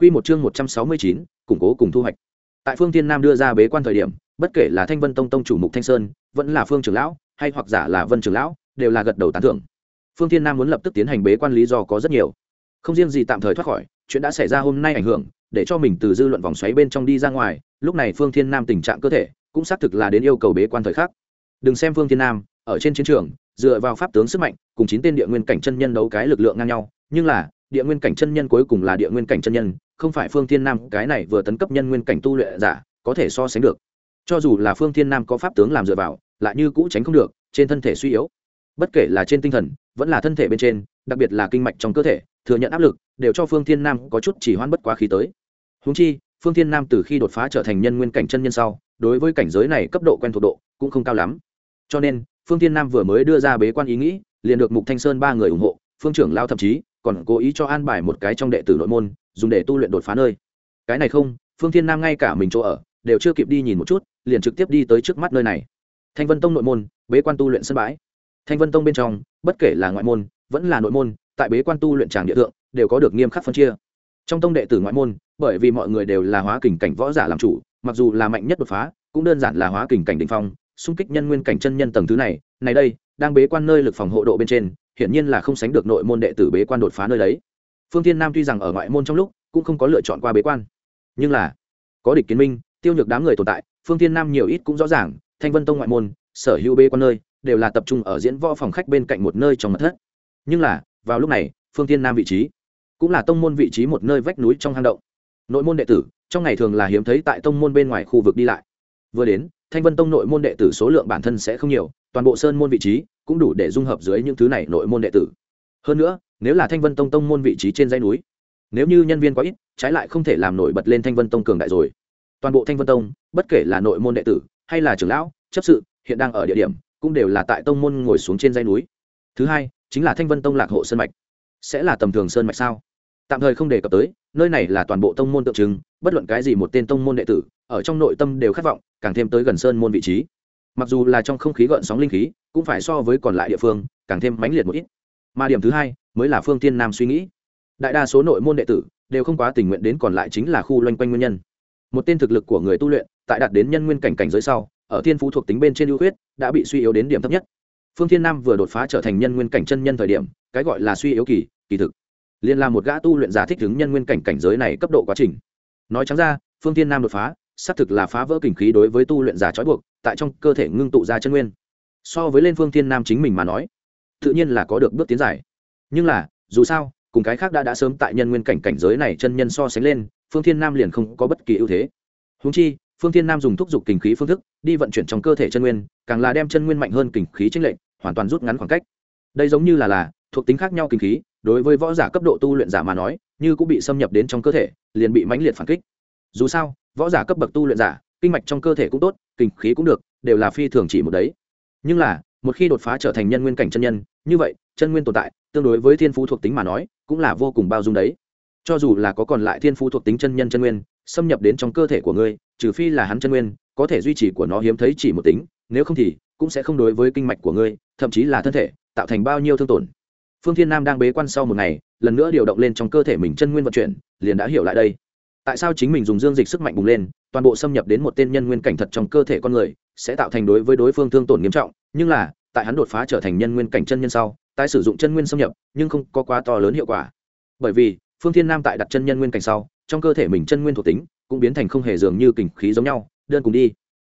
Quy một chương 169, củng cố cùng thu hoạch. Tại Phương Thiên Nam đưa ra bế quan thời điểm, bất kể là Thanh Vân Tông tông chủ Mục Thanh Sơn, vẫn là Phương trưởng lão, hay hoặc giả là Vân trưởng lão, đều là gật đầu tán thưởng. Phương Thiên Nam muốn lập tức tiến hành bế quan lý do có rất nhiều. Không riêng gì tạm thời thoát khỏi, chuyện đã xảy ra hôm nay ảnh hưởng, để cho mình từ dư luận vòng xoáy bên trong đi ra ngoài, lúc này Phương Thiên Nam tình trạng cơ thể cũng xác thực là đến yêu cầu bế quan thời khắc. Đừng xem Phương Thiên Nam ở trên chiến trường, dựa vào pháp tướng sức mạnh, cùng chín tên địa nguyên cảnh chân nhân đấu cái lực lượng ngang nhau, nhưng là địa nguyên cảnh chân nhân cuối cùng là địa nguyên cảnh chân nhân, không phải phương thiên nam, cái này vừa tấn cấp nhân nguyên cảnh tu luyện giả, có thể so sánh được. Cho dù là phương thiên nam có pháp tướng làm dựa vào, lại như cũ tránh không được, trên thân thể suy yếu. Bất kể là trên tinh thần, vẫn là thân thể bên trên, đặc biệt là kinh mạch trong cơ thể, thừa nhận áp lực, đều cho phương thiên nam có chút chỉ hoan bất quá khí tới. Húng chi, phương thiên nam từ khi đột phá trở thành nhân nguyên cảnh chân nhân sau, đối với cảnh giới này cấp độ quen thuộc độ cũng không cao lắm. Cho nên, phương thiên nam vừa mới đưa ra bế quan ý nghĩ, liền được mục thanh sơn ba người ủng hộ, phương trưởng lao thậm chí còn cố ý cho an bài một cái trong đệ tử nội môn, dùng để tu luyện đột phá nơi. Cái này không, phương thiên nam ngay cả mình chỗ ở, đều chưa kịp đi nhìn một chút, liền trực tiếp đi tới trước mắt nơi này. Thanh vân tông nội môn, bế quan tu luyện sân bãi. Thanh vân tông bên trong, bất kể là ngoại môn, vẫn là nội môn, tại bế quan tu luyện tràng địa tượng đều có được nghiêm khắc phân chia. Trong tông đệ tử ngoại môn, bởi vì mọi người đều là hóa kình cảnh võ giả làm chủ, mặc dù là mạnh nhất đột phá, cũng đơn giản là hóa kình cảnh đình phong, xung kích nhân nguyên cảnh chân nhân tầng thứ này này đây, đang bế quan nơi lực phòng hộ độ bên trên hiển nhiên là không sánh được nội môn đệ tử bế quan đột phá nơi đấy. Phương thiên nam tuy rằng ở ngoại môn trong lúc, cũng không có lựa chọn qua bế quan. Nhưng là, có địch kiến minh, tiêu nhược đám người tồn tại, phương thiên nam nhiều ít cũng rõ ràng, thanh vân tông ngoại môn, sở hữu bế quan nơi, đều là tập trung ở diễn võ phòng khách bên cạnh một nơi trong mật thất. Nhưng là, vào lúc này, phương thiên nam vị trí, cũng là tông môn vị trí một nơi vách núi trong hang động. Nội môn đệ tử, trong ngày thường là hiếm thấy tại tông môn bên ngoài khu vực đi lại. Vừa đến, thanh vân tông nội môn đệ tử số lượng bản thân sẽ không nhiều, toàn bộ sơn môn vị trí cũng đủ để dung hợp dưới những thứ này nội môn đệ tử. Hơn nữa, nếu là thanh vân tông tông môn vị trí trên dãy núi, nếu như nhân viên quá ít, trái lại không thể làm nổi bật lên thanh vân tông cường đại rồi. Toàn bộ thanh vân tông, bất kể là nội môn đệ tử hay là trưởng lão, chấp sự, hiện đang ở địa điểm, cũng đều là tại tông môn ngồi xuống trên dãy núi. Thứ hai, chính là thanh vân tông lạc hộ sơn mạch. Sẽ là tầm thường sơn mạch sao? Tạm thời không đề cập tới, nơi này là toàn bộ tông môn tượng trưng, bất luận cái gì một tên tông môn đệ tử, ở trong nội tâm đều khát vọng, càng thêm tới gần sơn môn vị trí mặc dù là trong không khí gợn sóng linh khí, cũng phải so với còn lại địa phương, càng thêm mãnh liệt một ít. Mà điểm thứ hai mới là phương tiên nam suy nghĩ. Đại đa số nội môn đệ tử đều không quá tình nguyện đến còn lại chính là khu loanh quanh nguyên nhân. Một tên thực lực của người tu luyện, tại đạt đến nhân nguyên cảnh cảnh giới sau, ở thiên phú thuộc tính bên trên ưu huyết đã bị suy yếu đến điểm thấp nhất. Phương thiên nam vừa đột phá trở thành nhân nguyên cảnh chân nhân thời điểm, cái gọi là suy yếu kỳ kỳ thực liên là một gã tu luyện giả thích ứng nhân nguyên cảnh cảnh giới này cấp độ quá trình. Nói trắng ra, phương thiên nam đột phá xác thực là phá vỡ kình khí đối với tu luyện giả trói buộc, tại trong cơ thể ngưng tụ ra chân nguyên. So với lên phương thiên nam chính mình mà nói, tự nhiên là có được bước tiến dài nhưng là, dù sao, cùng cái khác đã đã sớm tại nhân nguyên cảnh cảnh giới này chân nhân so sánh lên, phương thiên nam liền không có bất kỳ ưu thế. Húng chi, phương thiên nam dùng thúc giục kình khí phương thức, đi vận chuyển trong cơ thể chân nguyên, càng là đem chân nguyên mạnh hơn kình khí chính lệnh hoàn toàn rút ngắn khoảng cách. Đây giống như là là, thuộc tính khác nhau kình khí, đối với võ giả cấp độ tu luyện giả mà nói, như cũng bị xâm nhập đến trong cơ thể, liền bị mãnh liệt phản kích. Dù sao võ giả cấp bậc tu luyện giả, kinh mạch trong cơ thể cũng tốt, kinh khí cũng được, đều là phi thường chỉ một đấy. Nhưng là, một khi đột phá trở thành nhân nguyên cảnh chân nhân, như vậy, chân nguyên tồn tại, tương đối với thiên phú thuộc tính mà nói, cũng là vô cùng bao dung đấy. Cho dù là có còn lại thiên phú thuộc tính chân nhân chân nguyên, xâm nhập đến trong cơ thể của ngươi, trừ phi là hắn chân nguyên, có thể duy trì của nó hiếm thấy chỉ một tính, nếu không thì, cũng sẽ không đối với kinh mạch của ngươi, thậm chí là thân thể, tạo thành bao nhiêu thương tổn. Phương thiên nam đang bế quan sau một ngày, lần nữa điều động lên trong cơ thể mình chân nguyên vận chuyển, liền đã hiểu lại đây tại sao chính mình dùng dương dịch sức mạnh bùng lên, toàn bộ xâm nhập đến một tên nhân nguyên cảnh thật trong cơ thể con người, sẽ tạo thành đối với đối phương thương tổn nghiêm trọng, nhưng là, tại hắn đột phá trở thành nhân nguyên cảnh chân nhân sau, tái sử dụng chân nguyên xâm nhập, nhưng không có quá to lớn hiệu quả. Bởi vì, phương thiên nam tại đặt chân nhân nguyên cảnh sau, trong cơ thể mình chân nguyên thuộc tính cũng biến thành không hề dường như kình khí giống nhau, đơn cùng đi.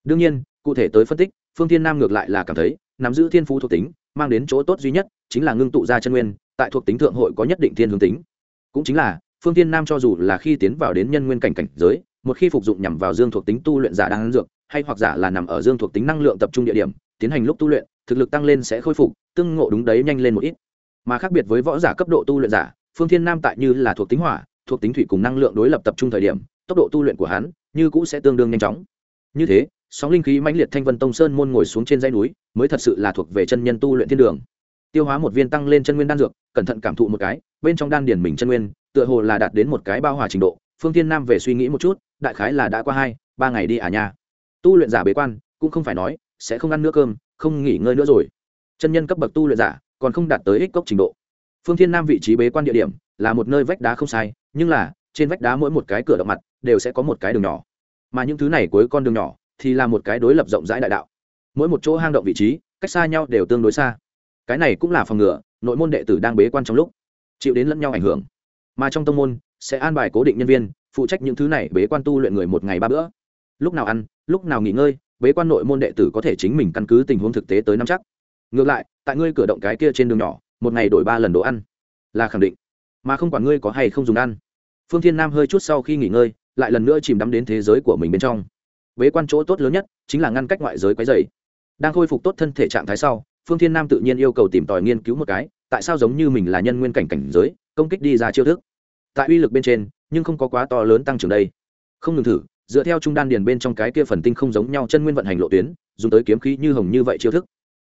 Đương nhiên, cụ thể tới phân tích, phương thiên nam ngược lại là cảm thấy, nắm giữ thiên phú thuộc tính, mang đến chỗ tốt duy nhất chính là ngưng tụ ra chân nguyên, tại thuộc tính thượng hội có nhất định thiên hướng tính. Cũng chính là phương tiên nam cho dù là khi tiến vào đến nhân nguyên cảnh cảnh giới, một khi phục dụng nhằm vào dương thuộc tính tu luyện giả đang dược, hay hoặc giả là nằm ở dương thuộc tính năng lượng tập trung địa điểm, tiến hành lúc tu luyện, thực lực tăng lên sẽ khôi phục, tương ngộ đúng đấy nhanh lên một ít. Mà khác biệt với võ giả cấp độ tu luyện giả, phương thiên nam tại như là thuộc tính hỏa, thuộc tính thủy cùng năng lượng đối lập tập trung thời điểm, tốc độ tu luyện của hắn như cũ sẽ tương đương nhanh chóng. Như thế, sóng linh khí mãnh liệt thanh vân tông sơn môn ngồi xuống trên dãy núi, mới thật sự là thuộc về chân nhân tu luyện thiên đường. Tiêu hóa một viên tăng lên chân nguyên đan dược, cẩn thận cảm thụ một cái, bên trong đan điển mình chân nguyên tựa hồ là đạt đến một cái bao hòa trình độ. Phương tiên nam về suy nghĩ một chút, đại khái là đã qua hai, ba ngày đi à nha. Tu luyện giả bế quan, cũng không phải nói, sẽ không ăn nữa cơm, không nghỉ ngơi nữa rồi. Chân nhân cấp bậc tu luyện giả, còn không đạt tới ích cốc trình độ. Phương thiên nam vị trí bế quan địa điểm, là một nơi vách đá không sai, nhưng là, trên vách đá mỗi một cái cửa động mặt, đều sẽ có một cái đường nhỏ. Mà những thứ này cuối con đường nhỏ, thì là một cái đối lập rộng rãi đại đạo. Mỗi một chỗ hang động vị trí, cách xa nhau đều tương đối xa. Cái này cũng là phòng ngừa, nội môn đệ tử đang bế quan trong lúc, chịu đến lẫn nhau ảnh hưởng mà trong tông môn sẽ an bài cố định nhân viên, phụ trách những thứ này bế quan tu luyện người một ngày ba bữa. Lúc nào ăn, lúc nào nghỉ ngơi, bế quan nội môn đệ tử có thể chính mình căn cứ tình huống thực tế tới năm chắc. Ngược lại, tại ngươi cửa động cái kia trên đường nhỏ, một ngày đổi ba lần đồ ăn, là khẳng định. Mà không quản ngươi có hay không dùng ăn. Phương thiên nam hơi chút sau khi nghỉ ngơi, lại lần nữa chìm đắm đến thế giới của mình bên trong. Bế quan chỗ tốt lớn nhất chính là ngăn cách ngoại giới quấy dày đang khôi phục tốt thân thể trạng thái sau, phương thiên nam tự nhiên yêu cầu tìm tòi nghiên cứu một cái, tại sao giống như mình là nhân nguyên cảnh cảnh giới, công kích đi ra chiêu thức tại uy lực bên trên, nhưng không có quá to lớn tăng trưởng đây. Không ngừng thử, dựa theo trung đan điền bên trong cái kia phần tinh không giống nhau chân nguyên vận hành lộ tuyến, dùng tới kiếm khí như hồng như vậy chiêu thức.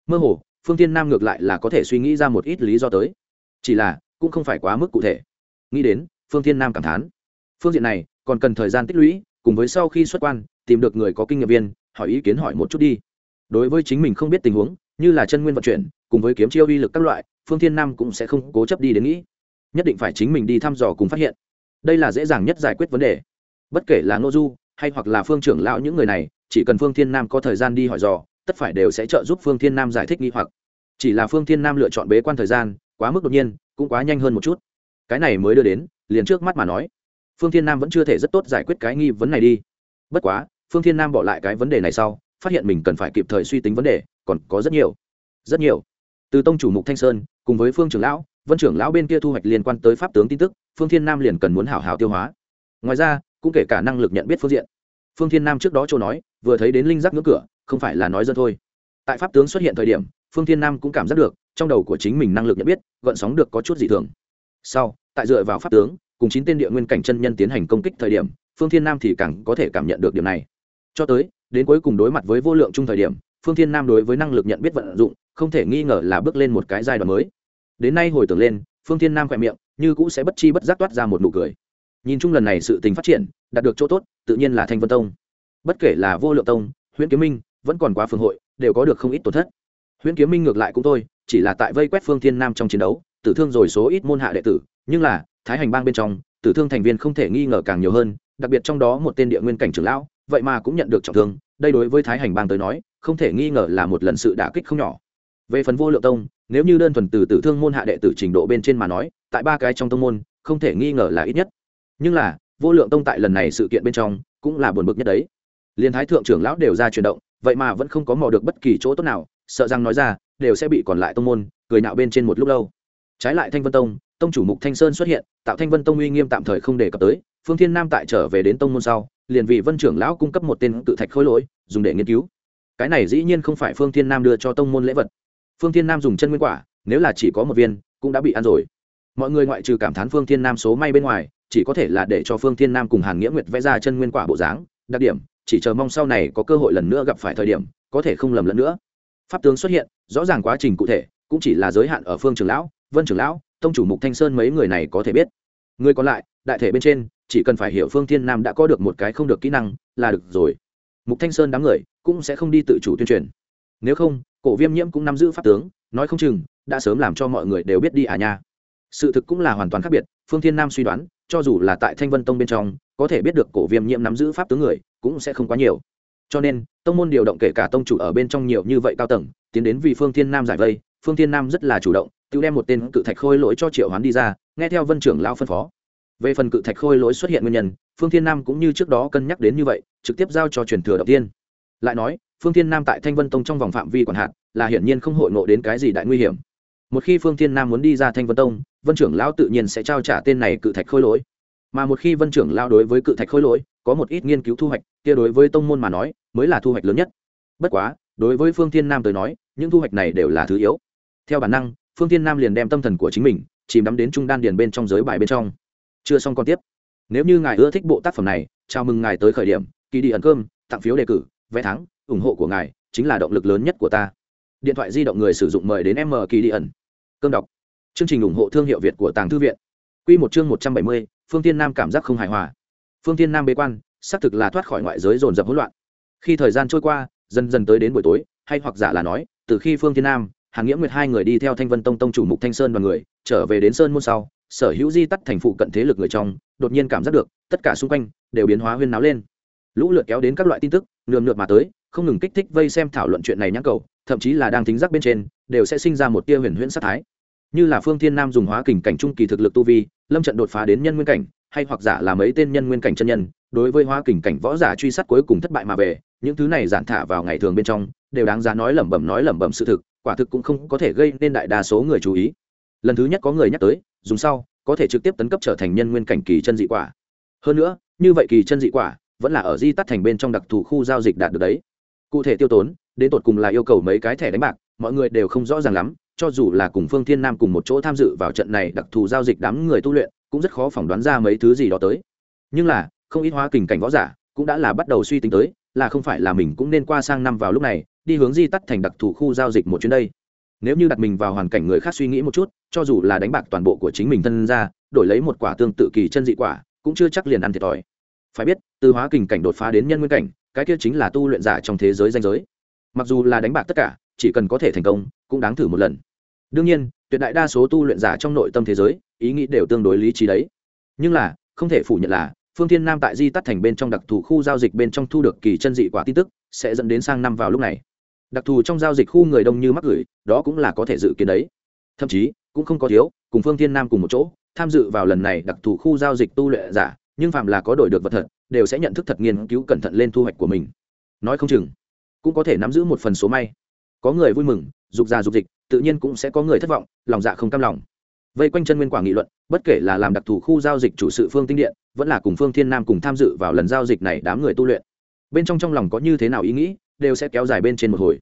Mơ hồ, phương tiên nam ngược lại là có thể suy nghĩ ra một ít lý do tới. Chỉ là, cũng không phải quá mức cụ thể. Nghĩ đến, phương tiên nam cảm thán. Phương diện này, còn cần thời gian tích lũy, cùng với sau khi xuất quan, tìm được người có kinh nghiệm viên, hỏi ý kiến hỏi một chút đi. Đối với chính mình không biết tình huống, như là chân nguyên vận chuyển, cùng với kiếm chiêu uy lực các loại, phương thiên nam cũng sẽ không cố chấp đi đến nghĩ nhất định phải chính mình đi thăm dò cùng phát hiện. Đây là dễ dàng nhất giải quyết vấn đề. Bất kể là ngô du hay hoặc là phương trưởng lão những người này, chỉ cần phương thiên nam có thời gian đi hỏi dò, tất phải đều sẽ trợ giúp phương thiên nam giải thích nghi hoặc. Chỉ là phương thiên nam lựa chọn bế quan thời gian, quá mức đột nhiên, cũng quá nhanh hơn một chút. Cái này mới đưa đến, liền trước mắt mà nói, phương thiên nam vẫn chưa thể rất tốt giải quyết cái nghi vấn này đi. Bất quá, phương thiên nam bỏ lại cái vấn đề này sau, phát hiện mình cần phải kịp thời suy tính vấn đề, còn có rất nhiều. Rất nhiều. Từ tông chủ mục thanh sơn, cùng với phương trưởng lão vân trưởng lão bên kia thu hoạch liên quan tới pháp tướng tin tức, phương thiên nam liền cần muốn hảo hảo tiêu hóa. Ngoài ra, cũng kể cả năng lực nhận biết phương diện. Phương thiên nam trước đó châu nói, vừa thấy đến linh giác ngưỡng cửa, không phải là nói dân thôi. Tại pháp tướng xuất hiện thời điểm, phương thiên nam cũng cảm giác được, trong đầu của chính mình năng lực nhận biết, gợn sóng được có chút dị thường. Sau, tại dựa vào pháp tướng, cùng chín tên địa nguyên cảnh chân nhân tiến hành công kích thời điểm, phương thiên nam thì càng có thể cảm nhận được điểm này. Cho tới, đến cuối cùng đối mặt với vô lượng chung thời điểm, phương thiên nam đối với năng lực nhận biết vận dụng, không thể nghi ngờ là bước lên một cái giai đoạn mới đến nay hồi tưởng lên, phương thiên nam khỏe miệng như cũ sẽ bất chi bất giác toát ra một nụ cười. Nhìn chung lần này sự tình phát triển, đạt được chỗ tốt, tự nhiên là thanh vân tông. Bất kể là vô lượng tông huyện kiếm minh, vẫn còn quá phương hội, đều có được không ít tổn thất. Huyện kiếm minh ngược lại cũng thôi, chỉ là tại vây quét phương thiên nam trong chiến đấu, tử thương rồi số ít môn hạ đệ tử, nhưng là, thái hành bang bên trong, tử thương thành viên không thể nghi ngờ càng nhiều hơn, đặc biệt trong đó một tên địa nguyên cảnh trưởng lão, vậy mà cũng nhận được trọng thương, đây đối với thái hành bang tới nói, không thể nghi ngờ là một lần sự đả kích không nhỏ về phần vô lượng tông, nếu như đơn thuần từ tử thương môn hạ đệ tử trình độ bên trên mà nói, tại ba cái trong tông môn, không thể nghi ngờ là ít nhất. Nhưng là, vô lượng tông tại lần này sự kiện bên trong, cũng là buồn bực nhất đấy. Liên thái thượng trưởng lão đều ra chuyển động, vậy mà vẫn không có mò được bất kỳ chỗ tốt nào, sợ rằng nói ra, đều sẽ bị còn lại tông môn, cười nạo bên trên một lúc lâu. Trái lại thanh vân tông tông chủ mục thanh sơn xuất hiện, tạo thanh vân tông uy nghiêm tạm thời không đề cập tới, phương thiên nam tại trở về đến tông môn sau, liền vị vân trưởng lão cung cấp một tên tự thạch khối lỗi, dùng để nghiên cứu. Cái này dĩ nhiên không phải phương thiên nam đưa cho tông môn lễ vật phương thiên nam dùng chân nguyên quả, nếu là chỉ có một viên, cũng đã bị ăn rồi. Mọi người ngoại trừ cảm thán phương thiên nam số may bên ngoài, chỉ có thể là để cho phương thiên nam cùng hàn nghĩa nguyệt vẽ ra chân nguyên quả bộ dáng. Đặc điểm, chỉ chờ mong sau này có cơ hội lần nữa gặp phải thời điểm, có thể không lầm lẫn nữa. Pháp tướng xuất hiện, rõ ràng quá trình cụ thể, cũng chỉ là giới hạn ở phương trường lão, vân trường lão, tông chủ mục thanh sơn mấy người này có thể biết. Người còn lại, đại thể bên trên, chỉ cần phải hiểu phương thiên nam đã có được một cái không được kỹ năng, là được rồi. Mục thanh sơn đám người, cũng sẽ không đi tự chủ tuyên truyền. Nếu không cổ viêm nhiễm cũng nắm giữ pháp tướng, nói không chừng, đã sớm làm cho mọi người đều biết đi à nha. Sự thực cũng là hoàn toàn khác biệt, phương thiên nam suy đoán, cho dù là tại thanh vân tông bên trong, có thể biết được cổ viêm nhiễm nắm giữ pháp tướng người, cũng sẽ không quá nhiều. Cho nên, tông môn điều động kể cả tông chủ ở bên trong nhiều như vậy cao tầng, tiến đến vì phương thiên nam giải vây, phương thiên nam rất là chủ động tự đem một tên cự thạch khôi lỗi cho triệu hoán đi ra, nghe theo vân trưởng lao phân phó. Về phần cự thạch khôi lỗi xuất hiện nguyên nhân, phương thiên nam cũng như trước đó cân nhắc đến như vậy, trực tiếp giao cho truyền thừa đầu tiên. Lại nói phương thiên nam tại thanh vân tông trong vòng phạm vi quản hạt là hiển nhiên không hội ngộ đến cái gì đại nguy hiểm. Một khi phương thiên nam muốn đi ra thanh vân tông, vân trưởng lão tự nhiên sẽ trao trả tên này cự thạch khôi lỗi. Mà một khi vân trưởng lao đối với cự thạch khôi lỗi, có một ít nghiên cứu thu hoạch, kia đối với tông môn mà nói, mới là thu hoạch lớn nhất. Bất quá, đối với phương thiên nam tới nói, những thu hoạch này đều là thứ yếu. Theo bản năng, phương thiên nam liền đem tâm thần của chính mình, chìm đắm đến trung đan điền bên trong giới bài bên trong. Chưa xong còn tiếp. Nếu như ngài ưa thích bộ tác phẩm này, chào mừng ngài tới khởi điểm kỳ đi ẩn cơm, tặng phiếu đề cử, vé thắng ủng hộ của ngài chính là động lực lớn nhất của ta. Điện thoại di động người sử dụng mời đến m kỳ đi ẩn. Cơm đọc. Chương trình ủng hộ thương hiệu việt của tàng thư viện. Q một chương một trăm bảy mươi, phương tiên nam cảm giác không hài hòa. Phương tiên nam bế quan, xác thực là thoát khỏi ngoại giới dồn dập hỗn loạn. Khi thời gian trôi qua, dần dần tới đến buổi tối, hay hoặc giả là nói, từ khi phương tiên nam hàng nghĩa nguyệt hai người đi theo thanh vân tông tông chủ mục thanh sơn và người, trở về đến sơn môn sau, sở hữu di tắt thành phụ cận thế lực người trong, đột nhiên cảm giác được, tất cả xung quanh đều biến hóa huyên náo lên. Lũ lượt kéo đến các loại tin tức, nườm lượt mà tới không ngừng kích thích vây xem thảo luận chuyện này nhãn cầu, thậm chí là đang tính giác bên trên, đều sẽ sinh ra một tia huyền huyễn sát thái. Như là phương thiên nam dùng hóa kình cảnh trung kỳ thực lực tu vi, lâm trận đột phá đến nhân nguyên cảnh, hay hoặc giả là mấy tên nhân nguyên cảnh chân nhân, đối với hóa kình cảnh võ giả truy sát cuối cùng thất bại mà về, những thứ này giản thả vào ngày thường bên trong, đều đáng giá nói lẩm bẩm nói lẩm bẩm sự thực, quả thực cũng không có thể gây nên đại đa số người chú ý. Lần thứ nhất có người nhắc tới, dùng sau, có thể trực tiếp tấn cấp trở thành nhân nguyên cảnh kỳ chân dị quả. Hơn nữa, như vậy kỳ chân dị quả, vẫn là ở di tắt thành bên trong đặc thù khu giao dịch đạt được đấy cụ thể tiêu tốn, đến tột cùng là yêu cầu mấy cái thẻ đánh bạc, mọi người đều không rõ ràng lắm, cho dù là cùng phương thiên nam cùng một chỗ tham dự vào trận này đặc thù giao dịch đám người tu luyện, cũng rất khó phỏng đoán ra mấy thứ gì đó tới. Nhưng là, không ít hóa kình cảnh võ giả cũng đã là bắt đầu suy tính tới, là không phải là mình cũng nên qua sang năm vào lúc này, đi hướng di tắt thành đặc thù khu giao dịch một chuyến đây. Nếu như đặt mình vào hoàn cảnh người khác suy nghĩ một chút, cho dù là đánh bạc toàn bộ của chính mình thân ra, đổi lấy một quả tương tự kỳ chân dị quả, cũng chưa chắc liền ăn thiệt thòi. Phải biết, từ hóa kình cảnh đột phá đến nhân nguyên cảnh cái kia chính là tu luyện giả trong thế giới danh giới. Mặc dù là đánh bạc tất cả, chỉ cần có thể thành công, cũng đáng thử một lần. Đương nhiên, tuyệt đại đa số tu luyện giả trong nội tâm thế giới, ý nghĩ đều tương đối lý trí đấy. Nhưng là, không thể phủ nhận là, phương thiên nam tại di tắt thành bên trong đặc thù khu giao dịch bên trong thu được kỳ chân dị quả tin tức, sẽ dẫn đến sang năm vào lúc này. Đặc thù trong giao dịch khu người đông như mắc gửi, đó cũng là có thể dự kiến đấy. Thậm chí, cũng không có thiếu, cùng phương thiên nam cùng một chỗ, tham dự vào lần này đặc thù khu giao dịch tu luyện giả nhưng phạm là có đổi được vật thật, đều sẽ nhận thức thật nghiên cứu cẩn thận lên thu hoạch của mình. Nói không chừng, cũng có thể nắm giữ một phần số may. Có người vui mừng, dục già dục dịch, tự nhiên cũng sẽ có người thất vọng, lòng dạ không cam lòng. Vây quanh chân nguyên quả nghị luận, bất kể là làm đặc thù khu giao dịch chủ sự phương tinh điện, vẫn là cùng phương thiên nam cùng tham dự vào lần giao dịch này đám người tu luyện. Bên trong trong lòng có như thế nào ý nghĩ, đều sẽ kéo dài bên trên một hồi.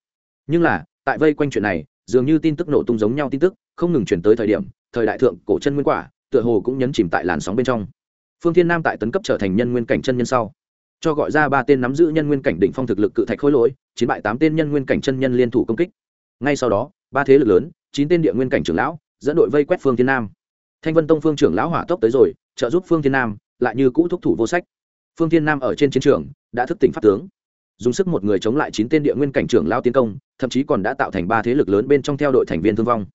Nhưng là, tại vây quanh chuyện này, dường như tin tức nổ tung giống nhau tin tức, không ngừng chuyển tới thời điểm, thời đại thượng cổ chân nguyên quả, tựa hồ cũng nhấn chìm tại làn sóng bên trong phương thiên nam tại tấn cấp trở thành nhân nguyên cảnh chân nhân sau, cho gọi ra ba tên nắm giữ nhân nguyên cảnh đỉnh phong thực lực cự thạch khối lỗi, chiến bại tám tên nhân nguyên cảnh chân nhân liên thủ công kích. Ngay sau đó, ba thế lực lớn, chín tên địa nguyên cảnh trưởng lão, dẫn đội vây quét phương thiên nam. Thanh vân tông phương trưởng lão hỏa tốc tới rồi, trợ giúp phương thiên nam, lại như cũ thúc thủ vô sách. Phương thiên nam ở trên chiến trường, đã thức tỉnh pháp tướng. Dùng sức một người chống lại chín tên địa nguyên cảnh trưởng lão tiến công, thậm chí còn đã tạo thành ba thế lực lớn bên trong theo đội thành viên thương vong.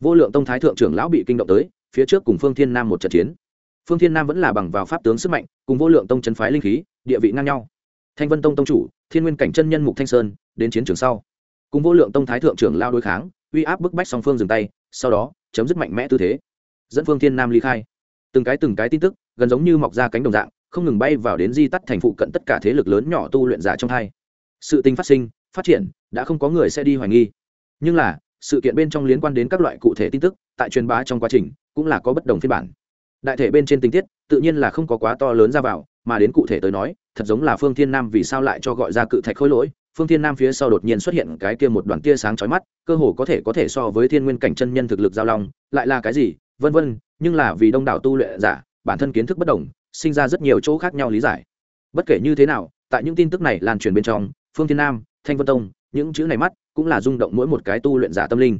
Vô lượng tông thái thượng trưởng lão bị kinh động tới, phía trước cùng phương thiên nam một trận chiến phương thiên nam vẫn là bằng vào pháp tướng sức mạnh, cùng vô lượng tông chân phái linh khí, địa vị ngang nhau. Thanh vân tông tông chủ, thiên nguyên cảnh chân nhân mục thanh sơn, đến chiến trường sau. Cùng vô lượng tông thái thượng trưởng lao đối kháng, uy áp bức bách song phương dừng tay, sau đó, chấm dứt mạnh mẽ tư thế. Dẫn phương thiên nam ly khai. Từng cái từng cái tin tức, gần giống như mọc ra cánh đồng dạng, không ngừng bay vào đến di tắt thành phụ cận tất cả thế lực lớn nhỏ tu luyện giả trong hai. Sự tình phát sinh, phát triển, đã không có người sẽ đi hoài nghi. Nhưng là, sự kiện bên trong liên quan đến các loại cụ thể tin tức, tại truyền bá trong quá trình, cũng là có bất đồng phiên bản đại thể bên trên tình tiết, tự nhiên là không có quá to lớn ra vào, mà đến cụ thể tới nói, thật giống là phương thiên nam vì sao lại cho gọi ra cự thạch khối lỗi. Phương thiên nam phía sau đột nhiên xuất hiện cái kia một đoàn tia sáng chói mắt, cơ hồ có thể có thể so với thiên nguyên cảnh chân nhân thực lực giao long, lại là cái gì? Vân vân, nhưng là vì đông đảo tu luyện giả, bản thân kiến thức bất đồng, sinh ra rất nhiều chỗ khác nhau lý giải. Bất kể như thế nào, tại những tin tức này lan truyền bên trong, phương thiên nam, thanh vân tông, những chữ này mắt cũng là rung động mỗi một cái tu luyện giả tâm linh.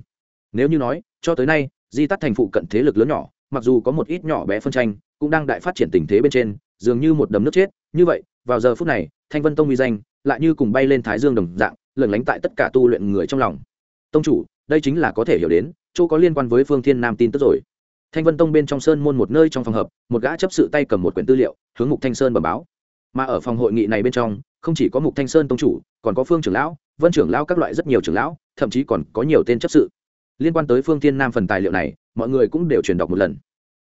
Nếu như nói, cho tới nay, di tắt thành phụ cận thế lực lớn nhỏ mặc dù có một ít nhỏ bé phân tranh, cũng đang đại phát triển tình thế bên trên, dường như một đầm nước chết. Như vậy, vào giờ phút này, thanh vân tông uy danh lại như cùng bay lên thái dương đồng dạng lẩn lánh tại tất cả tu luyện người trong lòng. Tông chủ, đây chính là có thể hiểu đến, chỗ có liên quan với phương thiên nam tin tức rồi. Thanh vân tông bên trong sơn môn một nơi trong phòng hợp, một gã chấp sự tay cầm một quyển tư liệu, hướng mục thanh sơn bẩm báo. Mà ở phòng hội nghị này bên trong, không chỉ có mục thanh sơn tông chủ, còn có phương trưởng lão, vân trưởng lão các loại rất nhiều trưởng lão, thậm chí còn có nhiều tên chấp sự liên quan tới phương thiên nam phần tài liệu này, mọi người cũng đều truyền đọc một lần.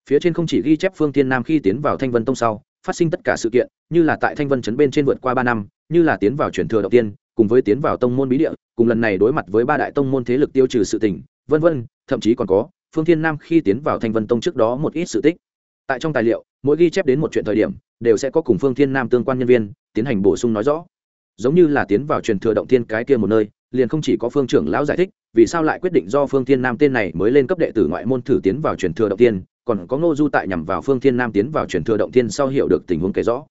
Phía trên không chỉ ghi chép phương thiên nam khi tiến vào thanh vân tông sau, phát sinh tất cả sự kiện, như là tại thanh vân chấn bên trên vượt qua ba năm, như là tiến vào truyền thừa đầu tiên, cùng với tiến vào tông môn bí địa, cùng lần này đối mặt với ba đại tông môn thế lực tiêu trừ sự tình, vân vân, thậm chí còn có, phương thiên nam khi tiến vào thanh vân tông trước đó một ít sự tích. Tại trong tài liệu, mỗi ghi chép đến một chuyện thời điểm, đều sẽ có cùng phương thiên nam tương quan nhân viên, tiến hành bổ sung nói rõ. Giống như là tiến vào truyền thừa động thiên cái kia một nơi liền không chỉ có phương trưởng lão giải thích vì sao lại quyết định do phương thiên nam tên này mới lên cấp đệ tử ngoại môn thử tiến vào truyền thừa động tiên, còn có ngô du tại nhằm vào phương thiên nam tiến vào truyền thừa động tiên sau hiểu được tình huống kể rõ.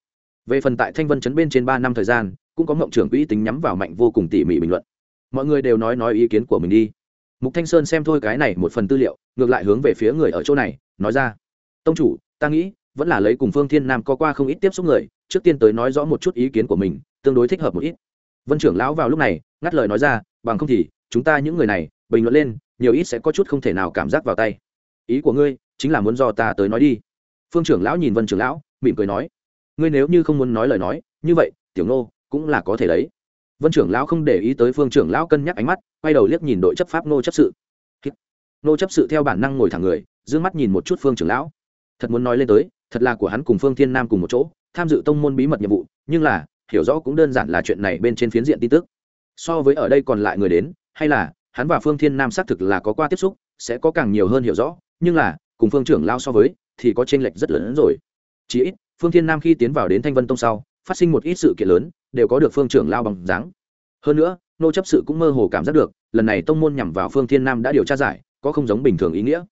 Về phần tại thanh vân chấn bên trên ba năm thời gian cũng có mộng trưởng quỹ tính nhắm vào mạnh vô cùng tỉ mỉ bình luận. Mọi người đều nói nói ý kiến của mình đi. Mục thanh sơn xem thôi cái này một phần tư liệu ngược lại hướng về phía người ở chỗ này nói ra. Tông chủ ta nghĩ vẫn là lấy cùng phương thiên nam có qua không ít tiếp xúc người trước tiên tới nói rõ một chút ý kiến của mình tương đối thích hợp một ít. Vân trưởng lão vào lúc này ngắt lời nói ra, bằng không thì, chúng ta những người này, bình luận lên, nhiều ít sẽ có chút không thể nào cảm giác vào tay. Ý của ngươi chính là muốn do ta tới nói đi. Phương trưởng lão nhìn vân trưởng lão, mỉm cười nói, ngươi nếu như không muốn nói lời nói, như vậy, tiểu nô, cũng là có thể đấy. Vân trưởng lão không để ý tới phương trưởng lão cân nhắc ánh mắt, quay đầu liếc nhìn đội chấp pháp nô chấp sự. Nô chấp sự theo bản năng ngồi thẳng người d mắt nhìn một chút phương trưởng lão. Thật muốn nói lên tới, thật là của hắn cùng phương thiên nam cùng một chỗ, tham dự tông môn bí mật nhiệm vụ, nhưng là, hiểu rõ cũng đơn giản là chuyện này bên trên phiến diện tin tức so với ở đây còn lại người đến, hay là, hắn và phương thiên nam xác thực là có qua tiếp xúc, sẽ có càng nhiều hơn hiểu rõ, nhưng là, cùng phương trưởng lao so với, thì có tranh lệch rất lớn hơn rồi. Chỉ ít, phương thiên nam khi tiến vào đến thanh vân tông sau, phát sinh một ít sự kiện lớn, đều có được phương trưởng lao bằng dáng. Hơn nữa, nô chấp sự cũng mơ hồ cảm giác được, lần này tông môn nhằm vào phương thiên nam đã điều tra giải, có không giống bình thường ý nghĩa.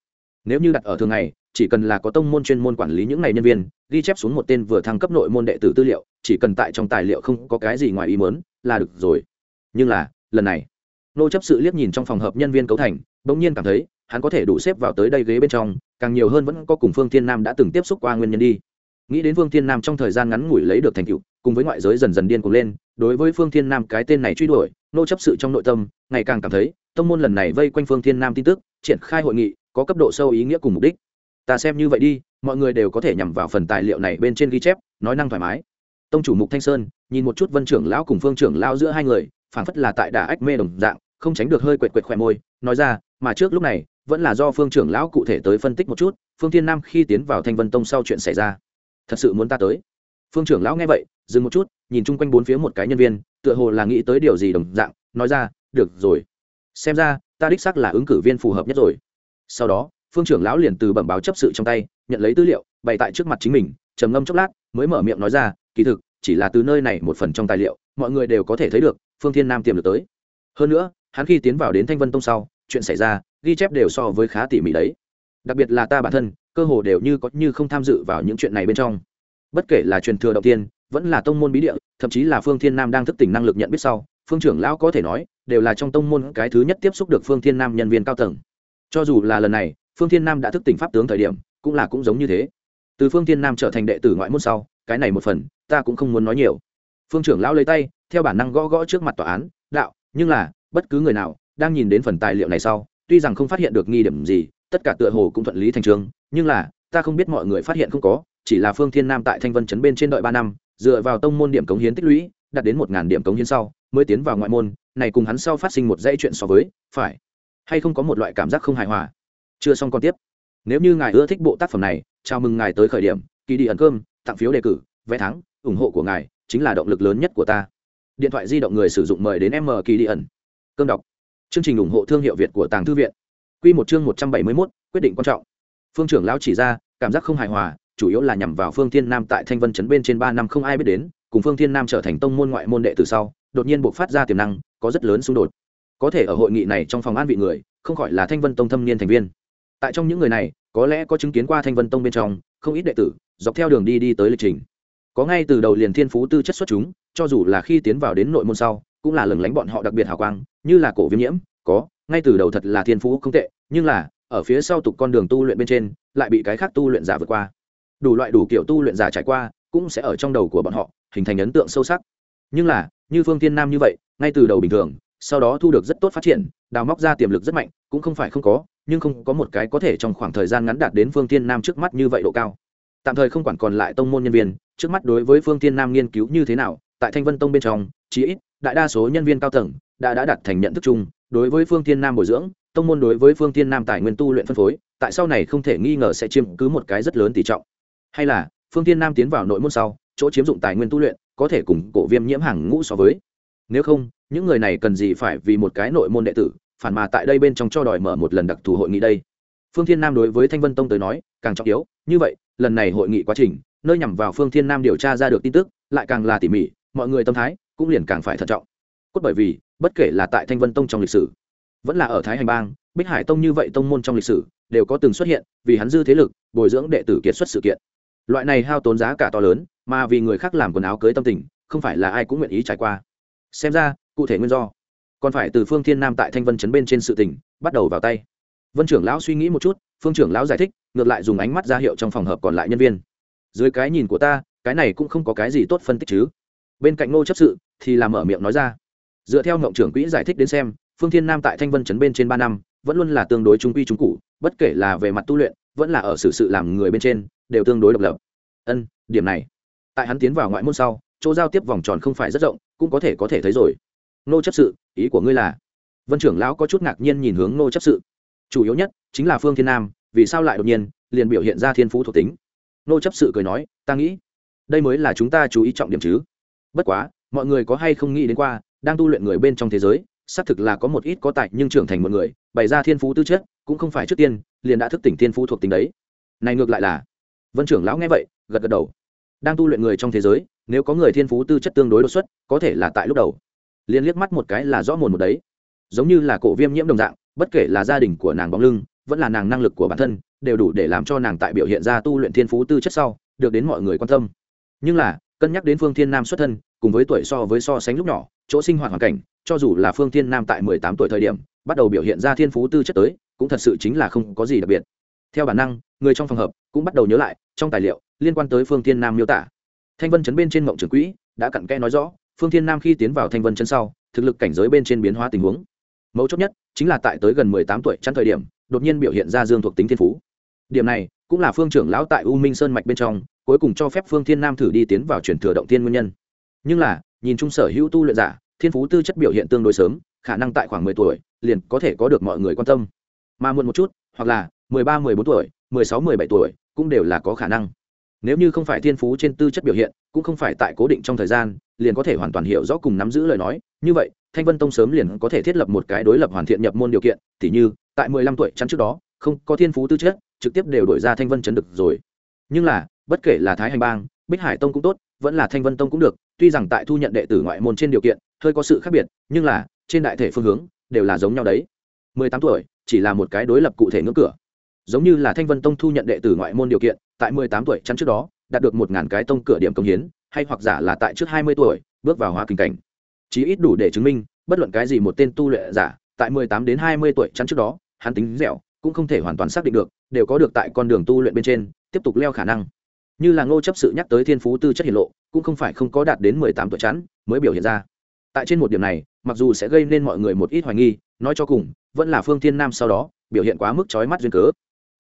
Nếu như đặt ở thường ngày, chỉ cần là có tông môn chuyên môn quản lý những này nhân viên, ghi chép xuống một tên vừa thăng cấp nội môn đệ tử tư liệu, chỉ cần tại trong tài liệu không có cái gì ngoài ý mớn là được rồi nhưng là, lần này, nô chấp sự liếc nhìn trong phòng hợp nhân viên cấu thành, bỗng nhiên cảm thấy, hắn có thể đủ xếp vào tới đây ghế bên trong, càng nhiều hơn vẫn có cùng phương thiên nam đã từng tiếp xúc qua nguyên nhân đi. Nghĩ đến phương thiên nam trong thời gian ngắn ngủi lấy được thành tựu, cùng với ngoại giới dần dần điên cuồng lên, đối với phương thiên nam cái tên này truy đuổi, nô chấp sự trong nội tâm, ngày càng cảm thấy, tông môn lần này vây quanh phương thiên nam tin tức, triển khai hội nghị, có cấp độ sâu ý nghĩa cùng mục đích. Ta xem như vậy đi, mọi người đều có thể nhằm vào phần tài liệu này bên trên ghi chép, nói năng thoải mái. Tông chủ mục thanh sơn, nhìn một chút vân trưởng lão cùng phương trưởng lão giữa hai người phảng phất là tại đà ách mê đồng dạng, không tránh được hơi quệt quệt khỏe môi, nói ra, mà trước lúc này, vẫn là do phương trưởng lão cụ thể tới phân tích một chút, phương thiên nam khi tiến vào thanh vân tông sau chuyện xảy ra. Thật sự muốn ta tới. Phương trưởng lão nghe vậy, dừng một chút, nhìn chung quanh bốn phía một cái nhân viên, tựa hồ là nghĩ tới điều gì đồng dạng, nói ra, được rồi. Xem ra, ta đích xác là ứng cử viên phù hợp nhất rồi. Sau đó, phương trưởng lão liền từ bẩm báo chấp sự trong tay, nhận lấy tư liệu, bày tại trước mặt chính mình, trầm ngâm chốc lát, mới mở miệng nói ra, kỳ thực, chỉ là từ nơi này một phần trong tài liệu, mọi người đều có thể thấy được phương thiên nam tiềm được tới. Hơn nữa, hắn khi tiến vào đến thanh vân tông sau, chuyện xảy ra, ghi chép đều so với khá tỉ mỉ đấy. Đặc biệt là ta bản thân, cơ hồ đều như có như không tham dự vào những chuyện này bên trong. Bất kể là truyền thừa đầu tiên, vẫn là tông môn bí địa, thậm chí là phương thiên nam đang thức tỉnh năng lực nhận biết sau, phương trưởng lão có thể nói, đều là trong tông môn cái thứ nhất tiếp xúc được phương thiên nam nhân viên cao tầng. Cho dù là lần này, phương thiên nam đã thức tỉnh pháp tướng thời điểm, cũng là cũng giống như thế. Từ phương thiên nam trở thành đệ tử ngoại môn sau, cái này một phần, ta cũng không muốn nói nhiều. Phương trưởng lão lấy tay theo bản năng gõ gõ trước mặt tòa án, đạo, nhưng là, bất cứ người nào đang nhìn đến phần tài liệu này sau, tuy rằng không phát hiện được nghi điểm gì, tất cả tựa hồ cũng thuận lý thành trường, nhưng là, ta không biết mọi người phát hiện không có, chỉ là phương thiên nam tại thanh vân chấn bên trên đợi ba năm, dựa vào tông môn điểm cống hiến tích lũy, đạt đến một ngàn điểm cống hiến sau, mới tiến vào ngoại môn, này cùng hắn sau phát sinh một dãy chuyện so với, phải hay không có một loại cảm giác không hài hòa. Chưa xong còn tiếp. Nếu như ngài ưa thích bộ tác phẩm này, chào mừng ngài tới khởi điểm, kỳ đi ẩn cơm, tặng phiếu đề cử, vé thắng, ủng hộ của ngài chính là động lực lớn nhất của ta điện thoại di động người sử dụng mời đến m kỳ đi ẩn. Cơm đọc. Chương trình ủng hộ thương hiệu việt của tàng thư viện. Quy một chương một trăm bảy mươi mốt, quyết định quan trọng. Phương trưởng lão chỉ ra, cảm giác không hài hòa, chủ yếu là nhằm vào phương thiên nam tại thanh vân Trấn bên trên ba năm không ai biết đến, cùng phương thiên nam trở thành tông môn ngoại môn đệ từ sau, đột nhiên bộc phát ra tiềm năng, có rất lớn xung đột. Có thể ở hội nghị này trong phòng an vị người, không khỏi là thanh vân tông thâm niên thành viên. Tại trong những người này, có lẽ có chứng kiến qua thanh vân tông bên trong, không ít đệ tử, dọc theo đường đi đi tới lịch trình. Có ngay từ đầu liền thiên phú tư chất xuất chúng cho dù là khi tiến vào đến nội môn sau, cũng là lừng lánh bọn họ đặc biệt hào quang, như là cổ viêm nhiễm, có, ngay từ đầu thật là thiên phú không tệ, nhưng là, ở phía sau tục con đường tu luyện bên trên, lại bị cái khác tu luyện giả vượt qua. Đủ loại đủ kiểu tu luyện giả trải qua, cũng sẽ ở trong đầu của bọn họ, hình thành ấn tượng sâu sắc. Nhưng là, như phương tiên nam như vậy, ngay từ đầu bình thường, sau đó thu được rất tốt phát triển, đào móc ra tiềm lực rất mạnh, cũng không phải không có, nhưng không có một cái có thể trong khoảng thời gian ngắn đạt đến phương tiên nam trước mắt như vậy độ cao. Tạm thời không quản còn lại tông môn nhân viên, trước mắt đối với phương tiên nam nghiên cứu như thế nào tại thanh vân tông bên trong, chí ít, đại đa số nhân viên cao tầng đã đã đặt thành nhận thức chung, đối với phương Thiên nam bồi dưỡng, tông môn đối với phương Thiên nam tài nguyên tu luyện phân phối, tại sau này không thể nghi ngờ sẽ chiếm cứ một cái rất lớn tỷ trọng. Hay là, phương Thiên nam tiến vào nội môn sau, chỗ chiếm dụng tài nguyên tu luyện, có thể cùng cổ viêm nhiễm hàng ngũ so với. Nếu không, những người này cần gì phải vì một cái nội môn đệ tử, phản mà tại đây bên trong cho đòi mở một lần đặc thù hội nghị đây? Phương thiên nam đối với thanh vân tông tới nói, càng trọng yếu, như vậy, lần này hội nghị quá trình, nơi nhằm vào phương thiên nam điều tra ra được tin tức, lại càng là tỉ mỉ mọi người tâm thái cũng liền càng phải thận trọng. Cốt bởi vì, bất kể là tại thanh vân tông trong lịch sử, vẫn là ở thái hành bang, bích hải tông như vậy tông môn trong lịch sử, đều có từng xuất hiện, vì hắn dư thế lực, bồi dưỡng đệ tử kiệt xuất sự kiện. Loại này hao tốn giá cả to lớn, mà vì người khác làm quần áo cưới tâm tình, không phải là ai cũng nguyện ý trải qua. Xem ra, cụ thể nguyên do, còn phải từ phương thiên nam tại thanh vân chấn bên trên sự tình, bắt đầu vào tay. Vân trưởng lão suy nghĩ một chút, phương trưởng lão giải thích, ngược lại dùng ánh mắt ra hiệu trong phòng hợp còn lại nhân viên. Dưới cái nhìn của ta, cái này cũng không có cái gì tốt phân tích chứ bên cạnh ngô chấp sự thì làm mở miệng nói ra. Dựa theo ngộng trưởng quỹ giải thích đến xem, phương thiên nam tại thanh vân chấn bên trên ba năm, vẫn luôn là tương đối trung quy trung cụ bất kể là về mặt tu luyện, vẫn là ở sự sự làm người bên trên, đều tương đối độc lập. Ân, điểm này. Tại hắn tiến vào ngoại môn sau, chỗ giao tiếp vòng tròn không phải rất rộng, cũng có thể có thể thấy rồi. Nô chấp sự, ý của ngươi là? Vân trưởng lão có chút ngạc nhiên nhìn hướng nô chấp sự. Chủ yếu nhất chính là phương thiên nam, vì sao lại đột nhiên, liền biểu hiện ra thiên phú thuộc tính? Nô chấp sự cười nói, ta nghĩ, đây mới là chúng ta chú ý trọng điểm chứ bất quá, mọi người có hay không nghĩ đến qua, đang tu luyện người bên trong thế giới, xác thực là có một ít có tài nhưng trưởng thành một người, bày ra thiên phú tư chất, cũng không phải trước tiên, liền đã thức tỉnh thiên phú thuộc tính đấy. Này ngược lại là, vân trưởng lão nghe vậy, gật gật đầu. Đang tu luyện người trong thế giới, nếu có người thiên phú tư chất tương đối đột xuất, có thể là tại lúc đầu. Liền liếc mắt một cái là rõ mồn một đấy. Giống như là cổ viêm nhiễm đồng dạng, bất kể là gia đình của nàng bóng lưng, vẫn là nàng năng lực của bản thân, đều đủ để làm cho nàng tại biểu hiện ra tu luyện thiên phú tư chất sau, được đến mọi người quan tâm. Nhưng là cân nhắc đến phương thiên nam xuất thân, cùng với tuổi so với so sánh lúc nhỏ, chỗ sinh hoạt hoàn cảnh, cho dù là phương thiên nam tại mười tám tuổi thời điểm, bắt đầu biểu hiện ra thiên phú tư chất tới, cũng thật sự chính là không có gì đặc biệt. Theo bản năng, người trong phòng hợp cũng bắt đầu nhớ lại trong tài liệu liên quan tới phương thiên nam miêu tả. Thanh vân chấn bên trên mộng trưởng quỹ đã cặn kẽ nói rõ, phương thiên nam khi tiến vào thanh vân chấn sau, thực lực cảnh giới bên trên biến hóa tình huống. Mấu chốt nhất chính là tại tới gần mười tám tuổi chắn thời điểm, đột nhiên biểu hiện ra dương thuộc tính thiên phú. Điểm này cũng là phương trưởng lão tại u minh sơn mạch bên trong cuối cùng cho phép phương thiên nam thử đi tiến vào chuyển thừa động tiên nguyên nhân. Nhưng là, nhìn chung sở hữu tu luyện giả, thiên phú tư chất biểu hiện tương đối sớm, khả năng tại khoảng mười tuổi, liền có thể có được mọi người quan tâm. Mà muộn một chút, hoặc là mười ba, mười bốn tuổi, mười sáu, mười bảy tuổi, cũng đều là có khả năng. Nếu như không phải thiên phú trên tư chất biểu hiện, cũng không phải tại cố định trong thời gian, liền có thể hoàn toàn hiểu rõ cùng nắm giữ lời nói. Như vậy, thanh vân tông sớm liền có thể thiết lập một cái đối lập hoàn thiện nhập môn điều kiện, tỉ như, tại mười lăm tuổi chắn trước đó, không có thiên phú tư chất, trực tiếp đều đổi ra thanh vân chấn được rồi. Nhưng là bất kể là thái hành bang, bích hải tông cũng tốt, vẫn là thanh vân tông cũng được, tuy rằng tại thu nhận đệ tử ngoại môn trên điều kiện, hơi có sự khác biệt, nhưng là, trên đại thể phương hướng, đều là giống nhau đấy. Mười tám tuổi, chỉ là một cái đối lập cụ thể ngưỡng cửa. Giống như là thanh vân tông thu nhận đệ tử ngoại môn điều kiện, tại mười tám tuổi chắn trước đó, đạt được một ngàn cái tông cửa điểm công hiến, hay hoặc giả là tại trước hai mươi tuổi, bước vào hóa kinh cảnh. Chí ít đủ để chứng minh, bất luận cái gì một tên tu luyện giả, tại mười tám đến hai mươi tuổi chắn trước đó, hắn tính dẻo, cũng không thể hoàn toàn xác định được, đều có được tại con đường tu luyện bên trên, tiếp tục leo khả năng như là ngô chấp sự nhắc tới thiên phú tư chất hiển lộ, cũng không phải không có đạt đến mười tám tuổi chắn mới biểu hiện ra. Tại trên một điểm này, mặc dù sẽ gây nên mọi người một ít hoài nghi, nói cho cùng, vẫn là phương thiên nam sau đó, biểu hiện quá mức trói mắt duyên cớ.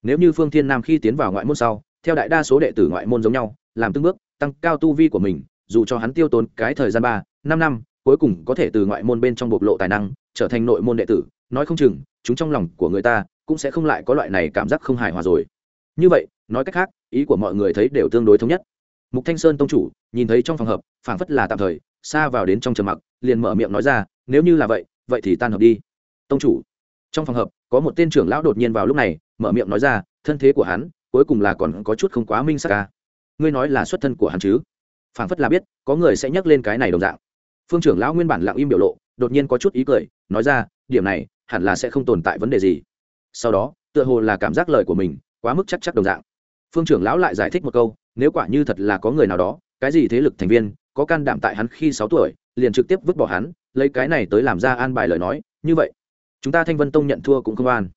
Nếu như phương thiên nam khi tiến vào ngoại môn sau, theo đại đa số đệ tử ngoại môn giống nhau, làm từng bước, tăng cao tu vi của mình, dù cho hắn tiêu tốn cái thời gian ba, năm năm, cuối cùng có thể từ ngoại môn bên trong bộc lộ tài năng, trở thành nội môn đệ tử, nói không chừng, chúng trong lòng của người ta cũng sẽ không lại có loại này cảm giác không hài hòa rồi. Như vậy nói cách khác, ý của mọi người thấy đều tương đối thống nhất. Mục thanh sơn tông chủ, nhìn thấy trong phòng hợp, phảng phất là tạm thời, xa vào đến trong trầm mặc, liền mở miệng nói ra, nếu như là vậy vậy thì tan hợp đi. Tông chủ. Trong phòng hợp, có một tên trưởng lão đột nhiên vào lúc này, mở miệng nói ra, thân thế của hắn, cuối cùng là còn có chút không quá minh xác. ca à? ngươi nói là xuất thân của hắn chứ? Phảng phất là biết, có người sẽ nhắc lên cái này đồng dạng. Phương trưởng lão nguyên bản lặng im biểu lộ, đột nhiên có chút ý cười, nói ra, điểm này, hẳn là sẽ không tồn tại vấn đề gì. Sau đó, tựa hồ là cảm giác lời của mình, quá mức chắc chắc đồng dạng phương trưởng lão lại giải thích một câu, nếu quả như thật là có người nào đó, cái gì thế lực thành viên, có can đảm tại hắn khi sáu tuổi, liền trực tiếp vứt bỏ hắn, lấy cái này tới làm ra an bài lời nói, như vậy, chúng ta thanh vân tông nhận thua cũng không an.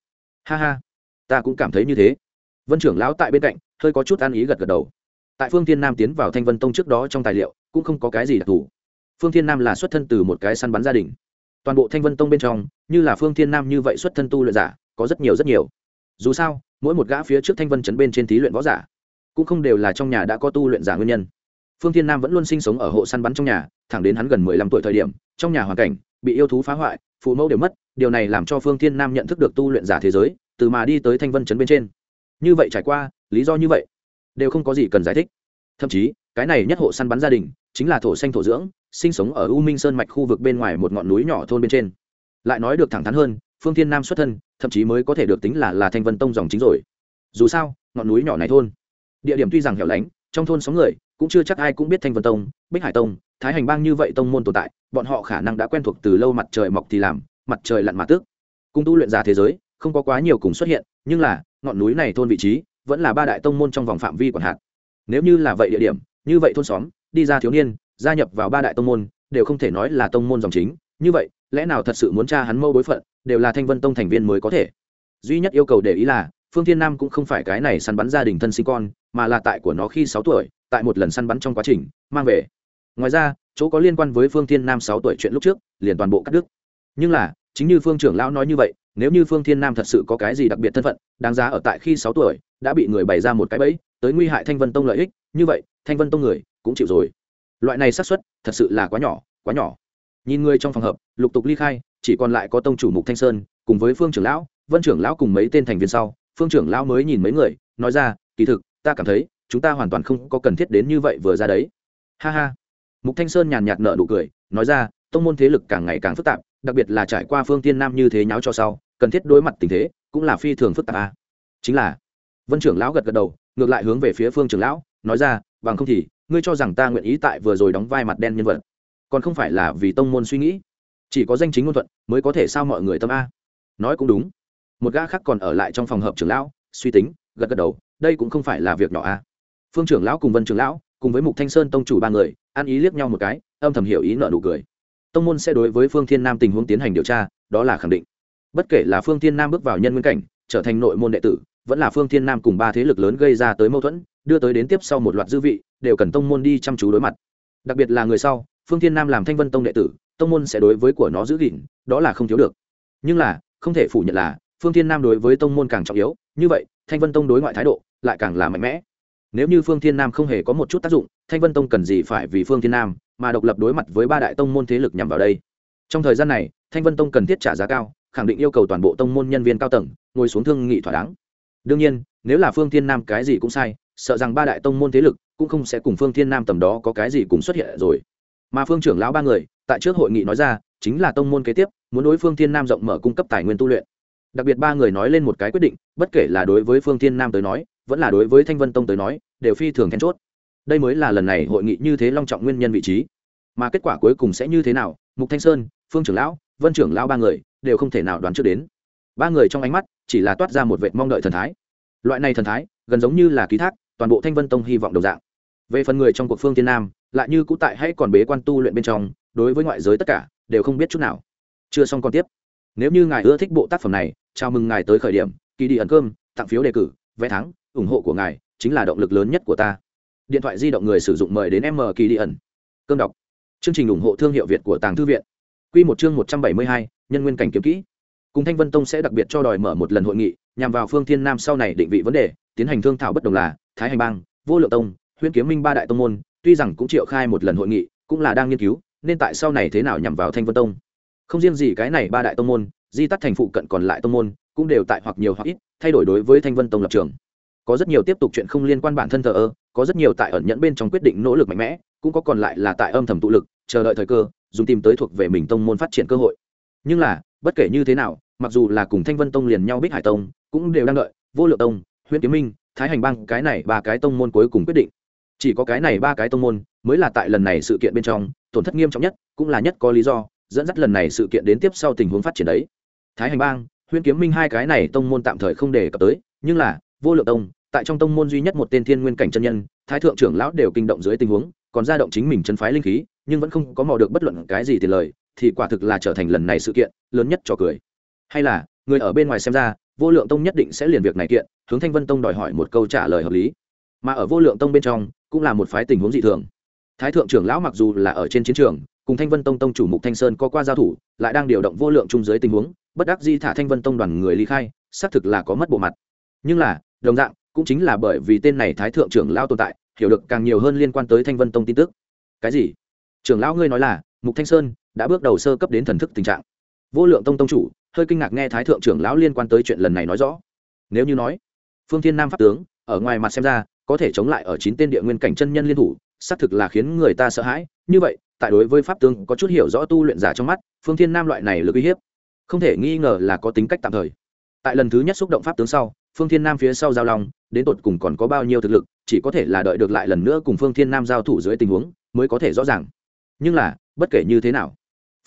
Ha ha, ta cũng cảm thấy như thế. Vân trưởng lão tại bên cạnh, hơi có chút an ý gật gật đầu. Tại phương thiên nam tiến vào thanh vân tông trước đó trong tài liệu, cũng không có cái gì đặc thù. Phương thiên nam là xuất thân từ một cái săn bắn gia đình. Toàn bộ thanh vân tông bên trong, như là phương thiên nam như vậy xuất thân tu luyện giả, có rất nhiều rất nhiều dù sao, mỗi một gã phía trước thanh vân chấn bên trên thí luyện võ giả, cũng không đều là trong nhà đã có tu luyện giả nguyên nhân. Phương thiên nam vẫn luôn sinh sống ở hộ săn bắn trong nhà, thẳng đến hắn gần mười lăm tuổi thời điểm, trong nhà hoàn cảnh bị yêu thú phá hoại, phụ mẫu đều mất, điều này làm cho phương thiên nam nhận thức được tu luyện giả thế giới, từ mà đi tới thanh vân chấn bên trên. Như vậy trải qua, lý do như vậy, đều không có gì cần giải thích. Thậm chí, cái này nhất hộ săn bắn gia đình, chính là thổ xanh thổ dưỡng, sinh sống ở u minh sơn mạch khu vực bên ngoài một ngọn núi nhỏ thôn bên trên. Lại nói được thẳng thắn hơn, phương thiên nam xuất thân thậm chí mới có thể được tính là là thanh vân tông dòng chính rồi. Dù sao, ngọn núi nhỏ này thôn, địa điểm tuy rằng hẻo lánh, trong thôn sóng người cũng chưa chắc ai cũng biết thanh vân tông, bích hải tông, thái hành bang như vậy tông môn tồn tại, bọn họ khả năng đã quen thuộc từ lâu mặt trời mọc thì làm, mặt trời lặn mà tước. Cung tu luyện giả thế giới, không có quá nhiều cùng xuất hiện, nhưng là, ngọn núi này thôn vị trí vẫn là ba đại tông môn trong vòng phạm vi quản hạt. Nếu như là vậy địa điểm, như vậy thôn xóm, đi ra thiếu niên, gia nhập vào ba đại tông môn, đều không thể nói là tông môn dòng chính. Như vậy lẽ nào thật sự muốn tra hắn mâu bối phận, đều là thanh vân tông thành viên mới có thể. Duy nhất yêu cầu để ý là, phương thiên nam cũng không phải cái này săn bắn gia đình thân sinh con, mà là tại của nó khi sáu tuổi, tại một lần săn bắn trong quá trình, mang về. Ngoài ra, chỗ có liên quan với phương thiên nam sáu tuổi chuyện lúc trước, liền toàn bộ cắt đứt. Nhưng là, chính như phương trưởng lão nói như vậy, nếu như phương thiên nam thật sự có cái gì đặc biệt thân phận, đáng giá ở tại khi sáu tuổi, đã bị người bày ra một cái bẫy, tới nguy hại thanh vân tông lợi ích, như vậy, thanh vân tông người cũng chịu rồi. Loại này xác suất thật sự là quá nhỏ quá nhỏ nhìn người trong phòng hợp, lục tục ly khai, chỉ còn lại có tông chủ mục thanh sơn, cùng với phương trưởng lão, vân trưởng lão cùng mấy tên thành viên sau. Phương trưởng lão mới nhìn mấy người, nói ra, kỳ thực, ta cảm thấy, chúng ta hoàn toàn không có cần thiết đến như vậy vừa ra đấy. Ha ha. Mục thanh sơn nhàn nhạt nợ nụ cười, nói ra, tông môn thế lực càng ngày càng phức tạp, đặc biệt là trải qua phương tiên nam như thế nháo cho sau, cần thiết đối mặt tình thế cũng là phi thường phức tạp à. chính là, vân trưởng lão gật gật đầu, ngược lại hướng về phía phương trưởng lão, nói ra, bằng không thì, ngươi cho rằng ta nguyện ý tại vừa rồi đóng vai mặt đen nhân vật còn không phải là vì tông môn suy nghĩ. Chỉ có danh chính ngôn thuận mới có thể sao mọi người tâm a. Nói cũng đúng. Một gã khác còn ở lại trong phòng hợp trưởng lão, suy tính, gật gật đầu, đây cũng không phải là việc nhỏ a. Phương trưởng lão cùng vân trưởng lão, cùng với mục thanh sơn tông chủ ba người, ăn ý liếc nhau một cái, âm thầm hiểu ý nợ nụ cười. Tông môn sẽ đối với phương thiên nam tình huống tiến hành điều tra, đó là khẳng định. Bất kể là phương thiên nam bước vào nhân nguyên cảnh, trở thành nội môn đệ tử, vẫn là phương thiên nam cùng ba thế lực lớn gây ra tới mâu thuẫn, đưa tới đến tiếp sau một loạt dư vị, đều cần tông môn đi chăm chú đối mặt. Đặc biệt là người sau phương thiên nam làm thanh vân tông đệ tử, tông môn sẽ đối với của nó giữ gìn, đó là không thiếu được. Nhưng là, không thể phủ nhận là, phương thiên nam đối với tông môn càng trọng yếu, như vậy, thanh vân tông đối ngoại thái độ lại càng là mạnh mẽ. Nếu như phương thiên nam không hề có một chút tác dụng, thanh vân tông cần gì phải vì phương thiên nam mà độc lập đối mặt với ba đại tông môn thế lực nhằm vào đây? Trong thời gian này, thanh vân tông cần thiết trả giá cao, khẳng định yêu cầu toàn bộ tông môn nhân viên cao tầng ngồi xuống thương nghị thỏa đáng. Đương nhiên, nếu là phương thiên nam cái gì cũng sai, sợ rằng ba đại tông môn thế lực cũng không sẽ cùng phương thiên nam tầm đó có cái gì cùng xuất hiện rồi mà phương trưởng lão ba người, tại trước hội nghị nói ra, chính là tông môn kế tiếp, muốn đối phương thiên nam rộng mở cung cấp tài nguyên tu luyện. Đặc biệt ba người nói lên một cái quyết định, bất kể là đối với phương thiên nam tới nói, vẫn là đối với thanh vân tông tới nói, đều phi thường then chốt. Đây mới là lần này hội nghị như thế long trọng nguyên nhân vị trí. Mà kết quả cuối cùng sẽ như thế nào, mục thanh sơn, phương trưởng lão, vân trưởng lão ba người, đều không thể nào đoán trước đến. Ba người trong ánh mắt, chỉ là toát ra một vệt mong đợi thần thái. Loại này thần thái, gần giống như là ký thác, toàn bộ thanh vân tông hy vọng đầu dạng. Về phần người trong cuộc phương thiên nam lại như cũ tại hay còn bế quan tu luyện bên trong, đối với ngoại giới tất cả, đều không biết chút nào. Chưa xong còn tiếp. Nếu như ngài ưa thích bộ tác phẩm này, chào mừng ngài tới khởi điểm, kỳ đi ẩn cơm, tặng phiếu đề cử, vé thắng, ủng hộ của ngài chính là động lực lớn nhất của ta. Điện thoại di động người sử dụng mời đến m kỳ đi ẩn. Cơm đọc. Chương trình ủng hộ thương hiệu việt của tàng thư viện. Q một chương một trăm bảy mươi hai, nhân nguyên cảnh kiếm kỹ. Cùng thanh vân tông sẽ đặc biệt cho đòi mở một lần hội nghị, nhằm vào phương thiên nam sau này định vị vấn đề, tiến hành thương thảo bất đồng là thái hành bang, vô lượng tông, huyễn kiếm minh ba đại tông môn tuy rằng cũng triệu khai một lần hội nghị, cũng là đang nghiên cứu, nên tại sau này thế nào nhằm vào thanh vân tông. Không riêng gì cái này ba đại tông môn, di tắt thành phụ cận còn lại tông môn, cũng đều tại hoặc nhiều hoặc ít, thay đổi đối với thanh vân tông lập trường. Có rất nhiều tiếp tục chuyện không liên quan bản thân thờ ơ, có rất nhiều tại ẩn nhẫn bên trong quyết định nỗ lực mạnh mẽ, cũng có còn lại là tại âm thầm tụ lực, chờ đợi thời cơ, dùng tìm tới thuộc về mình tông môn phát triển cơ hội. Nhưng là, bất kể như thế nào, mặc dù là cùng thanh vân tông liền nhau bích hải tông, cũng đều đang đợi, vô lượng tông huyện kiếm minh, thái hành bang, cái này ba cái tông môn cuối cùng quyết định chỉ có cái này ba cái tông môn mới là tại lần này sự kiện bên trong, tổn thất nghiêm trọng nhất, cũng là nhất có lý do, dẫn dắt lần này sự kiện đến tiếp sau tình huống phát triển đấy. Thái hành bang Huyên kiếm minh hai cái này tông môn tạm thời không đề cập tới, nhưng là, vô lượng tông, tại trong tông môn duy nhất một tên thiên nguyên cảnh chân nhân, thái thượng trưởng lão đều kinh động dưới tình huống, còn ra động chính mình chân phái linh khí, nhưng vẫn không có mò được bất luận cái gì tiền lời, thì quả thực là trở thành lần này sự kiện, lớn nhất cho cười. Hay là, người ở bên ngoài xem ra, vô lượng tông nhất định sẽ liền việc này kiện, hướng thanh vân tông đòi hỏi một câu trả lời hợp lý. Mà ở vô lượng tông bên trong cũng là một phái tình huống dị thường. Thái thượng trưởng lão mặc dù là ở trên chiến trường, cùng thanh vân tông tông chủ mục thanh sơn có qua giao thủ, lại đang điều động vô lượng chung dưới tình huống, bất đắc di thả thanh vân tông đoàn người ly khai, xác thực là có mất bộ mặt. Nhưng là, đồng dạng, cũng chính là bởi vì tên này thái thượng trưởng lão tồn tại, hiểu được càng nhiều hơn liên quan tới thanh vân tông tin tức. Cái gì? Trưởng lão ngươi nói là, mục thanh sơn đã bước đầu sơ cấp đến thần thức tình trạng. Vô lượng tông tông chủ, hơi kinh ngạc nghe thái thượng trưởng lão liên quan tới chuyện lần này nói rõ. Nếu như nói, phương thiên nam pháp tướng, ở ngoài mặt xem ra có thể chống lại ở chín tên địa nguyên cảnh chân nhân liên thủ, xác thực là khiến người ta sợ hãi. Như vậy, tại đối với pháp tướng có chút hiểu rõ tu luyện giả trong mắt, phương thiên nam loại này lực uy hiếp, không thể nghi ngờ là có tính cách tạm thời. Tại lần thứ nhất xúc động pháp tướng sau, phương thiên nam phía sau giao long, đến tột cùng còn có bao nhiêu thực lực, chỉ có thể là đợi được lại lần nữa cùng phương thiên nam giao thủ dưới tình huống, mới có thể rõ ràng. Nhưng là, bất kể như thế nào,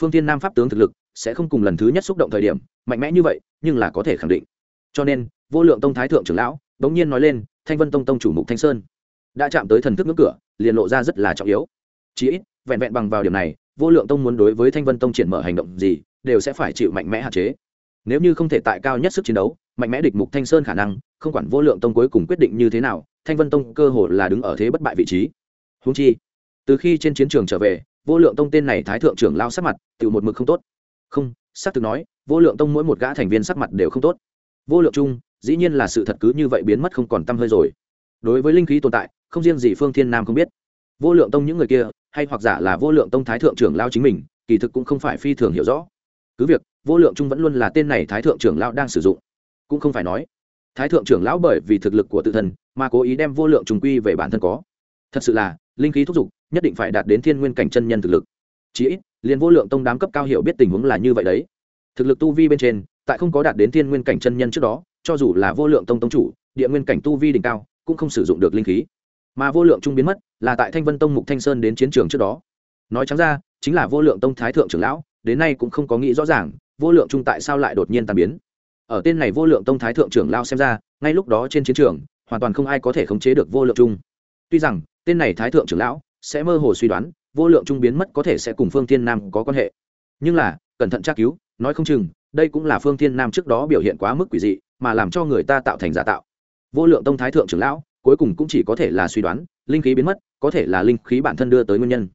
phương thiên nam pháp tướng thực lực sẽ không cùng lần thứ nhất xúc động thời điểm mạnh mẽ như vậy, nhưng là có thể khẳng định. Cho nên, vô lượng tông thái thượng trưởng lão bỗng nhiên nói lên, thanh vân tông tông chủ mục thanh sơn, đã chạm tới thần thức ngưỡng cửa, liền lộ ra rất là trọng yếu. Chí ít, vẹn vẹn bằng vào điểm này, vô lượng tông muốn đối với thanh vân tông triển mở hành động gì, đều sẽ phải chịu mạnh mẽ hạn chế. Nếu như không thể tại cao nhất sức chiến đấu, mạnh mẽ địch mục thanh sơn khả năng, không quản vô lượng tông cuối cùng quyết định như thế nào, thanh vân tông cơ hồ là đứng ở thế bất bại vị trí. Húng chi, từ khi trên chiến trường trở về, vô lượng tông tên này thái thượng trưởng lao sắc mặt tự một mực không tốt. Không, xác thực nói, vô lượng tông mỗi một gã thành viên sắc mặt đều không tốt. Vô lượng trung dĩ nhiên là sự thật cứ như vậy biến mất không còn t hơi rồi. Đối với linh khí tồn tại, không riêng gì phương thiên nam không biết. Vô lượng tông những người kia, hay hoặc giả là vô lượng tông thái thượng trưởng lao chính mình, kỳ thực cũng không phải phi thường hiểu rõ. Cứ việc, vô lượng trung vẫn luôn là tên này thái thượng trưởng lão đang sử dụng. Cũng không phải nói, thái thượng trưởng lão bởi vì thực lực của tự thân, mà cố ý đem vô lượng trùng quy về bản thân có. Thật sự là, linh khí thúc giục, nhất định phải đạt đến thiên nguyên cảnh chân nhân thực lực. Chí ít, liền vô lượng tông đám cấp cao hiểu biết tình huống là như vậy đấy. Thực lực tu vi bên trên, tại không có đạt đến thiên nguyên cảnh chân nhân trước đó cho dù là vô lượng tông tông chủ, địa nguyên cảnh tu vi đỉnh cao, cũng không sử dụng được linh khí. Mà vô lượng trung biến mất, là tại thanh vân tông mục thanh sơn đến chiến trường trước đó. Nói trắng ra, chính là vô lượng tông thái thượng trưởng lão, đến nay cũng không có nghĩ rõ ràng, vô lượng trung tại sao lại đột nhiên tàn biến. Ở tên này vô lượng tông thái thượng trưởng lao xem ra, ngay lúc đó trên chiến trường, hoàn toàn không ai có thể khống chế được vô lượng trung. Tuy rằng, tên này thái thượng trưởng lão sẽ mơ hồ suy đoán, vô lượng trung biến mất có thể sẽ cùng phương thiên nam có quan hệ. Nhưng là, cẩn thận tra cứu, nói không chừng, đây cũng là phương thiên nam trước đó biểu hiện quá mức quỷ dị mà làm cho người ta tạo thành giả tạo. Vô lượng tông thái thượng trưởng lão, cuối cùng cũng chỉ có thể là suy đoán, linh khí biến mất, có thể là linh khí bản thân đưa tới nguyên nhân.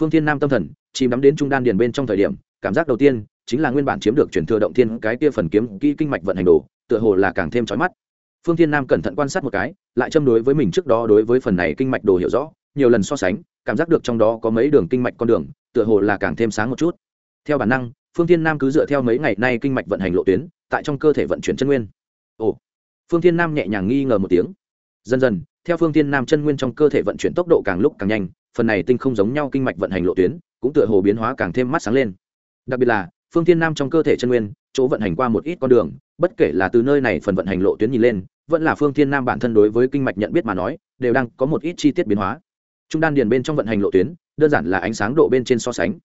Phương thiên nam tâm thần, chìm đắm đến trung đan điền bên trong thời điểm, cảm giác đầu tiên chính là nguyên bản chiếm được truyền thừa động thiên cái kia phần kiếm kỹ kinh mạch vận hành đồ, tựa hồ là càng thêm chói mắt. Phương thiên nam cẩn thận quan sát một cái, lại châm đối với mình trước đó đối với phần này kinh mạch đồ hiểu rõ, nhiều lần so sánh, cảm giác được trong đó có mấy đường kinh mạch con đường, tựa hồ là càng thêm sáng một chút. Theo bản năng, phương thiên nam cứ dựa theo mấy ngày nay kinh mạch vận hành lộ tuyến, tại trong cơ thể vận chuyển chân nguyên ồ. Phương thiên nam nhẹ nhàng nghi ngờ một tiếng. Dần dần, theo phương thiên nam chân nguyên trong cơ thể vận chuyển tốc độ càng lúc càng nhanh, phần này tinh không giống nhau kinh mạch vận hành lộ tuyến, cũng tựa hồ biến hóa càng thêm mắt sáng lên. Đặc biệt là, phương thiên nam trong cơ thể chân nguyên, chỗ vận hành qua một ít con đường, bất kể là từ nơi này phần vận hành lộ tuyến nhìn lên, vẫn là phương thiên nam bản thân đối với kinh mạch nhận biết mà nói, đều đang có một ít chi tiết biến hóa. Trung đan điền bên trong vận hành lộ tuyến, đơn giản là ánh sáng độ bên trên so sánh.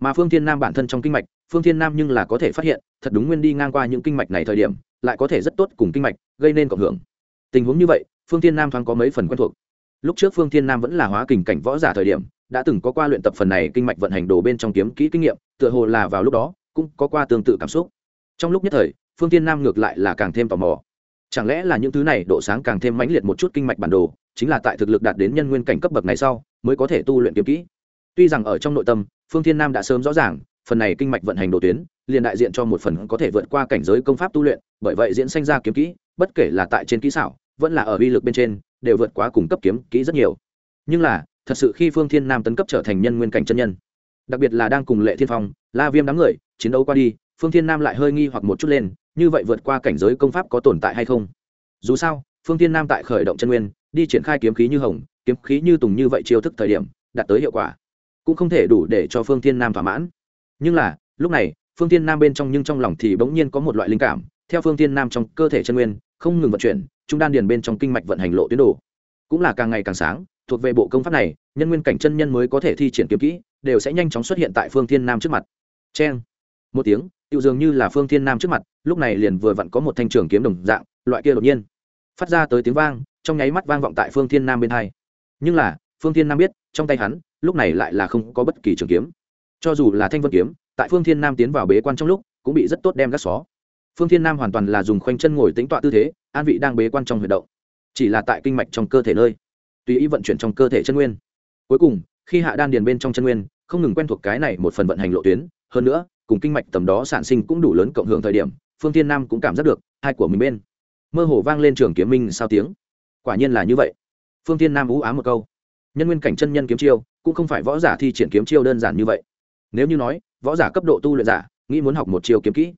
Mà phương thiên nam bản thân trong kinh mạch, phương thiên nam nhưng là có thể phát hiện, thật đúng nguyên đi ngang qua những kinh mạch này thời điểm lại có thể rất tốt cùng kinh mạch, gây nên cộng hưởng. Tình huống như vậy, phương thiên nam thoáng có mấy phần quen thuộc. Lúc trước phương thiên nam vẫn là hóa kình cảnh võ giả thời điểm, đã từng có qua luyện tập phần này kinh mạch vận hành đồ bên trong kiếm kỹ kinh nghiệm, tựa hồ là vào lúc đó, cũng có qua tương tự cảm xúc. Trong lúc nhất thời, phương tiên nam ngược lại là càng thêm tò mò. Chẳng lẽ là những thứ này độ sáng càng thêm mãnh liệt một chút kinh mạch bản đồ, chính là tại thực lực đạt đến nhân nguyên cảnh cấp bậc này sau, mới có thể tu luyện kiếm kỹ? Tuy rằng ở trong nội tâm, phương thiên nam đã sớm rõ ràng, phần này kinh mạch vận hành đồ tuyến liền đại diện cho một phần có thể vượt qua cảnh giới công pháp tu luyện, bởi vậy diễn sanh ra kiếm kỹ, bất kể là tại trên kỹ xảo, vẫn là ở uy lực bên trên, đều vượt quá cùng cấp kiếm kỹ rất nhiều. Nhưng là, thật sự khi phương thiên nam tấn cấp trở thành nhân nguyên cảnh chân nhân, đặc biệt là đang cùng lệ thiên phong, la viêm đám người, chiến đấu qua đi, phương thiên nam lại hơi nghi hoặc một chút lên, như vậy vượt qua cảnh giới công pháp có tồn tại hay không? Dù sao, phương thiên nam tại khởi động chân nguyên, đi triển khai kiếm khí như hồng, kiếm khí như tùng như vậy chiêu thức thời điểm, đạt tới hiệu quả, cũng không thể đủ để cho phương thiên nam thỏa mãn. Nhưng là, lúc này phương thiên nam bên trong nhưng trong lòng thì bỗng nhiên có một loại linh cảm. Theo phương thiên nam trong cơ thể chân nguyên, không ngừng vận chuyển, trung đan điền bên trong kinh mạch vận hành lộ tuyến đồ. Cũng là càng ngày càng sáng, thuộc về bộ công pháp này, nhân nguyên cảnh chân nhân mới có thể thi triển kiếm kỹ, đều sẽ nhanh chóng xuất hiện tại phương thiên nam trước mặt. Cheng. Một tiếng tự dường như là phương thiên nam trước mặt, lúc này liền vừa vặn có một thanh trường kiếm đồng dạng, loại kia đột nhiên phát ra tới tiếng vang, trong nháy mắt vang vọng tại phương thiên nam bên hai. Nhưng là, phương thiên nam biết, trong tay hắn, lúc này lại là không có bất kỳ trường kiếm. Cho dù là thanh vân kiếm tại phương thiên nam tiến vào bế quan trong lúc, cũng bị rất tốt đem gác xó. Phương thiên nam hoàn toàn là dùng khoanh chân ngồi tính tọa tư thế, an vị đang bế quan trong huyệt động. Chỉ là tại kinh mạch trong cơ thể nơi, tùy ý vận chuyển trong cơ thể chân nguyên. Cuối cùng, khi hạ đan điền bên trong chân nguyên, không ngừng quen thuộc cái này một phần vận hành lộ tuyến. Hơn nữa, cùng kinh mạch tầm đó sản sinh cũng đủ lớn cộng hưởng thời điểm, phương Thiên nam cũng cảm giác được hai của mình bên. Mơ hồ vang lên trường kiếm minh sao tiếng. Quả nhiên là như vậy. Phương Thiên nam ú ám một câu. Nhân nguyên cảnh chân nhân kiếm chiêu, cũng không phải võ giả thi triển kiếm chiêu đơn giản như vậy nếu như nói, võ giả cấp độ tu luyện giả, nghĩ muốn học một chiêu kiếm kỹ,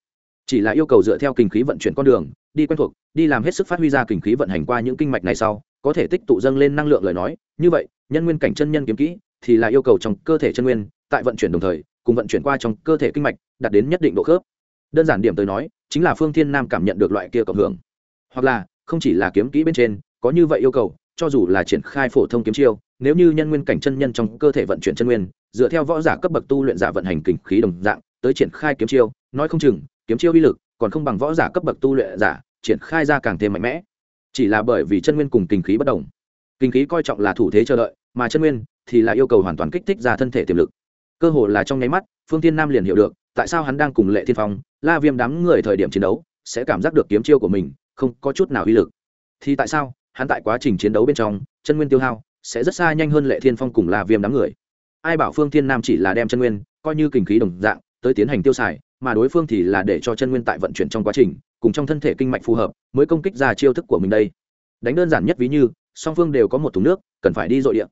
chỉ là yêu cầu dựa theo kinh khí vận chuyển con đường, đi quen thuộc, đi làm hết sức phát huy ra kinh khí vận hành qua những kinh mạch này sau, có thể tích tụ dâng lên năng lượng lời nói. Như vậy, nhân nguyên cảnh chân nhân kiếm kỹ thì là yêu cầu trong cơ thể chân nguyên, tại vận chuyển đồng thời, cùng vận chuyển qua trong cơ thể kinh mạch, đạt đến nhất định độ khớp. Đơn giản điểm tới nói, chính là phương thiên nam cảm nhận được loại kia cộng hưởng. Hoặc là, không chỉ là kiếm kỹ bên trên, có như vậy yêu cầu, cho dù là triển khai phổ thông kiếm chiêu, nếu như nhân nguyên cảnh chân nhân trong cơ thể vận chuyển chân nguyên dựa theo võ giả cấp bậc tu luyện giả vận hành kình khí đồng dạng, tới triển khai kiếm chiêu, nói không chừng, kiếm chiêu uy lực còn không bằng võ giả cấp bậc tu luyện giả, triển khai ra càng thêm mạnh mẽ. Chỉ là bởi vì chân nguyên cùng kinh khí bất đồng. Kinh khí coi trọng là thủ thế chờ đợi, mà chân nguyên thì là yêu cầu hoàn toàn kích thích ra thân thể tiềm lực. Cơ hồ là trong nháy mắt, phương tiên nam liền hiểu được, tại sao hắn đang cùng lệ thiên phong, la viêm đám người thời điểm chiến đấu, sẽ cảm giác được kiếm chiêu của mình không có chút nào uy lực. Thì tại sao, hắn tại quá trình chiến đấu bên trong, chân nguyên tiêu hao sẽ rất xa nhanh hơn lệ thiên phong cùng la viêm đám người? Ai bảo phương thiên nam chỉ là đem chân nguyên, coi như kinh khí đồng dạng, tới tiến hành tiêu xài, mà đối phương thì là để cho chân nguyên tại vận chuyển trong quá trình, cùng trong thân thể kinh mạch phù hợp, mới công kích ra chiêu thức của mình đây. Đánh đơn giản nhất ví như, song phương đều có một thùng nước, cần phải đi dội địa.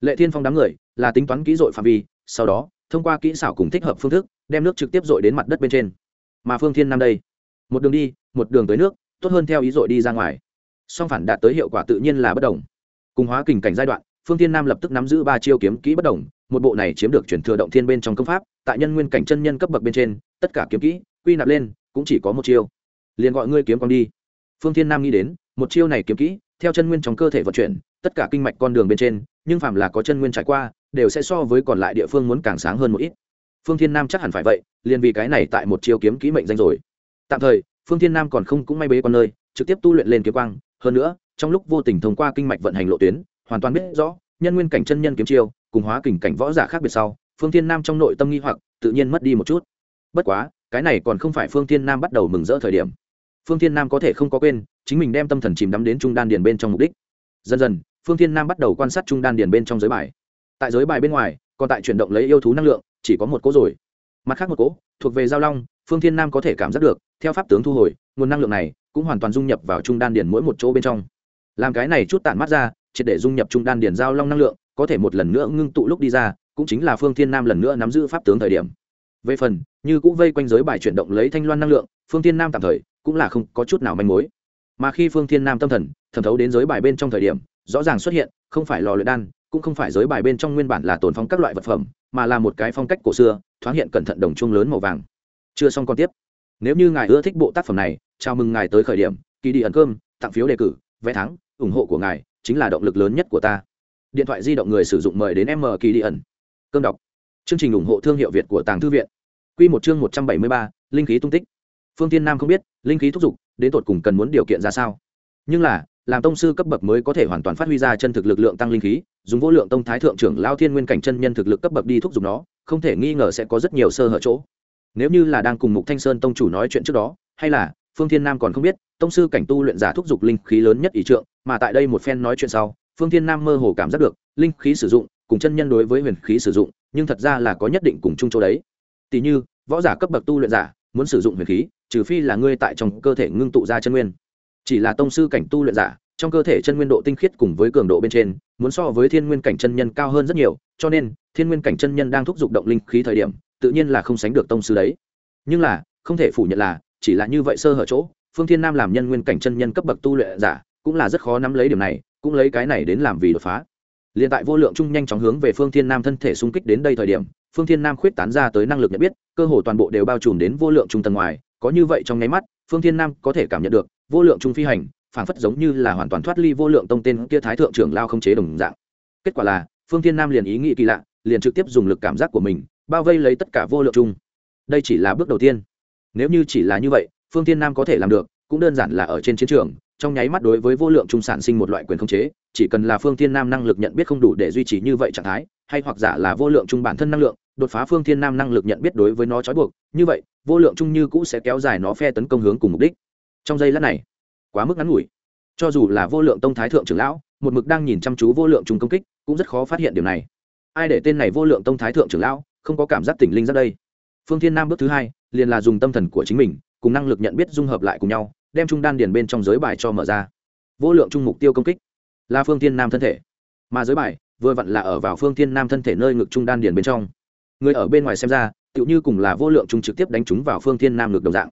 Lệ thiên phong đám người, là tính toán kỹ dội phạm vi, sau đó, thông qua kỹ xảo cùng thích hợp phương thức, đem nước trực tiếp dội đến mặt đất bên trên. Mà phương thiên nam đây, một đường đi, một đường tới nước, tốt hơn theo ý dội đi ra ngoài. Song phản đạt tới hiệu quả tự nhiên là bất đồng. Cùng hóa kình cảnh giai đoạn, phương thiên nam lập tức nắm giữ ba chiêu kiếm kỹ bất đồng một bộ này chiếm được chuyển thừa động thiên bên trong công pháp, tại nhân nguyên cảnh chân nhân cấp bậc bên trên, tất cả kiếm kỹ, quy nạp lên, cũng chỉ có một chiêu. Liền gọi ngươi kiếm con đi. Phương thiên nam nghĩ đến, một chiêu này kiếm kỹ, theo chân nguyên trong cơ thể vận chuyển, tất cả kinh mạch con đường bên trên, nhưng phàm là có chân nguyên trải qua, đều sẽ so với còn lại địa phương muốn càng sáng hơn một ít. Phương thiên nam chắc hẳn phải vậy, liền vì cái này tại một chiêu kiếm kỹ mệnh danh rồi. Tạm thời, phương thiên nam còn không cũng may bế con nơi, trực tiếp tu luyện lên kiếm quang. Hơn nữa, trong lúc vô tình thông qua kinh mạch vận hành lộ tuyến, hoàn toàn biết rõ, nhân nguyên cảnh chân nhân kiếm chiêu cùng hóa kình cảnh võ giả khác biệt sau, phương thiên nam trong nội tâm nghi hoặc, tự nhiên mất đi một chút. Bất quá, cái này còn không phải phương thiên nam bắt đầu mừng rỡ thời điểm. Phương thiên nam có thể không có quên, chính mình đem tâm thần chìm đắm đến trung đan điền bên trong mục đích. Dần dần, phương thiên nam bắt đầu quan sát trung đan điền bên trong giới bài. Tại giới bài bên ngoài, còn tại chuyển động lấy yêu thú năng lượng, chỉ có một cỗ rồi. Mặt khác một cỗ, thuộc về giao long, phương thiên nam có thể cảm giác được, theo pháp tướng thu hồi, nguồn năng lượng này cũng hoàn toàn dung nhập vào trung đan điền mỗi một chỗ bên trong. Làm cái này chút tản mắt ra, triệt để dung nhập trung đan điền giao long năng lượng có thể một lần nữa ngưng tụ lúc đi ra, cũng chính là phương thiên nam lần nữa nắm giữ pháp tướng thời điểm. Về phần, như cũng vây quanh giới bài chuyển động lấy thanh loan năng lượng, phương thiên nam tạm thời cũng là không có chút nào manh mối. Mà khi phương thiên nam tâm thần, thẩm thấu đến giới bài bên trong thời điểm, rõ ràng xuất hiện, không phải lò luyện đan, cũng không phải giới bài bên trong nguyên bản là tồn phong các loại vật phẩm, mà là một cái phong cách cổ xưa, thoáng hiện cẩn thận đồng chung lớn màu vàng. Chưa xong còn tiếp. Nếu như ngài ưa thích bộ tác phẩm này, chào mừng ngài tới khởi điểm, kỳ đi ẩn cơm, tặng phiếu đề cử, vé thắng, ủng hộ của ngài chính là động lực lớn nhất của ta điện thoại di động người sử dụng mời đến m kỳ đi ẩn. Cơm đọc. Chương trình ủng hộ thương hiệu việt của tàng thư viện. Q một chương một trăm bảy mươi ba, linh khí tung tích. Phương tiên nam không biết, linh khí thúc giục, đến tột cùng cần muốn điều kiện ra sao. Nhưng là, làm tông sư cấp bậc mới có thể hoàn toàn phát huy ra chân thực lực lượng tăng linh khí, dùng vô lượng tông thái thượng trưởng lao thiên nguyên cảnh chân nhân thực lực cấp bậc đi thúc giục nó, không thể nghi ngờ sẽ có rất nhiều sơ hở chỗ. Nếu như là đang cùng mục thanh sơn tông chủ nói chuyện trước đó, hay là phương thiên nam còn không biết, tông sư cảnh tu luyện giả thúc giục linh khí lớn nhất ý trượng, mà tại đây một phen nói chuyện sau phương thiên nam mơ hồ cảm giác được, linh khí sử dụng, cùng chân nhân đối với huyền khí sử dụng, nhưng thật ra là có nhất định cùng chung chỗ đấy. Tỷ như, võ giả cấp bậc tu luyện giả, muốn sử dụng huyền khí, trừ phi là ngươi tại trong cơ thể ngưng tụ ra chân nguyên. Chỉ là tông sư cảnh tu luyện giả, trong cơ thể chân nguyên độ tinh khiết cùng với cường độ bên trên, muốn so với thiên nguyên cảnh chân nhân cao hơn rất nhiều, cho nên, thiên nguyên cảnh chân nhân đang thúc giục động linh khí thời điểm, tự nhiên là không sánh được tông sư đấy. Nhưng là, không thể phủ nhận là, chỉ là như vậy sơ hở chỗ, phương thiên nam làm nhân nguyên cảnh chân nhân cấp bậc tu luyện giả, cũng là rất khó nắm lấy điểm này cũng lấy cái này đến làm vì đột phá. Liền tại vô lượng trung nhanh chóng hướng về phương thiên nam thân thể xung kích đến đây thời điểm, phương thiên nam khuyết tán ra tới năng lực nhận biết, cơ hồ toàn bộ đều bao trùm đến vô lượng trung tầng ngoài. Có như vậy trong nháy mắt, phương thiên nam có thể cảm nhận được, vô lượng trung phi hành, phảng phất giống như là hoàn toàn thoát ly vô lượng tông tên kia thái thượng trưởng lao không chế đồng dạng. Kết quả là, phương thiên nam liền ý nghĩ kỳ lạ, liền trực tiếp dùng lực cảm giác của mình, bao vây lấy tất cả vô lượng trung. Đây chỉ là bước đầu tiên. Nếu như chỉ là như vậy, phương thiên nam có thể làm được, cũng đơn giản là ở trên chiến trường trong nháy mắt đối với vô lượng trung sản sinh một loại quyền khống chế, chỉ cần là phương thiên nam năng lực nhận biết không đủ để duy trì như vậy trạng thái, hay hoặc giả là vô lượng trung bản thân năng lượng, đột phá phương thiên nam năng lực nhận biết đối với nó trói buộc, như vậy, vô lượng trung như cũ sẽ kéo dài nó phe tấn công hướng cùng mục đích. Trong giây lát này, quá mức ngắn ngủi. Cho dù là vô lượng tông thái thượng trưởng lão, một mực đang nhìn chăm chú vô lượng trung công kích, cũng rất khó phát hiện điều này. Ai để tên này vô lượng tông thái thượng trưởng lão, không có cảm giác tỉnh linh ra đây? Phương thiên nam bước thứ hai, liền là dùng tâm thần của chính mình, cùng năng lực nhận biết dung hợp lại cùng nhau đem trung đan điền bên trong giới bài cho mở ra. Vô lượng trung mục tiêu công kích, là phương thiên nam thân thể. Mà giới bài vừa vặn là ở vào phương thiên nam thân thể nơi ngực trung đan điền bên trong. Người ở bên ngoài xem ra, tựu như cùng là vô lượng trung trực tiếp đánh chúng vào phương thiên nam ngực đồng dạng.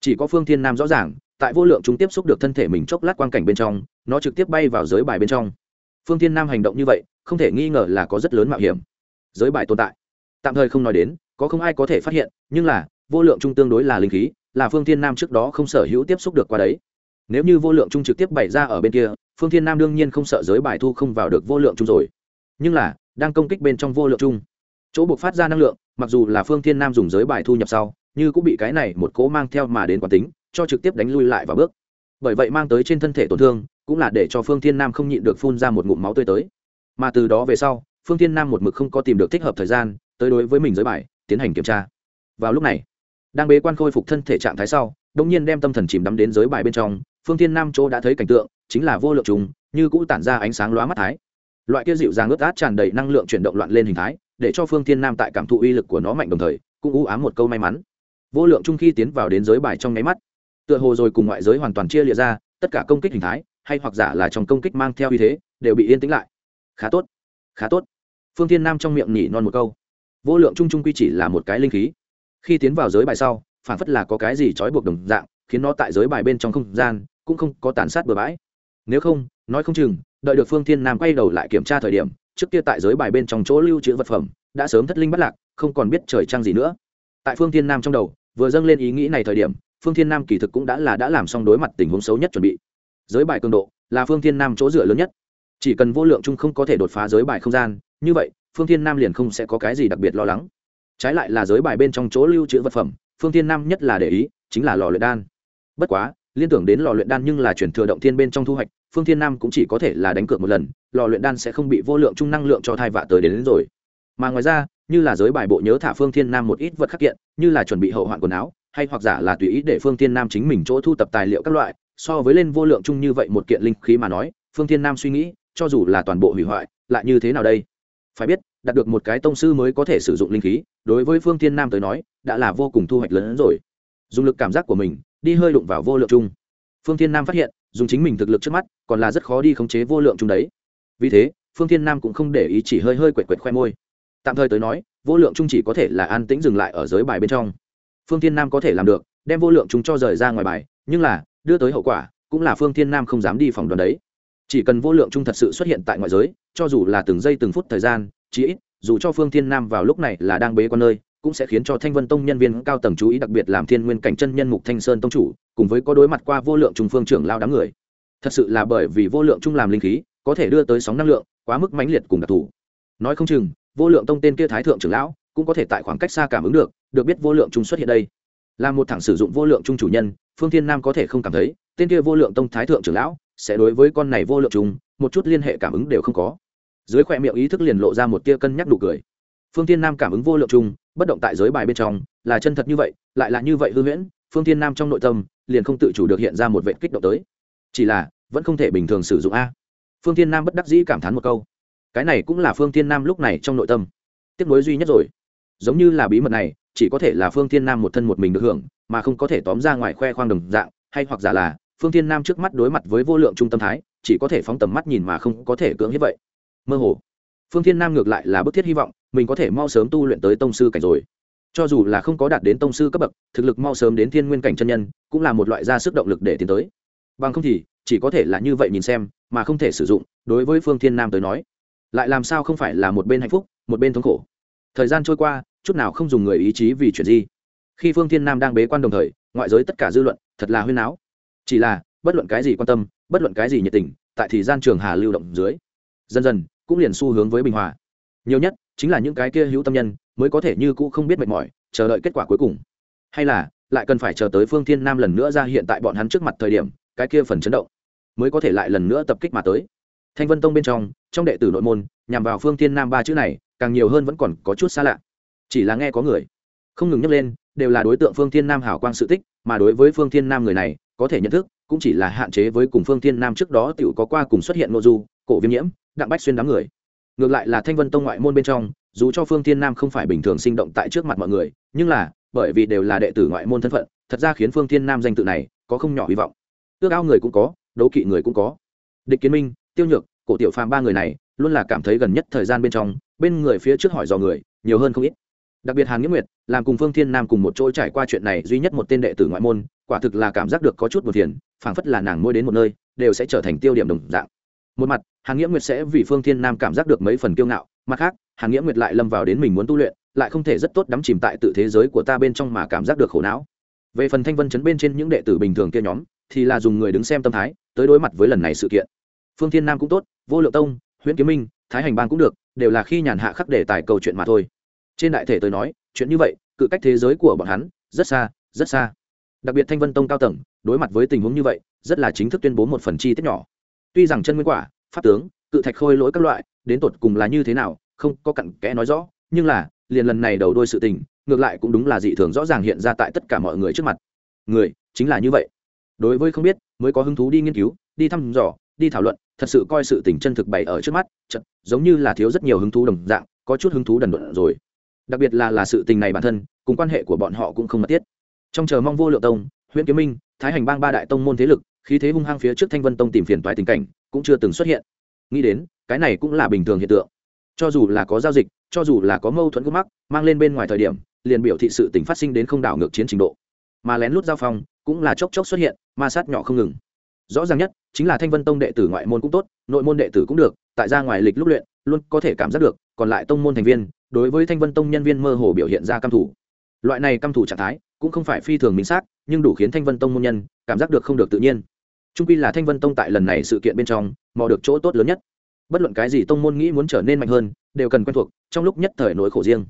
Chỉ có phương thiên nam rõ ràng, tại vô lượng trung tiếp xúc được thân thể mình chốc lát quang cảnh bên trong, nó trực tiếp bay vào giới bài bên trong. Phương thiên nam hành động như vậy, không thể nghi ngờ là có rất lớn mạo hiểm. Giới bài tồn tại, tạm thời không nói đến, có không ai có thể phát hiện, nhưng là, vô lượng trung tương đối là linh khí là phương thiên nam trước đó không sở hữu tiếp xúc được qua đấy. Nếu như vô lượng trung trực tiếp bày ra ở bên kia, phương thiên nam đương nhiên không sợ giới bài thu không vào được vô lượng trung rồi. Nhưng là, đang công kích bên trong vô lượng trung, chỗ buộc phát ra năng lượng, mặc dù là phương thiên nam dùng giới bài thu nhập sau, như cũng bị cái này một cố mang theo mà đến quán tính, cho trực tiếp đánh lui lại và bước. Bởi vậy mang tới trên thân thể tổn thương, cũng là để cho phương thiên nam không nhịn được phun ra một ngụm máu tươi tới. Mà từ đó về sau, phương thiên nam một mực không có tìm được thích hợp thời gian, tới đối với mình giới bài, tiến hành kiểm tra. Vào lúc này đang bế quan khôi phục thân thể trạng thái sau đông nhiên đem tâm thần chìm đắm đến giới bài bên trong, phương thiên nam chỗ đã thấy cảnh tượng, chính là vô lượng trùng, như cũ tản ra ánh sáng lóa mắt thái. Loại kia dịu dàng ướt át tràn đầy năng lượng chuyển động loạn lên hình thái, để cho phương thiên nam tại cảm thụ uy lực của nó mạnh đồng thời, cũng u ám một câu may mắn. Vô lượng trung khi tiến vào đến giới bài trong nháy mắt, tựa hồ rồi cùng ngoại giới hoàn toàn chia lịa ra, tất cả công kích hình thái, hay hoặc giả là trong công kích mang theo uy thế, đều bị yên tĩnh lại. Khá tốt khá tốt. Phương thiên nam trong miệng nhỉ non một câu. Vô lượng trung trung quy chỉ là một cái linh khí khi tiến vào giới bài sau phản phất là có cái gì trói buộc đồng dạng, khiến nó tại giới bài bên trong không gian cũng không có tàn sát bừa bãi. Nếu không, nói không chừng, đợi được phương thiên nam quay đầu lại kiểm tra thời điểm, trước kia tại giới bài bên trong chỗ lưu trữ vật phẩm, đã sớm thất linh bắt lạc, không còn biết trời trăng gì nữa. Tại phương thiên nam trong đầu, vừa dâng lên ý nghĩ này thời điểm, phương thiên nam kỳ thực cũng đã là đã làm xong đối mặt tình huống xấu nhất chuẩn bị. Giới bài cường độ, là phương thiên nam chỗ dựa lớn nhất. Chỉ cần vô lượng chung không có thể đột phá giới bài không gian, như vậy, phương thiên nam liền không sẽ có cái gì đặc biệt lo lắng trái lại là giới bài bên trong chỗ lưu trữ vật phẩm phương thiên nam nhất là để ý chính là lò luyện đan. Bất quá liên tưởng đến lò luyện đan nhưng là chuyển thừa động thiên bên trong thu hoạch phương thiên nam cũng chỉ có thể là đánh cược một lần lò luyện đan sẽ không bị vô lượng chung năng lượng cho thai vạ tới đến, đến rồi. Mà ngoài ra như là giới bài bộ nhớ thả phương thiên nam một ít vật khắc kiện như là chuẩn bị hậu hoạn quần áo hay hoặc giả là tùy ý để phương thiên nam chính mình chỗ thu tập tài liệu các loại so với lên vô lượng chung như vậy một kiện linh khí mà nói phương thiên nam suy nghĩ cho dù là toàn bộ hủy hoại lại như thế nào đây? Phải biết đạt được một cái tông sư mới có thể sử dụng linh khí, đối với phương thiên nam tới nói, đã là vô cùng thu hoạch lớn hơn rồi. Dùng lực cảm giác của mình, đi hơi đụng vào vô lượng chung phương thiên nam phát hiện, dùng chính mình thực lực trước mắt, còn là rất khó đi khống chế vô lượng chung đấy. Vì thế, phương thiên nam cũng không để ý chỉ hơi hơi quẹt quẹt khoe môi. Tạm thời tới nói, vô lượng chung chỉ có thể là an tĩnh dừng lại ở giới bài bên trong. Phương thiên nam có thể làm được, đem vô lượng chung cho rời ra ngoài bài, nhưng là, đưa tới hậu quả, cũng là phương thiên nam không dám đi phòng đoàn đấy. Chỉ cần vô lượng chung thật sự xuất hiện tại ngoại giới, cho dù là từng giây từng phút thời gian chí ít, dù cho phương thiên nam vào lúc này là đang bế quan nơi, cũng sẽ khiến cho thanh vân tông nhân viên cao tầng chú ý đặc biệt làm thiên nguyên cảnh chân nhân mục thanh sơn tông chủ, cùng với có đối mặt qua vô lượng trung phương trưởng lao đám người. Thật sự là bởi vì vô lượng trung làm linh khí, có thể đưa tới sóng năng lượng, quá mức mãnh liệt cùng đặc thù. Nói không chừng, vô lượng tông tên kia thái thượng trưởng lão, cũng có thể tại khoảng cách xa cảm ứng được được biết vô lượng trung xuất hiện đây. Là một thẳng sử dụng vô lượng trung chủ nhân, phương thiên nam có thể không cảm thấy, tên kia vô lượng tông thái thượng trưởng lão, sẽ đối với con này vô lượng trung, một chút liên hệ cảm ứng đều không có dưới khoe miệng ý thức liền lộ ra một tia cân nhắc đủ cười. Phương thiên nam cảm ứng vô lượng trung bất động tại giới bài bên trong, là chân thật như vậy, lại là như vậy hư huyễn, phương thiên nam trong nội tâm, liền không tự chủ được hiện ra một vệ kích động tới. Chỉ là, vẫn không thể bình thường sử dụng a. Phương thiên nam bất đắc dĩ cảm thán một câu. Cái này cũng là phương thiên nam lúc này trong nội tâm. Tiếc nối duy nhất rồi. Giống như là bí mật này, chỉ có thể là phương thiên nam một thân một mình được hưởng, mà không có thể tóm ra ngoài khoe khoang đồng dạng, hay hoặc giả là, phương thiên nam trước mắt đối mặt với vô lượng trung tâm thái, chỉ có thể phóng tầm mắt nhìn mà không có thể cưỡng hết vậy mơ hồ. Phương thiên nam ngược lại là bức thiết hy vọng, mình có thể mau sớm tu luyện tới tông sư cảnh rồi. Cho dù là không có đạt đến tông sư cấp bậc, thực lực mau sớm đến thiên nguyên cảnh chân nhân, cũng là một loại ra sức động lực để tiến tới. Bằng không thì, chỉ có thể là như vậy nhìn xem, mà không thể sử dụng, đối với phương thiên nam tới nói. Lại làm sao không phải là một bên hạnh phúc, một bên thống khổ. Thời gian trôi qua, chút nào không dùng người ý chí vì chuyện gì. Khi phương thiên nam đang bế quan đồng thời, ngoại giới tất cả dư luận, thật là huyên áo chỉ là, bất luận cái gì quan tâm, bất luận cái gì nhiệt tình, tại thì gian trường hà lưu động dưới, dần dần cũng liền xu hướng với bình hòa. Nhiều nhất chính là những cái kia hữu tâm nhân mới có thể như cũ không biết mệt mỏi, chờ đợi kết quả cuối cùng. Hay là lại cần phải chờ tới phương thiên nam lần nữa ra hiện tại bọn hắn trước mặt thời điểm, cái kia phần chấn động mới có thể lại lần nữa tập kích mà tới. Thanh vân tông bên trong trong đệ tử nội môn, nhằm vào phương thiên nam ba chữ này, càng nhiều hơn vẫn còn có chút xa lạ. Chỉ là nghe có người không ngừng nhắc lên, đều là đối tượng phương thiên nam hảo quang sự tích, mà đối với phương thiên nam người này, có thể nhận thức, cũng chỉ là hạn chế với cùng phương thiên nam trước đó tiểu có qua cùng xuất hiện nội du, cổ viêm nhiễm đặng bách xuyên đám người. Ngược lại là thanh vân tông ngoại môn bên trong, dù cho phương thiên nam không phải bình thường sinh động tại trước mặt mọi người, nhưng là, bởi vì đều là đệ tử ngoại môn thân phận, thật ra khiến phương thiên nam danh tự này có không nhỏ hy vọng. Ước ao người cũng có, đấu kỵ người cũng có. Địch kiến minh, tiêu nhược, cổ tiểu phàm ba người này, luôn là cảm thấy gần nhất thời gian bên trong, bên người phía trước hỏi dò người, nhiều hơn không ít. Đặc biệt hàn nghĩa nguyệt, làm cùng phương thiên nam cùng một chỗ trải qua chuyện này duy nhất một tên đệ tử ngoại môn, quả thực là cảm giác được có chút buồn phiền, phảng phất là nàng môi đến một nơi, đều sẽ trở thành tiêu điểm đồng dạng. Một mặt hàn nghĩa nguyệt sẽ vì phương thiên nam cảm giác được mấy phần kiêu ngạo, mặt khác, hàn nghĩa nguyệt lại lâm vào đến mình muốn tu luyện, lại không thể rất tốt đắm chìm tại tự thế giới của ta bên trong mà cảm giác được khổ não. Về phần thanh vân chấn bên trên những đệ tử bình thường kia nhóm, thì là dùng người đứng xem tâm thái, tới đối mặt với lần này sự kiện. Phương thiên nam cũng tốt, vô lượng tông huyện kiếm minh, thái hành bang cũng được, đều là khi nhàn hạ khắc để tài câu chuyện mà thôi. Trên đại thể tôi nói, chuyện như vậy, cự cách thế giới của bọn hắn, rất xa rất xa. Đặc biệt thanh vân tông cao tầng, đối mặt với tình huống như vậy, rất là chính thức tuyên bố một phần chi tiết nhỏ. Tuy rằng chân nguyên quả pháp tướng cự thạch khôi lỗi các loại đến tột cùng là như thế nào không có cặn kẽ nói rõ nhưng là liền lần này đầu đôi sự tình ngược lại cũng đúng là dị thường rõ ràng hiện ra tại tất cả mọi người trước mặt. Người chính là như vậy. Đối với không biết mới có hứng thú đi nghiên cứu đi thăm dò đi thảo luận thật sự coi sự tình chân thực bày ở trước mắt chật, giống như là thiếu rất nhiều hứng thú đồng dạng có chút hứng thú đần độn rồi. Đặc biệt là là sự tình này bản thân cùng quan hệ của bọn họ cũng không mật thiết. Trong chờ mong vô lượng tông huyện kiếm minh thái hành bang ba đại tông môn thế lực khí thế hung hăng phía trước thanh vân tông tìm phiền toái tình cảnh, cũng chưa từng xuất hiện. Nghĩ đến, cái này cũng là bình thường hiện tượng. Cho dù là có giao dịch, cho dù là có mâu thuẫn gốc mắc, mang lên bên ngoài thời điểm, liền biểu thị sự tình phát sinh đến không đảo ngược chiến trình độ. Mà lén lút giao phong, cũng là chốc chốc xuất hiện, ma sát nhỏ không ngừng. Rõ ràng nhất, chính là thanh vân tông đệ tử ngoại môn cũng tốt, nội môn đệ tử cũng được, tại ra ngoài lịch lúc luyện, luôn có thể cảm giác được, còn lại tông môn thành viên, đối với thanh vân tông nhân viên mơ hồ biểu hiện ra căm thủ loại này căm thủ trạng thái, cũng không phải phi thường minh xác, nhưng đủ khiến thanh vân tông môn nhân, cảm giác được không được tự nhiên trung quy là thanh vân tông tại lần này sự kiện bên trong, mò được chỗ tốt lớn nhất. Bất luận cái gì tông môn nghĩ muốn trở nên mạnh hơn, đều cần quen thuộc, trong lúc nhất thời nỗi khổ riêng.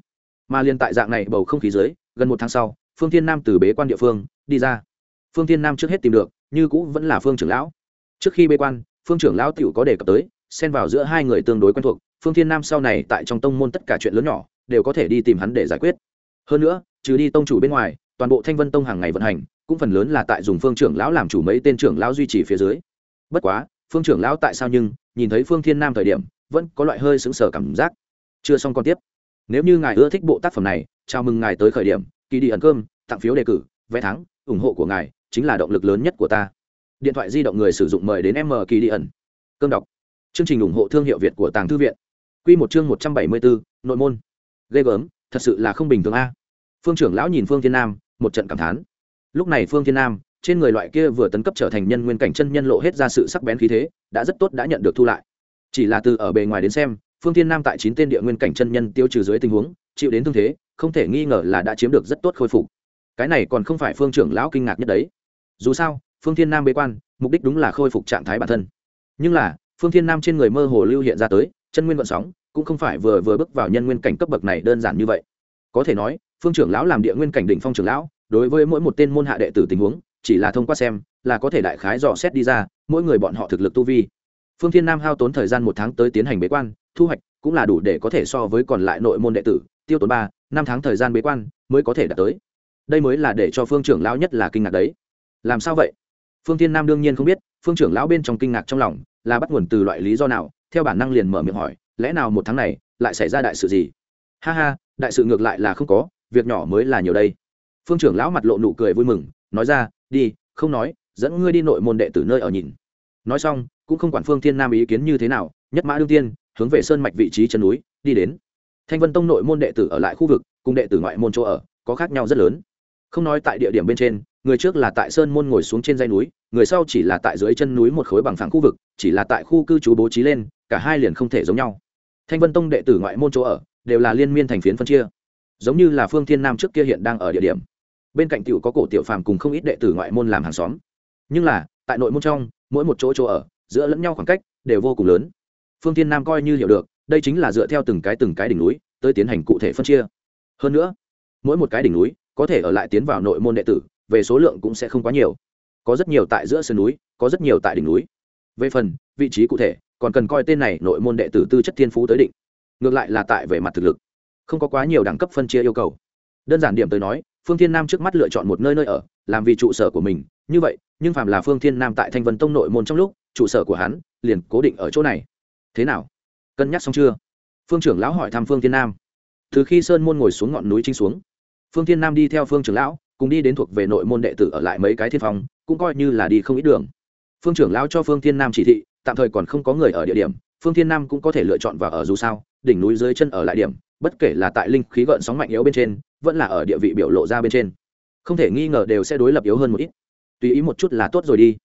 Mà liên tại dạng này bầu không khí dưới, gần một tháng sau, phương thiên nam từ bế quan địa phương, đi ra. Phương thiên nam trước hết tìm được, như cũ vẫn là phương trưởng lão. Trước khi bế quan, phương trưởng lão t i ể u có đề cập tới, xen vào giữa hai người tương đối quen thuộc, phương thiên nam sau này tại trong tông môn tất cả chuyện lớn nhỏ, đều có thể đi tìm hắn để giải quyết. Hơn nữa, trừ đi tông chủ bên ngoài, toàn bộ thanh vân tông hàng ngày vận hành cũng phần lớn là tại dùng phương trưởng lão làm chủ mấy tên trưởng lão duy trì phía dưới. Bất quá, phương trưởng lão tại sao nhưng, nhìn thấy phương thiên nam thời điểm, vẫn có loại hơi sững sờ cảm giác. Chưa xong còn tiếp. Nếu như ngài ưa thích bộ tác phẩm này, chào mừng ngài tới khởi điểm kỳ đi ẩn cơm, tặng phiếu đề cử, vé thắng, ủng hộ của ngài chính là động lực lớn nhất của ta. Điện thoại di động người sử dụng mời đến m kỳ đi ẩn. Cơm đọc. Chương trình ủng hộ thương hiệu việt của tàng thư viện. Q một chương một trăm bảy mươi bốn, nội môn. Ghê gớm, thật sự là không bình thường a. Phương trưởng lão nhìn phương thiên nam, một trận cảm thán lúc này phương thiên nam, trên người loại kia vừa tấn cấp trở thành nhân nguyên cảnh chân nhân lộ hết ra sự sắc bén khí thế, đã rất tốt đã nhận được thu lại. Chỉ là từ ở bề ngoài đến xem, phương thiên nam tại chín tên địa nguyên cảnh chân nhân tiêu trừ dưới tình huống, chịu đến thương thế, không thể nghi ngờ là đã chiếm được rất tốt khôi phục. Cái này còn không phải phương trưởng lão kinh ngạc nhất đấy. Dù sao, phương thiên nam bế quan, mục đích đúng là khôi phục trạng thái bản thân. Nhưng là, phương thiên nam trên người mơ hồ lưu hiện ra tới, chân nguyên vận sóng, cũng không phải vừa vừa bước vào nhân nguyên cảnh cấp bậc này đơn giản như vậy. Có thể nói, phương trưởng lão làm địa nguyên cảnh đỉnh phong trưởng lão đối với mỗi một tên môn hạ đệ tử tình huống, chỉ là thông qua xem, là có thể đại khái dò xét đi ra, mỗi người bọn họ thực lực tu vi. Phương thiên nam hao tốn thời gian một tháng tới tiến hành bế quan, thu hoạch cũng là đủ để có thể so với còn lại nội môn đệ tử, tiêu tốn ba, năm tháng thời gian bế quan mới có thể đạt tới. Đây mới là để cho phương trưởng lão nhất là kinh ngạc đấy. Làm sao vậy? Phương thiên nam đương nhiên không biết, phương trưởng lão bên trong kinh ngạc trong lòng là bắt nguồn từ loại lý do nào, theo bản năng liền mở miệng hỏi, lẽ nào một tháng này lại xảy ra đại sự gì? Ha ha, đại sự ngược lại là không có, việc nhỏ mới là nhiều đây phương trưởng lão mặt lộ nụ cười vui mừng, nói ra, đi, không nói, dẫn ngươi đi nội môn đệ tử nơi ở nhìn. Nói xong, cũng không quản phương thiên nam ý kiến như thế nào, nhất mã đương tiên, hướng về sơn mạch vị trí chân núi, đi đến. Thanh vân tông nội môn đệ tử ở lại khu vực, cùng đệ tử ngoại môn chỗ ở, có khác nhau rất lớn. Không nói tại địa điểm bên trên, người trước là tại sơn môn ngồi xuống trên dây núi, người sau chỉ là tại dưới chân núi một khối bằng phẳng khu vực, chỉ là tại khu cư trú bố trí lên, cả hai liền không thể giống nhau. Thanh vân tông đệ tử ngoại môn chỗ ở, đều là liên miên thành phiến phân chia. Giống như là phương thiên nam trước kia hiện đang ở địa điểm bên cạnh tiểu có cổ tiểu phàm cùng không ít đệ tử ngoại môn làm hàng xóm. Nhưng là, tại nội môn trong, mỗi một chỗ chỗ ở, giữa lẫn nhau khoảng cách đều vô cùng lớn. Phương thiên nam coi như hiểu được, đây chính là dựa theo từng cái từng cái đỉnh núi tới tiến hành cụ thể phân chia. Hơn nữa, mỗi một cái đỉnh núi có thể ở lại tiến vào nội môn đệ tử, về số lượng cũng sẽ không quá nhiều. Có rất nhiều tại giữa sườn núi, có rất nhiều tại đỉnh núi. Về phần, vị trí cụ thể, còn cần coi tên này nội môn đệ tử tư chất thiên phú tới định. Ngược lại là tại về mặt thực lực, không có quá nhiều đẳng cấp phân chia yêu cầu. Đơn giản điểm tới nói phương thiên nam trước mắt lựa chọn một nơi nơi ở, làm vì trụ sở của mình. Như vậy, nhưng phàm là phương thiên nam tại thanh vân tông nội môn trong lúc, trụ sở của hắn liền cố định ở chỗ này. Thế nào? Cân nhắc xong chưa? Phương trưởng lão hỏi thăm phương thiên nam. Từ khi sơn môn ngồi xuống ngọn núi trinh xuống, phương thiên nam đi theo phương trưởng lão, cùng đi đến thuộc về nội môn đệ tử ở lại mấy cái thiên phòng, cũng coi như là đi không ít đường. Phương trưởng lão cho phương thiên nam chỉ thị, tạm thời còn không có người ở địa điểm, phương thiên nam cũng có thể lựa chọn và ở dù sao, đỉnh núi dưới chân ở lại điểm, bất kể là tại linh khí gợn sóng mạnh yếu bên trên vẫn là ở địa vị biểu lộ ra bên trên. Không thể nghi ngờ đều sẽ đối lập yếu hơn một ít. Tùy ý một chút là tốt rồi đi.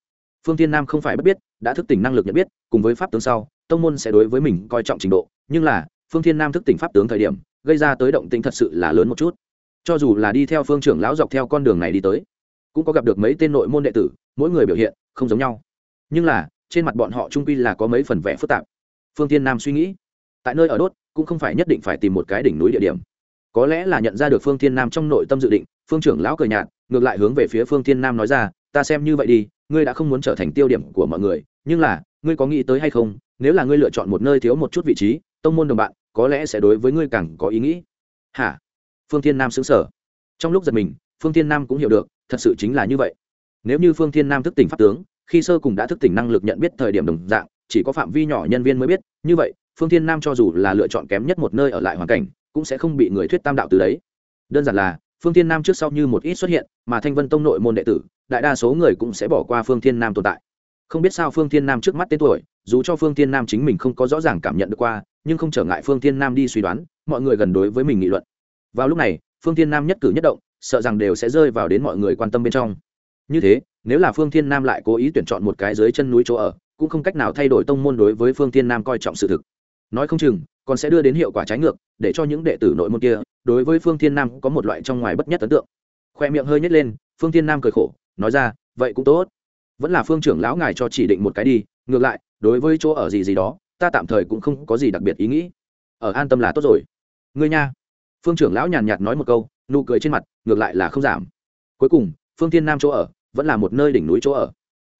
Phương thiên nam không phải bất biết, đã thức tỉnh năng lực nhận biết, cùng với pháp tướng sau, tông môn sẽ đối với mình coi trọng trình độ. Nhưng là, phương thiên nam thức tỉnh pháp tướng thời điểm, gây ra tới động tính thật sự là lớn một chút. Cho dù là đi theo phương trưởng lão dọc theo con đường này đi tới, cũng có gặp được mấy tên nội môn đệ tử, mỗi người biểu hiện không giống nhau. Nhưng là, trên mặt bọn họ trung quy là có mấy phần vẻ phức tạp. Phương thiên nam suy nghĩ, tại nơi ở đốt, cũng không phải nhất định phải tìm một cái đỉnh núi địa điểm có lẽ là nhận ra được phương thiên nam trong nội tâm dự định, phương trưởng lão cười nhạt, ngược lại hướng về phía phương thiên nam nói ra, ta xem như vậy đi, ngươi đã không muốn trở thành tiêu điểm của mọi người, nhưng là, ngươi có nghĩ tới hay không? Nếu là ngươi lựa chọn một nơi thiếu một chút vị trí, tông môn đồng bạn, có lẽ sẽ đối với ngươi càng có ý nghĩ. Hả? Phương thiên nam xứng sở trong lúc giật mình, phương thiên nam cũng hiểu được, thật sự chính là như vậy. Nếu như phương thiên nam thức tỉnh pháp tướng, khi sơ cùng đã thức tỉnh năng lực nhận biết thời điểm đồng dạng, chỉ có phạm vi nhỏ nhân viên mới biết, như vậy, phương thiên nam cho dù là lựa chọn kém nhất một nơi ở lại hoàn cảnh cũng sẽ không bị người thuyết tam đạo từ đấy. Đơn giản là, phương thiên nam trước sau như một ít xuất hiện, mà thanh vân tông nội môn đệ tử, đại đa số người cũng sẽ bỏ qua phương thiên nam tồn tại. Không biết sao phương thiên nam trước mắt tên tuổi, dù cho phương thiên nam chính mình không có rõ ràng cảm nhận được qua, nhưng không trở ngại phương thiên nam đi suy đoán, mọi người gần đối với mình nghị luận. Vào lúc này, phương thiên nam nhất cử nhất động, sợ rằng đều sẽ rơi vào đến mọi người quan tâm bên trong. Như thế, nếu là phương thiên nam lại cố ý tuyển chọn một cái dưới chân núi chỗ ở, cũng không cách nào thay đổi tông môn đối với phương thiên nam coi trọng sự thực. Nói không chừng còn sẽ đưa đến hiệu quả trái ngược, để cho những đệ tử nội môn kia, đối với phương thiên nam có một loại trong ngoài bất nhất ấn tượng. Khoe miệng hơi nhét lên, phương thiên nam cười khổ, nói ra, vậy cũng tốt. Vẫn là phương trưởng lão ngài cho chỉ định một cái đi, ngược lại, đối với chỗ ở gì gì đó, ta tạm thời cũng không có gì đặc biệt ý nghĩ. Ở an tâm là tốt rồi. Ngươi nha. Phương trưởng lão nhàn nhạt nói một câu, nụ cười trên mặt, ngược lại là không giảm. Cuối cùng, phương thiên nam chỗ ở, vẫn là một nơi đỉnh núi chỗ ở.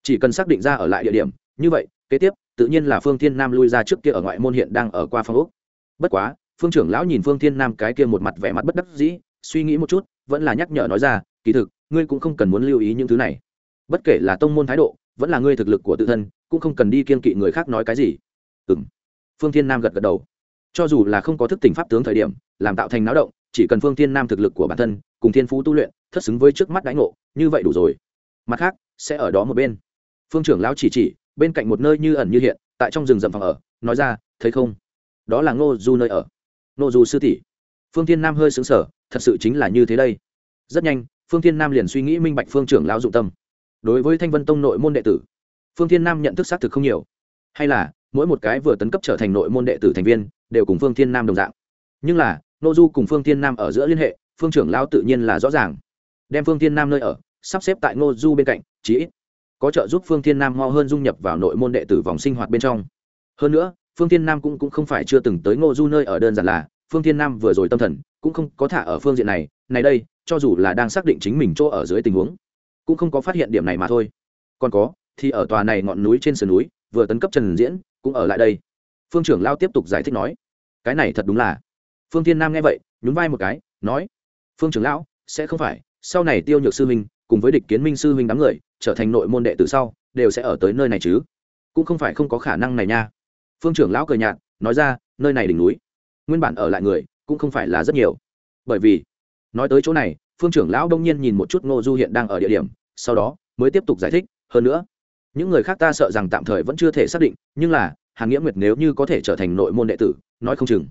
Chỉ cần xác định ra ở lại địa điểm, như vậy, kế tiếp, tự nhiên là phương thiên nam lui ra trước kia ở ngoại môn hiện đang ở qua phong úc bất quá, phương trưởng lão nhìn phương thiên nam cái kia một mặt vẻ mặt bất đắc dĩ, suy nghĩ một chút, vẫn là nhắc nhở nói ra, kỳ thực, ngươi cũng không cần muốn lưu ý những thứ này. Bất kể là tông môn thái độ, vẫn là ngươi thực lực của tự thân, cũng không cần đi kiên kỵ người khác nói cái gì. Ừ m phương thiên nam gật gật đầu. Cho dù là không có thức tỉnh pháp tướng thời điểm, làm tạo thành náo động, chỉ cần phương thiên nam thực lực của bản thân, cùng thiên phú tu luyện, thất xứng với trước mắt đãi ngộ, như vậy đủ rồi. Mặt khác, sẽ ở đó một bên. Phương trưởng lão chỉ chỉ, bên cạnh một nơi như ẩn như hiện, tại trong rừng rậm phòng ở, nói ra, thấy không? Đó là ngô du nơi ở. Ngô du sư tỷ. Phương thiên nam hơi xứng sở thật sự chính là như thế đây. Rất nhanh, phương thiên nam liền suy nghĩ minh bạch phương trưởng lão dụng tâm. Đối với thanh vân tông nội môn đệ tử, phương thiên nam nhận thức xác thực không nhiều. Hay là, mỗi một cái vừa tấn cấp trở thành nội môn đệ tử thành viên, đều cùng phương thiên nam đồng dạng. Nhưng là nô du cùng phương thiên nam ở giữa liên hệ, phương trưởng lão tự nhiên là rõ ràng. Đem phương thiên nam nơi ở, sắp xếp tại ngô du bên cạnh, chí ít có trợ giúp phương thiên nam ho hơn dung nhập vào nội môn đệ tử vòng sinh hoạt bên trong. Hơn nữa phương thiên nam cũng, cũng không phải chưa từng tới ngô du nơi ở đơn giản là phương thiên nam vừa rồi tâm thần cũng không có thả ở phương diện này này đây cho dù là đang xác định chính mình chỗ ở dưới tình huống cũng không có phát hiện điểm này mà thôi. Còn có thì ở tòa này ngọn núi trên sườn núi vừa tấn cấp trần diễn cũng ở lại đây. Phương trưởng lao tiếp tục giải thích nói cái này thật đúng là. Phương thiên nam nghe vậy nhún vai một cái nói phương trưởng lão sẽ không phải sau này tiêu nhược sư huynh cùng với địch kiến minh sư huynh đám người trở thành nội môn đệ từ sau đều sẽ ở tới nơi này chứ. Cũng không phải không có khả năng này nha phương trưởng lão cười nhạt, nói ra, nơi này đỉnh núi, nguyên bản ở lại người cũng không phải là rất nhiều. Bởi vì, nói tới chỗ này, phương trưởng lão đông nhiên nhìn một chút ngô du hiện đang ở địa điểm, sau đó mới tiếp tục giải thích, hơn nữa, những người khác ta sợ rằng tạm thời vẫn chưa thể xác định, nhưng là, hàn nghĩa nguyệt nếu như có thể trở thành nội môn đệ tử, nói không chừng,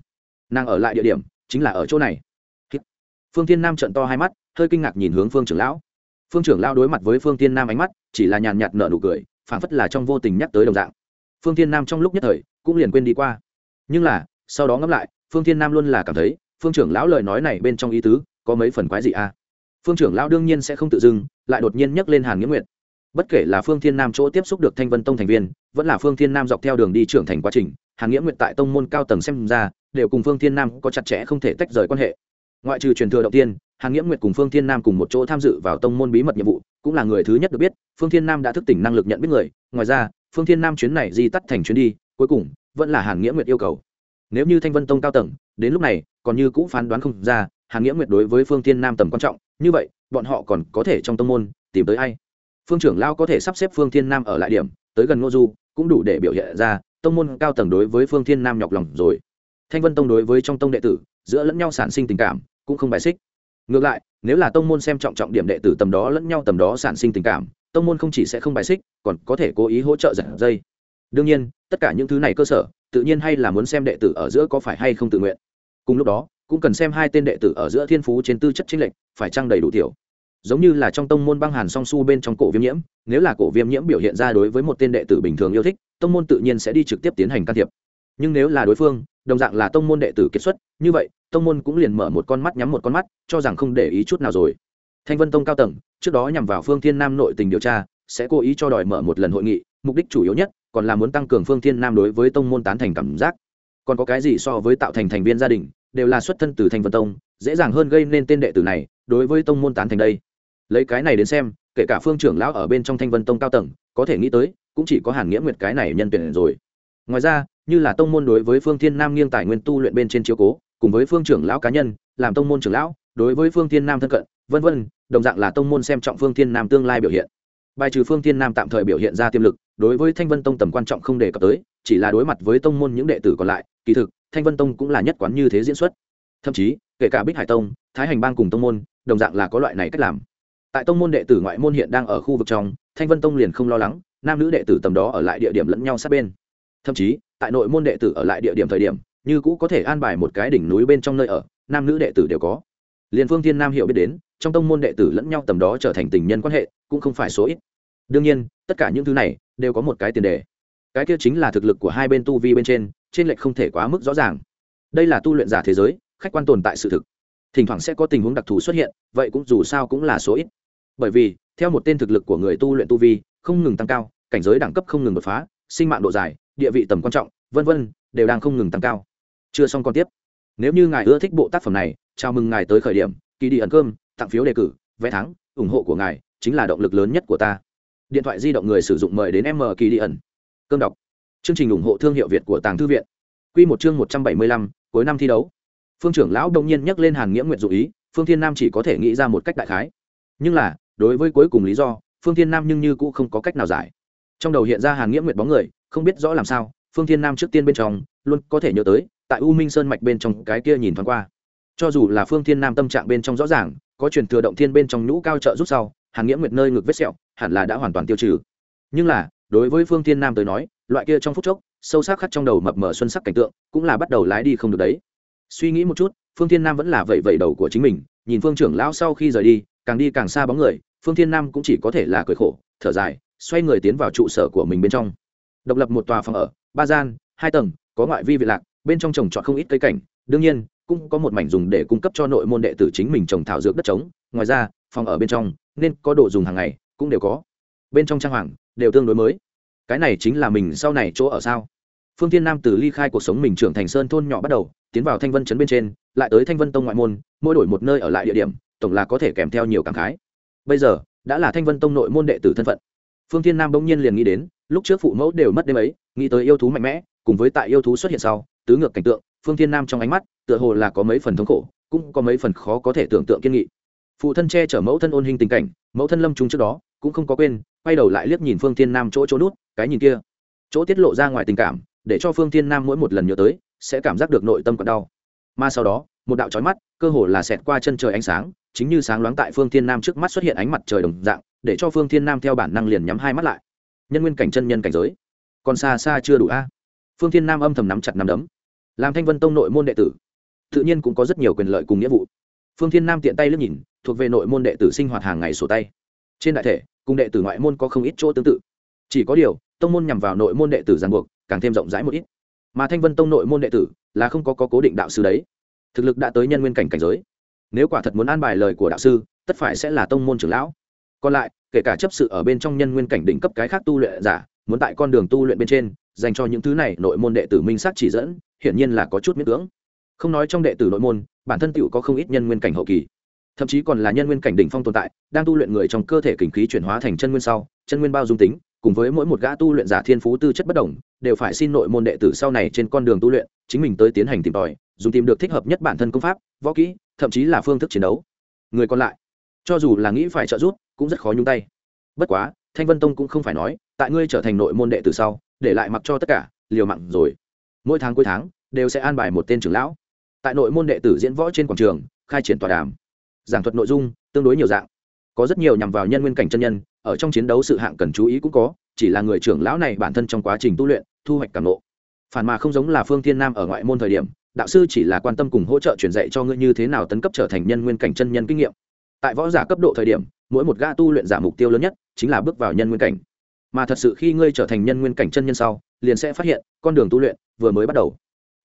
nàng ở lại địa điểm chính là ở chỗ này. Phương tiên nam trận to hai mắt, hơi kinh ngạc nhìn hướng phương trưởng lão. Phương trưởng lão đối mặt với phương tiên nam ánh mắt chỉ là nhàn nhạt nở nụ cười, phảng phất là trong vô tình nhắc tới đồng dạng. Phương tiên nam trong lúc nhất thời cũng liền quên đi qua. Nhưng là, sau đó ngẫm lại, phương Thiên nam luôn là cảm thấy, phương trưởng lão lời nói này bên trong ý tứ, có mấy phần quái gì a à? phương trưởng lão đương nhiên sẽ không tự dưng, lại đột nhiên nhắc lên hàn nghĩa nguyệt. Bất kể là phương thiên nam chỗ tiếp xúc được thanh vân tông thành viên, vẫn là phương thiên nam dọc theo đường đi trưởng thành quá trình, hàn nghĩa nguyệt tại tông môn cao tầng xem ra, đều cùng phương thiên nam có chặt chẽ không thể tách rời quan hệ. Ngoại trừ truyền thừa đầu tiên, hàn nghĩa nguyệt cùng phương thiên nam cùng một chỗ tham dự vào tông môn bí mật nhiệm vụ, cũng là người thứ nhất được biết, phương thiên nam đã thức tỉnh năng lực nhận biết người. Ngoài ra, phương thiên nam chuyến này di tắt thành chuyến đi cuối cùng, vẫn là hàn nghĩa nguyệt yêu cầu. Nếu như thanh vân tông cao tầng, đến lúc này, còn như cũ phán đoán không ra, hàn nghĩa nguyệt đối với phương thiên nam tầm quan trọng. Như vậy, bọn họ còn có thể trong tông môn tìm tới ai? Phương trưởng lao có thể sắp xếp phương thiên nam ở lại điểm, tới gần ngô du, cũng đủ để biểu hiện ra tông môn cao tầng đối với phương thiên nam nhọc lòng rồi. Thanh vân tông đối với trong tông đệ tử, giữa lẫn nhau sản sinh tình cảm, cũng không bài xích. Ngược lại, nếu là tông môn xem trọng trọng điểm đệ tử tầm đó lẫn nhau tầm đó sản sinh tình cảm, tông môn không chỉ sẽ không bài xích, còn có thể cố ý hỗ trợ giật dây đương nhiên, tất cả những thứ này cơ sở, tự nhiên hay là muốn xem đệ tử ở giữa có phải hay không tự nguyện. Cùng lúc đó, cũng cần xem hai tên đệ tử ở giữa thiên phú trên tư chất chính lệnh phải trang đầy đủ tiểu. Giống như là trong tông môn băng hàn song su bên trong cổ viêm nhiễm, nếu là cổ viêm nhiễm biểu hiện ra đối với một tên đệ tử bình thường yêu thích, tông môn tự nhiên sẽ đi trực tiếp tiến hành can thiệp. Nhưng nếu là đối phương, đồng dạng là tông môn đệ tử kiệt xuất, như vậy, tông môn cũng liền mở một con mắt nhắm một con mắt, cho rằng không để ý chút nào rồi. Thanh vân tông cao tầng, trước đó nhằm vào phương thiên nam nội tình điều tra, sẽ cố ý cho đòi mở một lần hội nghị, mục đích chủ yếu nhất còn là muốn tăng cường phương thiên nam đối với tông môn tán thành cảm giác. Còn có cái gì so với tạo thành thành viên gia đình, đều là xuất thân từ thanh vân tông, dễ dàng hơn gây nên tên đệ tử này đối với tông môn tán thành đây. Lấy cái này đến xem, kể cả phương trưởng lão ở bên trong thanh vân tông cao tầng, có thể nghĩ tới, cũng chỉ có hàn nghĩa nguyệt cái này nhân tuyển rồi. Ngoài ra, như là tông môn đối với phương thiên nam nghiêng tài nguyên tu luyện bên trên chiếu cố, cùng với phương trưởng lão cá nhân, làm tông môn trưởng lão, đối với phương thiên nam thân cận, vân vân, đồng dạng là tông môn xem trọng phương thiên nam tương lai biểu hiện. Bài trừ phương thiên nam tạm thời biểu hiện ra tiềm lực đối với thanh vân tông tầm quan trọng không đề cập tới, chỉ là đối mặt với tông môn những đệ tử còn lại, kỳ thực, thanh vân tông cũng là nhất quán như thế diễn xuất. Thậm chí, kể cả bích hải tông, thái hành bang cùng tông môn, đồng dạng là có loại này cách làm. Tại tông môn đệ tử ngoại môn hiện đang ở khu vực trong, thanh vân tông liền không lo lắng, nam nữ đệ tử tầm đó ở lại địa điểm lẫn nhau sát bên. Thậm chí, tại nội môn đệ tử ở lại địa điểm thời điểm, như cũ có thể an bài một cái đỉnh núi bên trong nơi ở, nam nữ đệ tử đều có. Liền phương thiên nam hiểu biết đến, trong tông môn đệ tử lẫn nhau tầm đó trở thành tình nhân quan hệ, cũng không phải số ít đương nhiên, tất cả những thứ này đều có một cái tiền đề. Cái kia chính là thực lực của hai bên tu vi bên trên trên lệch không thể quá mức rõ ràng. Đây là tu luyện giả thế giới, khách quan tồn tại sự thực. Thỉnh thoảng sẽ có tình huống đặc thù xuất hiện, vậy cũng dù sao cũng là số ít. Bởi vì, theo một tên thực lực của người tu luyện tu vi, không ngừng tăng cao, cảnh giới đẳng cấp không ngừng đột phá, sinh mạng độ dài, địa vị tầm quan trọng, vân vân, đều đang không ngừng tăng cao. Chưa xong còn tiếp. Nếu như ngài ưa thích bộ tác phẩm này, chào mừng ngài tới khởi điểm kỳ đi ẩn cơm, tặng phiếu đề cử, vé thắng, ủng hộ của ngài chính là động lực lớn nhất của ta điện thoại di động người sử dụng mời đến m kỳ đi ẩn. Cơm đọc. Chương trình ủng hộ thương hiệu việt của tàng thư viện. Q một chương một trăm bảy mươi lăm, cuối năm thi đấu. Phương trưởng lão đông nhiên nhắc lên hàn nghĩa nguyện dụ ý, phương thiên nam chỉ có thể nghĩ ra một cách đại khái. Nhưng là, đối với cuối cùng lý do, phương thiên nam nhưng như cũng không có cách nào giải. Trong đầu hiện ra hàn nghĩa nguyện bóng người, không biết rõ làm sao, phương thiên nam trước tiên bên trong, luôn có thể nhớ tới, tại u minh sơn mạch bên trong cái kia nhìn thoáng qua. Cho dù là phương thiên nam tâm trạng bên trong rõ ràng, có truyền thừa động thiên bên trong nhũ cao trợ rút sau, hàn nghĩa nguyệt nơi ngực vết sẹo hẳn là đã hoàn toàn tiêu trừ. Nhưng là, đối với phương thiên nam tới nói, loại kia trong phút chốc, sâu sắc khắc trong đầu mập mờ xuân sắc cảnh tượng, cũng là bắt đầu lái đi không được đấy. Suy nghĩ một chút, phương thiên nam vẫn là vậy vậy đầu của chính mình, nhìn phương trưởng lão sau khi rời đi, càng đi càng xa bóng người, phương thiên nam cũng chỉ có thể là cười khổ, thở dài, xoay người tiến vào trụ sở của mình bên trong. Độc lập một tòa phòng ở, ba gian, hai tầng, có ngoại vi viện lạc, bên trong trồng trọt không ít cây cảnh. Đương nhiên, cũng có một mảnh dùng để cung cấp cho nội môn đệ tử chính mình trồng thảo dược đất trống. Ngoài ra, phòng ở bên trong, nên có đồ dùng hàng ngày cũng đều có. Bên trong trang hoàng, đều tương đối mới. Cái này chính là mình sau này chỗ ở sao? Phương tiên nam từ ly khai cuộc sống mình trưởng thành sơn thôn nhỏ bắt đầu, tiến vào thanh vân trấn bên trên, lại tới thanh vân tông ngoại môn, mỗi đổi một nơi ở lại địa điểm, tổng là có thể kèm theo nhiều cảm khái. Bây giờ, đã là thanh vân tông nội môn đệ tử thân phận. Phương tiên nam bỗng nhiên liền nghĩ đến, lúc trước phụ mẫu đều mất đêm ấy, nghĩ tới yêu thú mạnh mẽ, cùng với tại yêu thú xuất hiện sau, tứ ngược cảnh tượng, phương thiên nam trong ánh mắt, tựa hồ là có mấy phần thống khổ, cũng có mấy phần khó có thể tưởng tượng kiên nghị phụ thân che chở mẫu thân ôn hình tình cảnh, mẫu thân lâm trung trước đó, cũng không có quên, quay đầu lại liếc nhìn phương thiên nam chỗ chỗ nút, cái nhìn kia. Chỗ tiết lộ ra ngoài tình cảm, để cho phương thiên nam mỗi một lần nhớ tới, sẽ cảm giác được nội tâm còn đau. Mà sau đó, một đạo trói mắt, cơ hồ là xẹt qua chân trời ánh sáng, chính như sáng loáng tại phương thiên nam trước mắt xuất hiện ánh mặt trời đồng dạng, để cho phương thiên nam theo bản năng liền nhắm hai mắt lại. Nhân nguyên cảnh chân nhân cảnh giới. Còn xa xa chưa đủ a. Phương thiên nam âm thầm nắm chặt nắm đấm. Làm thanh vân tông nội môn đệ tử, tự nhiên cũng có rất nhiều quyền lợi cùng nghĩa vụ phương thiên nam tiện tay lướt nhìn thuộc về nội môn đệ tử sinh hoạt hàng ngày sổ tay. Trên đại thể cùng đệ tử ngoại môn có không ít chỗ tương tự. Chỉ có điều tông môn nhằm vào nội môn đệ tử ràng buộc càng thêm rộng rãi một ít. Mà thanh vân tông nội môn đệ tử là không có, có cố định đạo sư đấy. Thực lực đã tới nhân nguyên cảnh cảnh giới. Nếu quả thật muốn an bài lời của đạo sư tất phải sẽ là tông môn trưởng lão. Còn lại kể cả chấp sự ở bên trong nhân nguyên cảnh đỉnh cấp cái khác tu luyện giả muốn tại con đường tu luyện bên trên dành cho những thứ này nội môn đệ tử minh sát chỉ dẫn hiển nhiên là có chút miễn cưỡng không nói trong đệ tử nội môn, bản thân tựu có không ít nhân nguyên cảnh hậu kỳ. Thậm chí còn là nhân nguyên cảnh đỉnh phong tồn tại, đang tu luyện người trong cơ thể kình khí chuyển hóa thành chân nguyên sau, chân nguyên bao dung tính, cùng với mỗi một gã tu luyện giả thiên phú tư chất bất đồng, đều phải xin nội môn đệ tử sau này trên con đường tu luyện, chính mình tới tiến hành tìm tòi, dùng tìm được thích hợp nhất bản thân công pháp, võ kỹ, thậm chí là phương thức chiến đấu. Người còn lại, cho dù là nghĩ phải trợ giúp, cũng rất khó nhung tay. Bất quá, thanh vân tông cũng không phải nói, tại ngươi trở thành nội môn đệ tử sau, để lại mặc cho tất cả, liều mặn rồi. Mỗi tháng cuối tháng, đều sẽ an bài một tên trưởng lão tại nội môn đệ tử diễn võ trên quảng trường, khai triển tòa đàm. Giảng thuật nội dung, tương đối nhiều dạng. Có rất nhiều nhằm vào nhân nguyên cảnh chân nhân, ở trong chiến đấu sự hạng cần chú ý cũng có, chỉ là người trưởng lão này bản thân trong quá trình tu luyện, thu hoạch cảm nộ. Phản mà không giống là phương thiên nam ở ngoại môn thời điểm, đạo sư chỉ là quan tâm cùng hỗ trợ truyền dạy cho ngươi như thế nào tấn cấp trở thành nhân nguyên cảnh chân nhân kinh nghiệm. Tại võ giả cấp độ thời điểm, mỗi một gã tu luyện giả mục tiêu lớn nhất chính là bước vào nhân nguyên cảnh. Mà thật sự khi ngươi trở thành nhân nguyên cảnh chân nhân sau, liền sẽ phát hiện, con đường tu luyện vừa mới bắt đầu.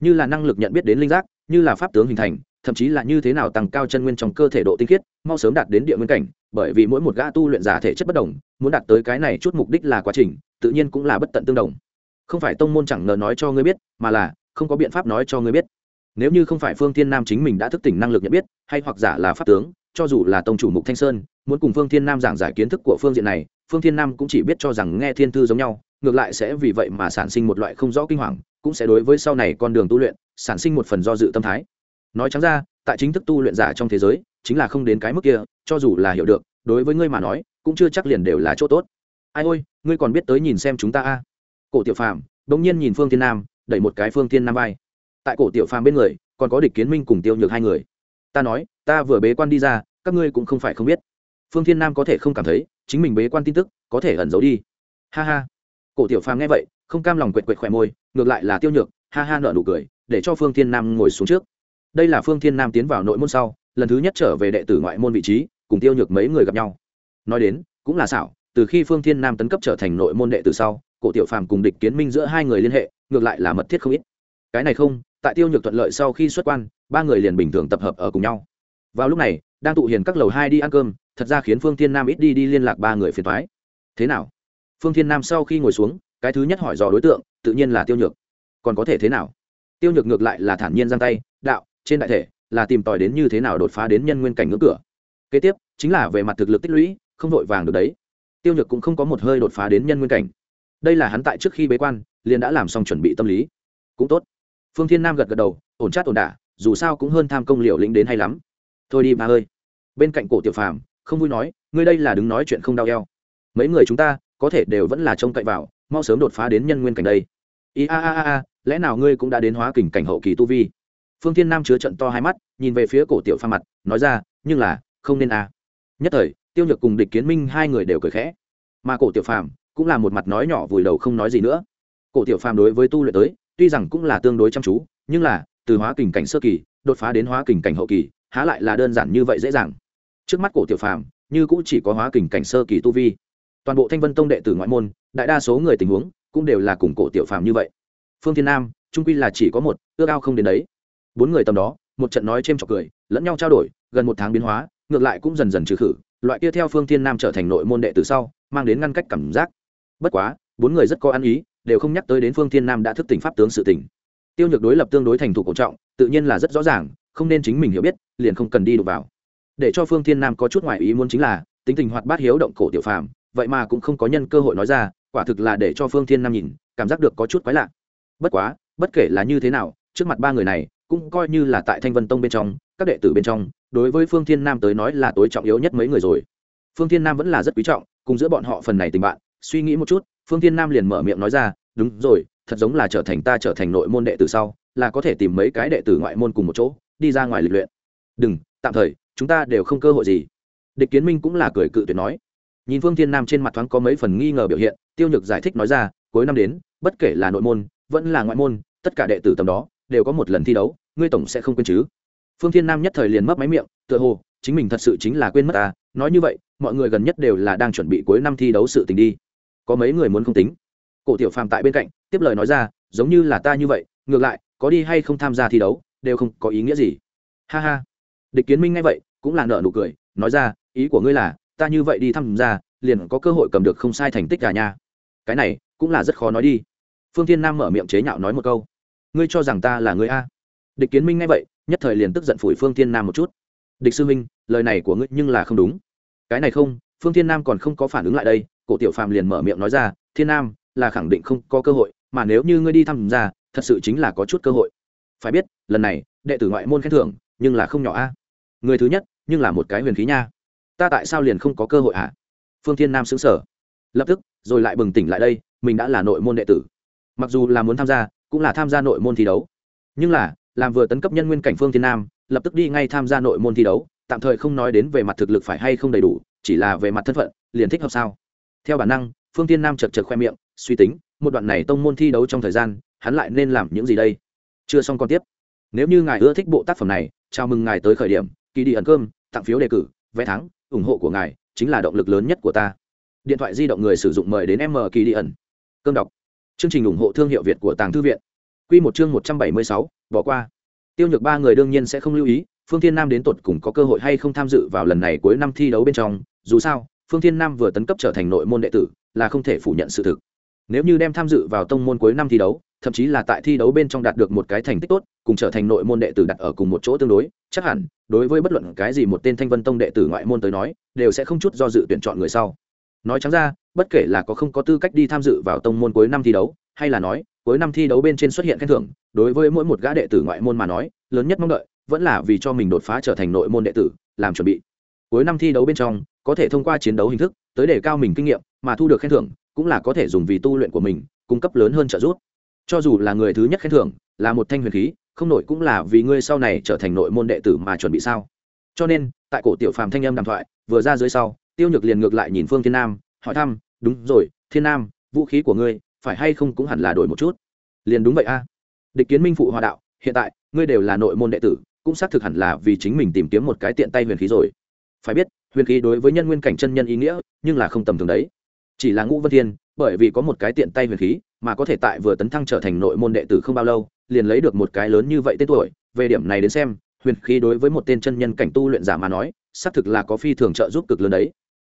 Như là năng lực nhận biết đến linh giác như là pháp tướng hình thành, thậm chí là như thế nào tăng cao chân nguyên trong cơ thể độ tinh khiết, mau sớm đạt đến địa nguyên cảnh, bởi vì mỗi một gã tu luyện giả thể chất bất đồng, muốn đạt tới cái này chút mục đích là quá trình, tự nhiên cũng là bất tận tương đồng. Không phải tông môn chẳng ngờ nói cho ngươi biết, mà là, không có biện pháp nói cho ngươi biết. Nếu như không phải phương thiên nam chính mình đã thức tỉnh năng lực nhận biết, hay hoặc giả là pháp tướng, cho dù là tông chủ mục thanh sơn, muốn cùng phương thiên nam giảng giải kiến thức của phương diện này, phương thiên nam cũng chỉ biết cho rằng nghe thiên thư giống nhau, ngược lại sẽ vì vậy mà sản sinh một loại không rõ kinh hoàng, cũng sẽ đối với sau này con đường tu luyện sản sinh một phần do dự tâm thái. Nói trắng ra, tại chính thức tu luyện giả trong thế giới, chính là không đến cái mức kia, cho dù là hiểu được, đối với ngươi mà nói, cũng chưa chắc liền đều là chỗ tốt. Ai ôi, ngươi còn biết tới nhìn xem chúng ta a? Cổ tiểu phàm đống nhiên nhìn phương thiên nam, đẩy một cái phương thiên nam vai. Tại cổ tiểu phàm bên người, còn có địch kiến minh cùng tiêu nhược hai người. Ta nói, ta vừa bế quan đi ra, các các ngươi cũng không phải không biết. Phương thiên nam có thể không cảm thấy, chính mình bế quan tin tức, có thể ẩn giấu đi. Ha ha. Cổ tiểu phàm nghe vậy, không cam lòng quệt quệt khỏe môi, ngược lại là tiêu nhược, ha ha nợ nụ cười để cho phương thiên nam ngồi xuống trước. Đây là phương thiên nam tiến vào nội môn sau, lần thứ nhất trở về đệ tử ngoại môn vị trí, cùng tiêu nhược mấy người gặp nhau. Nói đến, cũng là xảo, từ khi phương thiên nam tấn cấp trở thành nội môn đệ tử sau, cổ tiểu phàm cùng địch kiến minh giữa hai người liên hệ, ngược lại là mật thiết không ít. Cái này không, tại tiêu nhược thuận lợi sau khi xuất quan, ba người liền bình thường tập hợp ở cùng nhau. Vào lúc này, đang tụ hiền các lầu hai đi ăn cơm, thật ra khiến phương thiên nam ít đi đi liên lạc ba người phiền thoái thế nào? Phương thiên nam sau khi ngồi xuống, cái thứ nhất hỏi dò đối tượng, tự nhiên là tiêu nhược. Còn có thể thế nào? Tiêu nhược ngược lại là thản nhiên giang tay, đạo, trên đại thể, là tìm tòi đến như thế nào đột phá đến nhân nguyên cảnh ngưỡng cửa. Kế tiếp, chính là về mặt thực lực tích lũy, không vội vàng được đấy. Tiêu nhược cũng không có một hơi đột phá đến nhân nguyên cảnh. Đây là hắn tại trước khi bế quan, liền đã làm xong chuẩn bị tâm lý. Cũng tốt. Phương thiên nam gật gật đầu, ổn chát ổn đả, dù sao cũng hơn tham công liều lĩnh đến hay lắm. Thôi đi ba ơi. Bên cạnh cổ tiểu phàm, không vui nói, ngươi đây là đứng nói chuyện không đau eo. Mấy người chúng ta, có thể đều vẫn là trông cậy vào, mau sớm đột phá đến nhân nguyên cảnh đây. Ý a a a a lẽ nào ngươi cũng đã đến hóa kình cảnh hậu kỳ tu vi? Phương thiên nam chứa trận to hai mắt, nhìn về phía cổ tiểu pha mặt, nói ra, nhưng là, không nên à? nhất thời, tiêu nhược cùng địch kiến minh hai người đều cười khẽ. Mà cổ tiểu phàm cũng là một mặt nói nhỏ vùi đầu không nói gì nữa. Cổ tiểu phàm đối với tu luyện tới, tuy rằng cũng là tương đối chăm chú, nhưng là, từ hóa kình cảnh sơ kỳ, đột phá đến hóa kình cảnh hậu kỳ, há lại là đơn giản như vậy dễ dàng. Trước mắt cổ tiểu phàm, như cũng chỉ có hóa kình cảnh sơ kỳ tu vi. Toàn bộ thanh vân tông đệ tử ngoại môn, đại đa số người tình huống, cũng đều là cùng cổ tiểu phàm như vậy phương thiên nam trung quy là chỉ có một, ước ao không đến đấy. Bốn người tầm đó, một trận nói c h trọc cười, lẫn nhau trao đổi, gần một tháng biến hóa, ngược lại cũng dần dần trừ khử, loại kia theo phương thiên nam trở thành nội môn đệ từ sau, mang đến ngăn cách cảm giác. Bất quá, bốn người rất có ăn ý, đều không nhắc tới đến phương thiên nam đã thức tỉnh pháp tướng sự tỉnh tiêu nhược đối lập tương đối thành thủ cổ trọng, tự nhiên là rất rõ ràng, không nên chính mình hiểu biết, liền không cần đi đụng vào. Để cho phương thiên nam có chút ngoại ý muốn chính là, tính tình hoạt bát hiếu động cổ tiểu phàm, vậy mà cũng không có nhân cơ hội nói ra, quả thực là để cho phương thiên nam nhìn, cảm giác được có chút quái lạ bất quá, bất kể là như thế nào, trước mặt ba người này cũng coi như là tại thanh vân tông bên trong, các đệ tử bên trong, đối với phương thiên nam tới nói là tối trọng yếu nhất mấy người rồi. Phương thiên nam vẫn là rất quý trọng, cùng giữa bọn họ phần này tình bạn, suy nghĩ một chút, phương thiên nam liền mở miệng nói ra, đúng rồi, thật giống là trở thành ta trở thành nội môn đệ tử sau, là có thể tìm mấy cái đệ tử ngoại môn cùng một chỗ, đi ra ngoài lịch luyện. Đừng, tạm thời, chúng ta đều không cơ hội gì. Địch kiến minh cũng là cười cự tuyệt nói. Nhìn phương thiên nam trên mặt thoáng có mấy phần nghi ngờ biểu hiện, tiêu nhược giải thích nói ra, cuối năm đến, bất kể là nội môn vẫn là ngoại môn, tất cả đệ tử tầm đó đều có một lần thi đấu, ngươi tổng sẽ không quên chứ. Phương thiên nam nhất thời liền mất máy miệng, tựa hồ, chính mình thật sự chính là quên mất ta, nói như vậy, mọi người gần nhất đều là đang chuẩn bị cuối năm thi đấu sự tình đi. Có mấy người muốn không tính? Cổ tiểu phàm tại bên cạnh, tiếp lời nói ra, giống như là ta như vậy, ngược lại, có đi hay không tham gia thi đấu, đều không có ý nghĩa gì. Ha ha. Địch kiến minh ngay vậy, cũng là nợ nụ cười, nói ra, ý của ngươi là, ta như vậy đi tham gia, liền có cơ hội cầm được không sai thành tích cả nha cái này, cũng là rất khó nói đi phương thiên nam mở miệng chế nhạo nói một câu. Ngươi cho rằng ta là ngươi a. Địch kiến minh ngay vậy, nhất thời liền tức giận phủi phương thiên nam một chút. Địch sư minh, lời này của ngươi nhưng là không đúng. Cái này không, phương thiên nam còn không có phản ứng lại đây, cổ tiểu phàm liền mở miệng nói ra, thiên nam, là khẳng định không có cơ hội, mà nếu như ngươi đi tham gia thật sự chính là có chút cơ hội. Phải biết, lần này, đệ tử ngoại môn khen thưởng, nhưng là không nhỏ a. Người thứ nhất, nhưng là một cái huyền khí nha. Ta tại sao liền không có cơ hội hả? Phương thiên nam xứng sở lập tức, rồi lại bừng tỉnh lại đây, mình đã là nội môn đệ tử mặc dù là muốn tham gia, cũng là tham gia nội môn thi đấu. Nhưng là, làm vừa tấn cấp nhân nguyên cảnh phương thiên nam, lập tức đi ngay tham gia nội môn thi đấu, tạm thời không nói đến về mặt thực lực phải hay không đầy đủ, chỉ là về mặt thân phận, liền thích hợp sao? Theo bản năng, phương tiên nam chật chật khoe miệng, suy tính, một đoạn này tông môn thi đấu trong thời gian, hắn lại nên làm những gì đây? Chưa xong còn tiếp. Nếu như ngài ưa thích bộ tác phẩm này, chào mừng ngài tới khởi điểm kỳ đi ẩn cơm, tặng phiếu đề cử, vé thắng, ủng hộ của ngài chính là động lực lớn nhất của ta. Điện thoại di động người sử dụng mời đến m kỳ đi ẩn. Cơm đọc chương trình ủng hộ thương hiệu việt của tàng thư viện. Quy một chương một trăm bảy mươi sáu, bỏ qua. Tiêu nhược ba người đương nhiên sẽ không lưu ý, phương thiên nam đến tột cùng có cơ hội hay không tham dự vào lần này cuối năm thi đấu bên trong. Dù sao, phương thiên nam vừa tấn cấp trở thành nội môn đệ tử, là không thể phủ nhận sự thực. Nếu như đem tham dự vào tông môn cuối năm thi đấu, thậm chí là tại thi đấu bên trong đạt được một cái thành tích tốt, cùng trở thành nội môn đệ tử đặt ở cùng một chỗ tương đối, chắc hẳn, đối với bất luận cái gì một tên thanh vân tông đệ tử ngoại môn tới nói, đều sẽ không chút do dự tuyển chọn người sau. Nói trắng ra bất kể là có không có tư cách đi tham dự vào tông môn cuối năm thi đấu, hay là nói, cuối năm thi đấu bên trên xuất hiện khen thưởng, đối với mỗi một gã đệ tử ngoại môn mà nói, lớn nhất mong đợi vẫn là vì cho mình đột phá trở thành nội môn đệ tử, làm chuẩn bị. Cuối năm thi đấu bên trong, có thể thông qua chiến đấu hình thức, tới để cao mình kinh nghiệm, mà thu được khen thưởng cũng là có thể dùng vì tu luyện của mình, cung cấp lớn hơn trợ giúp. Cho dù là người thứ nhất khen thưởng, là một thanh huyền khí, không nổi cũng là vì ngươi sau này trở thành nội môn đệ tử mà chuẩn bị sao. Cho nên, tại cổ tiểu phàm thanh âm đàm thoại, vừa ra dưới sau, tiêu nhược liền ngược lại nhìn phương thiên nam, hỏi thăm đúng rồi, thiên nam, vũ khí của ngươi phải hay không cũng hẳn là đổi một chút. Liền đúng vậy a. Địch kiến minh phụ hòa đạo, hiện tại, ngươi đều là nội môn đệ tử, cũng xác thực hẳn là vì chính mình tìm kiếm một cái tiện tay huyền khí rồi. Phải biết, huyền khí đối với nhân nguyên cảnh chân nhân ý nghĩa, nhưng là không tầm thường đấy. Chỉ là ngũ vân thiên, bởi vì có một cái tiện tay huyền khí, mà có thể tại vừa tấn thăng trở thành nội môn đệ tử không bao lâu, liền lấy được một cái lớn như vậy tên tuổi. Về điểm này đến xem, huyền khí đối với một tên chân nhân cảnh tu luyện giả mà nói, xác thực là có phi thường trợ giúp cực lớn đấy.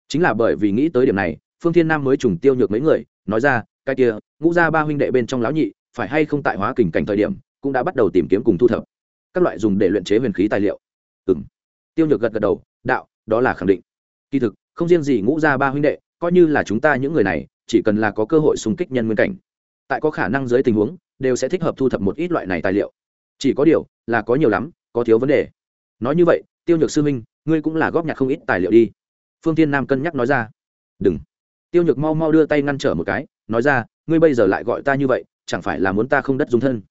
Chính là bởi vì nghĩ tới điểm này phương thiên nam mới trùng tiêu nhược mấy người, nói ra, cái kia, ngũ gia ba huynh đệ bên trong lão nhị, phải hay không tại hóa kình cảnh thời điểm, cũng đã bắt đầu tìm kiếm cùng thu thập. Các loại dùng để luyện chế huyền khí tài liệu. Ừ m tiêu nhược gật gật đầu, đạo, đó là khẳng định. Kỳ thực, không riêng gì ngũ gia ba huynh đệ, coi như là chúng ta những người này, chỉ cần là có cơ hội xung kích nhân nguyên cảnh, tại có khả năng dưới tình huống, đều sẽ thích hợp thu thập một ít loại này tài liệu. Chỉ có điều, là có nhiều lắm, có thiếu vấn đề. Nói như vậy, tiêu nhược sư minh ngươi cũng là góp nhặt không ít tài liệu đi. Phương tiên nam cân nhắc nói ra. Đừng tiêu nhược mau mau đưa tay ngăn trở một cái, nói ra, ngươi bây giờ lại gọi ta như vậy, chẳng phải là muốn ta không đất dung thân?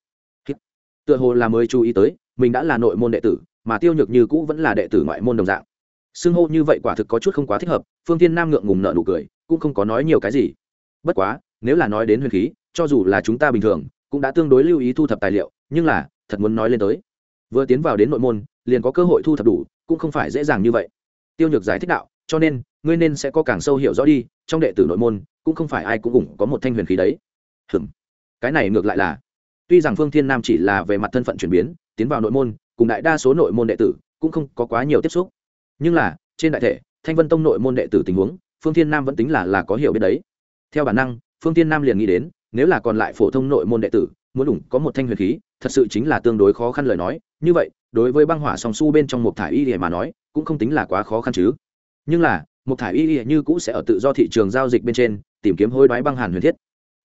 Tựa hồ là mới chú ý tới, mình đã là nội môn đệ tử, mà tiêu nhược như cũ vẫn là đệ tử ngoại môn đồng dạng. Xưng hô như vậy quả thực có chút không quá thích hợp, phương tiên nam ngượng ngùng nợ nụ cười, cũng không có nói nhiều cái gì. Bất quá, nếu là nói đến huyền khí, cho dù là chúng ta bình thường, cũng đã tương đối lưu ý thu thập tài liệu, nhưng là, thật muốn nói lên tới. Vừa tiến vào đến nội môn, liền có cơ hội thu thập đủ, cũng không phải dễ dàng như vậy. Tiêu nhược giải thích đạo cho nên, ngươi nên sẽ có càng sâu hiểu rõ đi, trong đệ tử nội môn, cũng không phải ai cũng ủng có một thanh huyền khí đấy. Hừm. Cái này ngược lại là, tuy rằng phương thiên nam chỉ là về mặt thân phận chuyển biến, tiến vào nội môn, cùng đại đa số nội môn đệ tử, cũng không có quá nhiều tiếp xúc. Nhưng là, trên đại thể, thanh vân tông nội môn đệ tử tình huống, phương thiên nam vẫn tính là là có hiểu biết đấy. Theo bản năng, phương thiên nam liền nghĩ đến, nếu là còn lại phổ thông nội môn đệ tử, muốn đủ có một thanh huyền khí, thật sự chính là tương đối khó khăn lời nói. Như vậy, đối với băng hỏa song su bên trong một thải y để mà nói, cũng không tính là quá khó khăn chứ nhưng là một thải y như cũ sẽ ở tự do thị trường giao dịch bên trên, tìm kiếm hối đoái băng hàn huyền thiết.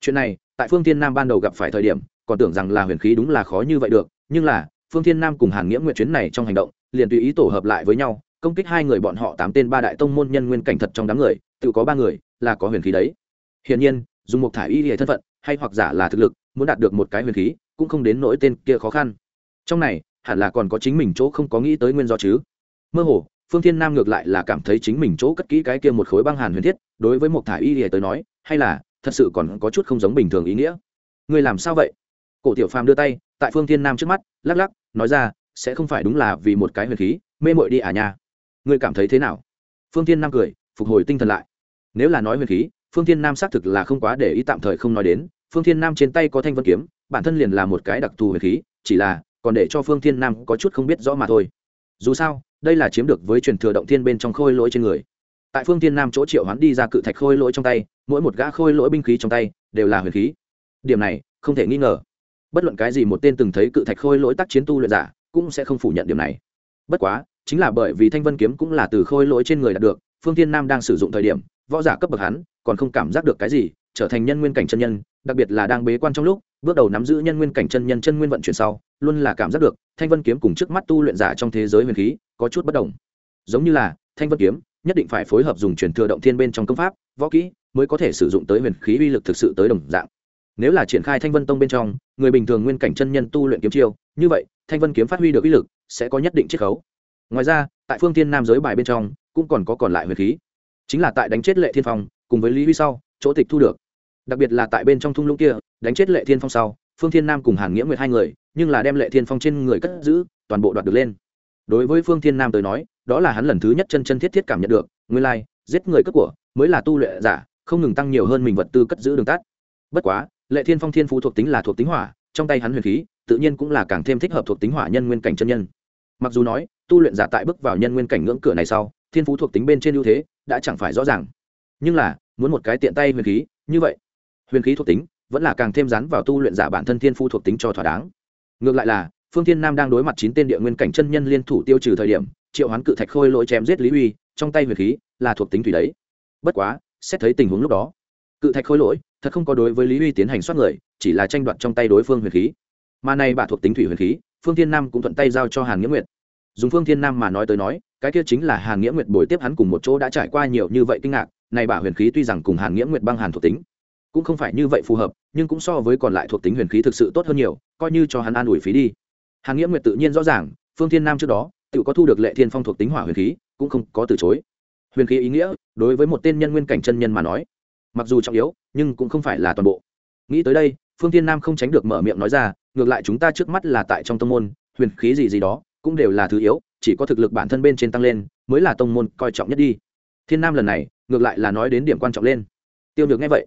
Chuyện này, tại phương thiên nam ban đầu gặp phải thời điểm, còn tưởng rằng là huyền khí đúng là khó như vậy được, nhưng là, phương thiên nam cùng hàn nghĩa nguyện chuyến này trong hành động, liền tùy ý tổ hợp lại với nhau, công kích hai người bọn họ tám tên ba đại tông môn nhân nguyên cảnh thật trong đám người, tự có ba người, là có huyền khí đấy. Hiển nhiên, dùng một thải y hệ thân phận, hay hoặc giả là thực lực, muốn đạt được một cái huyền khí, cũng không đến nỗi tên kia khó khăn. Trong này, hẳn là còn có chính mình chỗ không có nghĩ tới nguyên do chứ. Mơ hồ phương thiên nam ngược lại là cảm thấy chính mình chỗ cất kỹ cái kia một khối băng hàn huyền thiết, đối với một thả y hệ tới nói, hay là, thật sự còn có chút không giống bình thường ý nghĩa. Người làm sao vậy? Cổ tiểu phàm đưa tay, tại phương thiên nam trước mắt, lắc lắc, nói ra, sẽ không phải đúng là vì một cái huyền khí, mê mội đi à nha. Ngươi cảm thấy thế nào? Phương thiên nam cười, phục hồi tinh thần lại. Nếu là nói huyền khí, phương thiên nam xác thực là không quá để ý tạm thời không nói đến. Phương thiên nam trên tay có thanh vân kiếm, bản thân liền là một cái đặc thù huyền khí, chỉ là, còn để cho phương thiên nam có chút không biết rõ mà thôi. Dù sao đây là chiếm được với truyền thừa động thiên bên trong khôi lỗi trên người. Tại phương thiên nam chỗ triệu hoán đi ra cự thạch khôi lỗi trong tay, mỗi một gã khôi lỗi binh khí trong tay đều là huyền khí. Điểm này, không thể nghi ngờ. Bất luận cái gì một tên từng thấy cự thạch khôi lỗi tác chiến tu luyện giả cũng sẽ không phủ nhận điểm này. Bất quá, chính là bởi vì thanh vân kiếm cũng là từ khôi lỗi trên người đạt được, phương thiên nam đang sử dụng thời điểm, võ giả cấp bậc hắn còn không cảm giác được cái gì, trở thành nhân nguyên cảnh chân nhân, đặc biệt là đang bế quan trong lúc bước đầu nắm giữ nhân nguyên cảnh chân nhân chân nguyên vận chuyển sau, luôn là cảm giác được thanh vân kiếm cùng trước mắt tu luyện giả trong thế giới huyền khí có chút bất đồng. Giống như là, thanh vân kiếm nhất định phải phối hợp dùng truyền thừa động thiên bên trong công pháp, võ kỹ mới có thể sử dụng tới huyền khí uy lực thực sự tới đồng dạng. Nếu là triển khai thanh vân tông bên trong, người bình thường nguyên cảnh chân nhân tu luyện kiếm chiêu, như vậy, thanh vân kiếm phát huy được uy lực sẽ có nhất định chiết khấu. Ngoài ra, tại phương tiên nam giới bài bên trong cũng còn có còn lại huyền khí. Chính là tại đánh chết lệ thiên phong, cùng với lý huy sau, chỗ tịch thu được đặc biệt là tại bên trong thung lũng kia, đánh chết lệ thiên phong sau, phương thiên nam cùng hàn nghĩa nguyệt hai người, nhưng là đem lệ thiên phong trên người cất giữ, toàn bộ đoạt được lên. Đối với phương thiên nam tới nói, đó là hắn lần thứ nhất chân chân thiết thiết cảm nhận được, nguyên lai, giết người cất của, mới là tu luyện giả, không ngừng tăng nhiều hơn mình vật tư cất giữ đường tắt. Bất quá, lệ thiên phong thiên phú thuộc tính là thuộc tính hỏa, trong tay hắn huyền khí, tự nhiên cũng là càng thêm thích hợp thuộc tính hỏa nhân nguyên cảnh chân nhân. Mặc dù nói, tu luyện giả tại bước vào nhân nguyên cảnh ngưỡng cửa này sau, thiên phú thuộc tính bên trên ưu thế, đã chẳng phải rõ ràng. Nhưng là, muốn một cái tiện tay huyền khí, như vậy huyền khí thuộc tính, vẫn là càng thêm rắn vào tu luyện giả bản thân thiên phú thuộc tính cho thỏa đáng. Ngược lại là, phương thiên nam đang đối mặt chín tên địa nguyên cảnh chân nhân liên thủ tiêu trừ thời điểm, triệu hoán cự thạch khôi lỗi chém giết lý uy, trong tay huyền khí là thuộc tính thủy đấy. Bất quá, xét thấy tình huống lúc đó, cự thạch khôi lỗi thật không có đối với lý uy tiến hành soát người, chỉ là tranh đoạt trong tay đối phương huyền khí. Mà này bà thuộc tính thủy huyền khí, phương thiên nam cũng thuận tay giao cho hàn nghĩa nguyệt. Dùng phương thiên nam mà nói tới nói, cái kia chính là hàn nghĩa nguyệt bồi tiếp hắn cùng một chỗ đã trải qua nhiều như vậy kinh ngạc, này bà huyền khí tuy rằng cùng hàn nghĩa nguyệt băng hàn thuộc tính cũng không phải như vậy phù hợp, nhưng cũng so với còn lại thuộc tính huyền khí thực sự tốt hơn nhiều, coi như cho hắn an ủi phí đi. Hàn nghĩa nguyệt tự nhiên rõ ràng, phương thiên nam trước đó, tự có thu được lệ thiên phong thuộc tính hỏa huyền khí, cũng không có từ chối. Huyền khí ý nghĩa, đối với một tên nhân nguyên cảnh chân nhân mà nói, mặc dù trọng yếu, nhưng cũng không phải là toàn bộ. Nghĩ tới đây, phương thiên nam không tránh được mở miệng nói ra, ngược lại chúng ta trước mắt là tại trong tông môn, huyền khí gì gì đó, cũng đều là thứ yếu, chỉ có thực lực bản thân bên trên tăng lên, mới là tông môn coi trọng nhất đi. Thiên nam lần này, ngược lại là nói đến điểm quan trọng lên. Tiêu nhược nghe vậy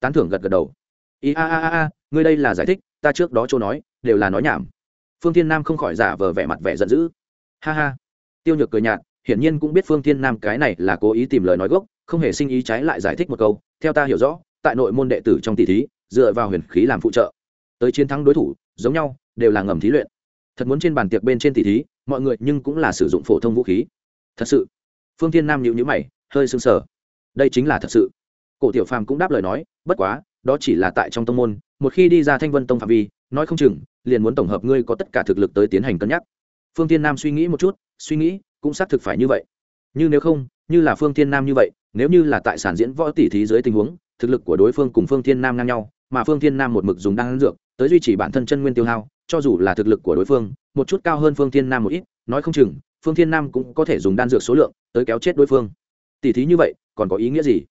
tán thưởng gật gật đầu. Ý a a a a, ngươi đây là giải thích, ta trước đó chỗ nói, đều là nói nhảm. Phương thiên nam không khỏi giả vờ vẻ mặt vẻ giận dữ. Ha ha. Tiêu nhược cười nhạt, hiển nhiên cũng biết phương thiên nam cái này là cố ý tìm lời nói gốc, không hề sinh ý trái lại giải thích một câu. Theo ta hiểu rõ, tại nội môn đệ tử trong tỷ thí, dựa vào huyền khí làm phụ trợ. Tới chiến thắng đối thủ, giống nhau, đều là ngầm thí luyện. Thật muốn trên bàn tiệc bên trên tỷ thí, mọi người nhưng cũng là sử dụng phổ thông vũ khí. Thật sự. Phương thiên nam nhịu nhữ mày, hơi sưng sờ. Đây chính là thật sự cổ tiểu phàm cũng đáp lời nói, bất quá, đó chỉ là tại trong tông môn, một khi đi ra thanh vân tông phạm vi, nói không chừng, liền muốn tổng hợp ngươi có tất cả thực lực tới tiến hành cân nhắc. Phương thiên nam suy nghĩ một chút, suy nghĩ, cũng xác thực phải như vậy. Như nếu không, như là phương thiên nam như vậy, nếu như là tại sản diễn võ tỷ thí dưới tình huống, thực lực của đối phương cùng phương thiên nam ngang nhau, mà phương thiên nam một mực dùng đan dược, tới duy trì bản thân chân nguyên tiêu hao, cho dù là thực lực của đối phương, một chút cao hơn phương thiên nam một ít, nói không chừng, phương thiên nam cũng có thể dùng đan dược số lượng tới kéo chết đối phương. Tỷ thí như vậy, còn có ý nghĩa gì?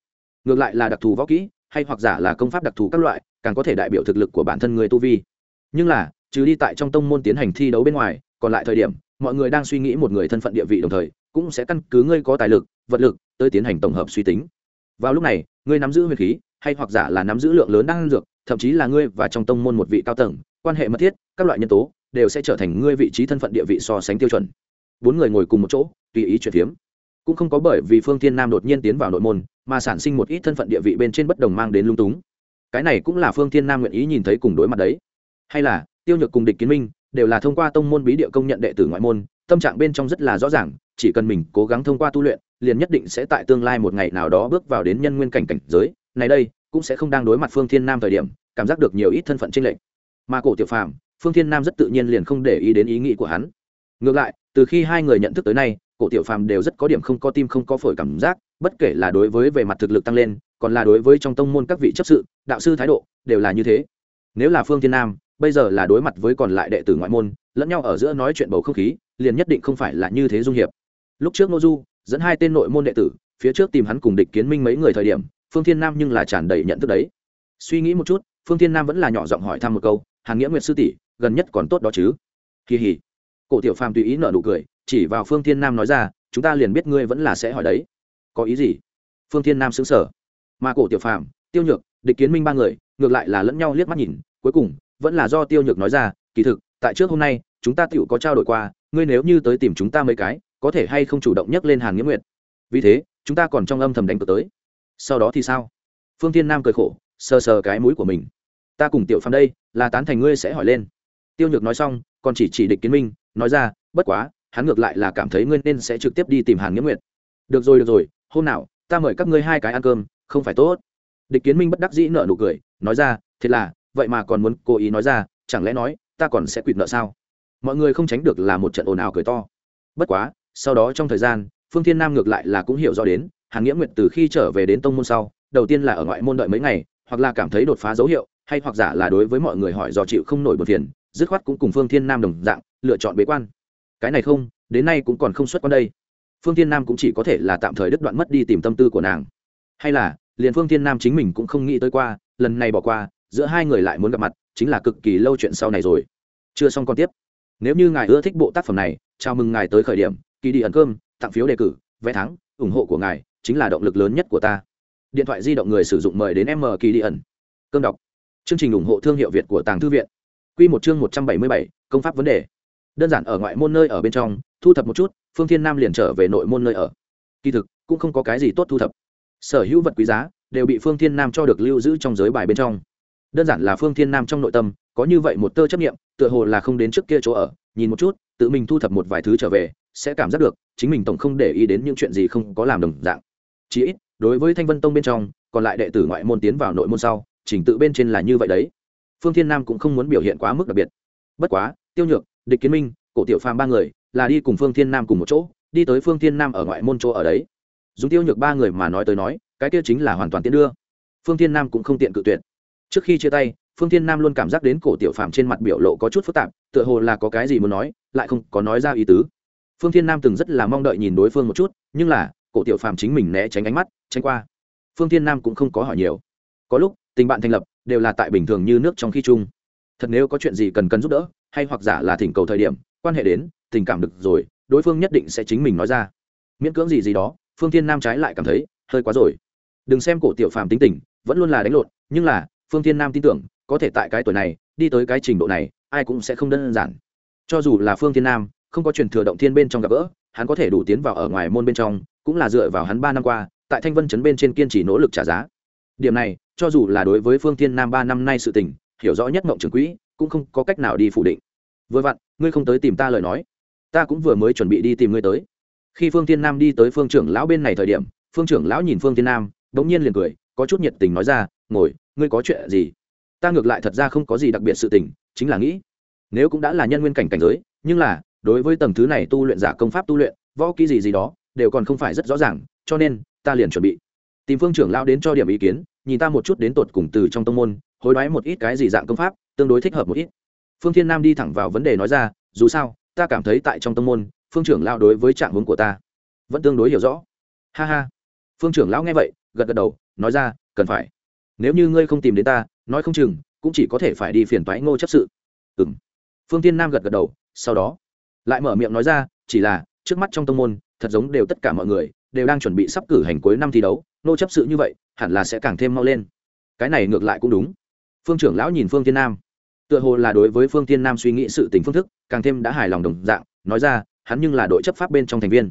Ngược lại là đặc thù võ kỹ, hay hoặc giả là công pháp đặc thù các loại, càng có thể đại biểu thực lực của bản thân người tu vi. Nhưng là, trừ đi tại trong tông môn tiến hành thi đấu bên ngoài, còn lại thời điểm, mọi người đang suy nghĩ một người thân phận địa vị đồng thời, cũng sẽ căn cứ ngươi có tài lực, vật lực tới tiến hành tổng hợp suy tính. Vào lúc này, ngươi nắm giữ huyền khí, hay hoặc giả là nắm giữ lượng lớn năng dược, thậm chí là ngươi và trong tông môn một vị cao tầng, quan hệ mật thiết, các loại nhân tố, đều sẽ trở thành ngươi vị trí thân phận địa vị so sánh tiêu chuẩn. Bốn người ngồi cùng một chỗ, tùy ý chuyển phiếm. Cũng không có bởi vì phương tiên nam đột nhiên tiến vào nội môn mà sản sinh một ít thân phận địa vị bên trên bất đồng mang đến lung túng. Cái này cũng là phương Thiên nam nguyện ý nhìn thấy cùng đối mặt đấy. Hay là, tiêu nhược cùng địch kiến minh đều là thông qua tông môn bí địa công nhận đệ tử ngoại môn, tâm trạng bên trong rất là rõ ràng, chỉ cần mình cố gắng thông qua tu luyện, liền nhất định sẽ tại tương lai một ngày nào đó bước vào đến nhân nguyên cảnh cảnh giới. Này đây, cũng sẽ không đang đối mặt phương thiên nam thời điểm, cảm giác được nhiều ít thân phận tranh lệch. Mà cổ tiểu phàm, phương thiên nam rất tự nhiên liền không để ý đến ý nghĩ của hắn. Ngược lại, từ khi hai người nhận thức tới nay, cổ tiểu phàm đều rất có điểm không có tim không có phổi cảm giác bất kể là đối với về mặt thực lực tăng lên, còn là đối với trong tông môn các vị chấp sự, đạo sư thái độ, đều là như thế. Nếu là phương thiên nam, bây giờ là đối mặt với còn lại đệ tử ngoại môn, lẫn nhau ở giữa nói chuyện bầu không khí, liền nhất định không phải là như thế dung hiệp. Lúc trước ngô du, dẫn hai tên nội môn đệ tử, phía trước tìm hắn cùng địch kiến minh mấy người thời điểm, phương thiên nam nhưng là tràn đầy nhận thức đấy. Suy nghĩ một chút, phương thiên nam vẫn là nhỏ giọng hỏi thăm một câu hàng nghĩa nguyệt sư tỷ, gần nhất còn tốt đó chứ? Kỳ hỉ cổ tiểu phàm tùy ý nở nụ cười, chỉ vào phương thiên nam nói ra, chúng ta liền biết ngươi vẫn là sẽ hỏi đấy có ý gì? Phương thiên nam xứng sở mà cổ tiểu phàm, tiêu nhược, địch kiến minh ba người, ngược lại là lẫn nhau liếc mắt nhìn, cuối cùng, vẫn là do tiêu nhược nói ra, kỳ thực, tại trước hôm nay, chúng ta tựu có trao đổi qua, ngươi nếu như tới tìm chúng ta mấy cái, có thể hay không chủ động nhắc lên hàn nghĩa nguyệt? Vì thế, chúng ta còn trong âm thầm đánh cược tới. Sau đó thì sao? Phương Thiên nam cười khổ, sờ sờ cái mũi của mình. Ta cùng tiểu phàm đây, là tán thành ngươi sẽ hỏi lên. Tiêu nhược nói xong, còn chỉ chỉ địch kiến minh, nói ra, bất quá, hắn ngược lại là cảm thấy ngươi nên sẽ trực tiếp đi tìm hàn nghĩa nguyệt. Được rồi được rồi hôm nào, ta mời các ngươi hai cái ăn cơm, không phải tốt. Địch kiến minh bất đắc dĩ nợ nụ cười, nói ra thế là, vậy mà còn muốn cố ý nói ra, chẳng lẽ nói, ta còn sẽ quỵt nợ sao? Mọi người không tránh được là một trận ồn ào cười to. Bất quá, sau đó trong thời gian, phương thiên nam ngược lại là cũng hiểu rõ đến, hàn nghĩa nguyệt từ khi trở về đến tông môn sau, đầu tiên là ở ngoại môn đợi mấy ngày, hoặc là cảm thấy đột phá dấu hiệu, hay hoặc giả là đối với mọi người hỏi do chịu không nổi bật phiền, dứt khoát cũng cùng phương thiên nam đồng dạng, lựa chọn bế quan. Cái này không, đến nay cũng còn không xuất quan đây phương thiên nam cũng chỉ có thể là tạm thời đứt đoạn mất đi tìm tâm tư của nàng. Hay là, liền phương thiên nam chính mình cũng không nghĩ tới qua, lần này bỏ qua, giữa hai người lại muốn gặp mặt, chính là cực kỳ lâu chuyện sau này rồi. Chưa xong còn tiếp. Nếu như ngài ưa thích bộ tác phẩm này, chào mừng ngài tới khởi điểm kỳ đi ẩn cơm, tặng phiếu đề cử, vé thắng, ủng hộ của ngài, chính là động lực lớn nhất của ta. Điện thoại di động người sử dụng mời đến m kỳ đi ẩn. Cơm đọc. Chương trình ủng hộ thương hiệu việt của tàng thư viện. Q một chương một trăm bảy mươi bảy, công pháp vấn đề đơn giản ở ngoại môn nơi ở bên trong, thu thập một chút, phương thiên nam liền trở về nội môn nơi ở. Kỳ thực, cũng không có cái gì tốt thu thập. Sở hữu vật quý giá, đều bị phương thiên nam cho được lưu giữ trong giới bài bên trong. Đơn giản là phương thiên nam trong nội tâm, có như vậy một tơ chấp nghiệm tựa hồ là không đến trước kia chỗ ở, nhìn một chút, tự mình thu thập một vài thứ trở về, sẽ cảm giác được, chính mình tổng không để ý đến những chuyện gì không có làm đồng dạng. Chí ít, đối với thanh vân tông bên trong, còn lại đệ tử ngoại môn tiến vào nội môn sau, trình tự bên trên là như vậy đấy. Phương thiên nam cũng không muốn biểu hiện quá mức đặc biệt. Bất quá, tiêu nhược địch kiến minh, cổ tiểu phàm ba người, là đi cùng phương thiên nam cùng một chỗ, đi tới phương thiên nam ở ngoại môn chỗ ở đấy. Dùng tiêu nhược ba người mà nói tới nói, cái kia chính là hoàn toàn tiến đưa. Phương thiên nam cũng không tiện cự tuyệt. Trước khi chia tay, phương thiên nam luôn cảm giác đến cổ tiểu phàm trên mặt biểu lộ có chút phức tạp, tựa hồ là có cái gì muốn nói, lại không có nói ra ý tứ. Phương thiên nam từng rất là mong đợi nhìn đối phương một chút, nhưng là, cổ tiểu phàm chính mình né tránh ánh mắt, tránh qua. Phương thiên nam cũng không có hỏi nhiều. Có lúc, tình bạn thành lập, đều là tại bình thường như nước trong khi chung. Thật nếu có chuyện gì cần cần giúp đỡ hay hoặc giả là thỉnh cầu thời điểm, quan hệ đến, tình cảm được rồi, đối phương nhất định sẽ chính mình nói ra. Miễn cưỡng gì gì đó, phương thiên nam trái lại cảm thấy, hơi quá rồi. Đừng xem cổ tiểu phàm tính tình, vẫn luôn là đánh lộn, nhưng là, phương thiên nam tin tưởng, có thể tại cái tuổi này, đi tới cái trình độ này, ai cũng sẽ không đơn giản. Cho dù là phương thiên nam, không có truyền thừa động thiên bên trong gặp gỡ, hắn có thể đủ tiến vào ở ngoài môn bên trong, cũng là dựa vào hắn ba năm qua, tại thanh vân chấn bên trên kiên trì nỗ lực trả giá. Điểm này, cho dù là đối với phương thiên nam ba năm nay sự tình, hiểu rõ nhất mộng trường quỹ, cũng không có cách nào đi phủ định vừa vặn, ngươi không tới tìm ta lời nói. Ta cũng vừa mới chuẩn bị đi tìm ngươi tới. Khi phương thiên nam đi tới phương trưởng lão bên này thời điểm, phương trưởng lão nhìn phương thiên nam đ ỗ n g nhiên liền cười, có chút nhiệt tình nói ra, ngồi, ngươi có chuyện gì? Ta ngược lại thật ra không có gì đặc biệt sự tình, chính là nghĩ, nếu cũng đã là nhân nguyên cảnh cảnh giới, nhưng là, đối với tầng thứ này tu luyện giả công pháp tu luyện, võ kỹ gì gì đó, đều còn không phải rất rõ ràng, cho nên, ta liền chuẩn bị. Tìm phương trưởng lão đến cho điểm ý kiến, nhìn ta một chút đến tột cùng từ trong tông môn, hối đoái một ít cái gì dạng công pháp, tương đối thích hợp một ít phương thiên nam đi thẳng vào vấn đề nói ra, dù sao, ta cảm thấy tại trong tông môn, phương trưởng lao đối với trạng hướng của ta vẫn tương đối hiểu rõ. Ha ha. Phương trưởng lão nghe vậy, gật gật đầu, nói ra, cần phải. Nếu như ngươi không tìm đến ta, nói không chừng, cũng chỉ có thể phải đi phiền toái ngô chấp sự. Ừ m phương tiên nam gật gật đầu, sau đó lại mở miệng nói ra, chỉ là, trước mắt trong tông môn, thật giống đều tất cả mọi người đều đang chuẩn bị sắp cử hành cuối năm thi đấu, ngô chấp sự như vậy, hẳn là sẽ càng thêm mau lên. Cái này ngược lại cũng đúng. Phương trưởng lão nhìn phương tiên nam tựa hồ là đối với phương tiên nam suy nghĩ sự tình phương thức, càng thêm đã hài lòng đồng dạng, nói ra, hắn nhưng là đội chấp pháp bên trong thành viên.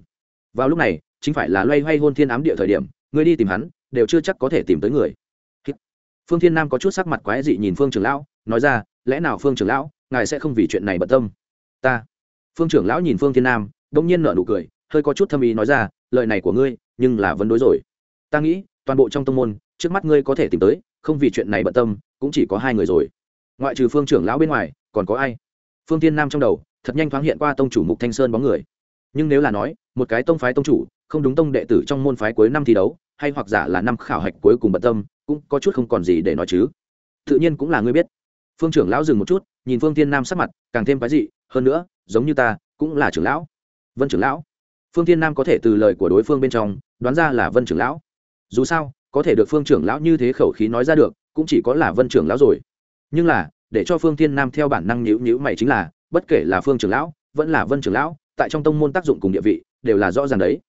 Vào lúc này, chính phải là loay hoay hôn thiên ám địa thời điểm, người đi tìm hắn, đều chưa chắc có thể tìm tới người. Phương thiên nam có chút sắc mặt quái dị nhìn phương trưởng lão, nói ra, lẽ nào phương trưởng lão, ngài sẽ không vì chuyện này bận tâm? Ta. Phương trưởng lão nhìn phương thiên nam đ ỗ n g nhiên nở nụ cười, hơi có chút thâm ý nói ra, lời này của ngươi, nhưng là vấn đối rồi. Ta nghĩ, toàn bộ trong tông môn, trước mắt ngươi có thể tìm tới, không vì chuyện này bận tâm, cũng chỉ có hai người rồi ngoại trừ phương trưởng lão bên ngoài, còn có ai? Phương thiên nam trong đầu, thật nhanh thoáng hiện qua tông chủ mục thanh sơn bóng người. Nhưng nếu là nói, một cái tông phái tông chủ, không đúng tông đệ tử trong môn phái cuối năm thi đấu, hay hoặc giả là năm khảo hạch cuối cùng bận tâm, cũng có chút không còn gì để nói chứ. Tự nhiên cũng là ngươi biết. Phương trưởng lão dừng một chút, nhìn phương tiên nam sắc mặt càng thêm cái gì hơn nữa, giống như ta, cũng là trưởng lão. Vân trưởng lão. Phương tiên nam có thể từ lời của đối phương bên trong, đoán ra là vân trưởng lão. Dù sao, có thể được phương trưởng lão như thế khẩu khí nói ra được, cũng chỉ có là vân trưởng lão rồi nhưng là, để cho phương Thiên nam theo bản năng nhữ nhữ mày chính là, bất kể là phương trưởng lão, vẫn là vân trưởng lão, tại trong tông môn tác dụng cùng địa vị, đều là rõ ràng đấy.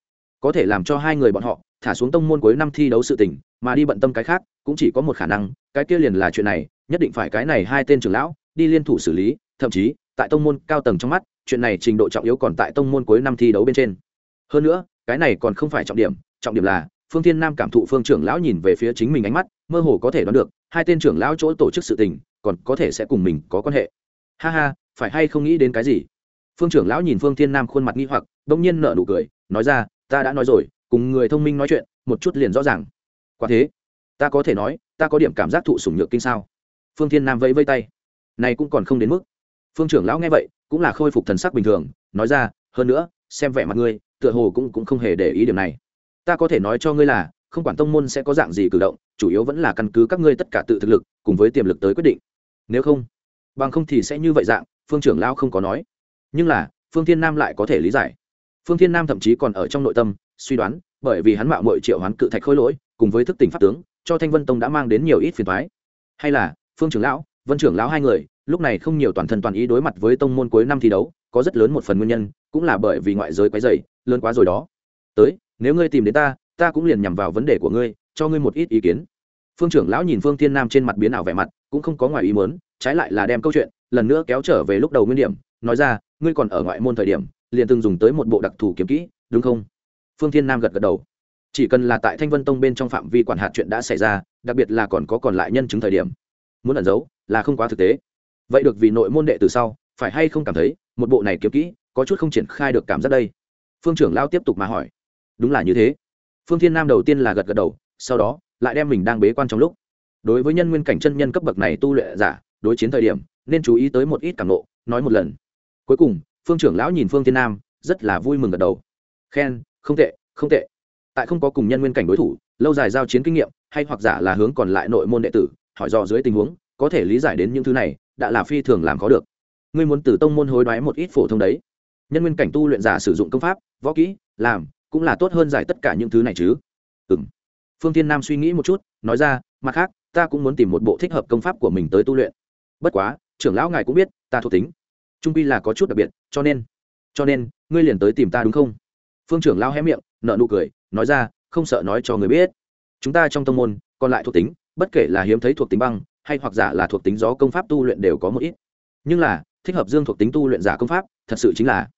Có thể làm cho hai người bọn họ thả xuống tông môn cuối năm thi đấu sự tình, mà đi bận tâm cái khác, cũng chỉ có một khả năng, cái kia liền là chuyện này, nhất định phải cái này hai tên trưởng lão, đi liên thủ xử lý, thậm chí, tại tông môn cao tầng trong mắt, chuyện này trình độ trọng yếu còn tại tông môn cuối năm thi đấu bên trên. Hơn nữa, cái này còn không phải trọng điểm trọng điểm là, phương thiên nam cảm thụ phương trưởng lão nhìn về phía chính mình ánh mắt, mơ hồ có thể đoán được, hai tên trưởng lão chỗ tổ chức sự tình còn có thể sẽ cùng mình có quan hệ. Ha ha, phải hay không nghĩ đến cái gì? Phương trưởng lão nhìn phương thiên nam khuôn mặt nghi hoặc đông nhiên nở nụ cười, nói ra, ta đã nói rồi, cùng người thông minh nói chuyện, một chút liền rõ ràng. Quả thế. Ta có thể nói, ta có điểm cảm giác thụ sủng nhược kinh sao? Phương thiên nam vẫy vây tay. Này cũng còn không đến mức. Phương trưởng lão nghe vậy, cũng là khôi phục thần sắc bình thường, nói ra, hơn nữa, xem vẻ mặt ngươi, tựa hồ cũng cũng không hề để ý điểm này. Ta có thể nói cho ngươi là, không quản tông môn sẽ có dạng gì cử động, chủ yếu vẫn là căn cứ các ngươi tất cả tự thực lực, cùng với tiềm lực tới quyết định nếu không, bằng không thì sẽ như vậy dạng, phương trưởng lão không có nói. Nhưng là, phương thiên nam lại có thể lý giải. Phương thiên nam thậm chí còn ở trong nội tâm, suy đoán, bởi vì hắn mạo mội triệu hoán cự thạch khôi lỗi, cùng với thức tỉnh pháp tướng, cho thanh vân tông đã mang đến nhiều ít phiền thoái hay là, phương trưởng lão, vân trưởng lão hai người, lúc này không nhiều toàn thân toàn ý đối mặt với tông môn cuối năm thi đấu, có rất lớn một phần nguyên nhân, cũng là bởi vì ngoại giới quấy dày lớn quá rồi đó. Tới, nếu ngươi tìm đến ta ta cũng liền nhằm vào vấn đề của ngươi, cho ngươi một ít ý kiến phương trưởng lão nhìn phương thiên nam trên mặt biến ảo vẻ mặt, cũng không có ngoài ý muốn, trái lại là đem câu chuyện lần nữa kéo trở về lúc đầu nguyên điểm, nói ra, ngươi còn ở ngoại môn thời điểm, liền từng dùng tới một bộ đặc thù kiếm kỹ, đúng không? Phương thiên nam gật gật đầu. Chỉ cần là tại thanh vân tông bên trong phạm vi quản hạt chuyện đã xảy ra, đặc biệt là còn có còn lại nhân chứng thời điểm, muốn ẩn giấu là không quá thực tế. Vậy được vì nội môn đệ từ sau, phải hay không cảm thấy, một bộ này kiếm kỹ, có chút không triển khai được cảm giác đây? Phương trưởng lao tiếp tục mà hỏi. Đúng là như thế. Phương thiên nam đầu tiên là gật gật đầu sau đó, lại đem mình đang bế quan trong lúc. Đối với nhân nguyên cảnh chân nhân cấp bậc này tu luyện giả, đối chiến thời điểm, nên chú ý tới một ít cảm nộ nói một lần. Cuối cùng, phương trưởng lão nhìn phương thiên nam, rất là vui mừng gật đầu. Khen, không tệ không tệ. Tại không có cùng nhân nguyên cảnh đối thủ, lâu dài giao chiến kinh nghiệm, hay hoặc giả là hướng còn lại nội môn đệ tử, hỏi dò dưới tình huống, có thể lý giải đến những thứ này, đã là phi thường làm có được. Ngươi muốn từ tông môn hối đoái một ít phổ thông đấy. Nhân nguyên cảnh tu luyện giả sử dụng công pháp, võ kỹ, làm, cũng là tốt hơn giải tất cả những thứ này chứ. Ừ m phương tiên nam suy nghĩ một chút, nói ra, mặt khác, ta cũng muốn tìm một bộ thích hợp công pháp của mình tới tu luyện. Bất quá, trưởng lão ngài cũng biết, ta thuộc tính. Trung pi là có chút đặc biệt, cho nên cho nên, ngươi liền tới tìm ta đúng không? Phương trưởng lão hé miệng nợ nụ cười, nói ra, không sợ nói cho người biết. Chúng ta trong tông môn, còn lại thuộc tính, bất kể là hiếm thấy thuộc tính băng, hay hoặc giả là thuộc tính gió công pháp tu luyện đều có một ít. Nhưng là, thích hợp dương thuộc tính tu luyện giả công pháp, thật sự chính là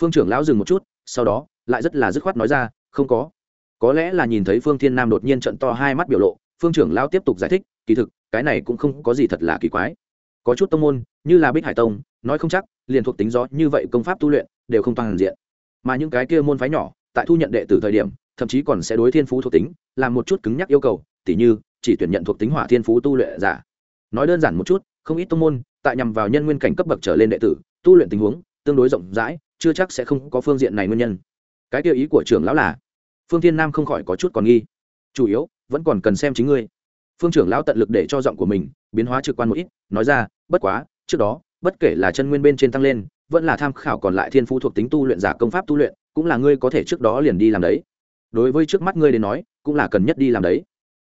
phương trưởng lão dừng một chút, sau đó, lại rất là dứt khoát nói ra, không có có lẽ là nhìn thấy phương thiên nam đột nhiên trận to hai mắt biểu lộ, phương trưởng lão tiếp tục giải thích, kỳ thực, cái này cũng không có gì thật là kỳ quái. Có chút tông môn, như là bích hải tông, nói không chắc, liền thuộc tính gió như vậy công pháp tu luyện, đều không toàn diện. Mà những cái kia môn phái nhỏ, tại thu nhận đệ tử thời điểm, thậm chí còn sẽ đối thiên phú thuộc tính, làm một chút cứng nhắc yêu cầu, tỉ như, chỉ tuyển nhận thuộc tính hỏa thiên phú tu luyện giả. Nói đơn giản một chút, không ít tông môn, tại nhằm vào nhân nguyên cảnh cấp bậc trở lên đệ tử, tu luyện tình huống, tương đối rộng rãi, chưa chắc sẽ không có phương diện này nguyên nhân. Cái tiêu ý của trưởng lão là phương thiên nam không khỏi có chút còn nghi. Chủ yếu, vẫn còn cần xem chính ngươi. Phương trưởng lão tận lực để cho giọng của mình biến hóa trực quan một ít, nói ra, bất quá, trước đó, bất kể là chân nguyên bên trên tăng lên, vẫn là tham khảo còn lại thiên phú thuộc tính tu luyện giả công pháp tu luyện, cũng là ngươi có thể trước đó liền đi làm đấy. Đối với trước mắt ngươi đến nói, cũng là cần nhất đi làm đấy.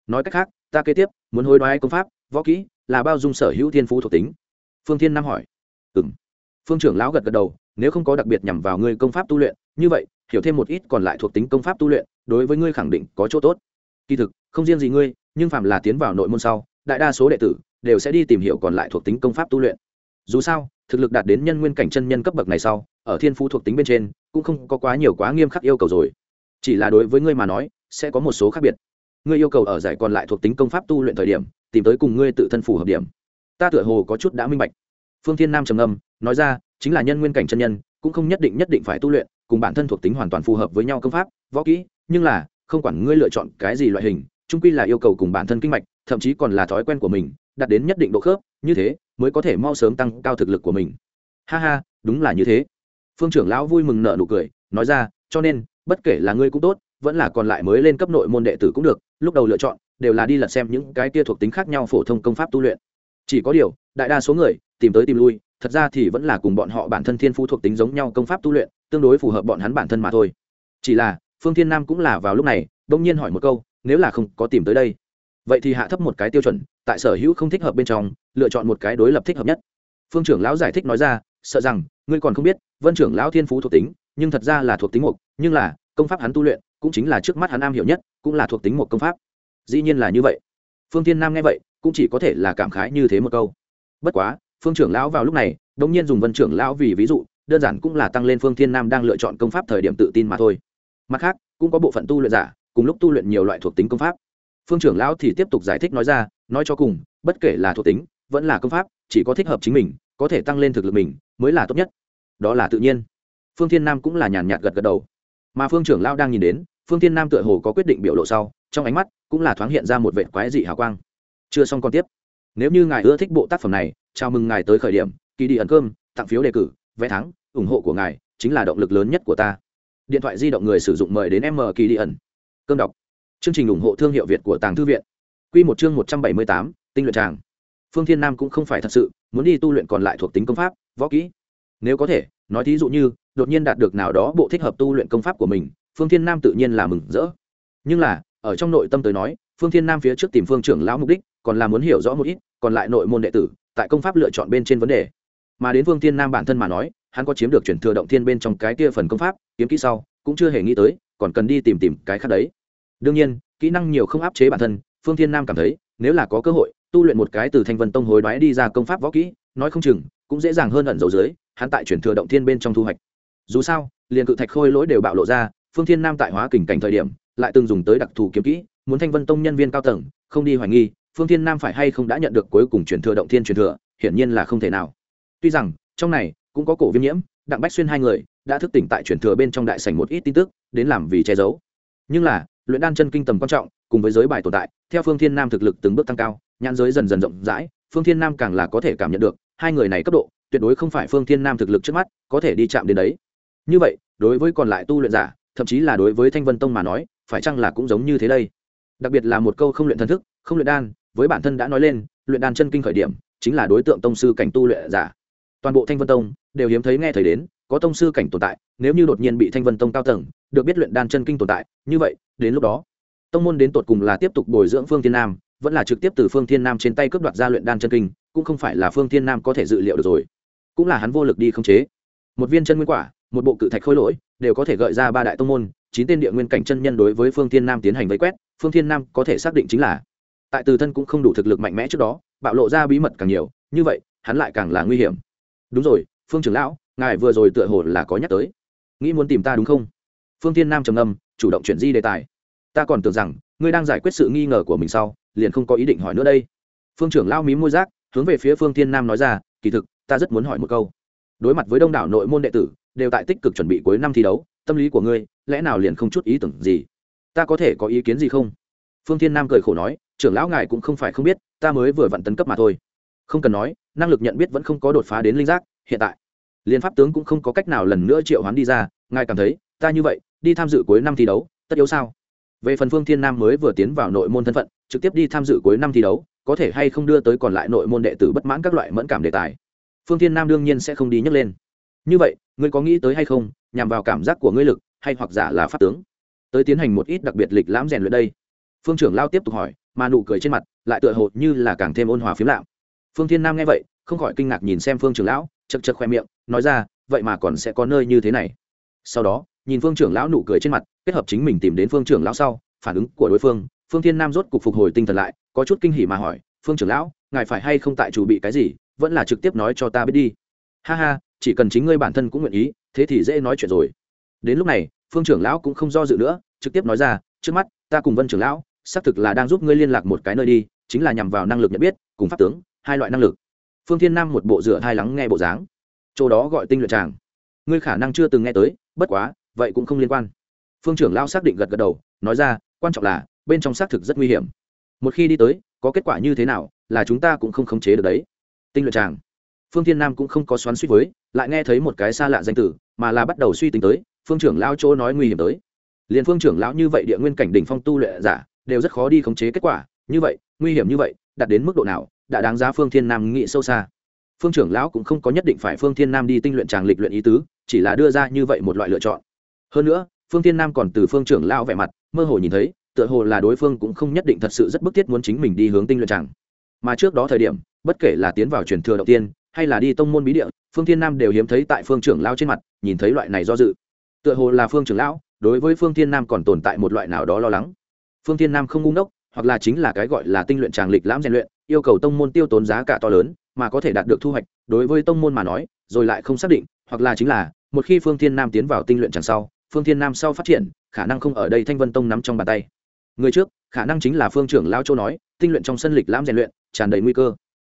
Nói cách khác, ta kế tiếp muốn hối đoái công pháp, võ kỹ, là bao dung sở hữu thiên phú thuộc tính. Phương thiên nam hỏi. Ừ m phương trưởng lão gật gật đầu, nếu không có đặc biệt nhằm vào ngươi công pháp tu luyện, như vậy hiểu thêm một ít còn lại thuộc tính công pháp tu luyện, đối với ngươi khẳng định có chỗ tốt. Kỳ thực, không riêng gì ngươi, nhưng phạm là tiến vào nội môn sau, đại đa số đệ tử đều sẽ đi tìm hiểu còn lại thuộc tính công pháp tu luyện. Dù sao, thực lực đạt đến nhân nguyên cảnh chân nhân cấp bậc này sau, ở thiên phú thuộc tính bên trên, cũng không có quá nhiều quá nghiêm khắc yêu cầu rồi. Chỉ là đối với ngươi mà nói, sẽ có một số khác biệt. Ngươi yêu cầu ở giải còn lại thuộc tính công pháp tu luyện thời điểm, tìm tới cùng ngươi tự thân phù hợp điểm. Ta tựa hồ có chút đã minh bạch. Phương thiên nam trầm âm nói ra, chính là nhân nguyên cảnh chân nhân, cũng không nhất định nhất định phải tu luyện cùng bản thân thuộc tính hoàn toàn phù hợp với nhau công pháp, võ kỹ, nhưng là, không quản ngươi lựa chọn cái gì loại hình trung quy là yêu cầu cùng bản thân kinh mạch, thậm chí còn là thói quen của mình, đạt đến nhất định độ khớp, như thế, mới có thể mau sớm tăng cao thực lực của mình. Ha ha, đúng là như thế. Phương trưởng lão vui mừng nợ nụ cười, nói ra, cho nên, bất kể là ngươi cũng tốt, vẫn là còn lại mới lên cấp nội môn đệ tử cũng được, lúc đầu lựa chọn, đều là đi lật xem những cái kia thuộc tính khác nhau phổ thông công pháp tu luyện. Chỉ có điều, đại đa số người, tìm tới tìm lui, thật ra thì vẫn là cùng bọn họ bản thân thiên phú thuộc tính giống nhau công pháp tu luyện tương đối phù hợp bọn hắn bản thân mà thôi. Chỉ là phương thiên nam cũng là vào lúc này đông nhiên hỏi một câu nếu là không có tìm tới đây? Vậy thì hạ thấp một cái tiêu chuẩn tại sở hữu không thích hợp bên trong lựa chọn một cái đối lập thích hợp nhất. Phương trưởng lão giải thích nói ra sợ rằng ngươi còn không biết vân trưởng lão thiên phú thuộc tính nhưng thật ra là thuộc tính một, nhưng là công pháp hắn tu luyện cũng chính là trước mắt hắn am hiểu nhất cũng là thuộc tính một công pháp. Dĩ nhiên là như vậy. Phương thiên nam nghe vậy cũng chỉ có thể là cảm khái như thế một câu. Bất quá phương trưởng lão vào lúc này đ nhiên dùng vân trưởng lão vì ví dụ đơn giản cũng là tăng lên phương thiên nam đang lựa chọn công pháp thời điểm tự tin mà thôi. Mặt khác, cũng có bộ phận tu luyện giả, cùng lúc tu luyện nhiều loại thuộc tính công pháp. Phương trưởng lão thì tiếp tục giải thích nói ra, nói cho cùng, bất kể là thuộc tính, vẫn là công pháp, chỉ có thích hợp chính mình, có thể tăng lên thực lực mình, mới là tốt nhất. Đó là tự nhiên. Phương thiên nam cũng là nhàn nhạt gật gật đầu. Mà phương trưởng lão đang nhìn đến, phương thiên nam tựa hồ có quyết định biểu lộ sau, trong ánh mắt cũng là thoáng hiện ra một vệ quái dị hào quang. Chưa xong còn tiếp. Nếu như ngài ưa thích bộ tác phẩm này, chào mừng ngài tới khởi điểm, kỳ đi ẩn cơm, tặng phiếu đề cử vé thắng, ủng hộ của ngài chính là động lực lớn nhất của ta. Điện thoại di động người sử dụng mời đến m kỳ đi ẩn. Cơm đọc. Chương trình ủng hộ thương hiệu việt của tàng thư viện. Q một chương một trăm bảy mươi tám, tinh luyện tràng. Phương thiên nam cũng không phải thật sự muốn đi tu luyện còn lại thuộc tính công pháp, võ kỹ. Nếu có thể, nói thí dụ như, đột nhiên đạt được nào đó bộ thích hợp tu luyện công pháp của mình, phương thiên nam tự nhiên là mừng rỡ. Nhưng là, ở trong nội tâm tới nói, phương thiên nam phía trước tìm phương trưởng lão mục đích, còn là muốn hiểu rõ một ít, còn lại nội môn đệ tử, tại công pháp lựa chọn bên trên vấn đề mà đến Vương thiên nam bản thân mà nói, hắn có chiếm được chuyển thừa động thiên bên trong cái kia phần công pháp, kiếm kỹ sau, cũng chưa hề nghĩ tới, còn cần đi tìm tìm cái khác đấy. Đương nhiên, kỹ năng nhiều không áp chế bản thân, phương thiên nam cảm thấy, nếu là có cơ hội, tu luyện một cái từ thanh vân tông hối đoái đi ra công pháp võ kỹ, nói không chừng, cũng dễ dàng hơn ẩn dấu dưới, hắn tại chuyển thừa động thiên bên trong thu hoạch. Dù sao, liền cự thạch khôi lỗi đều bạo lộ ra, phương thiên nam tại hóa kình cảnh thời điểm, lại từng dùng tới đặc thù kiếm kỹ, muốn thanh vân tông nhân viên cao tầng, không đi hoài nghi, phương thiên nam phải hay không đã nhận được cuối cùng truyền thừa động thiên truyền thừa, hiển nhiên là không thể nào tuy rằng, trong này cũng có cổ viêm nhiễm, đặng bách xuyên hai người đã thức tỉnh tại truyền thừa bên trong đại sảnh một ít tin tức, đến làm vì che giấu. Nhưng là, luyện đan chân kinh tầm quan trọng, cùng với giới bài tồn tại, theo phương thiên nam thực lực từng bước tăng cao, nhãn giới dần dần rộng rãi, phương thiên nam càng là có thể cảm nhận được, hai người này cấp độ, tuyệt đối không phải phương thiên nam thực lực trước mắt có thể đi chạm đến đấy. Như vậy, đối với còn lại tu luyện giả, thậm chí là đối với thanh vân tông mà nói, phải chăng là cũng giống như thế đây? Đặc biệt là một câu không luyện thần thức, không luyện đan, với bản thân đã nói lên, luyện đan chân kinh khởi điểm, chính là đối tượng tông sư cảnh tu luyện giả toàn bộ thanh vân tông đều hiếm thấy nghe thấy đến, có tông sư cảnh tồn tại, nếu như đột nhiên bị thanh vân tông cao tầng, được biết luyện đan chân kinh tồn tại, như vậy, đến lúc đó, tông môn đến tột cùng là tiếp tục bồi dưỡng phương thiên nam, vẫn là trực tiếp từ phương thiên nam trên tay cướp đoạt ra luyện đan chân kinh, cũng không phải là phương thiên nam có thể dự liệu được rồi. Cũng là hắn vô lực đi khống chế. Một viên chân nguyên quả, một bộ cự thạch khôi lỗi, đều có thể gợi ra ba đại tông môn, chín tên địa nguyên cảnh chân nhân đối với phương thiên nam tiến hành vây quét, phương thiên nam có thể xác định chính là, tại từ thân cũng không đủ thực lực mạnh mẽ trước đó, bạo lộ ra bí mật càng nhiều, như vậy, hắn lại càng là nguy hiểm đúng rồi, phương trưởng lão, ngài vừa rồi tựa hồ là có nhắc tới. Nghĩ muốn tìm ta đúng không? Phương thiên nam trầm ngâm, chủ động chuyển di đề tài. Ta còn tưởng rằng, ngươi đang giải quyết sự nghi ngờ của mình sau, liền không có ý định hỏi nữa đây. Phương trưởng lao mí môi rác, hướng về phía phương thiên nam nói ra, kỳ thực, ta rất muốn hỏi một câu. Đối mặt với đông đảo nội môn đệ tử, đều tại tích cực chuẩn bị cuối năm thi đấu, tâm lý của ngươi, lẽ nào liền không chút ý tưởng gì? Ta có thể có ý kiến gì không? Phương thiên nam cười khổ nói, trưởng lão ngài cũng không phải không biết, ta mới vừa vặn tấn cấp mà thôi không cần nói, năng lực nhận biết vẫn không có đột phá đến linh giác, hiện tại. Liên pháp tướng cũng không có cách nào lần nữa triệu hoán đi ra, ngài cảm thấy, ta như vậy, đi tham dự cuối năm thi đấu, tất yếu sao? Về phần phương thiên nam mới vừa tiến vào nội môn thân phận, trực tiếp đi tham dự cuối năm thi đấu, có thể hay không đưa tới còn lại nội môn đệ tử bất mãn các loại mẫn cảm đề tài? Phương thiên nam đương nhiên sẽ không đi nhấc lên. Như vậy, ngươi có nghĩ tới hay không, nhằm vào cảm giác của ngươi lực, hay hoặc giả là pháp tướng? Tới tiến hành một ít đặc biệt lịch lãm rèn luyện đây. Phương trưởng lao tiếp tục hỏi, mà nụ cười trên mặt lại tựa hồ như là càng thêm ôn hòa phiếm lạm phương thiên nam nghe vậy, không khỏi kinh ngạc nhìn xem phương trưởng lão, chật chật khoe miệng, nói ra, vậy mà còn sẽ có nơi như thế này. Sau đó, nhìn phương trưởng lão nụ cười trên mặt, kết hợp chính mình tìm đến phương trưởng lão sau, phản ứng của đối phương phương thiên nam rốt cục phục hồi tinh thần lại, có chút kinh hỉ mà hỏi, phương trưởng lão, ngài phải hay không tại chủ bị cái gì, vẫn là trực tiếp nói cho ta biết đi. Ha ha, chỉ cần chính ngươi bản thân cũng nguyện ý, thế thì dễ nói chuyện rồi. Đến lúc này, phương trưởng lão cũng không do dự nữa, trực tiếp nói ra, trước mắt, ta cùng vân trưởng lão, xác thực là đang giúp ngươi liên lạc một cái nơi đi, chính là nhằm vào năng lực nhận biết, cùng pháp tướng hai loại năng lực. Phương thiên nam một bộ rửa thai lắng nghe bộ dáng. Chỗ đó gọi tinh luyện tràng. Ngươi khả năng chưa từng nghe tới, bất quá, vậy cũng không liên quan. Phương trưởng lao xác định gật gật đầu, nói ra, quan trọng là, bên trong xác thực rất nguy hiểm. Một khi đi tới, có kết quả như thế nào, là chúng ta cũng không khống chế được đấy. Tinh luyện tràng. Phương thiên nam cũng không có xoắn suýt với, lại nghe thấy một cái xa lạ danh tử mà là bắt đầu suy tính tới, phương trưởng lao chỗ nói nguy hiểm tới. Liền phương trưởng lão như vậy địa nguyên cảnh đỉnh phong tu luyện giả, đều rất khó đi khống chế kết quả, như vậy, nguy hiểm như vậy, đạt đến mức độ nào đã đáng giá phương thiên nam nghĩ sâu xa. Phương trưởng lão cũng không có nhất định phải phương thiên nam đi tinh luyện tràng lịch luyện ý tứ, chỉ là đưa ra như vậy một loại lựa chọn. Hơn nữa, phương thiên nam còn từ phương trưởng lão vẻ mặt, mơ hồ nhìn thấy, tựa hồ là đối phương cũng không nhất định thật sự rất bức thiết muốn chính mình đi hướng tinh luyện tràng mà trước đó thời điểm, bất kể là tiến vào truyền thừa đầu tiên, hay là đi tông môn bí địa, phương thiên nam đều hiếm thấy tại phương trưởng lão trên mặt, nhìn thấy loại này do dự. Tựa hồ là phương trưởng lão, đối với phương thiên nam còn tồn tại một loại nào đó lo lắng. Phương thiên nam không ngu ngốc, hoặc là chính là cái gọi là tinh luyện tràng lịch lãm rèn luyện yêu cầu tông môn tiêu tốn giá cả to lớn, mà có thể đạt được thu hoạch, đối với tông môn mà nói, rồi lại không xác định, hoặc là chính là, một khi phương thiên nam tiến vào tinh luyện chẳng sau, phương thiên nam sau phát triển, khả năng không ở đây thanh vân tông nắm trong bàn tay. Người trước, khả năng chính là phương trưởng lao châu nói, tinh luyện trong sân lịch lãm rèn luyện, tràn đầy nguy cơ.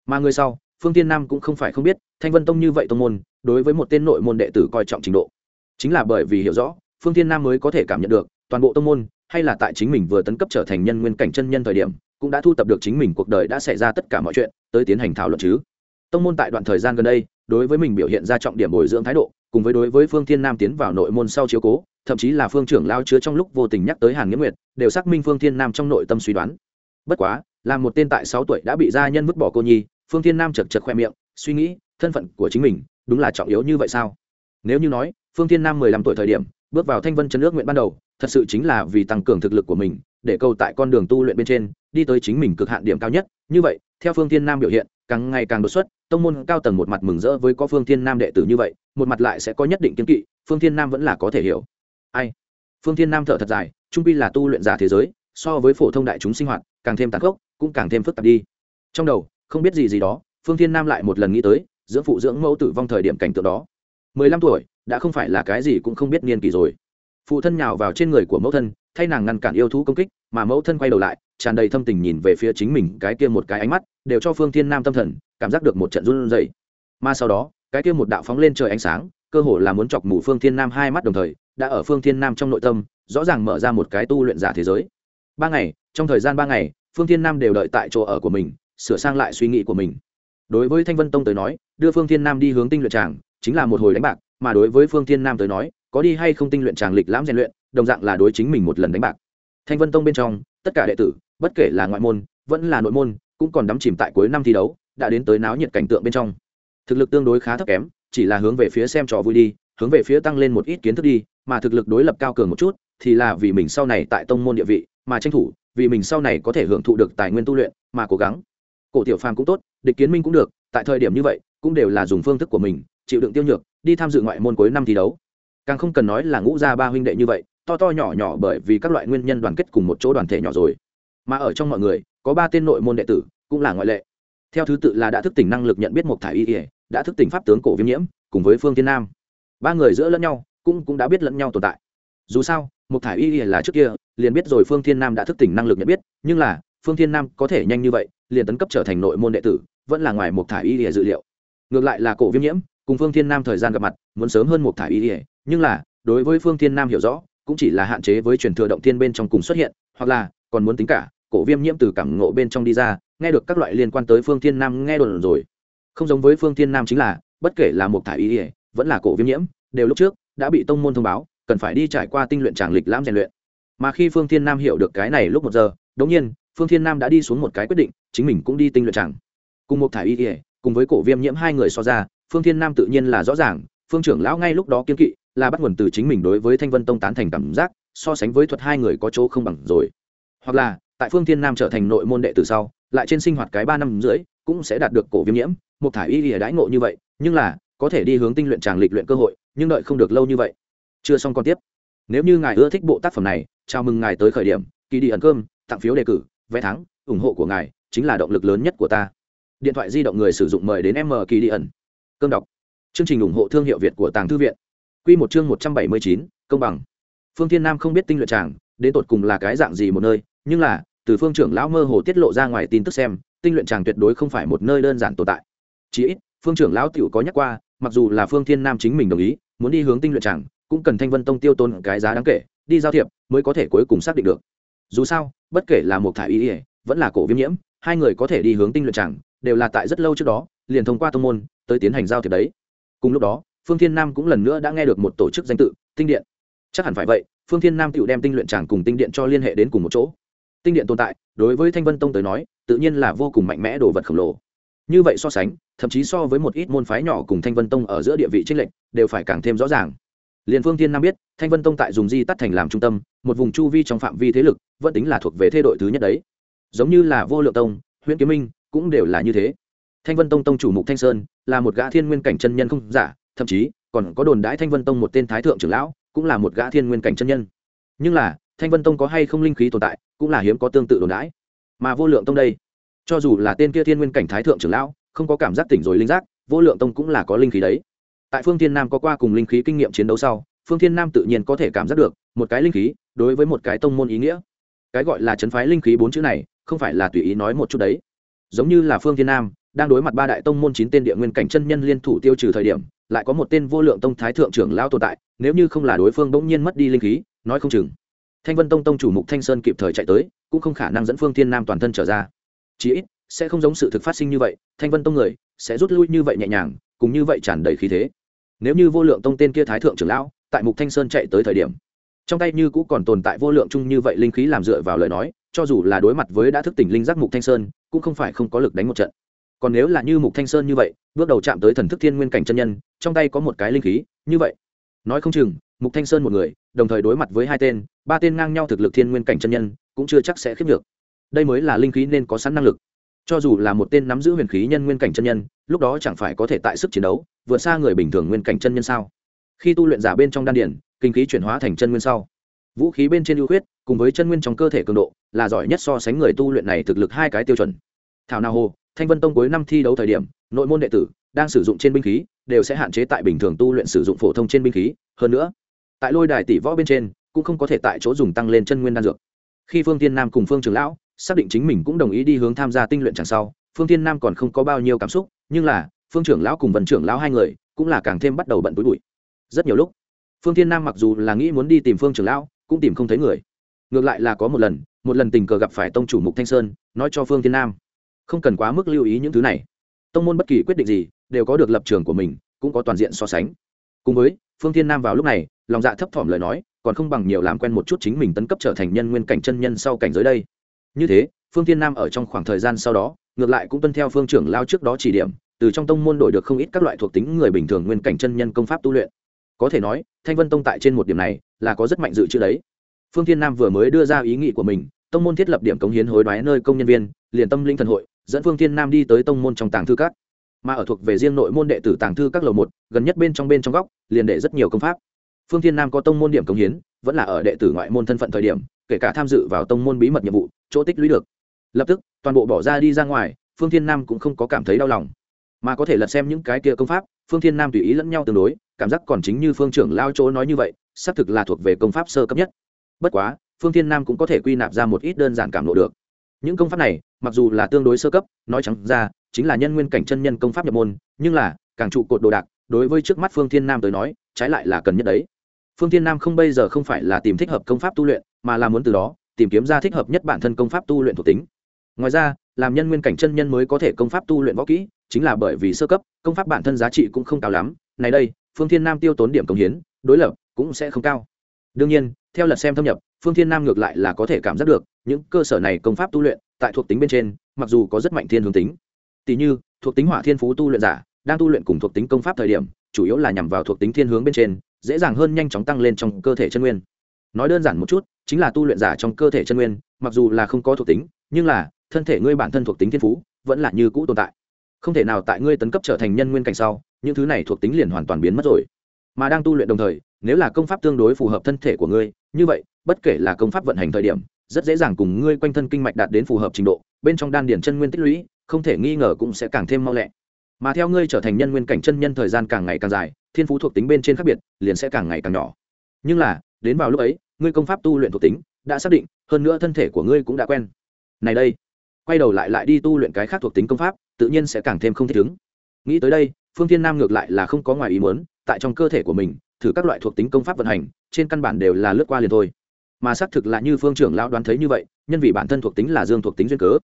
Mà người sau, phương thiên nam cũng không phải không biết, thanh vân tông như vậy tông môn, đối với một tên nội môn đệ tử coi trọng trình độ. Chính là bởi vì hiểu rõ, phương thiên nam mới có thể cảm nhận được, toàn bộ tông môn, hay là tại chính mình vừa tấn cấp trở thành nhân nguyên cảnh chân nhân thời điểm cũng đã thu tập được chính mình cuộc đời đã xảy ra tất cả mọi chuyện, tới tiến hành thảo luận chứ. Tông môn tại đoạn thời gian gần đây, đối với mình biểu hiện ra trọng điểm bồi dưỡng thái độ, cùng với đối với phương thiên nam tiến vào nội môn sau chiếu cố, thậm chí là phương trưởng lao chứa trong lúc vô tình nhắc tới hàn nghĩa nguyệt, đều xác minh phương thiên nam trong nội tâm suy đoán. Bất quá, là một tên tại sáu tuổi đã bị gia nhân vứt bỏ cô nhi, phương thiên nam chật chật khoe miệng, suy nghĩ, thân phận của chính mình, đúng là trọng yếu như vậy sao? Nếu như nói, phương thiên nam mười lăm tuổi thời điểm, bước vào thanh vân chân ước nguyện ban đầu, thật sự chính là vì tăng cường thực lực của mình, để câu tại con đường tu luyện bên trên đi tới chính mình cực hạn điểm cao nhất. Như vậy, theo phương thiên nam biểu hiện, càng ngày càng đột xuất, tông môn cao tầng một mặt mừng rỡ với có phương thiên nam đệ tử như vậy, một mặt lại sẽ có nhất định kiến kỵ, phương thiên nam vẫn là có thể hiểu. Ai? Phương thiên nam thở thật dài, trung pi là tu luyện giả thế giới, so với phổ thông đại chúng sinh hoạt, càng thêm tàn khốc, cũng càng thêm phức tạp đi. Trong đầu, không biết gì gì đó, phương thiên nam lại một lần nghĩ tới dưỡng phụ dưỡng mẫu tử vong thời điểm cảnh tượng đó. Mười lăm tuổi, đã không phải là cái gì cũng không biết niên kỷ rồi. Phụ thân nhào vào trên người của mẫu thân, thay nàng ngăn cản yêu thú công kích, mà mẫu thân quay đầu lại tràn đầy thâm tình nhìn về phía chính mình cái kia một cái ánh mắt, đều cho phương thiên nam tâm thần, cảm giác được một trận run rẩy. Mà sau đó, cái kia một đạo phóng lên trời ánh sáng, cơ hồ là muốn chọc mù phương thiên nam hai mắt đồng thời, đã ở phương thiên nam trong nội tâm, rõ ràng mở ra một cái tu luyện giả thế giới. Ba ngày, trong thời gian ba ngày, phương thiên nam đều đợi tại chỗ ở của mình, sửa sang lại suy nghĩ của mình. Đối với thanh vân tông tới nói, đưa phương thiên nam đi hướng tinh luyện tràng, chính là một hồi đánh bạc, mà đối với phương thiên nam tới nói, có đi hay không tinh luyện tràng lịch lãm rèn luyện, đồng dạng là đối chính mình một lần đánh bạc. Thanh vân tông bên trong, tất cả đệ tử bất kể là ngoại môn, vẫn là nội môn, cũng còn đắm chìm tại cuối năm thi đấu, đã đến tới náo nhiệt cảnh tượng bên trong. Thực lực tương đối khá thấp kém, chỉ là hướng về phía xem trò vui đi, hướng về phía tăng lên một ít kiến thức đi, mà thực lực đối lập cao cường một chút, thì là vì mình sau này tại tông môn địa vị mà tranh thủ, vì mình sau này có thể hưởng thụ được tài nguyên tu luyện mà cố gắng. Cổ tiểu phàm cũng tốt, địch kiến minh cũng được, tại thời điểm như vậy, cũng đều là dùng phương thức của mình, chịu đựng tiêu nhược, đi tham dự ngoại môn cuối năm thi đấu. Càng không cần nói là ngũ gia ba huynh đệ như vậy, to to nhỏ nhỏ bởi vì các loại nguyên nhân đoàn kết cùng một chỗ đoàn thể nhỏ rồi mà ở trong mọi người, có ba tên nội môn đệ tử, cũng là ngoại lệ. Theo thứ tự là đã thức tỉnh năng lực nhận biết một thải y ỉa đã thức tỉnh pháp tướng cổ viêm nhiễm, cùng với phương Thiên nam. Ba người giữa lẫn nhau, cũng cũng đã biết lẫn nhau tồn tại. Dù sao một thải y ỉa là trước kia, liền biết rồi phương thiên nam đã thức tỉnh năng lực nhận biết, nhưng là, phương thiên nam có thể nhanh như vậy, liền tấn cấp trở thành nội môn đệ tử, vẫn là ngoài một thải y ỉa dự liệu. Ngược lại là cổ viêm nhiễm, cùng phương thiên nam thời gian gặp mặt, muốn sớm hơn một thải y ỉa nhưng là, đối với phương thiên nam hiểu rõ, cũng chỉ là hạn chế với truyền thừa động thiên bên trong cùng xuất hiện, hoặc là còn muốn tính cả, cổ viêm nhiễm từ cảm ngộ bên trong đi ra, nghe được các loại liên quan tới phương thiên nam nghe đồn rồi. Không giống với phương thiên nam chính là, bất kể là một thả y ỉa vẫn là cổ viêm nhiễm, đều lúc trước đã bị tông môn thông báo, cần phải đi trải qua tinh luyện tràng lịch lãm rèn luyện. Mà khi phương thiên nam hiểu được cái này lúc một giờ, đống nhiên, phương thiên nam đã đi xuống một cái quyết định, chính mình cũng đi tinh luyện tràng. Cùng một thả y ỉa cùng với cổ viêm nhiễm hai người so ra, phương thiên nam tự nhiên là rõ ràng, phương trưởng lão ngay lúc đó kiên kỵ, là bắt nguồn từ chính mình đối với thanh vân tông tán thành cảm giác, so sánh với thuật hai người có chỗ không bằng rồi hoặc là tại phương thiên nam trở thành nội môn đệ từ sau, lại trên sinh hoạt cái ba năm rưỡi cũng sẽ đạt được cổ viêm nhiễm, một thải y lìa đãi ngộ như vậy, nhưng là có thể đi hướng tinh luyện tràng lịch luyện cơ hội, nhưng đợi không được lâu như vậy. Chưa xong còn tiếp. Nếu như ngài ưa thích bộ tác phẩm này, chào mừng ngài tới khởi điểm kỳ đi ẩn cơm, tặng phiếu đề cử, vé thắng, ủng hộ của ngài chính là động lực lớn nhất của ta. Điện thoại di động người sử dụng mời đến m kỳ đi ẩn. Cơm đọc. Chương trình ủng hộ thương hiệu việt của tàng thư viện. Q một chương một trăm bảy mươi chín, công bằng. Phương thiên nam không biết tinh luyện tràng đến tột cùng là cái dạng gì một nơi, nhưng là, từ phương trưởng lão mơ hồ tiết lộ ra ngoài tin tức xem, tinh luyện tràng tuyệt đối không phải một nơi đơn giản tồn tại. Chí ít, phương trưởng lão tiểu có nhắc qua, mặc dù là phương thiên nam chính mình đồng ý, muốn đi hướng tinh luyện tràng cũng cần thanh vân tông tiêu tôn cái giá đáng kể, đi giao thiệp mới có thể cuối cùng xác định được. Dù sao, bất kể là một thải y ỉa vẫn là cổ viêm nhiễm, hai người có thể đi hướng tinh luyện tràng đều là tại rất lâu trước đó, liền thông qua tông môn, tới tiến hành giao thiệp đấy. Cùng lúc đó, phương thiên nam cũng lần nữa đã nghe được một tổ chức danh tự, tinh điện. Chắc hẳn phải vậy phương thiên nam tự đem tinh luyện tràng cùng tinh điện cho liên hệ đến cùng một chỗ. Tinh điện tồn tại, đối với thanh vân tông tới nói, tự nhiên là vô cùng mạnh mẽ đồ vật khổng lồ. Như vậy so sánh, thậm chí so với một ít môn phái nhỏ cùng thanh vân tông ở giữa địa vị trích lệnh đều phải càng thêm rõ ràng. Liền phương thiên nam biết, thanh vân tông tại dùng di tắt thành làm trung tâm, một vùng chu vi trong phạm vi thế lực, vẫn tính là thuộc về thế đội thứ nhất đấy. Giống như là vô lượng tông huyện kiếm minh, cũng đều là như thế. Thanh vân tông tông chủ mục thanh sơn, là một gã thiên nguyên cảnh chân nhân không giả, thậm chí còn có đồn đãi thanh vân tông một tên thái thượng trưởng lão cũng là một gã thiên nguyên cảnh chân nhân. Nhưng là, thanh vân tông có hay không linh khí tồn tại, cũng là hiếm có tương tự đồn đãi. Mà vô lượng tông đây, cho dù là tên kia thiên nguyên cảnh thái thượng trưởng lão, không có cảm giác tỉnh rồi linh giác, vô lượng tông cũng là có linh khí đấy. Tại phương thiên nam có qua cùng linh khí kinh nghiệm chiến đấu sau, phương thiên nam tự nhiên có thể cảm giác được, một cái linh khí, đối với một cái tông môn ý nghĩa. Cái gọi là chấn phái linh khí bốn chữ này, không phải là tùy ý nói một chút đấy. Giống như là phương thiên nam, đang đối mặt ba đại tông môn chín tên địa nguyên cảnh chân nhân liên thủ tiêu trừ thời điểm lại có một tên vô lượng tông thái thượng trưởng lão tồn tại, nếu như không là đối phương bỗng nhiên mất đi linh khí, nói không chừng. Thanh vân tông tông chủ mục thanh sơn kịp thời chạy tới, cũng không khả năng dẫn phương thiên nam toàn thân trở ra. Chí ít, sẽ không giống sự thực phát sinh như vậy, thanh vân tông người sẽ rút lui như vậy nhẹ nhàng, cùng như vậy tràn đầy khí thế. Nếu như vô lượng tông tên kia thái thượng trưởng lão, tại mục thanh sơn chạy tới thời điểm, trong tay như cũ còn tồn tại vô lượng chung như vậy linh khí làm dựa vào lời nói, cho dù là đối mặt với đã thức tỉnh linh giác mục thanh sơn, cũng không phải không có lực đánh một trận còn nếu là như mục thanh sơn như vậy, bước đầu chạm tới thần thức thiên nguyên cảnh chân nhân, trong tay có một cái linh khí, như vậy. Nói không chừng, mục thanh sơn một người, đồng thời đối mặt với hai tên, ba tên ngang nhau thực lực thiên nguyên cảnh chân nhân, cũng chưa chắc sẽ khiếp được. Đây mới là linh khí nên có sẵn năng lực. Cho dù là một tên nắm giữ huyền khí nhân nguyên cảnh chân nhân, lúc đó chẳng phải có thể tại sức chiến đấu, vượt xa người bình thường nguyên cảnh chân nhân sao? Khi tu luyện giả bên trong đan điển, kinh khí chuyển hóa thành chân nguyên sau, vũ khí bên trên ưu huyết cùng với chân nguyên trong cơ thể cường độ, là giỏi nhất so sánh người tu luyện này thực lực hai cái tiêu chuẩn. Thảo nào hồ thanh vân tông cuối năm thi đấu thời điểm, nội môn đệ tử đang sử dụng trên binh khí, đều sẽ hạn chế tại bình thường tu luyện sử dụng phổ thông trên binh khí. Hơn nữa, tại lôi đài tỷ võ bên trên, cũng không có thể tại chỗ dùng tăng lên chân nguyên đan dược. Khi phương tiên nam cùng phương trường lão xác định chính mình cũng đồng ý đi hướng tham gia tinh luyện chẳng sau, phương tiên nam còn không có bao nhiêu cảm xúc, nhưng là phương trưởng lão cùng vần trưởng lão hai người cũng là càng thêm bắt đầu bận túi bụi. Rất nhiều lúc, phương tiên nam mặc dù là nghĩ muốn đi tìm phương trưởng lão, cũng tìm không thấy người. Ngược lại là có một lần một lần tình cờ gặp phải tông chủ mục thanh sơn, nói cho phương tiên nam không cần quá mức lưu ý những thứ này. Tông môn bất kỳ quyết định gì đều có được lập trường của mình, cũng có toàn diện so sánh. Cùng với, phương thiên nam vào lúc này, lòng dạ thấp thỏm lời nói, còn không bằng nhiều làm quen một chút chính mình tấn cấp trở thành nhân nguyên cảnh chân nhân sau cảnh giới đây. Như thế, phương thiên nam ở trong khoảng thời gian sau đó, ngược lại cũng tuân theo phương trưởng lao trước đó chỉ điểm, từ trong tông môn đổi được không ít các loại thuộc tính người bình thường nguyên cảnh chân nhân công pháp tu luyện. Có thể nói, thanh vân tông tại trên một điểm này là có rất mạnh dự trữ đấy. Phương thiên nam vừa mới đưa ra ý nghĩ của mình, tông môn thiết lập điểm cống hiến hối đoái nơi công nhân viên, liền tâm linh thần hội dẫn phương thiên nam đi tới tông môn trong tàng thư các. Mà ở thuộc về riêng nội môn đệ tử tàng thư các lầu một, gần nhất bên trong bên trong góc, liền để rất nhiều công pháp. Phương thiên nam có tông môn điểm công hiến, vẫn là ở đệ tử ngoại môn thân phận thời điểm, kể cả tham dự vào tông môn bí mật nhiệm vụ, chỗ tích lũy được. Lập tức, toàn bộ bỏ ra đi ra ngoài, phương thiên nam cũng không có cảm thấy đau lòng. Mà có thể lật xem những cái kia công pháp, phương thiên nam tùy ý lẫn nhau tương đối, cảm giác còn chính như phương trưởng lao chỗ nói như vậy, xác thực là thuộc về công pháp sơ cấp nhất. Bất quá, phương thiên nam cũng có thể quy nạp ra một ít đơn giản cảm lộ được. Những công pháp này mặc dù là tương đối sơ cấp, nói chẳng ra, chính là nhân nguyên cảnh chân nhân công pháp nhập môn, nhưng là, càng trụ cột đồ đạc, đối với trước mắt phương thiên nam tới nói, trái lại là cần nhất đấy. Phương thiên nam không bây giờ không phải là tìm thích hợp công pháp tu luyện, mà là muốn từ đó, tìm kiếm ra thích hợp nhất bản thân công pháp tu luyện thuộc tính. Ngoài ra, làm nhân nguyên cảnh chân nhân mới có thể công pháp tu luyện võ kỹ, chính là bởi vì sơ cấp, công pháp bản thân giá trị cũng không cao lắm. Này đây, phương thiên nam tiêu tốn điểm công hiến, đối lập cũng sẽ không cao. Đương nhiên, theo lần xem thâm nhập, phương thiên nam ngược lại là có thể cảm giác được, những cơ sở này công pháp tu luyện tại thuộc tính bên trên, mặc dù có rất mạnh thiên hướng tính. Tỷ như, thuộc tính hỏa thiên phú tu luyện giả, đang tu luyện cùng thuộc tính công pháp thời điểm, chủ yếu là nhằm vào thuộc tính thiên hướng bên trên, dễ dàng hơn nhanh chóng tăng lên trong cơ thể chân nguyên. Nói đơn giản một chút, chính là tu luyện giả trong cơ thể chân nguyên, mặc dù là không có thuộc tính, nhưng là, thân thể ngươi bản thân thuộc tính thiên phú, vẫn là như cũ tồn tại. Không thể nào tại ngươi tấn cấp trở thành nhân nguyên cảnh sau, những thứ này thuộc tính liền hoàn toàn biến mất rồi. Mà đang tu luyện đồng thời, nếu là công pháp tương đối phù hợp thân thể của ngươi, như vậy, bất kể là công pháp vận hành thời điểm rất dễ dàng cùng ngươi quanh thân kinh mạch đạt đến phù hợp trình độ, bên trong đan điển chân nguyên tích lũy, không thể nghi ngờ cũng sẽ càng thêm mau lẹ. Mà theo ngươi trở thành nhân nguyên cảnh chân nhân thời gian càng ngày càng dài, thiên phú thuộc tính bên trên khác biệt, liền sẽ càng ngày càng nhỏ. Nhưng là, đến vào lúc ấy, ngươi công pháp tu luyện thuộc tính đã xác định, hơn nữa thân thể của ngươi cũng đã quen. Này đây, quay đầu lại lại đi tu luyện cái khác thuộc tính công pháp, tự nhiên sẽ càng thêm không thích ứng. Nghĩ tới đây, phương thiên nam ngược lại là không có ngoài ý muốn, tại trong cơ thể của mình, thử các loại thuộc tính công pháp vận hành, trên căn bản đều là lướt qua liền thôi mà xác thực là như phương trưởng lão đoán thấy như vậy, nhân vì bản thân thuộc tính là dương thuộc tính duyên cớ.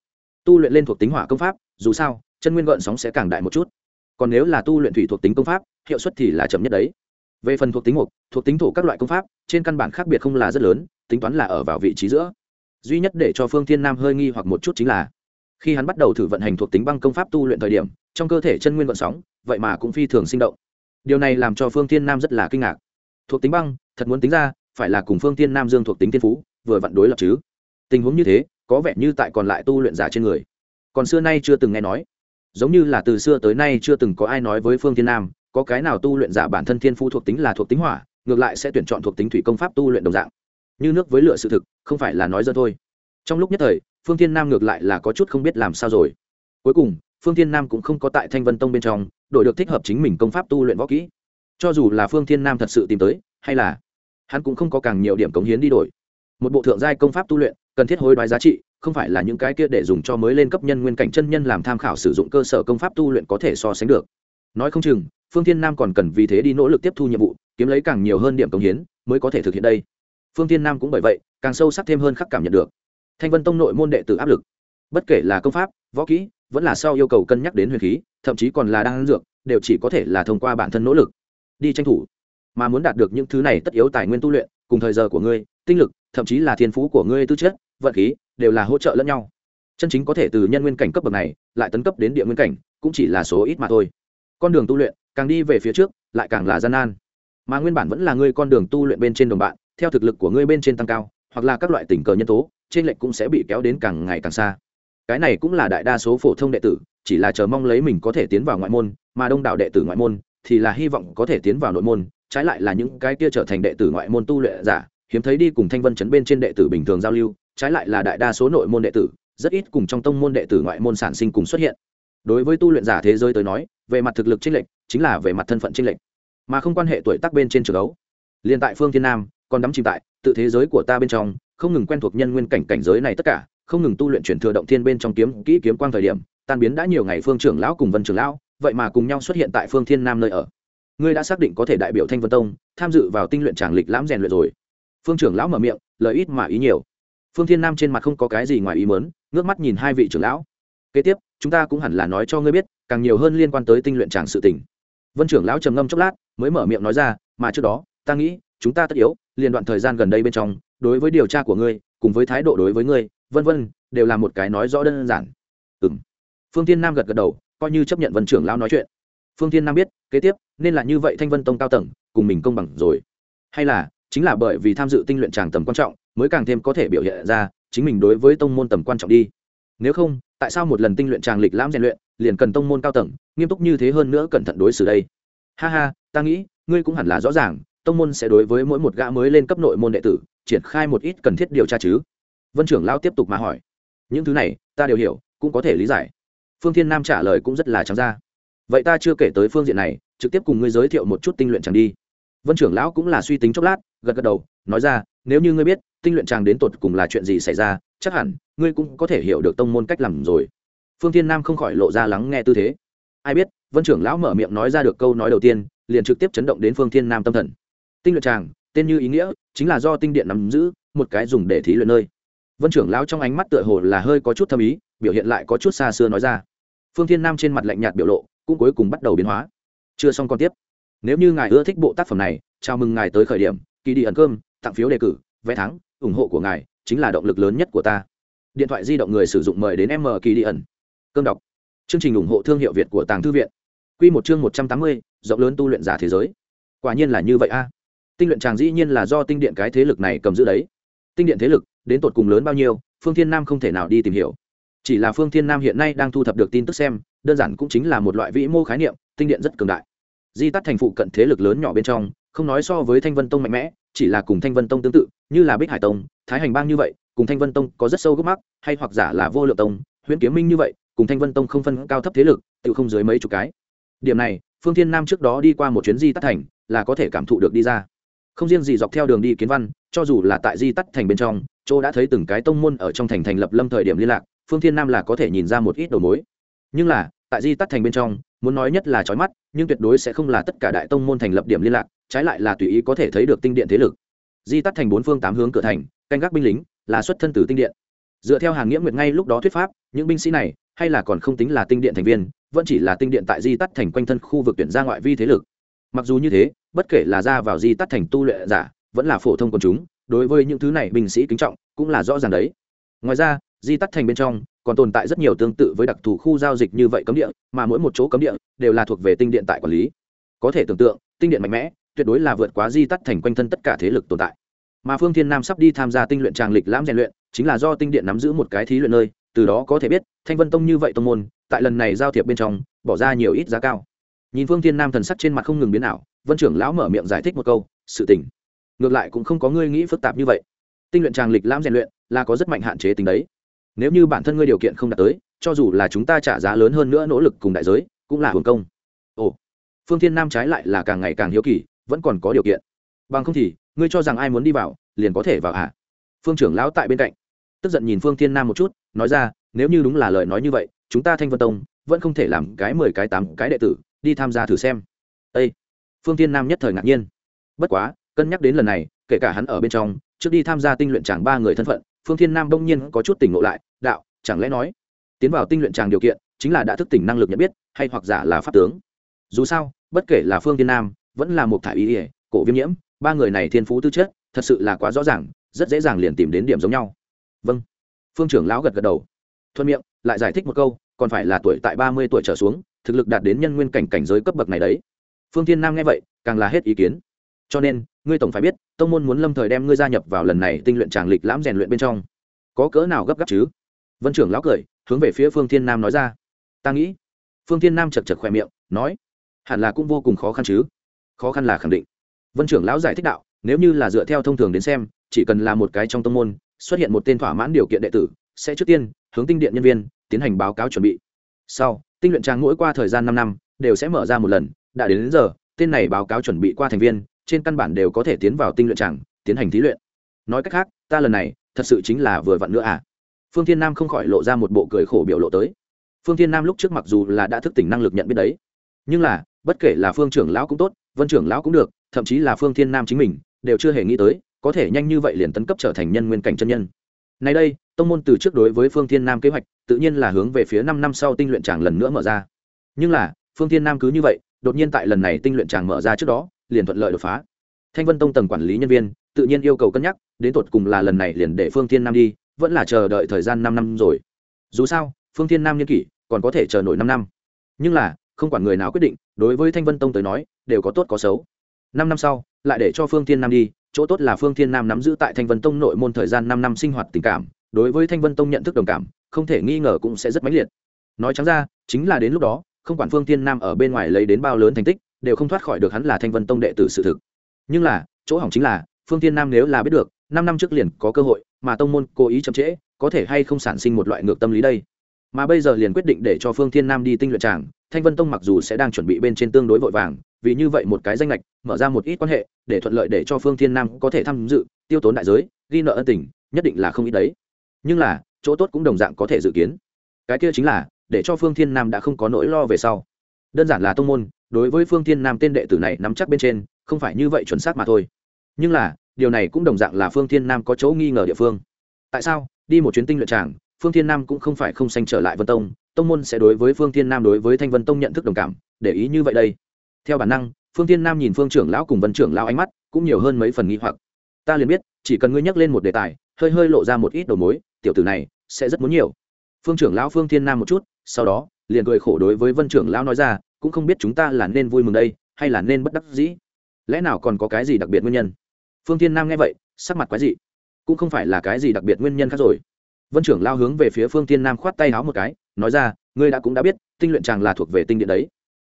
Tu luyện lên thuộc tính hỏa công pháp, dù sao, chân nguyên gợn sóng sẽ càng đại một chút. Còn nếu là tu luyện thủy thuộc tính công pháp, hiệu suất thì là chậm nhất đấy. Về phần thuộc tính mục, thuộc tính thổ các loại công pháp, trên căn bản khác biệt không là rất lớn, tính toán là ở vào vị trí giữa. Duy nhất để cho phương thiên nam hơi nghi hoặc một chút chính là, khi hắn bắt đầu thử vận hành thuộc tính băng công pháp tu luyện thời điểm, trong cơ thể chân nguyên vận sóng, vậy mà cũng phi thường sinh động. Điều này làm cho phương thiên nam rất là kinh ngạc. Thuộc tính băng, thật muốn tính ra phải là cùng phương thiên nam dương thuộc tính thiên phú, vừa vặn đối lập chứ. Tình huống như thế, có vẻ như tại còn lại tu luyện giả trên người. Còn xưa nay chưa từng nghe nói. Giống như là từ xưa tới nay chưa từng có ai nói với phương thiên nam, có cái nào tu luyện giả bản thân thiên phú thuộc tính là thuộc tính hỏa, ngược lại sẽ tuyển chọn thuộc tính thủy công pháp tu luyện đồng dạng. Như nước với lửa sự thực, không phải là nói dơ thôi. Trong lúc nhất thời, phương thiên nam ngược lại là có chút không biết làm sao rồi. Cuối cùng, phương thiên nam cũng không có tại thanh vân tông bên trong, đổi được thích hợp chính mình công pháp tu luyện võ kỹ. Cho dù là phương thiên nam thật sự tìm tới, hay là hắn cũng không có càng nhiều điểm cống hiến đi đổi. Một bộ thượng giai công pháp tu luyện, cần thiết hối đoái giá trị, không phải là những cái kia để dùng cho mới lên cấp nhân nguyên cảnh chân nhân làm tham khảo sử dụng cơ sở công pháp tu luyện có thể so sánh được. Nói không chừng, phương thiên nam còn cần vì thế đi nỗ lực tiếp thu nhiệm vụ, kiếm lấy càng nhiều hơn điểm cống hiến mới có thể thực hiện đây. Phương thiên nam cũng bởi vậy, càng sâu sắc thêm hơn khắc cảm nhận được. Thanh vân tông nội môn đệ tử áp lực. Bất kể là công pháp, võ kỹ, vẫn là sau yêu cầu cân nhắc đến huyền khí, thậm chí còn là đang dược, đều chỉ có thể là thông qua bản thân nỗ lực. Đi tranh thủ mà muốn đạt được những thứ này tất yếu tài nguyên tu luyện, cùng thời giờ của ngươi, tinh lực, thậm chí là thiên phú của ngươi tư chất, vận khí, đều là hỗ trợ lẫn nhau. Chân chính có thể từ nhân nguyên cảnh cấp bậc này, lại tấn cấp đến địa nguyên cảnh, cũng chỉ là số ít mà thôi. Con đường tu luyện, càng đi về phía trước, lại càng là gian nan. Mà nguyên bản vẫn là ngươi con đường tu luyện bên trên đồng bạn, theo thực lực của ngươi bên trên tăng cao, hoặc là các loại tình cờ nhân tố, trên lệnh cũng sẽ bị kéo đến càng ngày càng xa. Cái này cũng là đại đa số phổ thông đệ tử, chỉ là chờ mong lấy mình có thể tiến vào ngoại môn, mà đông đảo đệ tử ngoại môn thì là hy vọng có thể tiến vào nội môn trái lại là những cái kia trở thành đệ tử ngoại môn tu luyện giả, hiếm thấy đi cùng thanh vân chấn bên trên đệ tử bình thường giao lưu, trái lại là đại đa số nội môn đệ tử, rất ít cùng trong tông môn đệ tử ngoại môn sản sinh cùng xuất hiện. Đối với tu luyện giả thế giới tới nói, về mặt thực lực chênh lệch chính là về mặt thân phận chênh lệch, mà không quan hệ tuổi tác bên trên trường đấu liền tại phương thiên nam, còn đắm chìm tại tự thế giới của ta bên trong, không ngừng quen thuộc nhân nguyên cảnh cảnh giới này tất cả, không ngừng tu luyện chuyển thừa động thiên bên trong kiếm, kỹ kiếm quang thời điểm, tan biến đã nhiều ngày phương trưởng lão cùng vân trưởng lão, vậy mà cùng nhau xuất hiện tại phương thiên nam nơi ở ngươi đã xác định có thể đại biểu thanh vân tông, tham dự vào tinh luyện tràng lịch lãm rèn luyện rồi. Phương trưởng lão mở miệng, lời ít mà ý nhiều. Phương thiên nam trên mặt không có cái gì ngoài ý mớn ngước mắt nhìn hai vị trưởng lão. Kế tiếp, chúng ta cũng hẳn là nói cho ngươi biết, càng nhiều hơn liên quan tới tinh luyện tràng sự tình. Vân trưởng lão trầm ngâm chốc lát, mới mở miệng nói ra, mà trước đó, ta nghĩ, chúng ta tất yếu liên đoạn thời gian gần đây bên trong, đối với điều tra của ngươi, cùng với thái độ đối với ngươi, vân vân, đều là một cái nói rõ đơn giản. Ừ m phương tiên nam gật gật đầu, coi như chấp nhận vân trưởng lão nói chuyện phương thiên nam biết, kế tiếp, nên là như vậy thanh vân tông cao tầng, cùng mình công bằng rồi. Hay là, chính là bởi vì tham dự tinh luyện tràng tầm quan trọng, mới càng thêm có thể biểu hiện ra, chính mình đối với tông môn tầm quan trọng đi. Nếu không, tại sao một lần tinh luyện tràng lịch lãm rèn luyện, liền cần tông môn cao tầng, nghiêm túc như thế hơn nữa cẩn thận đối xử đây? Ha ha, ta nghĩ, ngươi cũng hẳn là rõ ràng, tông môn sẽ đối với mỗi một gã mới lên cấp nội môn đệ tử, triển khai một ít cần thiết điều tra chứ? Vân trưởng lão tiếp tục mà hỏi. Những thứ này, ta đều hiểu, cũng có thể lý giải. Phương thiên nam trả lời cũng rất là trắng ra vậy ta chưa kể tới phương diện này, trực tiếp cùng ngươi giới thiệu một chút tinh luyện chàng đi. Vân trưởng lão cũng là suy tính chốc lát, gật gật đầu, nói ra, nếu như ngươi biết, tinh luyện chàng đến tột cùng là chuyện gì xảy ra, chắc hẳn, ngươi cũng có thể hiểu được tông môn cách làm rồi. Phương thiên nam không khỏi lộ ra lắng nghe tư thế. Ai biết, vân trưởng lão mở miệng nói ra được câu nói đầu tiên, liền trực tiếp chấn động đến phương thiên nam tâm thần. Tinh luyện tràng tên như ý nghĩa, chính là do tinh điện nắm giữ, một cái dùng để thí luyện nơi. Vân trưởng lão trong ánh mắt tựa hồ là hơi có chút thâm ý, biểu hiện lại có chút xa xưa nói ra. Phương thiên nam trên mặt lạnh nhạt biểu lộ cũng cuối cùng bắt đầu biến hóa. Chưa xong còn tiếp. Nếu như ngài ưa thích bộ tác phẩm này, chào mừng ngài tới khởi điểm kỳ đi ẩn cơm, tặng phiếu đề cử, vé thắng, ủng hộ của ngài chính là động lực lớn nhất của ta. Điện thoại di động người sử dụng mời đến m kỳ đi ẩn. Cơm đọc. Chương trình ủng hộ thương hiệu việt của tàng thư viện. Q một chương một trăm tám mươi, rộng lớn tu luyện giả thế giới. Quả nhiên là như vậy a. Tinh luyện tràng dĩ nhiên là do tinh điện cái thế lực này cầm giữ đấy. Tinh điện thế lực, đến tột cùng lớn bao nhiêu, phương thiên nam không thể nào đi tìm hiểu. Chỉ là phương thiên nam hiện nay đang thu thập được tin tức xem đơn giản cũng chính là một loại vĩ mô khái niệm, tinh điện rất cường đại. Di tắt thành phụ cận thế lực lớn nhỏ bên trong, không nói so với thanh vân tông mạnh mẽ, chỉ là cùng thanh vân tông tương tự, như là bích hải tông, thái hành bang như vậy, cùng thanh vân tông có rất sâu gốc mắc, hay hoặc giả là vô lượng tông huyện kiếm minh như vậy, cùng thanh vân tông không phân cao thấp thế lực, tự không dưới mấy chục cái. Điểm này, phương thiên nam trước đó đi qua một chuyến di tắt thành, là có thể cảm thụ được đi ra. Không riêng gì dọc theo đường đi kiến văn, cho dù là tại di tắt thành bên trong châu đã thấy từng cái tông môn ở trong thành thành lập lâm thời điểm liên lạc, phương thiên nam là có thể nhìn ra một ít đầu mối. Nhưng là tại di tắt thành bên trong, muốn nói nhất là trói mắt, nhưng tuyệt đối sẽ không là tất cả đại tông môn thành lập điểm liên lạc, trái lại là tùy ý có thể thấy được tinh điện thế lực. Di tắt thành bốn phương tám hướng cửa thành, canh gác binh lính, là xuất thân từ tinh điện. Dựa theo hàng nghĩa nguyệt ngay lúc đó thuyết pháp, những binh sĩ này, hay là còn không tính là tinh điện thành viên, vẫn chỉ là tinh điện tại di tắt thành quanh thân khu vực tuyển ra ngoại vi thế lực. Mặc dù như thế, bất kể là ra vào di tắt thành tu luyện giả, vẫn là phổ thông quần chúng, đối với những thứ này binh sĩ kính trọng, cũng là rõ ràng đấy. Ngoài ra, di tắt thành bên trong còn tồn tại rất nhiều tương tự với đặc thù khu giao dịch như vậy cấm địa, mà mỗi một chỗ cấm địa đều là thuộc về tinh điện tại quản lý. Có thể tưởng tượng, tinh điện mạnh mẽ, tuyệt đối là vượt quá di tắt thành quanh thân tất cả thế lực tồn tại. Mà phương thiên nam sắp đi tham gia tinh luyện tràng lịch lãm rèn luyện, chính là do tinh điện nắm giữ một cái thí luyện nơi, từ đó có thể biết, thanh vân tông như vậy tông môn, tại lần này giao thiệp bên trong, bỏ ra nhiều ít giá cao. Nhìn phương thiên nam thần sắc trên mặt không ngừng biến ảo, vân trưởng lão mở miệng giải thích một câu, sự tình, ngược lại cũng không có ngươi nghĩ phức tạp như vậy. Tinh luyện tràng lịch lãm rèn luyện là có rất mạnh hạn chế tính đấy nếu như bản thân ngươi điều kiện không đạt tới, cho dù là chúng ta trả giá lớn hơn nữa nỗ lực cùng đại giới, cũng là hưởng công. Ồ, phương thiên nam trái lại là càng ngày càng hiếu kỳ, vẫn còn có điều kiện. Bằng không thì, ngươi cho rằng ai muốn đi vào, liền có thể vào hả phương trưởng lão tại bên cạnh, tức giận nhìn phương thiên nam một chút, nói ra, nếu như đúng là lời nói như vậy, chúng ta thanh vân tông, vẫn không thể làm cái mười cái tám cái đệ tử, đi tham gia thử xem. Ê! phương thiên nam nhất thời ngạc nhiên. Bất quá, cân nhắc đến lần này, kể cả hắn ở bên trong, trước đi tham gia tinh luyện chàng ba người thân phận phương thiên nam đông nhiên có chút tỉnh ngộ lại, đạo, chẳng lẽ nói, tiến vào tinh luyện tràng điều kiện chính là đã thức tỉnh năng lực nhận biết, hay hoặc giả là pháp tướng? Dù sao, bất kể là phương thiên nam, vẫn là một thải ý ỉa cổ viêm nhiễm, ba người này thiên phú tư chất, thật sự là quá rõ ràng, rất dễ dàng liền tìm đến điểm giống nhau. Vâng. Phương trưởng lão gật gật đầu. Thuận miệng, lại giải thích một câu, còn phải là tuổi tại ba mươi tuổi trở xuống, thực lực đạt đến nhân nguyên cảnh cảnh giới cấp bậc này đấy. Phương thiên nam nghe vậy, càng là hết ý kiến. Cho nên ngươi tổng phải biết tông môn muốn lâm thời đem ngươi gia nhập vào lần này tinh luyện tràng lịch lãm rèn luyện bên trong. Có cỡ nào gấp gáp chứ? Vân trưởng lão cười hướng về phía phương thiên nam nói ra. Ta nghĩ. Phương thiên nam chật chật khỏe miệng nói hẳn là cũng vô cùng khó khăn chứ. Khó khăn là khẳng định. Vân trưởng lão giải thích đạo nếu như là dựa theo thông thường đến xem chỉ cần là một cái trong tông môn xuất hiện một tên thỏa mãn điều kiện đệ tử sẽ trước tiên hướng tinh điện nhân viên tiến hành báo cáo chuẩn bị. Sau tinh luyện trang mỗi qua thời gian năm năm đều sẽ mở ra một lần đã đến, đến giờ tên này báo cáo chuẩn bị qua thành viên trên căn bản đều có thể tiến vào tinh luyện chẳng, tiến hành thí luyện. Nói cách khác, ta lần này, thật sự chính là vừa vặn nữa à. Phương thiên nam không khỏi lộ ra một bộ cười khổ biểu lộ tới. Phương thiên nam lúc trước mặc dù là đã thức tỉnh năng lực nhận biết đấy, nhưng là, bất kể là phương trưởng lão cũng tốt, vân trưởng lão cũng được, thậm chí là phương thiên nam chính mình, đều chưa hề nghĩ tới, có thể nhanh như vậy liền tấn cấp trở thành nhân nguyên cảnh chân nhân. Nay đây, tông môn từ trước đối với phương thiên nam kế hoạch, tự nhiên là hướng về phía năm năm sau tinh luyện tràng lần nữa mở ra. Nhưng là, phương thiên nam cứ như vậy, đột nhiên tại lần này tinh luyện tràng mở ra trước đó liền thuận lợi đột phá. Thanh vân tông tầng quản lý nhân viên, tự nhiên yêu cầu cân nhắc, đến tột cùng là lần này liền để phương thiên nam đi, vẫn là chờ đợi thời gian năm năm rồi. Dù sao, phương thiên nam nhân kỷ, còn có thể chờ nổi năm năm. Nhưng là, không quản người nào quyết định, đối với thanh vân tông tới nói, đều có tốt có xấu. Năm năm sau, lại để cho phương thiên nam đi, chỗ tốt là phương thiên nam nắm giữ tại thanh vân tông nội môn thời gian năm năm sinh hoạt tình cảm, đối với thanh vân tông nhận thức đồng cảm, không thể nghi ngờ cũng sẽ rất mãnh liệt. Nói trắng ra, chính là đến lúc đó, không quản phương thiên nam ở bên ngoài lấy đến bao lớn thành tích đều không thoát khỏi được hắn là thanh vân tông đệ tử sự thực. Nhưng là, chỗ hỏng chính là, phương thiên nam nếu là biết được, năm năm trước liền có cơ hội, mà tông môn cố ý chậm trễ, có thể hay không sản sinh một loại ngược tâm lý đây? Mà bây giờ liền quyết định để cho phương thiên nam đi tinh luyện tràng, thanh vân tông mặc dù sẽ đang chuẩn bị bên trên tương đối vội vàng, vì như vậy một cái danh lệch mở ra một ít quan hệ, để thuận lợi để cho phương thiên nam có thể tham dự, tiêu tốn đại giới, ghi nợ ân tình, nhất định là không ít đấy. Nhưng là, chỗ tốt cũng đồng dạng có thể dự kiến. Cái kia chính là, để cho phương thiên nam đã không có nỗi lo về sau. Đơn giản là tông môn đối với phương thiên nam tên đệ tử này nắm chắc bên trên, không phải như vậy chuẩn xác mà thôi. Nhưng là, điều này cũng đồng dạng là phương thiên nam có chỗ nghi ngờ địa phương. Tại sao? Đi một chuyến tinh luyện tràng, phương thiên nam cũng không phải không sanh trở lại vân tông tông môn sẽ đối với phương thiên nam đối với thanh vân tông nhận thức đồng cảm, để ý như vậy đây. Theo bản năng, phương thiên nam nhìn phương trưởng lão cùng vân trưởng lão ánh mắt, cũng nhiều hơn mấy phần nghi hoặc. Ta liền biết, chỉ cần ngươi nhắc lên một đề tài, hơi hơi lộ ra một ít đầu mối, tiểu tử này sẽ rất muốn nhiều. Phương trưởng lão phương thiên nam một chút, sau đó, liền cười khổ đối với vân trưởng lão nói ra cũng không biết chúng ta là nên vui mừng đây, hay là nên bất đắc dĩ. Lẽ nào còn có cái gì đặc biệt nguyên nhân? Phương thiên nam nghe vậy, sắc mặt quái dị. Cũng không phải là cái gì đặc biệt nguyên nhân khác rồi. Vân trưởng lao hướng về phía phương thiên nam khoát tay háo một cái, nói ra, ngươi đã cũng đã biết, tinh luyện chàng là thuộc về tinh điện đấy.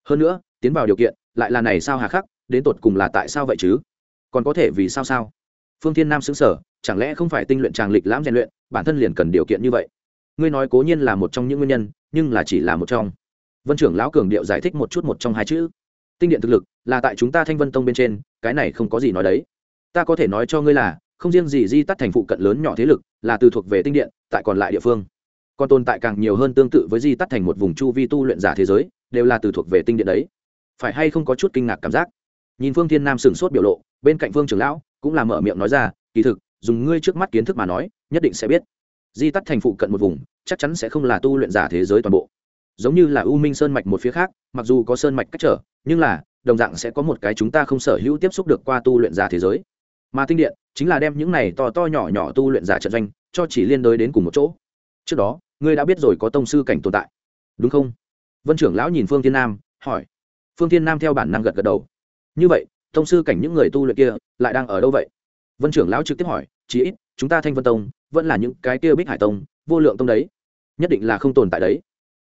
Hơn nữa, tiến vào điều kiện, lại là này sao hà khắc, đến tột cùng là tại sao vậy chứ? Còn có thể vì sao sao? Phương thiên nam xứng sở chẳng lẽ không phải tinh luyện tràng lịch lãm rèn luyện, bản thân liền cần điều kiện như vậy? Ngươi nói cố nhiên là một trong những nguyên nhân, nhưng là chỉ là một trong vân trưởng lão cường điệu giải thích một chút một trong hai chữ. Tinh điện thực lực là tại chúng ta thanh vân tông bên trên, cái này không có gì nói đấy. Ta có thể nói cho ngươi là, không riêng gì di tắt thành phụ cận lớn nhỏ thế lực là từ thuộc về tinh điện, tại còn lại địa phương. Còn tồn tại càng nhiều hơn tương tự với di tắt thành một vùng chu vi tu luyện giả thế giới, đều là từ thuộc về tinh điện đấy. Phải hay không có chút kinh ngạc cảm giác? Nhìn phương thiên nam sửng sốt biểu lộ, bên cạnh phương trưởng lão cũng là mở miệng nói ra, kỳ thực, dùng ngươi trước mắt kiến thức mà nói, nhất định sẽ biết. Di tắt thành phụ cận một vùng, chắc chắn sẽ không là tu luyện giả thế giới toàn bộ giống như là u minh sơn mạch một phía khác, mặc dù có sơn mạch cách trở, nhưng là, đồng dạng sẽ có một cái chúng ta không sở hữu tiếp xúc được qua tu luyện giả thế giới. Mà tinh điện, chính là đem những này to to nhỏ nhỏ tu luyện giả trận doanh, cho chỉ liên đới đến cùng một chỗ. Trước đó, ngươi đã biết rồi có tông sư cảnh tồn tại. Đúng không? Vân trưởng lão nhìn phương thiên nam, hỏi. Phương thiên nam theo bản năng gật gật đầu. Như vậy, tông sư cảnh những người tu luyện kia, lại đang ở đâu vậy? Vân trưởng lão trực tiếp hỏi. Chí ít, chúng ta thanh vân tông, vẫn là những cái kia bích hải tông, vô lượng tông đấy. Nhất định là không tồn tại đấy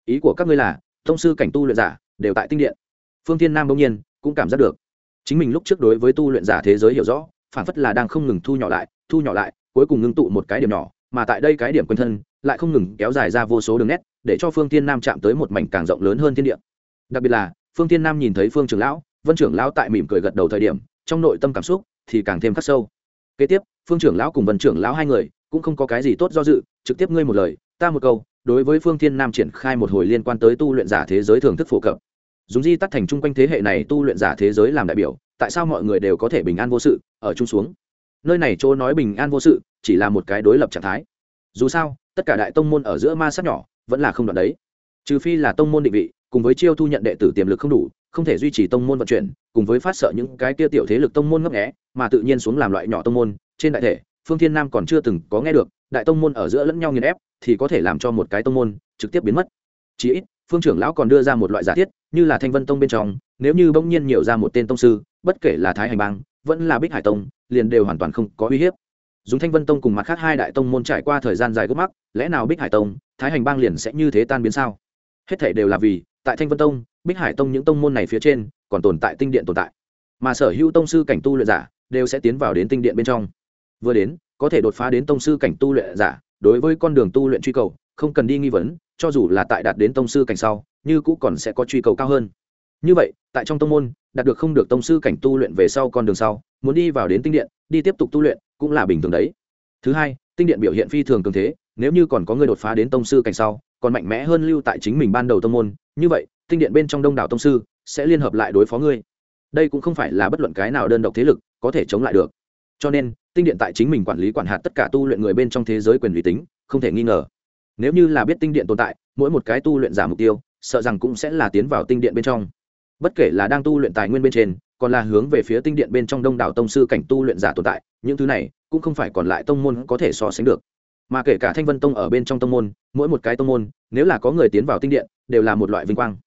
ý của các ngươi là, thông sư cảnh tu luyện giả đều tại tinh điện. Phương thiên nam bỗng nhiên cũng cảm giác được. Chính mình lúc trước đối với tu luyện giả thế giới hiểu rõ, phản phất là đang không ngừng thu nhỏ lại, thu nhỏ lại, cuối cùng ngưng tụ một cái điểm nhỏ, mà tại đây cái điểm quân thân lại không ngừng kéo dài ra vô số đường nét, để cho phương thiên nam chạm tới một mảnh càng rộng lớn hơn thiên địa. Đặc biệt là, phương thiên nam nhìn thấy phương trưởng lão, vân trưởng lão tại mỉm cười gật đầu thời điểm, trong nội tâm cảm xúc thì càng thêm khắc sâu. Kế tiếp, phương trưởng lão cùng vân trưởng lão hai người cũng không có cái gì tốt do dự, trực tiếp ngươi một lời, ta một câu đối với phương thiên nam triển khai một hồi liên quan tới tu luyện giả thế giới thưởng thức phổ cập. Dùng di tắt thành chung quanh thế hệ này tu luyện giả thế giới làm đại biểu, tại sao mọi người đều có thể bình an vô sự, ở chung xuống? Nơi này chỗ nói bình an vô sự, chỉ là một cái đối lập trạng thái. Dù sao, tất cả đại tông môn ở giữa ma sát nhỏ, vẫn là không đoạn đấy. Trừ phi là tông môn định vị, cùng với chiêu thu nhận đệ tử tiềm lực không đủ, không thể duy trì tông môn vận chuyển, cùng với phát sợ những cái kia tiểu thế lực tông môn ngấp nghé, mà tự nhiên xuống làm loại nhỏ tông môn, trên đại thể, phương thiên nam còn chưa từng có nghe được đại tông môn ở giữa lẫn nhau nghiền ép, thì có thể làm cho một cái tông môn trực tiếp biến mất. Chí ít, phương trưởng lão còn đưa ra một loại giả thiết, như là thanh vân tông bên trong, nếu như bỗng nhiên nhiều ra một tên tông sư, bất kể là thái hành bang, vẫn là bích hải tông, liền đều hoàn toàn không có uy hiếp. Dùng thanh vân tông cùng mặt khác hai đại tông môn trải qua thời gian dài gốc mắc, lẽ nào bích hải tông, thái hành bang liền sẽ như thế tan biến sao? Hết thể đều là vì, tại thanh vân tông, bích hải tông những tông môn này phía trên, còn tồn tại tinh điện tồn tại. Mà sở hữu tông sư cảnh tu luyện giả, đều sẽ tiến vào đến tinh điện bên trong. Vừa đến có thể đột phá đến tông sư cảnh tu luyện giả, đối với con đường tu luyện truy cầu, không cần đi nghi vấn, cho dù là tại đạt đến tông sư cảnh sau, như cũ còn sẽ có truy cầu cao hơn. Như vậy, tại trong tông môn, đạt được không được tông sư cảnh tu luyện về sau con đường sau, muốn đi vào đến tinh điện, đi tiếp tục tu luyện, cũng là bình thường đấy. Thứ hai, tinh điện biểu hiện phi thường cường thế, nếu như còn có người đột phá đến tông sư cảnh sau, còn mạnh mẽ hơn lưu tại chính mình ban đầu tông môn, như vậy, tinh điện bên trong đông đảo tông sư sẽ liên hợp lại đối phó ngươi. Đây cũng không phải là bất luận cái nào đơn độc thế lực có thể chống lại được. Cho nên tinh điện tại chính mình quản lý quản hạt tất cả tu luyện người bên trong thế giới quyền uy tính không thể nghi ngờ. Nếu như là biết tinh điện tồn tại, mỗi một cái tu luyện giả mục tiêu, sợ rằng cũng sẽ là tiến vào tinh điện bên trong. Bất kể là đang tu luyện tài nguyên bên trên, còn là hướng về phía tinh điện bên trong đông đảo tông sư cảnh tu luyện giả tồn tại, những thứ này cũng không phải còn lại tông môn có thể so sánh được. Mà kể cả thanh vân tông ở bên trong tông môn, mỗi một cái tông môn, nếu là có người tiến vào tinh điện, đều là một loại vinh quang.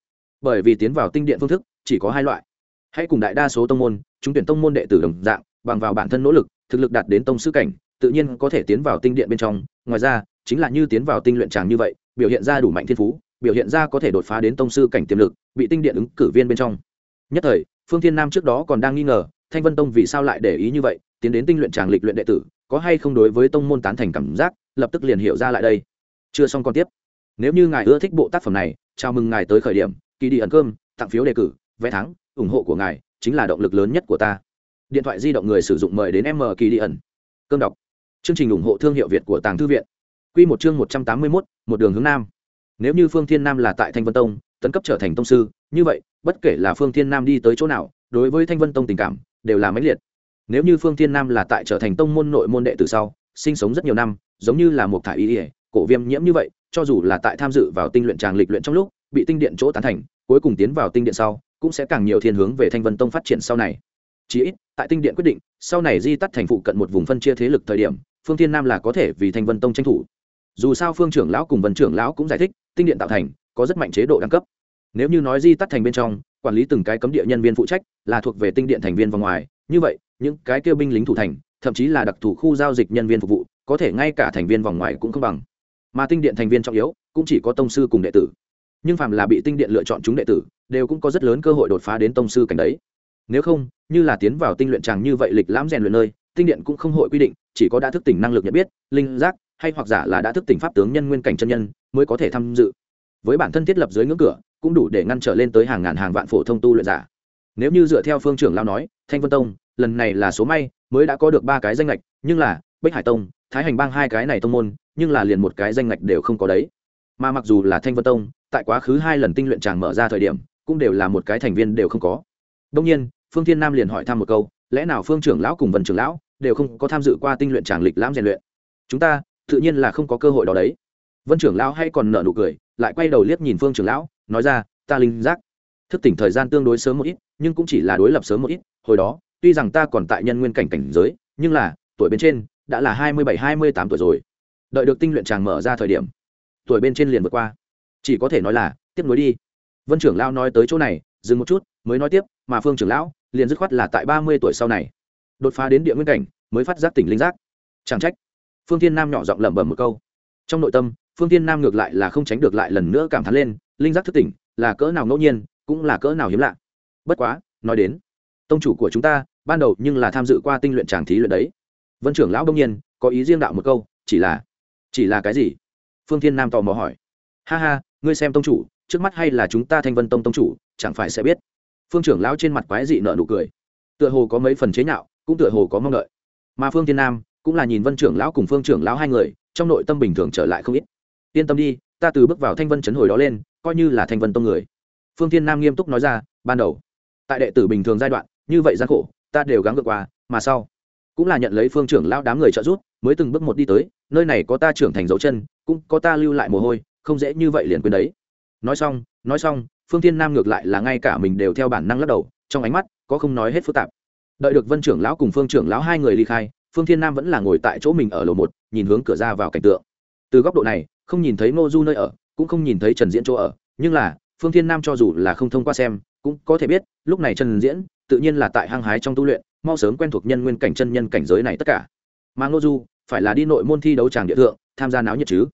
Bởi vì tiến vào tinh điện phương thức chỉ có hai loại. Hãy cùng đại đa số tông môn, chúng tuyển tông môn đệ tử đồng dạng, bằng vào bản thân nỗ lực thực lực đạt đến tông sư cảnh, tự nhiên có thể tiến vào tinh điện bên trong. Ngoài ra, chính là như tiến vào tinh luyện tràng như vậy, biểu hiện ra đủ mạnh thiên phú, biểu hiện ra có thể đột phá đến tông sư cảnh tiềm lực, bị tinh điện ứng cử viên bên trong. Nhất thời, phương thiên nam trước đó còn đang nghi ngờ, thanh vân tông vì sao lại để ý như vậy, tiến đến tinh luyện tràng lịch luyện đệ tử, có hay không đối với tông môn tán thành cảm giác, lập tức liền hiểu ra lại đây. Chưa xong còn tiếp. Nếu như ngài ưa thích bộ tác phẩm này, chào mừng ngài tới khởi điểm, kỳ đi ẩn cơm, tặng phiếu đề cử, vé thắng, ủng hộ của ngài, chính là động lực lớn nhất của ta điện thoại di động người sử dụng mời đến m kỳ đi ẩn. Cơm đọc. Chương trình ủng hộ thương hiệu việt của tàng thư viện. Q một chương một trăm tám mươi mốt, một đường hướng nam. Nếu như phương thiên nam là tại thanh vân tông, tấn cấp trở thành tông sư, như vậy, bất kể là phương thiên nam đi tới chỗ nào, đối với thanh vân tông tình cảm, đều là mãnh liệt. Nếu như phương thiên nam là tại trở thành tông môn nội môn đệ từ sau, sinh sống rất nhiều năm, giống như là một thải y ỉa cổ viêm nhiễm như vậy, cho dù là tại tham dự vào tinh luyện tràng lịch luyện trong lúc, bị tinh điện chỗ tán thành, cuối cùng tiến vào tinh điện sau, cũng sẽ càng nhiều thiên hướng về thanh vân tông phát triển sau này chí ít, tại tinh điện quyết định, sau này di tắt thành phụ cận một vùng phân chia thế lực thời điểm, phương thiên nam là có thể vì thanh vân tông tranh thủ. Dù sao phương trưởng lão cùng vân trưởng lão cũng giải thích, tinh điện tạo thành, có rất mạnh chế độ đẳng cấp. Nếu như nói di tắt thành bên trong, quản lý từng cái cấm địa nhân viên phụ trách, là thuộc về tinh điện thành viên và ngoài, như vậy, những cái kêu binh lính thủ thành, thậm chí là đặc thù khu giao dịch nhân viên phục vụ, có thể ngay cả thành viên vòng ngoài cũng không bằng. Mà tinh điện thành viên trọng yếu, cũng chỉ có tông sư cùng đệ tử. Nhưng phàm là bị tinh điện lựa chọn chúng đệ tử, đều cũng có rất lớn cơ hội đột phá đến tông sư cảnh đấy nếu không, như là tiến vào tinh luyện tràng như vậy lịch lãm rèn luyện nơi, tinh điện cũng không hội quy định, chỉ có đã thức tỉnh năng lực nhận biết, linh giác, hay hoặc giả là đã thức tỉnh pháp tướng nhân nguyên cảnh chân nhân, mới có thể tham dự. Với bản thân thiết lập dưới ngưỡng cửa, cũng đủ để ngăn trở lên tới hàng ngàn hàng vạn phổ thông tu luyện giả. Nếu như dựa theo phương trưởng lao nói, thanh vân tông, lần này là số may, mới đã có được ba cái danh lệch nhưng là bích hải tông, thái hành bang hai cái này tông môn, nhưng là liền một cái danh lệch đều không có đấy. Mà mặc dù là thanh vân tông, tại quá khứ hai lần tinh luyện tràng mở ra thời điểm, cũng đều là một cái thành viên đều không có. Đông nhiên phương thiên nam liền hỏi thăm một câu, lẽ nào phương trưởng lão cùng vân trưởng lão đều không có tham dự qua tinh luyện tràng lịch lãm rèn luyện? Chúng ta, tự nhiên là không có cơ hội đó đấy. Vân trưởng lão hay còn nợ nụ cười, lại quay đầu liếc nhìn phương trưởng lão, nói ra, ta linh giác. Thức tỉnh thời gian tương đối sớm một ít, nhưng cũng chỉ là đối lập sớm một ít. Hồi đó, tuy rằng ta còn tại nhân nguyên cảnh cảnh giới, nhưng là, tuổi bên trên đã là hai mươi bảy, hai mươi tám tuổi rồi. Đợi được tinh luyện tràng mở ra thời điểm, tuổi bên trên liền vượt qua. Chỉ có thể nói là, tiếp nối đi. Vân trưởng lão nói tới chỗ này, dừng một chút, mới nói tiếp mà phương trưởng lão liền dứt khoát là tại ba mươi tuổi sau này. Đột phá đến địa nguyên cảnh, mới phát giác tỉnh linh giác. Chẳng trách. Phương thiên nam nhỏ giọng lẩm bẩm một câu. Trong nội tâm, phương thiên nam ngược lại là không tránh được lại lần nữa cảm thán lên, linh giác thức tỉnh là cỡ nào ngẫu nhiên, cũng là cỡ nào hiếm lạ. Bất quá, nói đến, tông chủ của chúng ta, ban đầu nhưng là tham dự qua tinh luyện tràng thí luyện đấy. Vân trưởng lão đông nhiên, có ý riêng đạo một câu, chỉ là chỉ là cái gì? Phương thiên nam tò mò hỏi. Ha ha, ngươi xem tông chủ, trước mắt hay là chúng ta thanh vân tông tông chủ, chẳng phải sẽ biết phương trưởng lão trên mặt quái dị nợ nụ cười. Tựa hồ có mấy phần chế nhạo, cũng tựa hồ có mong đợi. Mà phương thiên nam cũng là nhìn vân trưởng lão cùng phương trưởng lão hai người, trong nội tâm bình thường trở lại không ít. Yên tâm đi, ta từ bước vào thanh vân chấn hồi đó lên, coi như là thanh vân tông người. Phương thiên nam nghiêm túc nói ra, ban đầu, tại đệ tử bình thường giai đoạn, như vậy gian khổ, ta đều gắng vượt qua, mà sau cũng là nhận lấy phương trưởng lão đám người trợ giúp, mới từng bước một đi tới, nơi này có ta trưởng thành dấu chân, cũng có ta lưu lại mồ hôi, không dễ như vậy liền quên đấy. Nói xong nói xong phương thiên nam ngược lại là ngay cả mình đều theo bản năng lắc đầu, trong ánh mắt có không nói hết phức tạp. Đợi được vân trưởng lão cùng phương trưởng lão hai người ly khai, phương thiên nam vẫn là ngồi tại chỗ mình ở lầu một, nhìn hướng cửa ra vào cảnh tượng. Từ góc độ này, không nhìn thấy ngô du nơi ở, cũng không nhìn thấy trần diễn chỗ ở, nhưng là, phương thiên nam cho dù là không thông qua xem, cũng có thể biết, lúc này trần diễn, tự nhiên là tại hăng hái trong tu luyện, mau sớm quen thuộc nhân nguyên cảnh chân nhân cảnh giới này tất cả. Mà ngô du, phải là đi nội môn thi đấu tràng địa thượng, tham gia náo nhiệt chứ?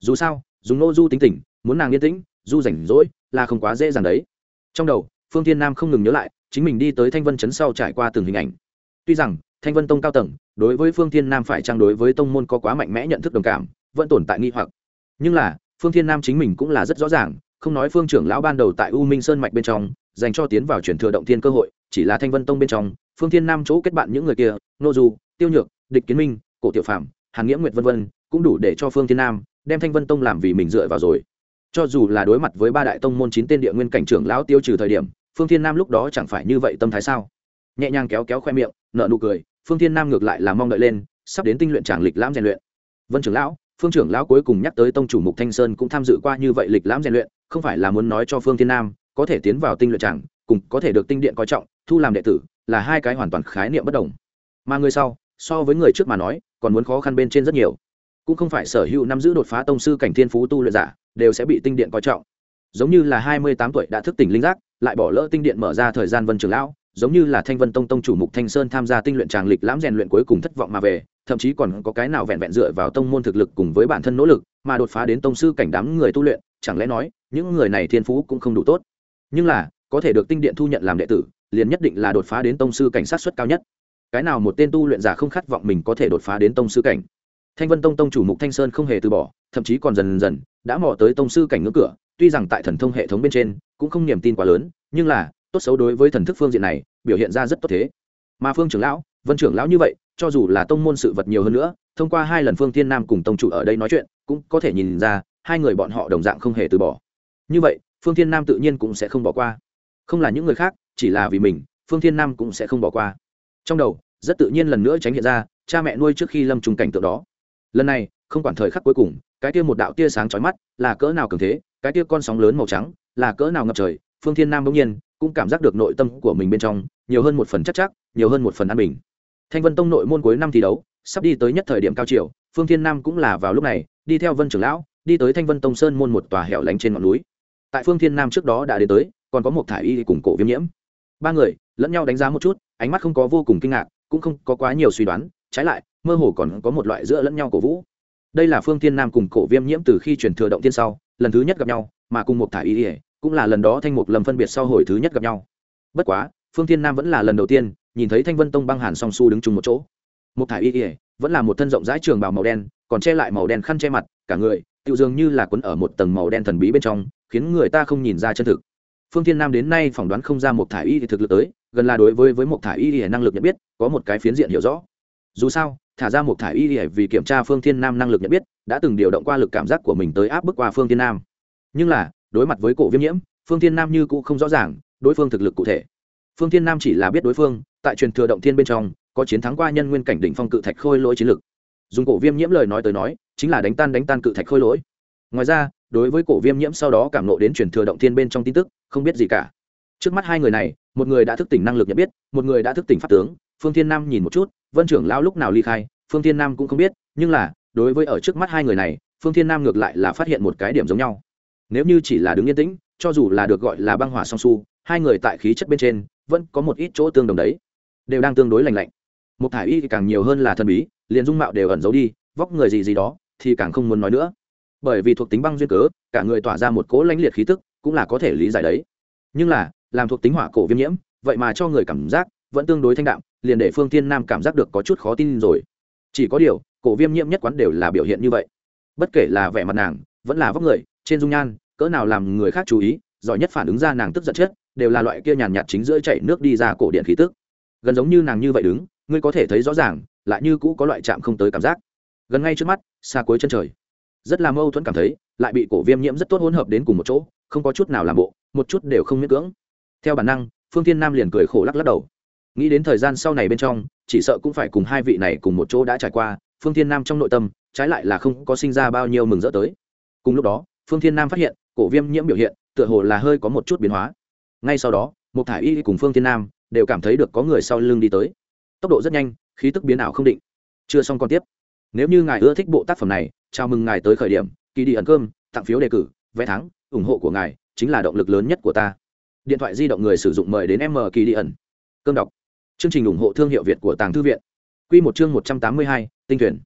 Dù sao dùng ngô du tính tình, muốn nàng yên tĩnh du rảnh rỗi là không quá dễ dàng đấy. Trong đầu, phương thiên nam không ngừng nhớ lại, chính mình đi tới thanh vân chấn sau trải qua từng hình ảnh. Tuy rằng, thanh vân tông cao tầng, đối với phương thiên nam phải trang đối với tông môn có quá mạnh mẽ nhận thức đồng cảm, vẫn tồn tại nghi hoặc. Nhưng là, phương thiên nam chính mình cũng là rất rõ ràng, không nói phương trưởng lão ban đầu tại u minh sơn mạch bên trong, dành cho tiến vào chuyển thừa động thiên cơ hội, chỉ là thanh vân tông bên trong, phương thiên nam chỗ kết bạn những người kia, nô du, tiêu nhược, địch kiến minh, cổ tiểu phạm hàn nghĩa nguyệt vân vân, cũng đủ để cho phương thiên nam đem thanh vân tông làm vì mình dựa vào rồi cho dù là đối mặt với ba đại tông môn chín tên địa nguyên cảnh trưởng lão tiêu trừ thời điểm, phương thiên nam lúc đó chẳng phải như vậy tâm thái sao? Nhẹ nhàng kéo kéo khoe miệng nợ nụ cười, phương thiên nam ngược lại là mong đợi lên, sắp đến tinh luyện tràng lịch lãm rèn luyện. Vân trưởng lão, phương trưởng lão cuối cùng nhắc tới tông chủ mục thanh sơn cũng tham dự qua như vậy lịch lãm rèn luyện, không phải là muốn nói cho phương thiên nam, có thể tiến vào tinh luyện tràng cùng có thể được tinh điện coi trọng, thu làm đệ tử, là hai cái hoàn toàn khái niệm bất đồng. Mà người sau, so với người trước mà nói, còn muốn khó khăn bên trên rất nhiều. Cũng không phải sở hữu nắm giữ đột phá tông sư cảnh thiên phú tu luyện giả đều sẽ bị tinh điện coi trọng. Giống như là hai mươi tám tuổi đã thức tỉnh linh giác, lại bỏ lỡ tinh điện mở ra thời gian vân trường lão, giống như là thanh vân tông tông chủ mục thanh sơn tham gia tinh luyện tràng lịch lãm rèn luyện cuối cùng thất vọng mà về, thậm chí còn có cái nào vẹn vẹn dựa vào tông môn thực lực cùng với bản thân nỗ lực mà đột phá đến tông sư cảnh đám người tu luyện, chẳng lẽ nói, những người này thiên phú cũng không đủ tốt. Nhưng là, có thể được tinh điện thu nhận làm đệ tử, liền nhất định là đột phá đến tông sư cảnh sát suất cao nhất. Cái nào một tên tu luyện giả không khát vọng mình có thể đột phá đến tông sư cảnh? Thanh vân tông tông chủ mục thanh sơn không hề từ bỏ, thậm chí còn dần dần đã mò tới tông sư cảnh ngưỡng cửa, tuy rằng tại thần thông hệ thống bên trên cũng không niềm tin quá lớn, nhưng là, tốt xấu đối với thần thức phương diện này, biểu hiện ra rất tốt thế. Mà phương trưởng lão, vân trưởng lão như vậy, cho dù là tông môn sự vật nhiều hơn nữa, thông qua hai lần phương tiên nam cùng tông chủ ở đây nói chuyện, cũng có thể nhìn ra, hai người bọn họ đồng dạng không hề từ bỏ. Như vậy, phương tiên nam tự nhiên cũng sẽ không bỏ qua. Không là những người khác, chỉ là vì mình, phương tiên nam cũng sẽ không bỏ qua. Trong đầu, rất tự nhiên lần nữa tránh hiện ra, cha mẹ nuôi trước khi lâm trùng cảnh tượng đó lần này, không quản thời khắc cuối cùng, cái kia một đạo tia sáng chói mắt, là cỡ nào cường thế, cái kia con sóng lớn màu trắng, là cỡ nào ngập trời, phương thiên nam bỗng nhiên cũng cảm giác được nội tâm của mình bên trong nhiều hơn một phần chắc chắc, nhiều hơn một phần an bình. Thanh vân tông nội môn cuối năm thi đấu, sắp đi tới nhất thời điểm cao chiều, phương thiên nam cũng là vào lúc này, đi theo vân trưởng lão, đi tới thanh vân tông sơn môn một tòa hẻo lánh trên ngọn núi. Tại phương thiên nam trước đó đã đến tới, còn có một thải y cùng cổ viêm nhiễm. Ba người lẫn nhau đánh giá một chút, ánh mắt không có vô cùng kinh ngạc, cũng không có quá nhiều suy đoán, trái lại mơ hồ còn có một loại giữa lẫn nhau cổ vũ. Đây là phương thiên nam cùng cổ viêm nhiễm từ khi truyền thừa động tiên sau, lần thứ nhất gặp nhau, mà cùng một thải y cũng là lần đó thanh mục lầm phân biệt sau hồi thứ nhất gặp nhau. Bất quá, phương thiên nam vẫn là lần đầu tiên nhìn thấy thanh vân tông băng hàn song su đứng chung một chỗ. Một thải y ỉa vẫn là một thân rộng rãi trường bào màu đen, còn che lại màu đen khăn che mặt, cả người, tự dường như là quấn ở một tầng màu đen thần bí bên trong, khiến người ta không nhìn ra chân thực. Phương thiên nam đến nay phỏng đoán không ra một thải y thì thực lực tới, gần là đối với với một thải y thì năng lực nhận biết, có một cái phiến diện hiểu rõ. Dù sao thả ra một thải y thì vì kiểm tra phương thiên nam năng lực nhận biết, đã từng điều động qua lực cảm giác của mình tới áp bức qua phương thiên nam. Nhưng là, đối mặt với cổ viêm nhiễm, phương thiên nam như cũ không rõ ràng, đối phương thực lực cụ thể. Phương thiên nam chỉ là biết đối phương, tại truyền thừa động thiên bên trong, có chiến thắng qua nhân nguyên cảnh đỉnh phong cự thạch khôi lỗi chiến lực. Dùng cổ viêm nhiễm lời nói tới nói, chính là đánh tan đánh tan cự thạch khôi lỗi. Ngoài ra, đối với cổ viêm nhiễm sau đó cảm nộ đến truyền thừa động thiên bên trong tin tức, không biết gì cả. Trước mắt hai người này, một người đã thức tỉnh năng lực nhận biết, một người đã thức tỉnh pháp tướng phương thiên nam nhìn một chút, vân trưởng lao lúc nào ly khai, phương thiên nam cũng không biết, nhưng là, đối với ở trước mắt hai người này, phương thiên nam ngược lại là phát hiện một cái điểm giống nhau. Nếu như chỉ là đứng yên tĩnh, cho dù là được gọi là băng hỏa song su, hai người tại khí chất bên trên, vẫn có một ít chỗ tương đồng đấy. Đều đang tương đối lành lạnh. Một thải y thì càng nhiều hơn là thần bí, liền dung mạo đều ẩn giấu đi, vóc người gì gì đó, thì càng không muốn nói nữa. Bởi vì thuộc tính băng duyên cớ, cả người tỏa ra một cỗ lãnh liệt khí tức, cũng là có thể lý giải đấy. Nhưng là, làm thuộc tính hỏa cổ viêm nhiễm, vậy mà cho người cảm giác vẫn tương đối thanh đạm, liền để phương thiên nam cảm giác được có chút khó tin rồi. Chỉ có điều, cổ viêm nhiễm nhất quán đều là biểu hiện như vậy. Bất kể là vẻ mặt nàng, vẫn là vóc người, trên dung nhan, cỡ nào làm người khác chú ý, giỏi nhất phản ứng ra nàng tức giận chết đều là loại kia nhàn nhạt chính giữa chảy nước đi ra cổ điện khí tức. Gần giống như nàng như vậy đứng, ngươi có thể thấy rõ ràng, lại như cũ có loại chạm không tới cảm giác. Gần ngay trước mắt, xa cuối chân trời. Rất là mâu thuẫn cảm thấy, lại bị cổ viêm nhiễm rất tốt hỗn hợp đến cùng một chỗ, không có chút nào làm bộ, một chút đều không miễn cưỡng. Theo bản năng, phương thiên nam liền cười khổ lắc lắc đầu nghĩ đến thời gian sau này bên trong, chỉ sợ cũng phải cùng hai vị này cùng một chỗ đã trải qua, phương thiên nam trong nội tâm, trái lại là không có sinh ra bao nhiêu mừng rỡ tới. Cùng lúc đó, phương thiên nam phát hiện, cổ viêm nhiễm biểu hiện, tựa hồ là hơi có một chút biến hóa. Ngay sau đó một thả y cùng phương thiên nam đều cảm thấy được có người sau lưng đi tới. Tốc độ rất nhanh, khí tức biến ảo không định. Chưa xong còn tiếp. Nếu như ngài ưa thích bộ tác phẩm này, chào mừng ngài tới khởi điểm kỳ đi ẩn cơm, tặng phiếu đề cử, vé thắng, ủng hộ của ngài chính là động lực lớn nhất của ta. Điện thoại di động người sử dụng mời đến m kỳ đi ẩn. Cơm đọc chương trình ủng hộ thương hiệu việt của tàng thư viện. Quy một chương một trăm tám mươi hai, tinh tuyển.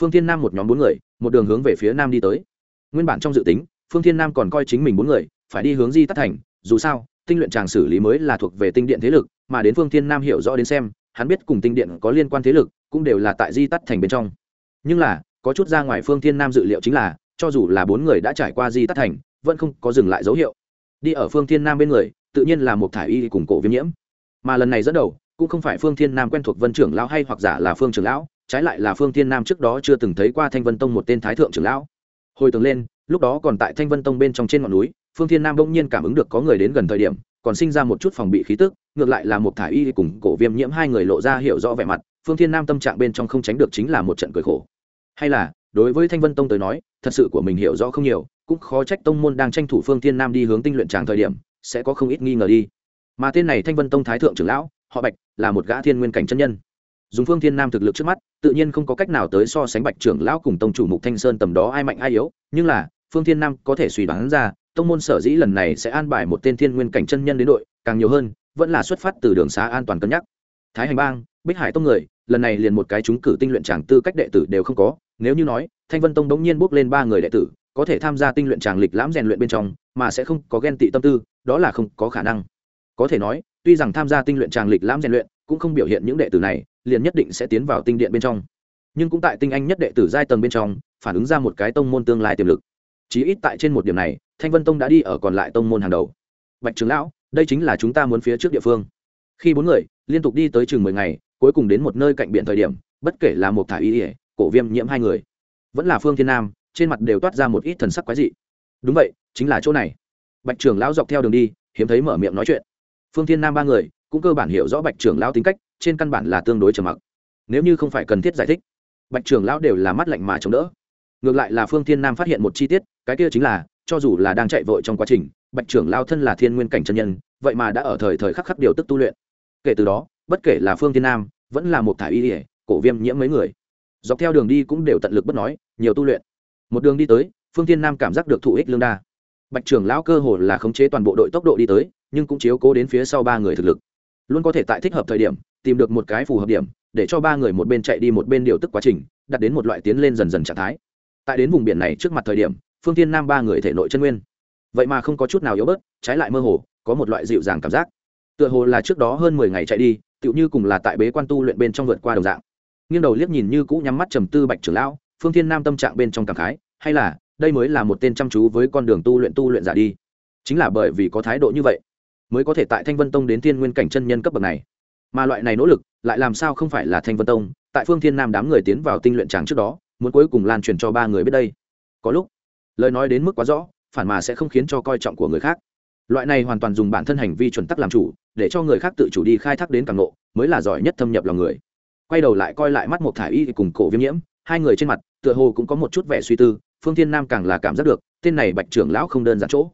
phương thiên nam một nhóm bốn người, một đường hướng về phía nam đi tới. Nguyên bản trong dự tính, phương thiên nam còn coi chính mình bốn người, phải đi hướng di tắt thành, dù sao, tinh luyện tràng xử lý mới là thuộc về tinh điện thế lực, mà đến phương thiên nam hiểu rõ đến xem, hắn biết cùng tinh điện có liên quan thế lực, cũng đều là tại di tắt thành bên trong. Nhưng là, có chút ra ngoài phương thiên nam dự liệu chính là, cho dù là bốn người đã trải qua di tắt thành, vẫn không có dừng lại dấu hiệu. Đi ở phương thiên nam bên người, tự nhiên là một thải y cùng cổ viêm nhiễm. Mà lần này dẫn đầu cũng không phải phương thiên nam quen thuộc vân trưởng lão hay hoặc giả là phương trưởng lão, trái lại là phương thiên nam trước đó chưa từng thấy qua thanh vân tông một tên thái thượng trưởng lão. Hồi tưởng lên, lúc đó còn tại thanh vân tông bên trong trên ngọn núi, phương thiên nam bỗng nhiên cảm ứng được có người đến gần thời điểm, còn sinh ra một chút phòng bị khí tức, ngược lại là một thả y cùng cổ viêm nhiễm hai người lộ ra hiểu rõ vẻ mặt, phương thiên nam tâm trạng bên trong không tránh được chính là một trận cười khổ. Hay là, đối với thanh vân tông tới nói, thật sự của mình hiểu rõ không nhiều, cũng khó trách tông môn đang tranh thủ phương thiên nam đi hướng tinh luyện tràng thời điểm, sẽ có không ít nghi ngờ đi. Mà tên này thanh vân tông thái thượng trưởng lão họ bạch là một gã thiên nguyên cảnh chân nhân. Dùng phương thiên nam thực lực trước mắt, tự nhiên không có cách nào tới so sánh bạch trưởng lão cùng tông chủ mục thanh sơn tầm đó ai mạnh ai yếu, nhưng là, phương thiên nam có thể suy đoán ra, tông môn sở dĩ lần này sẽ an bài một tên thiên nguyên cảnh chân nhân đến đội, càng nhiều hơn, vẫn là xuất phát từ đường xá an toàn cân nhắc. Thái hành bang, bích hải tông người, lần này liền một cái chúng cử tinh luyện tràng tư cách đệ tử đều không có, nếu như nói, thanh vân tông đống nhiên bước lên ba người đệ tử, có thể tham gia tinh luyện tràng lịch lãm rèn luyện bên trong, mà sẽ không có ghen tị tâm tư, đó là không có khả năng. Có thể nói tuy rằng tham gia tinh luyện tràng lịch lãm rèn luyện cũng không biểu hiện những đệ tử này, liền nhất định sẽ tiến vào tinh điện bên trong. Nhưng cũng tại tinh anh nhất đệ tử giai tầng bên trong, phản ứng ra một cái tông môn tương lai tiềm lực. Chí ít tại trên một điểm này, thanh vân tông đã đi ở còn lại tông môn hàng đầu. Bạch trưởng lão, đây chính là chúng ta muốn phía trước địa phương. Khi bốn người liên tục đi tới chừng mười ngày, cuối cùng đến một nơi cạnh biển thời điểm, bất kể là một thả y ỉa cổ viêm nhiễm hai người, vẫn là phương thiên nam, trên mặt đều toát ra một ít thần sắc quái dị. Đúng vậy, chính là chỗ này. Bạch trưởng lão dọc theo đường đi, hiếm thấy mở miệng nói chuyện phương thiên nam ba người, cũng cơ bản hiểu rõ bạch trưởng lão tính cách, trên căn bản là tương đối trầm mặc. Nếu như không phải cần thiết giải thích, bạch trưởng lão đều là mắt lạnh mà chống đỡ. Ngược lại là phương thiên nam phát hiện một chi tiết, cái kia chính là, cho dù là đang chạy vội trong quá trình, bạch trưởng lao thân là thiên nguyên cảnh chân nhân, vậy mà đã ở thời thời khắc khắc điều tức tu luyện. Kể từ đó, bất kể là phương thiên nam, vẫn là một thả y ỉa cổ viêm nhiễm mấy người. Dọc theo đường đi cũng đều tận lực bất nói, nhiều tu luyện. Một đường đi tới, phương thiên nam cảm giác được thụ ích lương đa. Bạch trưởng lão cơ hồ là khống chế toàn bộ đội tốc độ đi tới nhưng cũng chiếu cố đến phía sau ba người thực lực. Luôn có thể tại thích hợp thời điểm, tìm được một cái phù hợp điểm, để cho ba người một bên chạy đi một bên điều tức quá trình, đặt đến một loại tiến lên dần dần trạng thái. Tại đến vùng biển này trước mặt thời điểm, phương tiên nam ba người thể nội chân nguyên. Vậy mà không có chút nào yếu bớt, trái lại mơ hồ, có một loại dịu dàng cảm giác. Tựa hồ là trước đó hơn mười ngày chạy đi, tựu như cùng là tại bế quan tu luyện bên trong vượt qua đồng dạng. Nghiêng đầu liếc nhìn như cũ nhắm mắt trầm tư bạch trưởng lão, phương thiên nam tâm trạng bên trong cảm khái, hay là, đây mới là một tên chăm chú với con đường tu luyện tu luyện giả đi. Chính là bởi vì có thái độ như vậy mới có thể tại thanh vân tông đến thiên nguyên cảnh chân nhân cấp bậc này. Mà loại này nỗ lực lại làm sao không phải là thanh vân tông, tại phương thiên nam đám người tiến vào tinh luyện tràng trước đó, muốn cuối cùng lan truyền cho ba người biết đây. Có lúc, lời nói đến mức quá rõ, phản mà sẽ không khiến cho coi trọng của người khác. Loại này hoàn toàn dùng bản thân hành vi chuẩn tắc làm chủ, để cho người khác tự chủ đi khai thác đến càng nộ mới là giỏi nhất thâm nhập lòng người. Quay đầu lại coi lại mắt một thả y cùng cổ viêm nhiễm, hai người trên mặt, tựa hồ cũng có một chút vẻ suy tư, phương thiên nam càng là cảm giác được, tên này bạch trưởng lão không đơn giản chỗ.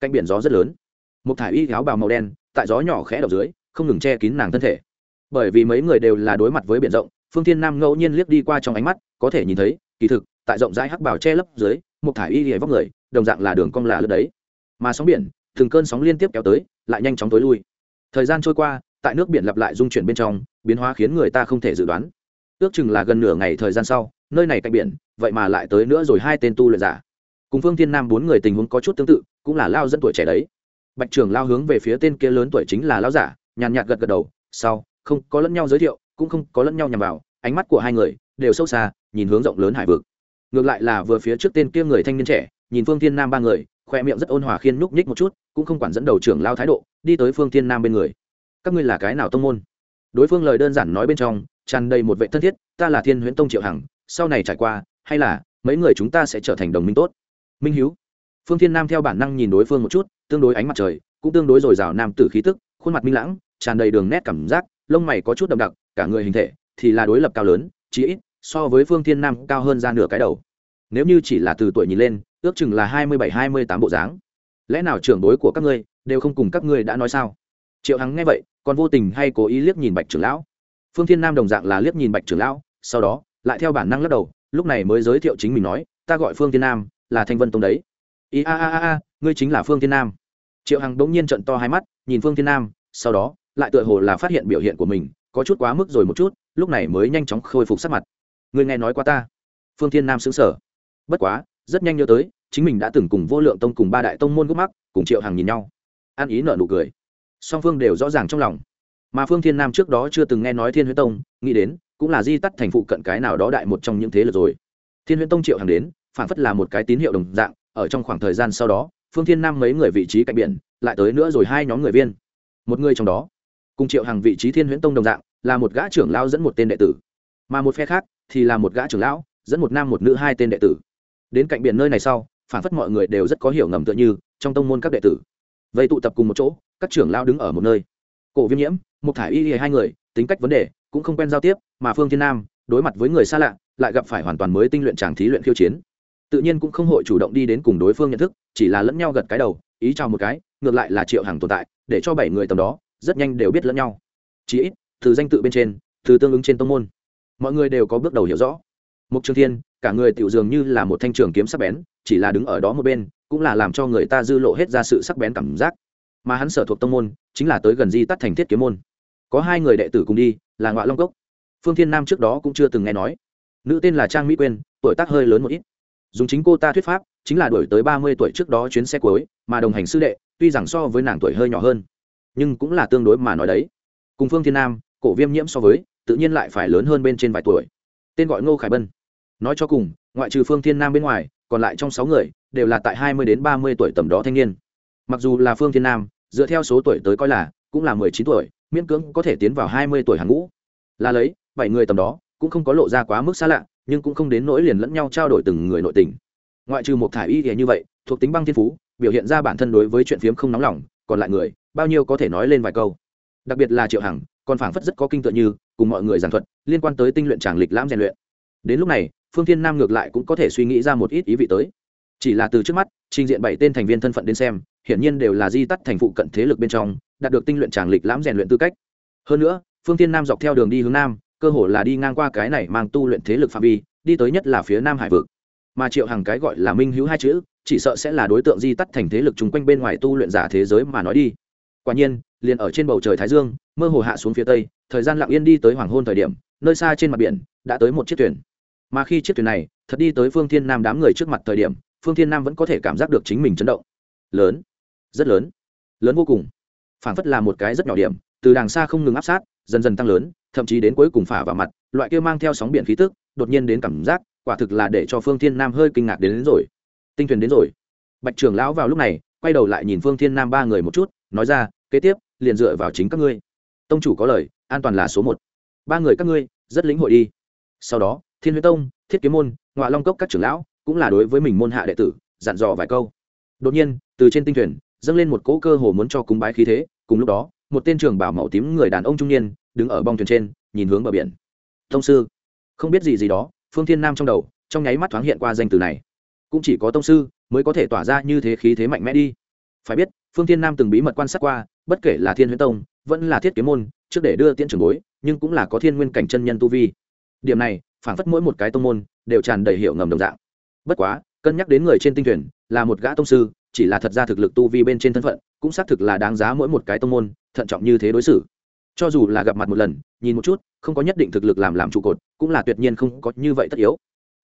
Cạnh biển gió rất lớn một thải y áo bào màu đen, tại gió nhỏ khẽ đầu dưới, không ngừng che kín nàng thân thể. Bởi vì mấy người đều là đối mặt với biển rộng, phương thiên nam ngẫu nhiên liếc đi qua trong ánh mắt, có thể nhìn thấy, kỳ thực, tại rộng rãi hắc bảo che lấp dưới một thải y hề vóc người, đồng dạng là đường cong là lướt đấy. Mà sóng biển, từng cơn sóng liên tiếp kéo tới, lại nhanh chóng tối lui. Thời gian trôi qua, tại nước biển lặp lại dung chuyển bên trong, biến hóa khiến người ta không thể dự đoán. Ước chừng là gần nửa ngày thời gian sau, nơi này cạnh biển, vậy mà lại tới nữa rồi hai tên tu luyện giả. Cùng phương thiên nam bốn người tình huống có chút tương tự, cũng là lao dẫn tuổi trẻ đấy bạch trưởng lao hướng về phía tên kia lớn tuổi chính là lao giả, nhàn nhạt gật gật đầu sau không có lẫn nhau giới thiệu, cũng không có lẫn nhau nhằm vào, ánh mắt của hai người đều sâu xa, nhìn hướng rộng lớn hải vực. Ngược lại là vừa phía trước tên kia người thanh niên trẻ, nhìn phương thiên nam ba người, khoe miệng rất ôn hòa khiên nhúc nhích một chút, cũng không quản dẫn đầu trưởng lao thái độ, đi tới phương thiên nam bên người. Các ngươi là cái nào tông môn? Đối phương lời đơn giản nói bên trong, tràn đầy một vệ thân thiết, ta là thiên huyễn tông triệu hằng, sau này trải qua, hay là mấy người chúng ta sẽ trở thành đồng minh tốt? Minh hiếu phương thiên nam theo bản năng nhìn đối phương một chút, tương đối ánh mặt trời, cũng tương đối dồi dào nam tử khí tức, khuôn mặt minh lãng, tràn đầy đường nét cảm giác, lông mày có chút đậm đặc, cả người hình thể thì là đối lập cao lớn chí ít, so với phương thiên nam cao hơn ra nửa cái đầu. Nếu như chỉ là từ tuổi nhìn lên, ước chừng là hai mươi bảy, hai mươi tám bộ dáng. Lẽ nào trưởng đối của các ngươi đều không cùng các ngươi đã nói sao? Triệu hằng nghe vậy, còn vô tình hay cố ý liếc nhìn bạch trưởng lão. Phương thiên nam đồng dạng là liếc nhìn bạch trưởng lão, sau đó, lại theo bản năng lắc đầu, lúc này mới giới thiệu chính mình nói, ta gọi phương thiên nam, là thanh vân tông đấy ý a a a a, ngươi chính là phương thiên nam. Triệu hằng bỗng nhiên trận to hai mắt, nhìn phương thiên nam, sau đó, lại tựa hồ là phát hiện biểu hiện của mình, có chút quá mức rồi một chút, lúc này mới nhanh chóng khôi phục sắc mặt. Ngươi nghe nói qua ta? Phương thiên nam xứng sở bất quá, rất nhanh nhớ tới, chính mình đã từng cùng vô lượng tông cùng ba đại tông môn gốc mắc cùng triệu Hằng nhìn nhau. An ý nợ nụ cười. Song phương đều rõ ràng trong lòng. Mà phương thiên nam trước đó chưa từng nghe nói thiên huyết tông, nghĩ đến, cũng là di tắt thành phụ cận cái nào đó đại một trong những thế lực rồi. Thiên huyết tông triệu Hằng đến, phản phất là một cái tín hiệu đồng dạng ở trong khoảng thời gian sau đó, phương thiên nam mấy người vị trí cạnh biển, lại tới nữa rồi hai nhóm người viên. Một người trong đó, cùng triệu hàng vị trí thiên huyễn tông đồng dạng, là một gã trưởng lao dẫn một tên đệ tử. Mà một phe khác thì là một gã trưởng lão dẫn một nam một nữ hai tên đệ tử. Đến cạnh biển nơi này sau phản phất mọi người đều rất có hiểu ngầm tựa như trong tông môn các đệ tử. Vậy tụ tập cùng một chỗ, các trưởng lao đứng ở một nơi. Cổ viêm nhiễm một thải y hai người, tính cách vấn đề, cũng không quen giao tiếp, mà phương thiên nam, đối mặt với người xa lạ, lại gặp phải hoàn toàn mới tinh luyện tràng thí luyện khiêu chiến tự nhiên cũng không hội chủ động đi đến cùng đối phương nhận thức, chỉ là lẫn nhau gật cái đầu, ý chào một cái, ngược lại là triệu hàng tồn tại, để cho bảy người tầm đó, rất nhanh đều biết lẫn nhau. Chí ít, từ danh tự bên trên, từ tương ứng trên tông môn, mọi người đều có bước đầu hiểu rõ. Mục trường thiên, cả người tiểu dường như là một thanh trường kiếm sắc bén, chỉ là đứng ở đó một bên, cũng là làm cho người ta dư lộ hết ra sự sắc bén cảm giác. Mà hắn sở thuộc tông môn, chính là tới gần di tắt thành thiết kiếm môn. Có hai người đệ tử cùng đi, là ngoại long cốc. Phương thiên nam trước đó cũng chưa từng nghe nói. Nữ tên là trang mỹ quyên, tuổi tác hơi lớn một ít dùng chính cô ta thuyết pháp, chính là đổi tới ba mươi tuổi trước đó chuyến xe cuối, mà đồng hành sư đệ, tuy rằng so với nàng tuổi hơi nhỏ hơn, nhưng cũng là tương đối mà nói đấy. Cùng phương thiên nam, cổ viêm nhiễm so với, tự nhiên lại phải lớn hơn bên trên vài tuổi. Tên gọi ngô khải bân. Nói cho cùng, ngoại trừ phương thiên nam bên ngoài, còn lại trong sáu người, đều là tại hai mươi đến ba mươi tuổi tầm đó thanh niên. Mặc dù là phương thiên nam, dựa theo số tuổi tới coi là, cũng là mười chín tuổi, miễn cưỡng có thể tiến vào hai mươi tuổi hàng ngũ. Là lấy, bảy người tầm đó, cũng không có lộ ra quá mức xa lạ nhưng cũng không đến nỗi liền lẫn nhau trao đổi từng người nội tình. Ngoại trừ một thải y như vậy, thuộc tính băng thiên phú, biểu hiện ra bản thân đối với chuyện phiếm không nóng lòng, còn lại người, bao nhiêu có thể nói lên vài câu. Đặc biệt là triệu hằng, còn phảng phất rất có kinh tựa như, cùng mọi người giảng thuật, liên quan tới tinh luyện tràng lịch lãm rèn luyện. Đến lúc này, phương thiên nam ngược lại cũng có thể suy nghĩ ra một ít ý vị tới. Chỉ là từ trước mắt, trình diện bảy tên thành viên thân phận đến xem, hiển nhiên đều là di tắt thành phụ cận thế lực bên trong, đạt được tinh luyện tràng lịch lãm rèn luyện tư cách. Hơn nữa, phương thiên nam dọc theo đường đi hướng nam cơ hồ là đi ngang qua cái này mang tu luyện thế lực phạm vi, đi tới nhất là phía nam hải vực. Mà triệu hàng cái gọi là minh hữu hai chữ, chỉ sợ sẽ là đối tượng di tắt thành thế lực chung quanh bên ngoài tu luyện giả thế giới mà nói đi. Quả nhiên, liền ở trên bầu trời thái dương, mơ hồ hạ xuống phía tây, thời gian lặng yên đi tới hoàng hôn thời điểm, nơi xa trên mặt biển, đã tới một chiếc thuyền. Mà khi chiếc thuyền này, thật đi tới phương thiên nam đám người trước mặt thời điểm, phương thiên nam vẫn có thể cảm giác được chính mình chấn động. Lớn, rất lớn lớn vô cùng. Phảng phất là một cái rất nhỏ điểm, từ đàng xa không ngừng áp sát, dần dần tăng lớn thậm chí đến cuối cùng phả vào mặt loại kia mang theo sóng biển khí tức đột nhiên đến cảm giác quả thực là để cho phương thiên nam hơi kinh ngạc đến, đến rồi. Tinh thuyền đến rồi. Bạch trưởng lão vào lúc này quay đầu lại nhìn phương thiên nam ba người một chút nói ra kế tiếp liền dựa vào chính các ngươi. Tông chủ có lời an toàn là số một. Ba người các ngươi rất lĩnh hội đi. Sau đó thiên huyết tông thiết kiếm môn ngoại long cốc các trưởng lão cũng là đối với mình môn hạ đệ tử dặn dò vài câu. Đột nhiên từ trên tinh thuyền dâng lên một cỗ cơ hồ muốn cho cúng bái khí thế cùng lúc đó một tên trưởng bảo màu tím người đàn ông trung niên đứng ở bong thuyền trên, nhìn hướng bờ biển. Tông sư, không biết gì gì đó, phương thiên nam trong đầu, trong nháy mắt thoáng hiện qua danh từ này. Cũng chỉ có tông sư mới có thể tỏa ra như thế khí thế mạnh mẽ đi. Phải biết, phương thiên nam từng bí mật quan sát qua, bất kể là thiên huyễn tông, vẫn là thiết kế môn, trước để đưa tiễn trưởng bối, nhưng cũng là có thiên nguyên cảnh chân nhân tu vi. Điểm này phản phất mỗi một cái tông môn, đều tràn đầy hiệu ngầm đồng dạng. Bất quá, cân nhắc đến người trên tinh thuyền, là một gã tông sư, chỉ là thật ra thực lực tu vi bên trên thân phận, cũng xác thực là đáng giá mỗi một cái tông môn, thận trọng như thế đối xử cho dù là gặp mặt một lần, nhìn một chút, không có nhất định thực lực làm làm trụ cột, cũng là tuyệt nhiên không có như vậy tất yếu.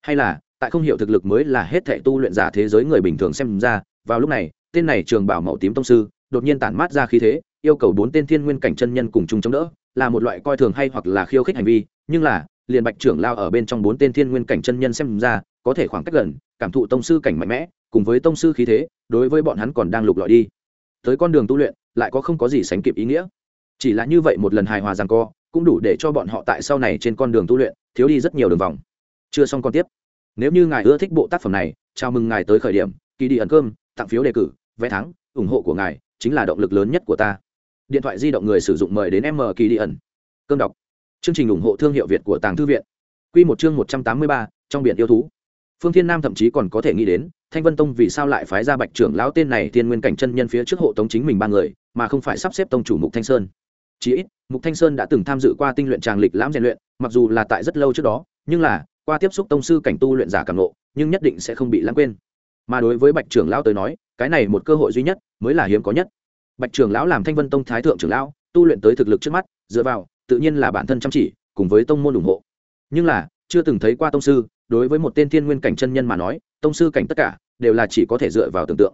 Hay là, tại không hiểu thực lực mới là hết thệ tu luyện giả thế giới người bình thường xem ra, vào lúc này, tên này trường bảo màu tím tông sư, đột nhiên tản mát ra khí thế, yêu cầu bốn tên thiên nguyên cảnh chân nhân cùng chung chống đỡ, là một loại coi thường hay hoặc là khiêu khích hành vi, nhưng là, liền bạch trưởng lao ở bên trong bốn tên thiên nguyên cảnh chân nhân xem ra, có thể khoảng cách gần, cảm thụ tông sư cảnh mạnh mẽ, cùng với tông sư khí thế, đối với bọn hắn còn đang lục lọi đi. Tới con đường tu luyện, lại có không có gì sánh kịp ý nghĩa chỉ là như vậy một lần hài hòa rằng co, cũng đủ để cho bọn họ tại sau này trên con đường tu luyện, thiếu đi rất nhiều đường vòng. Chưa xong con tiếp. Nếu như ngài ưa thích bộ tác phẩm này, chào mừng ngài tới khởi điểm kỳ đi ẩn cơm, tặng phiếu đề cử, vé thắng, ủng hộ của ngài chính là động lực lớn nhất của ta. Điện thoại di động người sử dụng mời đến m kỳ đi ẩn. Cơm đọc. Chương trình ủng hộ thương hiệu việt của tàng thư viện. Q một chương một trăm tám mươi ba, trong biển yêu thú. Phương thiên nam thậm chí còn có thể nghĩ đến, thanh vân tông vì sao lại phái ra bạch trưởng lão tên này thiên nguyên cảnh chân nhân phía trước hộ tống chính mình ba người, mà không phải sắp xếp tông chủ mục thanh sơn chí ít, mục thanh sơn đã từng tham dự qua tinh luyện tràng lịch lãm rèn luyện, mặc dù là tại rất lâu trước đó, nhưng là, qua tiếp xúc tông sư cảnh tu luyện giả cảm nộ nhưng nhất định sẽ không bị lãng quên. Mà đối với bạch trưởng lão tới nói, cái này một cơ hội duy nhất mới là hiếm có nhất. Bạch trưởng lão làm thanh vân tông thái thượng trưởng lão, tu luyện tới thực lực trước mắt, dựa vào, tự nhiên là bản thân chăm chỉ, cùng với tông môn ủng hộ. Nhưng là, chưa từng thấy qua tông sư, đối với một tên thiên nguyên cảnh chân nhân mà nói, tông sư cảnh tất cả, đều là chỉ có thể dựa vào tưởng tượng.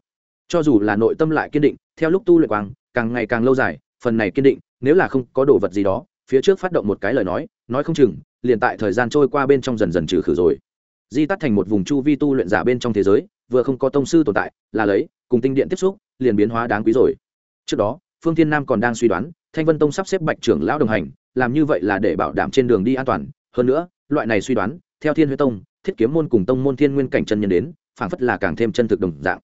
Cho dù là nội tâm lại kiên định, theo lúc tu luyện quang, càng ngày càng lâu dài, phần này kiên định nếu là không có đồ vật gì đó, phía trước phát động một cái lời nói nói không chừng, liền tại thời gian trôi qua bên trong dần dần trừ khử rồi. Di tắt thành một vùng chu vi tu luyện giả bên trong thế giới, vừa không có tông sư tồn tại, là lấy, cùng tinh điện tiếp xúc, liền biến hóa đáng quý rồi. Trước đó, phương thiên nam còn đang suy đoán, thanh vân tông sắp xếp bạch trưởng lão đồng hành, làm như vậy là để bảo đảm trên đường đi an toàn. Hơn nữa, loại này suy đoán, theo thiên huyết tông, thiết kiếm môn cùng tông môn thiên nguyên cảnh chân nhân đến, phảng phất là càng thêm chân thực đồng dạng.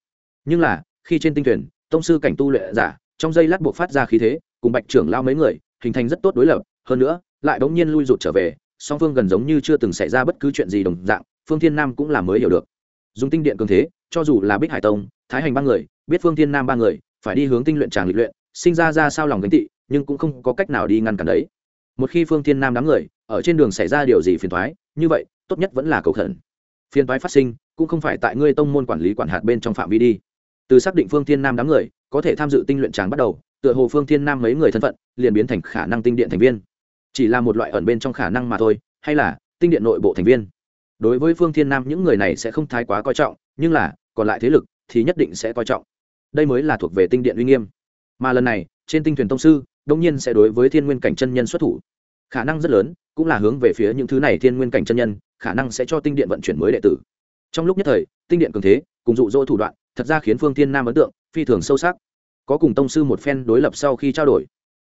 Nhưng là, khi trên tinh thuyền, tông sư cảnh tu luyện giả, trong giây lát buộc phát ra khí thế cùng bạch trưởng lao mấy người, hình thành rất tốt đối lập, hơn nữa, lại bỗng nhiên lui rụt trở về, song phương gần giống như chưa từng xảy ra bất cứ chuyện gì đồng dạng, phương thiên nam cũng là mới hiểu được. Dùng tinh điện cường thế, cho dù là bích hải tông, thái hành ba người, biết phương thiên nam ba người, phải đi hướng tinh luyện tràng lịch luyện, sinh ra ra sao lòng gánh tị, nhưng cũng không có cách nào đi ngăn cản đấy. Một khi phương thiên nam đám người, ở trên đường xảy ra điều gì phiền thoái như vậy, tốt nhất vẫn là cầu khẩn. Phiền thoái phát sinh, cũng không phải tại ngươi tông môn quản lý quản hạt bên trong phạm vi đi. Từ xác định phương thiên nam đám người, có thể tham dự tinh luyện tràng bắt đầu tựa hồ phương thiên nam mấy người thân phận liền biến thành khả năng tinh điện thành viên. Chỉ là một loại ẩn bên trong khả năng mà thôi, hay là tinh điện nội bộ thành viên. Đối với phương thiên nam những người này sẽ không thái quá coi trọng, nhưng là, còn lại thế lực thì nhất định sẽ coi trọng. Đây mới là thuộc về tinh điện uy nghiêm. Mà lần này, trên tinh thuyền tông sư đông nhiên sẽ đối với thiên nguyên cảnh chân nhân xuất thủ. Khả năng rất lớn, cũng là hướng về phía những thứ này thiên nguyên cảnh chân nhân, khả năng sẽ cho tinh điện vận chuyển mới đệ tử. Trong lúc nhất thời, tinh điện cường thế, cùng dụ dỗ thủ đoạn, thật ra khiến phương thiên nam ấn tượng phi thường sâu sắc có cùng tông sư một phen đối lập sau khi trao đổi.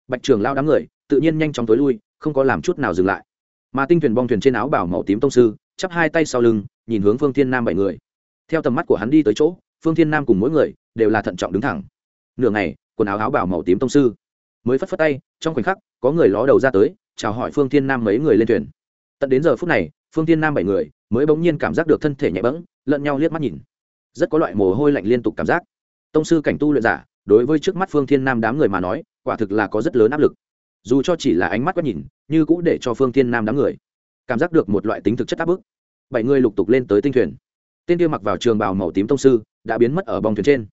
Bạch trường lao đám người, tự nhiên nhanh chóng tối lui, không có làm chút nào dừng lại. Mà tinh thuyền bong thuyền trên áo bảo màu tím tông sư, chắp hai tay sau lưng, nhìn hướng phương thiên nam bảy người. Theo tầm mắt của hắn đi tới chỗ, phương thiên nam cùng mỗi người đều là thận trọng đứng thẳng. Nửa ngày, quần áo áo bảo màu tím tông sư mới phất phất tay, trong khoảnh khắc, có người ló đầu ra tới, chào hỏi phương thiên nam mấy người lên thuyền. Tận đến giờ phút này, phương thiên nam bảy người mới bỗng nhiên cảm giác được thân thể nhẹ bẫng, lẫn nhau liếc mắt nhìn. Rất có loại mồ hôi lạnh liên tục cảm giác. Tông sư cảnh tu luyện giả đối với trước mắt phương thiên nam đám người mà nói, quả thực là có rất lớn áp lực. Dù cho chỉ là ánh mắt quét nhìn, như cũ để cho phương thiên nam đám người cảm giác được một loại tính thực chất áp bức. Bảy người lục tục lên tới tinh thuyền. Tên kia mặc vào trường bào màu tím tông sư đã biến mất ở bong thuyền trên.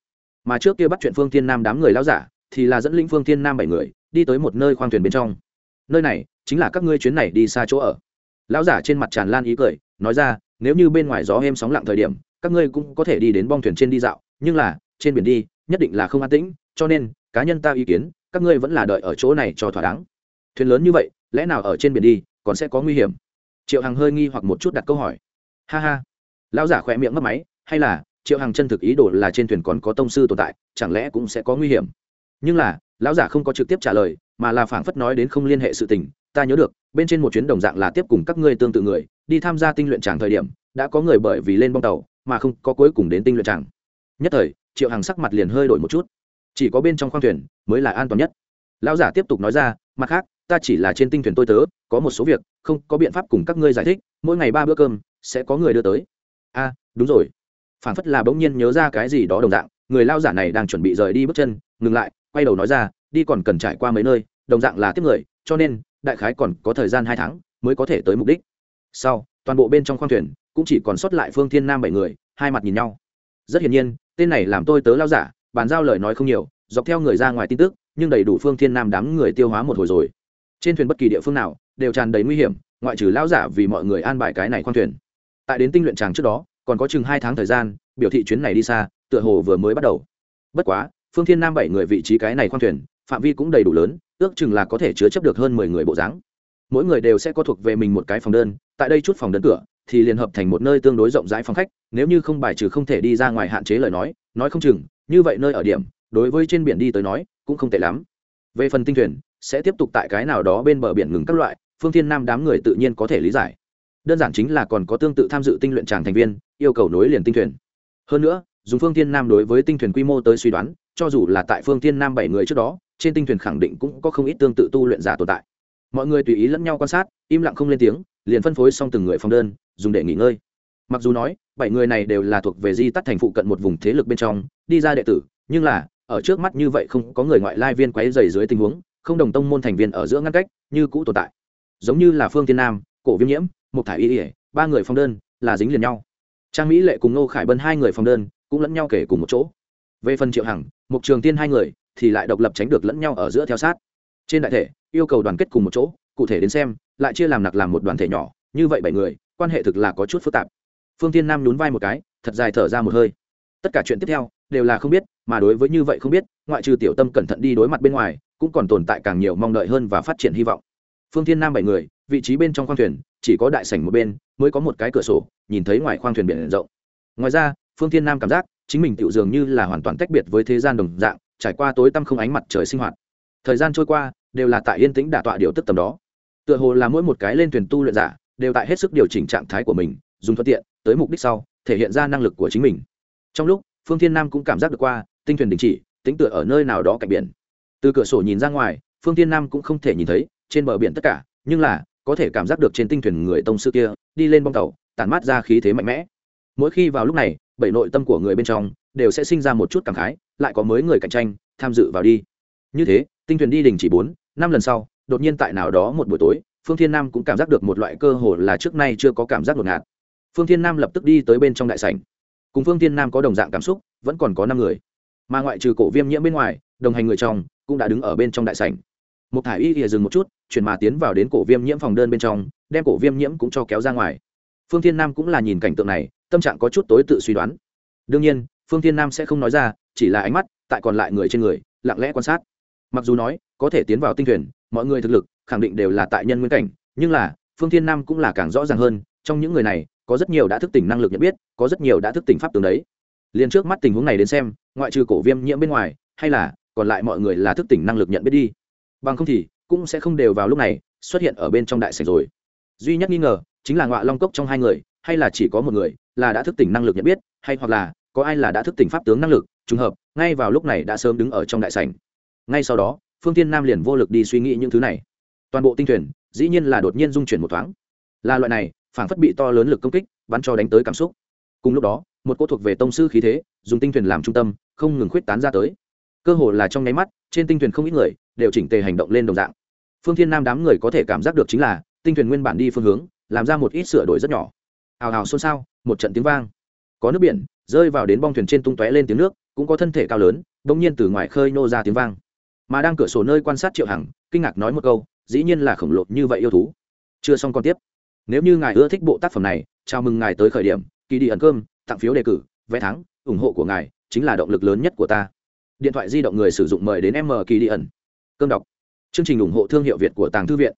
Mà trước kia bắt chuyện phương thiên nam đám người lao giả thì là dẫn linh phương thiên nam bảy người đi tới một nơi khoang thuyền bên trong. Nơi này chính là các ngươi chuyến này đi xa chỗ ở. Lão giả trên mặt tràn lan ý cười, nói ra, nếu như bên ngoài gió êm sóng lặng thời điểm, các ngươi cũng có thể đi đến bong thuyền trên đi dạo, nhưng là, trên biển đi nhất định là không an tĩnh, cho nên, cá nhân ta ý kiến, các ngươi vẫn là đợi ở chỗ này cho thỏa đáng. Thuyền lớn như vậy, lẽ nào ở trên biển đi, còn sẽ có nguy hiểm? Triệu hằng hơi nghi hoặc một chút đặt câu hỏi. Ha ha. Lão giả khỏe miệng mất máy, hay là, triệu hằng chân thực ý đồ là trên thuyền còn có tông sư tồn tại, chẳng lẽ cũng sẽ có nguy hiểm? Nhưng là, lão giả không có trực tiếp trả lời, mà là phảng phất nói đến không liên hệ sự tình. Ta nhớ được, bên trên một chuyến đồng dạng là tiếp cùng các ngươi tương tự người, đi tham gia tinh luyện tràng thời điểm, đã có người bởi vì lên bong tàu, mà không có cuối cùng đến tinh luyện tràng. Nhất thời triệu hằng sắc mặt liền hơi đổi một chút. Chỉ có bên trong khoang thuyền mới là an toàn nhất. Lão giả tiếp tục nói ra, mặt khác, ta chỉ là trên tinh thuyền tôi tớ, có một số việc không có biện pháp cùng các ngươi giải thích, mỗi ngày ba bữa cơm sẽ có người đưa tới. A, đúng rồi. Phản phất là bỗng nhiên nhớ ra cái gì đó đồng dạng, người lao giả này đang chuẩn bị rời đi bước chân, ngừng lại, quay đầu nói ra, đi còn cần trải qua mấy nơi, đồng dạng là tiếp người, cho nên đại khái còn có thời gian hai tháng mới có thể tới mục đích. Sau, toàn bộ bên trong khoang thuyền cũng chỉ còn sót lại phương thiên nam bảy người, hai mặt nhìn nhau. Rất hiển nhiên tên này làm tôi tớ lao giả, bàn giao lời nói không nhiều, dọc theo người ra ngoài tin tức, nhưng đầy đủ phương thiên nam đám người tiêu hóa một hồi rồi. Trên thuyền bất kỳ địa phương nào, đều tràn đầy nguy hiểm, ngoại trừ lao giả vì mọi người an bài cái này khoang thuyền. Tại đến tinh luyện tràng trước đó, còn có chừng hai tháng thời gian, biểu thị chuyến này đi xa, tựa hồ vừa mới bắt đầu. Bất quá, phương thiên nam bảy người vị trí cái này khoang thuyền, phạm vi cũng đầy đủ lớn, ước chừng là có thể chứa chấp được hơn mười người bộ dáng. Mỗi người đều sẽ có thuộc về mình một cái phòng đơn, tại đây chút phòng đơn cửa thì liền hợp thành một nơi tương đối rộng rãi phòng khách, nếu như không bài trừ không thể đi ra ngoài hạn chế lời nói nói không chừng, như vậy nơi ở điểm, đối với trên biển đi tới nói, cũng không tệ lắm. Về phần tinh thuyền, sẽ tiếp tục tại cái nào đó bên bờ biển ngừng các loại, phương thiên nam đám người tự nhiên có thể lý giải. Đơn giản chính là còn có tương tự tham dự tinh luyện tràng thành viên, yêu cầu nối liền tinh thuyền. Hơn nữa, dùng phương thiên nam đối với tinh thuyền quy mô tới suy đoán, cho dù là tại phương thiên nam bảy người trước đó, trên tinh thuyền khẳng định cũng có không ít tương tự tu luyện giả tồn tại. Mọi người tùy ý lẫn nhau quan sát, im lặng không lên tiếng, liền phân phối xong từng người phòng đơn dùng để nghỉ ngơi. Mặc dù nói, bảy người này đều là thuộc về di tắt thành phụ cận một vùng thế lực bên trong, đi ra đệ tử, nhưng là, ở trước mắt như vậy không có người ngoại lai viên quấy dày dưới tình huống, không đồng tông môn thành viên ở giữa ngăn cách, như cũ tồn tại. Giống như là phương tiên nam, cổ viêm nhiễm một thải y ỉa ba người phòng đơn, là dính liền nhau. Trang mỹ lệ cùng nô khải bân hai người phòng đơn, cũng lẫn nhau kể cùng một chỗ. Về phần triệu hằng mục trường tiên hai người, thì lại độc lập tránh được lẫn nhau ở giữa theo sát. Trên đại thể, yêu cầu đoàn kết cùng một chỗ, cụ thể đến xem, lại chia làm nặc làm một đoàn thể nhỏ, như vậy bảy người quan hệ thực là có chút phức tạp. Phương tiên nam nhún vai một cái, thật dài thở ra một hơi. Tất cả chuyện tiếp theo, đều là không biết, mà đối với như vậy không biết, ngoại trừ tiểu tâm cẩn thận đi đối mặt bên ngoài, cũng còn tồn tại càng nhiều mong đợi hơn và phát triển hy vọng. Phương thiên nam bảy người, vị trí bên trong khoang thuyền, chỉ có đại sảnh một bên, mới có một cái cửa sổ, nhìn thấy ngoài khoang thuyền biển rộng. Ngoài ra, phương thiên nam cảm giác, chính mình tựu dường như là hoàn toàn tách biệt với thế gian đồng dạng, trải qua tối tăm không ánh mặt trời sinh hoạt. Thời gian trôi qua, đều là tại yên tĩnh đả tọa điều tức tầm đó. Tựa hồ là mỗi một cái lên thuyền tu luyện giả đều tại hết sức điều chỉnh trạng thái của mình, dùng thuận tiện, tới mục đích sau, thể hiện ra năng lực của chính mình. Trong lúc, phương thiên nam cũng cảm giác được qua, tinh thuyền đình chỉ, tính tựa ở nơi nào đó cạnh biển. Từ cửa sổ nhìn ra ngoài, phương thiên nam cũng không thể nhìn thấy, trên bờ biển tất cả, nhưng là, có thể cảm giác được trên tinh thuyền người tông sư kia, đi lên bong tàu, tản mát ra khí thế mạnh mẽ. Mỗi khi vào lúc này, bảy nội tâm của người bên trong, đều sẽ sinh ra một chút cảm khái, lại có mới người cạnh tranh, tham dự vào đi. Như thế, tinh thuyền đi đình chỉ bốn, năm lần sau, đột nhiên tại nào đó một buổi tối phương thiên nam cũng cảm giác được một loại cơ hồ là trước nay chưa có cảm giác ngột. Ngạt phương thiên nam lập tức đi tới bên trong đại sảnh. Cùng phương thiên nam có đồng dạng cảm xúc, vẫn còn có năm người. Mà ngoại trừ cổ viêm nhiễm bên ngoài, đồng hành người chồng cũng đã đứng ở bên trong đại sảnh. Một thải y thì dừng một chút, chuyển mà tiến vào đến cổ viêm nhiễm phòng đơn bên trong, đem cổ viêm nhiễm cũng cho kéo ra ngoài. Phương thiên nam cũng là nhìn cảnh tượng này, tâm trạng có chút tối tự suy đoán. Đương nhiên, phương thiên nam sẽ không nói ra, chỉ là ánh mắt tại còn lại người trên người, lặng lẽ quan sát. Mặc dù nói, có thể tiến vào tinh thuyền, mọi người thực lực khẳng định đều là tại nhân nguyên cảnh, nhưng là, phương thiên nam cũng là càng rõ ràng hơn, trong những người này, có rất nhiều đã thức tỉnh năng lực nhận biết, có rất nhiều đã thức tỉnh pháp tướng đấy. Liền trước mắt tình huống này đến xem, ngoại trừ cổ viêm nhiễm bên ngoài, hay là, còn lại mọi người là thức tỉnh năng lực nhận biết đi. Bằng không thì, cũng sẽ không đều vào lúc này, xuất hiện ở bên trong đại sảnh rồi. Duy nhất nghi ngờ, chính là ngọa long cốc trong hai người, hay là chỉ có một người, là đã thức tỉnh năng lực nhận biết, hay hoặc là, có ai là đã thức tỉnh pháp tướng năng lực, trùng hợp, ngay vào lúc này đã sớm đứng ở trong đại sảnh. Ngay sau đó, phương tiên nam liền vô lực đi suy nghĩ những thứ này toàn bộ tinh thuyền, dĩ nhiên là đột nhiên dung chuyển một thoáng. Là loại này phản phất bị to lớn lực công kích, bắn cho đánh tới cảm xúc. Cùng lúc đó, một cô thuộc về tông sư khí thế, dùng tinh thuyền làm trung tâm, không ngừng khuyết tán ra tới. Cơ hồ là trong nháy mắt, trên tinh thuyền không ít người đều chỉnh tề hành động lên đồng dạng. Phương thiên nam đám người có thể cảm giác được chính là, tinh thuyền nguyên bản đi phương hướng, làm ra một ít sửa đổi rất nhỏ. Hào hào xôn xao, một trận tiếng vang. Có nước biển, rơi vào đến bong thuyền trên tung tóe lên tiếng nước, cũng có thân thể cao lớn, bỗng nhiên từ ngoài khơi nô ra tiếng vang. Mà đang cửa sổ nơi quan sát triệu hằng, kinh ngạc nói một câu dĩ nhiên là khổng lồ như vậy yêu thú. Chưa xong còn tiếp. Nếu như ngài ưa thích bộ tác phẩm này, chào mừng ngài tới khởi điểm kỳ đi ẩn cơm, tặng phiếu đề cử, vé thắng, ủng hộ của ngài chính là động lực lớn nhất của ta. Điện thoại di động người sử dụng mời đến m kỳ đi ẩn. Cơm đọc. Chương trình ủng hộ thương hiệu việt của tàng thư viện.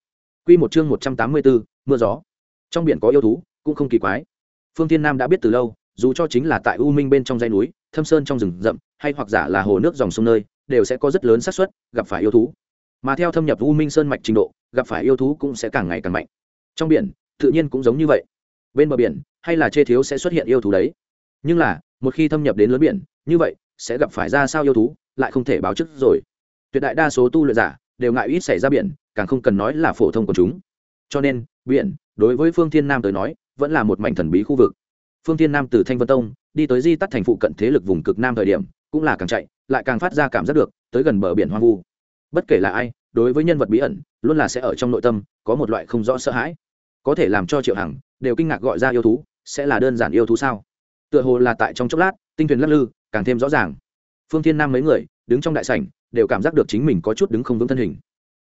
Q một chương một trăm tám mươi bốn mưa gió. Trong biển có yêu thú, cũng không kỳ quái. Phương tiên nam đã biết từ lâu, dù cho chính là tại u minh bên trong dãy núi, thâm sơn trong rừng rậm, hay hoặc giả là hồ nước dòng sông nơi, đều sẽ có rất lớn xác suất gặp phải yêu thú mà theo thâm nhập u minh sơn mạch trình độ, gặp phải yêu thú cũng sẽ càng ngày càng mạnh. Trong biển, tự nhiên cũng giống như vậy. Bên bờ biển, hay là chê thiếu sẽ xuất hiện yêu thú đấy. Nhưng là, một khi thâm nhập đến lớn biển, như vậy, sẽ gặp phải ra sao yêu thú, lại không thể báo trước rồi. Tuyệt đại đa số tu luyện giả, đều ngại ít xảy ra biển, càng không cần nói là phổ thông của chúng. Cho nên, biển, đối với phương thiên nam tới nói, vẫn là một mảnh thần bí khu vực. Phương thiên nam từ thanh vân tông, đi tới di tắt thành phụ cận thế lực vùng cực nam thời điểm, cũng là càng chạy, lại càng phát ra cảm giác được, tới gần bờ biển hoang vu bất kể là ai, đối với nhân vật bí ẩn, luôn là sẽ ở trong nội tâm có một loại không rõ sợ hãi. Có thể làm cho triệu hằng đều kinh ngạc gọi ra yêu thú, sẽ là đơn giản yêu thú sao? Tựa hồ là tại trong chốc lát, tinh thuyền lắc lư, càng thêm rõ ràng. Phương thiên nam mấy người, đứng trong đại sảnh, đều cảm giác được chính mình có chút đứng không vững thân hình.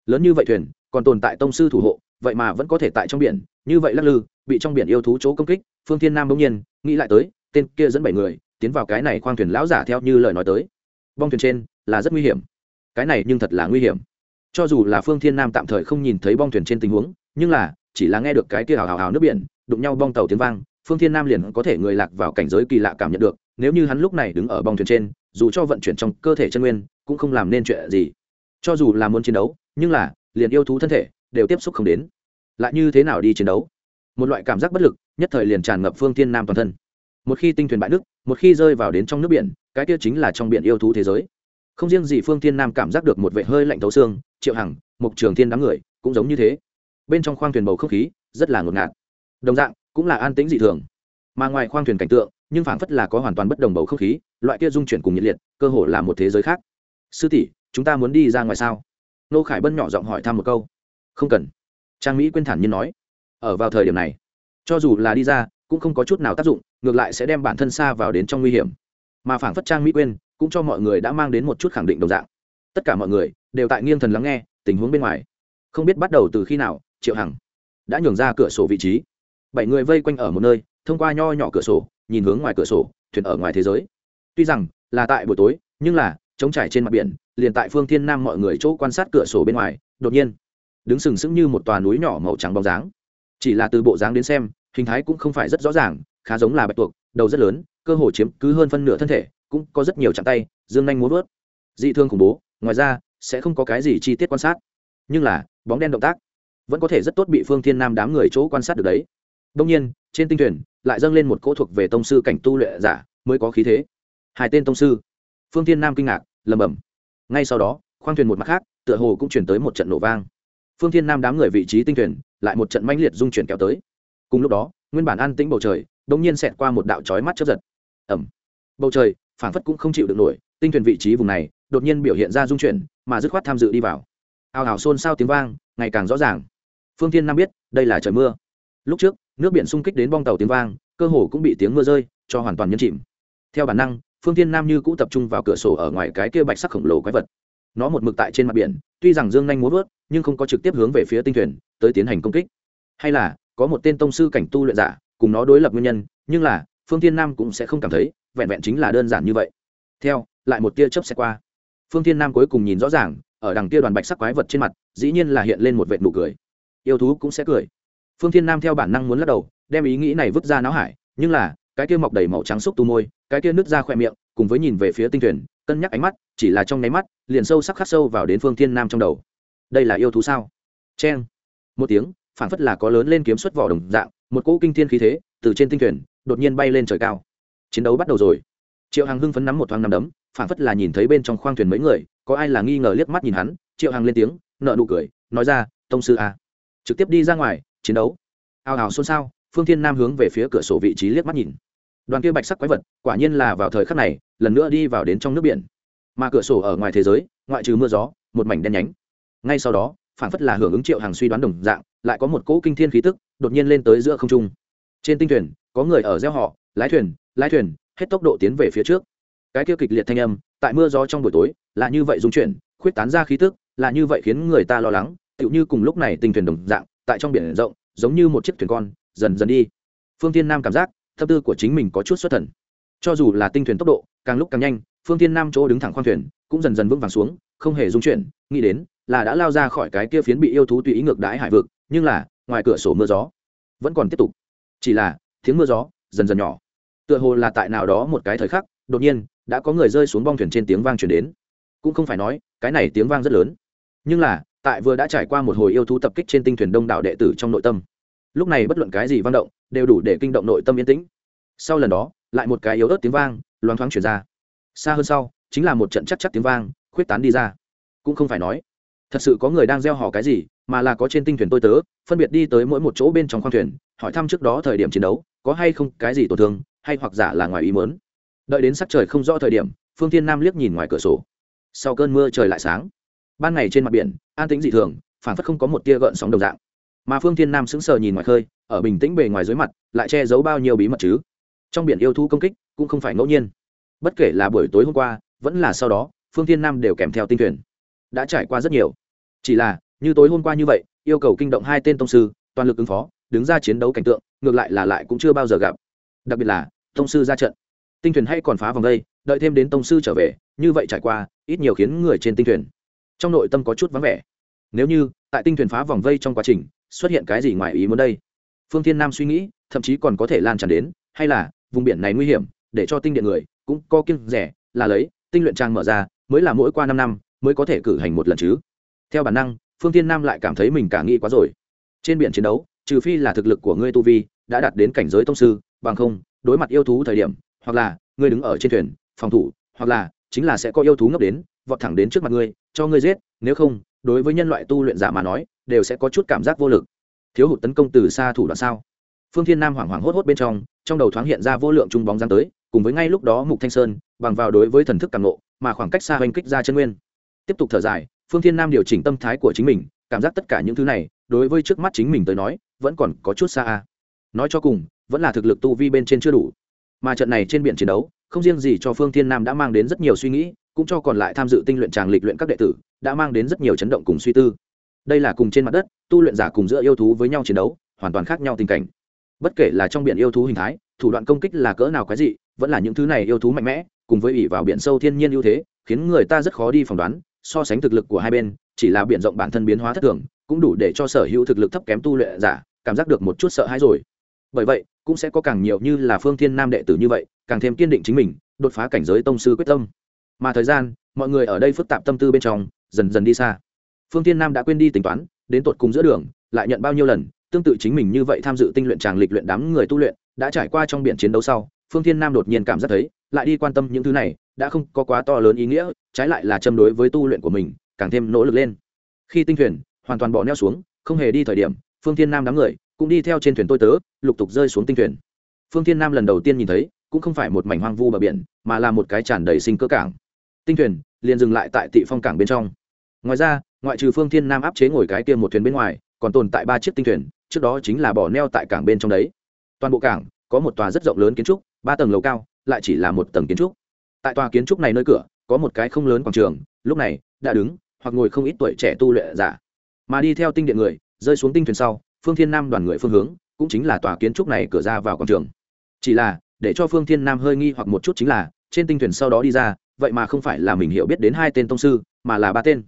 Lớn như vậy thuyền, còn tồn tại tông sư thủ hộ, vậy mà vẫn có thể tại trong biển, như vậy lắc lư, bị trong biển yêu thú chỗ công kích, phương thiên nam bỗng nhiên nghĩ lại tới, tên kia dẫn bảy người, tiến vào cái này khoang thuyền lão giả theo như lời nói tới. Bong thuyền trên là rất nguy hiểm cái này nhưng thật là nguy hiểm. Cho dù là phương thiên nam tạm thời không nhìn thấy bong thuyền trên tình huống, nhưng là, chỉ là nghe được cái kia hào hào hào nước biển, đụng nhau bong tàu tiếng vang, phương thiên nam liền có thể người lạc vào cảnh giới kỳ lạ cảm nhận được, nếu như hắn lúc này đứng ở bong thuyền trên, dù cho vận chuyển trong cơ thể chân nguyên, cũng không làm nên chuyện gì. Cho dù là muốn chiến đấu, nhưng là, liền yêu thú thân thể, đều tiếp xúc không đến. Lại như thế nào đi chiến đấu? Một loại cảm giác bất lực, nhất thời liền tràn ngập phương thiên nam toàn thân. Một khi tinh thuyền bại nước một khi rơi vào đến trong nước biển, cái kia chính là trong biển yêu thú thế giới không riêng gì phương thiên nam cảm giác được một vệ hơi lạnh thấu xương, triệu hằng mục trường thiên đám người cũng giống như thế. Bên trong khoang thuyền bầu không khí rất là ngột ngạt. Đồng dạng, cũng là an tĩnh dị thường. Mà ngoài khoang thuyền cảnh tượng, nhưng phảng phất là có hoàn toàn bất đồng bầu không khí, loại kia dung chuyển cùng nhiệt liệt, cơ hồ là một thế giới khác. Sư tỷ, chúng ta muốn đi ra ngoài sao? Nô khải bân nhỏ giọng hỏi thăm một câu. Không cần. Trang mỹ quyên thản nhiên nói. Ở vào thời điểm này, cho dù là đi ra, cũng không có chút nào tác dụng, ngược lại sẽ đem bản thân xa vào đến trong nguy hiểm. Mà phảng phất trang mỹ quyên cũng cho mọi người đã mang đến một chút khẳng định đồng dạng. Tất cả mọi người đều tại nghiêng thần lắng nghe tình huống bên ngoài. Không biết bắt đầu từ khi nào, triệu hằng đã nhường ra cửa sổ vị trí. Bảy người vây quanh ở một nơi, thông qua nho nhỏ cửa sổ, nhìn hướng ngoài cửa sổ, thuyền ở ngoài thế giới. Tuy rằng là tại buổi tối, nhưng là trống trải trên mặt biển, liền tại phương thiên nam mọi người chỗ quan sát cửa sổ bên ngoài, đột nhiên đứng sừng sững như một tòa núi nhỏ màu trắng bóng dáng. Chỉ là từ bộ dáng đến xem, hình thái cũng không phải rất rõ ràng, khá giống là bạch tuộc, đầu rất lớn, cơ hồ chiếm cứ hơn phân nửa thân thể cũng có rất nhiều chạm tay, dương nhanh muốn vớt. Dị thương khủng bố, ngoài ra, sẽ không có cái gì chi tiết quan sát. Nhưng là, bóng đen động tác vẫn có thể rất tốt bị phương thiên nam đám người chỗ quan sát được đấy. Đông nhiên, trên tinh thuyền lại dâng lên một cỗ thuộc về tông sư cảnh tu luyện giả mới có khí thế. Hai tên tông sư. Phương thiên nam kinh ngạc lầm bầm ngay sau đó, khoang thuyền một mặt khác, tựa hồ cũng chuyển tới một trận nổ vang. Phương thiên nam đám người vị trí tinh thuyền lại một trận manh liệt dung chuyển kéo tới. Cùng lúc đó, nguyên bản an tĩnh bầu trời đông nhiên xẹt qua một đạo chói mắt chớp giật. Ẩm bầu trời phản phất cũng không chịu được nổi, tinh thuyền vị trí vùng này, đột nhiên biểu hiện ra dung chuyển, mà dứt khoát tham dự đi vào. Ào ào xôn xao tiếng vang, ngày càng rõ ràng. Phương thiên nam biết, đây là trời mưa. Lúc trước, nước biển xung kích đến bong tàu tiếng vang, cơ hồ cũng bị tiếng mưa rơi, cho hoàn toàn nhấn chìm. Theo bản năng, phương thiên nam như cũ tập trung vào cửa sổ ở ngoài cái kia bạch sắc khổng lồ quái vật. Nó một mực tại trên mặt biển, tuy rằng dương nhanh muốn vớt, nhưng không có trực tiếp hướng về phía tinh thuyền, tới tiến hành công kích. Hay là, có một tên tông sư cảnh tu luyện giả, cùng nó đối lập nguyên nhân, nhưng là phương thiên nam cũng sẽ không cảm thấy vẹn vẹn chính là đơn giản như vậy. Theo, lại một tia chớp sẽ qua. Phương thiên nam cuối cùng nhìn rõ ràng, ở đằng kia đoàn bạch sắc quái vật trên mặt, dĩ nhiên là hiện lên một vệt nụ cười. Yêu thú cũng sẽ cười. Phương thiên nam theo bản năng muốn lắc đầu, đem ý nghĩ này vứt ra não hải, nhưng là, cái kia mọc đầy màu trắng xúc tu môi, cái kia nứt ra khỏe miệng, cùng với nhìn về phía tinh thuyền, cân nhắc ánh mắt, chỉ là trong nháy mắt, liền sâu sắc khắc sâu vào đến phương thiên nam trong đầu. Đây là yêu thú sao? Cheng. Một tiếng phản phất là có lớn lên kiếm xuất vỏ đồng dạng, một cỗ kinh thiên khí thế, từ trên tinh thuyền đột nhiên bay lên trời cao. Chiến đấu bắt đầu rồi. Triệu hằng hưng phấn nắm một thoáng nắm đấm phản phất là nhìn thấy bên trong khoang thuyền mấy người, có ai là nghi ngờ liếc mắt nhìn hắn, triệu hằng lên tiếng nợ nụ cười, nói ra, tông sư a. Trực tiếp đi ra ngoài, chiến đấu. Ào ào xôn xao, phương thiên nam hướng về phía cửa sổ vị trí liếc mắt nhìn. Đoàn kia bạch sắc quái vật, quả nhiên là vào thời khắc này, lần nữa đi vào đến trong nước biển. Mà cửa sổ ở ngoài thế giới, ngoại trừ mưa gió, một mảnh đen nhánh. Ngay sau đó phản phất là hưởng ứng triệu hàng suy đoán đồng dạng, lại có một cỗ kinh thiên khí tức, đột nhiên lên tới giữa không trung. Trên tinh thuyền có người ở gieo họ, lái thuyền lái thuyền, hết tốc độ tiến về phía trước. Cái kia kịch liệt thanh âm, tại mưa gió trong buổi tối, là như vậy dung chuyển, khuyết tán ra khí tức, là như vậy khiến người ta lo lắng, tựu như cùng lúc này tinh thuyền đồng dạng, tại trong biển rộng, giống như một chiếc thuyền con, dần dần đi. Phương tiên nam cảm giác, tâm tư của chính mình có chút xuất thần. Cho dù là tinh thuyền tốc độ, càng lúc càng nhanh, phương tiên nam chỗ đứng thẳng khoang thuyền, cũng dần dần vững vàng xuống, không hề dung chuyển, nghĩ đến, là đã lao ra khỏi cái kia phiến bị yêu thú tùy ý ngược đãi hải vực, nhưng là, ngoài cửa sổ mưa gió, vẫn còn tiếp tục. Chỉ là tiếng mưa gió, dần dần nhỏ. Tựa hồ là tại nào đó một cái thời khắc, đột nhiên, đã có người rơi xuống bong thuyền trên tiếng vang chuyển đến. Cũng không phải nói, cái này tiếng vang rất lớn. Nhưng là, tại vừa đã trải qua một hồi yêu thú tập kích trên tinh thuyền đông đảo đệ tử trong nội tâm, lúc này bất luận cái gì vang động, đều đủ để kinh động nội tâm yên tĩnh. Sau lần đó, lại một cái yếu ớt tiếng vang, loáng thoáng chuyển ra. Xa hơn sau, chính là một trận chắc chắc tiếng vang, khuyết tán đi ra. Cũng không phải nói, thật sự có người đang gieo họ cái gì, mà là có trên tinh thuyền tôi tớ, phân biệt đi tới mỗi một chỗ bên trong khoang thuyền, hỏi thăm trước đó thời điểm chiến đấu có hay không cái gì tổn thương, hay hoặc giả là ngoài ý mớn đợi đến sắc trời không rõ thời điểm, phương thiên nam liếc nhìn ngoài cửa sổ. Sau cơn mưa trời lại sáng. Ban ngày trên mặt biển, an tĩnh dị thường phản phất không có một tia gợn sóng đồng dạng. Mà phương thiên nam sững sờ nhìn ngoài khơi, ở bình tĩnh bề ngoài dưới mặt, lại che giấu bao nhiêu bí mật chứ? Trong biển yêu thú công kích, cũng không phải ngẫu nhiên. Bất kể là buổi tối hôm qua, vẫn là sau đó, phương thiên nam đều kèm theo tinh thuyền. Đã trải qua rất nhiều. Chỉ là, như tối hôm qua như vậy, yêu cầu kinh động hai tên tông sư, toàn lực ứng phó đứng ra chiến đấu cảnh tượng, ngược lại là lại cũng chưa bao giờ gặp. Đặc biệt là, tông sư ra trận. Tinh thuyền hay còn phá vòng đây, đợi thêm đến tông sư trở về, như vậy trải qua, ít nhiều khiến người trên tinh thuyền. Trong nội tâm có chút vắng vẻ. Nếu như, tại tinh thuyền phá vòng vây trong quá trình, xuất hiện cái gì ngoài ý muốn đây? Phương thiên nam suy nghĩ, thậm chí còn có thể lan tràn đến, hay là, vùng biển này nguy hiểm, để cho tinh điện người, cũng có kiêng rẻ, là lấy, tinh luyện trang mở ra, mới là mỗi qua năm năm, mới có thể cử hành một lần chứ. Theo bản năng, phương thiên nam lại cảm thấy mình cả nghĩ quá rồi. Trên biển chiến đấu trừ phi là thực lực của ngươi tu vi đã đạt đến cảnh giới tông sư, bằng không, đối mặt yêu thú thời điểm, hoặc là ngươi đứng ở trên thuyền, phòng thủ, hoặc là chính là sẽ có yêu thú ngấp đến, vọt thẳng đến trước mặt ngươi, cho ngươi giết, nếu không, đối với nhân loại tu luyện giả mà nói, đều sẽ có chút cảm giác vô lực. Thiếu hụt tấn công từ xa thủ đoạn sao? Phương thiên nam hoảng hoảng hốt hốt bên trong trong đầu thoáng hiện ra vô lượng trung bóng giang tới, cùng với ngay lúc đó mục thanh sơn, bằng vào đối với thần thức càng nộ mà khoảng cách xa hoành kích ra chân nguyên. Tiếp tục thở dài, phương thiên nam điều chỉnh tâm thái của chính mình, cảm giác tất cả những thứ này, đối với trước mắt chính mình tới nói vẫn còn có chút xa a. Nói cho cùng, vẫn là thực lực tu vi bên trên chưa đủ. Mà trận này trên biển chiến đấu, không riêng gì cho phương thiên nam đã mang đến rất nhiều suy nghĩ, cũng cho còn lại tham dự tinh luyện tràng lịch luyện các đệ tử, đã mang đến rất nhiều chấn động cùng suy tư. Đây là cùng trên mặt đất, tu luyện giả cùng giữa yêu thú với nhau chiến đấu, hoàn toàn khác nhau tình cảnh. Bất kể là trong biển yêu thú hình thái, thủ đoạn công kích là cỡ nào quái dị, vẫn là những thứ này yêu thú mạnh mẽ, cùng với ỷ vào biển sâu thiên nhiên ưu thế, khiến người ta rất khó đi phỏng đoán, so sánh thực lực của hai bên, chỉ là biển rộng bản thân biến hóa thất thường cũng đủ để cho sở hữu thực lực thấp kém tu luyện giả cảm giác được một chút sợ hãi rồi. Bởi vậy, cũng sẽ có càng nhiều như là phương thiên nam đệ tử như vậy, càng thêm kiên định chính mình, đột phá cảnh giới tông sư quyết tâm. Mà thời gian, mọi người ở đây phức tạp tâm tư bên trong, dần dần đi xa. Phương thiên nam đã quên đi tính toán, đến tột cùng giữa đường, lại nhận bao nhiêu lần, tương tự chính mình như vậy tham dự tinh luyện tràng lịch luyện đám người tu luyện, đã trải qua trong biển chiến đấu sau, phương thiên nam đột nhiên cảm giác thấy, lại đi quan tâm những thứ này, đã không có quá to lớn ý nghĩa, trái lại là châm đối với tu luyện của mình, càng thêm nỗ lực lên. Khi tinh thuyền hoàn toàn bỏ neo xuống, không hề đi thời điểm, phương thiên nam đám người cũng đi theo trên thuyền tôi tớ, lục tục rơi xuống tinh thuyền. Phương thiên nam lần đầu tiên nhìn thấy, cũng không phải một mảnh hoang vu bờ biển, mà là một cái tràn đầy sinh cơ cảng. Tinh thuyền liền dừng lại tại tị phong cảng bên trong. Ngoài ra, ngoại trừ phương thiên nam áp chế ngồi cái kia một thuyền bên ngoài, còn tồn tại ba chiếc tinh thuyền, trước đó chính là bỏ neo tại cảng bên trong đấy. Toàn bộ cảng có một tòa rất rộng lớn kiến trúc, ba tầng lầu cao, lại chỉ là một tầng kiến trúc. Tại tòa kiến trúc này nơi cửa, có một cái không lớn quảng trường, lúc này đã đứng hoặc ngồi không ít tuổi trẻ tu luyện giả mà đi theo tinh điện người, rơi xuống tinh thuyền sau, phương thiên nam đoàn người phương hướng cũng chính là tòa kiến trúc này cửa ra vào quảng trường. Chỉ là, để cho phương thiên nam hơi nghi hoặc một chút chính là, trên tinh thuyền sau đó đi ra, vậy mà không phải là mình hiểu biết đến hai tên tông sư, mà là ba tên.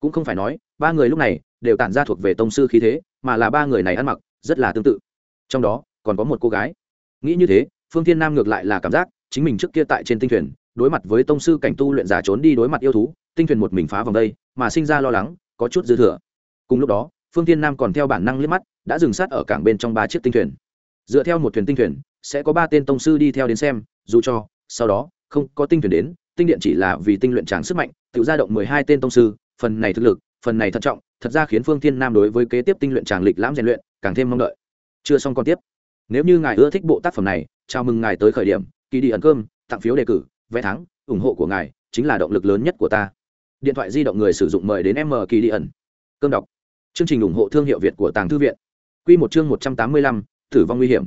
Cũng không phải nói, ba người lúc này đều tản ra thuộc về tông sư khí thế, mà là ba người này ăn mặc rất là tương tự. Trong đó, còn có một cô gái. Nghĩ như thế, phương thiên nam ngược lại là cảm giác chính mình trước kia tại trên tinh thuyền, đối mặt với tông sư cảnh tu luyện giả trốn đi đối mặt yêu thú, tinh thuyền một mình phá vòng đây, mà sinh ra lo lắng, có chút dư thừa cùng lúc đó, phương thiên nam còn theo bản năng liếc mắt, đã dừng sát ở cảng bên trong ba chiếc tinh thuyền. Dựa theo một thuyền tinh thuyền, sẽ có ba tên tông sư đi theo đến xem, dù cho, sau đó, không có tinh thuyền đến, tinh điện chỉ là vì tinh luyện tráng sức mạnh, tự ra động mười hai tên tông sư, phần này thực lực, phần này thận trọng, thật ra khiến phương thiên nam đối với kế tiếp tinh luyện tràng lịch lãm rèn luyện càng thêm mong đợi. Chưa xong còn tiếp. Nếu như ngài ưa thích bộ tác phẩm này, chào mừng ngài tới khởi điểm kỳ đi ẩn cơm, tặng phiếu đề cử, vé thắng, ủng hộ của ngài chính là động lực lớn nhất của ta. Điện thoại di động người sử dụng mời đến m kỳ đi ẩn. Cơm đọc chương trình ủng hộ thương hiệu việt của tàng thư viện. Quy một chương một trăm tám mươi lăm thử vong nguy hiểm.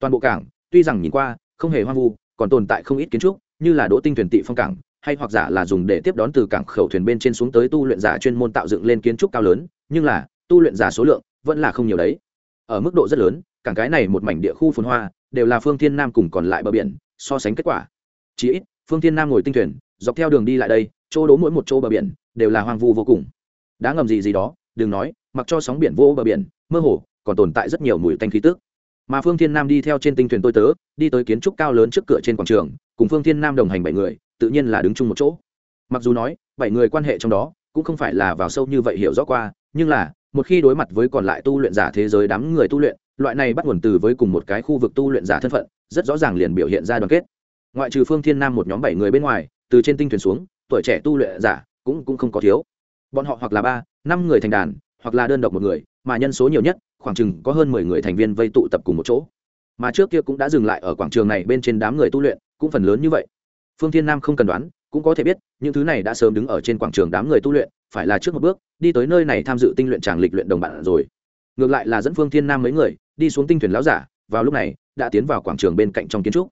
Toàn bộ cảng, tuy rằng nhìn qua không hề hoang vu, còn tồn tại không ít kiến trúc, như là đỗ tinh thuyền tị phong cảng, hay hoặc giả là dùng để tiếp đón từ cảng khẩu thuyền bên trên xuống tới tu luyện giả chuyên môn tạo dựng lên kiến trúc cao lớn, nhưng là, tu luyện giả số lượng vẫn là không nhiều đấy. Ở mức độ rất lớn, cảng cái này một mảnh địa khu phồn hoa, đều là phương thiên nam cùng còn lại bờ biển, so sánh kết quả. Chỉ ít, phương thiên nam ngồi tinh thuyền, dọc theo đường đi lại đây, chỗ đố mỗi một chỗ bờ biển, đều là hoang vu vô cùng. Đã ngầm gì gì đó, đừng nói mặc cho sóng biển vô bờ biển, mơ hồ, còn tồn tại rất nhiều mùi tanh khí tức. Mà phương thiên nam đi theo trên tinh thuyền tôi tớ, đi tới kiến trúc cao lớn trước cửa trên quảng trường, cùng phương thiên nam đồng hành bảy người, tự nhiên là đứng chung một chỗ. Mặc dù nói, bảy người quan hệ trong đó, cũng không phải là vào sâu như vậy hiểu rõ qua, nhưng là, một khi đối mặt với còn lại tu luyện giả thế giới đám người tu luyện, loại này bắt nguồn từ với cùng một cái khu vực tu luyện giả thân phận, rất rõ ràng liền biểu hiện ra đoàn kết. Ngoại trừ phương thiên nam một nhóm bảy người bên ngoài, từ trên tinh thuyền xuống, tuổi trẻ tu luyện giả cũng cũng không có thiếu. Bọn họ hoặc là ba, năm người thành đàn hoặc là đơn độc một người, mà nhân số nhiều nhất, khoảng chừng có hơn mười người thành viên vây tụ tập cùng một chỗ. Mà trước kia cũng đã dừng lại ở quảng trường này bên trên đám người tu luyện, cũng phần lớn như vậy. Phương thiên nam không cần đoán, cũng có thể biết, những thứ này đã sớm đứng ở trên quảng trường đám người tu luyện, phải là trước một bước, đi tới nơi này tham dự tinh luyện tràng lịch luyện đồng bạn rồi. Ngược lại là dẫn phương thiên nam mấy người, đi xuống tinh thuyền láo giả, vào lúc này, đã tiến vào quảng trường bên cạnh trong kiến trúc.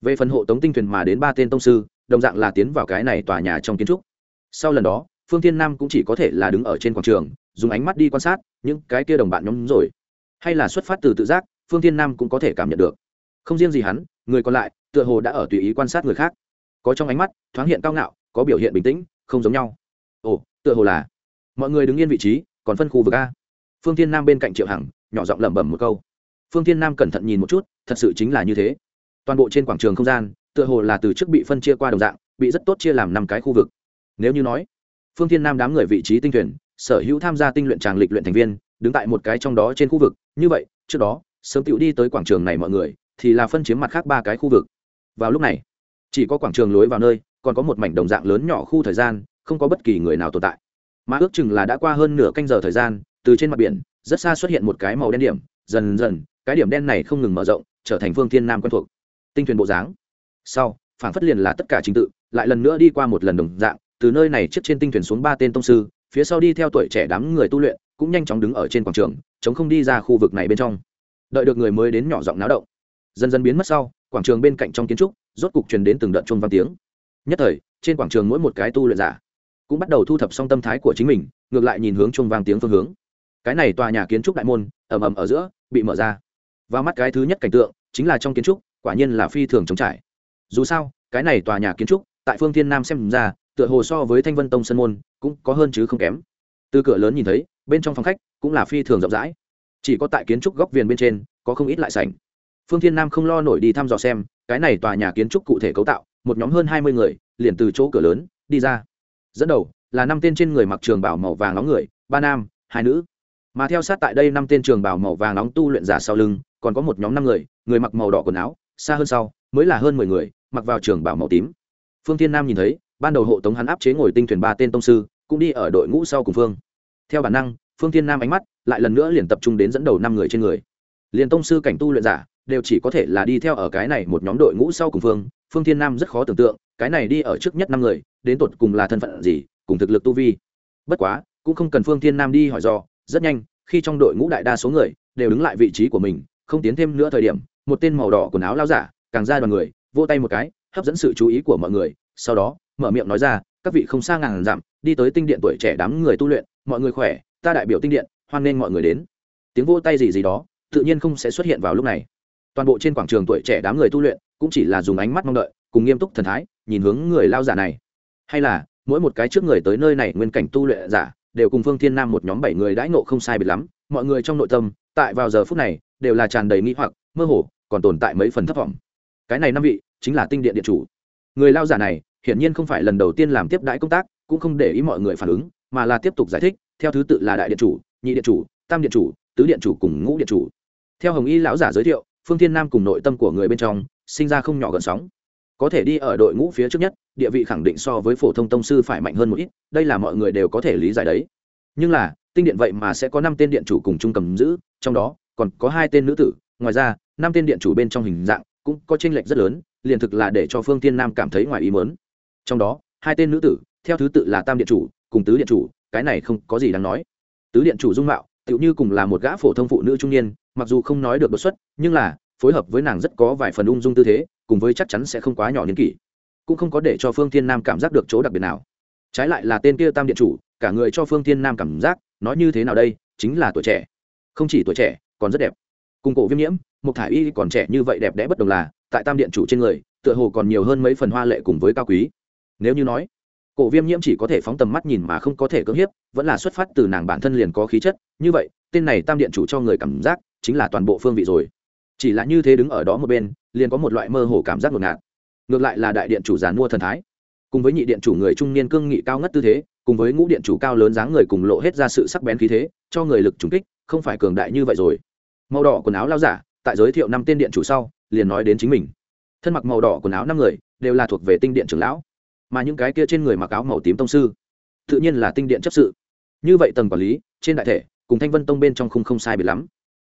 Về phần hộ tống tinh thuyền mà đến ba tên tông sư, đồng dạng là tiến vào cái này tòa nhà trong kiến trúc. Sau lần đó, phương thiên nam cũng chỉ có thể là đứng ở trên quảng trường dùng ánh mắt đi quan sát những cái kia đồng bạn nhóm rồi. Hay là xuất phát từ tự giác, phương thiên nam cũng có thể cảm nhận được. Không riêng gì hắn, người còn lại, tựa hồ đã ở tùy ý quan sát người khác. Có trong ánh mắt, thoáng hiện cao ngạo, có biểu hiện bình tĩnh, không giống nhau. Ồ, tựa hồ là mọi người đứng yên vị trí, còn phân khu vực a. Phương thiên nam bên cạnh triệu hằng, nhỏ giọng lẩm bẩm một câu. Phương thiên nam cẩn thận nhìn một chút, thật sự chính là như thế. Toàn bộ trên quảng trường không gian, tựa hồ là từ trước bị phân chia qua đồng dạng, bị rất tốt chia làm năm cái khu vực. Nếu như nói, phương thiên nam đám người vị trí tinh tuyển sở hữu tham gia tinh luyện tràng lịch luyện thành viên, đứng tại một cái trong đó trên khu vực. Như vậy, trước đó, sớm tựu đi tới quảng trường này mọi người, thì là phân chiếm mặt khác ba cái khu vực. Vào lúc này, chỉ có quảng trường lối vào nơi, còn có một mảnh đồng dạng lớn nhỏ khu thời gian, không có bất kỳ người nào tồn tại. Mà ước chừng là đã qua hơn nửa canh giờ thời gian, từ trên mặt biển, rất xa xuất hiện một cái màu đen điểm. Dần dần, cái điểm đen này không ngừng mở rộng, trở thành phương thiên nam quen thuộc. Tinh thuyền bộ dáng. Sau phản phất liền là tất cả trình tự, lại lần nữa đi qua một lần đồng dạng, từ nơi này chiếc trên tinh thuyền xuống ba tên tông sư phía sau đi theo tuổi trẻ đám người tu luyện, cũng nhanh chóng đứng ở trên quảng trường, chống không đi ra khu vực này bên trong. Đợi được người mới đến nhỏ giọng náo động. Dần dần biến mất sau, quảng trường bên cạnh trong kiến trúc, rốt cục truyền đến từng đợt chuông vang tiếng. Nhất thời, trên quảng trường mỗi một cái tu luyện giả cũng bắt đầu thu thập xong tâm thái của chính mình, ngược lại nhìn hướng chuông vang tiếng phương hướng. Cái này tòa nhà kiến trúc đại môn, ầm ầm ở giữa, bị mở ra. Và mắt cái thứ nhất cảnh tượng, chính là trong kiến trúc, quả nhiên là phi thường chống trải. Dù sao, cái này tòa nhà kiến trúc, tại phương thiên nam xem ra, tựa hồ so với thanh vân tông sân môn cũng có hơn chứ không kém. Từ cửa lớn nhìn thấy, bên trong phòng khách cũng là phi thường rộng rãi. Chỉ có tại kiến trúc góc viền bên trên, có không ít lại sảnh. Phương thiên nam không lo nổi đi thăm dò xem, cái này tòa nhà kiến trúc cụ thể cấu tạo, một nhóm hơn hai mươi người, liền từ chỗ cửa lớn đi ra. Dẫn đầu là năm tên trên người mặc trường bảo màu vàng nóng người, ba nam, hai nữ. Mà theo sát tại đây năm tên trường bảo màu vàng nóng tu luyện giả sau lưng, còn có một nhóm năm người người mặc màu đỏ quần áo, xa hơn sau, mới là hơn mười người, mặc vào trường bảo màu tím. Phương thiên nam nhìn thấy, ban đầu hộ tống hắn áp chế ngồi tinh thuyền ba tên tông sư cũng đi ở đội ngũ sau cùng phương. Theo bản năng, phương thiên nam ánh mắt lại lần nữa liền tập trung đến dẫn đầu năm người trên người. Liền tông sư cảnh tu luyện giả đều chỉ có thể là đi theo ở cái này một nhóm đội ngũ sau cùng phương. Phương thiên nam rất khó tưởng tượng, cái này đi ở trước nhất năm người, đến tột cùng là thân phận gì, cùng thực lực tu vi. Bất quá, cũng không cần phương thiên nam đi hỏi dò rất nhanh, khi trong đội ngũ đại đa số người đều đứng lại vị trí của mình, không tiến thêm nữa thời điểm, một tên màu đỏ quần áo lao giả, càng ra đoàn người vô tay một cái, hấp dẫn sự chú ý của mọi người, sau đó, mở miệng nói ra, các vị không xa ngàn dặm đi tới tinh điện tuổi trẻ đám người tu luyện, mọi người khỏe, ta đại biểu tinh điện, hoan nghênh mọi người đến. Tiếng vô tay gì gì đó, tự nhiên không sẽ xuất hiện vào lúc này. Toàn bộ trên quảng trường tuổi trẻ đám người tu luyện cũng chỉ là dùng ánh mắt mong đợi, cùng nghiêm túc thần thái, nhìn hướng người lao giả này. Hay là, mỗi một cái trước người tới nơi này nguyên cảnh tu luyện giả, đều cùng phương thiên nam một nhóm bảy người đãi nộ không sai biệt lắm. Mọi người trong nội tâm, tại vào giờ phút này, đều là tràn đầy nghĩ hoặc, mơ hồ, còn tồn tại mấy phần thất vọng. Cái này năm vị, chính là tinh điện điện chủ. Người lao giả này, hiển nhiên không phải lần đầu tiên làm tiếp đãi công tác cũng không để ý mọi người phản ứng, mà là tiếp tục giải thích, theo thứ tự là đại điện chủ, nhị điện chủ, tam điện chủ, tứ điện chủ cùng ngũ điện chủ. Theo hồng y lão giả giới thiệu, phương thiên nam cùng nội tâm của người bên trong, sinh ra không nhỏ gần sóng. Có thể đi ở đội ngũ phía trước nhất, địa vị khẳng định so với phổ thông tông sư phải mạnh hơn một ít, đây là mọi người đều có thể lý giải đấy. Nhưng là, tinh điện vậy mà sẽ có năm tên điện chủ cùng chung cầm giữ, trong đó, còn có hai tên nữ tử. Ngoài ra, năm tên điện chủ bên trong hình dạng cũng có tranh lệch rất lớn, liền thực là để cho phương tiên nam cảm thấy ngoài ý mớn trong đó, hai tên nữ tử theo thứ tự là tam điện chủ, cùng tứ điện chủ, cái này không có gì đáng nói. Tứ điện chủ dung mạo, tựu như cùng là một gã phổ thông phụ nữ trung niên, mặc dù không nói được đột xuất, nhưng là, phối hợp với nàng rất có vài phần ung dung tư thế, cùng với chắc chắn sẽ không quá nhỏ niên kỷ. Cũng không có để cho phương thiên nam cảm giác được chỗ đặc biệt nào. Trái lại là tên kia tam điện chủ, cả người cho phương thiên nam cảm giác, nói như thế nào đây, chính là tuổi trẻ. Không chỉ tuổi trẻ, còn rất đẹp. Cùng cổ viêm nhiễm một thả y còn trẻ như vậy đẹp đẽ bất đồng là, tại tam điện chủ trên người, tựa hồ còn nhiều hơn mấy phần hoa lệ cùng với cao quý. Nếu như nói cổ viêm nhiễm chỉ có thể phóng tầm mắt nhìn mà không có thể cưỡng hiếp, vẫn là xuất phát từ nàng bản thân liền có khí chất. Như vậy, tên này tam điện chủ cho người cảm giác chính là toàn bộ phương vị rồi. Chỉ là như thế đứng ở đó một bên, liền có một loại mơ hồ cảm giác ngột ngạt. Ngược lại là đại điện chủ giàn mua thần thái. Cùng với nhị điện chủ người trung niên cương nghị cao ngất tư thế, cùng với ngũ điện chủ cao lớn dáng người cùng lộ hết ra sự sắc bén khí thế, cho người lực trùng kích, không phải cường đại như vậy rồi. Màu đỏ quần áo lao giả, tại giới thiệu năm tên điện chủ sau, liền nói đến chính mình. Thân mặc màu đỏ quần áo năm người, đều là thuộc về tinh điện trưởng lão mà những cái kia trên người mặc áo màu tím tông sư, tự nhiên là tinh điện chấp sự. Như vậy tầng quản lý, trên đại thể, cùng thanh vân tông bên trong khung không sai biệt lắm.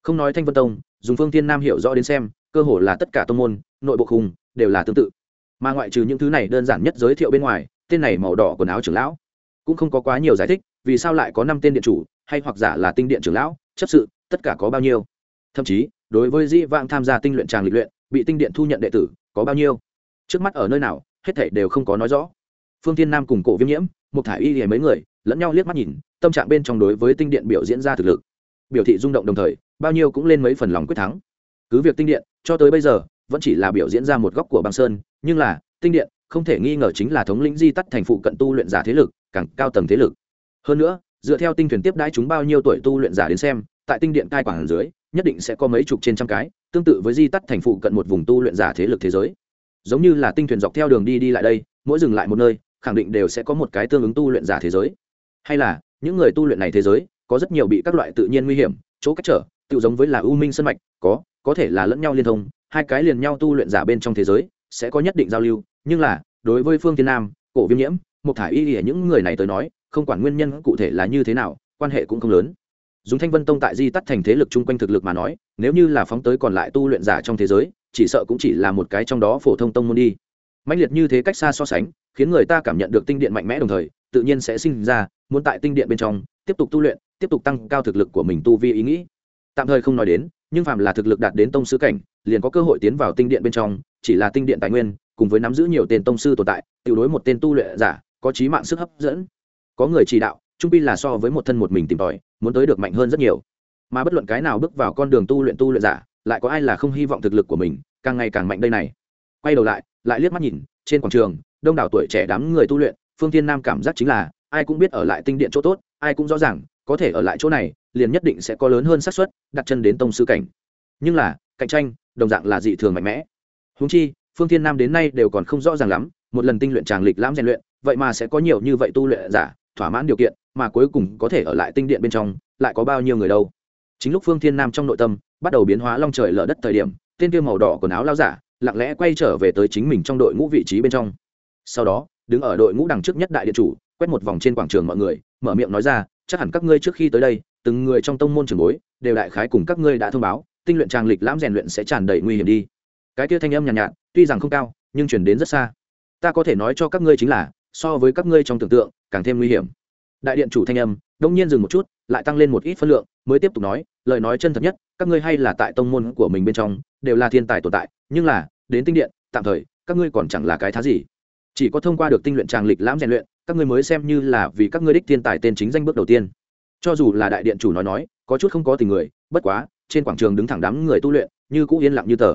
Không nói thanh vân tông, dùng phương thiên nam hiểu rõ đến xem, cơ hồ là tất cả tông môn, nội bộ khung, đều là tương tự. Mà ngoại trừ những thứ này đơn giản nhất giới thiệu bên ngoài, tên này màu đỏ quần áo trưởng lão cũng không có quá nhiều giải thích, vì sao lại có năm tên điện chủ, hay hoặc giả là tinh điện trưởng lão, chấp sự, tất cả có bao nhiêu? Thậm chí, đối với dĩ vãng tham gia tinh luyện tràng lịch luyện, bị tinh điện thu nhận đệ tử, có bao nhiêu? Trước mắt ở nơi nào hết thảy đều không có nói rõ. Phương tiên nam cùng cổ viêm nhiễm một thải y hề mấy người, lẫn nhau liếc mắt nhìn, tâm trạng bên trong đối với tinh điện biểu diễn ra thực lực. Biểu thị rung động đồng thời, bao nhiêu cũng lên mấy phần lòng quyết thắng. Cứ việc tinh điện, cho tới bây giờ, vẫn chỉ là biểu diễn ra một góc của băng sơn, nhưng là, tinh điện, không thể nghi ngờ chính là thống lĩnh di tắt thành phụ cận tu luyện giả thế lực, càng cao tầng thế lực. Hơn nữa, dựa theo tinh thuyền tiếp đãi chúng bao nhiêu tuổi tu luyện giả đến xem, tại tinh điện cai quản dưới, nhất định sẽ có mấy chục trên trăm cái, tương tự với di tắt thành phụ cận một vùng tu luyện giả thế lực thế giới giống như là tinh thuyền dọc theo đường đi đi lại đây, mỗi dừng lại một nơi, khẳng định đều sẽ có một cái tương ứng tu luyện giả thế giới. Hay là, những người tu luyện này thế giới, có rất nhiều bị các loại tự nhiên nguy hiểm, chỗ cách trở tự giống với là u minh sân mạch, có có thể là lẫn nhau liên thông, hai cái liền nhau tu luyện giả bên trong thế giới, sẽ có nhất định giao lưu, nhưng là, đối với phương thiên nam, cổ viêm nhiễm một thả y ỉa những người này tới nói, không quản nguyên nhân cụ thể là như thế nào, quan hệ cũng không lớn. Dùng thanh vân tông tại di tắt thành thế lực chung quanh thực lực mà nói, nếu như là phóng tới còn lại tu luyện giả trong thế giới chỉ sợ cũng chỉ là một cái trong đó phổ thông tông môn đi. Mạnh liệt như thế cách xa so sánh, khiến người ta cảm nhận được tinh điện mạnh mẽ đồng thời, tự nhiên sẽ sinh ra, muốn tại tinh điện bên trong, tiếp tục tu luyện, tiếp tục tăng cao thực lực của mình tu vi ý nghĩ. Tạm thời không nói đến, nhưng phàm là thực lực đạt đến tông sư cảnh, liền có cơ hội tiến vào tinh điện bên trong, chỉ là tinh điện tài nguyên, cùng với nắm giữ nhiều tên tông sư tồn tại, tiểu đối một tên tu luyện giả, có trí mạng sức hấp dẫn. Có người chỉ đạo, trung pi là so với một thân một mình tìm tòi, muốn tới được mạnh hơn rất nhiều. Mà bất luận cái nào bước vào con đường tu luyện tu luyện giả lại có ai là không hy vọng thực lực của mình, càng ngày càng mạnh đây này. Quay đầu lại lại liếc mắt nhìn, trên quảng trường, đông đảo tuổi trẻ đám người tu luyện, phương thiên nam cảm giác chính là, ai cũng biết ở lại tinh điện chỗ tốt, ai cũng rõ ràng, có thể ở lại chỗ này, liền nhất định sẽ có lớn hơn xác suất, đặt chân đến tông sư cảnh. Nhưng là, cạnh tranh, đồng dạng là dị thường mạnh mẽ. Húng chi, phương thiên nam đến nay đều còn không rõ ràng lắm, một lần tinh luyện tràng lịch lãm rèn luyện, vậy mà sẽ có nhiều như vậy tu luyện giả, thỏa mãn điều kiện, mà cuối cùng có thể ở lại tinh điện bên trong, lại có bao nhiêu người đâu? Chính lúc phương thiên nam trong nội tâm bắt đầu biến hóa long trời lở đất thời điểm tên kia màu đỏ quần áo lao giả lặng lẽ quay trở về tới chính mình trong đội ngũ vị trí bên trong. Sau đó đứng ở đội ngũ đằng trước nhất đại điện chủ quét một vòng trên quảng trường mọi người mở miệng nói ra chắc hẳn các ngươi trước khi tới đây từng người trong tông môn trường bối đều đại khái cùng các ngươi đã thông báo tinh luyện tràng lịch lãm rèn luyện sẽ tràn đầy nguy hiểm đi. Cái kia thanh âm nhàn nhạt, nhạt tuy rằng không cao nhưng chuyển đến rất xa. Ta có thể nói cho các ngươi chính là so với các ngươi trong tưởng tượng càng thêm nguy hiểm đại điện chủ thanh âm, đông nhiên dừng một chút, lại tăng lên một ít phân lượng, mới tiếp tục nói, lời nói chân thật nhất, các ngươi hay là tại tông môn của mình bên trong, đều là thiên tài tồn tại, nhưng là, đến tinh điện, tạm thời, các ngươi còn chẳng là cái thá gì. Chỉ có thông qua được tinh luyện tràng lịch lãm rèn luyện, các ngươi mới xem như là vì các ngươi đích thiên tài tên chính danh bước đầu tiên. Cho dù là đại điện chủ nói nói, có chút không có tình người, bất quá, trên quảng trường đứng thẳng đám người tu luyện, như cũ yên lặng như tờ.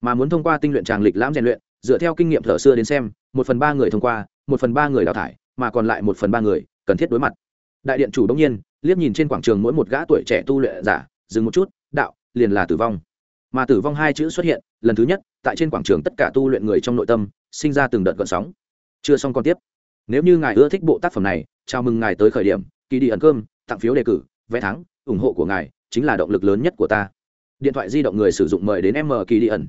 Mà muốn thông qua tinh luyện tràng lịch lãm rèn luyện, dựa theo kinh nghiệm thở xưa đến xem, một phần ba người thông qua, một phần ba người đào thải, mà còn lại một phần ba người cần thiết đối mặt. Đại điện chủ đông nhiên, liếc nhìn trên quảng trường mỗi một gã tuổi trẻ tu luyện giả, dừng một chút, đạo, liền là tử vong. Mà tử vong hai chữ xuất hiện, lần thứ nhất, tại trên quảng trường tất cả tu luyện người trong nội tâm, sinh ra từng đợt gợn sóng. Chưa xong còn tiếp. Nếu như ngài ưa thích bộ tác phẩm này, chào mừng ngài tới khởi điểm kỳ đi ẩn cơm, tặng phiếu đề cử, vé thắng, ủng hộ của ngài chính là động lực lớn nhất của ta. Điện thoại di động người sử dụng mời đến m kỳ đi ẩn.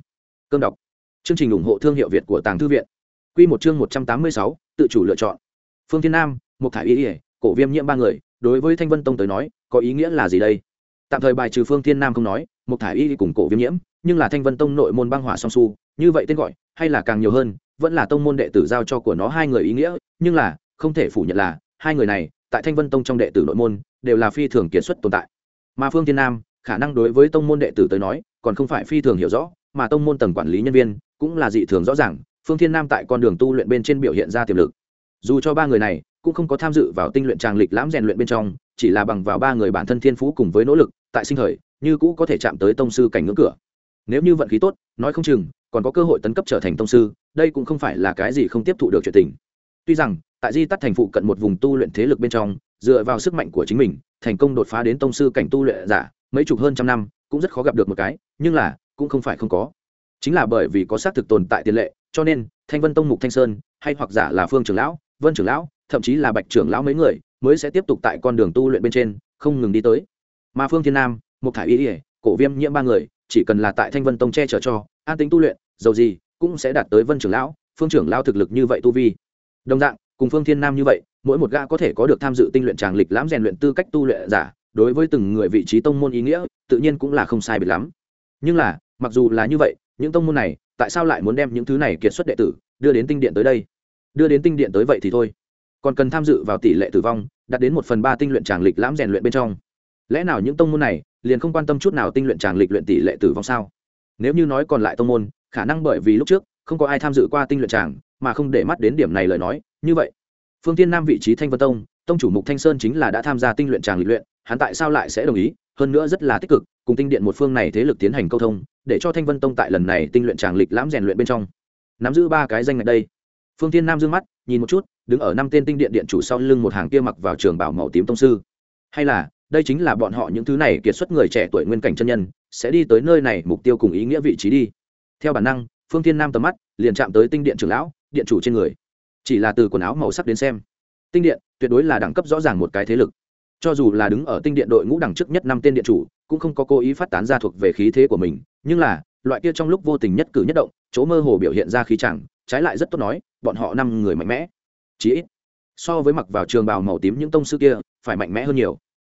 Cơm đọc. Chương trình ủng hộ thương hiệu việt của tàng thư viện. Q một chương một trăm tám mươi sáu, tự chủ lựa chọn. Phương thiên nam một Thải y ỉa cổ viêm nhiễm ba người, đối với thanh vân tông tới nói, có ý nghĩa là gì đây? Tạm thời bài trừ phương thiên nam không nói một Thải y cùng cổ viêm nhiễm, nhưng là thanh vân tông nội môn băng hỏa song su, như vậy tên gọi, hay là càng nhiều hơn, vẫn là tông môn đệ tử giao cho của nó hai người ý nghĩa, nhưng là, không thể phủ nhận là, hai người này, tại thanh vân tông trong đệ tử nội môn, đều là phi thường kiệt xuất tồn tại. Mà phương thiên nam, khả năng đối với tông môn đệ tử tới nói, còn không phải phi thường hiểu rõ, mà tông môn tầng quản lý nhân viên, cũng là dị thường rõ ràng, phương thiên nam tại con đường tu luyện bên trên biểu hiện ra tiềm lực. Dù cho ba người này cũng không có tham dự vào tinh luyện tràng lịch lãm rèn luyện bên trong, chỉ là bằng vào ba người bản thân thiên phú cùng với nỗ lực, tại sinh thời, như cũ có thể chạm tới tông sư cảnh ngưỡng cửa. Nếu như vận khí tốt, nói không chừng, còn có cơ hội tấn cấp trở thành tông sư, đây cũng không phải là cái gì không tiếp thụ được chuyện tình. Tuy rằng, tại di tắt thành phụ cận một vùng tu luyện thế lực bên trong, dựa vào sức mạnh của chính mình, thành công đột phá đến tông sư cảnh tu luyện giả, mấy chục hơn trăm năm, cũng rất khó gặp được một cái, nhưng là, cũng không phải không có. Chính là bởi vì có xác thực tồn tại tiền lệ, cho nên thanh vân tông mục thanh sơn, hay hoặc giả là phương trưởng lão, vân trưởng lão thậm chí là bạch trưởng lão mấy người mới sẽ tiếp tục tại con đường tu luyện bên trên, không ngừng đi tới. Mà phương thiên nam mục thải y ỉa cổ viêm nhiễm ba người, chỉ cần là tại thanh vân tông che chở cho, an tính tu luyện, dầu gì, cũng sẽ đạt tới vân trưởng lão, phương trưởng lão thực lực như vậy tu vi. Đồng dạng, cùng phương thiên nam như vậy, mỗi một gã có thể có được tham dự tinh luyện tràng lịch lãm rèn luyện tư cách tu luyện giả, đối với từng người vị trí tông môn ý nghĩa, tự nhiên cũng là không sai biệt lắm. Nhưng là, mặc dù là như vậy, những tông môn này, tại sao lại muốn đem những thứ này kiệt xuất đệ tử đưa đến tinh điện tới đây? Đưa đến tinh điện tới vậy thì thôi còn cần tham dự vào tỷ lệ tử vong, đạt đến một phần ba tinh luyện tràng lịch lãm rèn luyện bên trong. Lẽ nào những tông môn này liền không quan tâm chút nào tinh luyện tràng lịch luyện tỷ lệ tử vong sao? Nếu như nói còn lại tông môn, khả năng bởi vì lúc trước không có ai tham dự qua tinh luyện tràng, mà không để mắt đến điểm này lời nói, như vậy, phương tiên nam vị trí thanh vân tông tông chủ mục thanh sơn chính là đã tham gia tinh luyện tràng lịch luyện, hắn tại sao lại sẽ đồng ý? Hơn nữa rất là tích cực, cùng tinh điện một phương này thế lực tiến hành câu thông, để cho thanh vân tông tại lần này tinh luyện tràng lịch lãm rèn luyện bên trong. Nắm giữ ba cái danh ngạch đây phương tiên nam d ư ơ n g mắt, nhìn một chút, đứng ở năm tên tinh điện điện chủ sau lưng một hàng kia mặc vào trường bảo màu tím tông sư. Hay là, đây chính là bọn họ những thứ này kiệt xuất người trẻ tuổi nguyên cảnh chân nhân, sẽ đi tới nơi này mục tiêu cùng ý nghĩa vị trí đi. Theo bản năng, phương tiên nam tầm mắt liền chạm tới tinh điện trưởng lão, điện chủ trên người. Chỉ là từ quần áo màu sắc đến xem, tinh điện tuyệt đối là đẳng cấp rõ ràng một cái thế lực. Cho dù là đứng ở tinh điện đội ngũ đẳng trước nhất năm tên điện chủ, cũng không có cố ý phát tán ra thuộc về khí thế của mình, nhưng là, loại kia trong lúc vô tình nhất cử nhất động, chỗ mơ hồ biểu hiện ra khí chẳng trái lại rất tốt nói, bọn họ năm người mạnh mẽ. Chí ít, so với mặc vào trường bào màu tím những tông sư kia, phải mạnh mẽ hơn nhiều.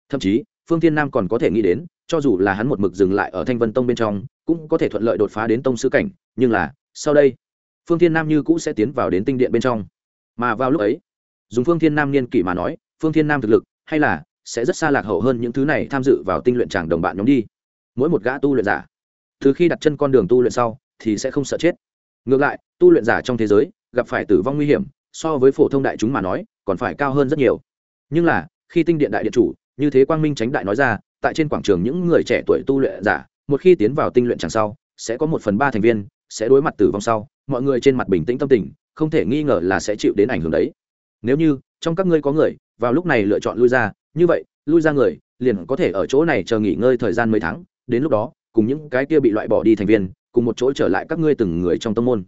Thậm chí, phương thiên nam còn có thể nghĩ đến, cho dù là hắn một mực dừng lại ở thanh vân tông bên trong, cũng có thể thuận lợi đột phá đến tông sư cảnh, nhưng là, sau đây, phương thiên nam như cũ sẽ tiến vào đến tinh điện bên trong. Mà vào lúc ấy, dùng phương thiên nam niên kỷ mà nói, phương thiên nam thực lực, hay là sẽ rất xa lạc hậu hơn những thứ này tham dự vào tinh luyện tràng đồng bạn nhóm đi. Mỗi một gã tu luyện giả, từ khi đặt chân con đường tu luyện sau, thì sẽ không sợ chết ngược lại, tu luyện giả trong thế giới, gặp phải tử vong nguy hiểm, so với phổ thông đại chúng mà nói, còn phải cao hơn rất nhiều. Nhưng là, khi tinh điện đại điện chủ, như thế quang minh tránh đại nói ra, tại trên quảng trường những người trẻ tuổi tu luyện giả, một khi tiến vào tinh luyện chẳng sau, sẽ có một phần ba thành viên, sẽ đối mặt tử vong sau, mọi người trên mặt bình tĩnh tâm tình, không thể nghi ngờ là sẽ chịu đến ảnh hưởng đấy. Nếu như, trong các ngươi có người, vào lúc này lựa chọn lui ra, như vậy, lui ra người, liền có thể ở chỗ này chờ nghỉ ngơi thời gian mấy tháng, đến lúc đó, cùng những cái kia bị loại bỏ đi thành viên cùng một chỗ trở lại các ngươi từng người trong tông môn.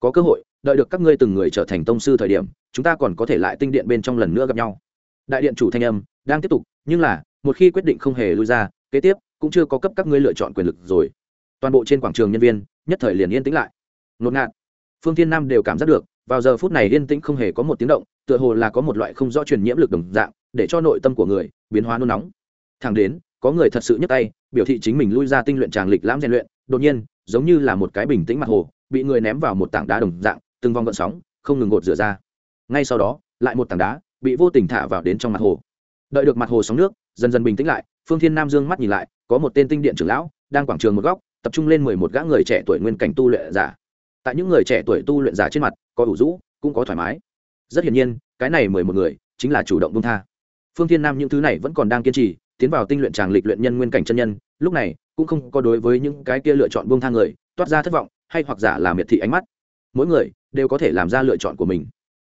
Có cơ hội, đợi được các ngươi từng người trở thành tông sư thời điểm, chúng ta còn có thể lại tinh điện bên trong lần nữa gặp nhau. Đại điện chủ thanh âm đang tiếp tục, nhưng là, một khi quyết định không hề lui ra, kế tiếp cũng chưa có cấp các ngươi lựa chọn quyền lực rồi. Toàn bộ trên quảng trường nhân viên, nhất thời liền yên tĩnh lại. Ngột ngạt. Phương thiên nam đều cảm giác được, vào giờ phút này yên tĩnh không hề có một tiếng động, tựa hồ là có một loại không rõ truyền nhiễm lực đồng dạng, để cho nội tâm của người biến hóa nôn nóng. Thẳng đến, có người thật sự nhấc tay, biểu thị chính mình lui ra tinh luyện tràng lịch lãm rèn luyện, đột nhiên giống như là một cái bình tĩnh mặt hồ, bị người ném vào một tảng đá đồng dạng, từng vòng gợn sóng, không ngừng ngột rửa ra. Ngay sau đó, lại một tảng đá bị vô tình thả vào đến trong mặt hồ. Đợi được mặt hồ sóng nước, dần dần bình tĩnh lại, phương thiên nam dương mắt nhìn lại, có một tên tinh điện trưởng lão, đang quảng trường một góc, tập trung lên mười một gã người trẻ tuổi nguyên cảnh tu luyện giả. Tại những người trẻ tuổi tu luyện giả trên mặt, có ủ rũ, cũng có thoải mái. Rất hiển nhiên, cái này mười một người, chính là chủ động bông tha. Phương thiên nam những thứ này vẫn còn đang kiên trì, tiến vào tinh luyện tràng lịch luyện nhân nguyên cảnh chân nhân, lúc này cũng không có đối với những cái kia lựa chọn buông thang người, toát ra thất vọng, hay hoặc giả là miệt thị ánh mắt. Mỗi người đều có thể làm ra lựa chọn của mình.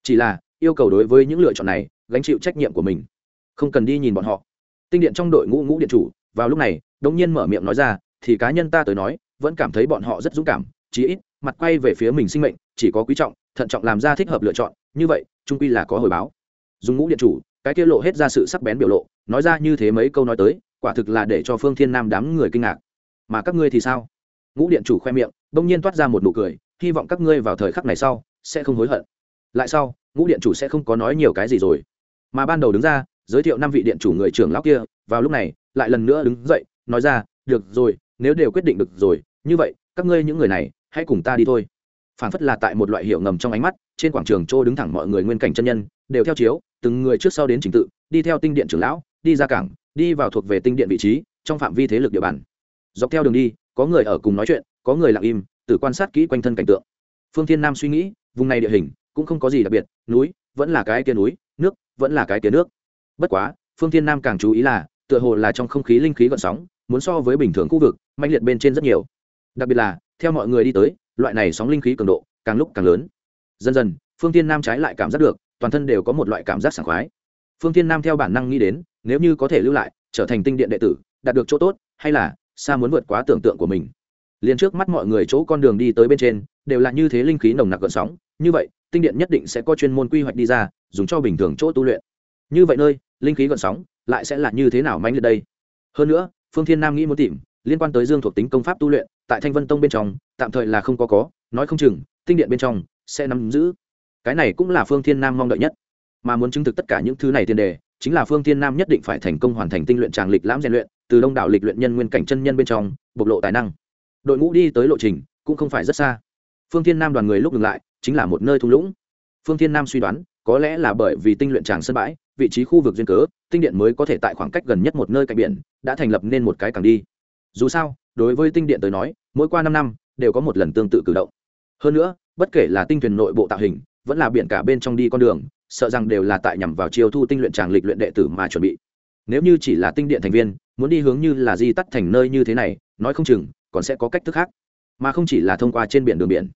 Chỉ là, yêu cầu đối với những lựa chọn này, gánh chịu trách nhiệm của mình. Không cần đi nhìn bọn họ. Tinh điện trong đội ngũ ngũ điện chủ, vào lúc này đông nhiên mở miệng nói ra, thì cá nhân ta tới nói, vẫn cảm thấy bọn họ rất dũng cảm, chí ít, mặt quay về phía mình sinh mệnh, chỉ có quý trọng, thận trọng làm ra thích hợp lựa chọn, như vậy, trung quy là có hồi báo. Dùng ngũ điện chủ, cái kia lộ hết ra sự sắc bén biểu lộ, nói ra như thế mấy câu nói tới quả thực là để cho phương thiên nam đám người kinh ngạc. Mà các ngươi thì sao? Ngũ điện chủ khoe miệng, bỗng nhiên toát ra một nụ cười, hy vọng các ngươi vào thời khắc này sau, sẽ không hối hận. Lại sau, ngũ điện chủ sẽ không có nói nhiều cái gì rồi. Mà ban đầu đứng ra, giới thiệu năm vị điện chủ người trưởng lão kia, vào lúc này, lại lần nữa đứng dậy, nói ra, được rồi, nếu đều quyết định được rồi, như vậy, các ngươi những người này, hãy cùng ta đi thôi. Phản phất là tại một loại hiệu ngầm trong ánh mắt, trên quảng trường chỗ đứng thẳng mọi người nguyên cảnh chân nhân, đều theo chiếu, từng người trước sau đến trình tự, đi theo tinh điện trưởng lão, đi ra cảng đi vào thuộc về tinh điện vị trí, trong phạm vi thế lực địa bàn. Dọc theo đường đi, có người ở cùng nói chuyện, có người lặng im, tự quan sát kỹ quanh thân cảnh tượng. Phương thiên nam suy nghĩ, vùng này địa hình cũng không có gì đặc biệt, núi vẫn là cái kia núi, nước vẫn là cái kia nước. Bất quá, phương thiên nam càng chú ý là, tựa hồ là trong không khí linh khí gợn sóng, muốn so với bình thường khu vực mạnh liệt bên trên rất nhiều. Đặc biệt là, theo mọi người đi tới, loại này sóng linh khí cường độ càng lúc càng lớn. Dần dần, phương thiên nam trái lại cảm giác được, toàn thân đều có một loại cảm giác sảng khoái. Phương thiên nam theo bản năng nghĩ đến nếu như có thể lưu lại, trở thành tinh điện đệ tử, đạt được chỗ tốt, hay là xa muốn vượt quá tưởng tượng của mình. Liền trước mắt mọi người chỗ con đường đi tới bên trên, đều là như thế linh khí nồng nặc gợn sóng. Như vậy, tinh điện nhất định sẽ có chuyên môn quy hoạch đi ra, dùng cho bình thường chỗ tu luyện. Như vậy nơi, linh khí gợn sóng lại sẽ là như thế nào manh liệt đây? Hơn nữa, phương thiên nam nghĩ muốn tìm, liên quan tới dương thuộc tính công pháp tu luyện, tại thanh vân tông bên trong, tạm thời là không có có, nói không chừng, tinh điện bên trong sẽ nắm giữ. Cái này cũng là phương thiên nam mong đợi nhất, mà muốn chứng thực tất cả những thứ này tiền đề chính là phương thiên nam nhất định phải thành công hoàn thành tinh luyện tràng lịch lãm rèn luyện, từ đông đảo lịch luyện nhân nguyên cảnh chân nhân bên trong, bộc lộ tài năng. Đội ngũ đi tới lộ trình, cũng không phải rất xa. Phương thiên nam đoàn người lúc ngừng lại, chính là một nơi thung lũng. Phương thiên nam suy đoán, có lẽ là bởi vì tinh luyện tràng sân bãi, vị trí khu vực duyên cớ, tinh điện mới có thể tại khoảng cách gần nhất một nơi cạnh biển, đã thành lập nên một cái cảng đi. Dù sao, đối với tinh điện tới nói, mỗi qua năm năm, đều có một lần tương tự cử động. Hơn nữa, bất kể là tinh thuyền nội bộ tạo hình, vẫn là biển cả bên trong đi con đường sợ rằng đều là tại nhằm vào chiêu thu tinh luyện tràng lịch luyện đệ tử mà chuẩn bị. Nếu như chỉ là tinh điện thành viên, muốn đi hướng như là di tắt thành nơi như thế này, nói không chừng, còn sẽ có cách thức khác. Mà không chỉ là thông qua trên biển đường biển.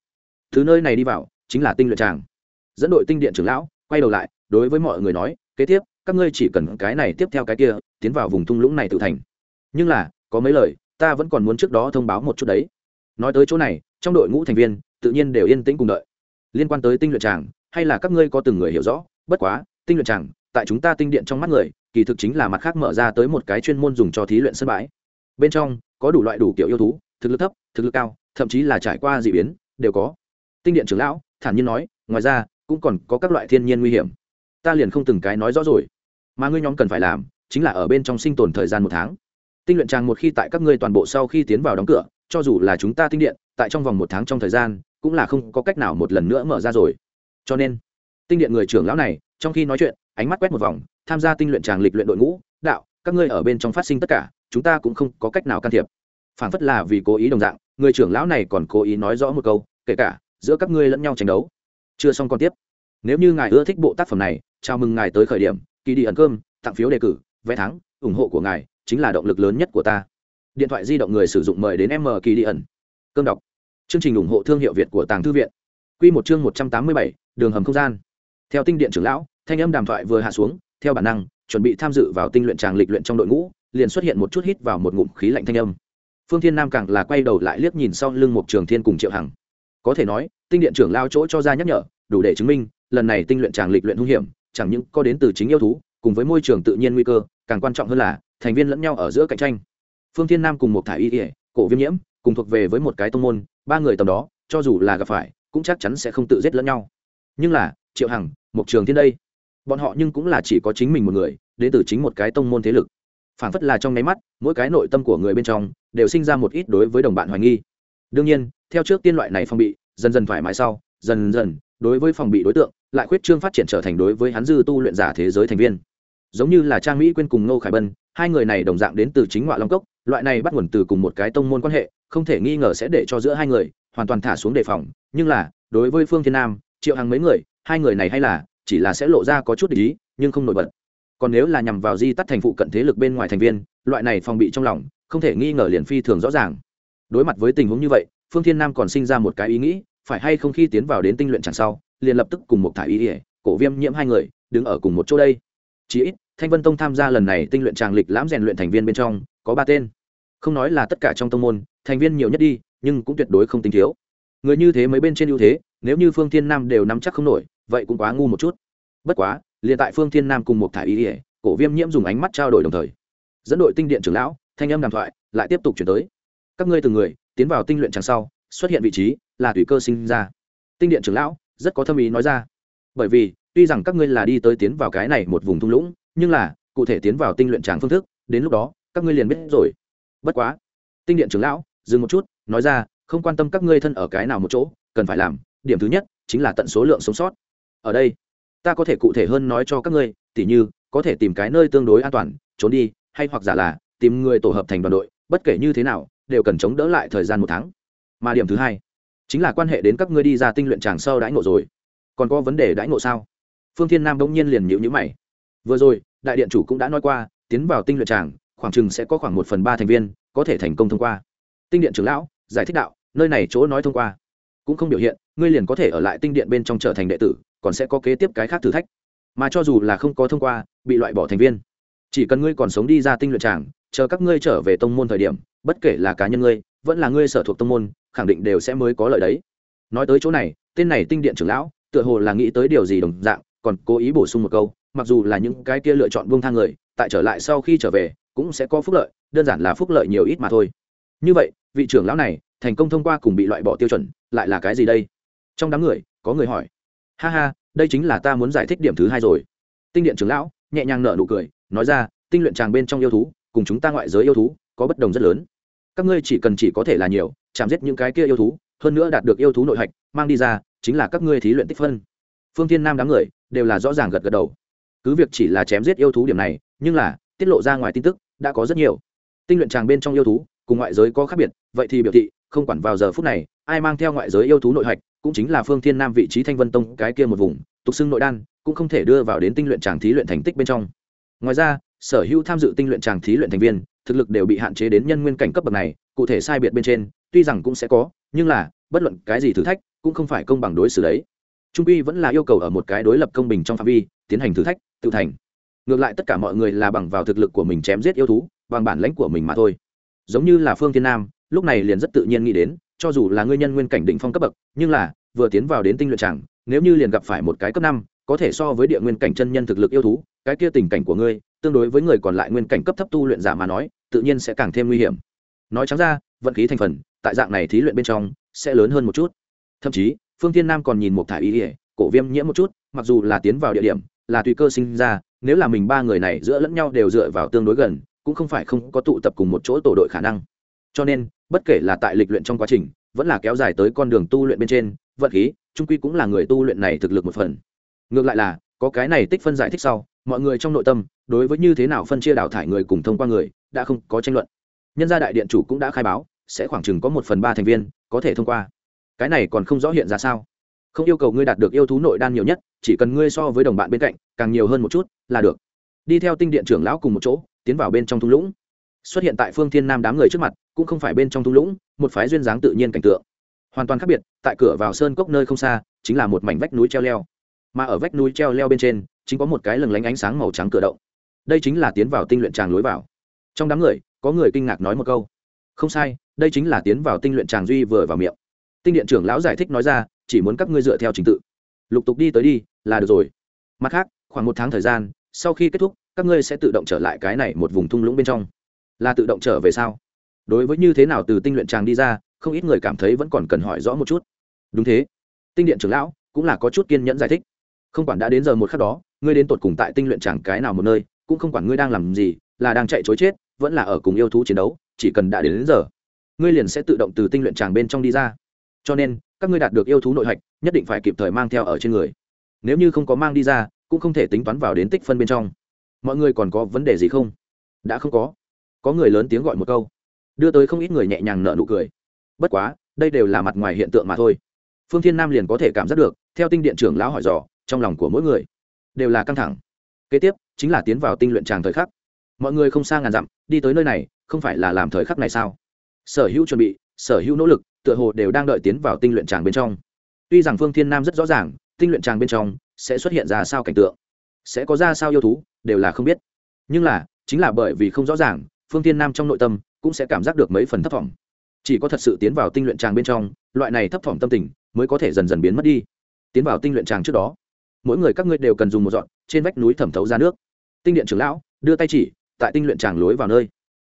Thứ nơi này đi vào, chính là tinh luyện tràng. Dẫn đội tinh điện trưởng lão, quay đầu lại, đối với mọi người nói, kế tiếp, các ngươi chỉ cần cái này tiếp theo cái kia, tiến vào vùng thung lũng này tự thành. Nhưng là, có mấy lời, ta vẫn còn muốn trước đó thông báo một chút đấy. Nói tới chỗ này, trong đội ngũ thành viên, tự nhiên đều yên tĩnh cùng đợi. Liên quan tới tinh luyện tràng hay là các ngươi có từng người hiểu rõ, bất quá, tinh luyện tràng tại chúng ta tinh điện trong mắt người, kỳ thực chính là mặt khác mở ra tới một cái chuyên môn dùng cho thí luyện sân bãi. Bên trong, có đủ loại đủ kiểu yêu thú, thực lực thấp, thực lực cao, thậm chí là trải qua d ị biến, đều có. Tinh điện trưởng lão, thản nhiên nói, ngoài ra, cũng còn có các loại thiên nhiên nguy hiểm. Ta liền không từng cái nói rõ rồi. Mà ngươi nhóm cần phải làm, chính là ở bên trong sinh tồn thời gian một tháng. Tinh luyện tràng một khi tại các ngươi toàn bộ sau khi tiến vào đóng cửa, cho dù là chúng ta tinh điện, tại trong vòng một tháng trong thời gian, cũng là không có cách nào một lần nữa mở ra rồi cho nên tinh điện người trưởng lão này, trong khi nói chuyện, ánh mắt quét một vòng, tham gia tinh luyện tràng lịch luyện đội ngũ, đạo, các ngươi ở bên trong phát sinh tất cả, chúng ta cũng không có cách nào can thiệp. Phản phất là vì cố ý đồng dạng, người trưởng lão này còn cố ý nói rõ một câu, kể cả giữa các ngươi lẫn nhau tranh đấu. Chưa xong còn tiếp. Nếu như ngài ưa thích bộ tác phẩm này, chào mừng ngài tới khởi điểm kỳ đi ẩn cơm, tặng phiếu đề cử, vé thắng, ủng hộ của ngài chính là động lực lớn nhất của ta. Điện thoại di động người sử dụng mời đến m kỳ đi ẩn. Cơm đọc. Chương trình ủng hộ thương hiệu việt của tàng thư viện. Quy một chương một trăm tám mươi bảy đường hầm không gian. Theo tinh điện trưởng lão thanh âm đàm thoại vừa hạ xuống theo bản năng chuẩn bị tham dự vào tinh luyện tràng lịch luyện trong đội ngũ liền xuất hiện một chút hít vào một ngụm khí lạnh thanh âm. Phương thiên nam càng là quay đầu lại liếc nhìn sau lưng một trường thiên cùng triệu hằng. Có thể nói tinh điện trưởng lao chỗ cho ra nhắc nhở đủ để chứng minh lần này tinh luyện tràng lịch luyện hung hiểm chẳng những có đến từ chính yêu thú cùng với môi trường tự nhiên nguy cơ càng quan trọng hơn là thành viên lẫn nhau ở giữa cạnh tranh. Phương thiên nam cùng một thải y y, cổ viêm nhiễm cùng thuộc về với một cái tông môn ba người tầm đó cho dù là gặp phải cũng chắc chắn sẽ không tự giết lẫn nhau. Nhưng là, triệu hằng mục trường thiên đây, bọn họ nhưng cũng là chỉ có chính mình một người, đến từ chính một cái tông môn thế lực. Phản phất là trong nháy mắt, mỗi cái nội tâm của người bên trong đều sinh ra một ít đối với đồng bạn hoài nghi. Đương nhiên, theo trước tiên loại này phong bị, dần dần thoải mái sau, dần dần, đối với phòng bị đối tượng, lại khuyết trương phát triển trở thành đối với hắn dư tu luyện giả thế giới thành viên. Giống như là trang mỹ quên cùng ngô khải bân, hai người này đồng dạng đến từ chính ngoại long cốc, loại này bắt nguồn từ cùng một cái tông môn quan hệ không thể nghi ngờ sẽ để cho giữa hai người hoàn toàn thả xuống đề phòng. Nhưng là, đối với phương thiên nam, triệu hàng mấy người, hai người này hay là, chỉ là sẽ lộ ra có chút ý, nhưng không nổi bật. Còn nếu là nhằm vào di tắt thành phụ cận thế lực bên ngoài thành viên, loại này phòng bị trong lòng, không thể nghi ngờ liền phi thường rõ ràng. Đối mặt với tình huống như vậy, phương thiên nam còn sinh ra một cái ý nghĩ, phải hay không khi tiến vào đến tinh luyện chẳng sau, liền lập tức cùng một thải ý ỉa cổ viêm nhiễm hai người, đứng ở cùng một chỗ đây. Chí ít, thanh vân tông tham gia lần này tinh luyện tràng lịch lãm rèn luyện thành viên bên trong, có ba tên không nói là tất cả trong tông môn, thành viên nhiều nhất đi, nhưng cũng tuyệt đối không tính thiếu. Người như thế mấy bên trên ưu thế, nếu như phương thiên nam đều nắm chắc không nổi, vậy cũng quá ngu một chút. Bất quá, liền tại phương thiên nam cùng một thả ý ỉa cổ viêm nhiễm dùng ánh mắt trao đổi đồng thời, dẫn đội tinh điện trưởng lão, thanh âm đàm thoại, lại tiếp tục chuyển tới. Các ngươi từng người, tiến vào tinh luyện tràng sau, xuất hiện vị trí là tùy cơ sinh ra. Tinh điện trưởng lão, rất có thâm ý nói ra. Bởi vì, tuy rằng các ngươi là đi tới tiến vào cái này một vùng thung lũng, nhưng là, cụ thể tiến vào tinh luyện tràng phương thức, đến lúc đó, các ngươi liền biết rồi bất quá, tinh điện trưởng lão, dừng một chút, nói ra, không quan tâm các ngươi thân ở cái nào một chỗ, cần phải làm, điểm thứ nhất chính là tận số lượng sống sót. Ở đây, ta có thể cụ thể hơn nói cho các ngươi, tỉ như, có thể tìm cái nơi tương đối an toàn, trốn đi, hay hoặc giả là, tìm người tổ hợp thành đoàn đội, bất kể như thế nào, đều cần chống đỡ lại thời gian một tháng. Mà điểm thứ hai, chính là quan hệ đến các ngươi đi ra tinh luyện tràng sâu đãi ngộ rồi. Còn có vấn đề đãi ngộ sao? Phương thiên nam đông nhiên liền nhịu nhữ mày. Vừa rồi, đại điện chủ cũng đã nói qua, tiến vào tinh luyện tràng khoảng chừng sẽ có khoảng một phần ba thành viên, có thể thành công thông qua. Tinh điện trưởng lão, giải thích đạo, nơi này chỗ nói thông qua. Cũng không biểu hiện, ngươi liền có thể ở lại tinh điện bên trong trở thành đệ tử, còn sẽ có kế tiếp cái khác thử thách. Mà cho dù là không có thông qua, bị loại bỏ thành viên. Chỉ cần ngươi còn sống đi ra tinh luyện tràng, chờ các ngươi trở về tông môn thời điểm, bất kể là cá nhân ngươi, vẫn là ngươi sở thuộc tông môn, khẳng định đều sẽ mới có lợi đấy. Nói tới chỗ này, tên này tinh điện trưởng lão, tựa hồ là nghĩ tới điều gì đồng dạng, còn cố ý bổ sung một câu, mặc dù là những cái kia lựa chọn buông thang người, tại trở lại sau khi trở về cũng sẽ có phúc lợi, đơn giản là phúc lợi nhiều ít mà thôi. Như vậy, vị trưởng lão này, thành công thông qua cùng bị loại bỏ tiêu chuẩn, lại là cái gì đây? Trong đám người, có người hỏi. Ha ha, đây chính là ta muốn giải thích điểm thứ hai rồi. Tinh điện trưởng lão, nhẹ nhàng nở nụ cười, nói ra, tinh luyện tràng bên trong yêu thú, cùng chúng ta ngoại giới yêu thú, có bất đồng rất lớn. Các ngươi chỉ cần chỉ có thể là nhiều, chạm giết những cái kia yêu thú, hơn nữa đạt được yêu thú nội hạch, mang đi ra, chính là các ngươi thí luyện tích phân. Phương thiên nam đám người, đều là rõ ràng gật gật đầu. Cứ việc chỉ là chém giết yêu thú điểm này, nhưng là, tiết lộ ra ngoài tin tức đã có rất nhiều. Tinh luyện tràng bên trong yêu thú, cùng ngoại giới có khác biệt, vậy thì biểu thị, không quản vào giờ phút này, ai mang theo ngoại giới yêu thú nội hạch, cũng chính là phương thiên nam vị trí thanh vân tông cái kia một vùng, tục xưng nội đan, cũng không thể đưa vào đến tinh luyện tràng thí luyện thành tích bên trong. Ngoài ra, sở hữu tham dự tinh luyện tràng thí luyện thành viên, thực lực đều bị hạn chế đến nhân nguyên cảnh cấp bậc này, cụ thể sai biệt bên trên, tuy rằng cũng sẽ có, nhưng là, bất luận cái gì thử thách, cũng không phải công bằng đối xử đấy. Trung quy vẫn là yêu cầu ở một cái đối lập công bình trong phạm vi, tiến hành thử thách, tự thành ngược lại tất cả mọi người là bằng vào thực lực của mình chém giết yêu thú, bằng bản lãnh của mình mà thôi. Giống như là phương thiên nam, lúc này liền rất tự nhiên nghĩ đến, cho dù là ngươi nhân nguyên cảnh định phong cấp bậc, nhưng là, vừa tiến vào đến tinh luyện chẳng, nếu như liền gặp phải một cái cấp năm, có thể so với địa nguyên cảnh chân nhân thực lực yêu thú, cái kia tình cảnh của ngươi, tương đối với người còn lại nguyên cảnh cấp thấp tu luyện giả mà nói, tự nhiên sẽ càng thêm nguy hiểm. Nói trắng ra, vận khí thành phần, tại dạng này thí luyện bên trong, sẽ lớn hơn một chút. Thậm chí, phương thiên nam còn nhìn một thả ý ỉa cổ viêm nhiễm một chút, mặc dù là tiến vào địa điểm, là tùy cơ sinh ra nếu là mình ba người này giữa lẫn nhau đều dựa vào tương đối gần, cũng không phải không có tụ tập cùng một chỗ tổ đội khả năng. Cho nên, bất kể là tại lịch luyện trong quá trình, vẫn là kéo dài tới con đường tu luyện bên trên, vận khí, trung quy cũng là người tu luyện này thực lực một phần. Ngược lại là, có cái này tích phân giải thích sau, mọi người trong nội tâm, đối với như thế nào phân chia đào thải người cùng thông qua người, đã không có tranh luận. Nhân gia đại điện chủ cũng đã khai báo, sẽ khoảng chừng có một phần ba thành viên, có thể thông qua. Cái này còn không rõ hiện ra sao? Không yêu cầu ngươi đạt được yêu thú nội đan nhiều nhất, chỉ cần ngươi so với đồng bạn bên cạnh, càng nhiều hơn một chút là được. Đi theo tinh điện trưởng lão cùng một chỗ, tiến vào bên trong thung lũng. Xuất hiện tại phương thiên nam đám người trước mặt, cũng không phải bên trong thung lũng, một phái duyên dáng tự nhiên cảnh tượng. Hoàn toàn khác biệt, tại cửa vào sơn cốc nơi không xa, chính là một mảnh vách núi treo leo. Mà ở vách núi treo leo bên trên, chính có một cái lừng lánh ánh sáng màu trắng cửa động. Đây chính là tiến vào tinh luyện tràng lối vào. Trong đám người, có người kinh ngạc nói một câu. Không sai, đây chính là tiến vào tinh luyện tràng duy vừa vào miệng. Tinh điện trưởng lão giải thích nói ra, chỉ muốn các ngươi dựa theo trình tự. Lục tục đi tới đi, là được rồi. Mặt khác, khoảng một tháng thời gian sau khi kết thúc các ngươi sẽ tự động trở lại cái này một vùng thung lũng bên trong. Là tự động trở về sao? Đối với như thế nào từ tinh luyện tràng đi ra không ít người cảm thấy vẫn còn cần hỏi rõ một chút. Đúng thế. Tinh điện trưởng lão cũng là có chút kiên nhẫn giải thích. Không quản đã đến giờ một khắc đó ngươi đến tột cùng tại tinh luyện tràng cái nào một nơi cũng không quản ngươi đang làm gì là đang chạy chối chết vẫn là ở cùng yêu thú chiến đấu chỉ cần đã đến, đến giờ ngươi liền sẽ tự động từ tinh luyện tràng bên trong đi ra. Cho nên các ngươi đạt được yêu thú nội hạch nhất định phải kịp thời mang theo ở trên người. Nếu như không có mang đi ra cũng không thể tính toán vào đến tích phân bên trong. Mọi người còn có vấn đề gì không? Đã không có. Có người lớn tiếng gọi một câu. Đưa tới không ít người nhẹ nhàng nợ nụ cười. Bất quá, đây đều là mặt ngoài hiện tượng mà thôi. Phương thiên nam liền có thể cảm giác được, theo tinh điện trưởng lão hỏi dò, trong lòng của mỗi người đều là căng thẳng. Kế tiếp, chính là tiến vào tinh luyện tràng thời khắc. Mọi người không xa ngàn dặm, đi tới nơi này, không phải là làm thời khắc này sao? Sở hữu chuẩn bị, sở hữu nỗ lực, tựa hồ đều đang đợi tiến vào tinh luyện tràng bên trong. Tuy rằng phương thiên nam rất rõ ràng, tinh luyện tràng bên trong sẽ xuất hiện ra sao cảnh tượng, sẽ có ra sao yêu thú, đều là không biết. Nhưng là, chính là bởi vì không rõ ràng, phương thiên nam trong nội tâm cũng sẽ cảm giác được mấy phần thấp thỏm. Chỉ có thật sự tiến vào tinh luyện tràng bên trong, loại này thấp thỏm tâm tình mới có thể dần dần biến mất đi. Tiến vào tinh luyện tràng trước đó, mỗi người các ngươi đều cần dùng một dọn trên vách núi thẩm thấu ra nước. Tinh điện trưởng lão, đưa tay chỉ, tại tinh luyện tràng lối vào nơi.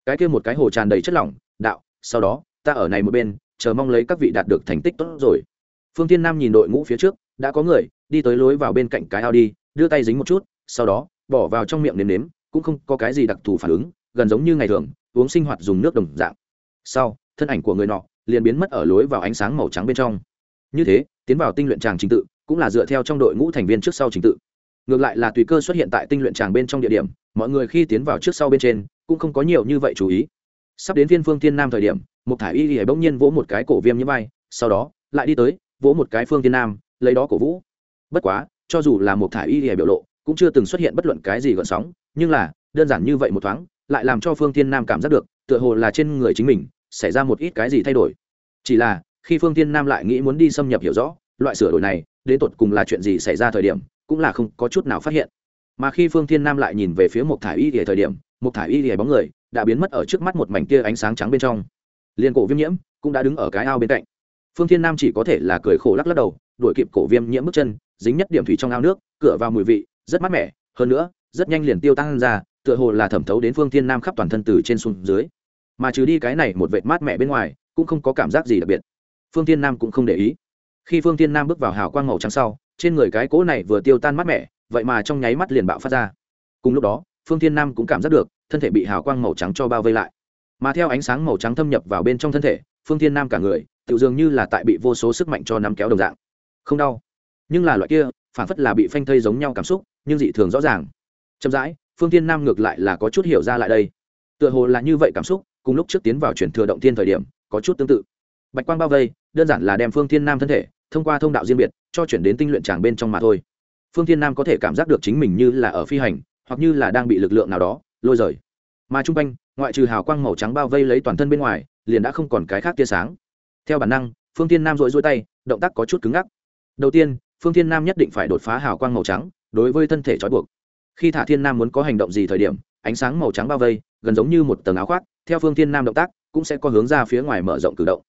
Cái kia một cái hồ tràn đầy chất lỏng, đạo, sau đó, ta ở này một bên, chờ mong lấy các vị đạt được thành tích tốt rồi. Phương tiên nam nhìn đội ngũ phía trước đã có người, đi tới lối vào bên cạnh cái ao đi, đưa tay dính một chút, sau đó, bỏ vào trong miệng nếm nếm, cũng không có cái gì đặc thù phản ứng, gần giống như ngày thường, uống sinh hoạt dùng nước đồng dạng. Sau, thân ảnh của người nọ liền biến mất ở lối vào ánh sáng màu trắng bên trong. Như thế, tiến vào tinh luyện tràng trình tự, cũng là dựa theo trong đội ngũ thành viên trước sau trình tự. Ngược lại là tùy cơ xuất hiện tại tinh luyện tràng bên trong địa điểm, mọi người khi tiến vào trước sau bên trên, cũng không có nhiều như vậy chú ý. Sắp đến phiên phương tiên nam thời điểm một thả y y bỗng nhiên vỗ một cái cổ viêm như vai, sau đó, lại đi tới, vỗ một cái phương tiên nam lấy đó cổ vũ. Bất quá, cho dù là một thả y hề biểu lộ, cũng chưa từng xuất hiện bất luận cái gì gợn sóng, nhưng là, đơn giản như vậy một thoáng, lại làm cho phương thiên nam cảm giác được, tựa hồ là trên người chính mình, xảy ra một ít cái gì thay đổi. Chỉ là, khi phương thiên nam lại nghĩ muốn đi xâm nhập hiểu rõ, loại sửa đổi này, đến tột cùng là chuyện gì xảy ra thời điểm, cũng là không có chút nào phát hiện. Mà khi phương thiên nam lại nhìn về phía một thả y hề thời điểm, một thả y hề bóng người, đã biến mất ở trước mắt một mảnh kia ánh sáng trắng bên trong. Liên cổ viêm nhiễm, cũng đã đứng ở cái ao bên cạnh. Phương thiên nam chỉ có thể là cười khổ lắc lắc đầu đuổi kịp cổ viêm nhiễm bước chân, dính nhất điểm thủy trong ao nước, cửa vào mùi vị, rất mát mẻ, hơn nữa, rất nhanh liền tiêu tăng ra, tựa hồ là thẩm thấu đến phương thiên nam khắp toàn thân từ trên xuống dưới. Mà trừ đi cái này một vệt mát mẻ bên ngoài, cũng không có cảm giác gì đặc biệt. Phương thiên nam cũng không để ý. Khi phương thiên nam bước vào hào quang màu trắng sau, trên người cái cỗ này vừa tiêu tan mát mẻ, vậy mà trong nháy mắt liền bạo phát ra. Cùng lúc đó, phương thiên nam cũng cảm giác được, thân thể bị hào quang màu trắng cho bao vây lại. Mà theo ánh sáng màu trắng thâm nhập vào bên trong thân thể, phương thiên nam cả người, tự dường như là tại bị vô số sức mạnh cho nắm kéo đồng dạng không đau. Nhưng là loại kia phản phất là bị phanh thây giống nhau cảm xúc, nhưng dị thường rõ ràng. Chậm rãi, phương thiên nam ngược lại là có chút hiểu ra lại đây. Tựa hồ là như vậy cảm xúc, cùng lúc trước tiến vào chuyển thừa động thiên thời điểm, có chút tương tự. Bạch quang bao vây, đơn giản là đem phương thiên nam thân thể, thông qua thông đạo riêng biệt, cho chuyển đến tinh luyện tràng bên trong mà thôi. Phương thiên nam có thể cảm giác được chính mình như là ở phi hành, hoặc như là đang bị lực lượng nào đó, lôi rời. Mà t r u n g quanh, ngoại trừ hào quang màu trắng bao vây lấy toàn thân bên ngoài, liền đã không còn cái khác tia sáng. Theo bản năng, phương thiên nam dội dỗi tay, động tác có chút cứng ngắc đầu tiên, phương thiên nam nhất định phải đột phá hào quang màu trắng, đối với thân thể trói buộc. Khi thả thiên nam muốn có hành động gì thời điểm, ánh sáng màu trắng bao vây, gần giống như một tầng áo khoác, theo phương thiên nam động tác, cũng sẽ có hướng ra phía ngoài mở rộng cử động.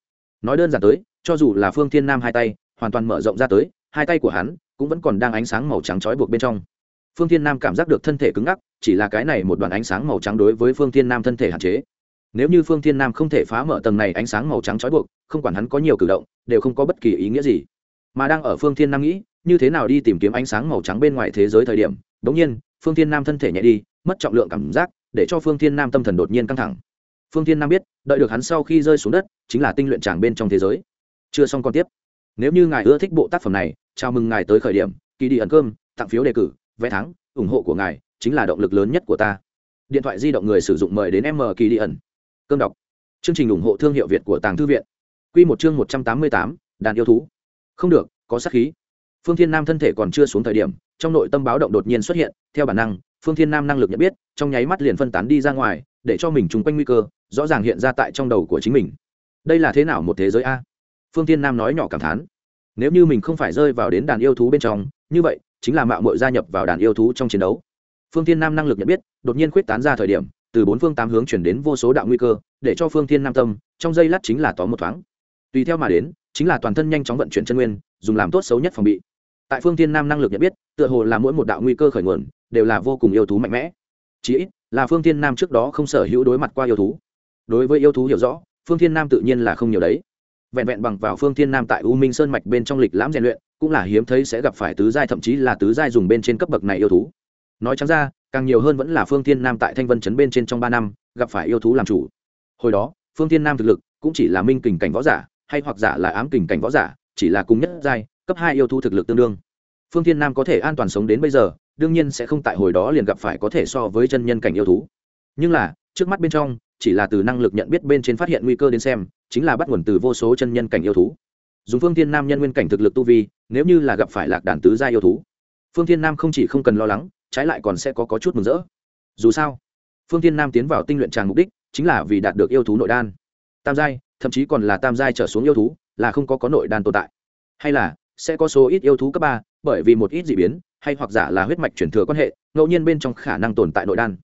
Nói đơn giản tới, cho dù là phương thiên nam hai tay, hoàn toàn mở rộng ra tới, hai tay của hắn cũng vẫn còn đang ánh sáng màu trắng trói buộc bên trong. Phương thiên nam cảm giác được thân thể cứng ngắc, chỉ là cái này một đoàn ánh sáng màu trắng đối với phương thiên nam thân thể hạn chế. Nếu như phương thiên nam không thể phá mở tầng này ánh sáng màu trắng trói buộc, không quản hắn có nhiều cử động, đều không có bất kỳ ý nghĩa gì mà đang ở phương thiên nam nghĩ, như thế nào đi tìm kiếm ánh sáng màu trắng bên ngoài thế giới thời điểm. Đ ỗ n g nhiên, phương thiên nam thân thể nhẹ đi, mất trọng lượng cảm giác, để cho phương thiên nam tâm thần đột nhiên căng thẳng. Phương thiên nam biết, đợi được hắn sau khi rơi xuống đất, chính là tinh luyện tràng bên trong thế giới. Chưa xong còn tiếp. Nếu như ngài ưa thích bộ tác phẩm này, chào mừng ngài tới khởi điểm. Kỳ đi ẩn cơm, tặng phiếu đề cử, vé thắng, ủng hộ của ngài, chính là động lực lớn nhất của ta. Điện thoại di động người sử dụng mời đến m kỳ đi ẩn. Cơm đọc. Chương trình ủng hộ thương hiệu việt của tàng thư viện. Q một chương một trăm tám mươi tám, đàn yêu thú không được, có sắc khí. Phương thiên nam thân thể còn chưa xuống thời điểm, trong nội tâm báo động đột nhiên xuất hiện, theo bản năng, phương thiên nam năng lực nhận biết, trong nháy mắt liền phân tán đi ra ngoài, để cho mình chung quanh nguy cơ, rõ ràng hiện ra tại trong đầu của chính mình. Đây là thế nào một thế giới a? Phương Thiên nam nói nhỏ cảm thán. Nếu như mình không phải rơi vào đến đàn yêu thú bên trong, như vậy, chính là mạo mội gia nhập vào đàn yêu thú trong chiến đấu. Phương Thiên nam năng lực nhận biết, đột nhiên khuyết tán ra thời điểm, từ bốn phương tám hướng chuyển đến vô số đạo nguy cơ, để cho phương Thiên nam tâm, trong giây lát chính là tóm một thoáng. Tùy theo mà đến chính là toàn thân nhanh chóng vận chuyển chân nguyên, dùng làm tốt xấu nhất phòng bị. Tại phương tiên nam năng lực nhận biết, tựa hồ là mỗi một đạo nguy cơ khởi nguồn, đều là vô cùng yêu thú mạnh mẽ. Chí ít, là phương tiên nam trước đó không sở hữu đối mặt qua yêu thú. Đối với yêu thú hiểu rõ, phương thiên nam tự nhiên là không nhiều đấy. Vẹn vẹn bằng vào phương thiên nam tại u minh sơn mạch bên trong lịch lãm rèn luyện, cũng là hiếm thấy sẽ gặp phải tứ giai thậm chí là tứ giai dùng bên trên cấp bậc này yêu thú. Nói chẳng ra, càng nhiều hơn vẫn là phương thiên nam tại thanh vân chấn bên trên trong ba năm, gặp phải yêu thú làm chủ. Hồi đó, phương thiên nam thực lực cũng chỉ là minh kình cảnh võ giả hay hoặc giả là ám kình cảnh võ giả chỉ là cùng nhất giai cấp hai yêu thú thực lực tương đương. Phương thiên nam có thể an toàn sống đến bây giờ đương nhiên sẽ không tại hồi đó liền gặp phải có thể so với chân nhân cảnh yêu thú. Nhưng là trước mắt bên trong chỉ là từ năng lực nhận biết bên trên phát hiện nguy cơ đến xem chính là bắt nguồn từ vô số chân nhân cảnh yêu thú. Dùng phương thiên nam nhân nguyên cảnh thực lực tu vi nếu như là gặp phải lạc đàn tứ gia yêu thú phương thiên nam không chỉ không cần lo lắng trái lại còn sẽ có, có chút mừng rỡ. Dù sao phương thiên nam tiến vào tinh luyện tràng mục đích chính là vì đạt được yêu thú nội đan. Tam giai thậm chí còn là tam giai trở xuống yêu thú, là không có có nội đan tồn tại. Hay là, sẽ có số ít yêu thú cấp ba, bởi vì một ít d ị biến, hay hoặc giả là huyết mạch chuyển thừa quan hệ, ngẫu nhiên bên trong khả năng tồn tại nội đan.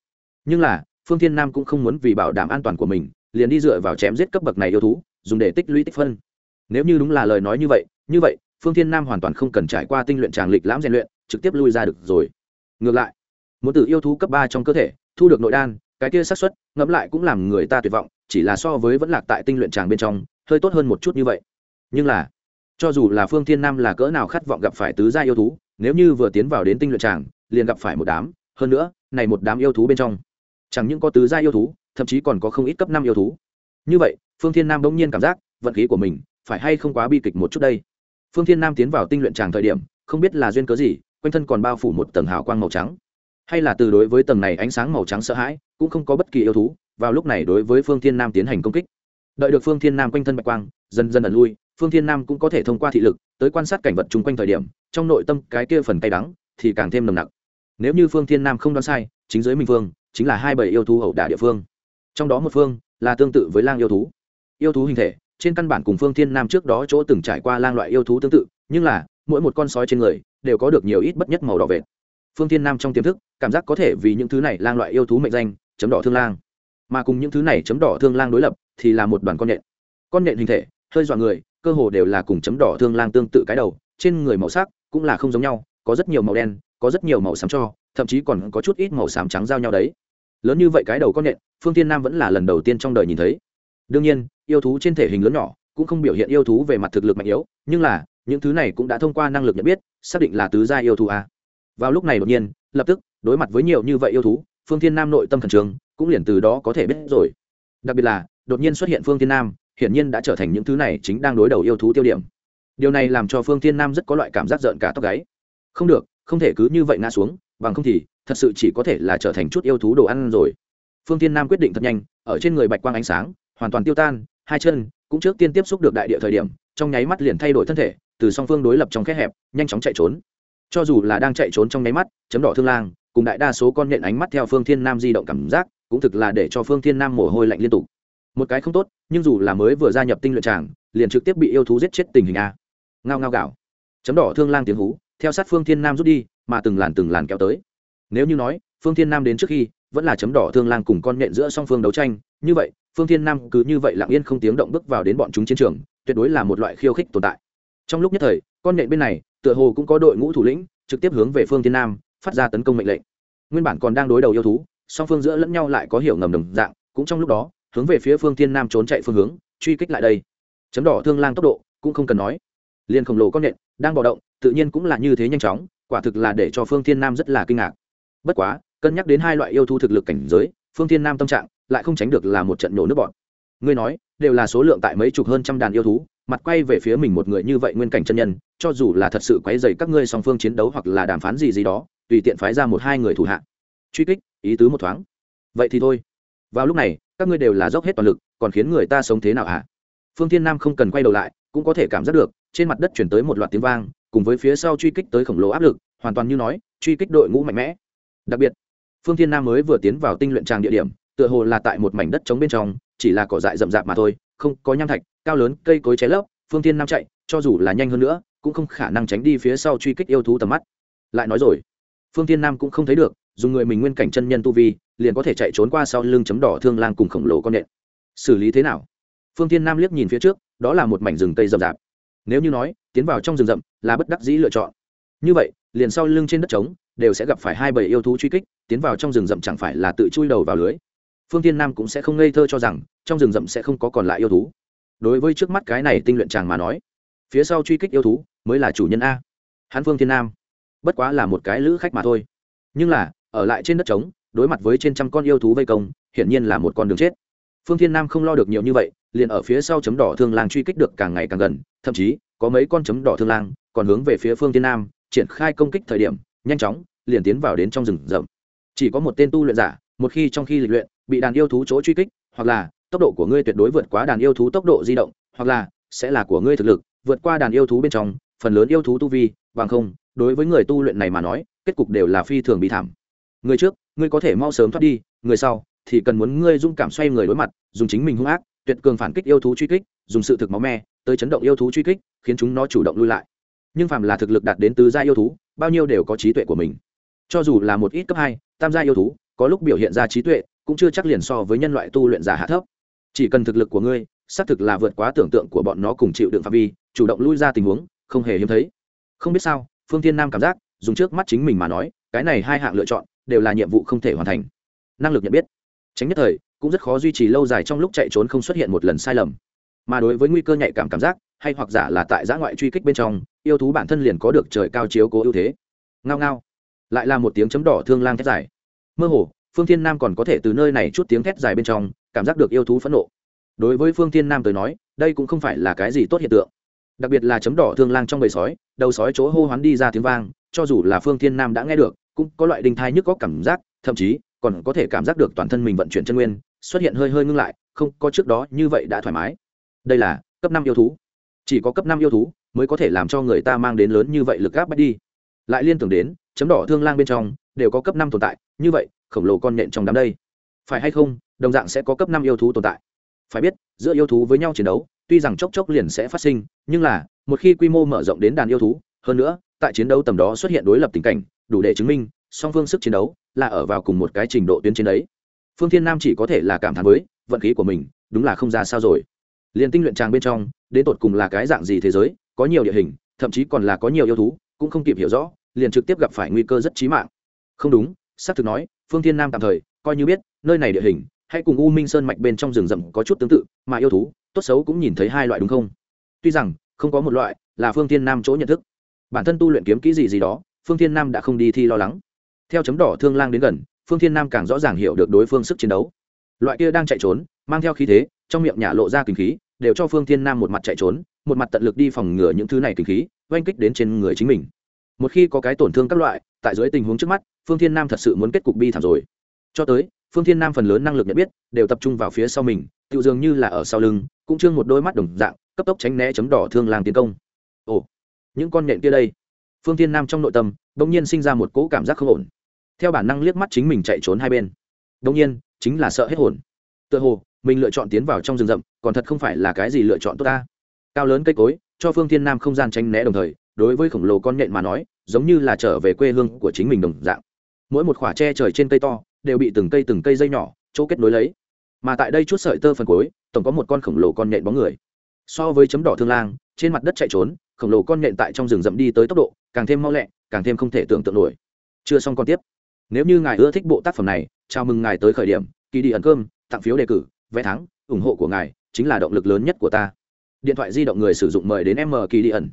Nhưng là, phương thiên nam cũng không muốn vì bảo đảm an toàn của mình, liền đi dựa vào chém giết cấp bậc này yêu thú, dùng để tích lũy tích phân. Nếu như đúng là lời nói như vậy như vậy, phương thiên nam hoàn toàn không cần trải qua tinh luyện tràng lịch lãm rèn luyện, trực tiếp lui ra được rồi. Ngược lại, muốn từ yêu thú cấp ba trong cơ thể, thu được nội đan cái kia xác suất ngẫm lại cũng làm người ta tuyệt vọng, chỉ là so với vẫn lạc tại tinh luyện tràng bên trong, hơi tốt hơn một chút như vậy. Nhưng là, cho dù là phương thiên nam là cỡ nào khát vọng gặp phải tứ gia yêu thú, nếu như vừa tiến vào đến tinh luyện tràng, liền gặp phải một đám, hơn nữa, này một đám yêu thú bên trong, chẳng những có tứ gia yêu thú, thậm chí còn có không ít cấp năm yêu thú. Như vậy, phương thiên nam bỗng nhiên cảm giác vận khí của mình phải hay không quá bi kịch một chút đây. Phương thiên nam tiến vào tinh luyện tràng thời điểm, không biết là duyên cớ gì, quanh thân còn bao phủ một tầng hào quang màu trắng hay là từ đối với tầng này ánh sáng màu trắng sợ hãi, cũng không có bất kỳ yêu thú, vào lúc này đối với phương thiên nam tiến hành công kích. Đợi được phương thiên nam quanh thân bạch quang, dần dần ẩn lui, phương thiên nam cũng có thể thông qua thị lực, tới quan sát cảnh vật chung quanh thời điểm, trong nội tâm cái kia phần cay đắng thì càng thêm nồng nặc. Nếu như phương thiên nam không đoán sai, chính dưới minh phương, chính là hai bầy yêu thú hậu đả địa phương. Trong đó một phương là tương tự với lang yêu thú. Yêu thú hình thể, trên căn bản cùng phương thiên nam trước đó chỗ từng trải qua lang loại yêu thú tương tự, nhưng là, mỗi một con sói trên người đều có được nhiều ít bất nhất màu đỏ vệt phương thiên nam trong tiềm thức, cảm giác có thể vì những thứ này lang loại yêu thú mệnh danh, chấm đỏ thương lang. Mà cùng những thứ này chấm đỏ thương lang đối lập, thì là một đoàn con nhện. Con nhện hình thể, hơi dọa người, cơ hồ đều là cùng chấm đỏ thương lang tương tự cái đầu, trên người màu sắc cũng là không giống nhau, có rất nhiều màu đen, có rất nhiều màu xám cho, thậm chí còn có chút ít màu xám trắng giao nhau đấy. Lớn như vậy cái đầu con nhện, phương tiên nam vẫn là lần đầu tiên trong đời nhìn thấy. Đương nhiên, yêu thú trên thể hình lớn nhỏ, cũng không biểu hiện yêu thú về mặt thực lực mạnh yếu, nhưng là, những thứ này cũng đã thông qua năng lực nhận biết, xác định là tứ gia yêu thú a vào lúc này đột nhiên, lập tức, đối mặt với nhiều như vậy yêu thú, phương thiên nam nội tâm thần trường cũng liền từ đó có thể biết rồi. Đặc biệt là, đột nhiên xuất hiện phương thiên nam, hiển nhiên đã trở thành những thứ này chính đang đối đầu yêu thú tiêu điểm. Điều này làm cho phương thiên nam rất có loại cảm giác giận cả tóc gáy. Không được, không thể cứ như vậy ngã xuống, bằng không thì, thật sự chỉ có thể là trở thành chút yêu thú đồ ăn rồi. Phương thiên nam quyết định thật nhanh, ở trên người bạch quang ánh sáng, hoàn toàn tiêu tan, hai chân cũng trước tiên tiếp xúc được đại địa thời điểm, trong nháy mắt liền thay đổi thân thể, từ song phương đối lập trong khe hẹp, nhanh chóng chạy trốn cho dù là đang chạy trốn trong nháy mắt, chấm đỏ thương lang, cùng đại đa số con nhện ánh mắt theo phương thiên nam di động cảm giác, cũng thực là để cho phương thiên nam mồ hôi lạnh liên tục. Một cái không tốt, nhưng dù là mới vừa gia nhập tinh luyện tràng, liền trực tiếp bị yêu thú giết chết tình hình a. Ngao ngao gạo chấm đỏ thương lang tiếng hú, theo sát phương thiên nam rút đi, mà từng làn từng làn kéo tới. Nếu như nói, phương thiên nam đến trước khi, vẫn là chấm đỏ thương lang cùng con nhện giữa song phương đấu tranh, như vậy, phương thiên nam cứ như vậy lặng yên không tiếng động bước vào đến bọn chúng chiến trường, tuyệt đối là một loại khiêu khích tồn tại. Trong lúc nhất thời, con nhện bên này tựa hồ cũng có đội ngũ thủ lĩnh, trực tiếp hướng về phương thiên nam, phát ra tấn công mệnh lệnh. Nguyên bản còn đang đối đầu yêu thú, song phương giữa lẫn nhau lại có hiểu ngầm đồng dạng, cũng trong lúc đó, hướng về phía phương thiên nam trốn chạy phương hướng, truy kích lại đây. Chấm đỏ thương lang tốc độ, cũng không cần nói. Liền khổng lồ con nện đang bạo động, tự nhiên cũng là như thế nhanh chóng, quả thực là để cho phương thiên nam rất là kinh ngạc. Bất quá, cân nhắc đến hai loại yêu thú thực lực cảnh giới, phương thiên nam tâm trạng lại không tránh được là một trận nổ nước bọn ngươi nói, đều là số lượng tại mấy chục hơn trăm đàn yêu thú mặt quay về phía mình một người như vậy nguyên cảnh chân nhân, cho dù là thật sự quấy dày các ngươi song phương chiến đấu hoặc là đàm phán gì gì đó, tùy tiện phái ra một hai người thủ hạ. Truy kích, ý tứ một thoáng. Vậy thì thôi. Vào lúc này, các ngươi đều là dốc hết toàn lực, còn khiến người ta sống thế nào hả? Phương thiên nam không cần quay đầu lại, cũng có thể cảm giác được, trên mặt đất chuyển tới một loạt tiếng vang, cùng với phía sau truy kích tới khổng lồ áp lực, hoàn toàn như nói, truy kích đội ngũ mạnh mẽ. Đặc biệt, phương thiên nam mới vừa tiến vào tinh luyện tràng địa điểm, tựa hồ là tại một mảnh đất trống bên trong, chỉ là cỏ dại rậm rạp mà thôi không có nham thạch, cao lớn cây cối cháy lấp, phương thiên nam chạy, cho dù là nhanh hơn nữa, cũng không khả năng tránh đi phía sau truy kích yêu thú tầm mắt. Lại nói rồi, phương thiên nam cũng không thấy được, dùng người mình nguyên cảnh chân nhân tu vi, liền có thể chạy trốn qua sau lưng chấm đỏ thương lang cùng khổng lồ con nện. Xử lý thế nào? Phương thiên nam liếc nhìn phía trước, đó là một mảnh rừng cây rậm rạp. Nếu như nói, tiến vào trong rừng rậm là bất đắc dĩ lựa chọn. Như vậy, liền sau lưng trên đất trống, đều sẽ gặp phải hai bầy yêu thú truy kích, tiến vào trong rừng rậm chẳng phải là tự chui đầu vào lưới? Phương tiên nam cũng sẽ không ngây thơ cho rằng, trong rừng rậm sẽ không có còn lại yêu thú. Đối với trước mắt cái này tinh luyện chàng mà nói, phía sau truy kích yêu thú mới là chủ nhân a. Hắn phương tiên nam, bất quá là một cái lữ khách mà thôi. Nhưng là, ở lại trên đất trống, đối mặt với trên trăm con yêu thú vây công, hiển nhiên là một con đường chết. Phương thiên nam không lo được nhiều như vậy, liền ở phía sau chấm đỏ thương lang truy kích được càng ngày càng gần, thậm chí, có mấy con chấm đỏ thương lang còn hướng về phía phương thiên nam, triển khai công kích thời điểm, nhanh chóng, liền tiến vào đến trong rừng rậm. Chỉ có một tên tu luyện giả, một khi trong khi lịch luyện bị đàn yêu thú chỗ truy kích, hoặc là, tốc độ của ngươi tuyệt đối vượt quá đàn yêu thú tốc độ di động, hoặc là, sẽ là của ngươi thực lực, vượt qua đàn yêu thú bên trong, phần lớn yêu thú tu vi, bằng không, đối với người tu luyện này mà nói, kết cục đều là phi thường bị thảm. Người trước, ngươi có thể mau sớm thoát đi, người sau, thì cần muốn ngươi dung cảm xoay người đối mặt, dùng chính mình hung ác, tuyệt cường phản kích yêu thú truy kích, dùng sự thực máu me, tới chấn động yêu thú truy kích, khiến chúng nó chủ động lui lại. Nhưng phàm là thực lực đạt đến tứ gia yêu thú, bao nhiêu đều có trí tuệ của mình. Cho dù là một ít cấp hai, tam gia yêu thú, có lúc biểu hiện ra trí tuệ cũng chưa chắc liền so với nhân loại tu luyện giả hạ thấp. Chỉ cần thực lực của ngươi, xác thực là vượt quá tưởng tượng của bọn nó cùng chịu đựng phạm vi, chủ động lui ra tình huống, không hề hiếm thấy. Không biết sao, phương tiên nam cảm giác, dùng trước mắt chính mình mà nói, cái này hai hạng lựa chọn, đều là nhiệm vụ không thể hoàn thành. Năng lực nhận biết. Tránh nhất thời, cũng rất khó duy trì lâu dài trong lúc chạy trốn không xuất hiện một lần sai lầm. Mà đối với nguy cơ nhạy cảm cảm giác, hay hoặc giả là tại giã ngoại truy kích bên trong, yêu thú bản thân liền có được trời cao chiếu cố ưu thế. Ngao ngao. Lại là một tiếng chấm đỏ thương lang thét dài. Mơ hồ phương thiên nam còn có thể từ nơi này chút tiếng thét dài bên trong, cảm giác được yêu thú phẫn nộ. Đối với phương thiên nam tới nói, đây cũng không phải là cái gì tốt hiện tượng. Đặc biệt là chấm đỏ thương lang trong bầy sói, đầu sói chỗ hô hoán đi ra tiếng vang, cho dù là phương thiên nam đã nghe được, cũng có loại đinh thai nhức có cảm giác, thậm chí còn có thể cảm giác được toàn thân mình vận chuyển chân nguyên, xuất hiện hơi hơi ngưng lại, không có trước đó như vậy đã thoải mái. Đây là cấp năm yêu thú. Chỉ có cấp năm yêu thú mới có thể làm cho người ta mang đến lớn như vậy lực gáp bắt đi. Lại liên tưởng đến chấm đỏ thương lang bên trong, đều có cấp năm tồn tại, như vậy khổng lồ con nện trong đám đây. Phải hay không, đồng dạng sẽ có cấp năm yêu thú tồn tại. Phải biết, giữa yêu thú với nhau chiến đấu, tuy rằng chốc chốc liền sẽ phát sinh, nhưng là, một khi quy mô mở rộng đến đàn yêu thú, hơn nữa, tại chiến đấu tầm đó xuất hiện đối lập tình cảnh, đủ để chứng minh, song phương sức chiến đấu là ở vào cùng một cái trình độ tuyến chiến đấy. Phương thiên nam chỉ có thể là cảm thán với, vận khí của mình, đúng là không ra sao rồi. Liền tinh luyện tràng bên trong, đến tột cùng là cái dạng gì thế giới, có nhiều địa hình, thậm chí còn là có nhiều yêu thú, cũng không kịp hiểu rõ, liền trực tiếp gặp phải nguy cơ rất chí mạng. Không đúng, xác thực nói phương thiên nam tạm thời, coi như biết, nơi này địa hình hãy cùng u minh sơn mạch bên trong rừng rậm có chút tương tự, mà yêu thú, tốt xấu cũng nhìn thấy hai loại đúng không? Tuy rằng, không có một loại là phương thiên nam chỗ nhận thức. Bản thân tu luyện kiếm kỹ gì gì đó, phương thiên nam đã không đi thi lo lắng. Theo chấm đỏ thương lang đến gần, phương thiên nam càng rõ ràng hiểu được đối phương sức chiến đấu. Loại kia đang chạy trốn, mang theo khí thế, trong miệng nhả lộ ra kinh khí, đều cho phương thiên nam một mặt chạy trốn, một mặt tận lực đi phòng ngừa những thứ này kinh khí, oanh kích đến trên người chính mình một khi có cái tổn thương các loại, tại dưới tình huống trước mắt, phương thiên nam thật sự muốn kết cục bi thảm rồi. Cho tới, phương thiên nam phần lớn năng lực nhận biết, đều tập trung vào phía sau mình, tự dường như là ở sau lưng, cũng trương một đôi mắt đồng dạng, cấp tốc tránh né chấm đỏ thương làng tiến công. Ồ, những con nhện kia đây. Phương thiên nam trong nội tâm, bỗng nhiên sinh ra một cỗ cảm giác không ổn. Theo bản năng liếc mắt chính mình chạy trốn hai bên. Bỗng nhiên, chính là sợ hết hồn. Tựa hồ, mình lựa chọn tiến vào trong rừng rậm, còn thật không phải là cái gì lựa chọn tốt ta. Cao lớn cây cối, cho phương thiên nam không gian tránh né đồng thời đối với khổng lồ con nhện mà nói, giống như là trở về quê hương của chính mình đồng dạng. Mỗi một khoả tre trời trên cây to, đều bị từng cây từng cây dây nhỏ, chỗ kết nối lấy. Mà tại đây chút sợi tơ phần cuối, tổng có một con khổng lồ con nhện bóng người. So với chấm đỏ thương lang, trên mặt đất chạy trốn, khổng lồ con nhện tại trong rừng rậm đi tới tốc độ, càng thêm mau lẹ, càng thêm không thể tưởng tượng nổi. Chưa xong con tiếp. Nếu như ngài ưa thích bộ tác phẩm này, chào mừng ngài tới khởi điểm kỳ đi ẩn cơm, tặng phiếu đề cử, vé thắng, ủng hộ của ngài chính là động lực lớn nhất của ta. Điện thoại di động người sử dụng mời đến m kỳ đi ẩn.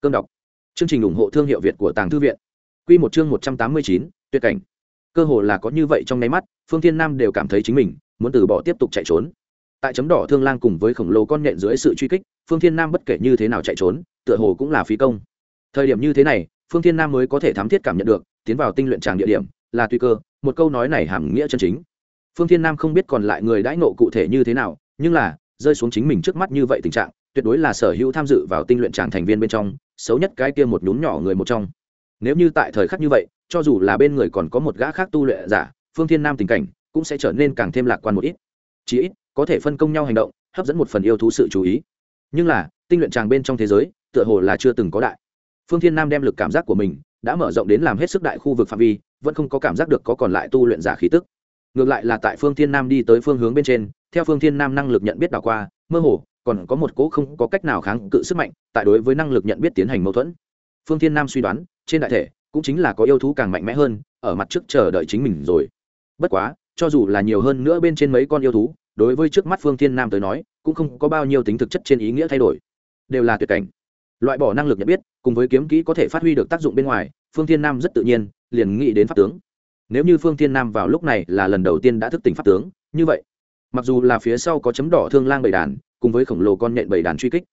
Cơm đọc chương trình ủng hộ thương hiệu việt của tàng thư viện. Quy một chương một trăm tám mươi chín, tuyệt cảnh. Cơ hồ là có như vậy trong nháy mắt, phương thiên nam đều cảm thấy chính mình muốn từ bỏ tiếp tục chạy trốn. Tại chấm đỏ thương lang cùng với khổng lồ con nhện dưới sự truy kích, phương thiên nam bất kể như thế nào chạy trốn, tựa hồ cũng là phí công. Thời điểm như thế này, phương thiên nam mới có thể thám thiết cảm nhận được, tiến vào tinh luyện tràng địa điểm là tùy cơ, một câu nói này hàm nghĩa chân chính. Phương thiên nam không biết còn lại người đãi nộ cụ thể như thế nào, nhưng là, rơi xuống chính mình trước mắt như vậy tình trạng, tuyệt đối là sở hữu tham dự vào tinh luyện tràng thành viên bên trong xấu nhất cái kia một nhún nhỏ người một trong. Nếu như tại thời khắc như vậy, cho dù là bên người còn có một gã khác tu luyện giả, phương thiên nam tình cảnh cũng sẽ trở nên càng thêm lạc quan một ít. Chỉ ít, có thể phân công nhau hành động, hấp dẫn một phần yêu thú sự chú ý. Nhưng là, tinh luyện tràng bên trong thế giới, tựa hồ là chưa từng có đại. Phương thiên nam đem lực cảm giác của mình đã mở rộng đến làm hết sức đại khu vực phạm vi, vẫn không có cảm giác được có còn lại tu luyện giả khí tức. Ngược lại là tại phương thiên nam đi tới phương hướng bên trên, theo phương thiên nam năng lực nhận biết đảo qua, mơ hồ còn có một cỗ không có cách nào kháng cự sức mạnh, tại đối với năng lực nhận biết tiến hành mâu thuẫn. Phương thiên nam suy đoán, trên đại thể, cũng chính là có yêu thú càng mạnh mẽ hơn, ở mặt trước chờ đợi chính mình rồi. Bất quá, cho dù là nhiều hơn nữa bên trên mấy con yêu thú, đối với trước mắt phương thiên nam tới nói, cũng không có bao nhiêu tính thực chất trên ý nghĩa thay đổi. Đều là tuyệt cảnh. Loại bỏ năng lực nhận biết, cùng với kiếm kỹ có thể phát huy được tác dụng bên ngoài, phương thiên nam rất tự nhiên, liền nghĩ đến pháp tướng. Nếu như phương thiên nam vào lúc này là lần đầu tiên đã thức tỉnh pháp tướng, như vậy, mặc dù là phía sau có chấm đỏ thương lang bầy đàn cùng với khổng lồ con nhện bảy đàn truy kích.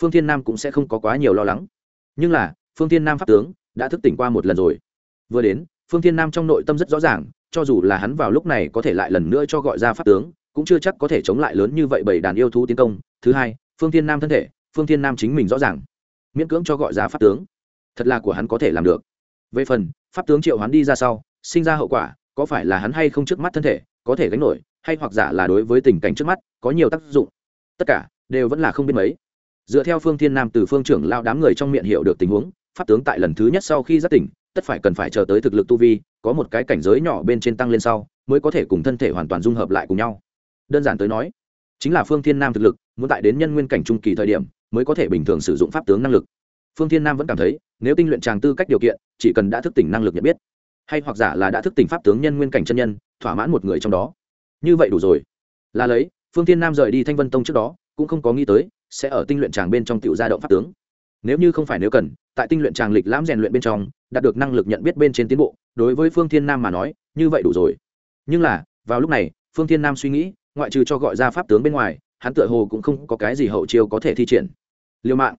Phương thiên nam cũng sẽ không có quá nhiều lo lắng. Nhưng là, phương thiên nam pháp tướng đã thức tỉnh qua một lần rồi. Vừa đến, phương thiên nam trong nội tâm rất rõ ràng, cho dù là hắn vào lúc này có thể lại lần nữa cho gọi ra pháp tướng, cũng chưa chắc có thể chống lại lớn như vậy bảy đàn yêu thú tiến công. Thứ hai, phương thiên nam thân thể, phương thiên nam chính mình rõ ràng. Miễn cưỡng cho gọi ra pháp tướng. Thật là của hắn có thể làm được. Về phần, pháp tướng triệu hắn đi ra sau, sinh ra hậu quả, có phải là hắn hay không trước mắt thân thể, có thể gánh nổi, hay hoặc giả là đối với tình cảnh trước mắt, có nhiều tác dụng tất cả đều vẫn là không biết mấy. Dựa theo phương thiên nam từ phương trưởng lao đám người trong miệng hiểu được tình huống, pháp tướng tại lần thứ nhất sau khi giác tỉnh, tất phải cần phải chờ tới thực lực tu vi, có một cái cảnh giới nhỏ bên trên tăng lên sau, mới có thể cùng thân thể hoàn toàn dung hợp lại cùng nhau. Đơn giản tới nói, chính là phương thiên nam thực lực, muốn tại đến nhân nguyên cảnh trung kỳ thời điểm, mới có thể bình thường sử dụng pháp tướng năng lực. Phương thiên nam vẫn cảm thấy, nếu tinh luyện tràng tư cách điều kiện, chỉ cần đã thức tỉnh năng lực nhận biết, hay hoặc giả là đã thức tỉnh pháp tướng nhân nguyên cảnh chân nhân, thỏa mãn một người trong đó. Như vậy đủ rồi. Là lấy phương thiên nam rời đi thanh vân tông trước đó, cũng không có nghĩ tới, sẽ ở tinh luyện tràng bên trong tiểu gia động pháp tướng. Nếu như không phải nếu cần, tại tinh luyện tràng lịch lãm rèn luyện bên trong, đạt được năng lực nhận biết bên trên tiến bộ, đối với phương thiên nam mà nói, như vậy đủ rồi. Nhưng là, vào lúc này, phương thiên nam suy nghĩ, ngoại trừ cho gọi ra pháp tướng bên ngoài, hắn tựa hồ cũng không có cái gì hậu chiêu có thể thi triển. Liêu mạng.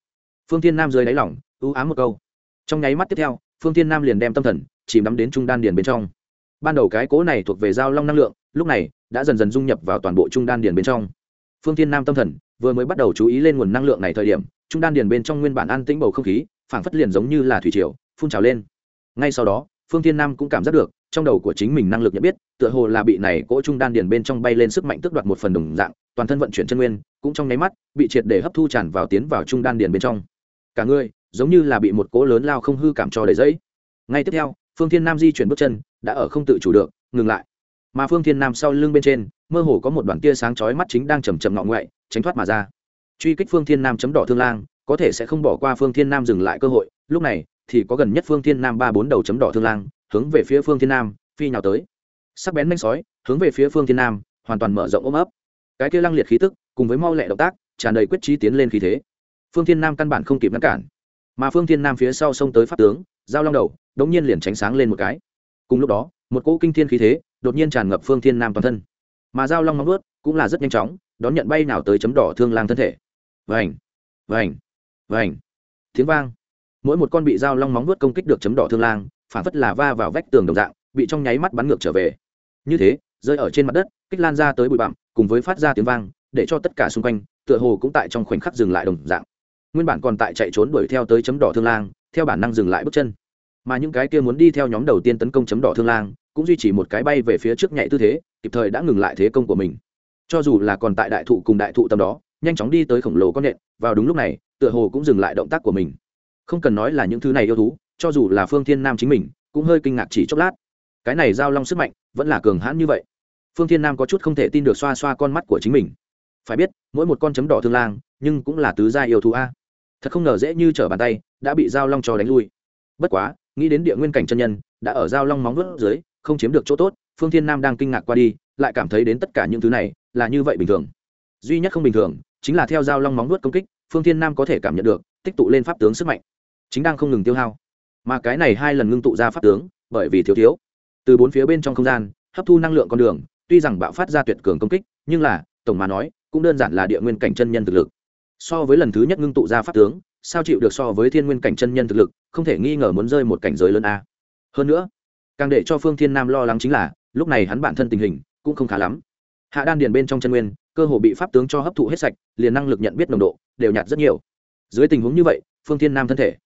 Phương thiên nam rơi đáy lỏng ưu ám một câu. Trong nháy mắt tiếp theo, phương thiên nam liền đem tâm thần, chìm đắm đến trung đan điền bên trong. Ban đầu cái cố này thuộc về giao long năng lượng, lúc này đã dần dần dung nhập vào toàn bộ trung đan điền bên trong. Phương thiên nam tâm thần vừa mới bắt đầu chú ý lên nguồn năng lượng này thời điểm, trung đan điền bên trong nguyên bản an tĩnh bầu không khí, phảng phất liền giống như là thủy triều, phun trào lên. Ngay sau đó, phương thiên nam cũng cảm giác được, trong đầu của chính mình năng lực nhận biết, tựa hồ là bị này cỗ trung đan điền bên trong bay lên sức mạnh tước đoạt một phần đồng dạng, toàn thân vận chuyển chân nguyên, cũng trong nháy mắt, bị triệt để hấp thu tràn vào tiến vào trung đan điền bên trong. Cả người, giống như là bị một cỗ lớn lao không hư cảm cho đầy dẫy ngay tiếp theo, phương thiên nam di chuyển bước chân, đã ở không tự chủ được, ngừng lại mà phương thiên nam sau lưng bên trên, mơ hồ có một đoàn tia sáng chói mắt chính đang chầm chậm ngọ ngoại, tránh thoát mà ra. Truy kích phương thiên nam chấm đỏ thương lang, có thể sẽ không bỏ qua phương thiên nam dừng lại cơ hội, lúc này thì có gần nhất phương thiên nam ba bốn đầu chấm đỏ thương lang, hướng về phía phương thiên nam, phi nhào tới. Sắc bén manh sói, hướng về phía phương thiên nam, hoàn toàn mở rộng ôm ấp. Cái kia lăng liệt khí tức, cùng với mau lẹ động tác, tràn đầy quyết trí tiến lên khí thế. Phương thiên nam căn bản không kịp ngăn cản. Mà phương thiên nam phía sau xông tới pháp tướng, giao long đầu, đống nhiên liền tránh sáng lên một cái cùng lúc đó, một cỗ kinh thiên khí thế đột nhiên tràn ngập phương thiên nam toàn thân. Mà dao long móng ướt cũng là rất nhanh chóng đón nhận bay nào tới chấm đỏ thương lang thân thể. Vành vành vành. Tiếng vang. Mỗi một con bị dao long móng vuốt công kích được chấm đỏ thương lang, phản phất là va vào vách tường đồng dạng, bị trong nháy mắt bắn ngược trở về. Như thế, rơi ở trên mặt đất, kích lan ra tới bụi bặm, cùng với phát ra tiếng vang, để cho tất cả xung quanh, tựa hồ cũng tại trong khoảnh khắc dừng lại đồng dạng. Nguyên bản còn tại chạy trốn đuổi theo tới chấm đỏ thương lang, theo bản năng dừng lại bước chân mà những cái kia muốn đi theo nhóm đầu tiên tấn công chấm đỏ thương lang cũng duy trì một cái bay về phía trước nhảy tư thế, kịp thời đã ngừng lại thế công của mình. Cho dù là còn tại đại thụ cùng đại thụ tầm đó, nhanh chóng đi tới khổng lồ con nện, vào đúng lúc này, tựa hồ cũng dừng lại động tác của mình. Không cần nói là những thứ này yêu thú, cho dù là phương thiên nam chính mình, cũng hơi kinh ngạc chỉ chốc lát. Cái này giao long sức mạnh, vẫn là cường hãn như vậy. Phương thiên nam có chút không thể tin được xoa xoa con mắt của chính mình. Phải biết, mỗi một con chấm đỏ thương lang, nhưng cũng là tứ gia yêu thú a. Thật không ngờ dễ như trở bàn tay, đã bị giao long cho đánh lui. Bất quá nghĩ đến địa nguyên cảnh chân nhân, đã ở giao long móng vớt dưới, không chiếm được chỗ tốt, phương thiên nam đang kinh ngạc qua đi, lại cảm thấy đến tất cả những thứ này là như vậy bình thường. Duy nhất không bình thường, chính là theo giao long móng vớt công kích, phương thiên nam có thể cảm nhận được, tích tụ lên pháp tướng sức mạnh. Chính đang không ngừng tiêu hao. Mà cái này hai lần ngưng tụ ra pháp tướng, bởi vì thiếu thiếu. Từ bốn phía bên trong không gian, hấp thu năng lượng con đường, tuy rằng bạo phát ra tuyệt cường công kích, nhưng là, tổng mà nói, cũng đơn giản là địa nguyên cảnh chân nhân thực lực. So với lần thứ nhất ngưng tụ ra pháp tướng, sao chịu được so với thiên nguyên cảnh chân nhân thực lực không thể nghi ngờ muốn rơi một cảnh giới lớn a. Hơn nữa, càng để cho phương thiên nam lo lắng chính là, lúc này hắn bản thân tình hình cũng không khá lắm. Hạ đan điền bên trong chân nguyên, cơ hồ bị pháp tướng cho hấp thụ hết sạch, liền năng lực nhận biết nồng độ đều nhạt rất nhiều. Dưới tình huống như vậy, phương thiên nam thân thể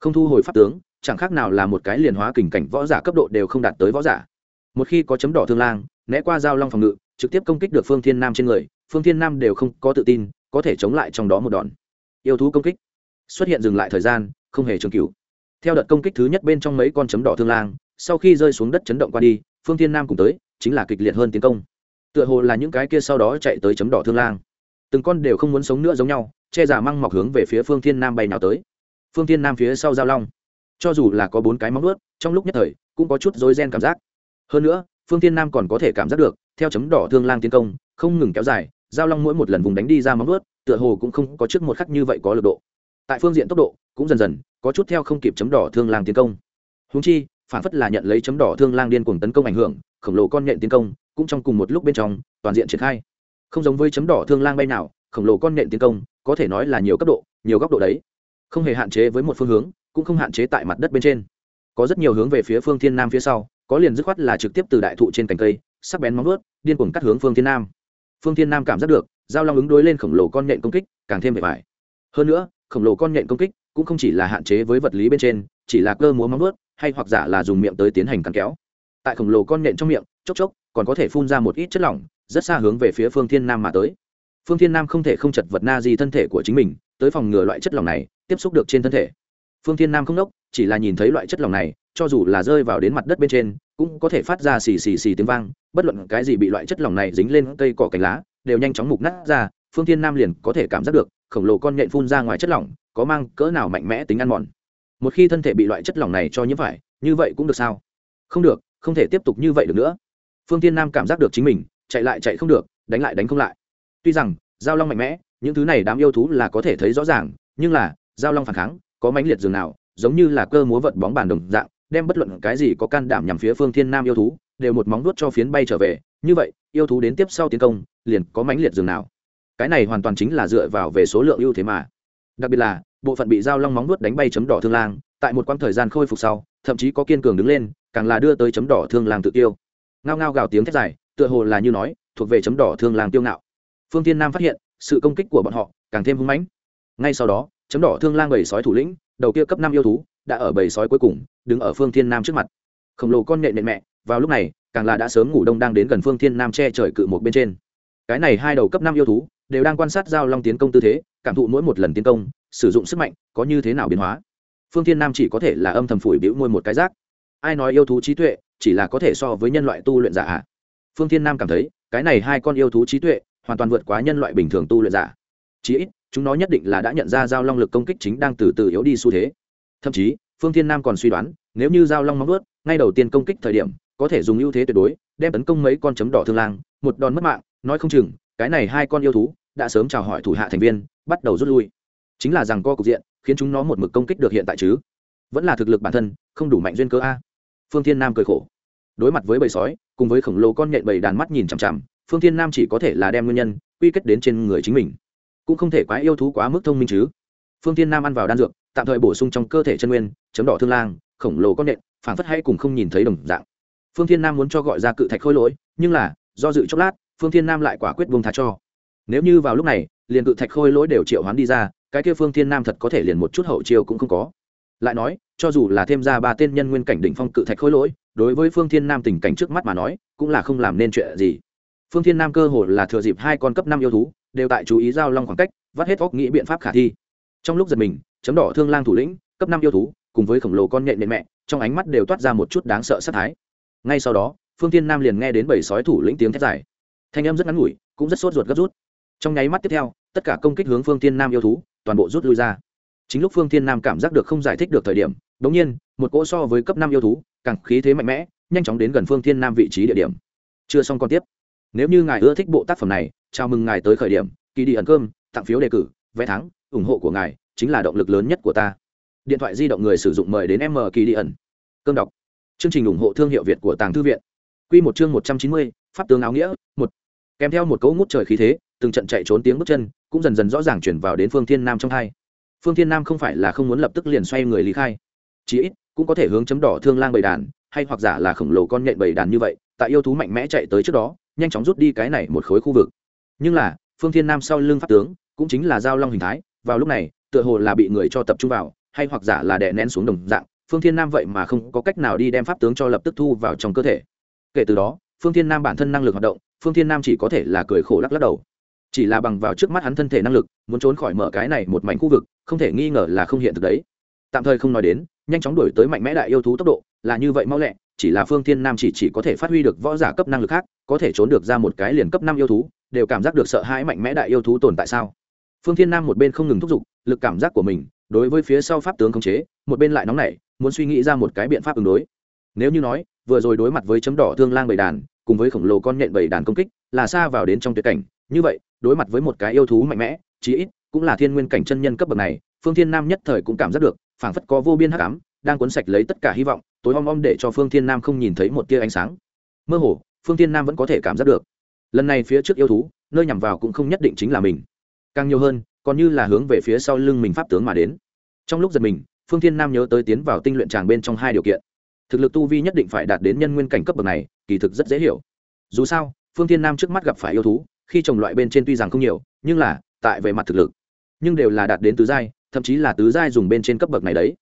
không thu hồi pháp tướng, chẳng khác nào là một cái liền hóa kình cảnh võ giả cấp độ đều không đạt tới võ giả. Một khi có chấm đỏ thương lang, né qua giao long phòng ngự, trực tiếp công kích được phương thiên nam trên người, phương thiên nam đều không có tự tin, có thể chống lại trong đó một đòn. Yêu thú công kích. Xuất hiện dừng lại thời gian, không hề trường cửu theo đợt công kích thứ nhất bên trong mấy con chấm đỏ thương lang, sau khi rơi xuống đất chấn động qua đi, phương thiên nam cùng tới, chính là kịch liệt hơn tiến công. Tựa hồ là những cái kia sau đó chạy tới chấm đỏ thương lang. Từng con đều không muốn sống nữa giống nhau, che giả măng mọc hướng về phía phương thiên nam bay nào tới. Phương thiên nam phía sau giao long. Cho dù là có bốn cái móng ướt trong lúc nhất thời, cũng có chút rối ren cảm giác. Hơn nữa, phương thiên nam còn có thể cảm giác được, theo chấm đỏ thương lang tiến công, không ngừng kéo dài, giao long mỗi một lần vùng đánh đi ra móng ướt tựa hồ cũng không có trước một khắc như vậy có lực độ. Tại phương diện tốc độ, cũng dần dần có chút theo không kịp chấm đỏ thương lang tiến công. Húng chi, phản phất là nhận lấy chấm đỏ thương lang điên cuồng tấn công ảnh hưởng, khổng lồ con nhện tiến công, cũng trong cùng một lúc bên trong, toàn diện triển khai. Không giống với chấm đỏ thương lang bay nào, khổng lồ con nhện tiến công, có thể nói là nhiều cấp độ, nhiều góc độ đấy. Không hề hạn chế với một phương hướng, cũng không hạn chế tại mặt đất bên trên. Có rất nhiều hướng về phía phương thiên nam phía sau, có liền dứt khoát là trực tiếp từ đại thụ trên cành cây, sắc bén móng vớt điên cuồng cắt hướng phương thiên nam. Phương thiên nam cảm giác được, giao long ứng đối lên khổng lồ con nhện công kích, càng thêm vẻ vải hơn nữa, khổng lồ con nhện công kích cũng không chỉ là hạn chế với vật lý bên trên, chỉ là cơ múa móng vớt hay hoặc giả là dùng miệng tới tiến hành cắn kéo. Tại khổng lồ con nện trong miệng, chốc chốc, còn có thể phun ra một ít chất lỏng, rất xa hướng về phía phương thiên nam mà tới. Phương thiên nam không thể không chật vật na di thân thể của chính mình, tới phòng ngừa loại chất lỏng này, tiếp xúc được trên thân thể. Phương thiên nam không đốc chỉ là nhìn thấy loại chất lỏng này, cho dù là rơi vào đến mặt đất bên trên, cũng có thể phát ra xì xì xì tiếng vang, bất luận cái gì bị loại chất lỏng này dính lên cây cỏ cành lá, đều nhanh chóng mục nát ra, phương thiên nam liền có thể cảm giác được khổng lồ con nhện phun ra ngoài chất lỏng, có mang cỡ nào mạnh mẽ tính ăn mòn. Một khi thân thể bị loại chất lỏng này cho nhiễm phải, như vậy cũng được sao? Không được, không thể tiếp tục như vậy được nữa. Phương thiên nam cảm giác được chính mình, chạy lại chạy không được, đánh lại đánh không lại. Tuy rằng, giao long mạnh mẽ, những thứ này đám yêu thú là có thể thấy rõ ràng, nhưng là, giao long phản kháng, có mãnh liệt dường nào, giống như là cơ múa vận bóng bàn đồng dạng, đem bất luận cái gì có can đảm nhằm phía phương thiên nam yêu thú, đều một móng vuốt cho phiến bay trở về. Như vậy, yêu thú đến tiếp sau tiến công, liền có mãnh liệt dường nào cái này hoàn toàn chính là dựa vào về số lượng ưu thế mà. Đặc biệt là, bộ phận bị giao long móng nuốt đánh bay chấm đỏ thương lang, tại một quãng thời gian khôi phục sau, thậm chí có kiên cường đứng lên, càng là đưa tới chấm đỏ thương lang tự tiêu. Ngao ngao gào tiếng thét dài, tựa hồ là như nói, thuộc về chấm đỏ thương lang tiêu ngạo. Phương tiên nam phát hiện, sự công kích của bọn họ càng thêm hung mãnh. Ngay sau đó, chấm đỏ thương lang bầy sói thủ lĩnh, đầu kia cấp năm yêu thú, đã ở bầy sói cuối cùng, đứng ở phương thiên nam trước mặt. Khổng lồ con nhện nện mẹ, vào lúc này, càng là đã sớm ngủ đông đang đến gần phương thiên nam che trời cự một bên trên. Cái này hai đầu cấp năm yêu thú đều đang quan sát giao long tiến công tư thế, cảm thụ mỗi một lần tiến công, sử dụng sức mạnh có như thế nào biến hóa. Phương thiên nam chỉ có thể là âm thầm phủi bĩu môi một cái rác. Ai nói yêu thú trí tuệ chỉ là có thể so với nhân loại tu luyện giả ạ? Phương thiên nam cảm thấy, cái này hai con yêu thú trí tuệ hoàn toàn vượt quá nhân loại bình thường tu luyện giả. Chí ít, chúng nó nhất định là đã nhận ra giao long lực công kích chính đang từ từ yếu đi xu thế. Thậm chí, phương thiên nam còn suy đoán, nếu như giao long móng ướt ngay đầu tiên công kích thời điểm, có thể dùng ưu thế tuyệt đối, đem tấn công mấy con chấm đỏ thương lang, một đòn mất mạng, nói không chừng cái này hai con yêu thú đã sớm chào hỏi thủ hạ thành viên, bắt đầu rút lui. Chính là rằng co cục diện, khiến chúng nó một mực công kích được hiện tại chứ. Vẫn là thực lực bản thân, không đủ mạnh duyên cơ a. Phương thiên nam cười khổ. Đối mặt với bầy sói, cùng với khổng lồ con nhện bầy đàn mắt nhìn chằm chằm, phương thiên nam chỉ có thể là đem nguyên nhân, quy kết đến trên người chính mình. Cũng không thể quá yêu thú quá mức thông minh chứ. Phương thiên nam ăn vào đan dược, tạm thời bổ sung trong cơ thể chân nguyên, chấm đỏ thương lang, khổng lồ con nhện phản phất hay cùng không nhìn thấy đồng dạng. Phương thiên nam muốn cho gọi ra cự thạch khôi lỗi, nhưng là, do dự chốc lát phương thiên nam lại quả quyết buông tha cho. Nếu như vào lúc này, liền cự thạch khôi lỗi đều triệu hoán đi ra, cái kia phương thiên nam thật có thể liền một chút hậu chiêu cũng không có. Lại nói, cho dù là thêm ra ba tên nhân nguyên cảnh đỉnh phong cự thạch khôi lỗi, đối với phương thiên nam tình cảnh trước mắt mà nói, cũng là không làm nên chuyện gì. Phương thiên nam cơ hồ là thừa dịp hai con cấp năm yêu thú, đều tại chú ý giao long khoảng cách, vắt hết óc nghĩ biện pháp khả thi. Trong lúc giật mình, chấm đỏ thương lang thủ lĩnh, cấp năm yêu thú, cùng với khổng lồ con nhện nện mẹ, trong ánh mắt đều toát ra một chút đáng sợ sát thái. Ngay sau đó, phương thiên nam liền nghe đến bảy sói thủ lĩnh tiếng thét dài thanh em rất ngắn ngủi, cũng rất sốt ruột gấp rút. Trong nháy mắt tiếp theo, tất cả công kích hướng phương thiên nam yêu thú, toàn bộ rút lui ra. Chính lúc phương thiên nam cảm giác được không giải thích được thời điểm đ nhiên, một cỗ so với cấp năm yêu thú, càng khí thế mạnh mẽ, nhanh chóng đến gần phương thiên nam vị trí địa điểm. Chưa xong còn tiếp. Nếu như ngài ưa thích bộ tác phẩm này, chào mừng ngài tới khởi điểm kỳ đi ẩn cơm, tặng phiếu đề cử, vé thắng, ủng hộ của ngài chính là động lực lớn nhất của ta. Điện thoại di động người sử dụng mời đến m kỳ đi ẩn. Cơm đọc. Chương trình ủng hộ thương hiệu việt của tàng thư viện. Q một chương một trăm chín mươi, pháp tướng áo nghĩa, một kèm theo một cỗ ngút trời khí thế, từng trận chạy trốn tiếng bước chân cũng dần dần rõ ràng chuyển vào đến phương thiên nam trong hai. Phương thiên nam không phải là không muốn lập tức liền xoay người lý khai, chí ít cũng có thể hướng chấm đỏ thương lang bầy đàn, hay hoặc giả là khổng lồ con nhện bầy đàn như vậy, tại yêu thú mạnh mẽ chạy tới trước đó, nhanh chóng rút đi cái này một khối khu vực. Nhưng là, phương thiên nam sau lưng pháp tướng cũng chính là giao long hình thái, vào lúc này, tựa hồ là bị người cho tập trung vào, hay hoặc giả là đè nén xuống đồng dạng, phương thiên nam vậy mà không có cách nào đi đem pháp tướng cho lập tức thu vào trong cơ thể. Kể từ đó, phương thiên nam bản thân năng lực hoạt động phương thiên nam chỉ có thể là cười khổ lắc lắc đầu. Chỉ là bằng vào trước mắt hắn thân thể năng lực, muốn trốn khỏi mở cái này một mảnh khu vực, không thể nghi ngờ là không hiện thực đấy. Tạm thời không nói đến, nhanh chóng đổi tới mạnh mẽ đại yêu thú tốc độ, là như vậy mau lẹ, chỉ là phương thiên nam chỉ chỉ có thể phát huy được võ giả cấp năng lực khác, có thể trốn được ra một cái liền cấp năm yêu thú, đều cảm giác được sợ hãi mạnh mẽ đại yêu thú tồn tại sao? Phương thiên nam một bên không ngừng thúc giục, lực cảm giác của mình, đối với phía sau pháp tướng khống chế, một bên lại nóng nảy, muốn suy nghĩ ra một cái biện pháp ứng đối. Nếu như nói, vừa rồi đối mặt với chấm đỏ thương lang bầy đàn cùng với khổng lồ con nhện bầy đàn công kích, là xa vào đến trong tuyệt cảnh. Như vậy, đối mặt với một cái yêu thú mạnh mẽ, chí ít cũng là thiên nguyên cảnh chân nhân cấp bậc này, phương thiên nam nhất thời cũng cảm giác được, phảng phất có vô biên hắc ám, đang cuốn sạch lấy tất cả hy vọng, tối om om để cho phương thiên nam không nhìn thấy một tia ánh sáng. Mơ hồ, phương thiên nam vẫn có thể cảm giác được. Lần này phía trước yêu thú, nơi nhằm vào cũng không nhất định chính là mình. Càng nhiều hơn, còn như là hướng về phía sau lưng mình pháp tướng mà đến. Trong lúc giật mình, phương thiên nam nhớ tới tiến vào tinh luyện tràng bên trong hai điều kiện thực lực tu vi nhất định phải đạt đến nhân nguyên cảnh cấp bậc này, kỳ thực rất dễ hiểu. Dù sao, phương thiên nam trước mắt gặp phải yêu thú, khi trồng loại bên trên tuy rằng không nhiều, nhưng là, tại về mặt thực lực, nhưng đều là đạt đến tứ giai, thậm chí là tứ giai dùng bên trên cấp bậc này đấy.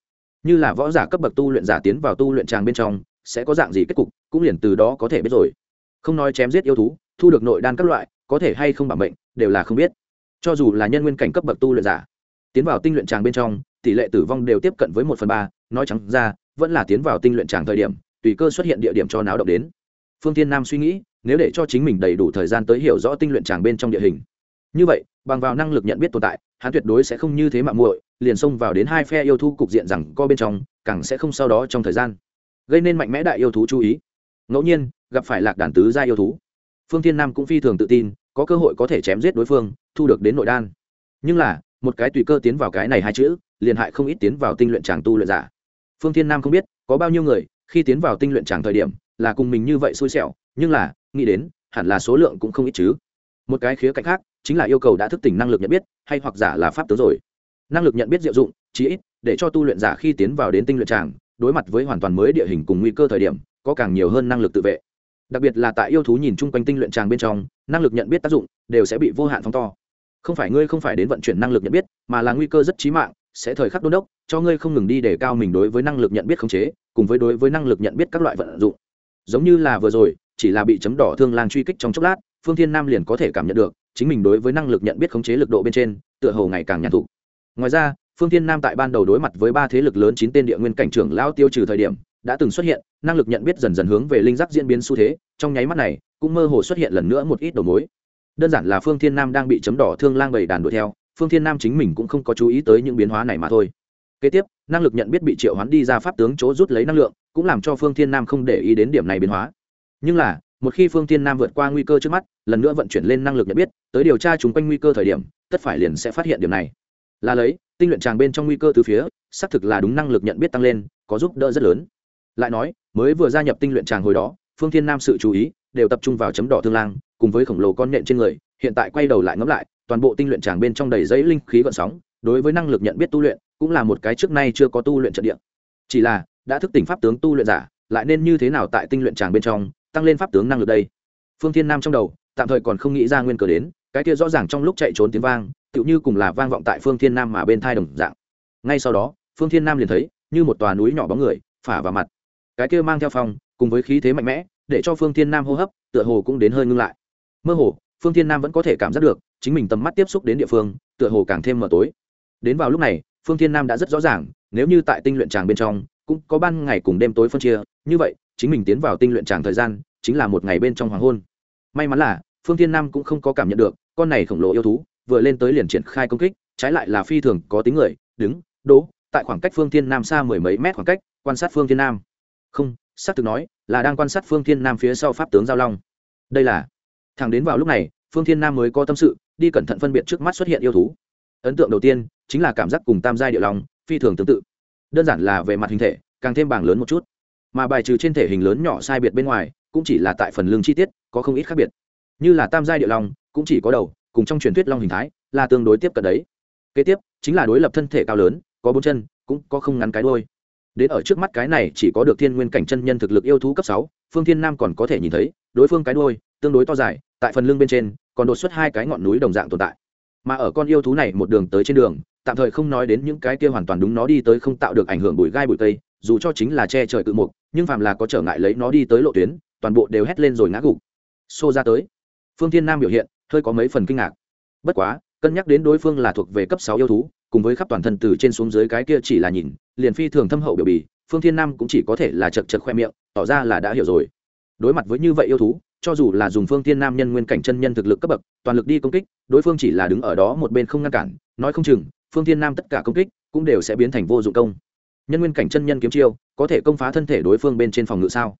Như là võ giả cấp bậc tu luyện giả tiến vào tu luyện tràng bên trong, sẽ có dạng gì kết cục, cũng liền từ đó có thể biết rồi. Không nói chém giết yêu thú, thu được nội đan các loại, có thể hay không bảo mệnh đều là không biết. Cho dù là nhân nguyên cảnh cấp bậc tu luyện giả, tiến vào tinh luyện tràng bên trong, tỷ lệ tử vong đều tiếp cận với một phần ba nói trắng ra, vẫn là tiến vào tinh luyện tràng thời điểm, tùy cơ xuất hiện địa điểm cho náo động đến. Phương tiên nam suy nghĩ, nếu để cho chính mình đầy đủ thời gian tới hiểu rõ tinh luyện tràng bên trong địa hình. Như vậy, bằng vào năng lực nhận biết tồn tại, hắn tuyệt đối sẽ không như thế mạng muội, liền xông vào đến hai phe yêu thú cục diện rằng co bên trong, càng sẽ không sau đó trong thời gian gây nên mạnh mẽ đại yêu thú chú ý. Ngẫu nhiên, gặp phải lạc đàn tứ gia yêu thú. Phương thiên nam cũng phi thường tự tin, có cơ hội có thể chém giết đối phương, thu được đến nội đan. Nhưng là, một cái tùy cơ tiến vào cái này hai chữ, liền hại không ít tiến vào tinh luyện tràng tu luyện giả phương thiên nam không biết, có bao nhiêu người, khi tiến vào tinh luyện tràng thời điểm, là cùng mình như vậy xui xẻo, nhưng là, nghĩ đến, hẳn là số lượng cũng không ít chứ. Một cái khía cạnh khác, chính là yêu cầu đã thức tỉnh năng lực nhận biết, hay hoặc giả là pháp tướng rồi. Năng lực nhận biết diệu dụng, chí ít, để cho tu luyện giả khi tiến vào đến tinh luyện tràng, đối mặt với hoàn toàn mới địa hình cùng nguy cơ thời điểm, có càng nhiều hơn năng lực tự vệ. Đặc biệt là tại yêu thú nhìn chung quanh tinh luyện tràng bên trong, năng lực nhận biết tác dụng đều sẽ bị vô hạn phóng to. Không phải ngươi không phải đến vận chuyển năng lực nhận biết, mà là nguy cơ rất chí mạng sẽ thời khắc đôn đốc, cho ngươi không ngừng đi để cao mình đối với năng lực nhận biết khống chế, cùng với đối với năng lực nhận biết các loại vận dụng. Giống như là vừa rồi, chỉ là bị chấm đỏ thương lang truy kích trong chốc lát, phương thiên nam liền có thể cảm nhận được, chính mình đối với năng lực nhận biết khống chế lực độ bên trên, tựa hồ ngày càng nhàn thủ ngoài ra, phương thiên nam tại ban đầu đối mặt với ba thế lực lớn chín tên địa nguyên cảnh trưởng lao tiêu trừ thời điểm, đã từng xuất hiện, năng lực nhận biết dần dần hướng về linh giác diễn biến xu thế, trong nháy mắt này, cũng mơ hồ xuất hiện lần nữa một ít đầu mối. Đơn giản là phương thiên nam đang bị chấm đỏ thương lang bầy đàn đuổi theo phương thiên nam chính mình cũng không có chú ý tới những biến hóa này mà thôi. Kế tiếp, năng lực nhận biết bị triệu hoán đi ra pháp tướng chỗ rút lấy năng lượng, cũng làm cho phương thiên nam không để ý đến điểm này biến hóa. Nhưng là, một khi phương thiên nam vượt qua nguy cơ trước mắt, lần nữa vận chuyển lên năng lực nhận biết, tới điều tra chúng quanh nguy cơ thời điểm, tất phải liền sẽ phát hiện điểm này. Là lấy, tinh luyện tràng bên trong nguy cơ từ phía, xác thực là đúng năng lực nhận biết tăng lên, có giúp đỡ rất lớn. Lại nói, mới vừa gia nhập tinh luyện tràng hồi đó, phương thiên nam sự chú ý đều tập trung vào chấm đỏ thương lang, cùng với khổng lồ con nhện trên người, hiện tại quay đầu lại ngẫm lại toàn bộ tinh luyện tràng bên trong đầy giấy linh khí gợn sóng, đối với năng lực nhận biết tu luyện, cũng là một cái trước nay chưa có tu luyện trận địa. Chỉ là, đã thức tỉnh pháp tướng tu luyện giả, lại nên như thế nào tại tinh luyện tràng bên trong, tăng lên pháp tướng năng lực đây? Phương thiên nam trong đầu, tạm thời còn không nghĩ ra nguyên cờ đến, cái kia rõ ràng trong lúc chạy trốn tiếng vang, tựu như cùng là vang vọng tại phương thiên nam mà bên thai đồng dạng. Ngay sau đó, phương thiên nam liền thấy, như một tòa núi nhỏ bóng người, phả vào mặt. Cái kia mang theo phong, cùng với khí thế mạnh mẽ, để cho phương thiên nam hô hấp, tựa hồ cũng đến hơi ngưng lại. Mơ hồ phương thiên nam vẫn có thể cảm giác được, chính mình tầm mắt tiếp xúc đến địa phương, tựa hồ càng thêm mờ tối. Đến vào lúc này, phương thiên nam đã rất rõ ràng, nếu như tại tinh luyện tràng bên trong, cũng có ban ngày cùng đêm tối phân chia, như vậy, chính mình tiến vào tinh luyện tràng thời gian, chính là một ngày bên trong hoàng hôn. May mắn là, phương thiên nam cũng không có cảm nhận được, con này khổng lồ yêu thú, vừa lên tới liền triển khai công kích, trái lại là phi thường có tính người, đứng, đỗ, tại khoảng cách phương thiên nam xa mười mấy mét khoảng cách, quan sát phương thiên nam. Không, xác thực nói, là đang quan sát phương thiên nam phía sau pháp tướng giao long. Đây là, thẳng đến vào lúc này phương thiên nam mới có tâm sự, đi cẩn thận phân biệt trước mắt xuất hiện yêu thú. Ấn tượng đầu tiên chính là cảm giác cùng tam giai địa long, phi thường tương tự. Đơn giản là về mặt hình thể, càng thêm bảng lớn một chút. Mà bài trừ trên thể hình lớn nhỏ sai biệt bên ngoài, cũng chỉ là tại phần lưng chi tiết, có không ít khác biệt. Như là tam giai địa long, cũng chỉ có đầu, cùng trong truyền thuyết long hình thái, là tương đối tiếp cận đấy. Kế tiếp, chính là đối lập thân thể cao lớn, có bốn chân, cũng có không ngắn cái đôi đến ở trước mắt cái này chỉ có được thiên nguyên cảnh chân nhân thực lực yêu thú cấp sáu, phương thiên nam còn có thể nhìn thấy, đối phương cái đôi tương đối to dài, tại phần lưng bên trên, còn đột xuất hai cái ngọn núi đồng dạng tồn tại. Mà ở con yêu thú này một đường tới trên đường, tạm thời không nói đến những cái kia hoàn toàn đúng nó đi tới không tạo được ảnh hưởng bụi gai bụi cây, dù cho chính là che trời cự mục, nhưng phàm là có trở ngại lấy nó đi tới lộ tuyến, toàn bộ đều hét lên rồi ngã gục. Xô ra tới. Phương thiên nam biểu hiện, hơi có mấy phần kinh ngạc. Bất quá, cân nhắc đến đối phương là thuộc về cấp sáu yêu thú, cùng với khắp toàn thân từ trên xuống dưới cái kia chỉ là nhìn, liền phi thường thâm hậu biểu bì, phương thiên nam cũng chỉ có thể là chật chật khoe miệng, tỏ ra là đã hiểu rồi. Đối mặt với như vậy yêu thú cho dù là dùng phương thiên nam nhân nguyên cảnh chân nhân thực lực cấp bậc, toàn lực đi công kích, đối phương chỉ là đứng ở đó một bên không ngăn cản, nói không chừng, phương thiên nam tất cả công kích cũng đều sẽ biến thành vô dụng công. Nhân nguyên cảnh chân nhân kiếm chiêu, có thể công phá thân thể đối phương bên trên phòng ngự sao?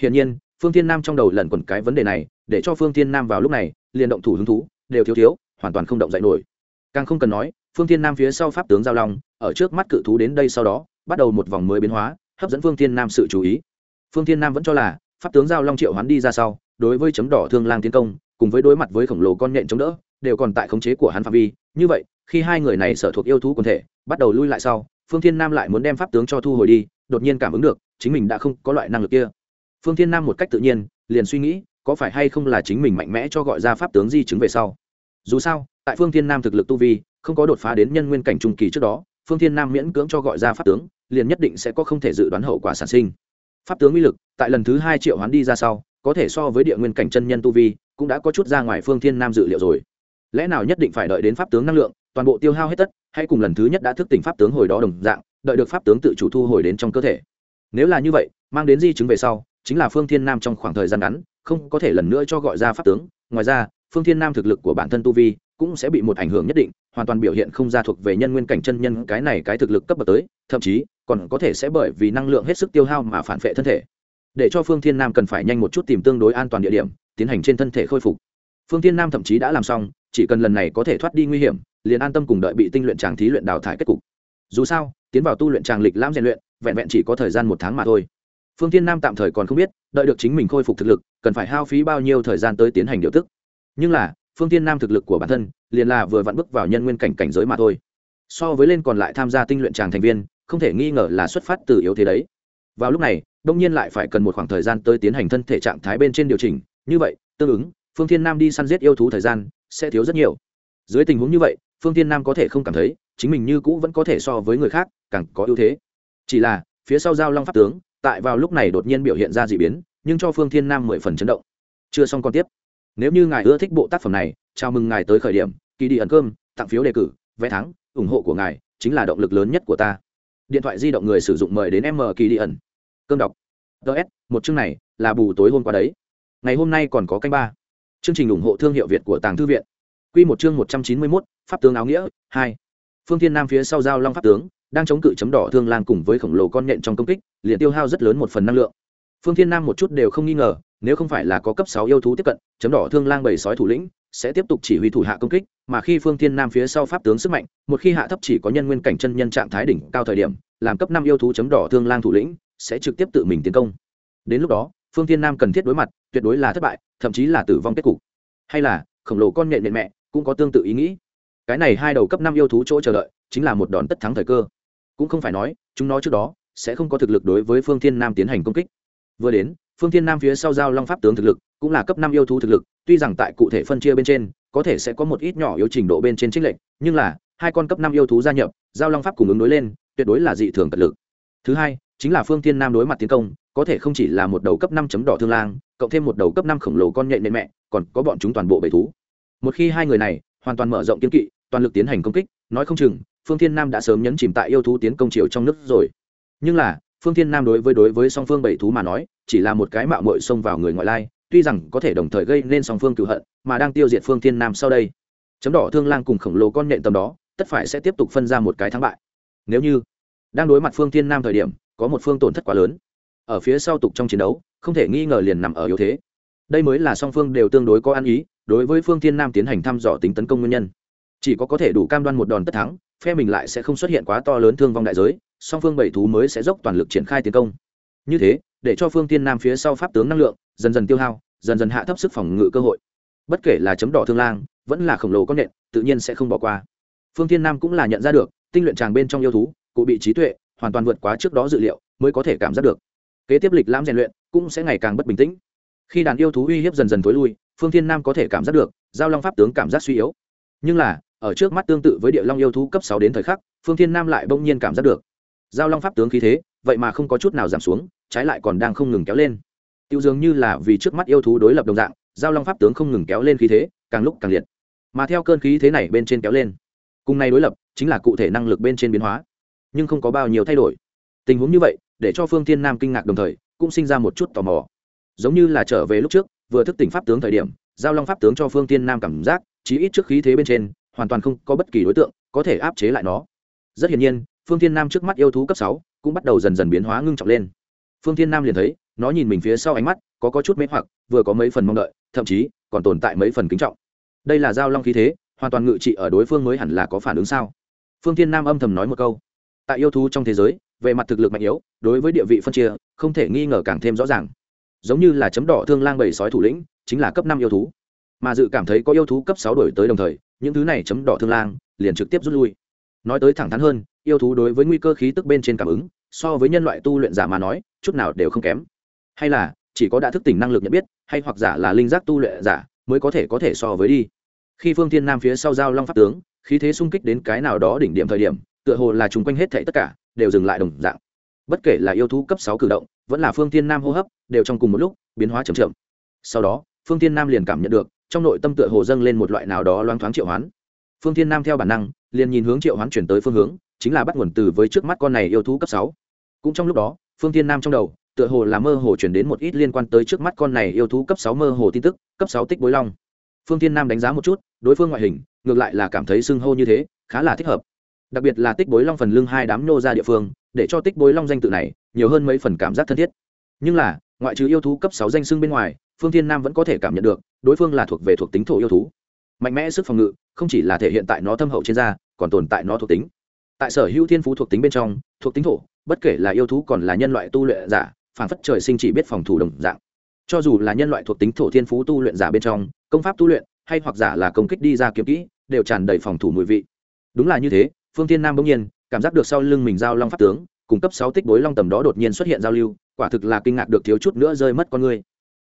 Hiển nhiên, phương thiên nam trong đầu lẩn quẩn cái vấn đề này, để cho phương thiên nam vào lúc này, liền động thủ hứng thú, đều thiếu thiếu, hoàn toàn không động dậy nổi. Càng không cần nói, phương thiên nam phía sau pháp tướng giao long, ở trước mắt cự thú đến đây sau đó, bắt đầu một vòng mới biến hóa, hấp dẫn phương thiên nam sự chú ý. Phương thiên nam vẫn cho là, pháp tướng giao long triệu hoán đi ra sau đối với chấm đỏ thương lang tiến công, cùng với đối mặt với khổng lồ con nhện chống đỡ, đều còn tại khống chế của hắn phạm vi. Như vậy, khi hai người này sở thuộc yêu thú quần thể, bắt đầu lui lại sau, phương thiên nam lại muốn đem pháp tướng cho thu hồi đi, đột nhiên cảm ứng được, chính mình đã không có loại năng lực kia. Phương thiên nam một cách tự nhiên, liền suy nghĩ, có phải hay không là chính mình mạnh mẽ cho gọi ra pháp tướng di chứng về sau. Dù sao, tại phương thiên nam thực lực tu vi, không có đột phá đến nhân nguyên cảnh trung kỳ trước đó, phương thiên nam miễn cưỡng cho gọi ra pháp tướng, liền nhất định sẽ có không thể dự đoán hậu quả sản sinh. Pháp tướng uy lực, tại lần thứ hai triệu hoán đi ra sau có thể so với địa nguyên cảnh chân nhân tu vi, cũng đã có chút ra ngoài phương thiên nam dự liệu rồi. Lẽ nào nhất định phải đợi đến pháp tướng năng lượng, toàn bộ tiêu hao hết tất, hay cùng lần thứ nhất đã thức tỉnh pháp tướng hồi đó đồng dạng, đợi được pháp tướng tự chủ thu hồi đến trong cơ thể? Nếu là như vậy, mang đến di chứng về sau, chính là phương thiên nam trong khoảng thời gian ngắn, không có thể lần nữa cho gọi ra pháp tướng. Ngoài ra, phương thiên nam thực lực của bản thân tu vi cũng sẽ bị một ảnh hưởng nhất định, hoàn toàn biểu hiện không ra thuộc về nhân nguyên cảnh chân nhân cái này cái thực lực cấp bậc tới, thậm chí còn có thể sẽ bởi vì năng lượng hết sức tiêu hao mà phản vệ thân thể để cho phương thiên nam cần phải nhanh một chút tìm tương đối an toàn địa điểm, tiến hành trên thân thể khôi phục. Phương thiên nam thậm chí đã làm xong, chỉ cần lần này có thể thoát đi nguy hiểm, liền an tâm cùng đợi bị tinh luyện tràng thí luyện đào thải kết cục. Dù sao, tiến vào tu luyện tràng lịch lãm rèn luyện, vẹn vẹn chỉ có thời gian một tháng mà thôi. Phương thiên nam tạm thời còn không biết, đợi được chính mình khôi phục thực lực, cần phải hao phí bao nhiêu thời gian tới tiến hành điều tức. Nhưng là, phương thiên nam thực lực của bản thân, liền là vừa vặn bước vào nhân nguyên cảnh cảnh giới mà thôi. So với lên còn lại tham gia tinh luyện tràng thành viên, không thể nghi ngờ là xuất phát từ yếu thế đấy vào lúc này, đông nhiên lại phải cần một khoảng thời gian tới tiến hành thân thể trạng thái bên trên điều chỉnh. Như vậy, tương ứng, phương thiên nam đi săn giết yêu thú thời gian sẽ thiếu rất nhiều. Dưới tình huống như vậy, phương thiên nam có thể không cảm thấy chính mình như cũ vẫn có thể so với người khác càng có ưu thế. Chỉ là, phía sau giao long pháp tướng, tại vào lúc này đột nhiên biểu hiện ra d ị biến, nhưng cho phương thiên nam mười phần chấn động. Chưa xong còn tiếp. Nếu như ngài ưa thích bộ tác phẩm này, chào mừng ngài tới khởi điểm, kỳ đi ẩn cơm, tặng phiếu đề cử, vé thắng, ủng hộ của ngài chính là động lực lớn nhất của ta. Điện thoại di động người sử dụng mời đến m kỳ đi ẩn cơm đọc. Ts một chương này là bù tối hôm qua đấy. Ngày hôm nay còn có canh ba. Chương trình ủng hộ thương hiệu việt của tàng thư viện. Q một chương một trăm chín mươi mốt, pháp tướng áo nghĩa, hai. Phương thiên nam phía sau giao long pháp tướng, đang chống cự chấm đỏ thương lang cùng với khổng lồ con nhện trong công kích, liền tiêu hao rất lớn một phần năng lượng. Phương thiên nam một chút đều không nghi ngờ, nếu không phải là có cấp sáu yêu thú tiếp cận, chấm đỏ thương lang bảy sói thủ lĩnh sẽ tiếp tục chỉ huy thủ hạ công kích, mà khi phương thiên nam phía sau pháp tướng sức mạnh, một khi hạ thấp chỉ có nhân nguyên cảnh chân nhân trạng thái đỉnh cao thời điểm, làm cấp năm yêu thú chấm đỏ thương lang thủ lĩnh sẽ trực tiếp tự mình tiến công. Đến lúc đó, phương thiên nam cần thiết đối mặt, tuyệt đối là thất bại, thậm chí là tử vong kết cục. Hay là, khổng lồ con nhện nhện mẹ, cũng có tương tự ý nghĩ. Cái này hai đầu cấp năm yêu thú chỗ chờ đợi, chính là một đòn tất thắng thời cơ. Cũng không phải nói, chúng nó trước đó sẽ không có thực lực đối với phương thiên nam tiến hành công kích. Vừa đến, phương thiên nam phía sau giao long pháp tướng thực lực, cũng là cấp năm yêu thú thực lực, tuy rằng tại cụ thể phân chia bên trên, có thể sẽ có một ít nhỏ yếu trình độ bên trên trích lệnh nhưng là, hai con cấp năm yêu thú gia nhập, giao long pháp cùng ứng đối lên, tuyệt đối là dị thường cật lực. Thứ hai chính là phương thiên nam đối mặt tiến công, có thể không chỉ là một đầu cấp năm chấm đỏ thương lang, cộng thêm một đầu cấp năm khổng lồ con nhện nệ mẹ, còn có bọn chúng toàn bộ bầy thú. Một khi hai người này hoàn toàn mở rộng kiên kỵ, toàn lực tiến hành công kích, nói không chừng, phương thiên nam đã sớm nhấn chìm tại yêu thú tiến công chiều trong nước rồi. Nhưng là, phương thiên nam đối với đối với song phương bảy thú mà nói, chỉ là một cái mạo mội xông vào người ngoại lai, tuy rằng có thể đồng thời gây nên song phương cựu hận, mà đang tiêu diệt phương thiên nam sau đây. Chấm đỏ thương lang cùng khổng lồ con nhện tầm đó, tất phải sẽ tiếp tục phân ra một cái thắng bại. Nếu như đang đối mặt phương thiên nam thời điểm có một phương tổn thất quá lớn. Ở phía sau tục trong chiến đấu, không thể nghi ngờ liền nằm ở yếu thế. Đây mới là song phương đều tương đối có ăn ý, đối với phương thiên nam tiến hành thăm dò tính tấn công nguyên nhân. Chỉ có có thể đủ cam đoan một đòn tất thắng, phe mình lại sẽ không xuất hiện quá to lớn thương vong đại giới, song phương bảy thú mới sẽ dốc toàn lực triển khai tiến công. Như thế, để cho phương tiên nam phía sau pháp tướng năng lượng, dần dần tiêu hao, dần dần hạ thấp sức phòng ngự cơ hội. Bất kể là chấm đỏ thương lang, vẫn là khổng lồ con nện, tự nhiên sẽ không bỏ qua. Phương tiên nam cũng là nhận ra được, tinh luyện tràng bên trong yêu thú, cụ bị trí tuệ hoàn toàn vượt quá trước đó dự liệu, mới có thể cảm giác được. Kế tiếp lịch lãm rèn luyện cũng sẽ ngày càng bất bình tĩnh. Khi đàn yêu thú uy hiếp dần dần tối lui, phương thiên nam có thể cảm giác được, giao long pháp tướng cảm giác suy yếu. Nhưng là, ở trước mắt tương tự với địa long yêu thú cấp sáu đến thời khắc, phương thiên nam lại bỗng nhiên cảm giác được. Giao long pháp tướng khí thế, vậy mà không có chút nào giảm xuống, trái lại còn đang không ngừng kéo lên. Tiêu dường như là vì trước mắt yêu thú đối lập đồng dạng, giao long pháp tướng không ngừng kéo lên khí thế, càng lúc càng liệt. Mà theo cơn khí thế này bên trên kéo lên, cùng này đối lập, chính là cụ thể năng lực bên trên biến hóa nhưng không có bao nhiêu thay đổi. Tình huống như vậy, để cho phương thiên nam kinh ngạc đồng thời, cũng sinh ra một chút tò mò. Giống như là trở về lúc trước, vừa thức tỉnh pháp tướng thời điểm, giao long pháp tướng cho phương thiên nam cảm giác, chí ít trước khí thế bên trên, hoàn toàn không có bất kỳ đối tượng có thể áp chế lại nó. Rất hiển nhiên, phương thiên nam trước mắt yêu thú cấp sáu cũng bắt đầu dần dần biến hóa ngưng trọng lên. Phương thiên nam liền thấy, nó nhìn mình phía sau ánh mắt, có có chút mê hoặc, vừa có mấy phần mong đợi, thậm chí còn tồn tại mấy phần kính trọng. Đây là giao long khí thế, hoàn toàn ngự trị ở đối phương mới hẳn là có phản ứng sao? Phương thiên nam âm thầm nói một câu tại yêu thú trong thế giới, về mặt thực lực mạnh yếu, đối với địa vị phân chia, không thể nghi ngờ càng thêm rõ ràng. Giống như là chấm đỏ thương lang bảy sói thủ lĩnh, chính là cấp năm yêu thú. Mà dự cảm thấy có yêu thú cấp sáu đổi tới đồng thời, những thứ này chấm đỏ thương lang liền trực tiếp rút lui. Nói tới thẳng thắn hơn, yêu thú đối với nguy cơ khí tức bên trên cảm ứng, so với nhân loại tu luyện giả mà nói, chút nào đều không kém. Hay là, chỉ có đã thức tỉnh năng lực nhận biết, hay hoặc giả là linh giác tu luyện giả, mới có thể có thể so với đi. Khi phương thiên nam phía sau giao long pháp tướng, khí thế sung kích đến cái nào đó đỉnh điểm thời điểm tựa hồ là chúng quanh hết thảy tất cả, đều dừng lại đồng dạng. Bất kể là yêu thú cấp sáu cử động, vẫn là phương tiên nam hô hấp, đều trong cùng một lúc, biến hóa chậm chậm. Sau đó, phương tiên nam liền cảm nhận được, trong nội tâm tựa hồ dâng lên một loại nào đó loáng thoáng triệu hoán. Phương tiên nam theo bản năng, liền nhìn hướng triệu hoán chuyển tới phương hướng, chính là bắt nguồn từ với trước mắt con này yêu thú cấp sáu. Cũng trong lúc đó, phương tiên nam trong đầu, tựa hồ là mơ hồ chuyển đến một ít liên quan tới trước mắt con này yêu thú cấp sáu mơ hồ tin tức, cấp sáu tích bối long. Phương tiên nam đánh giá một chút, đối phương ngoại hình, ngược lại là cảm thấy xưng hô như thế, khá là thích hợp đặc biệt là tích bối long phần lưng hai đám nô ra địa phương, để cho tích bối long danh tự này nhiều hơn mấy phần cảm giác thân thiết. Nhưng là, ngoại trừ yêu thú cấp sáu danh xưng bên ngoài, phương thiên nam vẫn có thể cảm nhận được, đối phương là thuộc về thuộc tính thổ yêu thú. Mạnh mẽ sức phòng ngự, không chỉ là thể hiện tại nó thâm hậu trên da, còn tồn tại nó thuộc tính. Tại sở hữu thiên phú thuộc tính bên trong, thuộc tính thổ, bất kể là yêu thú còn là nhân loại tu luyện giả, phản phất trời sinh chỉ biết phòng thủ đồng dạng. Cho dù là nhân loại thuộc tính thổ thiên phú tu luyện giả bên trong, công pháp tu luyện, hay hoặc giả là công kích đi ra kiếm kỹ, đều tràn đầy phòng thủ mùi vị. Đúng là như thế phương thiên nam bỗng nhiên cảm giác được sau lưng mình giao long pháp tướng, cùng cấp sáu tích bối long tầm đó đột nhiên xuất hiện giao lưu, quả thực là kinh ngạc được thiếu chút nữa rơi mất con người.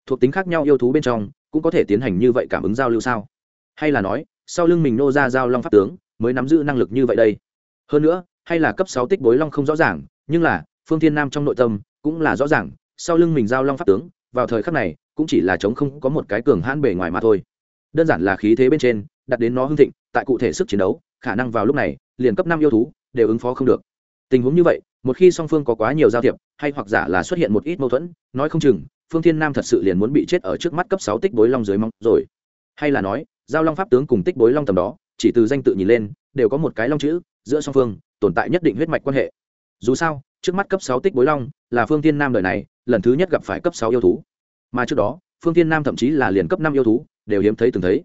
Thuộc tính khác nhau yêu thú bên trong, cũng có thể tiến hành như vậy cảm ứng giao lưu sao? Hay là nói, sau lưng mình nô ra giao long pháp tướng, mới nắm giữ năng lực như vậy đây? Hơn nữa, hay là cấp sáu tích bối long không rõ ràng, nhưng là, phương thiên nam trong nội tâm cũng là rõ ràng, sau lưng mình giao long pháp tướng, vào thời khắc này, cũng chỉ là chống không có một cái cường hãn bề ngoài mà thôi. Đơn giản là khí thế bên trên đặt đến nó hưng thịnh, tại cụ thể sức chiến đấu, khả năng vào lúc này, liền cấp năm yêu thú, đều ứng phó không được. Tình huống như vậy, một khi song phương có quá nhiều giao thiệp, hay hoặc giả là xuất hiện một ít mâu thuẫn, nói không chừng, phương thiên nam thật sự liền muốn bị chết ở trước mắt cấp sáu tích bối long dưới mong rồi. Hay là nói, giao long pháp tướng cùng tích bối long tầm đó, chỉ từ danh tự nhìn lên, đều có một cái long chữ, giữa song phương, tồn tại nhất định huyết mạch quan hệ. Dù sao, trước mắt cấp sáu tích bối long, là phương thiên nam đời này, lần thứ nhất gặp phải cấp sáu yêu thú. Mà trước đó, phương thiên nam thậm chí là liền cấp năm yêu thú, đều hiếm thấy từng thấy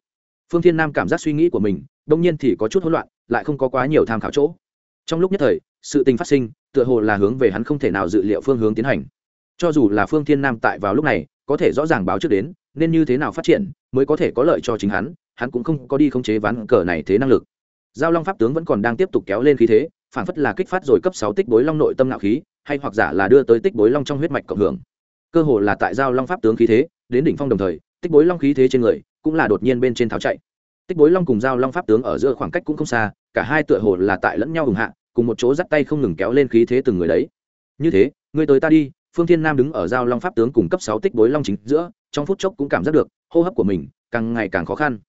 phương thiên nam cảm giác suy nghĩ của mình, đông nhiên thì có chút hỗn loạn, lại không có quá nhiều tham khảo chỗ. Trong lúc nhất thời, sự tình phát sinh, tựa hồ là hướng về hắn không thể nào dự liệu phương hướng tiến hành. Cho dù là phương thiên nam tại vào lúc này, có thể rõ ràng báo trước đến, nên như thế nào phát triển mới có thể có lợi cho chính hắn hắn cũng không có đi khống chế ván cờ này thế năng lực. Giao long pháp tướng vẫn còn đang tiếp tục kéo lên khí thế phản phất là kích phát rồi cấp sáu tích bối long nội tâm nạo khí, hay hoặc giả là đưa tới tích bối long trong huyết mạch cộng hưởng. Cơ hồ là tại giao long pháp tướng khí thế, đến đỉnh phong đồng thời, tích bối long khí thế trên người cũng là đột nhiên bên trên tháo chạy. Tích bối long cùng giao long pháp tướng ở giữa khoảng cách cũng không xa, cả hai tựa hồ là tại lẫn nhau hùng hạ, cùng một chỗ dắt tay không ngừng kéo lên khí thế từng người đấy. Như thế người tới ta đi, phương thiên nam đứng ở giao long pháp tướng cùng cấp sáu tích bối long chính giữa, trong phút chốc cũng cảm giác được, hô hấp của mình càng ngày càng khó khăn.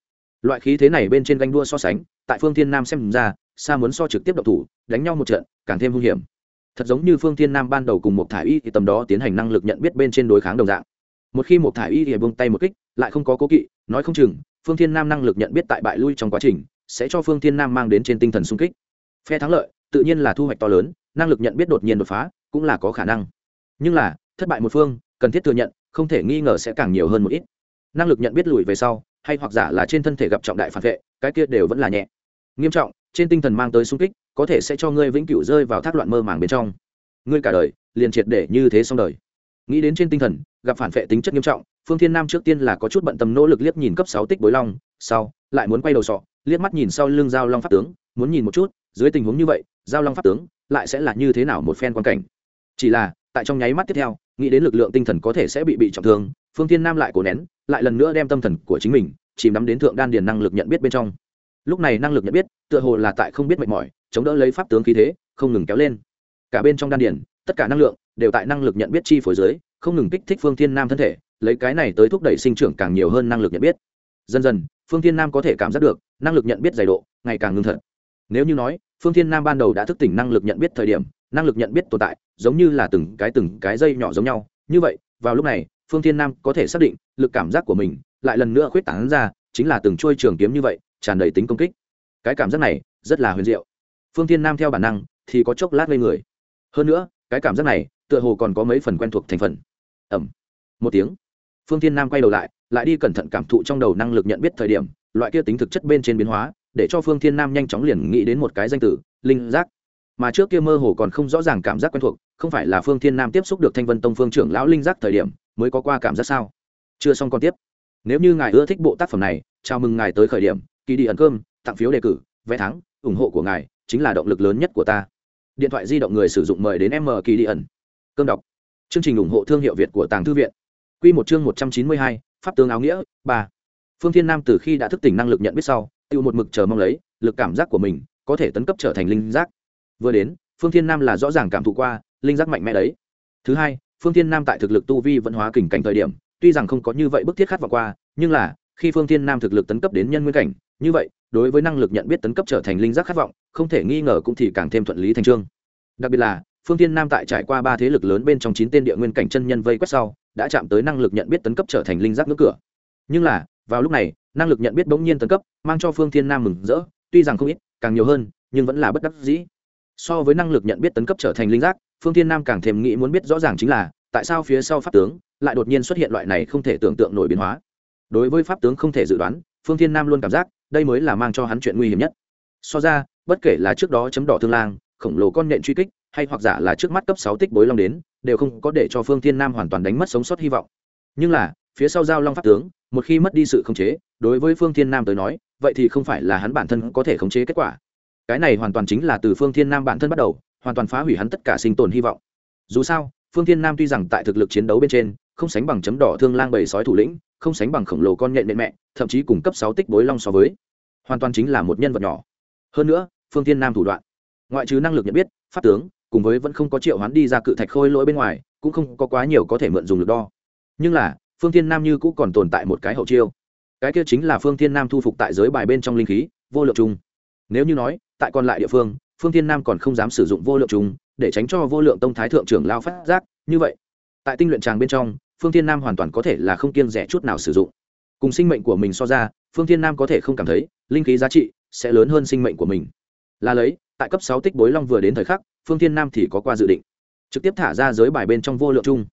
Loại khí thế này bên trên ganh đua so sánh, tại phương thiên nam xem ra, xa muốn so trực tiếp độc thủ, đánh nhau một trận, càng thêm hung hiểm. Thật giống như phương thiên nam ban đầu cùng một thải y thì tầm đó tiến hành năng lực nhận biết bên trên đối kháng đồng dạng. Một khi một thải y thì buông tay một kích, lại không có cố kỵ nói không chừng, phương thiên nam năng lực nhận biết tại bại lui trong quá trình, sẽ cho phương thiên nam mang đến trên tinh thần sung kích. Phe thắng lợi, tự nhiên là thu hoạch to lớn, năng lực nhận biết đột nhiên đột phá, cũng là có khả năng. Nhưng là, thất bại một phương, cần thiết thừa nhận, không thể nghi ngờ sẽ càng nhiều hơn một ít. Năng lực nhận biết lùi về sau, hay hoặc giả là trên thân thể gặp trọng đại phản vệ, cái kia đều vẫn là nhẹ. Nghiêm trọng, trên tinh thần mang tới sung kích, có thể sẽ cho ngươi vĩnh cửu rơi vào thác loạn mơ màng bên trong. Ngươi cả đời, liền triệt để như thế xong đời nghĩ đến trên tinh thần, gặp phản vệ tính chất nghiêm trọng, phương thiên nam trước tiên là có chút bận tâm nỗ lực liếc nhìn cấp sáu tích bối long, sau, lại muốn quay đầu sọ, liếc mắt nhìn sau lưng giao long pháp tướng, muốn nhìn một chút, dưới tình huống như vậy, giao long pháp tướng lại sẽ là như thế nào một phen quan cảnh. Chỉ là, tại trong nháy mắt tiếp theo, nghĩ đến lực lượng tinh thần có thể sẽ bị bị trọng thương, phương thiên nam lại cố nén, lại lần nữa đem tâm thần của chính mình chìm đắm đến thượng đan điền năng lực nhận biết bên trong. Lúc này năng lực nhận biết, tựa hồ là tại không biết mệt mỏi, chống đỡ lấy pháp tướng khí thế, không ngừng kéo lên. Cả bên trong đan điền tất cả năng lượng đều tại năng lực nhận biết chi phối dưới, không ngừng kích thích phương thiên nam thân thể, lấy cái này tới thúc đẩy sinh trưởng càng nhiều hơn năng lực nhận biết. Dần dần, phương thiên nam có thể cảm giác được, năng lực nhận biết dày độ ngày càng ngưng thật. Nếu như nói, phương thiên nam ban đầu đã thức tỉnh năng lực nhận biết thời điểm, năng lực nhận biết tồn tại, giống như là từng cái từng cái dây nhỏ giống nhau. Như vậy, vào lúc này, phương thiên nam có thể xác định lực cảm giác của mình lại lần nữa khuyết tảng ra, chính là từng trôi trường kiếm như vậy, tràn đầy tính công kích. Cái cảm giác này rất là huyền diệu. Phương thiên nam theo bản năng thì có chốc lát lên người. Hơn nữa cái cảm giác này tựa hồ còn có mấy phần quen thuộc thành phần. Ẩm một tiếng. Phương thiên nam quay đầu lại lại đi cẩn thận cảm thụ trong đầu năng lực nhận biết thời điểm, loại kia tính thực chất bên trên biến hóa, để cho phương thiên nam nhanh chóng liền nghĩ đến một cái danh từ, linh giác. Mà trước kia mơ hồ còn không rõ ràng cảm giác quen thuộc, không phải là phương thiên nam tiếp xúc được thanh vân tông phương trưởng lão linh giác thời điểm, mới có qua cảm giác sao? Chưa xong còn tiếp. Nếu như ngài ưa thích bộ tác phẩm này, chào mừng ngài tới khởi điểm, kỳ đi ẩn cơm, tặng phiếu đề cử, vé thắng, ủng hộ của ngài, chính là động lực lớn nhất của ta điện thoại di động người sử dụng mời đến m kỳ đi ẩn. Cơm đọc. Chương trình ủng hộ thương hiệu việt của tàng thư viện. Q một chương một trăm chín mươi hai, pháp tướng áo nghĩa, ba. Phương thiên nam từ khi đã thức tỉnh năng lực nhận biết sau tự một mực chờ mong lấy, lực cảm giác của mình có thể tấn cấp trở thành linh giác. Vừa đến, phương thiên nam là rõ ràng cảm thụ qua linh giác mạnh mẽ đấy. Thứ hai, phương thiên nam tại thực lực tu vi vẫn hóa kình cảnh thời điểm, tuy rằng không có như vậy bức thiết khát vọng qua, nhưng là, khi phương thiên nam thực lực tấn cấp đến nhân nguyên cảnh, như vậy đối với năng lực nhận biết tấn cấp trở thành linh giác khát vọng, không thể nghi ngờ cũng thì càng thêm thuận lý thành trương. Đặc biệt là, phương thiên nam tại trải qua ba thế lực lớn bên trong chín tên địa nguyên cảnh chân nhân vây quét sau, đã chạm tới năng lực nhận biết tấn cấp trở thành linh giác ngưỡng cửa. Nhưng là, vào lúc này, năng lực nhận biết bỗng nhiên tấn cấp, mang cho phương thiên nam mừng rỡ, tuy rằng không ít, càng nhiều hơn, nhưng vẫn là bất đắc dĩ. So với năng lực nhận biết tấn cấp trở thành linh giác, phương thiên nam càng thêm nghĩ muốn biết rõ ràng chính là, tại sao phía sau pháp tướng lại đột nhiên xuất hiện loại này không thể tưởng tượng nổi biến hóa. Đối với pháp tướng không thể dự đoán, phương thiên nam luôn cảm giác đây mới là mang cho hắn chuyện nguy hiểm nhất. So ra, bất kể là trước đó chấm đỏ thương lang, khổng lồ con nện truy kích, hay hoặc giả là trước mắt cấp sáu tích bối long đến, đều không có để cho phương thiên nam hoàn toàn đánh mất sống sót hy vọng. Nhưng là, phía sau giao long pháp tướng, một khi mất đi sự khống chế, đối với phương thiên nam tới nói, vậy thì không phải là hắn bản thân có thể khống chế kết quả. Cái này hoàn toàn chính là từ phương thiên nam bản thân bắt đầu, hoàn toàn phá hủy hắn tất cả sinh tồn hy vọng. Dù sao, phương thiên nam tuy rằng tại thực lực chiến đấu bên trên, không sánh bằng chấm đỏ thương lang bầy sói thủ lĩnh không sánh bằng khổng lồ con nhện nện mẹ, thậm chí cùng cấp sáu tích bối long so với. Hoàn toàn chính là một nhân vật nhỏ. Hơn nữa, phương thiên nam thủ đoạn. Ngoại trừ năng lực nhận biết, pháp tướng, cùng với vẫn không có triệu hoán đi ra cự thạch khôi lỗi bên ngoài, cũng không có quá nhiều có thể mượn dùng được đo. Nhưng là, phương thiên nam như cũng còn tồn tại một cái hậu chiêu. Cái kia chính là phương thiên nam thu phục tại giới bài bên trong linh khí, vô lượng chung nếu như nói, tại còn lại địa phương phương thiên nam còn không dám sử dụng vô lượng chung để tránh cho vô lượng tông thái thượng trưởng lao phát giác, như vậy, tại tinh luyện tràng bên trong phương thiên nam hoàn toàn có thể là không kiêng rẻ chút nào sử dụng. Cùng sinh mệnh của mình so ra, phương thiên nam có thể không cảm thấy, linh khí giá trị sẽ lớn hơn sinh mệnh của mình. Là lấy, tại cấp sáu tích bối long vừa đến thời khắc, phương thiên nam thì có qua dự định. Trực tiếp thả ra giới bài bên trong vô lượng chung.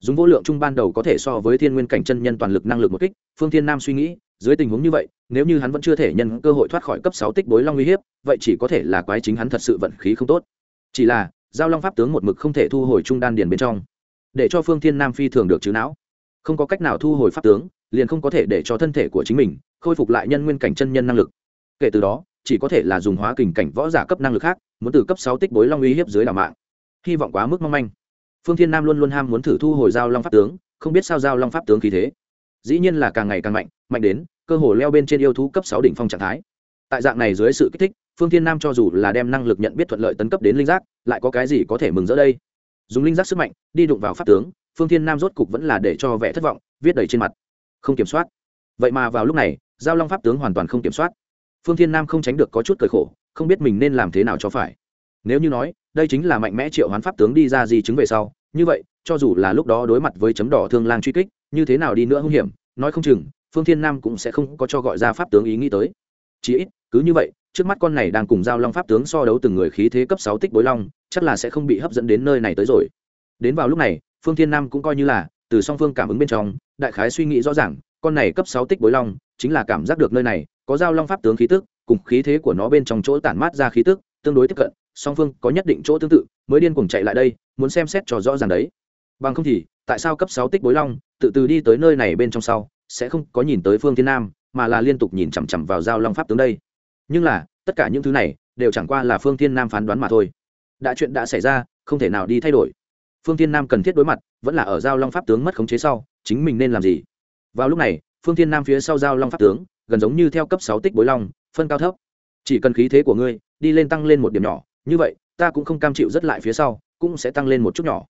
Dùng vô lượng chung ban đầu có thể so với thiên nguyên cảnh chân nhân toàn lực năng lực một kích, phương thiên nam suy nghĩ, dưới tình huống như vậy, nếu như hắn vẫn chưa thể nhân cơ hội thoát khỏi cấp sáu tích bối long uy hiếp, vậy chỉ có thể là quái chính hắn thật sự vận khí không tốt. Chỉ là, giao long pháp tướng một mực không thể thu hồi trung đan điền bên trong để cho phương thiên nam phi thường được chứ não. Không có cách nào thu hồi pháp tướng, liền không có thể để cho thân thể của chính mình khôi phục lại nhân nguyên cảnh chân nhân năng lực. Kể từ đó, chỉ có thể là dùng hóa kình cảnh võ giả cấp năng lực khác, muốn từ cấp sáu tích bối long uy hiếp dưới đảo mạng. Hy vọng quá mức mong manh. Phương thiên nam luôn luôn ham muốn thử thu hồi giao long pháp tướng, không biết sao giao long pháp tướng khí thế. Dĩ nhiên là càng ngày càng mạnh mạnh đến cơ hồ leo bên trên yêu thú cấp sáu đỉnh phong trạng thái. Tại dạng này dưới sự kích thích, phương thiên nam cho dù là đem năng lực nhận biết thuận lợi tấn cấp đến linh giác, lại có cái gì có thể mừng rỡ đây? Dùng linh giác sức mạnh, đi đụng vào pháp tướng, phương thiên nam rốt cục vẫn là để cho vẻ thất vọng, viết đầy trên mặt. Không kiểm soát. Vậy mà vào lúc này, giao long pháp tướng hoàn toàn không kiểm soát. Phương thiên nam không tránh được có chút cười khổ, không biết mình nên làm thế nào cho phải. Nếu như nói, đây chính là mạnh mẽ triệu hoán pháp tướng đi ra di chứng về sau, như vậy, cho dù là lúc đó đối mặt với chấm đỏ thương lang truy kích, như thế nào đi nữa hung hiểm, nói không chừng, phương thiên nam cũng sẽ không có cho gọi ra pháp tướng ý nghĩ tới. Chí ít, cứ như vậy, trước mắt con này đang cùng giao long pháp tướng so đấu từng người khí thế cấp sáu tích bối long chắc là sẽ không bị hấp dẫn đến nơi này tới rồi. Đến vào lúc này, phương thiên nam cũng coi như là, từ song phương cảm ứng bên trong, đại khái suy nghĩ rõ ràng, con này cấp sáu tích bối long, chính là cảm giác được nơi này, có giao long pháp tướng khí tức, cùng khí thế của nó bên trong chỗ tản mát ra khí tức, tương đối tiếp cận, song phương có nhất định chỗ tương tự, mới điên cuồng chạy lại đây, muốn xem xét cho rõ ràng đấy. Bằng không thì, tại sao cấp sáu tích bối long, tự từ đi tới nơi này bên trong sau, sẽ không có nhìn tới phương thiên nam, mà là liên tục nhìn chằm chằm vào giao long pháp tướng đây? Nhưng là, tất cả những thứ này, đều chẳng qua là phương thiên nam phán đoán mà thôi đã chuyện đã xảy ra, không thể nào đi thay đổi. Phương thiên nam cần thiết đối mặt, vẫn là ở giao long pháp tướng mất khống chế sau, chính mình nên làm gì? Vào lúc này, phương thiên nam phía sau giao long pháp tướng, gần giống như theo cấp sáu tích bối long, phân cao thấp. Chỉ cần khí thế của ngươi, đi lên tăng lên một điểm nhỏ, như vậy, ta cũng không cam chịu rất lại phía sau, cũng sẽ tăng lên một chút nhỏ.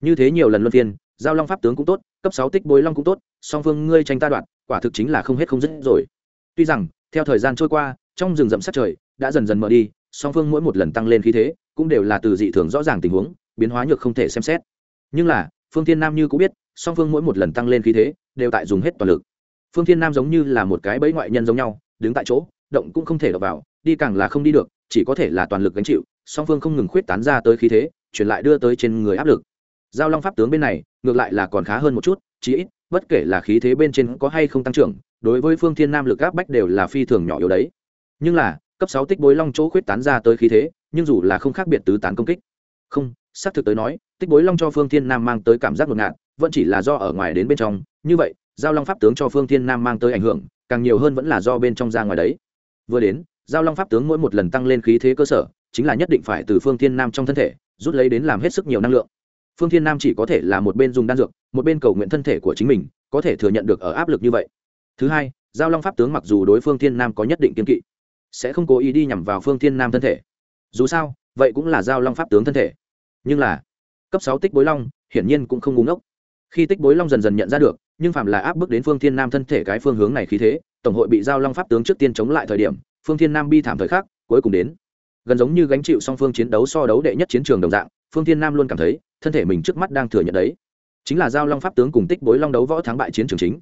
Như thế nhiều lần luân phiên, giao long pháp tướng cũng tốt, cấp sáu tích bối long cũng tốt, song phương ngươi tranh ta đoạn quả thực chính là không hết không dứt rồi. Tuy rằng, theo thời gian trôi qua, trong rừng rậm sát trời, đã dần dần mở đi song phương mỗi một lần tăng lên khí thế cũng đều là từ dị thường rõ ràng tình huống, biến hóa nhược không thể xem xét. Nhưng là, phương thiên nam như cũng biết, song phương mỗi một lần tăng lên khí thế đều tại dùng hết toàn lực. Phương thiên nam giống như là một cái bẫy ngoại nhân giống nhau, đứng tại chỗ, động cũng không thể đập vào, đi càng là không đi được, chỉ có thể là toàn lực gánh chịu, song phương không ngừng khuyết tán ra tới khí thế chuyển lại đưa tới trên người áp lực. Giao long pháp tướng bên này, ngược lại là còn khá hơn một chút, chí ít, bất kể là khí thế bên trên có hay không tăng trưởng, đối với phương thiên nam lực áp bách đều là phi thường nhỏ yếu đấy. Nhưng là cấp sáu tích bối long chỗ khuyết tán ra tới khí thế, nhưng dù là không khác biệt tứ tán công kích. Không, xác thực tới nói, tích bối long cho phương thiên nam mang tới cảm giác ngột ngạt, vẫn chỉ là do ở ngoài đến bên trong. Như vậy, giao long pháp tướng cho phương thiên nam mang tới ảnh hưởng, càng nhiều hơn vẫn là do bên trong ra ngoài đấy. Vừa đến, giao long pháp tướng mỗi một lần tăng lên khí thế cơ sở, chính là nhất định phải từ phương thiên nam trong thân thể, rút lấy đến làm hết sức nhiều năng lượng. Phương thiên nam chỉ có thể là một bên dùng đan dược, một bên cầu nguyện thân thể của chính mình, có thể thừa nhận được ở áp lực như vậy. Thứ hai, giao long pháp tướng mặc dù đối phương thiên nam có nhất định kiên kỵ sẽ không cố ý đi nhằm vào phương thiên nam thân thể. Dù sao, vậy cũng là giao long pháp tướng thân thể. Nhưng là, cấp sáu tích bối long, hiển nhiên cũng không ngu ngốc. Khi tích bối long dần dần nhận ra được, nhưng phạm là áp bức đến phương thiên nam thân thể cái phương hướng này khí thế, tổng hội bị giao long pháp tướng trước tiên chống lại thời điểm, phương thiên nam bi thảm thời khắc, cuối cùng đến. Gần giống như gánh chịu song phương chiến đấu so đấu đệ nhất chiến trường đồng dạng, phương thiên nam luôn cảm thấy, thân thể mình trước mắt đang thừa nhận đấy. Chính là giao long pháp tướng cùng tích bối long đấu võ thắng bại chiến trường chính.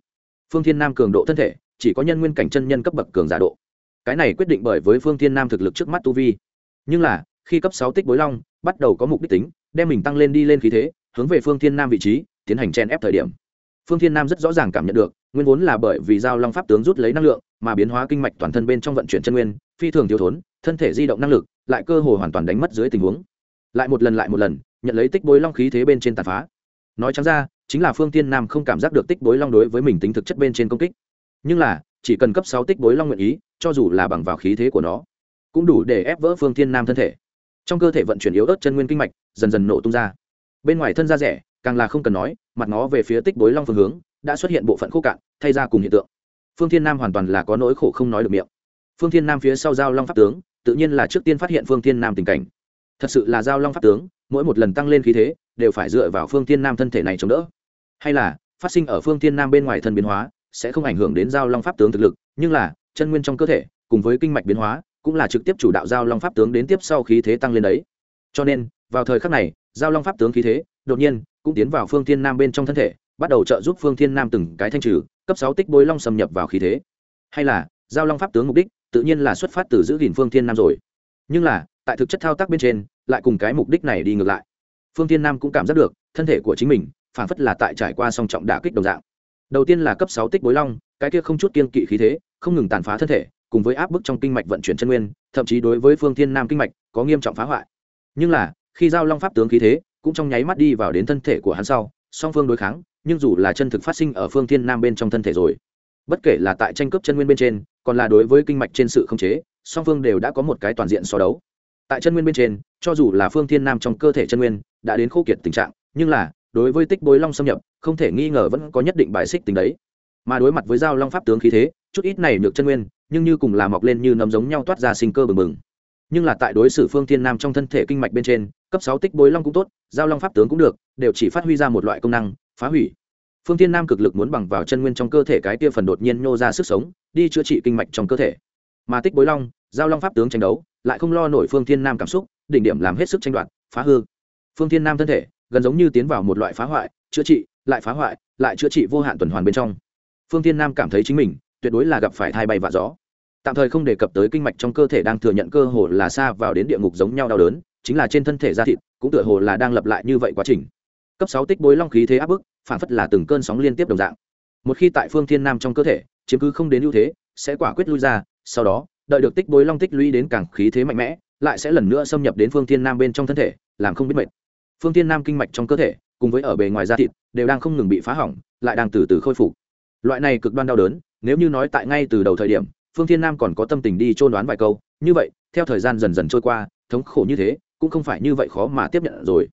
Phương thiên nam cường độ thân thể, chỉ có nhân nguyên cảnh chân nhân cấp bậc cường giả độ cái này quyết định bởi với phương thiên nam thực lực trước mắt tu vi. Nhưng là, khi cấp sáu tích bối long, bắt đầu có mục đích tính, đem mình tăng lên đi lên khí thế, hướng về phương thiên nam vị trí, tiến hành chen ép thời điểm. Phương thiên nam rất rõ ràng cảm nhận được, nguyên vốn là bởi vì giao long pháp tướng rút lấy năng lượng, mà biến hóa kinh mạch toàn thân bên trong vận chuyển chân nguyên, phi thường thiếu thốn, thân thể di động năng lực, lại cơ hồ hoàn toàn đánh mất dưới tình huống. Lại một lần lại một lần, nhận lấy tích bối long khí thế bên trên tàn phá. Nói trắng ra, chính là phương tiên nam không cảm giác được tích bối long đối với mình tính thực chất bên trên công kích. Nhưng là chỉ cần cấp sáu tích bối long nguyện ý, cho dù là bằng vào khí thế của nó, cũng đủ để ép vỡ phương thiên nam thân thể. Trong cơ thể vận chuyển yếu ớt chân nguyên kinh mạch, dần dần nổ tung ra. Bên ngoài thân da rẻ, càng là không cần nói, mặt nó về phía tích bối long phương hướng, đã xuất hiện bộ phận khô cạn, thay ra cùng hiện tượng. Phương thiên nam hoàn toàn là có nỗi khổ không nói được miệng. Phương thiên nam phía sau giao long pháp tướng, tự nhiên là trước tiên phát hiện phương thiên nam tình cảnh. Thật sự là giao long pháp tướng, mỗi một lần tăng lên khí thế, đều phải dựa vào phương thiên nam thân thể này chống đỡ. Hay là, phát sinh ở phương thiên nam bên ngoài thân biến hóa sẽ không ảnh hưởng đến giao long pháp tướng thực lực, nhưng là, chân nguyên trong cơ thể, cùng với kinh mạch biến hóa, cũng là trực tiếp chủ đạo giao long pháp tướng đến tiếp sau khí thế tăng lên đấy. Cho nên, vào thời khắc này, giao long pháp tướng khí thế, đột nhiên, cũng tiến vào phương thiên nam bên trong thân thể, bắt đầu trợ giúp phương thiên nam từng cái thanh trừ, cấp sáu tích bối long xâm nhập vào khí thế. Hay là, giao long pháp tướng mục đích, tự nhiên là xuất phát từ giữ gìn phương thiên nam rồi. Nhưng là, tại thực chất thao tác bên trên, lại cùng cái mục đích này đi ngược lại. Phương thiên nam cũng cảm giác được, thân thể của chính mình, phản phất là tại trải qua song trọng đả kích đồng dạng đầu tiên là cấp sáu tích bối long, cái kia không chút kiên kỵ khí thế, không ngừng tàn phá thân thể, cùng với áp bức trong kinh mạch vận chuyển chân nguyên, thậm chí đối với phương thiên nam kinh mạch có nghiêm trọng phá hoại. Nhưng là, khi giao long pháp tướng khí thế cũng trong nháy mắt đi vào đến thân thể của hắn sau, song phương đối kháng, nhưng dù là chân thực phát sinh ở phương thiên nam bên trong thân thể rồi, bất kể là tại tranh cướp chân nguyên bên trên, còn là đối với kinh mạch trên sự khống chế, song phương đều đã có một cái toàn diện so đấu. Tại chân nguyên bên trên, cho dù là phương thiên nam trong cơ thể chân nguyên đã đến khô kiệt tình trạng, nhưng là đối với tích bối long xâm nhập, không thể nghi ngờ vẫn có nhất định bài xích tính đấy. Mà đối mặt với giao long pháp tướng khí thế, chút ít này nhược chân nguyên, nhưng như cùng là mọc lên như nấm giống nhau toát ra sinh cơ bừng bừng. Nhưng là tại đối xử phương thiên nam trong thân thể kinh mạch bên trên, cấp sáu tích bối long cũng tốt, giao long pháp tướng cũng được, đều chỉ phát huy ra một loại công năng, phá hủy. Phương thiên nam cực lực muốn bằng vào chân nguyên trong cơ thể cái kia phần đột nhiên nhô ra sức sống, đi chữa trị kinh mạch trong cơ thể. Mà tích bối long, giao long pháp tướng tranh đấu, lại không lo nổi phương thiên nam cảm xúc, đỉnh điểm làm hết sức tranh đoạt, phá hư. Phương thiên nam thân thể gần giống như tiến vào một loại phá hoại, chữa trị, lại phá hoại, lại chữa trị vô hạn tuần hoàn bên trong. Phương thiên nam cảm thấy chính mình tuyệt đối là gặp phải thai bay vạ gió. Tạm thời không đề cập tới kinh mạch trong cơ thể đang thừa nhận cơ hồ là xa vào đến địa ngục giống nhau đau đớn, chính là trên thân thể da thịt cũng tựa hồ là đang lập lại như vậy quá trình. Cấp sáu tích bối long khí thế áp bức, phản phất là từng cơn sóng liên tiếp đồng dạng. Một khi tại phương thiên nam trong cơ thể, chiếm cứ không đến ưu thế, sẽ quả quyết lui ra, sau đó, đợi được tích bối long tích lũy đến càng khí thế mạnh mẽ, lại sẽ lần nữa xâm nhập đến phương thiên nam bên trong thân thể, làm không biết mệt phương thiên nam kinh mạch trong cơ thể, cùng với ở bề ngoài da thịt, đều đang không ngừng bị phá hỏng, lại đang từ từ khôi phục. Loại này cực đoan đau đớn, nếu như nói tại ngay từ đầu thời điểm, phương thiên nam còn có tâm tình đi trôn đoán vài câu, như vậy, theo thời gian dần dần trôi qua, thống khổ như thế, cũng không phải như vậy khó mà tiếp nhận rồi.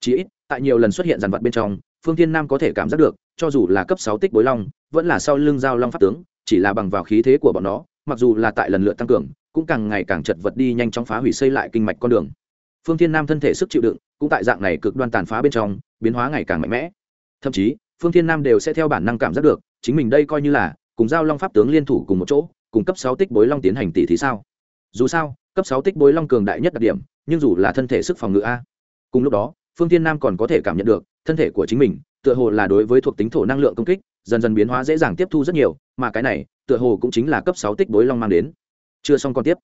Chỉ ít, tại nhiều lần xuất hiện dàn vật bên trong, phương thiên nam có thể cảm giác được, cho dù là cấp sáu tích bối long, vẫn là sau lưng giao long pháp tướng, chỉ là bằng vào khí thế của bọn nó, mặc dù là tại lần lượt tăng cường, cũng càng ngày càng chật vật đi nhanh chóng phá hủy xây lại kinh mạch con đường phương thiên nam thân thể sức chịu đựng, cũng tại dạng này cực đoan tàn phá bên trong, biến hóa ngày càng mạnh mẽ. Thậm chí, phương thiên nam đều sẽ theo bản năng cảm giác được, chính mình đây coi như là cùng giao long pháp tướng liên thủ cùng một chỗ, cùng cấp sáu tích bối long tiến hành tỷ thì sao? Dù sao, cấp sáu tích bối long cường đại nhất đặc điểm, nhưng dù là thân thể sức phòng ngự a. Cùng lúc đó, phương thiên nam còn có thể cảm nhận được, thân thể của chính mình, tựa hồ là đối với thuộc tính thổ năng lượng công kích, dần dần biến hóa dễ dàng tiếp thu rất nhiều, mà cái này, tựa hồ cũng chính là cấp sáu tích bối long mang đến. Chưa xong còn tiếp.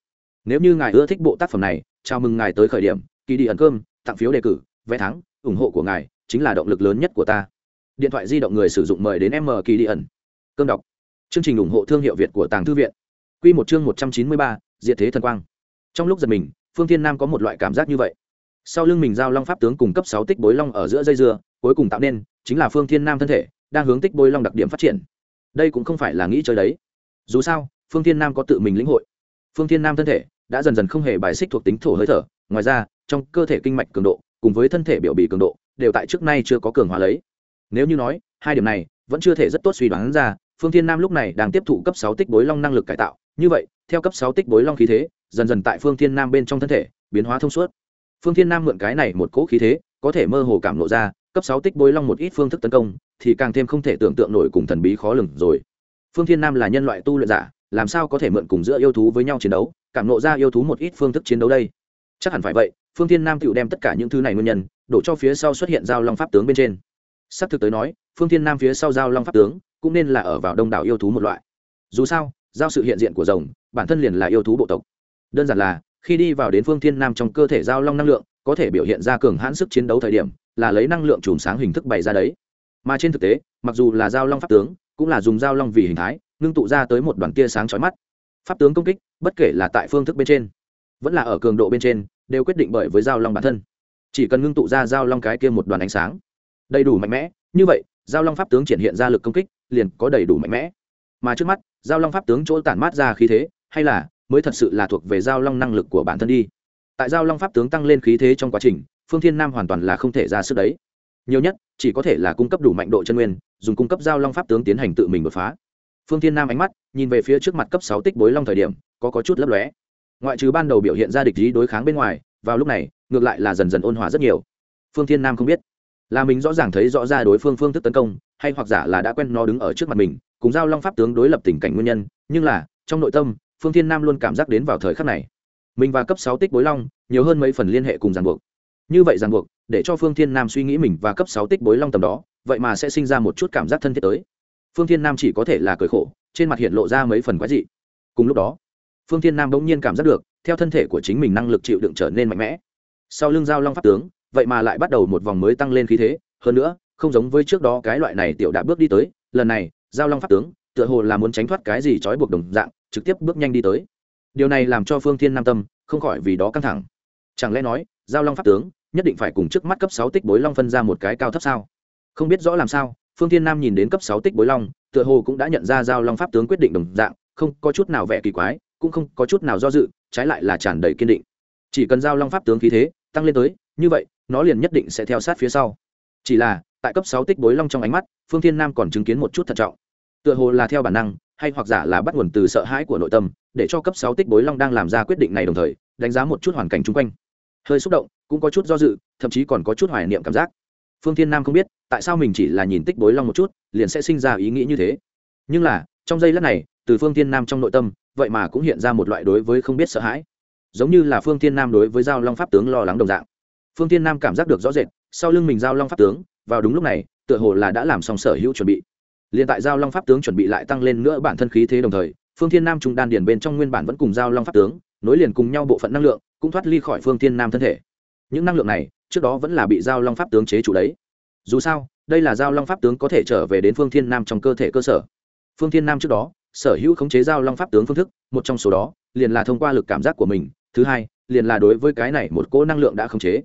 Nếu như ngài ưa thích bộ tác phẩm này, chào mừng ngài tới khởi điểm kỳ đi ẩn cơm, tặng phiếu đề cử, vé thắng, ủng hộ của ngài, chính là động lực lớn nhất của ta. Điện thoại di động người sử dụng mời đến m kỳ đi ẩn. Cơm đọc. Chương trình ủng hộ thương hiệu việt của tàng thư viện. Q một chương một trăm chín mươi ba, diệt thế thần quang. Trong lúc giật mình, phương thiên nam có một loại cảm giác như vậy. Sau lưng mình giao long pháp tướng cùng cấp sáu tích bối long ở giữa dây dưa, cuối cùng tạo nên, chính là phương thiên nam thân thể, đang hướng tích bối long đặc điểm phát triển. Đây cũng không phải là nghĩ chơi đấy. Dù sao, phương thiên nam có tự mình lĩnh hội. Phương thiên nam thân thể đã dần dần không hề bài xích thuộc tính thổ hơi thở ngoài ra, trong cơ thể kinh mạch cường độ, cùng với thân thể biểu bì cường độ, đều tại trước nay chưa có cường hóa lấy. Nếu như nói, hai điểm này vẫn chưa thể rất tốt suy đoán ra, phương thiên nam lúc này đang tiếp thụ cấp sáu tích bối long năng lực cải tạo. Như vậy, theo cấp sáu tích bối long khí thế, dần dần tại phương thiên nam bên trong thân thể, biến hóa thông suốt. Phương thiên nam mượn cái này một cỗ khí thế, có thể mơ hồ cảm lộ ra, cấp sáu tích bối long một ít phương thức tấn công, thì càng thêm không thể tưởng tượng nổi cùng thần bí khó lường rồi. Phương thiên nam là nhân loại tu luyện giả, làm sao có thể mượn cùng giữa yêu thú với nhau chiến đấu, cảm nộ ra yêu thú một ít phương thức chiến đấu đây? Chắc hẳn phải vậy, phương thiên nam tựu đem tất cả những thứ này nguyên nhân, đổ cho phía sau xuất hiện giao long pháp tướng bên trên. Sắp thực tới nói, phương thiên nam phía sau giao long pháp tướng, cũng nên là ở vào đông đảo yêu thú một loại. Dù sao, giao sự hiện diện của rồng, bản thân liền là yêu thú bộ tộc. Đơn giản là, khi đi vào đến phương thiên nam trong cơ thể giao long năng lượng, có thể biểu hiện ra cường hãn sức chiến đấu thời điểm, là lấy năng lượng chùm sáng hình thức bày ra đấy. Mà trên thực tế, mặc dù là giao long pháp tướng, cũng là dùng giao long vì hình thái, ngưng tụ ra tới một đoàn tia sáng chói mắt. Pháp tướng công kích, bất kể là tại phương thức bên trên vẫn là ở cường độ bên trên, đều quyết định bởi với giao long bản thân. Chỉ cần ngưng tụ ra giao long cái kia một đoàn ánh sáng, đầy đủ mạnh mẽ, như vậy, giao long pháp tướng triển hiện ra lực công kích, liền có đầy đủ mạnh mẽ. Mà trước mắt, giao long pháp tướng chỗ tản mát ra khí thế, hay là, mới thật sự là thuộc về giao long năng lực của bản thân đi. Tại giao long pháp tướng tăng lên khí thế trong quá trình, phương thiên nam hoàn toàn là không thể ra sức đấy. Nhiều nhất, chỉ có thể là cung cấp đủ mạnh độ chân nguyên, dùng cung cấp giao long pháp tướng tiến hành tự mình đột phá. Phương thiên nam ánh mắt, nhìn về phía trước mặt cấp sáu tích bối long thời điểm, có có chút lấp lóe ngoại trừ ban đầu biểu hiện ra địch ý đối kháng bên ngoài, vào lúc này, ngược lại là dần dần ôn hòa rất nhiều. Phương thiên nam không biết. Là mình rõ ràng thấy rõ ra đối phương phương thức tấn công, hay hoặc giả là đã quen nó đứng ở trước mặt mình, cùng giao long pháp tướng đối lập tình cảnh nguyên nhân, nhưng là, trong nội tâm, phương thiên nam luôn cảm giác đến vào thời khắc này. Mình và cấp sáu tích bối long, nhiều hơn mấy phần liên hệ cùng ràng buộc. Như vậy ràng buộc, để cho phương thiên nam suy nghĩ mình và cấp sáu tích bối long tầm đó, vậy mà sẽ sinh ra một chút cảm giác thân thiết tới. Phương thiên nam chỉ có thể là cười khổ, trên mặt hiện lộ ra mấy phần quái dị. Cùng lúc đó phương thiên nam bỗng nhiên cảm giác được, theo thân thể của chính mình năng lực chịu đựng trở nên mạnh mẽ. Sau lưng giao long pháp tướng, vậy mà lại bắt đầu một vòng mới tăng lên khí thế. Hơn nữa, không giống với trước đó cái loại này tiểu đã bước đi tới, lần này, giao long pháp tướng, tựa hồ là muốn tránh thoát cái gì trói buộc đồng dạng, trực tiếp bước nhanh đi tới. Điều này làm cho phương thiên nam tâm, không khỏi vì đó căng thẳng. Chẳng lẽ nói, giao long pháp tướng, nhất định phải cùng trước mắt cấp sáu tích bối long phân ra một cái cao thấp sao? Không biết rõ làm sao, phương thiên nam nhìn đến cấp sáu tích bối long, tựa hồ cũng đã nhận ra giao long pháp tướng quyết định đồng dạng, không có chút nào vẻ kỳ quái cũng không có chút nào do dự, trái lại là tràn đầy kiên định. Chỉ cần giao long pháp tướng khí thế, tăng lên tới, như vậy, nó liền nhất định sẽ theo sát phía sau. Chỉ là, tại cấp sáu tích bối long trong ánh mắt, phương thiên nam còn chứng kiến một chút thận trọng. Tựa hồ là theo bản năng, hay hoặc giả là bắt nguồn từ sợ hãi của nội tâm, để cho cấp sáu tích bối long đang làm ra quyết định này đồng thời, đánh giá một chút hoàn cảnh chung quanh. Hơi xúc động, cũng có chút do dự, thậm chí còn có chút hoài niệm cảm giác. Phương thiên nam không biết, tại sao mình chỉ là nhìn tích bối long một chút, liền sẽ sinh ra ý nghĩ như thế. Nhưng là, trong giây lát này, từ phương thiên nam trong nội tâm vậy mà cũng hiện ra một loại đối với không biết sợ hãi. Giống như là phương thiên nam đối với giao long pháp tướng lo lắng đồng dạng. Phương thiên nam cảm giác được rõ rệt, sau lưng mình giao long pháp tướng, vào đúng lúc này, tựa hồ là đã làm xong sở hữu chuẩn bị. Liền tại giao long pháp tướng chuẩn bị lại tăng lên nữa bản thân khí thế đồng thời, phương thiên nam trung đan điền bên trong nguyên bản vẫn cùng giao long pháp tướng, nối liền cùng nhau bộ phận năng lượng, cũng thoát ly khỏi phương thiên nam thân thể. Những năng lượng này, trước đó vẫn là bị giao long pháp tướng chế chủ đấy. Dù sao, đây là giao long pháp tướng có thể trở về đến phương thiên nam trong cơ thể cơ sở. Phương thiên nam trước đó sở hữu khống chế giao long pháp tướng phương thức, một trong số đó liền là thông qua lực cảm giác của mình, thứ hai liền là đối với cái này một cỗ năng lượng đã khống chế.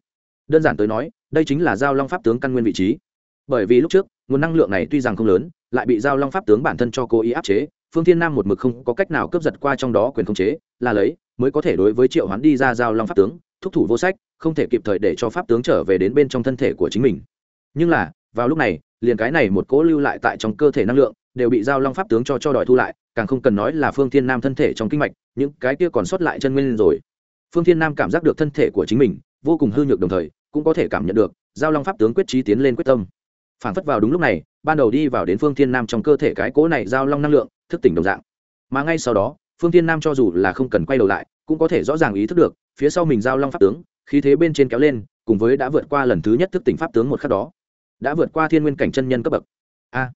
Đơn giản tới nói, đây chính là giao long pháp tướng căn nguyên vị trí. Bởi vì lúc trước, nguồn năng lượng này tuy rằng không lớn, lại bị giao long pháp tướng bản thân cho cố ý áp chế, phương thiên nam một mực không có cách nào cướp giật qua trong đó quyền khống chế, là lấy, mới có thể đối với triệu hoán đi ra giao long pháp tướng, thúc thủ vô sách, không thể kịp thời để cho pháp tướng trở về đến bên trong thân thể của chính mình. Nhưng là, vào lúc này, liền cái này một cỗ lưu lại tại trong cơ thể năng lượng đều bị giao long pháp tướng cho cho đòi thu lại, càng không cần nói là phương thiên nam thân thể trong kinh mạch, những cái kia còn sót lại chân nguyên rồi. Phương thiên nam cảm giác được thân thể của chính mình vô cùng hư nhược đồng thời, cũng có thể cảm nhận được giao long pháp tướng quyết trí tiến lên quyết tâm. Phản phất vào đúng lúc này, ban đầu đi vào đến phương thiên nam trong cơ thể cái cố này giao long năng lượng, thức tỉnh đồng dạng. Mà ngay sau đó, phương thiên nam cho dù là không cần quay đầu lại, cũng có thể rõ ràng ý thức được, phía sau mình giao long pháp tướng, khí thế bên trên kéo lên, cùng với đã vượt qua lần thứ nhất thức tỉnh pháp tướng một khắc đó, đã vượt qua thiên nguyên cảnh chân nhân cấp bậc. A!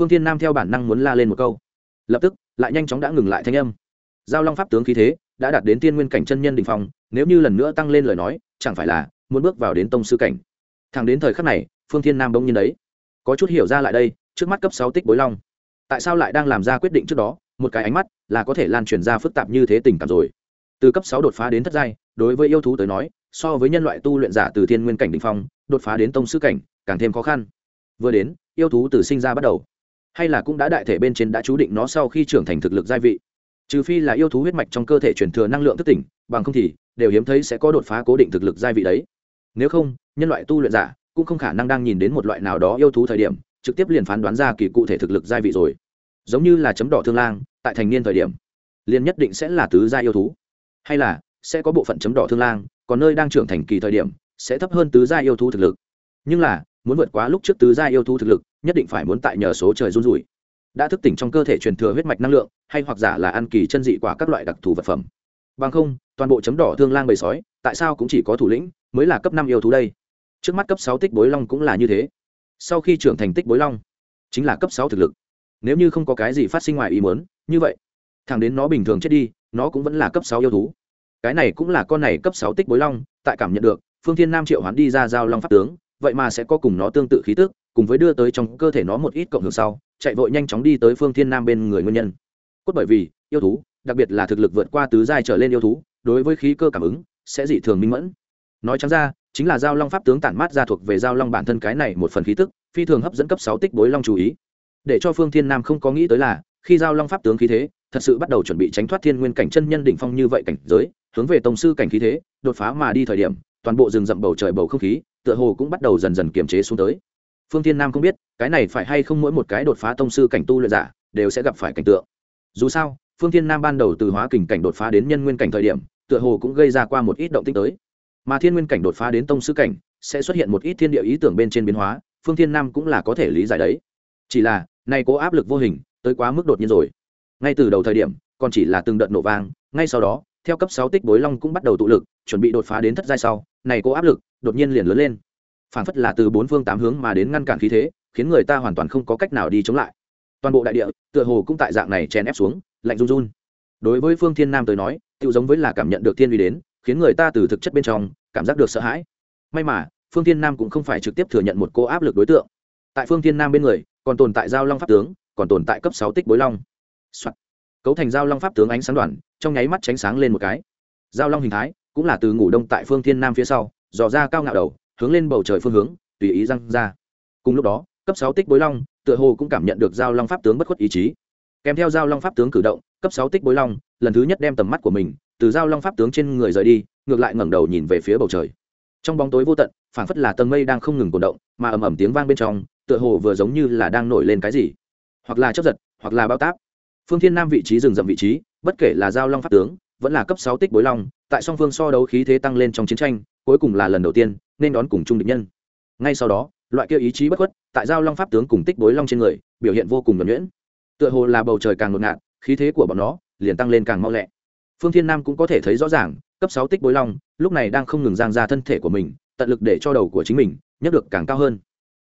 Phương thiên nam theo bản năng muốn la lên một câu. Lập tức, lại nhanh chóng đã ngừng lại thanh âm. Giao long pháp tướng khí thế đã đạt đến thiên nguyên cảnh chân nhân đình phong, nếu như lần nữa tăng lên lời nói, chẳng phải là muốn bước vào đến tông sư cảnh. Thẳng đến thời khắc này, phương thiên nam đông nhiên đấy. Có chút hiểu ra lại đây, trước mắt cấp sáu tích bối long. Tại sao lại đang làm ra quyết định trước đó? Một cái ánh mắt là có thể lan truyền ra phức tạp như thế tình cảm rồi. Từ cấp sáu đột phá đến thất giai, đối với yêu thú tới nói, so với nhân loại tu luyện giả từ thiên nguyên cảnh đình phong, đột phá đến tông sư cảnh, càng thêm khó khăn. Vừa đến, yêu thú từ sinh ra bắt đầu hay là cũng đã đại thể bên trên đã chú định nó sau khi trưởng thành thực lực gia vị. Trừ phi là yêu thú huyết mạch trong cơ thể truyền thừa năng lượng thức tỉnh, bằng không thì, đều hiếm thấy sẽ có đột phá cố định thực lực gia vị đấy. Nếu không, nhân loại tu luyện giả cũng không khả năng đang nhìn đến một loại nào đó yêu thú thời điểm, trực tiếp liền phán đoán ra kỳ cụ thể thực lực gia vị rồi. Giống như là chấm đỏ thương lang, tại thành niên thời điểm, liền nhất định sẽ là tứ gia yêu thú. Hay là, sẽ có bộ phận chấm đỏ thương lang, còn nơi đang trưởng thành kỳ thời điểm, sẽ thấp hơn tứ gia yêu thú thực lực. Nhưng là, muốn vượt quá lúc trước tứ gia yêu thú thực lực nhất định phải muốn tại nhờ số trời run rủi. Đã thức tỉnh trong cơ thể truyền thừa huyết mạch năng lượng, hay hoặc giả là ăn kỳ chân dị quả các loại đặc thù vật phẩm. Bằng không, toàn bộ chấm đỏ thương lang bầy sói, tại sao cũng chỉ có thủ lĩnh, mới là cấp năm yêu thú đây? Trước mắt cấp sáu tích bối long cũng là như thế. Sau khi trưởng thành tích bối long, chính là cấp sáu thực lực. Nếu như không có cái gì phát sinh ngoài ý muốn, như vậy, thằng đến nó bình thường chết đi, nó cũng vẫn là cấp sáu yêu thú. Cái này cũng là con này cấp sáu tích bối long, tại cảm nhận được, phương thiên nam triệu hoán đi ra giao long pháp tướng, vậy mà sẽ có cùng nó tương tự khí tức cùng với đưa tới trong cơ thể nó một ít cộng hưởng sau, chạy vội nhanh chóng đi tới phương thiên nam bên người nguyên nhân. Cốt bởi vì, yêu thú, đặc biệt là thực lực vượt qua tứ giai trở lên yêu thú, đối với khí cơ cảm ứng, sẽ dị thường minh mẫn. Nói trắng ra, chính là giao long pháp tướng tản mát ra thuộc về giao long bản thân cái này một phần khí tức, phi thường hấp dẫn cấp sáu tích bối long chú ý. Để cho phương thiên nam không có nghĩ tới là, khi giao long pháp tướng khí thế, thật sự bắt đầu chuẩn bị tránh thoát thiên nguyên cảnh chân nhân đỉnh phong như vậy cảnh giới, hướng về tổng sư cảnh khí thế, đột phá mà đi thời điểm, toàn bộ rừng rậm bầu trời bầu không khí, tựa hồ cũng bắt đầu dần dần kiềm chế xuống tới phương thiên nam không biết, cái này phải hay không mỗi một cái đột phá tông sư cảnh tu luyện giả, đều sẽ gặp phải cảnh tượng. Dù sao, phương thiên nam ban đầu từ hóa kình cảnh đột phá đến nhân nguyên cảnh thời điểm, tựa hồ cũng gây ra qua một ít động tĩnh tới. Mà thiên nguyên cảnh đột phá đến tông sư cảnh, sẽ xuất hiện một ít thiên địa ý tưởng bên trên biến hóa, phương thiên nam cũng là có thể lý giải đấy. Chỉ là, nay cố áp lực vô hình, tới quá mức đột nhiên rồi. Ngay từ đầu thời điểm, còn chỉ là từng đợt nổ vang, ngay sau đó, theo cấp sáu tích bối long cũng bắt đầu tụ lực, chuẩn bị đột phá đến thất giai sau, này cố áp lực, đột nhiên liền lớn lên phản phất là từ bốn phương tám hướng mà đến ngăn cản khí thế, khiến người ta hoàn toàn không có cách nào đi chống lại. Toàn bộ đại địa, tựa hồ cũng tại dạng này chèn ép xuống, lạnh run run. Đối với phương thiên nam tới nói tự giống với là cảm nhận được thiên uy đến, khiến người ta từ thực chất bên trong, cảm giác được sợ hãi. May mà, phương thiên nam cũng không phải trực tiếp thừa nhận một cô áp lực đối tượng. Tại phương thiên nam bên người, còn tồn tại giao long pháp tướng, còn tồn tại cấp sáu tích bối long、Soạn. cấu thành giao long pháp tướng ánh sáng đoàn, trong nháy mắt tránh sáng lên một cái. Giao long hình thái, cũng là từ ngủ đông tại phương thiên nam phía sau, dò ra cao ngạo đầu hướng lên bầu trời phương hướng, tùy ý răng ra. Cùng lúc đó, cấp sáu tích bối long, tựa hồ cũng cảm nhận được giao long pháp tướng bất khuất ý chí. Kèm theo giao long pháp tướng cử động, cấp sáu tích bối long, lần thứ nhất đem tầm mắt của mình từ giao long pháp tướng trên người rời đi, ngược lại ngẩng đầu nhìn về phía bầu trời. Trong bóng tối vô tận, phảng phất là tầng mây đang không ngừng cổ động, mà ầm ầm tiếng vang bên trong, tựa hồ vừa giống như là đang nổi lên cái gì. Hoặc là chấp giật, hoặc là bao táp. Phương thiên nam vị trí rừng rậm vị trí, bất kể là giao long pháp tướng, vẫn là cấp sáu tích bối long, tại song phương so đấu khí thế tăng lên trong chiến tranh, cuối cùng là lần đầu tiên nên đón cùng chung địch nhân. Ngay sau đó, loại kia ý chí bất khuất tại giao long pháp tướng cùng tích bối long trên người, biểu hiện vô cùng nhuẩn nhuyễn. Tựa hồ là bầu trời càng ngột ngạt, khí thế của bọn nó liền tăng lên càng mau lẹ. Phương thiên nam cũng có thể thấy rõ ràng, cấp sáu tích bối long, lúc này đang không ngừng giang ra thân thể của mình, tận lực để cho đầu của chính mình nhấc được càng cao hơn.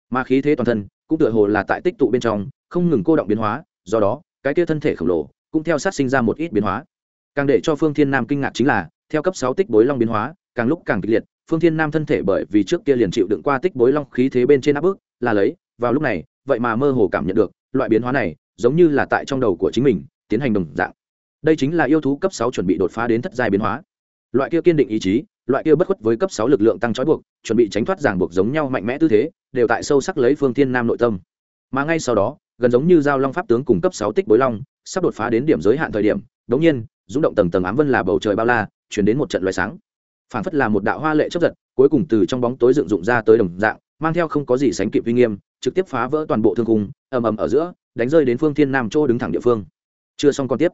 Mà khí thế toàn thân cũng tựa hồ là tại tích tụ bên trong, không ngừng cô động biến hóa, do đó, cái kia thân thể khổng lồ cũng theo sát sinh ra một ít biến hóa. Càng để cho phương thiên nam kinh ngạc chính là, theo cấp sáu tích bối long biến hóa, càng lúc càng kịch liệt phương thiên nam thân thể bởi vì trước kia liền chịu đựng qua tích bối long khí thế bên trên áp bức, là lấy, vào lúc này, vậy mà mơ hồ cảm nhận được, loại biến hóa này, giống như là tại trong đầu của chính mình, tiến hành đồng dạng. Đây chính là yêu thú cấp sáu chuẩn bị đột phá đến thất giai biến hóa. Loại kia kiên định ý chí, loại kia bất khuất với cấp sáu lực lượng tăng trói buộc, chuẩn bị tránh thoát ràng buộc giống nhau mạnh mẽ tư thế, đều tại sâu sắc lấy phương thiên nam nội tâm. Mà ngay sau đó, gần giống như giao long pháp tướng cùng cấp sáu tích bối long, sắp đột phá đến điểm giới hạn thời điểm đống nhiên, rung động tầng tầng ám vân là bầu trời bao la, chuyển đến một trận loài sáng phảng phất là một đạo hoa lệ chấp giật, cuối cùng từ trong bóng tối dựng dụng ra tới đồng dạng, mang theo không có gì sánh kịp uy nghiêm, trực tiếp phá vỡ toàn bộ thương cung ầm ầm ở giữa, đánh rơi đến phương thiên nam châu đứng thẳng địa phương. Chưa xong còn tiếp.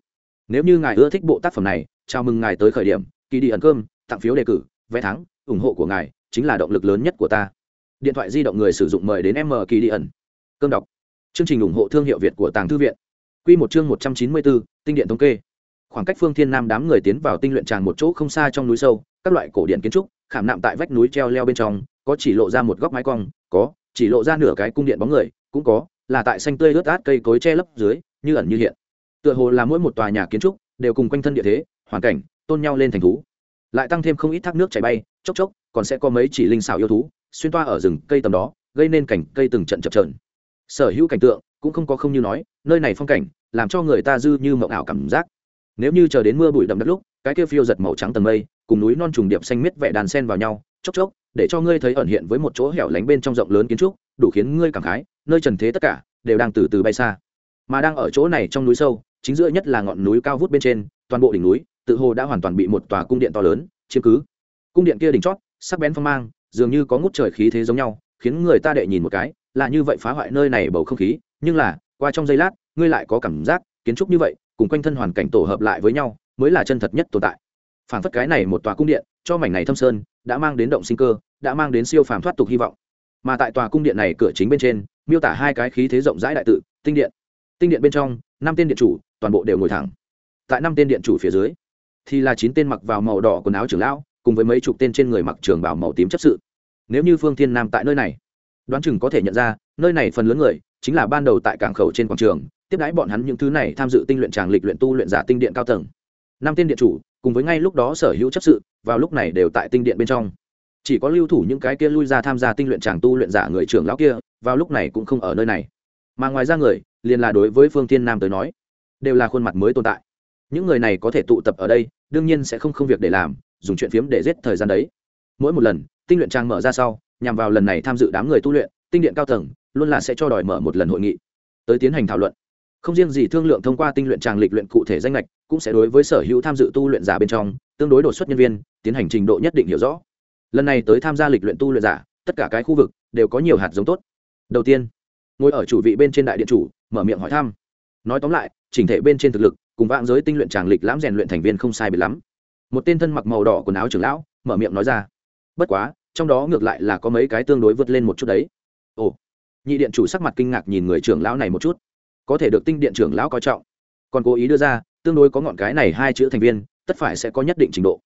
Nếu như ngài ưa thích bộ tác phẩm này, chào mừng ngài tới khởi điểm kỳ đi ẩn cơm, tặng phiếu đề cử, vé thắng, ủng hộ của ngài chính là động lực lớn nhất của ta. Điện thoại di động người sử dụng mời đến m kỳ đi ẩn. Cơm đọc. Chương trình ủng hộ thương hiệu việt của tàng thư viện. Q một chương một trăm chín mươi bốn, tinh điện thống kê khoảng cách phương thiên nam đám người tiến vào tinh luyện tràng một chỗ không xa trong núi sâu, các loại cổ điện kiến trúc, khảm nạm tại vách núi treo leo bên trong, có chỉ lộ ra một góc mái cong, có, chỉ lộ ra nửa cái cung điện bóng người, cũng có, là tại xanh tươi ướt át cây cối che lấp dưới, như ẩn như hiện. Tựa hồ là mỗi một tòa nhà kiến trúc, đều cùng quanh thân địa thế, hoàn cảnh, tôn nhau lên thành thú. Lại tăng thêm không ít thác nước chảy bay, chốc chốc, còn sẽ có mấy chỉ linh xào yêu thú, xuyên toa ở rừng cây tầm đó, gây nên cảnh cây từng trận chập trờn sở hữu cảnh tượng, cũng không có không như nói, nơi này phong cảnh, làm cho người ta dư như mộng ảo cảm giác nếu như chờ đến mưa bụi đậm đất lúc, cái kia phiêu giật màu trắng tầng mây, cùng núi non trùng điệp xanh miết vẻ đàn sen vào nhau, chốc chốc, để cho ngươi thấy ẩn hiện với một chỗ hẻo lánh bên trong rộng lớn kiến trúc, đủ khiến ngươi cảm khái, nơi trần thế tất cả, đều đang từ từ bay xa. Mà đang ở chỗ này trong núi sâu, chính giữa nhất là ngọn núi cao vút bên trên, toàn bộ đỉnh núi, tự hồ đã hoàn toàn bị một tòa cung điện to lớn, chiếm cứ. Cung điện kia đỉnh chót, sắc bén phong mang, dường như có ngút trời khí thế giống nhau, khiến người ta đệ nhìn một cái, là như vậy phá hoại nơi này bầu không khí, nhưng là, qua trong giây lát, ngươi lại có cảm giác kiến trúc như vậy cùng quanh thân hoàn cảnh tổ hợp lại với nhau, mới là chân thật nhất tồn tại. Phản phất cái này một tòa cung điện, cho mảnh này thâm sơn, đã mang đến động sinh cơ, đã mang đến siêu phàm thoát tục hy vọng. Mà tại tòa cung điện này cửa chính bên trên, miêu tả hai cái khí thế rộng rãi đại tự, tinh điện. Tinh điện bên trong, năm tên điện chủ, toàn bộ đều ngồi thẳng. Tại năm tên điện chủ phía dưới, thì là chín tên mặc vào màu đỏ quần áo trưởng lão, cùng với mấy chục tên trên người mặc trường bảo màu tím chấp sự. Nếu như phương thiên nam tại nơi này, đoán chừng có thể nhận ra, nơi này phần lớn người chính là ban đầu tại cảng khẩu trên quảng trường tiếp đãi bọn hắn những thứ này tham dự tinh luyện tràng lịch luyện tu luyện giả tinh điện cao tầng. Năm tên điện chủ, cùng với ngay lúc đó sở hữu chấp sự, vào lúc này đều tại tinh điện bên trong. Chỉ có lưu thủ những cái kia lui ra tham gia tinh luyện tràng tu luyện giả người trưởng lão kia, vào lúc này cũng không ở nơi này. Mà ngoài ra người, liền là đối với phương tiên nam tới nói, đều là khuôn mặt mới tồn tại. Những người này có thể tụ tập ở đây, đương nhiên sẽ không không việc để làm, dùng chuyện phiếm để giết thời gian đấy. Mỗi một lần, tinh luyện trang mở ra sau, nhằm vào lần này tham dự đám người tu luyện, tinh điện cao tầng, luôn là sẽ cho đòi mở một lần hội nghị. Tới tiến hành thảo luận không riêng gì thương lượng thông qua tinh luyện tràng lịch luyện cụ thể danh lệch cũng sẽ đối với sở hữu tham dự tu luyện giả bên trong, tương đối đột xuất nhân viên, tiến hành trình độ nhất định hiểu rõ. Lần này tới tham gia lịch luyện tu luyện giả, tất cả cái khu vực đều có nhiều hạt giống tốt. Đầu tiên, ngồi ở chủ vị bên trên đại điện chủ, mở miệng hỏi thăm. Nói tóm lại chỉnh thể bên trên thực lực, cùng vạn giới tinh luyện tràng lịch lãm rèn luyện thành viên không sai biệt lắm. Một tên thân mặc màu đỏ quần áo trưởng lão, mở miệng nói ra. Bất quá, trong đó ngược lại là có mấy cái tương đối vượt lên một chút đấy. Ồ, nhị điện chủ sắc mặt kinh ngạc nhìn người trưởng lão này một chút có thể được tinh điện trưởng lão coi trọng. Còn cố ý đưa ra, tương đối có ngọn cái này hai chữ thành viên, tất phải sẽ có nhất định trình độ.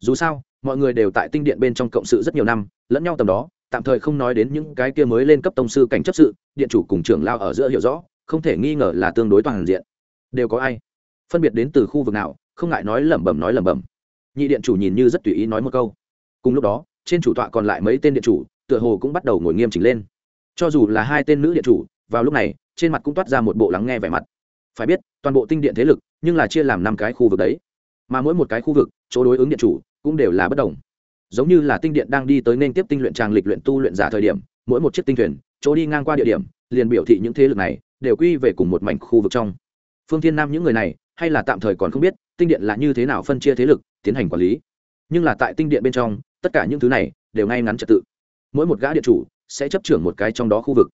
Dù sao, mọi người đều tại tinh điện bên trong cộng sự rất nhiều năm, lẫn nhau tầm đó, tạm thời không nói đến những cái kia mới lên cấp tông sư cảnh chấp sự, điện chủ cùng trưởng lao ở giữa hiểu rõ, không thể nghi ngờ là tương đối toàn diện. Đều có ai? Phân biệt đến từ khu vực nào, không ngại nói lẩm bẩm nói lẩm bẩm. Nhị điện chủ nhìn như rất tùy ý nói một câu. Cùng lúc đó, trên chủ tọa còn lại mấy tên điện chủ, tựa hồ cũng bắt đầu ngồi nghiêm chỉnh lên. Cho dù là hai tên nữ điện chủ, vào lúc này trên mặt cũng toát ra một bộ lắng nghe vẻ mặt. Phải biết, toàn bộ tinh điện thế lực, nhưng là chia làm năm cái khu vực đấy. Mà mỗi một cái khu vực, chỗ đối ứng điện chủ, cũng đều là bất đồng. Giống như là tinh điện đang đi tới nên tiếp tinh luyện tràng lịch luyện tu luyện giả thời điểm, mỗi một chiếc tinh thuyền, chỗ đi ngang qua địa điểm, liền biểu thị những thế lực này, đều quy về cùng một mảnh khu vực trong. Phương thiên nam những người này, hay là tạm thời còn không biết, tinh điện là như thế nào phân chia thế lực, tiến hành quản lý. Nhưng là tại tinh điện bên trong, tất cả những thứ này, đều ngay ngắn trật tự. Mỗi một gã điện chủ, sẽ chấp trưởng một cái trong đó khu vực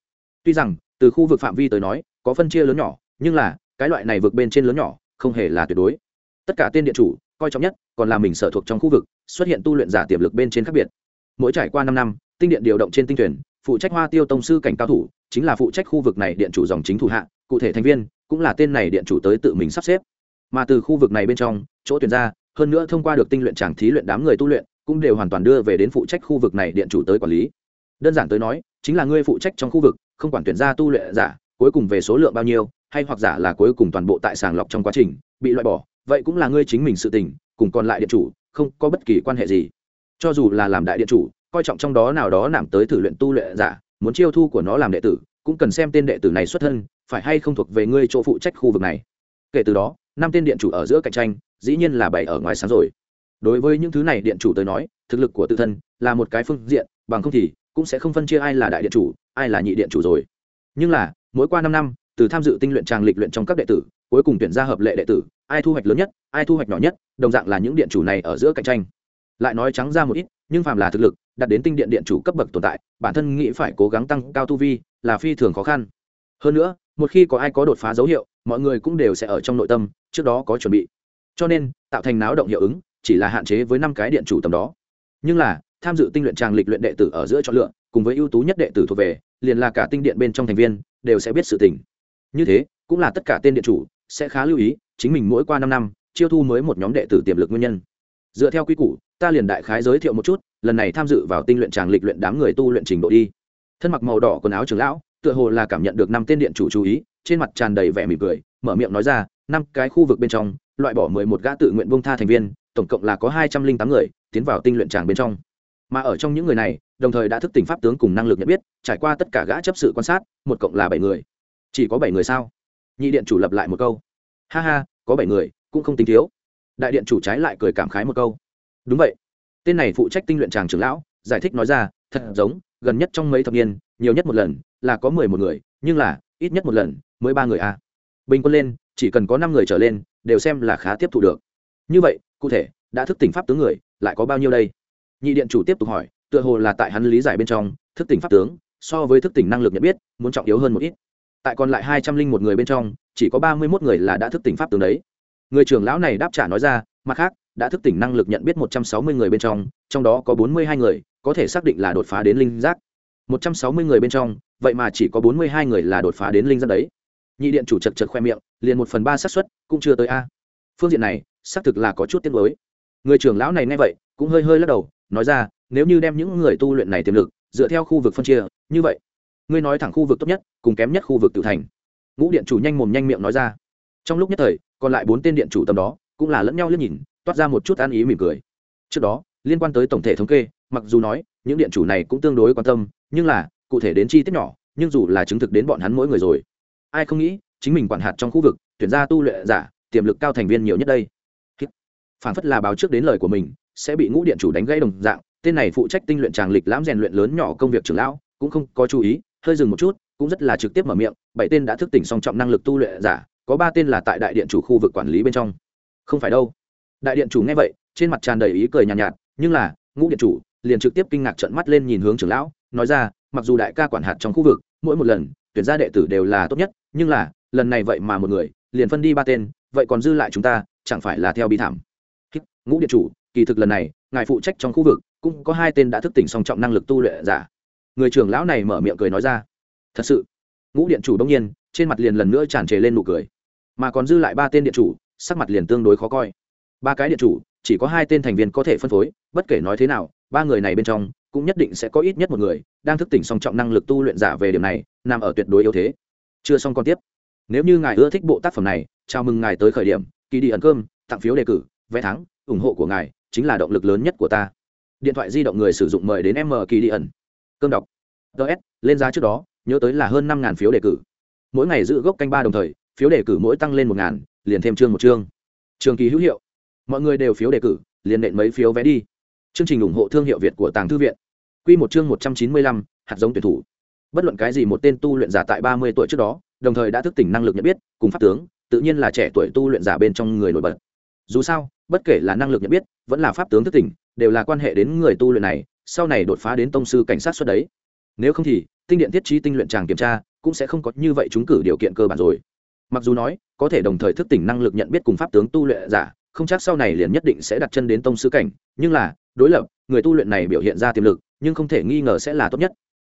tuy rằng từ khu vực phạm vi tới nói có phân chia lớn nhỏ nhưng là cái loại này vượt bên trên lớn nhỏ không hề là tuyệt đối. Tất cả tên điện chủ coi trọng nhất còn là mình sở thuộc trong khu vực xuất hiện tu luyện giả tiềm lực bên trên khác biệt. Mỗi trải qua năm năm tinh điện điều động trên tinh tuyển, phụ trách hoa tiêu tông sư cảnh cao thủ chính là phụ trách khu vực này điện chủ dòng chính thủ hạ cụ thể thành viên cũng là tên này điện chủ tới tự mình sắp xếp. Mà từ khu vực này bên trong chỗ tuyển ra hơn nữa thông qua được tinh luyện tràng thí luyện đám người tu luyện cũng đều hoàn toàn đưa về đến phụ trách khu vực này điện chủ tới quản lý. Đơn giản tới nói chính là ngươi phụ trách trong khu vực không quản tuyển ra tu luyện giả, cuối cùng về số lượng bao nhiêu, hay hoặc giả là cuối cùng toàn bộ tại sàng lọc trong quá trình, bị loại bỏ, vậy cũng là ngươi chính mình sự tình, cùng còn lại điện chủ, không có bất kỳ quan hệ gì. Cho dù là làm đại điện chủ, coi trọng trong đó nào đó làm tới thử luyện tu luyện giả, muốn chiêu thu của nó làm đệ tử, cũng cần xem tên đệ tử này xuất thân, phải hay không thuộc về ngươi chỗ phụ trách khu vực này. Kể từ đó, năm tên điện chủ ở giữa cạnh tranh, dĩ nhiên là bảy ở ngoài sáng rồi. Đối với những thứ này điện chủ tới nói, thực lực của tự thân là một cái phương diện, bằng không thì cũng sẽ không phân chia ai là đại điện chủ, ai là nhị điện chủ rồi. Nhưng là, mỗi qua năm năm, từ tham dự tinh luyện tràng lịch luyện trong các đệ tử, cuối cùng tuyển ra hợp lệ đệ tử, ai thu hoạch lớn nhất, ai thu hoạch nhỏ nhất, đồng dạng là những điện chủ này ở giữa cạnh tranh. Lại nói trắng ra một ít, nhưng phàm là thực lực đặt đến tinh điện điện chủ cấp bậc tồn tại, bản thân nghĩ phải cố gắng tăng cao tu vi, là phi thường khó khăn. Hơn nữa, một khi có ai có đột phá dấu hiệu, mọi người cũng đều sẽ ở trong nội tâm, trước đó có chuẩn bị. Cho nên, tạo thành náo động hiệu ứng, chỉ là hạn chế với năm cái điện chủ tầm đó. Nhưng là tham dự tinh luyện tràng lịch luyện đệ tử ở giữa chọn lựa, cùng với ưu tú nhất đệ tử thuộc về, liền là cả tinh điện bên trong thành viên, đều sẽ biết sự tình. Như thế, cũng là tất cả tên điện chủ sẽ khá lưu ý, chính mình mỗi qua năm năm, chiêu thu mới một nhóm đệ tử tiềm lực nguyên nhân. Dựa theo quy củ, ta liền đại khái giới thiệu một chút, lần này tham dự vào tinh luyện tràng lịch luyện đám người tu luyện trình độ đi. Thân mặc màu đỏ quần áo trường lão, tựa hồ là cảm nhận được năm tên điện chủ chú ý, trên mặt tràn đầy vẻ mỉm cười, mở miệng nói ra, năm cái khu vực bên trong, loại bỏ mười một gã tự nguyện bông tha thành viên, tổng cộng là có hai trăm linh tám người, tiến vào tinh luyện tràng bên trong mà ở trong những người này, đồng thời đã thức tỉnh pháp tướng cùng năng lực nhận biết, trải qua tất cả gã chấp sự quan sát, một cộng là bảy người. Chỉ có bảy người sao? Nhị điện chủ lập lại một câu. Ha ha, có bảy người, cũng không tính thiếu. Đại điện chủ trái lại cười cảm khái một câu. Đúng vậy. Tên này phụ trách tinh luyện tràng trưởng lão, giải thích nói ra, thật giống, gần nhất trong mấy thập niên, nhiều nhất một lần, là có mười một người, nhưng là, ít nhất một lần, mới ba người a à. bình quân lên, chỉ cần có năm người trở lên, đều xem là khá tiếp thu được. Như vậy, cụ thể, đã thức tỉnh pháp tướng người, lại có bao nhiêu đây? Nhị điện chủ tiếp tục hỏi, tựa hồ là tại hắn lý giải bên trong, thức tỉnh pháp tướng, so với thức tỉnh năng lực nhận biết, muốn trọng yếu hơn một ít. Tại còn lại hai trăm linh một người bên trong, chỉ có ba mươi mốt người là đã thức tỉnh pháp tướng đấy. Người trưởng lão này đáp trả nói ra, mặt khác, đã thức tỉnh năng lực nhận biết một trăm sáu mươi người bên trong trong đó có bốn mươi hai người, có thể xác định là đột phá đến linh giác. một trăm sáu mươi người bên trong, vậy mà chỉ có bốn mươi hai người là đột phá đến linh giác đấy. Nhị điện chủ chật chật khoe miệng, liền một phần ba xác suất, cũng chưa tới a. Phương diện này, xác thực là có chút tiết mới người trưởng lão này nghe vậy, cũng hơi hơi lắc đầu nói ra, nếu như đem những người tu luyện này tiềm lực dựa theo khu vực phân chia, như vậy, ngươi nói thẳng khu vực tốt nhất, cùng kém nhất khu vực tự thành. Ngũ điện chủ nhanh mồm nhanh miệng nói ra. Trong lúc nhất thời, còn lại bốn tên điện chủ tầm đó, cũng là lẫn nhau liếc nhìn, toát ra một chút an ý mỉm cười. Trước đó, liên quan tới tổng thể thống kê, mặc dù nói, những điện chủ này cũng tương đối quan tâm, nhưng là, cụ thể đến chi tiết nhỏ, nhưng dù là chứng thực đến bọn hắn mỗi người rồi, ai không nghĩ, chính mình quản hạt trong khu vực, tuyển ra tu luyện giả, tiềm lực cao thành viên nhiều nhất đây. Phản phất là báo trước đến lời của mình sẽ bị ngũ điện chủ đánh gãy đồng dạng tên này phụ trách tinh luyện tràng lịch lãm rèn luyện lớn nhỏ công việc trưởng lão cũng không có chú ý hơi dừng một chút cũng rất là trực tiếp mở miệng bảy tên đã thức tỉnh song trọng năng lực tu luyện giả có ba tên là tại đại điện chủ khu vực quản lý bên trong. Không phải đâu. Đại điện chủ nghe vậy trên mặt tràn đầy ý cười nhàn nhạt, nhạt nhưng là ngũ điện chủ liền trực tiếp kinh ngạc trợn mắt lên nhìn hướng trưởng lão nói ra mặc dù đại ca quản hạt trong khu vực mỗi một lần tuyển ra đệ tử đều là tốt nhất nhưng là lần này vậy mà một người liền phân đi ba tên vậy còn dư lại chúng ta chẳng phải là theo bi thảm. Ngũ điện chủ kỳ thực lần này, ngài phụ trách trong khu vực, cũng có hai tên đã thức tỉnh song trọng năng lực tu luyện giả. Người trưởng lão này mở miệng cười nói ra, thật sự? Ngũ điện chủ đông nhiên, trên mặt liền lần nữa tràn trề lên nụ cười. Mà còn dư lại ba tên điện chủ, sắc mặt liền tương đối khó coi. Ba cái điện chủ, chỉ có hai tên thành viên có thể phân phối, bất kể nói thế nào, ba người này bên trong, cũng nhất định sẽ có ít nhất một người, đang thức tỉnh song trọng năng lực tu luyện giả về điểm này, nằm ở tuyệt đối yếu thế. Chưa xong còn tiếp. Nếu như ngài ưa thích bộ tác phẩm này, chào mừng ngài tới khởi điểm kỳ đi ẩn cơm, tặng phiếu đề cử, vé thắng, ủng hộ của ngài chính là động lực lớn nhất của ta. Điện thoại di động người sử dụng mời đến m kỳ đi ẩn. Cơm đọc. Ts lên giá trước đó, nhớ tới là hơn năm phiếu đề cử. Mỗi ngày giữ gốc canh ba đồng thời, phiếu đề cử mỗi tăng lên một ngàn, liền thêm chương một chương. Trường kỳ hữu hiệu. Mọi người đều phiếu đề cử, liền nện mấy phiếu vé đi. Chương trình ủng hộ thương hiệu việt của tàng thư viện. Q một chương một trăm chín mươi lăm, hạt giống tuyển thủ. Bất luận cái gì một tên tu luyện giả tại ba mươi tuổi trước đó, đồng thời đã thức tỉnh năng lực nhận biết, cùng pháp tướng, tự nhiên là trẻ tuổi tu luyện giả bên trong người nổi bật. Dù sao bất kể là năng lực nhận biết, vẫn là pháp tướng thức tỉnh, đều là quan hệ đến người tu luyện này, sau này đột phá đến tông sư cảnh sát xuất đấy. Nếu không thì, tinh điện thiết trí tinh luyện tràng kiểm tra, cũng sẽ không có như vậy chúng cử điều kiện cơ bản rồi. Mặc dù nói, có thể đồng thời thức tỉnh năng lực nhận biết cùng pháp tướng tu luyện giả, không chắc sau này liền nhất định sẽ đặt chân đến tông sư cảnh, nhưng là, đối lập, người tu luyện này biểu hiện ra tiềm lực, nhưng không thể nghi ngờ sẽ là tốt nhất.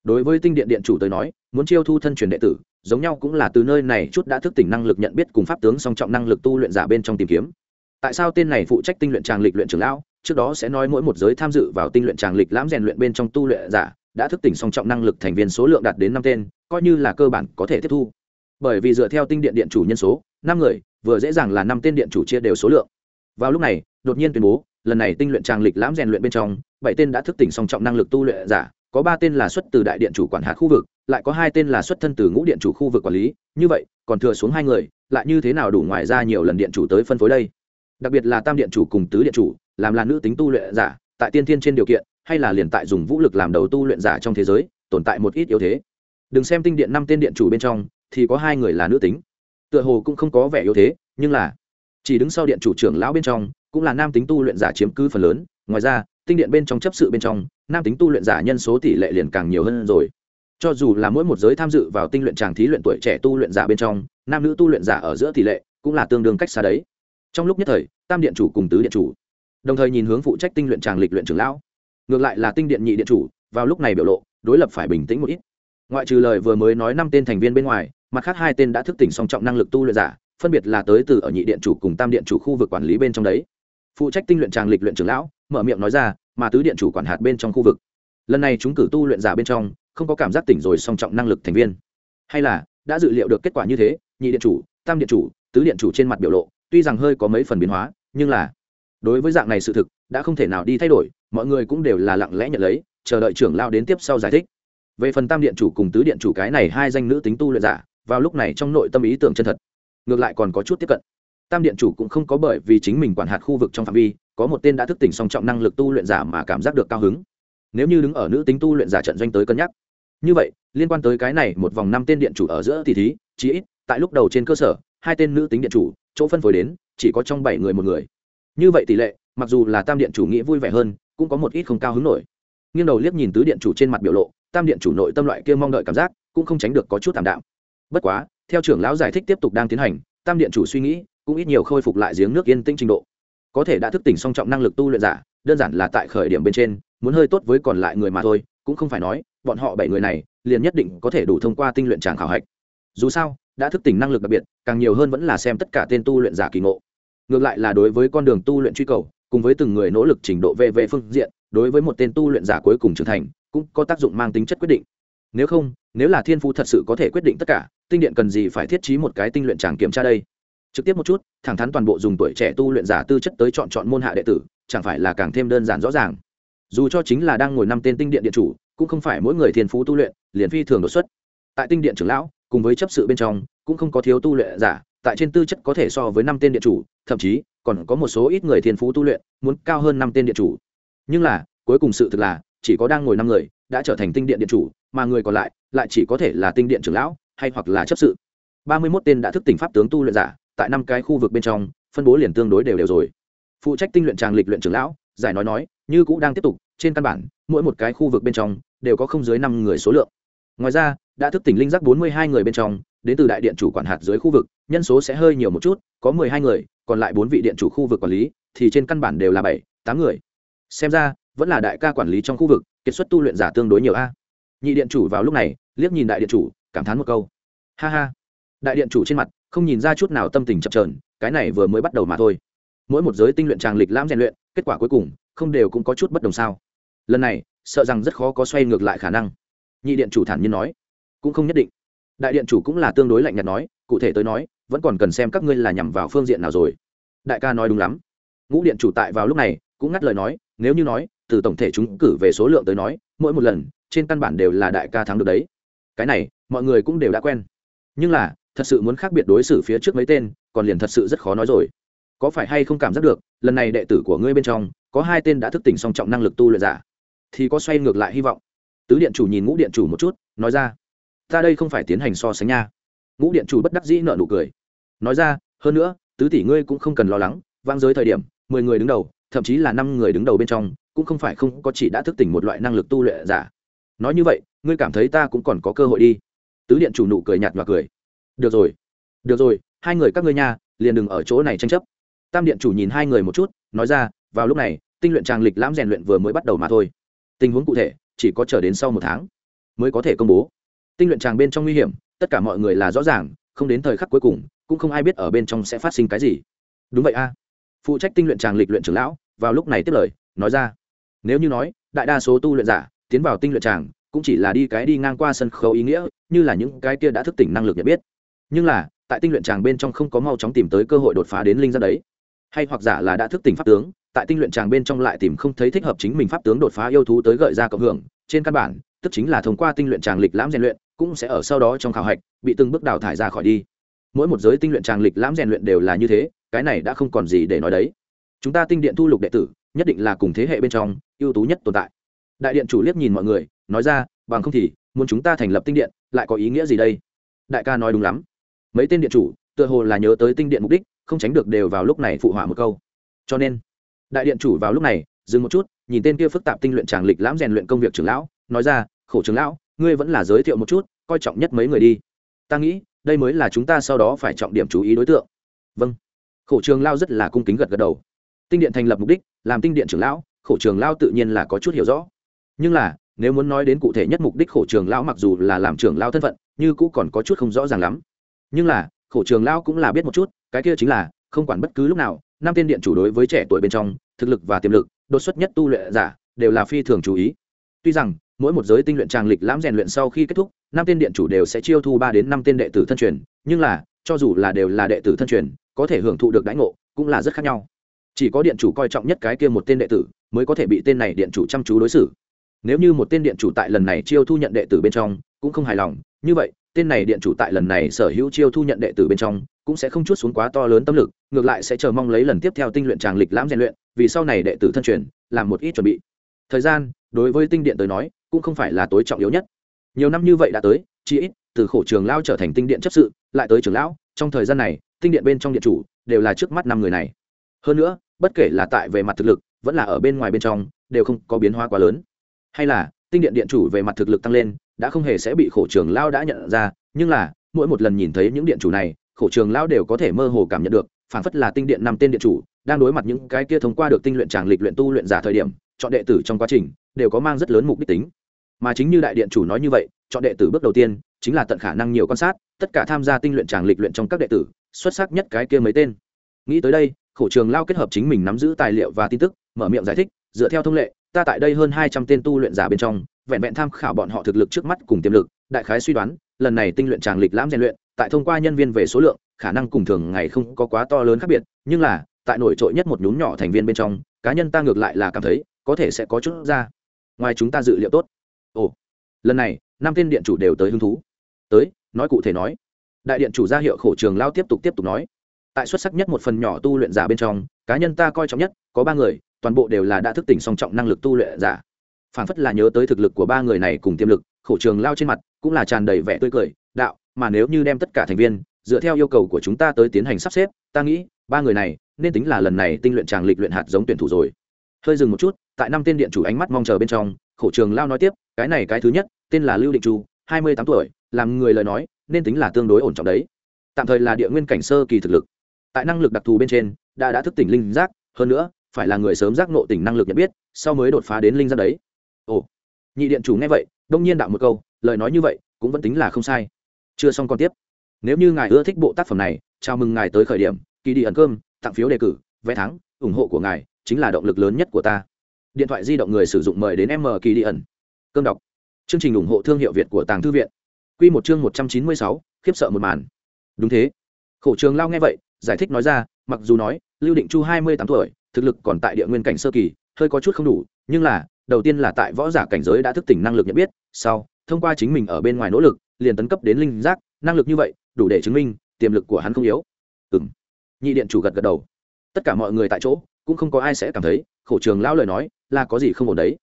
Đối với tinh điện điện chủ tới nói, muốn chiêu thu thân truyền đệ tử, giống nhau cũng là từ nơi này chút đã thức tỉnh năng lực nhận biết cùng pháp tướng song trọng năng lực tu luyện giả bên trong tìm kiếm tại sao tên này phụ trách tinh luyện tràng lịch luyện trưởng lão? Trước đó sẽ nói mỗi một giới tham dự vào tinh luyện tràng lịch lãm rèn luyện bên trong tu luyện giả, đã thức tỉnh song trọng năng lực thành viên số lượng đạt đến năm tên, coi như là cơ bản có thể tiếp thu. Bởi vì dựa theo tinh điện điện chủ nhân số, năm người, vừa dễ dàng là năm tên điện chủ chia đều số lượng. Vào lúc này, đột nhiên tuyên bố, lần này tinh luyện tràng lịch lãm rèn luyện bên trong, bảy tên đã thức tỉnh song trọng năng lực tu luyện giả, có ba tên là xuất từ đại điện chủ quản hạt khu vực, lại có hai tên là xuất thân từ ngũ điện chủ khu vực quản lý. Như vậy, còn thừa xuống hai người, lại như thế nào đủ ngoài ra nhiều lần điện chủ tới phân phối đây? Đặc biệt là tam điện chủ cùng tứ điện chủ, làm là nữ tính tu luyện giả, tại tiên thiên trên điều kiện, hay là liền tại dùng vũ lực làm đầu tu luyện giả trong thế giới, tồn tại một ít yếu thế. Đừng xem tinh điện năm tên điện chủ bên trong, thì có hai người là nữ tính. Tựa hồ cũng không có vẻ yếu thế, nhưng là, chỉ đứng sau điện chủ trưởng lão bên trong, cũng là nam tính tu luyện giả chiếm cứ phần lớn. Ngoài ra, tinh điện bên trong chấp sự bên trong, nam tính tu luyện giả nhân số tỷ lệ liền càng nhiều hơn rồi. Cho dù là mỗi một giới tham dự vào tinh luyện tràng thí luyện tuổi trẻ tu luyện giả bên trong, nam nữ tu luyện giả ở giữa tỷ lệ cũng là tương đương cách xa đấy trong lúc nhất thời, tam điện chủ cùng tứ điện chủ, đồng thời nhìn hướng phụ trách tinh luyện tràng lịch luyện trưởng lão. Ngược lại là tinh điện nhị điện chủ, vào lúc này biểu lộ, đối lập phải bình tĩnh một ít. Ngoại trừ lời vừa mới nói năm tên thành viên bên ngoài, mặt khác hai tên đã thức tỉnh song trọng năng lực tu luyện giả, phân biệt là tới từ ở nhị điện chủ cùng tam điện chủ khu vực quản lý bên trong đấy. Phụ trách tinh luyện tràng lịch luyện trưởng lão, mở miệng nói ra, mà tứ điện chủ quản hạt bên trong khu vực. Lần này chúng cử tu luyện giả bên trong, không có cảm giác tỉnh rồi song trọng năng lực thành viên. Hay là, đã dự liệu được kết quả như thế, nhị điện chủ, tam điện chủ, tứ điện chủ trên mặt biểu lộ tuy rằng hơi có mấy phần biến hóa, nhưng là đối với dạng này sự thực, đã không thể nào đi thay đổi, mọi người cũng đều là lặng lẽ nhận lấy, chờ đợi trưởng lao đến tiếp sau giải thích. Về phần tam điện chủ cùng tứ điện chủ cái này hai danh nữ tính tu luyện giả, vào lúc này trong nội tâm ý tưởng chân thật. Ngược lại còn có chút tiếp cận. Tam điện chủ cũng không có bởi vì chính mình quản hạt khu vực trong phạm vi, có một tên đã thức tỉnh song trọng năng lực tu luyện giả mà cảm giác được cao hứng. Nếu như đứng ở nữ tính tu luyện giả trận doanh tới cân nhắc. Như vậy, liên quan tới cái này, một vòng năm tên điện chủ ở giữa thì thí, chí ít, tại lúc đầu trên cơ sở, hai tên nữ tính điện chủ chỗ phân phối đến, chỉ có trong bảy người một người. Như vậy tỷ lệ, mặc dù là tam điện chủ nghĩa vui vẻ hơn, cũng có một ít không cao hứng nổi. Nghiêng đầu liếc nhìn tứ điện chủ trên mặt biểu lộ, tam điện chủ nội tâm loại kia mong đợi cảm giác, cũng không tránh được có chút tạm đạm. Bất quá, theo trưởng lão giải thích tiếp tục đang tiến hành, tam điện chủ suy nghĩ, cũng ít nhiều khôi phục lại giếng nước yên tĩnh trình độ. Có thể đã thức tỉnh song trọng năng lực tu luyện giả, đơn giản là tại khởi điểm bên trên, muốn hơi tốt với còn lại người mà thôi, cũng không phải nói, bọn họ bảy người này, liền nhất định có thể đủ thông qua tinh luyện tràng khảo hạch. Dù sao đã thức tỉnh năng lực đặc biệt, càng nhiều hơn vẫn là xem tất cả tên tu luyện giả kỳ ngộ. Ngược lại là đối với con đường tu luyện truy cầu, cùng với từng người nỗ lực trình độ về về phương diện, đối với một tên tu luyện giả cuối cùng trưởng thành, cũng có tác dụng mang tính chất quyết định. Nếu không, nếu là thiên phú thật sự có thể quyết định tất cả, tinh điện cần gì phải thiết trí một cái tinh luyện tràng kiểm tra đây? Trực tiếp một chút, thẳng thắn toàn bộ dùng tuổi trẻ tu luyện giả tư chất tới chọn chọn môn hạ đệ tử, chẳng phải là càng thêm đơn giản rõ ràng. Dù cho chính là đang ngồi năm tên tinh điện điện chủ, cũng không phải mỗi người thiên phú tu luyện, liền phi thường đột xuất. Tại tinh điện trưởng lão cùng với chấp sự bên trong, cũng không có thiếu tu luyện giả, tại trên tư chất có thể so với năm tên điện chủ, thậm chí, còn có một số ít người thiên phú tu luyện, muốn cao hơn năm tên điện chủ. Nhưng là, cuối cùng sự thực là, chỉ có đang ngồi năm người, đã trở thành tinh điện điện chủ, mà người còn lại lại chỉ có thể là tinh điện trưởng lão, hay hoặc là chấp sự. Ba mươi mốt tên đã thức tỉnh pháp tướng tu luyện giả, tại năm cái khu vực bên trong, phân bố liền tương đối đều đều rồi. Phụ trách tinh luyện tràng lịch luyện trưởng lão, giải nói nói, như cũ đang tiếp tục, trên căn bản, mỗi một cái khu vực bên trong, đều có không dưới năm người số lượng. Ngoài ra đã thức tỉnh linh giác bốn mươi hai người bên trong, đến từ đại điện chủ quản hạt dưới khu vực, nhân số sẽ hơi nhiều một chút, có mười hai người, còn lại bốn vị điện chủ khu vực quản lý, thì trên căn bản đều là bảy, tám người. Xem ra, vẫn là đại ca quản lý trong khu vực, kiệt xuất tu luyện giả tương đối nhiều a. Nhị điện chủ vào lúc này, liếc nhìn đại điện chủ, cảm thán một câu. Ha ha. Đại điện chủ trên mặt, không nhìn ra chút nào tâm tình chập trờn cái này vừa mới bắt đầu mà thôi. Mỗi một giới tinh luyện tràng lịch lãm rèn luyện, kết quả cuối cùng, không đều cũng có chút bất đồng sao. Lần này, sợ rằng rất khó có xoay ngược lại khả năng. Nhị điện chủ thản nhiên nói cũng không nhất định. Đại điện chủ cũng là tương đối lạnh nhạt nói, cụ thể tới nói, vẫn còn cần xem các ngươi là nhằm vào phương diện nào rồi. Đại ca nói đúng lắm. Ngũ điện chủ tại vào lúc này, cũng ngắt lời nói, nếu như nói, từ tổng thể chúng cử về số lượng tới nói, mỗi một lần, trên căn bản đều là đại ca thắng được đấy. Cái này, mọi người cũng đều đã quen. Nhưng là, thật sự muốn khác biệt đối xử phía trước mấy tên, còn liền thật sự rất khó nói rồi. Có phải hay không cảm giác được, lần này đệ tử của ngươi bên trong, có hai tên đã thức tỉnh song trọng năng lực tu luyện giả? Thì có xoay ngược lại hy vọng. Tứ điện chủ nhìn ngũ điện chủ một chút, nói ra ta đây không phải tiến hành so sánh nha. Ngũ điện chủ bất đắc dĩ nợ nụ cười. Nói ra, hơn nữa, tứ tỷ ngươi cũng không cần lo lắng vang giới thời điểm, mười người đứng đầu, thậm chí là năm người đứng đầu bên trong, cũng không phải không có chỉ đã thức tỉnh một loại năng lực tu luyện giả. Nói như vậy, ngươi cảm thấy ta cũng còn có cơ hội đi. Tứ điện chủ nụ cười nhạt và cười. Được rồi được rồi, hai người các ngươi nha, liền đừng ở chỗ này tranh chấp. Tam điện chủ nhìn hai người một chút, nói ra, vào lúc này, tinh luyện tràng lịch lãm rèn luyện vừa mới bắt đầu mà thôi. Tình huống cụ thể, chỉ có chờ đến sau một tháng mới có thể công bố tinh luyện tràng bên trong nguy hiểm, tất cả mọi người là rõ ràng, không đến thời khắc cuối cùng, cũng không ai biết ở bên trong sẽ phát sinh cái gì. Đúng vậy a. Phụ trách tinh luyện tràng lịch luyện trưởng lão, vào lúc này tiếp lời, nói ra. Nếu như nói, đại đa số tu luyện giả, tiến vào tinh luyện tràng cũng chỉ là đi cái đi ngang qua sân khấu ý nghĩa, như là những cái kia đã thức tỉnh năng lực nhận biết. Nhưng là, tại tinh luyện tràng bên trong không có mau chóng tìm tới cơ hội đột phá đến linh ra đấy. Hay hoặc giả là đã thức tỉnh pháp tướng, tại tinh luyện tràng bên trong lại tìm không thấy thích hợp chính mình pháp tướng đột phá yêu thú tới gợi ra cộng hưởng, trên căn bản, tức chính là thông qua tinh luyện tràng lịch lãm rèn luyện cũng sẽ ở sau đó trong khảo hạch, bị từng bước đào thải ra khỏi đi. Mỗi một giới tinh luyện tràng lịch lãm rèn luyện đều là như thế, cái này đã không còn gì để nói đấy. Chúng ta tinh điện thu lục đệ tử, nhất định là cùng thế hệ bên trong, ưu tú nhất tồn tại. Đại điện chủ liếc nhìn mọi người, nói ra, bằng không thì, muốn chúng ta thành lập tinh điện, lại có ý nghĩa gì đây? Đại ca nói đúng lắm. Mấy tên điện chủ, tựa hồ là nhớ tới tinh điện mục đích, không tránh được đều vào lúc này phụ họa một câu. Cho nên, đại điện chủ vào lúc này, dừng một chút, nhìn tên kia phức tạp tinh luyện tràng lịch lãm rèn luyện công việc trưởng lão, nói ra, khổ trưởng lão ngươi vẫn là giới thiệu một chút, coi trọng nhất mấy người đi. Ta nghĩ, đây mới là chúng ta sau đó phải trọng điểm chú ý đối tượng. Vâng. Khổ trường lao rất là cung kính gật gật đầu. Tinh điện thành lập mục đích, làm tinh điện trưởng lão, khổ trường lao tự nhiên là có chút hiểu rõ. Nhưng là, nếu muốn nói đến cụ thể nhất mục đích khổ trường lão mặc dù là làm trưởng lao thân phận, như cũng còn có chút không rõ ràng lắm. Nhưng là, khổ trường lao cũng là biết một chút, cái kia chính là, không quản bất cứ lúc nào, năm tiên điện chủ đối với trẻ tuổi bên trong, thực lực và tiềm lực, đột xuất nhất tu luyện giả, đều là phi thường chú ý. Tuy rằng mỗi một giới tinh luyện tràng lịch lãm rèn luyện sau khi kết thúc, năm tên điện chủ đều sẽ chiêu thu ba đến năm tên đệ tử thân truyền. Nhưng là, cho dù là đều là đệ tử thân truyền, có thể hưởng thụ được đãi ngộ cũng là rất khác nhau. Chỉ có điện chủ coi trọng nhất cái kia một tên đệ tử mới có thể bị tên này điện chủ chăm chú đối xử. Nếu như một tên điện chủ tại lần này chiêu thu nhận đệ tử bên trong cũng không hài lòng, như vậy, tên này điện chủ tại lần này sở hữu chiêu thu nhận đệ tử bên trong cũng sẽ không chút xuống quá to lớn tâm lực, ngược lại sẽ chờ mong lấy lần tiếp theo tinh luyện tràng lịch lãm rèn luyện, vì sau này đệ tử thân truyền làm một ít chuẩn bị. Thời gian, đối với tinh điện tới nói cũng không phải là tối trọng yếu nhất. Nhiều năm như vậy đã tới chỉ ít, từ khổ trường lao trở thành tinh điện chấp sự, lại tới trường lão, trong thời gian này, tinh điện bên trong điện chủ đều là trước mắt năm người này. Hơn nữa, bất kể là tại về mặt thực lực, vẫn là ở bên ngoài bên trong, đều không có biến hóa quá lớn. Hay là, tinh điện điện chủ về mặt thực lực tăng lên, đã không hề sẽ bị khổ trường lao đã nhận ra, nhưng là, mỗi một lần nhìn thấy những điện chủ này, khổ trường lao đều có thể mơ hồ cảm nhận được phản phất là tinh điện năm tên điện chủ, đang đối mặt những cái kia thông qua được tinh luyện tràng lịch luyện tu luyện giả thời điểm, chọn đệ tử trong quá trình, đều có mang rất lớn mục đích tính mà chính như đại điện chủ nói như vậy, chọn đệ tử bước đầu tiên chính là tận khả năng nhiều quan sát, tất cả tham gia tinh luyện tràng lịch luyện trong các đệ tử, xuất sắc nhất cái kia mấy tên. Nghĩ tới đây, khổ trường lao kết hợp chính mình nắm giữ tài liệu và tin tức, mở miệng giải thích, dựa theo thông lệ, ta tại đây hơn hai trăm tên tu luyện giả bên trong, vẹn vẹn tham khảo bọn họ thực lực trước mắt cùng tiềm lực, đại khái suy đoán, lần này tinh luyện tràng lịch lãm rèn luyện, tại thông qua nhân viên về số lượng, khả năng cùng thường ngày không có quá to lớn khác biệt, nhưng là, tại nổi trội nhất một nhúm nhỏ thành viên bên trong, cá nhân ta ngược lại là cảm thấy, có thể sẽ có chút ra. Ngoài chúng ta dự liệu tốt ồ, lần này, năm tên điện chủ đều tới hứng thú. Tới, nói cụ thể nói. Đại điện chủ ra hiệu khổ trường lao tiếp tục tiếp tục nói. Tại xuất sắc nhất một phần nhỏ tu luyện giả bên trong, cá nhân ta coi trọng nhất, có ba người, toàn bộ đều là đã thức tỉnh song trọng năng lực tu luyện giả. Phản phất là nhớ tới thực lực của ba người này cùng tiềm lực, khổ trường lao trên mặt cũng là tràn đầy vẻ tươi cười, đạo, mà nếu như đem tất cả thành viên, dựa theo yêu cầu của chúng ta tới tiến hành sắp xếp, ta nghĩ, ba người này nên tính là lần này tinh luyện tràng lịch luyện hạt giống tuyển thủ rồi. Hơi dừng một chút, tại năm tên điện chủ ánh mắt mong chờ bên trong khổ trường lao nói tiếp, cái này cái thứ nhất, tên là lưu định chu, hai mươi tám tuổi, làm người lời nói, nên tính là tương đối ổn trọng đấy. Tạm thời là địa nguyên cảnh sơ kỳ thực lực. Tại năng lực đặc thù bên trên, đã đã thức tỉnh linh giác, hơn nữa, phải là người sớm giác nộ tỉnh năng lực nhận biết, sau mới đột phá đến linh giác đấy. Ồ, nhị điện chủ nghe vậy, đông nhiên đạo một câu, lời nói như vậy, cũng vẫn tính là không sai. Chưa xong còn tiếp. Nếu như ngài ưa thích bộ tác phẩm này, chào mừng ngài tới khởi điểm, kỳ đi ẩn cơm, tặng phiếu đề cử, vé thắng, ủng hộ của ngài, chính là động lực lớn nhất của ta điện thoại di động người sử dụng mời đến m kỳ đi ẩn. Cơm đọc. Chương trình ủng hộ thương hiệu việt của tàng thư viện. Q một chương một trăm chín mươi sáu, khiếp sợ một màn. Đúng thế. Khổ trường lao nghe vậy, giải thích nói ra, mặc dù nói, lưu định chu hai mươi tám tuổi, thực lực còn tại địa nguyên cảnh sơ kỳ, hơi có chút không đủ, nhưng là, đầu tiên là tại võ giả cảnh giới đã thức tỉnh năng lực nhận biết, sau, thông qua chính mình ở bên ngoài nỗ lực, liền tấn cấp đến linh giác, năng lực như vậy, đủ để chứng minh, tiềm lực của hắn không yếu. Ừ m nhị điện chủ gật gật đầu tất cả mọi người tại chỗ, cũng không có ai sẽ cảm thấy, khổ trường lão lời nói, là có gì không ổn đấy.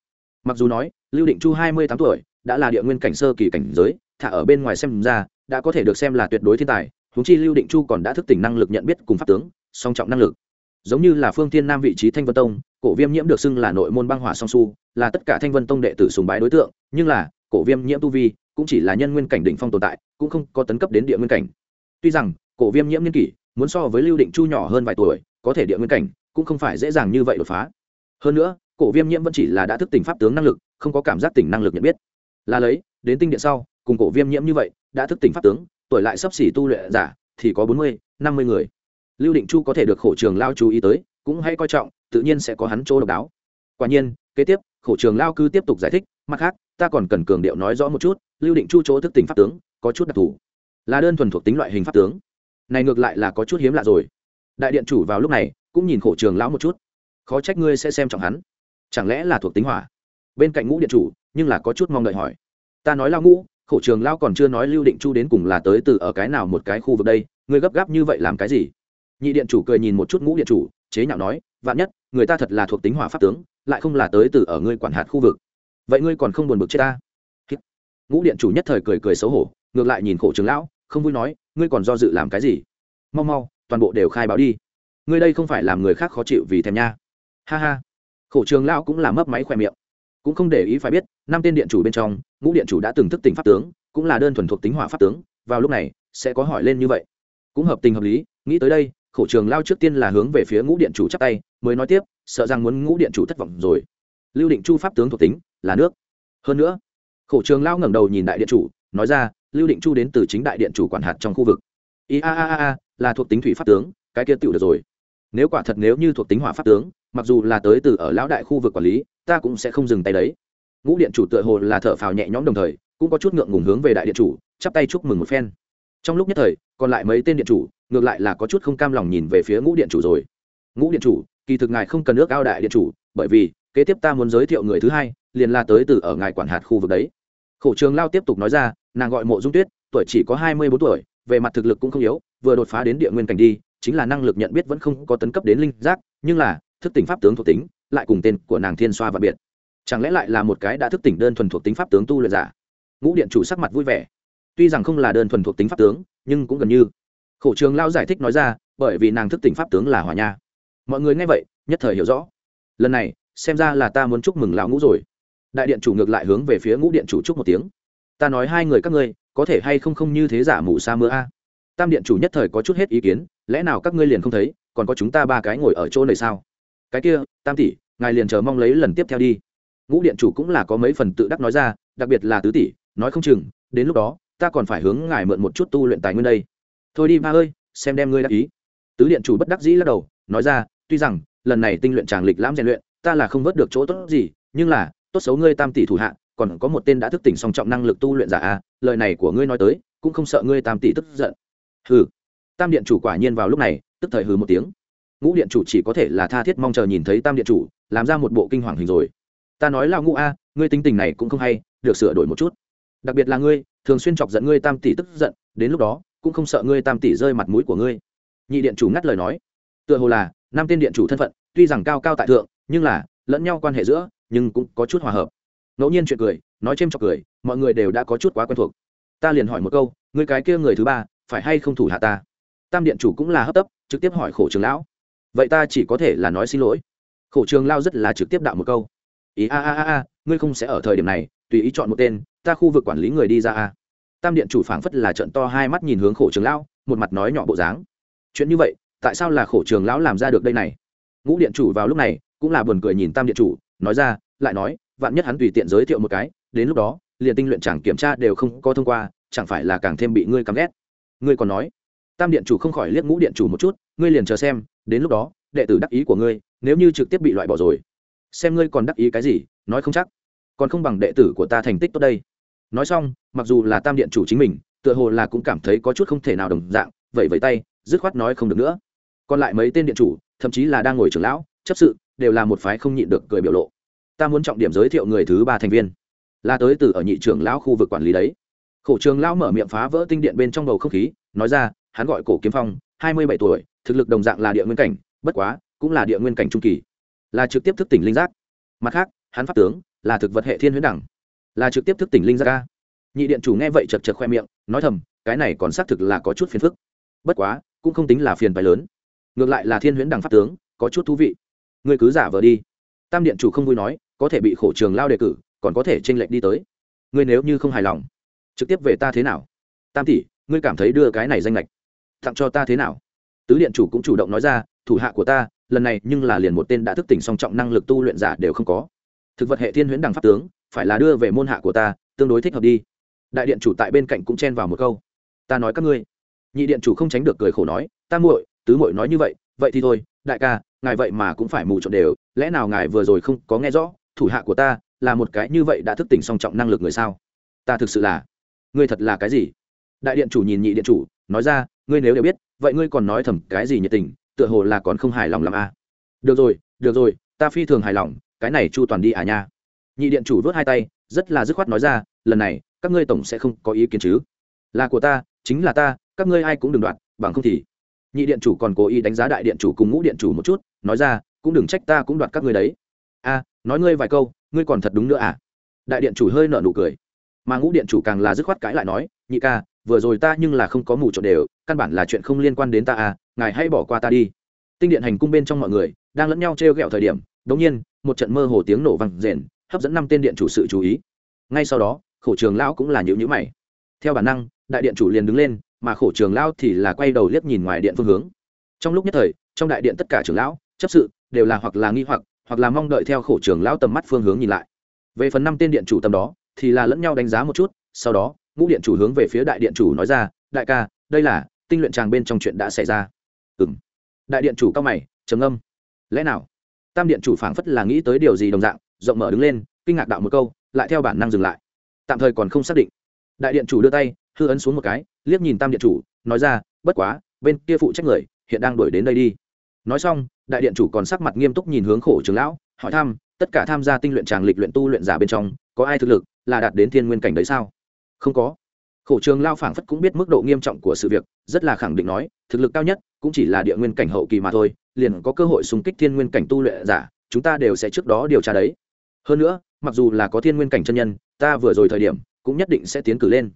Mặc dù nói, lưu định chu hai mươi tám tuổi, đã là địa nguyên cảnh sơ kỳ cảnh giới, thả ở bên ngoài xem ra, đã có thể được xem là tuyệt đối thiên tài húng chi lưu định chu còn đã thức tỉnh năng lực nhận biết cùng pháp tướng, song trọng năng lực. Giống như là phương thiên nam vị trí thanh vân tông, cổ viêm nhiễm được xưng là nội môn băng hỏa song su, là tất cả thanh vân tông đệ tử sùng bái đối tượng, nhưng là, cổ viêm nhiễm tu vi, cũng chỉ là nhân nguyên cảnh đỉnh phong tồn tại, cũng không có tấn cấp đến địa nguyên cảnh. Tuy rằng, cổ viêm nhiễm niên kỷ, muốn so với lưu định chu nhỏ hơn vài tuổi có thể địa nguyên cảnh, cũng không phải dễ dàng như vậy đột phá. Hơn nữa, cổ viêm nhiễm vẫn chỉ là đã thức tỉnh pháp tướng năng lực, không có cảm giác tỉnh năng lực nhận biết. Là lấy, đến tinh điện sau, cùng cổ viêm nhiễm như vậy, đã thức tỉnh pháp tướng, tuổi lại sắp xỉ tu luyện giả, thì có bốn mươi, năm mươi người. Lưu định chu có thể được khổ trường lao chú ý tới, cũng hay coi trọng, tự nhiên sẽ có hắn chỗ độc đáo. Quả nhiên, kế tiếp, khổ trường lao cứ tiếp tục giải thích, mặt khác, ta còn cần cường điệu nói rõ một chút, lưu định chu chỗ thức tỉnh pháp tướng, có chút đặc thù. Là đơn thuần thuộc tính loại hình pháp tướng. Này ngược lại là có chút hiếm lạ rồi đại điện chủ vào lúc này cũng nhìn khổ trường lão một chút. Khó trách ngươi sẽ xem trọng hắn. Chẳng lẽ là thuộc tính hỏa? Bên cạnh ngũ điện chủ, nhưng là có chút mong đợi hỏi. Ta nói lao ngũ, khổ trường lao còn chưa nói lưu định chu đến cùng là tới từ ở cái nào một cái khu vực đây, ngươi gấp gáp như vậy làm cái gì? Nhị điện chủ cười nhìn một chút ngũ điện chủ, chế nhạo nói, vạn nhất, người ta thật là thuộc tính hỏa pháp tướng, lại không là tới từ ở ngươi quản hạt khu vực. Vậy ngươi còn không buồn bực chết ta? Ngũ điện chủ nhất thời cười cười xấu hổ, ngược lại nhìn khổ trường lão, không vui nói, ngươi còn do dự làm cái gì? Mau mau toàn bộ đều khai báo đi. Ngươi đây không phải làm người khác khó chịu vì thèm nha. Ha ha. Khổ trường lão cũng là mấp máy khoe miệng. Cũng không để ý phải biết, năm tên điện chủ bên trong, ngũ điện chủ đã từng thức tỉnh pháp tướng, cũng là đơn thuần thuộc tính hỏa pháp tướng, vào lúc này, sẽ có hỏi lên như vậy. Cũng hợp tình hợp lý, nghĩ tới đây, khổ trường lao trước tiên là hướng về phía ngũ điện chủ chắp tay, mới nói tiếp, sợ rằng muốn ngũ điện chủ thất vọng rồi. Lưu định chu pháp tướng thuộc tính, là nước. Hơn nữa, khổ trường lao ngẩng đầu nhìn đại điện chủ, nói ra, lưu định chu đến từ chính đại điện chủ quản hạt trong khu vực i a a a a, là thuộc tính thủy pháp tướng, cái kia tựu được rồi. Nếu quả thật nếu như thuộc tính hỏa pháp tướng, mặc dù là tới từ ở lão đại khu vực quản lý, ta cũng sẽ không dừng tay đấy. Ngũ điện chủ tựa hồ là thở phào nhẹ nhõm đồng thời, cũng có chút ngượng ngùng hướng về đại điện chủ, chắp tay chúc mừng một phen. Trong lúc nhất thời, còn lại mấy tên điện chủ, ngược lại là có chút không cam lòng nhìn về phía ngũ điện chủ rồi. Ngũ điện chủ, kỳ thực ngài không cần ước ao đại điện chủ, bởi vì, kế tiếp ta muốn giới thiệu người thứ hai, liền là tới từ ở ngài quản hạt khu vực đấy. Khổ trường lao tiếp tục nói ra, nàng gọi mộ dung tuyết, tuổi chỉ có hai mươi bốn tuổi về mặt thực lực cũng không yếu, vừa đột phá đến địa nguyên cảnh đi, chính là năng lực nhận biết vẫn không có tấn cấp đến linh giác, nhưng là, thức tỉnh pháp tướng thuộc tính, lại cùng tên của nàng thiên xoa và biệt. Chẳng lẽ lại là một cái đã thức tỉnh đơn thuần thuộc tính pháp tướng tu luyện giả? Ngũ điện chủ sắc mặt vui vẻ. Tuy rằng không là đơn thuần thuộc tính pháp tướng, nhưng cũng gần như. Khổ trường lao giải thích nói ra, bởi vì nàng thức tỉnh pháp tướng là hỏa nha. Mọi người nghe vậy, nhất thời hiểu rõ. Lần này, xem ra là ta muốn chúc mừng lão ngũ rồi. Đại điện chủ ngược lại hướng về phía ngũ điện chủ chúc một tiếng. Ta nói hai người các ngươi có thể hay không không như thế giả mù sa mưa a? Tam điện chủ nhất thời có chút hết ý kiến, lẽ nào các ngươi liền không thấy, còn có chúng ta ba cái ngồi ở chỗ này sao? Cái kia, tam tỷ, ngài liền chờ mong lấy lần tiếp theo đi. Ngũ điện chủ cũng là có mấy phần tự đắc nói ra, đặc biệt là tứ tỷ, nói không chừng, đến lúc đó, ta còn phải hướng ngài mượn một chút tu luyện tài nguyên đây. Thôi đi, ba ơi, xem đem ngươi đắc ý. Tứ điện chủ bất đắc dĩ lắc đầu, nói ra, tuy rằng, lần này tinh luyện tràng lịch lãm rèn luyện, ta là không vớt được chỗ tốt gì, nhưng là, tốt xấu ngươi tam tỷ thủ hạ còn có một tên đã thức tỉnh song trọng năng lực tu luyện giả a, lời này của ngươi nói tới, cũng không sợ ngươi tam tỷ tức giận. Hừ. Tam điện chủ quả nhiên vào lúc này, tức thời hừ một tiếng. Ngũ điện chủ chỉ có thể là tha thiết mong chờ nhìn thấy tam điện chủ, làm ra một bộ kinh hoàng hình rồi. Ta nói là ngũ a, ngươi tính tình này cũng không hay, được sửa đổi một chút. Đặc biệt là ngươi, thường xuyên chọc giận ngươi tam tỷ tức giận, đến lúc đó, cũng không sợ ngươi tam tỷ rơi mặt mũi của ngươi. Nhị điện chủ ngắt lời nói. Tựa hồ là, năm tên điện chủ thân phận, tuy rằng cao cao tại thượng, nhưng là, lẫn nhau quan hệ giữa, nhưng cũng có chút hòa hợp ngẫu nhiên chuyện cười, nói c h chọc cười, mọi người đều đã có chút quá quen thuộc. Ta liền hỏi một câu người cái kia người thứ ba, phải hay không thủ hạ ta? Tam điện chủ cũng là hấp tấp, trực tiếp hỏi khổ trường lão. Vậy ta chỉ có thể là nói xin lỗi. Khổ trường lao rất là trực tiếp đạo một câu. Ý a a a a, ngươi không sẽ ở thời điểm này, tùy ý chọn một tên, ta khu vực quản lý người đi ra a. Tam điện chủ phảng phất là trận to hai mắt nhìn hướng khổ trường lão, một mặt nói nhỏ bộ dáng. Chuyện như vậy, tại sao là khổ trường lão làm ra được đây này? Ngũ điện chủ vào lúc này, cũng là buồn cười nhìn tam điện chủ, nói ra, lại nói vạn nhất hắn tùy tiện giới thiệu một cái, đến lúc đó, liền tinh luyện chẳng kiểm tra đều không có thông qua, chẳng phải là càng thêm bị ngươi căm ghét. Ngươi còn nói, tam điện chủ không khỏi liếc ngũ điện chủ một chút, ngươi liền chờ xem, đến lúc đó, đệ tử đắc ý của ngươi, nếu như trực tiếp bị loại bỏ rồi, xem ngươi còn đắc ý cái gì, nói không chắc, còn không bằng đệ tử của ta thành tích tốt đây. Nói xong, mặc dù là tam điện chủ chính mình, tựa hồ là cũng cảm thấy có chút không thể nào đồng dạng vậy vẫy tay, dứt khoát nói không được nữa. Còn lại mấy tên điện chủ, thậm chí là đang ngồi trưởng lão, chấp sự, đều là một phái không nhịn được cười biểu lộ ta muốn trọng điểm giới thiệu người thứ ba thành viên, là tới từ ở nhị trưởng lão khu vực quản lý đấy. Khổ trường lão mở miệng phá vỡ tinh điện bên trong bầu không khí, nói ra, hắn gọi cổ kiếm phong, hai mươi bảy tuổi, thực lực đồng dạng là địa nguyên cảnh, bất quá, cũng là địa nguyên cảnh trung kỳ, là trực tiếp thức tỉnh linh giác. Mặt khác, hắn pháp tướng, là thực vật hệ thiên huyễn đẳng, là trực tiếp thức tỉnh linh giác ca nhị điện chủ nghe vậy chật chật khoe miệng, nói thầm, cái này còn xác thực là có chút phiền phức. Bất quá, cũng không tính là phiền bài lớn. Ngược lại là thiên huyễn đẳng pháp tướng, có chút thú vị. Ngươi cứ giả vờ đi. Tam điện chủ không vui nói có thể bị khổ trường lao đề cử, còn có thể tranh lệch đi tới. Ngươi nếu như không hài lòng, trực tiếp về ta thế nào? Tam tỷ, ngươi cảm thấy đưa cái này danh lệch tặng cho ta thế nào? Tứ điện chủ cũng chủ động nói ra, thủ hạ của ta, lần này nhưng là liền một tên đã thức tỉnh song trọng năng lực tu luyện giả đều không có. Thực vật hệ thiên huyễn đẳng pháp tướng, phải là đưa về môn hạ của ta, tương đối thích hợp đi. Đại điện chủ tại bên cạnh cũng chen vào một câu. Ta nói các ngươi. Nhị điện chủ không tránh được cười khổ nói, ta muội, tứ muội nói như vậy vậy thì thôi, đại ca, ngài vậy mà cũng phải mù trộn đều, lẽ nào ngài vừa rồi không có nghe rõ? Thủ hạ của ta là một cái như vậy đã thức tỉnh song trọng năng lực người sao? Ta thực sự là, ngươi thật là cái gì? Đại điện chủ nhìn nhị điện chủ, nói ra, ngươi nếu đều biết, vậy ngươi còn nói thầm cái gì nhiệt tình, tựa hồ là còn không hài lòng làm a à? được rồi được rồi, ta phi thường hài lòng, cái này chu toàn đi à nha. Nhị điện chủ vớt hai tay, rất là dứt khoát nói ra, lần này, các ngươi tổng sẽ không có ý kiến chứ? Là của ta, chính là ta, các ngươi ai cũng đừng đoạt, bằng không thì. Nhị điện chủ còn cố ý đánh giá đại điện chủ cùng ngũ điện chủ một chút, nói ra, cũng đừng trách ta cũng đoạt các ngươi đấy. A nói ngươi vài câu, ngươi còn thật đúng nữa à? Đại điện chủ hơi nở nụ cười. Mà ngũ điện chủ càng là dứt khoát cãi lại nói, nhị ca, vừa rồi ta nhưng là không có mù trộn đều, căn bản là chuyện không liên quan đến ta à ngài hãy bỏ qua ta đi. Tinh điện hành cung bên trong mọi người, đang lẫn nhau t r e o g ẹ o thời điểm đ ỗ n g nhiên, một trận mơ hồ tiếng nổ vang rền, hấp dẫn năm tên điện chủ sự chú ý. Ngay sau đó, khổ trường lão cũng là nhữ nhữ mày. Theo bản năng, đại điện chủ liền đứng lên, mà khổ trường lão thì là quay đầu liếc nhìn ngoài điện phương hướng. Trong lúc nhất thời, trong đại điện tất cả trưởng lão, chấp sự đều là hoặc là nghi hoặc hoặc là mong đợi theo khổ trưởng lão tầm mắt phương hướng nhìn lại. Về phần năm tên điện chủ tầm đó, thì là lẫn nhau đánh giá một chút, sau đó, ngũ điện chủ hướng về phía đại điện chủ nói ra, đại ca, đây là, tinh luyện tràng bên trong chuyện đã xảy ra. Ừ m đại điện chủ cao mày, trầm âm lẽ nào? Tam điện chủ phảng phất là nghĩ tới điều gì đồng dạng, rộng mở đứng lên, kinh ngạc đạo một câu, lại theo bản năng dừng lại. Tạm thời còn không xác định. Đại điện chủ đưa tay, hư ấn xuống một cái, liếc nhìn tam điện chủ, nói ra, bất quá, bên kia phụ trách người, hiện đang đuổi đến đây đi. Nói xong đại điện chủ còn sắc mặt nghiêm túc nhìn hướng khổ trường lão, hỏi thăm, tất cả tham gia tinh luyện tràng lịch luyện tu luyện giả bên trong, có ai thực lực là đạt đến thiên nguyên cảnh đấy sao? Không có. Khổ trường lao phảng phất cũng biết mức độ nghiêm trọng của sự việc, rất là khẳng định nói, thực lực cao nhất cũng chỉ là địa nguyên cảnh hậu kỳ mà thôi, liền có cơ hội xung kích thiên nguyên cảnh tu luyện giả, chúng ta đều sẽ trước đó điều tra đấy. Hơn nữa, mặc dù là có thiên nguyên cảnh chân nhân, ta vừa rồi thời điểm cũng nhất định sẽ tiến cử lên.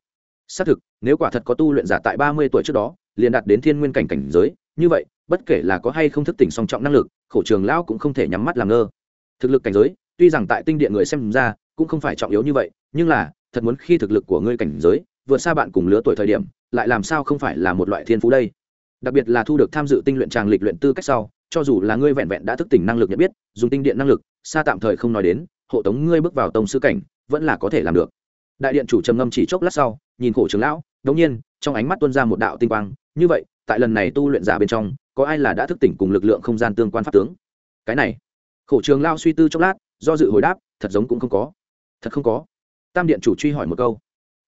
Xác thực, nếu quả thật có tu luyện giả tại ba mươi tuổi trước đó, liền đạt đến thiên nguyên cảnh cảnh giới như vậy, bất kể là có hay không thức tỉnh song trọng năng lực, khổ trường lão cũng không thể nhắm mắt làm ngơ. Thực lực cảnh giới, tuy rằng tại tinh điện người xem ra cũng không phải trọng yếu như vậy, nhưng là, thật muốn khi thực lực của ngươi cảnh giới vượt xa bạn cùng lứa tuổi thời điểm, lại làm sao không phải là một loại thiên phú đây? Đặc biệt là thu được tham dự tinh luyện tràng lịch luyện tư cách sau, cho dù là ngươi vẹn vẹn đã thức tỉnh năng lực nhận biết, dùng tinh điện năng lực, xa tạm thời không nói đến, hộ tống ngươi bước vào tông sư cảnh, vẫn là có thể làm được. Đại điện chủ trầm ngâm chỉ chốc lát sau, nhìn khổ trường lão đống nhiên, trong ánh mắt tuôn ra một đạo tinh quang, như vậy, tại lần này tu luyện giả bên trong, có ai là đã thức tỉnh cùng lực lượng không gian tương quan pháp tướng? Cái này, khổ trường lao suy tư chốc lát, do dự hồi đáp, thật giống cũng không có. Thật không có. Tam điện chủ truy hỏi một câu.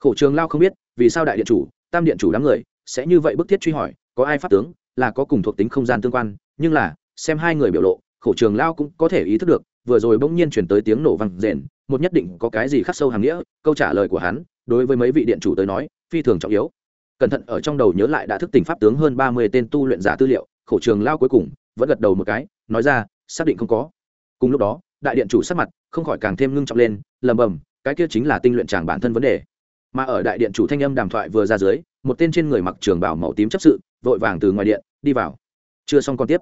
Khổ trường lao không biết, vì sao đại điện chủ, tam điện chủ đám người, sẽ như vậy bức thiết truy hỏi, có ai pháp tướng, là có cùng thuộc tính không gian tương quan? Nhưng là, xem hai người biểu lộ, khổ trường lao cũng có thể ý thức được, vừa rồi bỗng nhiên chuyển tới tiếng nổ vang rền, một nhất định có cái gì khắc sâu hàng nghĩa, câu trả lời của hắn, đối với mấy vị điện chủ tới nói phi thường trọng yếu. Cẩn thận ở trong đầu nhớ lại đã thức tỉnh pháp tướng hơn ba mươi tên tu luyện giả tư liệu, khổ trường lao cuối cùng, vẫn gật đầu một cái, nói ra, xác định không có. Cùng lúc đó, đại điện chủ sắc mặt không khỏi càng thêm ngưng trọng lên lầm bầm cái kia chính là tinh luyện chàng bản thân vấn đề. Mà ở đại điện chủ thanh âm đàm thoại vừa ra dưới, một tên trên người mặc trường bảo màu tím chấp sự, vội vàng từ ngoài điện, đi vào. Chưa xong còn tiếp.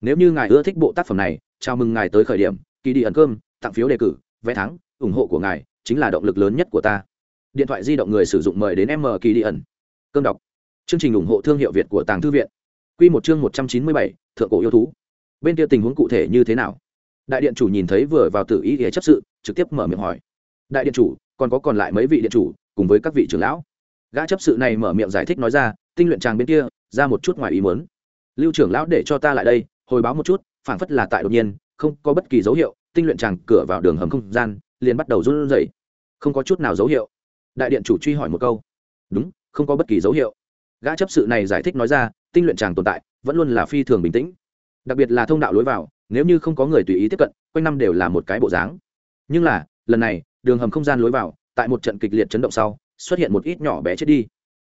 Nếu như ngài ưa thích bộ tác phẩm này, chào mừng ngài tới khởi điểm kỳ đi ẩn cơm, tặng phiếu đề cử, vé thắng, ủng hộ của ngài chính là động lực lớn nhất của ta điện thoại di động người sử dụng mời đến m kỳ đi ẩn. Cơm đọc. Chương trình ủng hộ thương hiệu việt của tàng thư viện. Q một chương một trăm chín mươi bảy, thượng cổ yêu thú. Bên kia tình huống cụ thể như thế nào? Đại điện chủ nhìn thấy vừa vào tự ý ghé chấp sự, trực tiếp mở miệng hỏi. Đại điện chủ, còn có còn lại mấy vị điện chủ, cùng với các vị trưởng lão? Gã chấp sự này mở miệng giải thích nói ra, tinh luyện tràng bên kia, ra một chút ngoài ý muốn. Lưu trưởng lão để cho ta lại đây, hồi báo một chút, phảng phất là tại đột nhiên, không có bất kỳ dấu hiệu, tinh luyện tràng cửa vào đường hầm không gian, liền bắt đầu run rẩy. Không có chút nào dấu hiệu đại điện chủ truy hỏi một câu. Đúng, không có bất kỳ dấu hiệu. Gã chấp sự này giải thích nói ra, tinh luyện tràng tồn tại, vẫn luôn là phi thường bình tĩnh. Đặc biệt là thông đạo lối vào, nếu như không có người tùy ý tiếp cận, quanh năm đều là một cái bộ dáng. Nhưng là, lần này, đường hầm không gian lối vào, tại một trận kịch liệt chấn động sau, xuất hiện một ít nhỏ bé chết đi.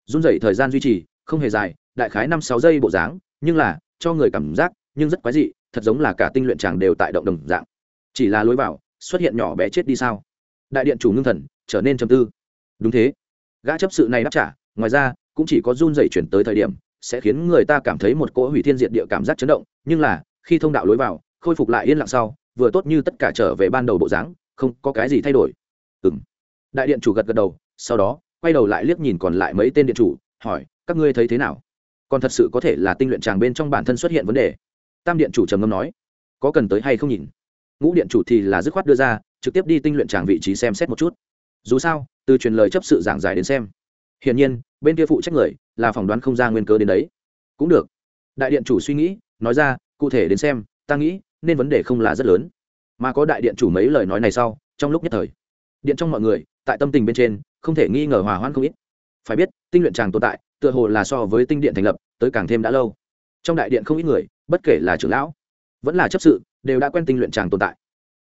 Run rẩy thời gian duy trì, không hề dài, đại khái năm sáu giây bộ dáng, nhưng là, cho người cảm giác, nhưng rất quái dị, thật giống là cả tinh luyện tràng đều tại động đồng dạng. Chỉ là lối vào, xuất hiện nhỏ bé chết đi sao? Đại điện chủ ngưng thần, trở nên trầm tư đúng thế. Gã chấp sự này đáp trả, ngoài ra, cũng chỉ có run rẩy chuyển tới thời điểm, sẽ khiến người ta cảm thấy một cỗ hủy thiên diệt địa cảm giác chấn động, nhưng là, khi thông đạo lối vào, khôi phục lại yên lặng sau, vừa tốt như tất cả trở về ban đầu bộ dáng, không có cái gì thay đổi. Ừng đại điện chủ gật gật đầu, sau đó, quay đầu lại liếc nhìn còn lại mấy tên điện chủ, hỏi, các ngươi thấy thế nào? Còn thật sự có thể là tinh luyện tràng bên trong bản thân xuất hiện vấn đề? Tam điện chủ trầm ngâm nói, có cần tới hay không nhìn? Ngũ điện chủ thì là dứt khoát đưa ra, trực tiếp đi tinh luyện tràng vị trí xem xét một chút. Dù sao từ truyền lời chấp sự giảng giải đến xem. Hiển nhiên, bên kia phụ trách người là phỏng đoán không ra nguyên cớ đến đấy. Cũng được. Đại điện chủ suy nghĩ, nói ra, cụ thể đến xem, ta nghĩ, nên vấn đề không là rất lớn. Mà có đại điện chủ mấy lời nói này sau, trong lúc nhất thời, điện trong mọi người, tại tâm tình bên trên, không thể nghi ngờ hòa hoãn không ít. Phải biết, tinh luyện tràng tồn tại, tựa hồ là so với tinh điện thành lập, tới càng thêm đã lâu. Trong đại điện không ít người, bất kể là trưởng lão, vẫn là chấp sự, đều đã quen tinh luyện tràng tồn tại.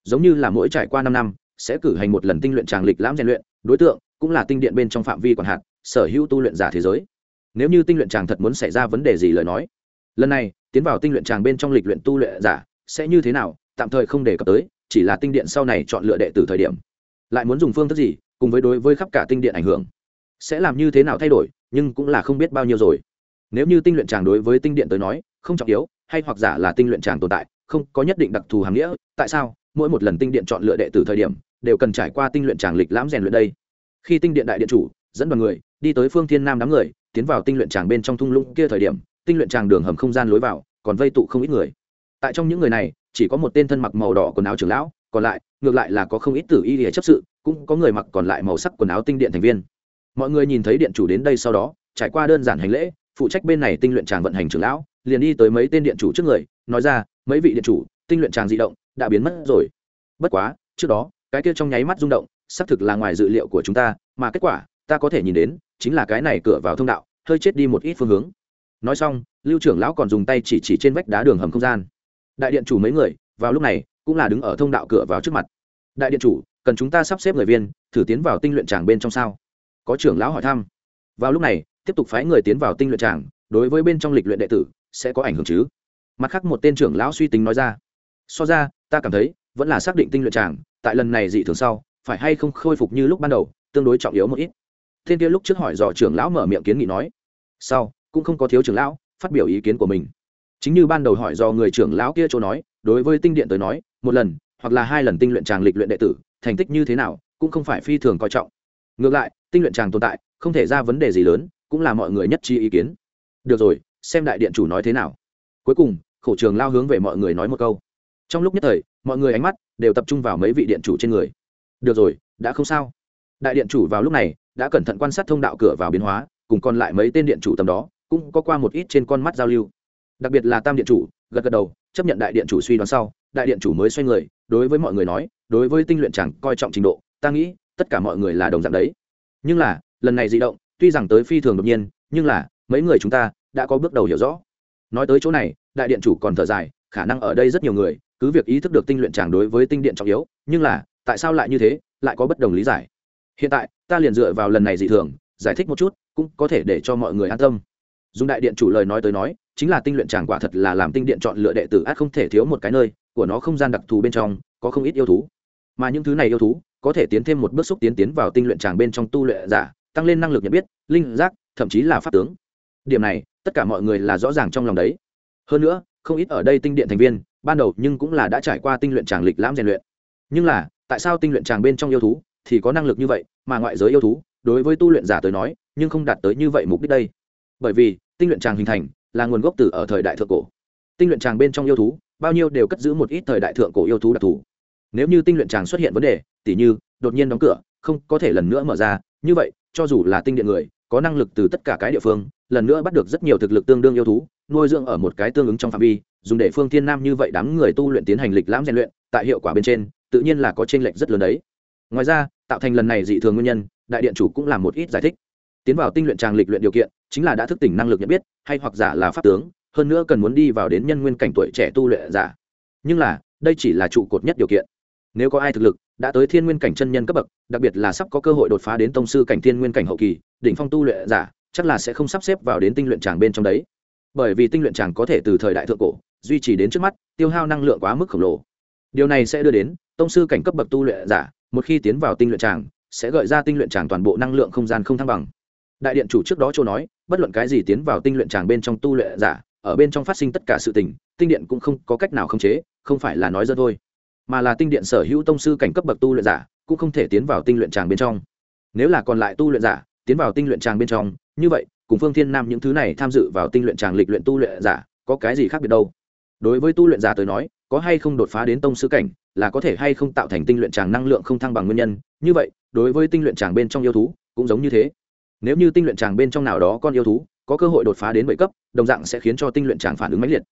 Giống như là mỗi trải qua năm năm sẽ cử hành một lần tinh luyện tràng lịch lãm rèn luyện, đối tượng cũng là tinh điện bên trong phạm vi quản hạt, sở hữu tu luyện giả thế giới. Nếu như tinh luyện tràng thật muốn xảy ra vấn đề gì lời nói, lần này tiến vào tinh luyện tràng bên trong lịch luyện tu luyện giả sẽ như thế nào, tạm thời không đề cập tới, chỉ là tinh điện sau này chọn lựa đệ tử thời điểm. Lại muốn dùng phương thức gì, cùng với đối với khắp cả tinh điện ảnh hưởng, sẽ làm như thế nào thay đổi, nhưng cũng là không biết bao nhiêu rồi. Nếu như tinh luyện tràng đối với tinh điện tới nói, không trọng yếu, hay hoặc giả là tinh luyện tràng tồn tại, không có nhất định đặc thù hàm nghĩa, tại sao mỗi một lần tinh điện chọn lựa đệ tử thời điểm, đều cần trải qua tinh luyện tràng lịch lãm rèn luyện đây. Khi tinh điện đại điện chủ, dẫn đoàn người, đi tới phương thiên nam đám người, tiến vào tinh luyện tràng bên trong thung lũng kia thời điểm, tinh luyện tràng đường hầm không gian lối vào, còn vây tụ không ít người. Tại trong những người này, chỉ có một tên thân mặc màu đỏ quần áo trưởng lão, còn lại, ngược lại là có không ít tử y để chấp sự, cũng có người mặc còn lại màu sắc quần áo tinh điện thành viên. Mọi người nhìn thấy điện chủ đến đây sau đó, trải qua đơn giản hành lễ, phụ trách bên này tinh luyện tràng vận hành trưởng lão, liền đi tới mấy tên điện chủ trước người, nói ra, mấy vị điện chủ, tinh luyện tràng di động đã biến mất rồi. Bất quá, trước đó, cái kia trong nháy mắt rung động, xác thực là ngoài dự liệu của chúng ta, mà kết quả, ta có thể nhìn đến, chính là cái này cửa vào thông đạo, hơi chết đi một ít phương hướng. Nói xong, lưu trưởng lão còn dùng tay chỉ chỉ trên vách đá đường hầm không gian. Đại điện chủ mấy người, vào lúc này, cũng là đứng ở thông đạo cửa vào trước mặt. Đại điện chủ, cần chúng ta sắp xếp người viên, thử tiến vào tinh luyện tràng bên trong sao? Có trưởng lão hỏi thăm. Vào lúc này, tiếp tục phái người tiến vào tinh luyện tràng, đối với bên trong lịch luyện đệ tử, sẽ có ảnh hưởng chứ? Mặt khác một tên trưởng lão suy tính nói ra. So ra ta cảm thấy, vẫn là xác định tinh luyện tràng tại lần này dị thường sau, phải hay không khôi phục như lúc ban đầu, tương đối trọng yếu một ít. Thiên kia lúc trước hỏi dò trưởng lão mở miệng kiến nghị nói. Sau, cũng không có thiếu trưởng lão, phát biểu ý kiến của mình. Chính như ban đầu hỏi do người trưởng lão kia chỗ nói, đối với tinh điện tới nói, một lần, hoặc là hai lần tinh luyện tràng lịch luyện đệ tử, thành tích như thế nào, cũng không phải phi thường coi trọng. Ngược lại, tinh luyện tràng tồn tại, không thể ra vấn đề gì lớn, cũng là mọi người nhất trí ý kiến. Được rồi, xem đại điện chủ nói thế nào. Cuối cùng, khổ trường lao hướng về mọi người nói một câu trong lúc nhất thời, mọi người ánh mắt đều tập trung vào mấy vị điện chủ trên người. Được rồi, đã không sao. Đại điện chủ vào lúc này đã cẩn thận quan sát thông đạo cửa vào biến hóa, cùng còn lại mấy tên điện chủ tầm đó, cũng có qua một ít trên con mắt giao lưu. Đặc biệt là tam điện chủ, gật gật đầu, chấp nhận đại điện chủ suy đoán sau, đại điện chủ mới xoay người, đối với mọi người nói, đối với tinh luyện chẳng coi trọng trình độ, ta nghĩ tất cả mọi người là đồng dạng đấy. Nhưng là, lần này di động, tuy rằng tới phi thường đột nhiên, nhưng là, mấy người chúng ta đã có bước đầu hiểu rõ. Nói tới chỗ này, đại điện chủ còn thở dài, khả năng ở đây rất nhiều người cứ việc ý thức được tinh luyện tràng đối với tinh điện trọng yếu, nhưng là, tại sao lại như thế, lại có bất đồng lý giải. Hiện tại, ta liền dựa vào lần này dị thường, giải thích một chút, cũng có thể để cho mọi người an tâm. Dùng đại điện chủ lời nói tới nói, chính là tinh luyện tràng quả thật là làm tinh điện chọn lựa đệ tử át không thể thiếu một cái nơi, của nó không gian đặc thù bên trong, có không ít yêu thú. Mà những thứ này yêu thú, có thể tiến thêm một bước xúc tiến tiến vào tinh luyện tràng bên trong tu luyện giả, tăng lên năng lực nhận biết, linh giác, thậm chí là pháp tướng. Điểm này, tất cả mọi người là rõ ràng trong lòng đấy. Hơn nữa không ít ở đây tinh điện thành viên, ban đầu nhưng cũng là đã trải qua tinh luyện tràng lịch lãm rèn luyện. Nhưng là, tại sao tinh luyện tràng bên trong yêu thú thì có năng lực như vậy, mà ngoại giới yêu thú, đối với tu luyện giả tới nói, nhưng không đạt tới như vậy mục đích đây? Bởi vì, tinh luyện tràng hình thành là nguồn gốc từ ở thời đại thượng cổ. Tinh luyện tràng bên trong yêu thú, bao nhiêu đều cất giữ một ít thời đại thượng cổ yêu thú đặc thù. Nếu như tinh luyện tràng xuất hiện vấn đề, tỉ như, đột nhiên đóng cửa, không có thể lần nữa mở ra, như vậy, cho dù là tinh điện người, có năng lực từ tất cả cái địa phương, lần nữa bắt được rất nhiều thực lực tương đương yêu thú nuôi dưỡng ở một cái tương ứng trong phạm vi, dùng để phương thiên nam như vậy đám người tu luyện tiến hành lịch lãm rèn luyện, tại hiệu quả bên trên, tự nhiên là có t r ê n lệch rất lớn đấy. Ngoài ra, tạo thành lần này dị thường nguyên nhân, đại điện chủ cũng làm một ít giải thích. Tiến vào tinh luyện tràng lịch luyện điều kiện, chính là đã thức tỉnh năng lực nhận biết, hay hoặc giả là pháp tướng, hơn nữa cần muốn đi vào đến nhân nguyên cảnh tuổi trẻ tu luyện giả. Nhưng là, đây chỉ là trụ cột nhất điều kiện. Nếu có ai thực lực, đã tới thiên nguyên cảnh chân nhân cấp bậc, đặc biệt là sắp có cơ hội đột phá đến tông sư cảnh thiên nguyên cảnh hậu kỳ, đỉnh phong tu luyện giả, chắc là sẽ không sắp xếp vào đến tinh luyện tràng bên trong đấy bởi vì tinh luyện tràng có thể từ thời đại thượng cổ, duy trì đến trước mắt, tiêu hao năng lượng quá mức khổng lồ. Điều này sẽ đưa đến, tông sư cảnh cấp bậc tu luyện giả, một khi tiến vào tinh luyện tràng sẽ gợi ra tinh luyện tràng toàn bộ năng lượng không gian không thăng bằng. Đại điện chủ trước đó châu nói, bất luận cái gì tiến vào tinh luyện tràng bên trong tu luyện giả, ở bên trong phát sinh tất cả sự tình, tinh điện cũng không có cách nào khống chế, không phải là nói dân thôi. Mà là tinh điện sở hữu tông sư cảnh cấp bậc tu luyện giả, cũng không thể tiến vào tinh luyện tràng bên trong. Nếu là còn lại tu luyện giả, tiến vào tinh luyện tràng bên trong, như vậy cùng phương thiên nam những thứ này tham dự vào tinh luyện tràng lịch luyện tu luyện giả, có cái gì khác biệt đâu? Đối với tu luyện giả tới nói, có hay không đột phá đến tông sư cảnh, là có thể hay không tạo thành tinh luyện tràng năng lượng không thăng bằng nguyên nhân. Như vậy, đối với tinh luyện tràng bên trong yêu thú, cũng giống như thế. Nếu như tinh luyện tràng bên trong nào đó con yêu thú, có cơ hội đột phá đến bảy cấp, đồng dạng sẽ khiến cho tinh luyện tràng phản ứng mãnh liệt.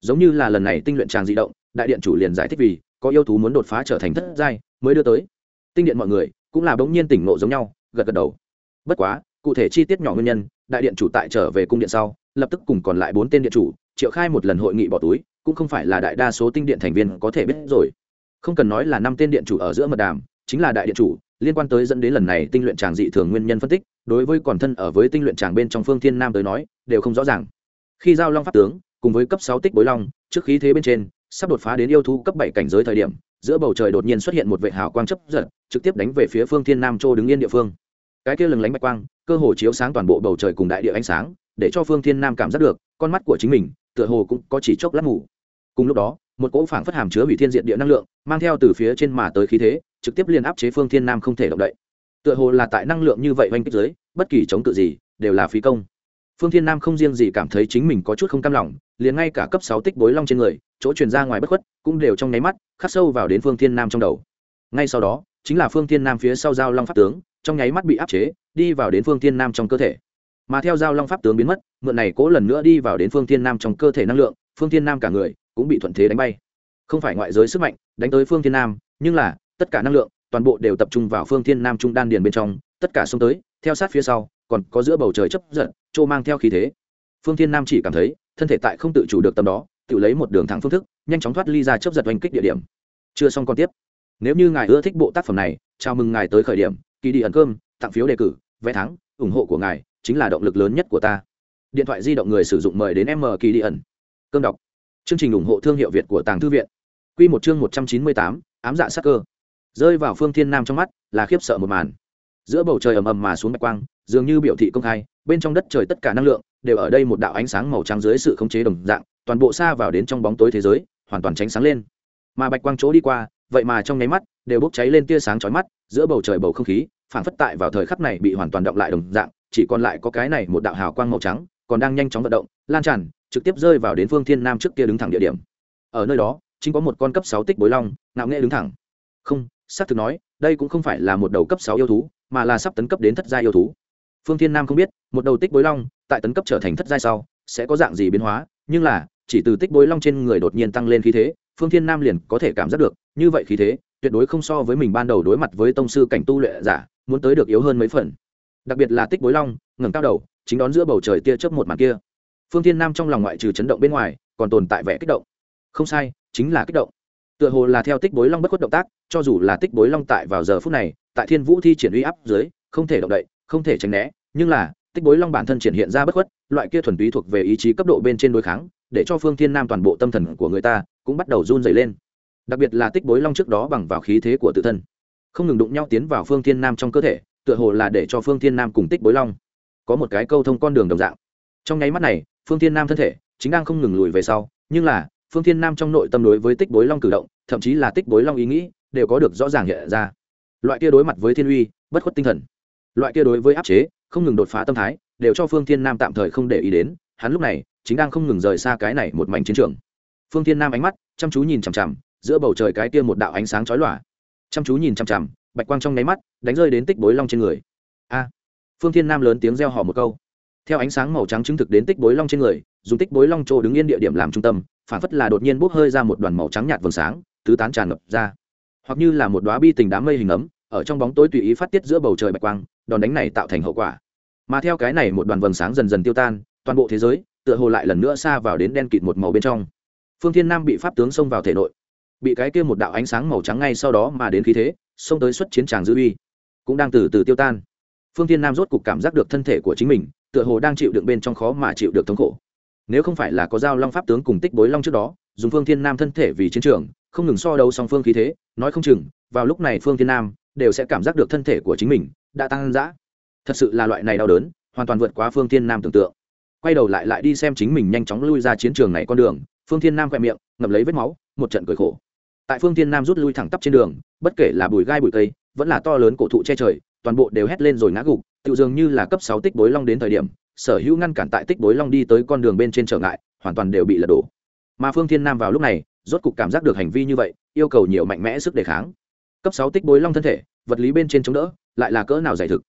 Giống như là lần này tinh luyện tràng di động, đại điện chủ liền giải thích vì, có yêu thú muốn đột phá trở thành thất giai mới đưa tới. Tinh điện mọi người cũng là bỗng nhiên tỉnh ngộ giống nhau, gật gật đầu. Bất quá cụ thể chi tiết nhỏ nguyên nhân, đại điện chủ tại trở về cung điện sau, lập tức cùng còn lại bốn tên điện chủ, triệu khai một lần hội nghị bỏ túi, cũng không phải là đại đa số tinh điện thành viên có thể biết rồi. Không cần nói là năm tên điện chủ ở giữa mật đàm, chính là đại điện chủ, liên quan tới dẫn đến lần này tinh luyện tràng dị thường nguyên nhân phân tích, đối với còn thân ở với tinh luyện tràng bên trong phương thiên nam tới nói, đều không rõ ràng. Khi giao long pháp tướng, cùng với cấp sáu tích bối long, trước khí thế bên trên, sắp đột phá đến yêu thú cấp bảy cảnh giới thời điểm, giữa bầu trời đột nhiên xuất hiện một vệ hào quang chấp giật, trực tiếp đánh về phía phương thiên nam châu đứng yên địa phương cái kia lừng lánh bạch quang cơ hồ chiếu sáng toàn bộ bầu trời cùng đại địa ánh sáng để cho phương thiên nam cảm giác được con mắt của chính mình tựa hồ cũng có chỉ chốc lát ngủ. Cùng lúc đó một cỗ phảng phất hàm chứa hủy thiên diện địa năng lượng mang theo từ phía trên mà tới khí thế trực tiếp liên áp chế phương thiên nam không thể động đậy. Tựa hồ là tại năng lượng như vậy oanh kích dưới, bất kỳ chống cự gì đều là phí công. Phương thiên nam không riêng gì cảm thấy chính mình có chút không cam lòng liền ngay cả cấp sáu tích bối long trên người chỗ truyền ra ngoài bất khuất cũng đều trong nháy mắt khắc sâu vào đến phương thiên nam trong đầu. Ngay sau đó chính là phương thiên nam phía sau giao long pháp tướng trong nháy mắt bị áp chế, đi vào đến phương thiên nam trong cơ thể. Mà theo giao long pháp tướng biến mất, mượn này cố lần nữa đi vào đến phương thiên nam trong cơ thể năng lượng, phương thiên nam cả người cũng bị thuận thế đánh bay. Không phải ngoại giới sức mạnh đánh tới phương thiên nam, nhưng là tất cả năng lượng, toàn bộ đều tập trung vào phương thiên nam trung đan điền bên trong, tất cả xông tới, theo sát phía sau, còn có giữa bầu trời chấp giận, trô mang theo khí thế. Phương thiên nam chỉ cảm thấy, thân thể tại không tự chủ được tầm đó, tự lấy một đường thẳng phương thức, nhanh chóng thoát ly ra chấp giật oanh kích địa điểm. Chưa xong còn tiếp. Nếu như ngài ưa thích bộ tác phẩm này, chào mừng ngài tới khởi điểm kỳ đi ẩn cơm, tặng phiếu đề cử, vé thắng, ủng hộ của ngài chính là động lực lớn nhất của ta. Điện thoại di động người sử dụng mời đến m kỳ đi ẩn. Cơm đọc. Chương trình ủng hộ thương hiệu việt của tàng thư viện. Q một chương một trăm chín mươi tám, ám dạ sắc cơ. Rơi vào phương thiên nam trong mắt là khiếp sợ một màn. Giữa bầu trời ầm ầm mà xuống bạch quang, dường như biểu thị công khai, bên trong đất trời tất cả năng lượng đều ở đây một đạo ánh sáng màu trắng dưới sự khống chế đồng dạng, toàn bộ xa vào đến trong bóng tối thế giới, hoàn toàn tránh sáng lên. Mà bạch quang chỗ đi qua, vậy mà trong nháy mắt đều bốc cháy lên tia sáng chói mắt giữa bầu trời bầu không khí phản phất tại vào thời khắc này bị hoàn toàn động lại đồng dạng, chỉ còn lại có cái này một đạo hào quang màu trắng, còn đang nhanh chóng vận động, lan tràn, trực tiếp rơi vào đến phương thiên nam trước kia đứng thẳng địa điểm. Ở nơi đó, chính có một con cấp sáu tích bối long, ngạo nghệ đứng thẳng. Không, xác thực nói, đây cũng không phải là một đầu cấp sáu yêu thú, mà là sắp tấn cấp đến thất gia yêu thú. Phương thiên nam không biết, một đầu tích bối long, tại tấn cấp trở thành thất giai sau, sẽ có dạng gì biến hóa, nhưng là, chỉ từ tích bối long trên người đột nhiên tăng lên khí thế phương thiên nam liền có thể cảm giác được, như vậy khí thế, tuyệt đối không so với mình ban đầu đối mặt với tông sư cảnh tu luyện giả, muốn tới được yếu hơn mấy phần. Đặc biệt là tích bối long, ngẩng cao đầu, chính đón giữa bầu trời tia chớp một màn kia. Phương thiên nam trong lòng ngoại trừ chấn động bên ngoài, còn tồn tại vẻ kích động. Không sai, chính là kích động. Tựa hồ là theo tích bối long bất khuất động tác, cho dù là tích bối long tại vào giờ phút này, tại thiên vũ thi triển uy áp dưới, không thể động đậy, không thể tránh né, nhưng là, tích bối long bản thân triển hiện ra bất khuất, loại kia thuần túy thuộc về ý chí cấp độ bên trên đối kháng để cho phương thiên nam toàn bộ tâm thần của người ta cũng bắt đầu run dày lên. Đặc biệt là tích bối long trước đó bằng vào khí thế của tự thân. Không ngừng đụng nhau tiến vào phương thiên nam trong cơ thể, tựa hồ là để cho phương thiên nam cùng tích bối long có một cái câu thông con đường đồng dạng. Trong nháy mắt này, phương thiên nam thân thể chính đang không ngừng lùi về sau, nhưng là, phương thiên nam trong nội tâm đối với tích bối long cử động, thậm chí là tích bối long ý nghĩ đều có được rõ ràng hiện ra. Loại kia đối mặt với thiên uy, bất khuất tinh thần. Loại kia đối với áp chế, không ngừng đột phá tâm thái, đều cho phương thiên nam tạm thời không để ý đến. Hắn lúc này chính đang không ngừng rời xa cái này một mảnh chiến trường. Phương thiên nam ánh mắt chăm chú nhìn chằm chằm, giữa bầu trời cái kia một đạo ánh sáng chói lòa. Chăm chú nhìn chằm chằm, bạch quang trong nháy mắt đánh rơi đến tích bối long trên người. A! Phương thiên nam lớn tiếng reo hò một câu. Theo ánh sáng màu trắng chứng thực đến tích bối long trên người, dùng tích bối long chỗ đứng yên địa điểm làm trung tâm, phản phất là đột nhiên bốc hơi ra một đoàn màu trắng nhạt vầng sáng, tứ tán tràn ngập ra. Hoặc như là một đóa bi tình đám mây hình ấm, ở trong bóng tối tùy ý phát tiết giữa bầu trời bạch quang, đòn đánh này tạo thành hậu quả. Mà theo cái này một đoàn vầng sáng dần dần tiêu tan, toàn bộ thế giới tựa hồ lại lần nữa xa vào đến đen kịt một màu bên trong. Phương thiên nam bị pháp tướng xông vào thể nội. Bị cái kia một đạo ánh sáng màu trắng ngay sau đó mà đến khí thế, xông tới xuất chiến tràng dư uy. Cũng đang từ từ tiêu tan. Phương thiên nam rốt cục cảm giác được thân thể của chính mình, tựa hồ đang chịu đựng bên trong khó mà chịu được thống khổ. Nếu không phải là có giao long pháp tướng cùng tích bối long trước đó, dùng phương thiên nam thân thể vì chiến trường, không ngừng so đấu song phương khí thế, nói không chừng, vào lúc này phương thiên nam đều sẽ cảm giác được thân thể của chính mình đã tăng dã. Thật sự là loại này đau đớn, hoàn toàn vượt quá phương thiên nam tưởng tượng quay đầu lại lại đi xem chính mình nhanh chóng lui ra chiến trường này con đường, phương thiên nam khoe miệng, ngậm lấy vết máu, một trận cười khổ. Tại phương thiên nam rút lui thẳng tắp trên đường, bất kể là bụi gai bụi cây, vẫn là to lớn cổ thụ che trời, toàn bộ đều hét lên rồi ngã gục, tự dường như là cấp sáu tích bối long đến thời điểm, sở hữu ngăn cản tại tích bối long đi tới con đường bên trên trở ngại, hoàn toàn đều bị lật đổ. Mà phương thiên nam vào lúc này, rốt cục cảm giác được hành vi như vậy, yêu cầu nhiều mạnh mẽ sức đề kháng. Cấp sáu tích bối long thân thể, vật lý bên trên chống đỡ, lại là cỡ nào giải thực.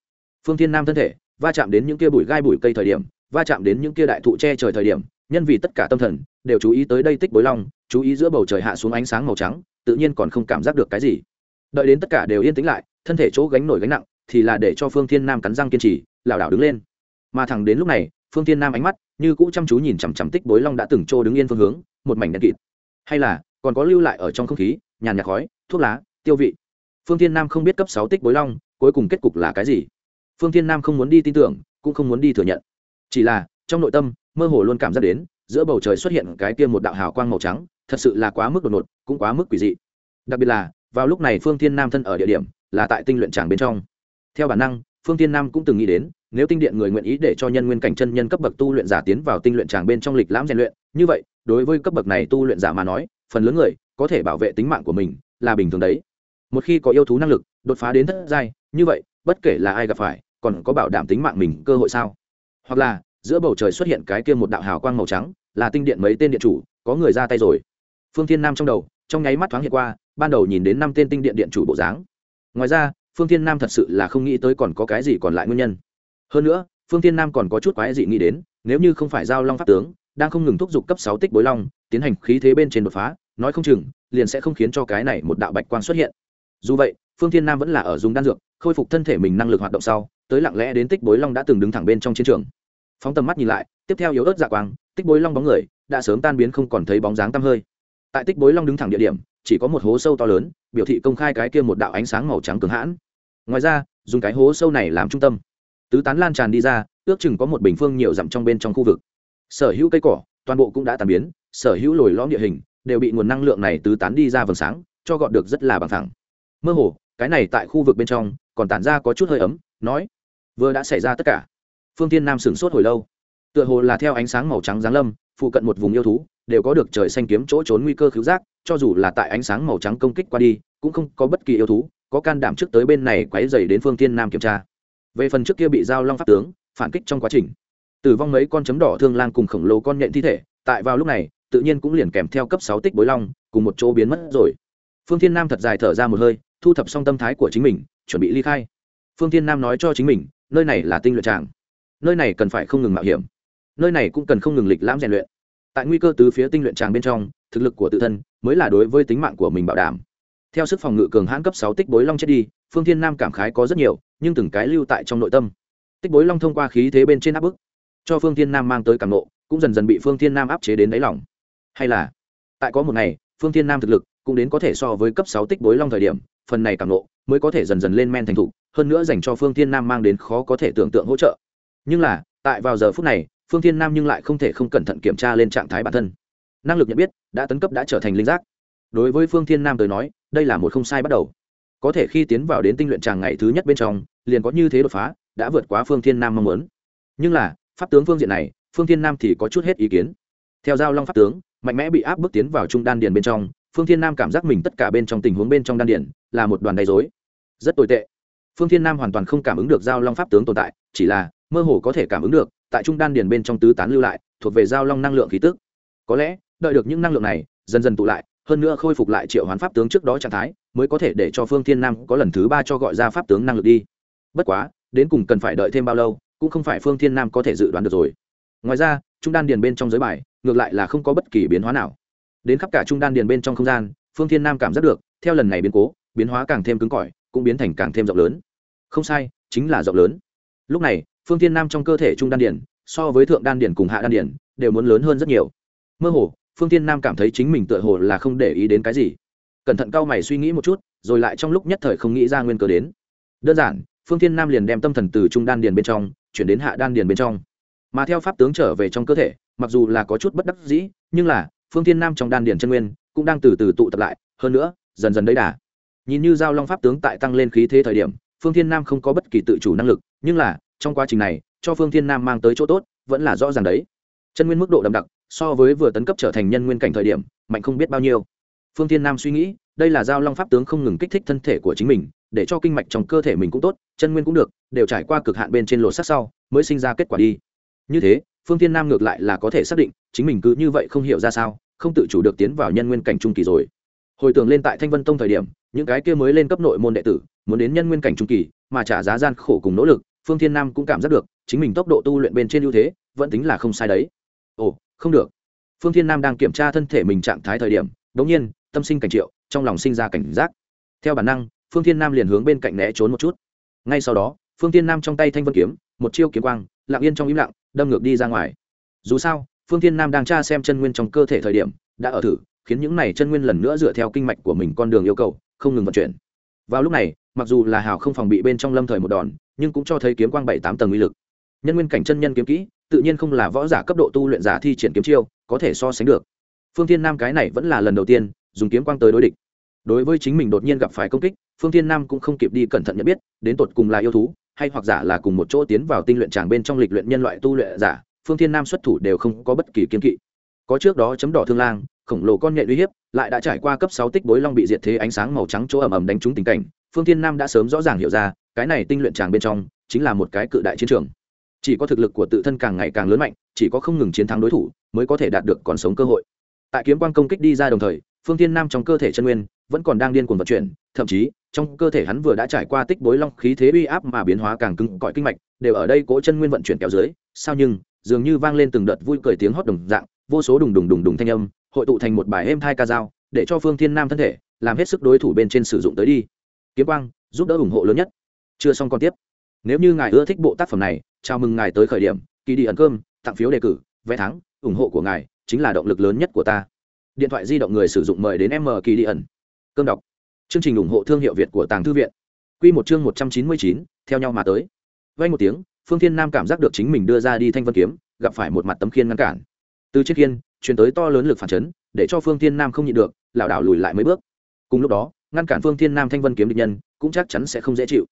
Phương thiên nam thân thể, va chạm đến những kia bụi gai bụi cây thời điểm va chạm đến những kia đại thụ che trời thời điểm, nhân vì tất cả tâm thần, đều chú ý tới đây tích bối long, chú ý giữa bầu trời hạ xuống ánh sáng màu trắng, tự nhiên còn không cảm giác được cái gì. Đợi đến tất cả đều yên tĩnh lại, thân thể chỗ gánh nổi gánh nặng, thì là để cho phương thiên nam cắn răng kiên trì, lảo đảo đứng lên. Mà thẳng đến lúc này, phương thiên nam ánh mắt như cũ chăm chú nhìn chằm chằm tích bối long đã từng trô đứng yên phương hướng, một mảnh đen kịt. Hay là, còn có lưu lại ở trong không khí, nhàn nhạt khói, thuốc lá, tiêu vị. Phương thiên nam không biết cấp sáu tích bối long, cuối cùng kết cục là cái gì. Phương thiên nam không muốn đi tin tưởng, cũng không muốn đi thừa nhận chỉ là, trong nội tâm, mơ hồ luôn cảm giác đến, giữa bầu trời xuất hiện cái kia một đạo hào quang màu trắng, thật sự là quá mức đột ngột, cũng quá mức quỷ dị. Đặc biệt là, vào lúc này phương thiên nam thân ở địa điểm, là tại tinh luyện tràng bên trong. Theo bản năng, phương thiên nam cũng từng nghĩ đến, nếu tinh điện người nguyện ý để cho nhân nguyên cảnh chân nhân cấp bậc tu luyện giả tiến vào tinh luyện tràng bên trong lịch lãm rèn luyện, như vậy, đối với cấp bậc này tu luyện giả mà nói, phần lớn người có thể bảo vệ tính mạng của mình, là bình thường đấy. Một khi có yêu thú năng lực, đột phá đến thất giai, như vậy, bất kể là ai gặp phải, còn có bảo đảm tính mạng mình cơ hội sao? Hoặc là giữa bầu trời xuất hiện cái kia một đạo hào quang màu trắng, là tinh điện mấy tên điện chủ, có người ra tay rồi. Phương thiên nam trong đầu, trong nháy mắt thoáng hiện qua, ban đầu nhìn đến năm tên tinh điện điện chủ bộ dáng. Ngoài ra, phương thiên nam thật sự là không nghĩ tới còn có cái gì còn lại nguyên nhân. Hơn nữa, phương thiên nam còn có chút quái dị nghĩ đến, nếu như không phải giao long pháp tướng, đang không ngừng thúc giục cấp sáu tích bối long, tiến hành khí thế bên trên đột phá, nói không chừng, liền sẽ không khiến cho cái này một đạo bạch quang xuất hiện. Dù vậy, phương thiên nam vẫn là ở dùng đan dược khôi phục thân thể mình năng lực hoạt động sau, tới lặng lẽ đến tích bối long đã từng đứng thẳng bên trong chiến trường. Phóng tầm mắt nhìn lại, tiếp theo yếu ớt dạ quang, tích bối long bóng người đã sớm tan biến không còn thấy bóng dáng tăm hơi. Tại tích bối long đứng thẳng địa điểm, chỉ có một hố sâu to lớn, biểu thị công khai cái kia một đạo ánh sáng màu trắng cường hãn. Ngoài ra, dùng cái hố sâu này làm trung tâm. Tứ tán lan tràn đi ra, ước chừng có một bình phương nhiều dặm trong bên trong khu vực. Sở hữu cây cỏ, toàn bộ cũng đã tàn biến, sở hữu lồi lõm địa hình đều bị nguồn năng lượng này tứ tán đi ra vầng sáng, cho gọn được rất là bằng thẳng mơ hồ, cái này tại khu vực bên trong còn tản ra có chút hơi ấm, nói, vừa đã xảy ra tất cả. Phương tiên nam sửng sốt hồi lâu. Tựa hồ là theo ánh sáng màu trắng giáng lâm, phụ cận một vùng yêu thú đều có được trời xanh kiếm chỗ trốn nguy cơ cứu giác, cho dù là tại ánh sáng màu trắng công kích qua đi, cũng không có bất kỳ yêu thú có can đảm trước tới bên này quấy dày đến phương tiên nam kiểm tra. Về phần trước kia bị giao long pháp tướng, phản kích trong quá trình, tử vong mấy con chấm đỏ thương lang cùng khổng lồ con nhện thi thể, tại vào lúc này, tự nhiên cũng liền kèm theo cấp sáu tích bối long, cùng một chỗ biến mất rồi. Phương thiên nam thật dài thở ra một hơi, thu thập xong tâm thái của chính mình chuẩn bị ly khai. Phương thiên nam nói cho chính mình, nơi này là tinh luyện tràng. Nơi này cần phải không ngừng mạo hiểm. Nơi này cũng cần không ngừng lịch lãm rèn luyện. Tại nguy cơ từ phía tinh luyện tràng bên trong, thực lực của tự thân mới là đối với tính mạng của mình bảo đảm. Theo sức phòng ngự cường hãn cấp sáu tích bối long chết đi, phương thiên nam cảm khái có rất nhiều, nhưng từng cái lưu tại trong nội tâm. Tích bối long thông qua khí thế bên trên áp bức, cho phương thiên nam mang tới cảm nộ, cũng dần dần bị phương thiên nam áp chế đến đáy lòng. Hay là, tại có một ngày, phương thiên nam thực lực cũng đến có thể so với cấp sáu tích bối long thời điểm, phần này cảm nộ mới có thể dần dần lên men thành thục, hơn nữa dành cho phương thiên nam mang đến khó có thể tưởng tượng hỗ trợ. Nhưng là, tại vào giờ phút này, phương thiên nam nhưng lại không thể không cẩn thận kiểm tra lên trạng thái bản thân. Năng lực nhận biết đã tấn cấp đã trở thành linh giác. Đối với phương thiên nam tới nói, đây là một không sai bắt đầu. Có thể khi tiến vào đến tinh luyện tràng ngày thứ nhất bên trong, liền có như thế đột phá, đã vượt quá phương thiên nam mong muốn. Nhưng là, pháp tướng phương diện này, phương thiên nam thì có chút hết ý kiến. Theo giao long pháp tướng, mạnh mẽ bị áp bức tiến vào trung đan điền bên trong phương thiên nam cảm giác mình tất cả bên trong tình huống bên trong đan điền là một đoàn đầy dối rất tồi tệ. Phương thiên nam hoàn toàn không cảm ứng được giao long pháp tướng tồn tại, chỉ là mơ hồ có thể cảm ứng được, tại trung đan điền bên trong tứ tán lưu lại, thuộc về giao long năng lượng khí tức. Có lẽ, đợi được những năng lượng này, dần dần tụ lại, hơn nữa khôi phục lại triệu hoán pháp tướng trước đó trạng thái, mới có thể để cho phương thiên nam có lần thứ ba cho gọi ra pháp tướng năng lực đi. Bất quá, đến cùng cần phải đợi thêm bao lâu, cũng không phải phương thiên nam có thể dự đoán được rồi. Ngoài ra, trung đan điền bên trong giới bài, ngược lại là không có bất kỳ biến hóa nào đến khắp cả trung đan điền bên trong không gian, phương thiên nam cảm giác được, theo lần này biến cố, biến hóa càng thêm cứng cỏi, cũng biến thành càng thêm rộng lớn. Không sai, chính là rộng lớn. Lúc này, phương thiên nam trong cơ thể trung đan điền, so với thượng đan điền cùng hạ đan điền, đều muốn lớn hơn rất nhiều. Mơ hồ, phương thiên nam cảm thấy chính mình tựa hồ là không để ý đến cái gì. Cẩn thận cao mày suy nghĩ một chút, rồi lại trong lúc nhất thời không nghĩ ra nguyên cớ đến. Đơn giản, phương thiên nam liền đem tâm thần từ trung đan điền bên trong, chuyển đến hạ đan điền bên trong. Mà theo pháp tướng trở về trong cơ thể, mặc dù là có chút bất đắc dĩ, nhưng là phương thiên nam trong đan điền chân nguyên cũng đang từ từ tụ tập lại, hơn nữa, dần dần đấy đà. Nhìn như giao long pháp tướng tại tăng lên khí thế thời điểm, phương thiên nam không có bất kỳ tự chủ năng lực, nhưng là, trong quá trình này, cho phương thiên nam mang tới chỗ tốt, vẫn là rõ ràng đấy. Chân nguyên mức độ đậm đặc, so với vừa tấn cấp trở thành nhân nguyên cảnh thời điểm, mạnh không biết bao nhiêu. Phương thiên nam suy nghĩ, đây là giao long pháp tướng không ngừng kích thích thân thể của chính mình, để cho kinh mạch trong cơ thể mình cũng tốt, chân nguyên cũng được, đều trải qua cực hạn bên trên lột sắc sau, mới sinh ra kết quả đi. Như thế, phương thiên nam ngược lại là có thể xác định, chính mình cứ như vậy không hiểu ra sao không tự chủ được tiến vào nhân nguyên cảnh trung kỳ rồi. Hồi tưởng lên tại thanh vân tông thời điểm, những cái kia mới lên cấp nội môn đệ tử, muốn đến nhân nguyên cảnh trung kỳ, mà trả giá gian khổ cùng nỗ lực, phương thiên nam cũng cảm giác được, chính mình tốc độ tu luyện bên trên ưu thế, vẫn tính là không sai đấy. Ồ, không được. Phương thiên nam đang kiểm tra thân thể mình trạng thái thời điểm đống nhiên, tâm sinh cảnh triệu, trong lòng sinh ra cảnh giác. Theo bản năng, phương thiên nam liền hướng bên cạnh né trốn một chút. Ngay sau đó, phương thiên nam trong tay thanh vân kiếm, một chiêu kiếm quang, lặng yên trong im lặng, đâm ngược đi ra ngoài. Dù sao phương thiên nam đang tra xem chân nguyên trong cơ thể thời điểm, đã ở thử, khiến những này chân nguyên lần nữa dựa theo kinh mạch của mình con đường yêu cầu, không ngừng vận chuyển. Vào lúc này, mặc dù là hào không phòng bị bên trong lâm thời một đòn, nhưng cũng cho thấy kiếm quang bảy tám tầng uy lực. Nhân nguyên cảnh chân nhân kiếm kỹ, tự nhiên không là võ giả cấp độ tu luyện giả thi triển kiếm chiêu, có thể so sánh được. Phương thiên nam cái này vẫn là lần đầu tiên, dùng kiếm quang tới đối địch. Đối với chính mình đột nhiên gặp phải công kích, phương thiên nam cũng không kịp đi cẩn thận nhận biết, đến tột cùng là yêu thú, hay hoặc giả là cùng một chỗ tiến vào tinh luyện tràng bên trong lịch luyện nhân loại tu luyện giả phương thiên nam xuất thủ đều không có bất kỳ kiên kỵ. Có trước đó chấm đỏ thương lang, khổng lồ con nhện uy hiếp, lại đã trải qua cấp sáu tích bối long bị diệt thế ánh sáng màu trắng chỗ ẩm ẩm đánh trúng tình cảnh, phương thiên nam đã sớm rõ ràng hiểu ra, cái này tinh luyện tràng bên trong, chính là một cái cự đại chiến trường. Chỉ có thực lực của tự thân càng ngày càng lớn mạnh, chỉ có không ngừng chiến thắng đối thủ, mới có thể đạt được còn sống cơ hội. Tại kiếm quang công kích đi ra đồng thời, phương thiên nam trong cơ thể chân nguyên, vẫn còn đang điên cuồng vận chuyển, thậm chí, trong cơ thể hắn vừa đã trải qua tích bối long khí thế uy áp mà biến hóa càng cứng, cỏi kinh mạch, đều ở đây cố chân nguyên vận chuyển kéo dưới, sao nhưng dường như vang lên từng đợt vui cười tiếng hót đồng dạng, vô số đùng đùng đùng đùng thanh âm, hội tụ thành một bài êm thai ca dao, để cho phương thiên nam thân thể làm hết sức đối thủ bên trên sử dụng tới đi. Kiếm quang, giúp đỡ ủng hộ lớn nhất. Chưa xong còn tiếp. Nếu như ngài ưa thích bộ tác phẩm này, chào mừng ngài tới khởi điểm, kỳ đi ẩn cơm, tặng phiếu đề cử, vé thắng, ủng hộ của ngài chính là động lực lớn nhất của ta. Điện thoại di động người sử dụng mời đến m kỳ đi ẩn. Cơm đọc. Chương trình ủng hộ thương hiệu việt của tàng thư viện. Q một chương một trăm chín mươi chín, theo nhau mà tới. Vay một tiếng phương thiên nam cảm giác được chính mình đưa ra đi thanh vân kiếm gặp phải một mặt tấm khiên ngăn cản. Từ chiếc khiên chuyển tới to lớn lực phản chấn để cho phương thiên nam không nhịn được lảo đảo lùi lại mấy bước. Cùng lúc đó ngăn cản phương thiên nam thanh vân kiếm địch nhân cũng chắc chắn sẽ không dễ chịu.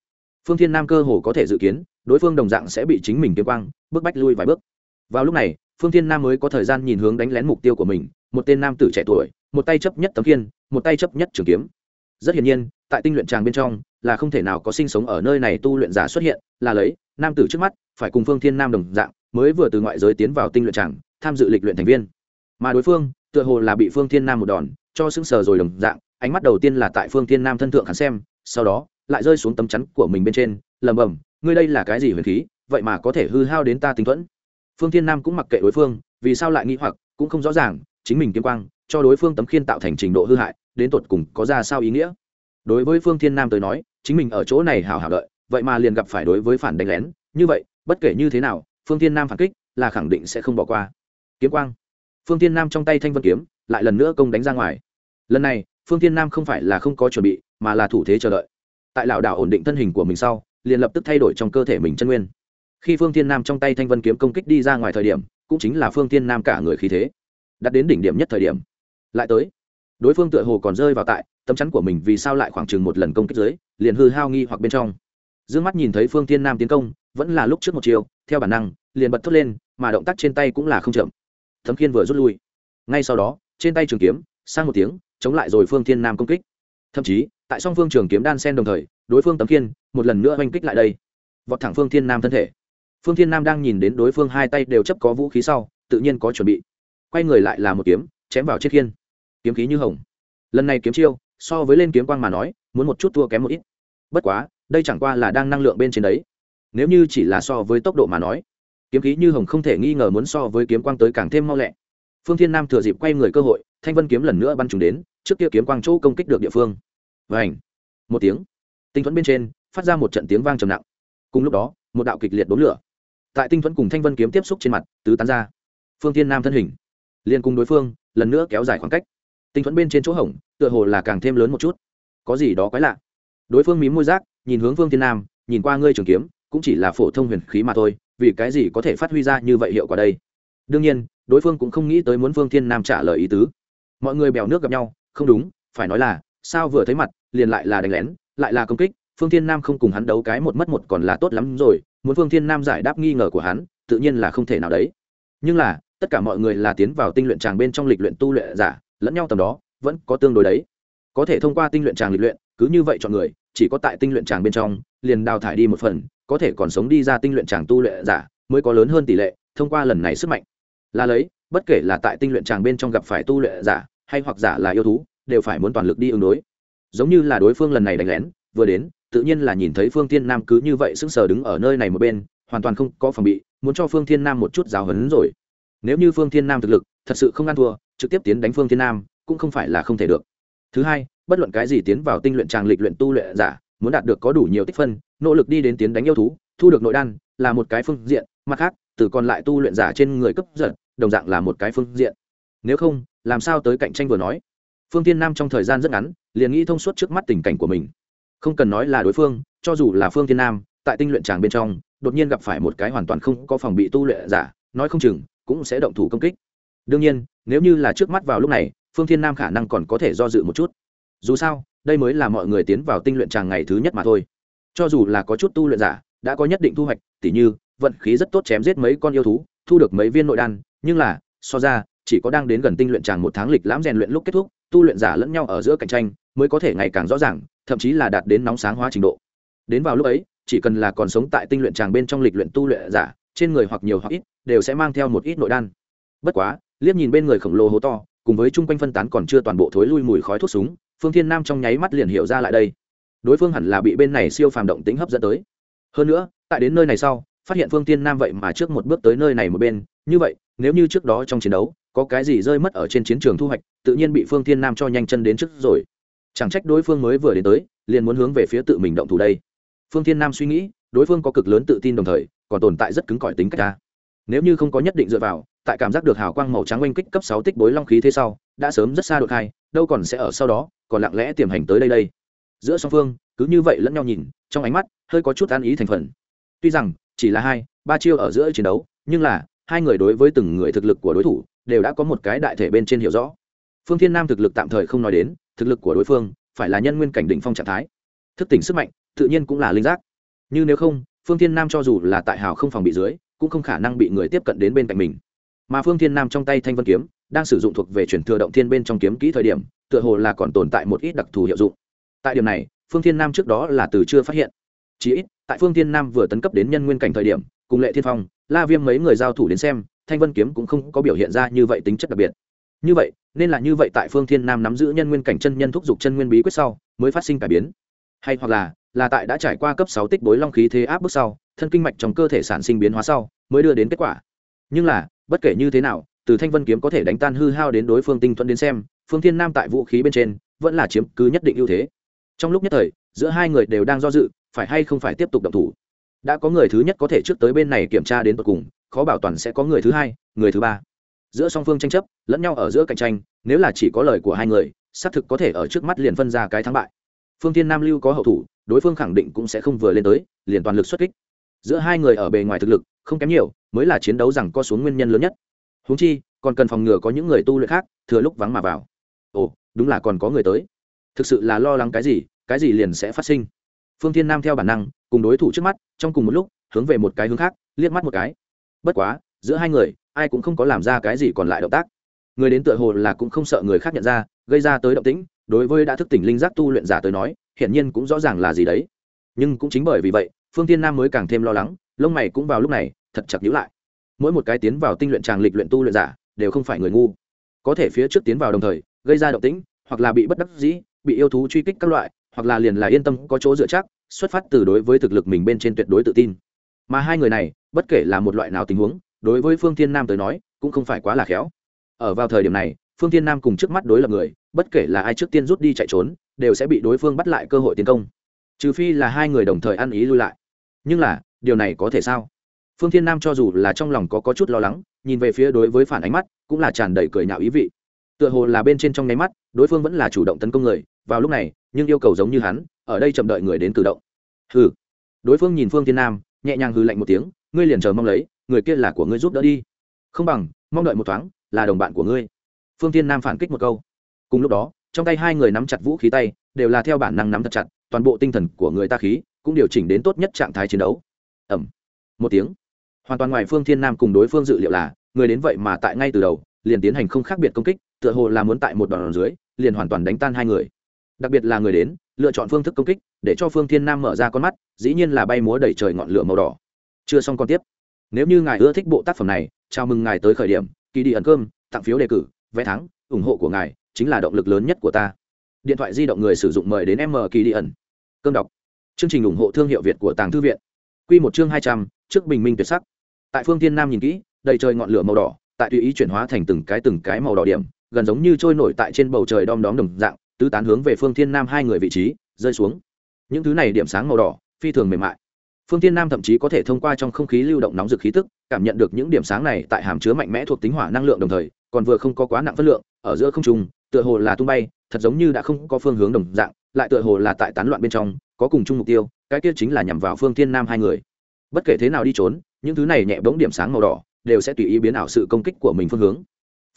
Phương thiên nam cơ hồ có thể dự kiến đối phương đồng dạng sẽ bị chính mình kiếm quang bước bách lui vài bước. Vào lúc này phương thiên nam mới có thời gian nhìn hướng đánh lén mục tiêu của mình một tên nam tử trẻ tuổi một tay chấp nhất tấm khiên, một tay chấp nhất trường kiếm. Rất hiển nhiên tại tinh luyện tràng bên trong là không thể nào có sinh sống ở nơi này tu luyện giả xuất hiện là lấy nam tử trước mắt, phải cùng phương thiên nam đồng dạng, mới vừa từ ngoại giới tiến vào tinh luyện tràng tham dự lịch luyện thành viên. Mà đối phương, tựa hồ là bị phương thiên nam một đòn, cho sững sờ rồi đồng dạng, ánh mắt đầu tiên là tại phương thiên nam thân thượng hắn xem, sau đó, lại rơi xuống tấm chắn của mình bên trên lầm bầm ngươi đây là cái gì huyền khí, vậy mà có thể hư hao đến ta tính thuẫn? Phương thiên nam cũng mặc kệ đối phương, vì sao lại nghĩ hoặc, cũng không rõ ràng, chính mình kiếm quang, cho đối phương tấm khiên tạo thành trình độ hư hại, đến tột cùng có ra sao ý nghĩa. Đối với phương thiên nam tới nói, chính mình ở chỗ này hào hào đợi vậy mà liền gặp phải đối với phản đánh lén. Như vậy, bất kể như thế nào, phương thiên nam phản kích là khẳng định sẽ không bỏ qua. Kiếm quang. Phương thiên nam trong tay thanh vân kiếm lại lần nữa công đánh ra ngoài. Lần này, phương thiên nam không phải là không có chuẩn bị, mà là thủ thế chờ đợi. Tại lão đảo ổn định thân hình của mình sau, liền lập tức thay đổi trong cơ thể mình chân nguyên. Khi phương thiên nam trong tay thanh vân kiếm công kích đi ra ngoài thời điểm, cũng chính là phương thiên nam cả người khí thế. Đặt đến đỉnh điểm nhất thời điểm. Lại tới, đối phương tựa hồ còn rơi vào tại, tấm chắn của mình vì sao lại khoảng chừng một lần công kích dưới, liền hư hao nghi hoặc bên trong. Dương mắt nhìn thấy phương thiên nam tiến công, vẫn là lúc trước một chiều, theo bản năng, liền bật thốt lên, mà động tác trên tay cũng là không chậm. Thẩm Kiên vừa rút lui. Ngay sau đó, trên tay trường kiếm, sang một tiếng, chống lại rồi phương thiên nam công kích. Thậm chí, tại song phương trường kiếm đan sen đồng thời, đối phương tấm Kiên một lần nữa hoành kích lại đây. Vọt thẳng phương thiên nam thân thể. Phương thiên nam đang nhìn đến đối phương hai tay đều chấp có vũ khí sau, tự nhiên có chuẩn bị. Quay người lại là một kiếm, chém vào chiếc khiên. Kiếm khí như hồng. Lần này kiếm chiêu, so với lên kiếm quang mà nói, muốn một chút thua kém một ít. Bất quá đây chẳng qua là đang năng lượng bên trên đấy. Nếu như chỉ là so với tốc độ mà nói, kiếm khí như hồng không thể nghi ngờ muốn so với kiếm quang tới càng thêm mau lẹ. Phương thiên nam thừa dịp quay người cơ hội, thanh vân kiếm lần nữa bắn trúng đến, trước kia kiếm quang chỗ công kích được địa phương. Và ảnh một tiếng. Tinh thuẫn bên trên, phát ra một trận tiếng vang trầm nặng. Cùng lúc đó, một đạo kịch liệt đốn lửa. Tại tinh thuẫn cùng thanh vân kiếm tiếp xúc trên mặt, tứ tán ra. Phương thiên nam thân hình liền cùng đối phương, lần nữa kéo dài khoảng cách. Tinh thuẫn bên trên chỗ hổng, tựa hồ là càng thêm lớn một chút. Có gì đó quái lạ. Đối phương mím môi rác nhìn hướng Vương Thiên nam, nhìn qua ngươi trường kiếm, cũng chỉ là phổ thông huyền khí mà thôi, vì cái gì có thể phát huy ra như vậy hiệu quả đây? Đương nhiên, đối phương cũng không nghĩ tới muốn Vương thiên nam trả lời ý tứ. Mọi người bèo nước gặp nhau, không đúng, phải nói là, sao vừa thấy mặt, liền lại là đánh lén, lại là công kích phương thiên nam không cùng hắn đấu cái một mất một còn là tốt lắm rồi, muốn phương thiên nam giải đáp nghi ngờ của hắn, tự nhiên là không thể nào đấy. Nhưng là, tất cả mọi người là tiến vào tinh luyện tràng bên trong lịch luyện tu luyện giả, lẫn nhau tầm đó, vẫn có tương đối đấy. Có thể thông qua tinh luyện tràng lịch luyện, cứ như vậy chọn người chỉ có tại tinh luyện tràng bên trong, liền đào thải đi một phần, có thể còn sống đi ra tinh luyện tràng tu luyện giả, mới có lớn hơn tỷ lệ, thông qua lần này sức mạnh. Là lấy, bất kể là tại tinh luyện tràng bên trong gặp phải tu luyện giả, hay hoặc giả là yêu thú, đều phải muốn toàn lực đi ứng đối. Giống như là đối phương lần này đánh lén, vừa đến, tự nhiên là nhìn thấy phương thiên nam cứ như vậy sững sờ đứng ở nơi này một bên, hoàn toàn không có phòng bị, muốn cho phương thiên nam một chút giáo hấn rồi. Nếu như phương thiên nam thực lực thật sự không ăn thua, trực tiếp tiến đánh phương thiên nam, cũng không phải là không thể được. Thứ hai bất luận cái gì tiến vào tinh luyện tràng lịch luyện tu luyện giả, muốn đạt được có đủ nhiều tích phân, nỗ lực đi đến tiến đánh yêu thú, thu được nội đan là một cái phương diện, mặt khác, từ còn lại tu luyện giả trên người cấp giật, đồng dạng là một cái phương diện. Nếu không, làm sao tới cạnh tranh vừa nói? Phương tiên nam trong thời gian rất ngắn, liền nghĩ thông suốt trước mắt tình cảnh của mình. Không cần nói là đối phương, cho dù là phương tiên nam, tại tinh luyện tràng bên trong, đột nhiên gặp phải một cái hoàn toàn không có phòng bị tu luyện giả, nói không chừng cũng sẽ động thủ công kích. Đương nhiên, nếu như là trước mắt vào lúc này, phương thiên nam khả năng còn có thể do dự một chút dù sao, đây mới là mọi người tiến vào tinh luyện tràng ngày thứ nhất mà thôi. Cho dù là có chút tu luyện giả, đã có nhất định thu hoạch, tỉ như, vận khí rất tốt chém giết mấy con yêu thú, thu được mấy viên nội đan, nhưng là, so ra, chỉ có đang đến gần tinh luyện tràng một tháng lịch lãm rèn luyện lúc kết thúc, tu luyện giả lẫn nhau ở giữa cạnh tranh, mới có thể ngày càng rõ ràng, thậm chí là đạt đến nóng sáng hóa trình độ. Đến vào lúc ấy, chỉ cần là còn sống tại tinh luyện tràng bên trong lịch luyện tu luyện giả, trên người hoặc nhiều hoặc ít, đều sẽ mang theo một ít nội đan. Bất quá, liếc nhìn bên người khổng lồ hố to, cùng với chung quanh phân tán còn chưa toàn bộ thối lui mùi khói thuốc súng phương thiên nam trong nháy mắt liền hiểu ra lại đây. Đối phương hẳn là bị bên này siêu phàm động tính hấp dẫn tới. Hơn nữa, tại đến nơi này sau, phát hiện phương thiên nam vậy mà trước một bước tới nơi này một bên. Như vậy, nếu như trước đó trong chiến đấu, có cái gì rơi mất ở trên chiến trường thu hoạch, tự nhiên bị phương thiên nam cho nhanh chân đến trước rồi. Chẳng trách đối phương mới vừa đến tới, liền muốn hướng về phía tự mình động thủ đây. Phương thiên nam suy nghĩ, đối phương có cực lớn tự tin đồng thời, còn tồn tại rất cứng cỏi tính cách ta nếu như không có nhất định dựa vào, tại cảm giác được hào quang màu trắng oanh kích cấp sáu tích bối long khí thế sau, đã sớm rất xa đột khai đâu còn sẽ ở sau đó, còn lặng lẽ tiềm hành tới đây đây. Giữa song phương, cứ như vậy lẫn nhau nhìn, trong ánh mắt, hơi có chút an ý thành phần. Tuy rằng, chỉ là hai, ba chiêu ở giữa chiến đấu, nhưng là, hai người đối với từng người thực lực của đối thủ, đều đã có một cái đại thể bên trên hiểu rõ. Phương thiên nam thực lực tạm thời không nói đến, thực lực của đối phương, phải là nhân nguyên cảnh đỉnh phong trạng thái. Thức tỉnh sức mạnh, tự nhiên cũng là linh giác. Như nếu không, phương thiên nam cho dù là tại hào không phòng bị dưới cũng không khả năng bị người tiếp cận đến bên cạnh mình. Mà phương thiên nam trong tay thanh vân kiếm, đang sử dụng thuộc về chuyển thừa động thiên bên trong kiếm kỹ thời điểm, tựa hồ là còn tồn tại một ít đặc thù hiệu dụng. Tại điểm này, phương thiên nam trước đó là từ chưa phát hiện. Chỉ ít, tại phương thiên nam vừa tấn cấp đến nhân nguyên cảnh thời điểm, cùng lệ thiên phong, la viêm mấy người giao thủ đến xem, thanh vân kiếm cũng không có biểu hiện ra như vậy tính chất đặc biệt. Như vậy, nên là như vậy tại phương thiên nam nắm giữ nhân nguyên cảnh chân nhân thúc giục chân nguyên bí quyết sau, mới phát sinh cải biến. Hay hoặc là là tại đã trải qua cấp sáu tích bối long khí thế áp bước sau thân kinh mạch trong cơ thể sản sinh biến hóa sau, mới đưa đến kết quả. Nhưng là, bất kể như thế nào, từ thanh vân kiếm có thể đánh tan hư hao đến đối phương tinh thuận đến xem, phương thiên nam tại vũ khí bên trên, vẫn là chiếm cứ nhất định ưu thế. Trong lúc nhất thời, giữa hai người đều đang do dự, phải hay không phải tiếp tục động thủ. Đã có người thứ nhất có thể trước tới bên này kiểm tra đến tận cùng, khó bảo toàn sẽ có người thứ hai, người thứ ba. Giữa song phương tranh chấp, lẫn nhau ở giữa cạnh tranh, nếu là chỉ có lời của hai người, xác thực có thể ở trước mắt liền phân ra cái thắng bại. Phương thiên nam lưu có hậu thủ, đối phương khẳng định cũng sẽ không vừa lên tới, liền toàn lực xuất kích giữa hai người ở bề ngoài thực lực, không kém nhiều, mới là chiến đấu rằng co xuống nguyên nhân lớn nhất. Húng chi, còn cần phòng ngừa có những người tu luyện khác, thừa lúc vắng mà vào. Ồ, đúng là còn có người tới. Thực sự là lo lắng cái gì cái gì liền sẽ phát sinh. Phương thiên nam theo bản năng, cùng đối thủ trước mắt, trong cùng một lúc, hướng về một cái hướng khác, liếc mắt một cái. Bất quá, giữa hai người, ai cũng không có làm ra cái gì còn lại động tác. Người đến tựa hồ là cũng không sợ người khác nhận ra, gây ra tới động tĩnh, đối với đã thức tỉnh linh giác tu luyện giả tới nói, hiển nhiên cũng rõ ràng là gì đấy. Nhưng cũng chính bởi vì vậy phương tiên nam mới càng thêm lo lắng, lông mày cũng vào lúc này, thật chặt nhữ lại. Mỗi một cái tiến vào tinh luyện tràng lịch luyện tu luyện giả, đều không phải người ngu. Có thể phía trước tiến vào đồng thời, gây ra động tĩnh, hoặc là bị bất đắc dĩ, bị yêu thú truy kích các loại, hoặc là liền là yên tâm, có chỗ dựa chắc, xuất phát từ đối với thực lực mình bên trên tuyệt đối tự tin. Mà hai người này, bất kể là một loại nào tình huống, đối với phương thiên nam tới nói, cũng không phải quá là khéo. Ở vào thời điểm này, phương thiên nam cùng trước mắt đối lập người, bất kể là ai trước tiên rút đi chạy trốn, đều sẽ bị đối phương bắt lại cơ hội tiến công. Trừ phi là hai người đồng thời ăn ý lui lại nhưng là điều này có thể sao? Phương thiên nam cho dù là trong lòng có, có chút lo lắng nhìn về phía đối với phản ánh mắt cũng là tràn đầy cười nhạo ý vị. Tựa hồ là bên trên trong nháy mắt đối phương vẫn là chủ động tấn công người vào lúc này nhưng yêu cầu giống như hắn ở đây chậm đợi người đến cử động. Hừ. Đối phương nhìn phương thiên nam nhẹ nhàng hừ lạnh một tiếng ngươi liền chờ mong lấy người kia là của ngươi giúp đỡ đi. Không bằng mong đợi một thoáng là đồng bạn của ngươi. Phương thiên nam phản kích một câu. Cùng lúc đó trong tay hai người nắm chặt vũ khí tay đều là theo bản năng nắm thật chặt toàn bộ tinh thần của người ta khí cũng điều chỉnh đến tốt nhất trạng thái chiến đấu. Ẩm một tiếng. Hoàn toàn ngoài phương thiên nam cùng đối phương dự liệu là, người đến vậy mà tại ngay từ đầu, liền tiến hành không khác biệt công kích, tựa hồ là muốn tại một đòn dưới, liền hoàn toàn đánh tan hai người. Đặc biệt là người đến, lựa chọn phương thức công kích, để cho phương thiên nam mở ra con mắt, dĩ nhiên là bay múa đầy trời ngọn lửa màu đỏ. Chưa xong con tiếp. Nếu như ngài ưa thích bộ tác phẩm này, chào mừng ngài tới khởi điểm, kỳ đi ẩn cơm, tặng phiếu đề cử, vé thắng, ủng hộ của ngài, chính là động lực lớn nhất của ta. Điện thoại di động người sử dụng mời đến m kỳ đi ẩn. Cơm đọc chương trình ủng hộ thương hiệu việt của tàng thư viện. Quy một chương hai trăm, trước bình minh tuyệt sắc. Tại phương thiên nam nhìn kỹ, đầy trời ngọn lửa màu đỏ, tại tùy ý chuyển hóa thành từng cái từng cái màu đỏ điểm, gần giống như trôi nổi tại trên bầu trời đom đóm đồng dạng, tứ tán hướng về phương thiên nam hai người vị trí, rơi xuống. Những thứ này điểm sáng màu đỏ, phi thường mềm mại. Phương thiên nam thậm chí có thể thông qua trong không khí lưu động nóng rực khí tức, cảm nhận được những điểm sáng này tại hàm chứa mạnh mẽ thuộc tính hỏa năng lượng đồng thời, còn vừa không có quá nặng phân lượng, ở giữa không trung, tựa hồ là tung bay, thật giống như đã không có phương hướng đồng dạng, lại tựa hồ là tại tán loạn bên trong có cùng chung mục tiêu, cái kia chính là nhằm vào phương thiên nam hai người. Bất kể thế nào đi trốn, những thứ này nhẹ bỗng điểm sáng màu đỏ, đều sẽ tùy ý biến ảo sự công kích của mình phương hướng.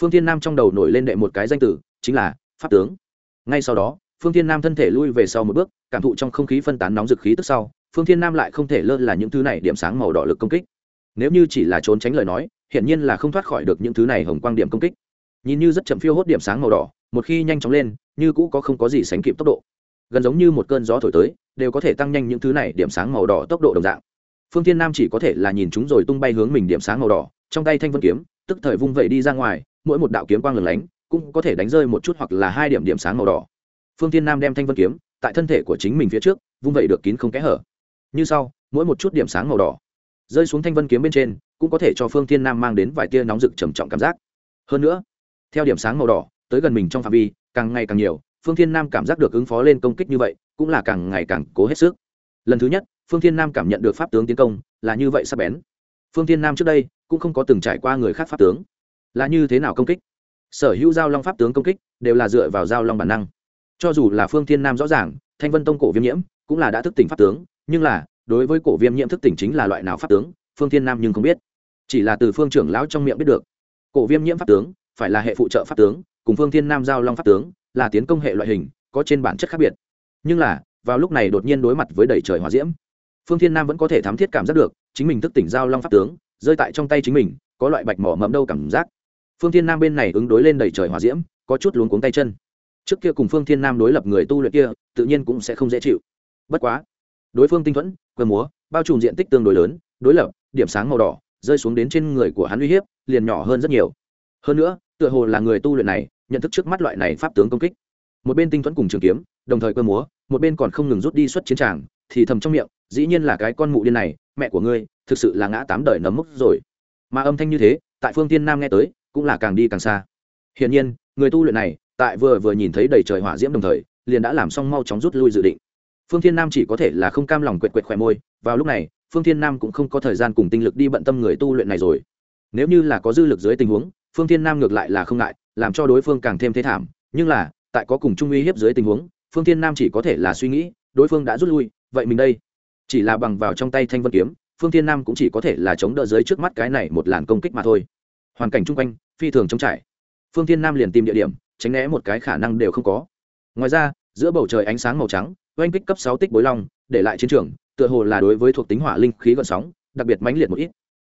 Phương thiên nam trong đầu nổi lên đệ một cái danh từ, chính là pháp tướng. Ngay sau đó, phương thiên nam thân thể lui về sau một bước, cảm thụ trong không khí phân tán nóng dực khí tức sau, phương thiên nam lại không thể lơ là những thứ này điểm sáng màu đỏ lực công kích. Nếu như chỉ là trốn tránh lời nói, hiển nhiên là không thoát khỏi được những thứ này hồng quang điểm công kích. Nhìn như rất chậm phiêu hốt điểm sáng màu đỏ, một khi nhanh chóng lên, như cũ có không có gì sánh kịp tốc độ. Gần giống như một cơn gió thổi tới đều có thể tăng nhanh những thứ này điểm sáng màu đỏ tốc độ đồng dạng. Phương thiên nam chỉ có thể là nhìn chúng rồi tung bay hướng mình điểm sáng màu đỏ, trong tay thanh vân kiếm, tức thời vung vẩy đi ra ngoài, mỗi một đạo kiếm quang lửng lánh, cũng có thể đánh rơi một chút hoặc là hai điểm điểm sáng màu đỏ. Phương thiên nam đem thanh vân kiếm, tại thân thể của chính mình phía trước, vung vẩy được kín không kẽ hở. Như sau, mỗi một chút điểm sáng màu đỏ, rơi xuống thanh vân kiếm bên trên, cũng có thể cho phương thiên nam mang đến vài tia nóng rực trầm trọng cảm giác. Hơn nữa, theo điểm sáng màu đỏ, tới gần mình trong phạm vi, càng ngày càng nhiều, phương thiên nam cảm giác được ứng phó lên công kích như vậy cũng là càng ngày càng cố hết sức. Lần thứ nhất, phương thiên nam cảm nhận được pháp tướng tiến công, là như vậy sắp bén. Phương thiên nam trước đây cũng không có từng trải qua người khác pháp tướng. Là như thế nào công kích? Sở hữu giao long pháp tướng công kích đều là dựa vào giao long bản năng. Cho dù là phương thiên nam rõ ràng, thanh vân tông cổ viêm nhiễm cũng là đã thức tỉnh pháp tướng, nhưng là, đối với cổ viêm nhiễm thức tỉnh chính là loại nào pháp tướng, phương thiên nam nhưng không biết. Chỉ là từ phương trưởng lão trong miệng biết được. Cổ viêm nhiễm pháp tướng phải là hệ phụ trợ pháp tướng, cùng phương thiên nam giao long pháp tướng là tiến công hệ loại hình, có trên bản chất khác biệt nhưng là, vào lúc này đột nhiên đối mặt với đầy trời hòa diễm, phương thiên nam vẫn có thể thám thiết cảm giác được, chính mình thức tỉnh giao long pháp tướng, rơi tại trong tay chính mình, có loại bạch mỏ mẫm đâu cảm giác. Phương thiên nam bên này ứng đối lên đầy trời hòa diễm, có chút luống cuống tay chân. Trước kia cùng phương thiên nam đối lập người tu luyện kia, tự nhiên cũng sẽ không dễ chịu. Bất quá, đối phương tinh thuẫn cơ múa, bao trùm diện tích tương đối lớn, đối lập, điểm sáng màu đỏ, rơi xuống đến trên người của hắn uy hiếp, liền nhỏ hơn rất nhiều. Hơn nữa, tựa hồ là người tu luyện này, nhận thức trước mắt loại này pháp tướng công kích. Một bên tinh thuẫn cùng trường kiếm, đồng thời cơ múa một bên còn không ngừng rút đi xuất chiến tràng, thì thầm trong miệng, dĩ nhiên là cái con mụ điên này, mẹ của ngươi, thực sự là ngã tám đời nấm mốc rồi. Mà âm thanh như thế, tại phương tiên nam nghe tới, cũng là càng đi càng xa. Hiển nhiên, người tu luyện này, tại vừa vừa nhìn thấy đầy trời hỏa diễm đồng thời, liền đã làm xong mau chóng rút lui dự định. Phương thiên nam chỉ có thể là không cam lòng quệt quệt khỏe môi, vào lúc này, phương thiên nam cũng không có thời gian cùng tinh lực đi bận tâm người tu luyện này rồi. Nếu như là có dư lực dưới tình huống, phương thiên nam ngược lại là không ngại, làm cho đối phương càng thêm thế thảm, nhưng là, tại có cùng trung uy hiếp dưới tình huống phương thiên nam chỉ có thể là suy nghĩ, đối phương đã rút lui, vậy mình đây? Chỉ là bằng vào trong tay thanh vân kiếm, phương thiên nam cũng chỉ có thể là chống đỡ dưới trước mắt cái này một làn công kích mà thôi. Hoàn cảnh chung quanh, phi thường chống trải. Phương thiên nam liền tìm địa điểm, tránh né một cái khả năng đều không có. Ngoài ra, giữa bầu trời ánh sáng màu trắng, oanh kích cấp sáu tích bối long, để lại chiến trường, tựa hồ là đối với thuộc tính hỏa linh khí gợn sóng, đặc biệt mãnh liệt một ít.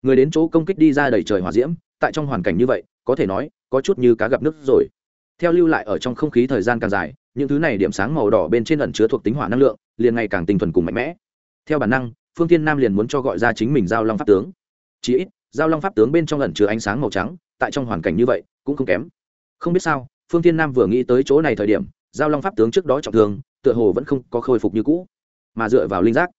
Người đến chỗ công kích đi ra đầy trời hỏa diễm, tại trong hoàn cảnh như vậy, có thể nói, có chút như cá gặp nước rồi. Theo lưu lại ở trong không khí thời gian càng dài những thứ này điểm sáng màu đỏ bên trên ẩn chứa thuộc tính hỏa năng lượng, liền ngày càng tinh thuần cùng mạnh mẽ. Theo bản năng, phương tiên nam liền muốn cho gọi ra chính mình giao long pháp tướng. Chỉ ít, giao long pháp tướng bên trong ẩn chứa ánh sáng màu trắng, tại trong hoàn cảnh như vậy, cũng không kém. Không biết sao, phương tiên nam vừa nghĩ tới chỗ này thời điểm, giao long pháp tướng trước đó trọng thương, tựa hồ vẫn không có khôi phục như cũ, mà dựa vào linh giác,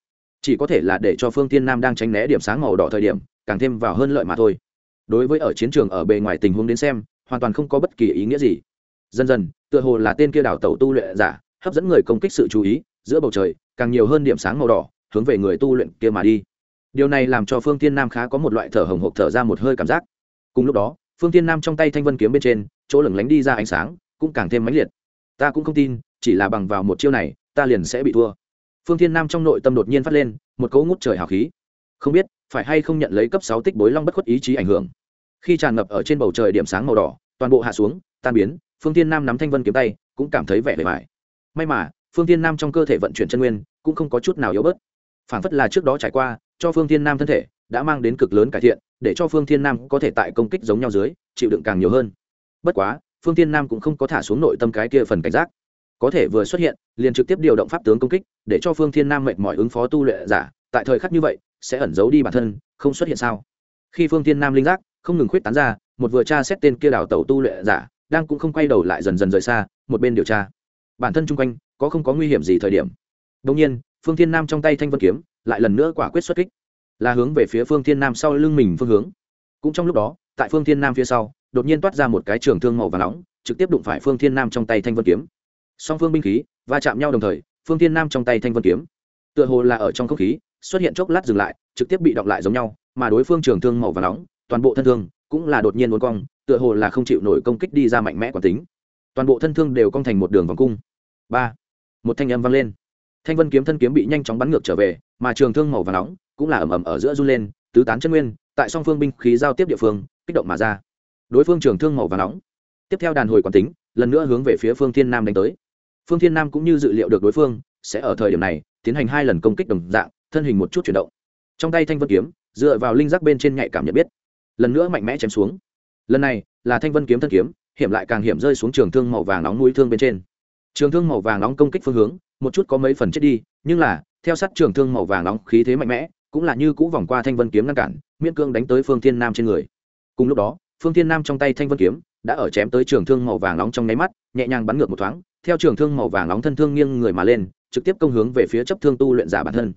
chỉ có thể là để cho phương tiên nam đang tránh né điểm sáng màu đỏ thời điểm, càng thêm vào hơn lợi mà thôi. Đối với ở chiến trường ở bề ngoài tình huống đến xem, hoàn toàn không có bất kỳ ý nghĩa gì dần dần, tựa hồ là tên kia đảo tàu tu luyện giả, hấp dẫn người công kích sự chú ý, giữa bầu trời, càng nhiều hơn điểm sáng màu đỏ, hướng về người tu luyện kia mà đi. Điều này làm cho phương tiên nam khá có một loại thở hồng hộc thở ra một hơi cảm giác. Cùng lúc đó, phương tiên nam trong tay thanh vân kiếm bên trên, chỗ lửng lánh đi ra ánh sáng, cũng càng thêm mãnh liệt. Ta cũng không tin, chỉ là bằng vào một chiêu này, ta liền sẽ bị thua. Phương tiên nam trong nội tâm đột nhiên phát lên, một cấu ngút trời hào khí. Không biết, phải hay không nhận lấy cấp sáu tích bối long bất khuất ý chí ảnh hưởng. Khi tràn ngập ở trên bầu trời điểm sáng màu đỏ, toàn bộ hạ xuống, tan biến phương thiên nam nắm thanh vân kiếm tay, cũng cảm thấy vẻ vẻ vải may mà, phương thiên nam trong cơ thể vận chuyển chân nguyên, cũng không có chút nào yếu bớt. Phản phất là trước đó trải qua, cho phương thiên nam thân thể đã mang đến cực lớn cải thiện, để cho phương thiên nam có thể tại công kích giống nhau dưới, chịu đựng càng nhiều hơn. Bất quá, phương thiên nam cũng không có thả xuống nội tâm cái kia phần cảnh giác. Có thể vừa xuất hiện, liền trực tiếp điều động pháp tướng công kích, để cho phương thiên nam mệt mỏi ứng phó tu luyện giả, tại thời khắc như vậy, sẽ ẩn giấu đi bản thân, không xuất hiện sao? Khi phương thiên nam linh giác, không ngừng khuyết tán ra, một vừa tra xét tên kia đảo tàu tu luyện giả đang cũng không quay đầu lại dần dần rời xa, một bên điều tra. Bản thân chung quanh, có không có nguy hiểm gì thời điểm. Đông nhiên, phương thiên nam trong tay thanh vân kiếm, lại lần nữa quả quyết xuất kích. Là hướng về phía phương thiên nam sau lưng mình phương hướng. Cũng trong lúc đó, tại phương thiên nam phía sau, đột nhiên toát ra một cái trường thương màu và nóng, trực tiếp đụng phải phương thiên nam trong tay thanh vân kiếm. Song phương binh khí, va chạm nhau đồng thời, phương thiên nam trong tay thanh vân kiếm, tựa hồ là ở trong không khí, xuất hiện chốc lát dừng lại, trực tiếp bị động lại giống nhau, mà đối phương trường thương màu và nóng, toàn bộ thân thương cũng là đột nhiên uốn cong tựa hồ là không chịu nổi công kích đi ra mạnh mẽ quán tính. Toàn bộ thân thương đều cong thành một đường vòng cung. Ba, một thanh âm vang lên. Thanh vân kiếm thân kiếm bị nhanh chóng bắn ngược trở về, mà trường thương màu và nóng cũng là ẩm ẩm ở giữa run lên, tứ tán chân nguyên, tại song phương binh khí giao tiếp địa phương, kích động mà ra. Đối phương trường thương màu và nóng. Tiếp theo đàn hồi quán tính, lần nữa hướng về phía phương thiên nam đánh tới. Phương thiên nam cũng như dự liệu được đối phương sẽ ở thời điểm này tiến hành hai lần công kích đồng dạng, thân hình một chút chuyển động. Trong tay thanh vân kiếm, dựa vào linh giác bên trên nhạy cảm nhận biết, lần nữa mạnh mẽ chém xuống lần này, là thanh vân kiếm thân kiếm, hiểm lại càng hiểm rơi xuống trường thương màu vàng nóng mũi thương bên trên. Trường thương màu vàng nóng công kích phương hướng, một chút có mấy phần chết đi, nhưng là, theo sát trường thương màu vàng nóng khí thế mạnh mẽ, cũng là như cũ vòng qua thanh vân kiếm ngăn cản, miễn cương đánh tới phương thiên nam trên người. Cùng lúc đó, phương thiên nam trong tay thanh vân kiếm, đã ở chém tới trường thương màu vàng nóng trong nháy mắt, nhẹ nhàng bắn ngược một thoáng, theo trường thương màu vàng nóng thân thương nghiêng người mà lên, trực tiếp công hướng về phía chấp thương tu luyện giả bản thân.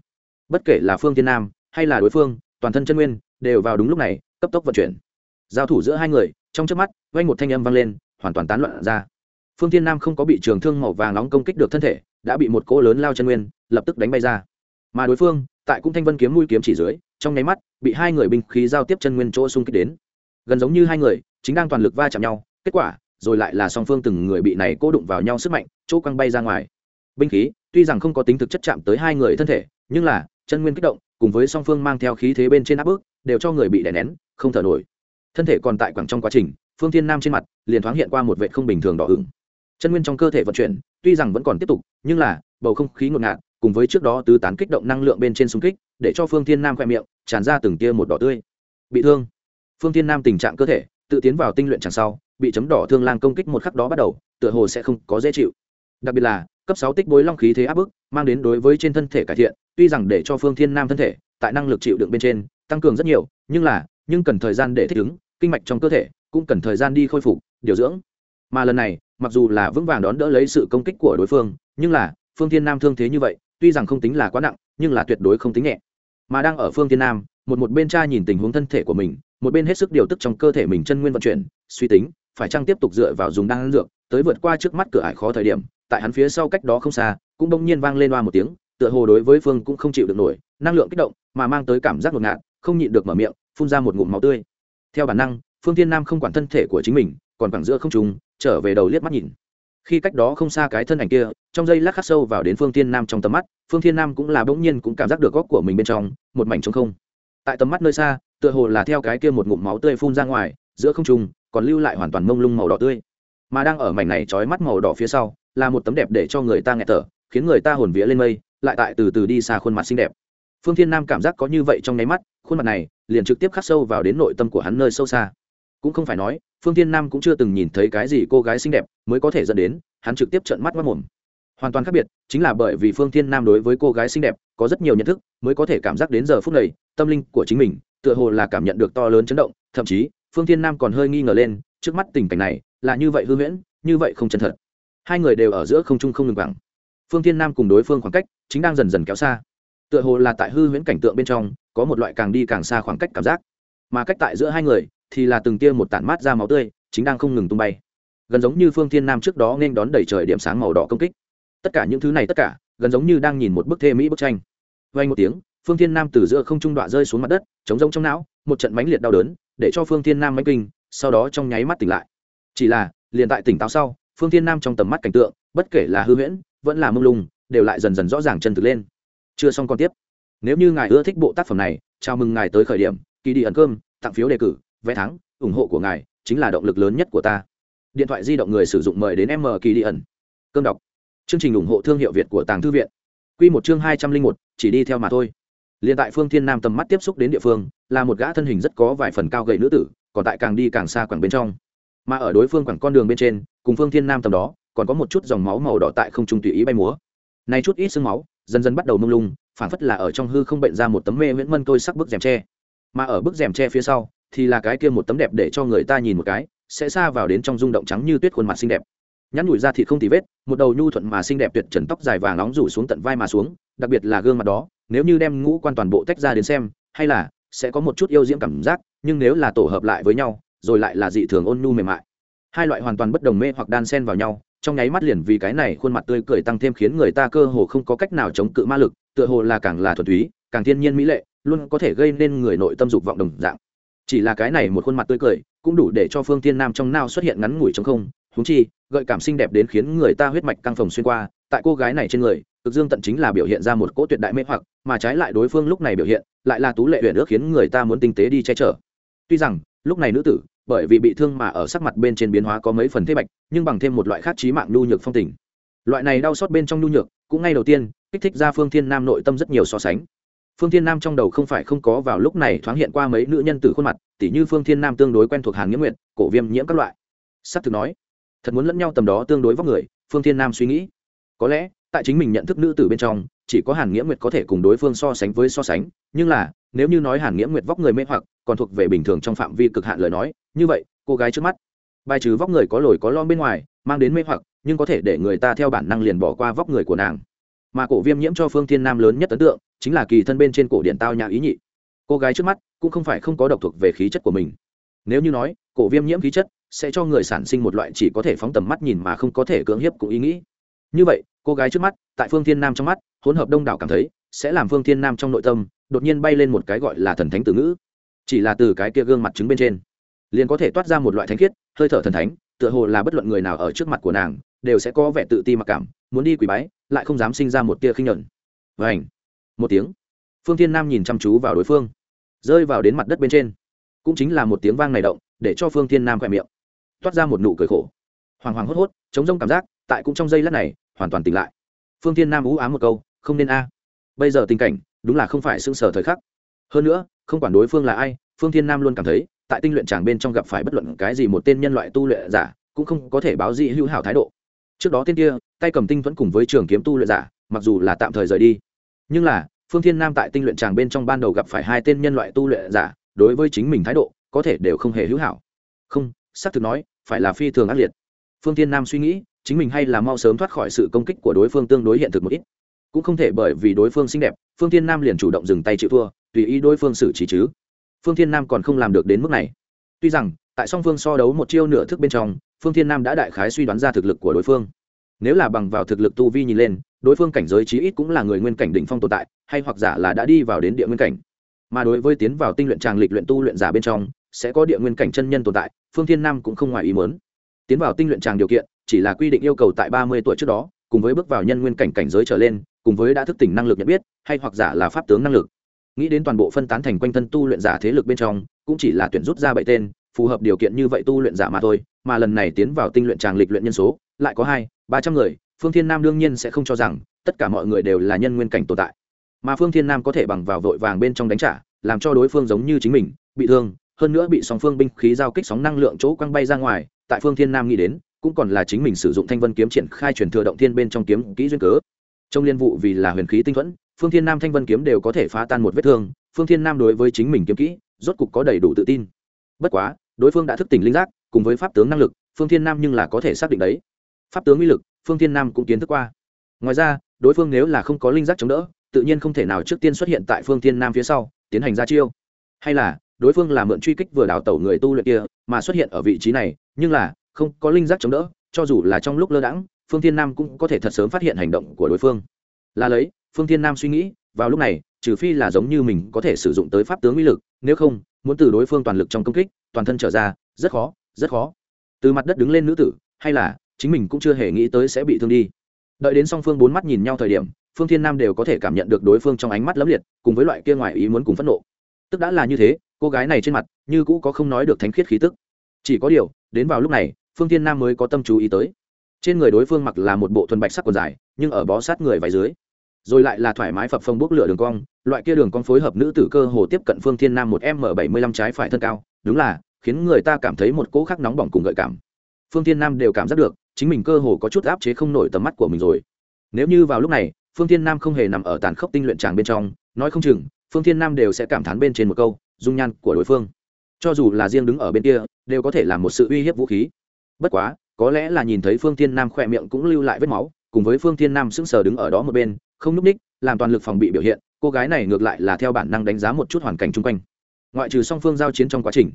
Bất kể là phương thiên nam, hay là đối phương, toàn thân chân nguyên, đều vào đúng lúc này, cấp tốc vận chuyển giao thủ giữa hai người, trong trước mắt, vang một thanh âm vang lên, hoàn toàn tán loạn ra. Phương thiên nam không có bị trường thương màu vàng nóng công kích được thân thể, đã bị một cỗ lớn lao chân nguyên, lập tức đánh bay ra. Mà đối phương, tại cung thanh vân kiếm mũi kiếm chỉ dưới, trong nháy mắt, bị hai người binh khí giao tiếp chân nguyên chỗ xung kích đến. Gần giống như hai người, chính đang toàn lực va chạm nhau, kết quả, rồi lại là song phương từng người bị này cố đụng vào nhau sức mạnh, chỗ quăng bay ra ngoài. Binh khí, tuy rằng không có tính thực chất chạm tới hai người thân thể, nhưng là, chân nguyên kích động, cùng với song phương mang theo khí thế bên trên áp bức, đều cho người bị đè nén, không thở nổi thân thể còn tại quảng trong quá trình, phương thiên nam trên mặt liền thoáng hiện qua một vệ không bình thường đỏ ửng. Chân nguyên trong cơ thể vận chuyển, tuy rằng vẫn còn tiếp tục, nhưng là, bầu không khí ngột ngạt, cùng với trước đó tứ tán kích động năng lượng bên trên xung kích, để cho phương thiên nam khoe miệng tràn ra từng tia một đỏ tươi. Bị thương. Phương thiên nam tình trạng cơ thể tự tiến vào tinh luyện chẳng sau, bị chấm đỏ thương lang công kích một khắc đó bắt đầu, tựa hồ sẽ không có dễ chịu. Đặc biệt là, cấp sáu tích bối long khí thế áp bức, mang đến đối với trên thân thể cải thiện, tuy rằng để cho phương thiên nam thân thể, tại năng lực chịu đựng bên trên, tăng cường rất nhiều, nhưng là nhưng cần thời gian để thích ứng, kinh mạch trong cơ thể cũng cần thời gian đi khôi phục, điều dưỡng. Mà lần này, mặc dù là vững vàng đón đỡ lấy sự công kích của đối phương, nhưng là, phương thiên nam thương thế như vậy, tuy rằng không tính là quá nặng, nhưng là tuyệt đối không tính nhẹ. Mà đang ở phương thiên nam, một một bên cha nhìn tình huống thân thể của mình, một bên hết sức điều tức trong cơ thể mình chân nguyên vận chuyển, suy tính, phải chăng tiếp tục dựa vào dùng đan dược, tới vượt qua trước mắt cửa ải khó thời điểm, tại hắn phía sau cách đó không xa, cũng bỗng nhiên vang lên loa một tiếng, tựa hồ đối với phương cũng không chịu được nổi, năng lượng kích động, mà mang tới cảm giác ngột ngạt, không nhịn được mở miệng phun ra một ngụm máu tươi. Theo bản năng, phương thiên nam không quản thân thể của chính mình, còn quẳng giữa không trùng trở về đầu liếc mắt nhìn. Khi cách đó không xa cái thân ảnh kia, trong dây lát khắc sâu vào đến phương thiên nam trong tầm mắt, phương thiên nam cũng là bỗng nhiên cũng cảm giác được góc của mình bên trong, một mảnh trống không. Tại tầm mắt nơi xa, tựa hồ là theo cái kia một ngụm máu tươi phun ra ngoài, giữa không trung, còn lưu lại hoàn toàn mông lung màu đỏ tươi. Mà đang ở mảnh này trói mắt màu đỏ phía sau, là một tấm đẹp để cho người ta nghẹt thở, khiến người ta hồn vía lên mây, lại tại từ từ đi xa khuôn mặt xinh đẹp. Phương thiên nam cảm giác có như vậy trong nháy mắt khuôn mặt này liền trực tiếp khắc sâu vào đến nội tâm của hắn nơi sâu xa. Cũng không phải nói, phương thiên nam cũng chưa từng nhìn thấy cái gì cô gái xinh đẹp mới có thể dẫn đến hắn trực tiếp trợn mắt mất mồm. Hoàn toàn khác biệt, chính là bởi vì phương thiên nam đối với cô gái xinh đẹp có rất nhiều nhận thức, mới có thể cảm giác đến giờ phút này, tâm linh của chính mình tựa hồ là cảm nhận được to lớn chấn động, thậm chí, phương thiên nam còn hơi nghi ngờ lên, trước mắt tình cảnh này là như vậy hư huyễn, như vậy không chân thật. Hai người đều ở giữa không trung không ngừng bằng phương thiên nam cùng đối phương khoảng cách chính đang dần dần kéo xa tựa hồ là tại hư huyễn cảnh tượng bên trong, có một loại càng đi càng xa khoảng cách cảm giác. Mà cách tại giữa hai người, thì là từng tia một tản mát ra máu tươi, chính đang không ngừng tung bay. Gần giống như phương thiên nam trước đó nên đón đầy trời điểm sáng màu đỏ công kích. Tất cả những thứ này tất cả, gần giống như đang nhìn một bức thê mỹ bức tranh. Vay một tiếng, phương thiên nam từ giữa không trung đoạn rơi xuống mặt đất, chống rông trong não, một trận mãnh liệt đau đớn, để cho phương thiên nam mãnh kinh, sau đó trong nháy mắt tỉnh lại. Chỉ là, liền tại tỉnh táo sau, phương thiên nam trong tầm mắt cảnh tượng, bất kể là hư huyễn, vẫn là mông lung, đều lại dần dần rõ ràng chân thực lên chưa xong còn tiếp. Nếu như ngài ưa thích bộ tác phẩm này, chào mừng ngài tới khởi điểm, kỳ đi ẩn cơm, tặng phiếu đề cử, vé thắng, ủng hộ của ngài chính là động lực lớn nhất của ta. Điện thoại di động người sử dụng mời đến m kỳ đi ẩn. Cơm đọc. Chương trình ủng hộ thương hiệu việt của tàng thư viện. Q một chương hai trăm linh một, chỉ đi theo mà thôi. Liền tại phương thiên nam tầm mắt tiếp xúc đến địa phương, là một gã thân hình rất có vài phần cao gậy nữ tử, còn tại càng đi càng xa quảng bên trong. Mà ở đối phương quảng con đường bên trên, cùng phương thiên nam tầm đó, còn có một chút dòng máu màu đỏ tại không trung tùy ý bay múa. Nay chút ít sương máu dần dần bắt đầu mông lung phản phất là ở trong hư không bệnh ra một tấm mê miễn mân tôi sắc bức rèm tre. Mà ở bức rèm tre phía sau, thì là cái kia một tấm đẹp để cho người ta nhìn một cái, sẽ xa vào đến trong rung động trắng như tuyết khuôn mặt xinh đẹp. Nhắn nhủi ra thịt không tì vết, một đầu nhu thuận mà xinh đẹp tuyệt trần tóc dài vàng nóng rủ xuống tận vai mà xuống, đặc biệt là gương mặt đó, nếu như đem ngũ quan toàn bộ tách ra đến xem, hay là sẽ có một chút yêu diễm cảm giác, nhưng nếu là tổ hợp lại với nhau, rồi lại là dị thường ôn nhu mềm mại. Hai loại hoàn toàn bất đồng mê hoặc đan xen vào nhau trong nháy mắt liền vì cái này khuôn mặt tươi cười tăng thêm khiến người ta cơ hồ không có cách nào chống cự ma lực, tựa hồ là càng là thuần túy, càng thiên nhiên mỹ lệ, luôn có thể gây nên người nội tâm dục vọng đồng dạng. Chỉ là cái này một khuôn mặt tươi cười, cũng đủ để cho phương tiên nam trong nao xuất hiện ngắn ngủi trong không húng chi, gợi cảm xinh đẹp đến khiến người ta huyết mạch căng phồng xuyên qua, tại cô gái này trên người, cực dương tận chính là biểu hiện ra một cỗ tuyệt đại mê hoặc, mà trái lại đối phương lúc này biểu hiện, lại là tú lệ huyền ước khiến người ta muốn tinh tế đi che chở. Tuy rằng, lúc này nữ tử bởi vì bị thương mà ở sắc mặt bên trên biến hóa có mấy phần thế bạch, nhưng bằng thêm một loại khác trí mạng nhu nhược phong tình. Loại này đau xót bên trong nhu nhược, cũng ngay đầu tiên, kích thích ra phương thiên nam nội tâm rất nhiều so sánh. Phương thiên nam trong đầu không phải không có vào lúc này thoáng hiện qua mấy nữ nhân từ khuôn mặt, tỉ như phương thiên nam tương đối quen thuộc hàn nghĩa nguyện cổ viêm nhiễm các loại. Sắp ắ thực nói, thật muốn lẫn nhau tầm đó tương đối vóc người, phương thiên nam suy nghĩ. Có lẽ, tại chính mình nhận thức nữ tử bên trong, chỉ có hàn nghĩa nguyệt có thể cùng đối phương so sánh với so sánh, nhưng là, nếu như nói hàn nghĩa nguyệt vóc người mê hoặc, còn thuộc về bình thường trong phạm vi cực hạn lời nói như vậy, cô gái trước mắt. Bài trừ vóc người có lồi có lon bên ngoài, mang đến mê hoặc, nhưng có thể để người ta theo bản năng liền bỏ qua vóc người của nàng. Mà cổ viêm nhiễm cho phương thiên nam lớn nhất ấn tượng, chính là kỳ thân bên trên cổ điện tao nhã ý nhị. Cô gái trước mắt cũng không phải không có độc thuộc về khí chất của mình. Nếu như nói, cổ viêm nhiễm khí chất sẽ cho người sản sinh một loại chỉ có thể phóng tầm mắt nhìn mà không có thể cưỡng hiếp cũng ý nghĩ. Như vậy, cô gái trước mắt, tại phương thiên nam trong mắt, hỗn hợp đông đảo cảm thấy, sẽ làm phương thiên nam trong nội tâm đột nhiên bay lên một cái gọi là thần thánh từ ngữ. Chỉ là từ cái kia gương mặt trứng bên trên liền có thể toát ra một loại thánh khiết, hơi thở thần thánh, tựa hồ là bất luận người nào ở trước mặt của nàng, đều sẽ có vẻ tự ti mặc cảm, muốn đi quỳ bái, lại không dám sinh ra một tia khinh nhẫn. Vảnh một tiếng. Phương thiên nam nhìn chăm chú vào đối phương. Rơi vào đến mặt đất bên trên. Cũng chính là một tiếng vang này động, để cho phương thiên nam khỏe miệng. Toát ra một nụ cười khổ. Hoàng hoàng hốt hốt chống rông cảm giác, tại cũng trong giây lát này, hoàn toàn tỉnh lại. Phương thiên nam ú ám một câu, không nên a. Bây giờ tình cảnh, đúng là không phải xương sở thời khắc. Hơn nữa, không quản đối phương là ai, phương thiên nam luôn cảm thấy tại tinh luyện tràng bên trong gặp phải bất luận cái gì một tên nhân loại tu luyện giả, cũng không có thể báo dị hữu hảo thái độ. Trước đó tên kia, tay cầm tinh thuẫn cùng với trường kiếm tu luyện giả, mặc dù là tạm thời rời đi, nhưng là, phương thiên nam tại tinh luyện tràng bên trong ban đầu gặp phải hai tên nhân loại tu luyện giả, đối với chính mình thái độ, có thể đều không hề hữu hảo. Không, xác thực nói, phải là phi thường ác liệt. Phương thiên nam suy nghĩ, chính mình hay là mau sớm thoát khỏi sự công kích của đối phương tương đối hiện thực một ít. Cũng không thể bởi vì đối phương xinh đẹp, phương thiên nam liền chủ động dừng tay chịu thua, tùy ý đối phương xử trí chứ phương Thiên nam còn không làm được đến mức này. Tuy rằng, tại song phương so đấu một chiêu nửa thức bên trong, phương Thiên nam đã đại khái suy đoán ra thực lực của đối phương. Nếu là bằng vào thực lực tu vi nhìn lên, đối phương cảnh giới chí ít cũng là người nguyên cảnh đỉnh phong tồn tại, hay hoặc giả là đã đi vào đến địa nguyên cảnh. Mà đối với tiến vào tinh luyện tràng lịch luyện tu luyện giả bên trong, sẽ có địa nguyên cảnh chân nhân tồn tại, phương thiên nam cũng không ngoài ý muốn. Tiến vào tinh luyện tràng điều kiện, chỉ là quy định yêu cầu tại ba mươi tuổi trước đó, cùng với bước vào nhân nguyên cảnh cảnh giới trở lên, cùng với đã thức tỉnh năng lực nhận biết, hay hoặc giả là pháp tướng năng lực nghĩ đến toàn bộ phân tán thành quanh thân tu luyện giả thế lực bên trong, cũng chỉ là tuyển rút ra bảy tên, phù hợp điều kiện như vậy tu luyện giả mà thôi, mà lần này tiến vào tinh luyện tràng lịch luyện nhân số, lại có hai, ba trăm người, phương thiên nam đương nhiên sẽ không cho rằng, tất cả mọi người đều là nhân nguyên cảnh tồn tại. Mà phương thiên nam có thể bằng vào vội vàng bên trong đánh trả, làm cho đối phương giống như chính mình, bị thương, hơn nữa bị sóng phương binh khí giao kích sóng năng lượng chỗ quăng bay ra ngoài, tại phương thiên nam nghĩ đến, cũng còn là chính mình sử dụng thanh vân kiếm triển khai truyền thừa động thiên bên trong kiếm kỹ duyên cớ. Trong liên vụ vì là huyền khí tinh thuẫn phương thiên nam thanh vân kiếm đều có thể phá tan một vết thương, phương thiên nam đối với chính mình kiếm kỹ, rốt cục có đầy đủ tự tin. Bất quá, đối phương đã thức tỉnh linh giác, cùng với pháp tướng năng lực, phương thiên nam nhưng là có thể xác định đấy. Pháp tướng uy lực, phương thiên nam cũng kiến thức qua. Ngoài ra, đối phương nếu là không có linh giác chống đỡ, tự nhiên không thể nào trước tiên xuất hiện tại phương thiên nam phía sau, tiến hành ra chiêu. Hay là, đối phương là mượn truy kích vừa đào tẩu người tu luyện kia, mà xuất hiện ở vị trí này, nhưng là, không có linh giác chống đỡ, cho dù là trong lúc lơ đãng, phương thiên nam cũng có thể thật sớm phát hiện hành động của đối phương. Là lấy phương thiên nam suy nghĩ, vào lúc này, trừ phi là giống như mình có thể sử dụng tới pháp tướng uy lực, nếu không, muốn từ đối phương toàn lực trong công kích, toàn thân trở ra, rất khó rất khó. Từ mặt đất đứng lên nữ tử, hay là, chính mình cũng chưa hề nghĩ tới sẽ bị thương đi. Đợi đến song phương bốn mắt nhìn nhau thời điểm, phương thiên nam đều có thể cảm nhận được đối phương trong ánh mắt lấm liệt, cùng với loại kia ngoài ý muốn cùng phẫn nộ. Tức đã là như thế, cô gái này trên mặt, như cũ có không nói được thánh khiết khí tức. Chỉ có điều, đến vào lúc này, phương thiên nam mới có tâm chú ý tới. Trên người đối phương mặc là một bộ thuần bạch sắc quần dài, nhưng ở bó sát người vài dưới rồi lại là thoải mái phập phồng bốc lửa đường cong, loại kia đường cong phối hợp nữ tử cơ hồ tiếp cận phương thiên nam một m bảy mươi lăm trái phải thân cao, đúng là, khiến người ta cảm thấy một cỗ khắc nóng bỏng cùng gợi cảm. Phương thiên nam đều cảm giác được, chính mình cơ hồ có chút áp chế không nổi tầm mắt của mình rồi. Nếu như vào lúc này, phương thiên nam không hề nằm ở tàn khốc tinh luyện tràng bên trong, nói không chừng, phương thiên nam đều sẽ cảm thán bên trên một câu, dung nhan của đối phương. Cho dù là riêng đứng ở bên kia, đều có thể là một sự uy hiếp vũ khí. Bất quá, có lẽ là nhìn thấy phương thiên nam khỏe miệng cũng lưu lại vết máu, cùng với phương thiên nam sững sờ đứng ở đó một bên không núp ních, làm toàn lực phòng bị biểu hiện, cô gái này ngược lại là theo bản năng đánh giá một chút hoàn cảnh chung quanh. Ngoại trừ song phương giao chiến trong quá trình,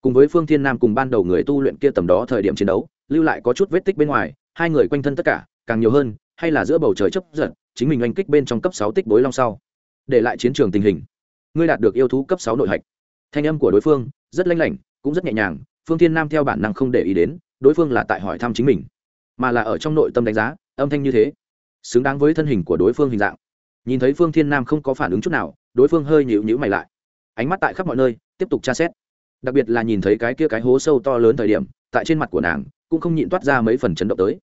cùng với phương thiên nam cùng ban đầu người tu luyện kia tầm đó thời điểm chiến đấu, lưu lại có chút vết tích bên ngoài, hai người quanh thân tất cả, càng nhiều hơn, hay là giữa bầu trời chấp giận chính mình oanh kích bên trong cấp sáu tích bối long sau. Để lại chiến trường tình hình. Ngươi đạt được yêu thú cấp sáu nội hạch. Thanh âm của đối phương, rất lanh lảnh, cũng rất nhẹ nhàng, phương thiên nam theo bản năng không để ý đến, đối phương là tại hỏi thăm chính mình. Mà là ở trong nội tâm đánh giá, âm thanh như thế xứng đáng với thân hình của đối phương hình dạng. Nhìn thấy phương thiên nam không có phản ứng chút nào, đối phương hơi nhịu nhữ mày lại. Ánh mắt tại khắp mọi nơi, tiếp tục tra xét. Đặc biệt là nhìn thấy cái kia cái hố sâu to lớn thời điểm, tại trên mặt của nàng, cũng không nhịn toát ra mấy phần chấn động tới.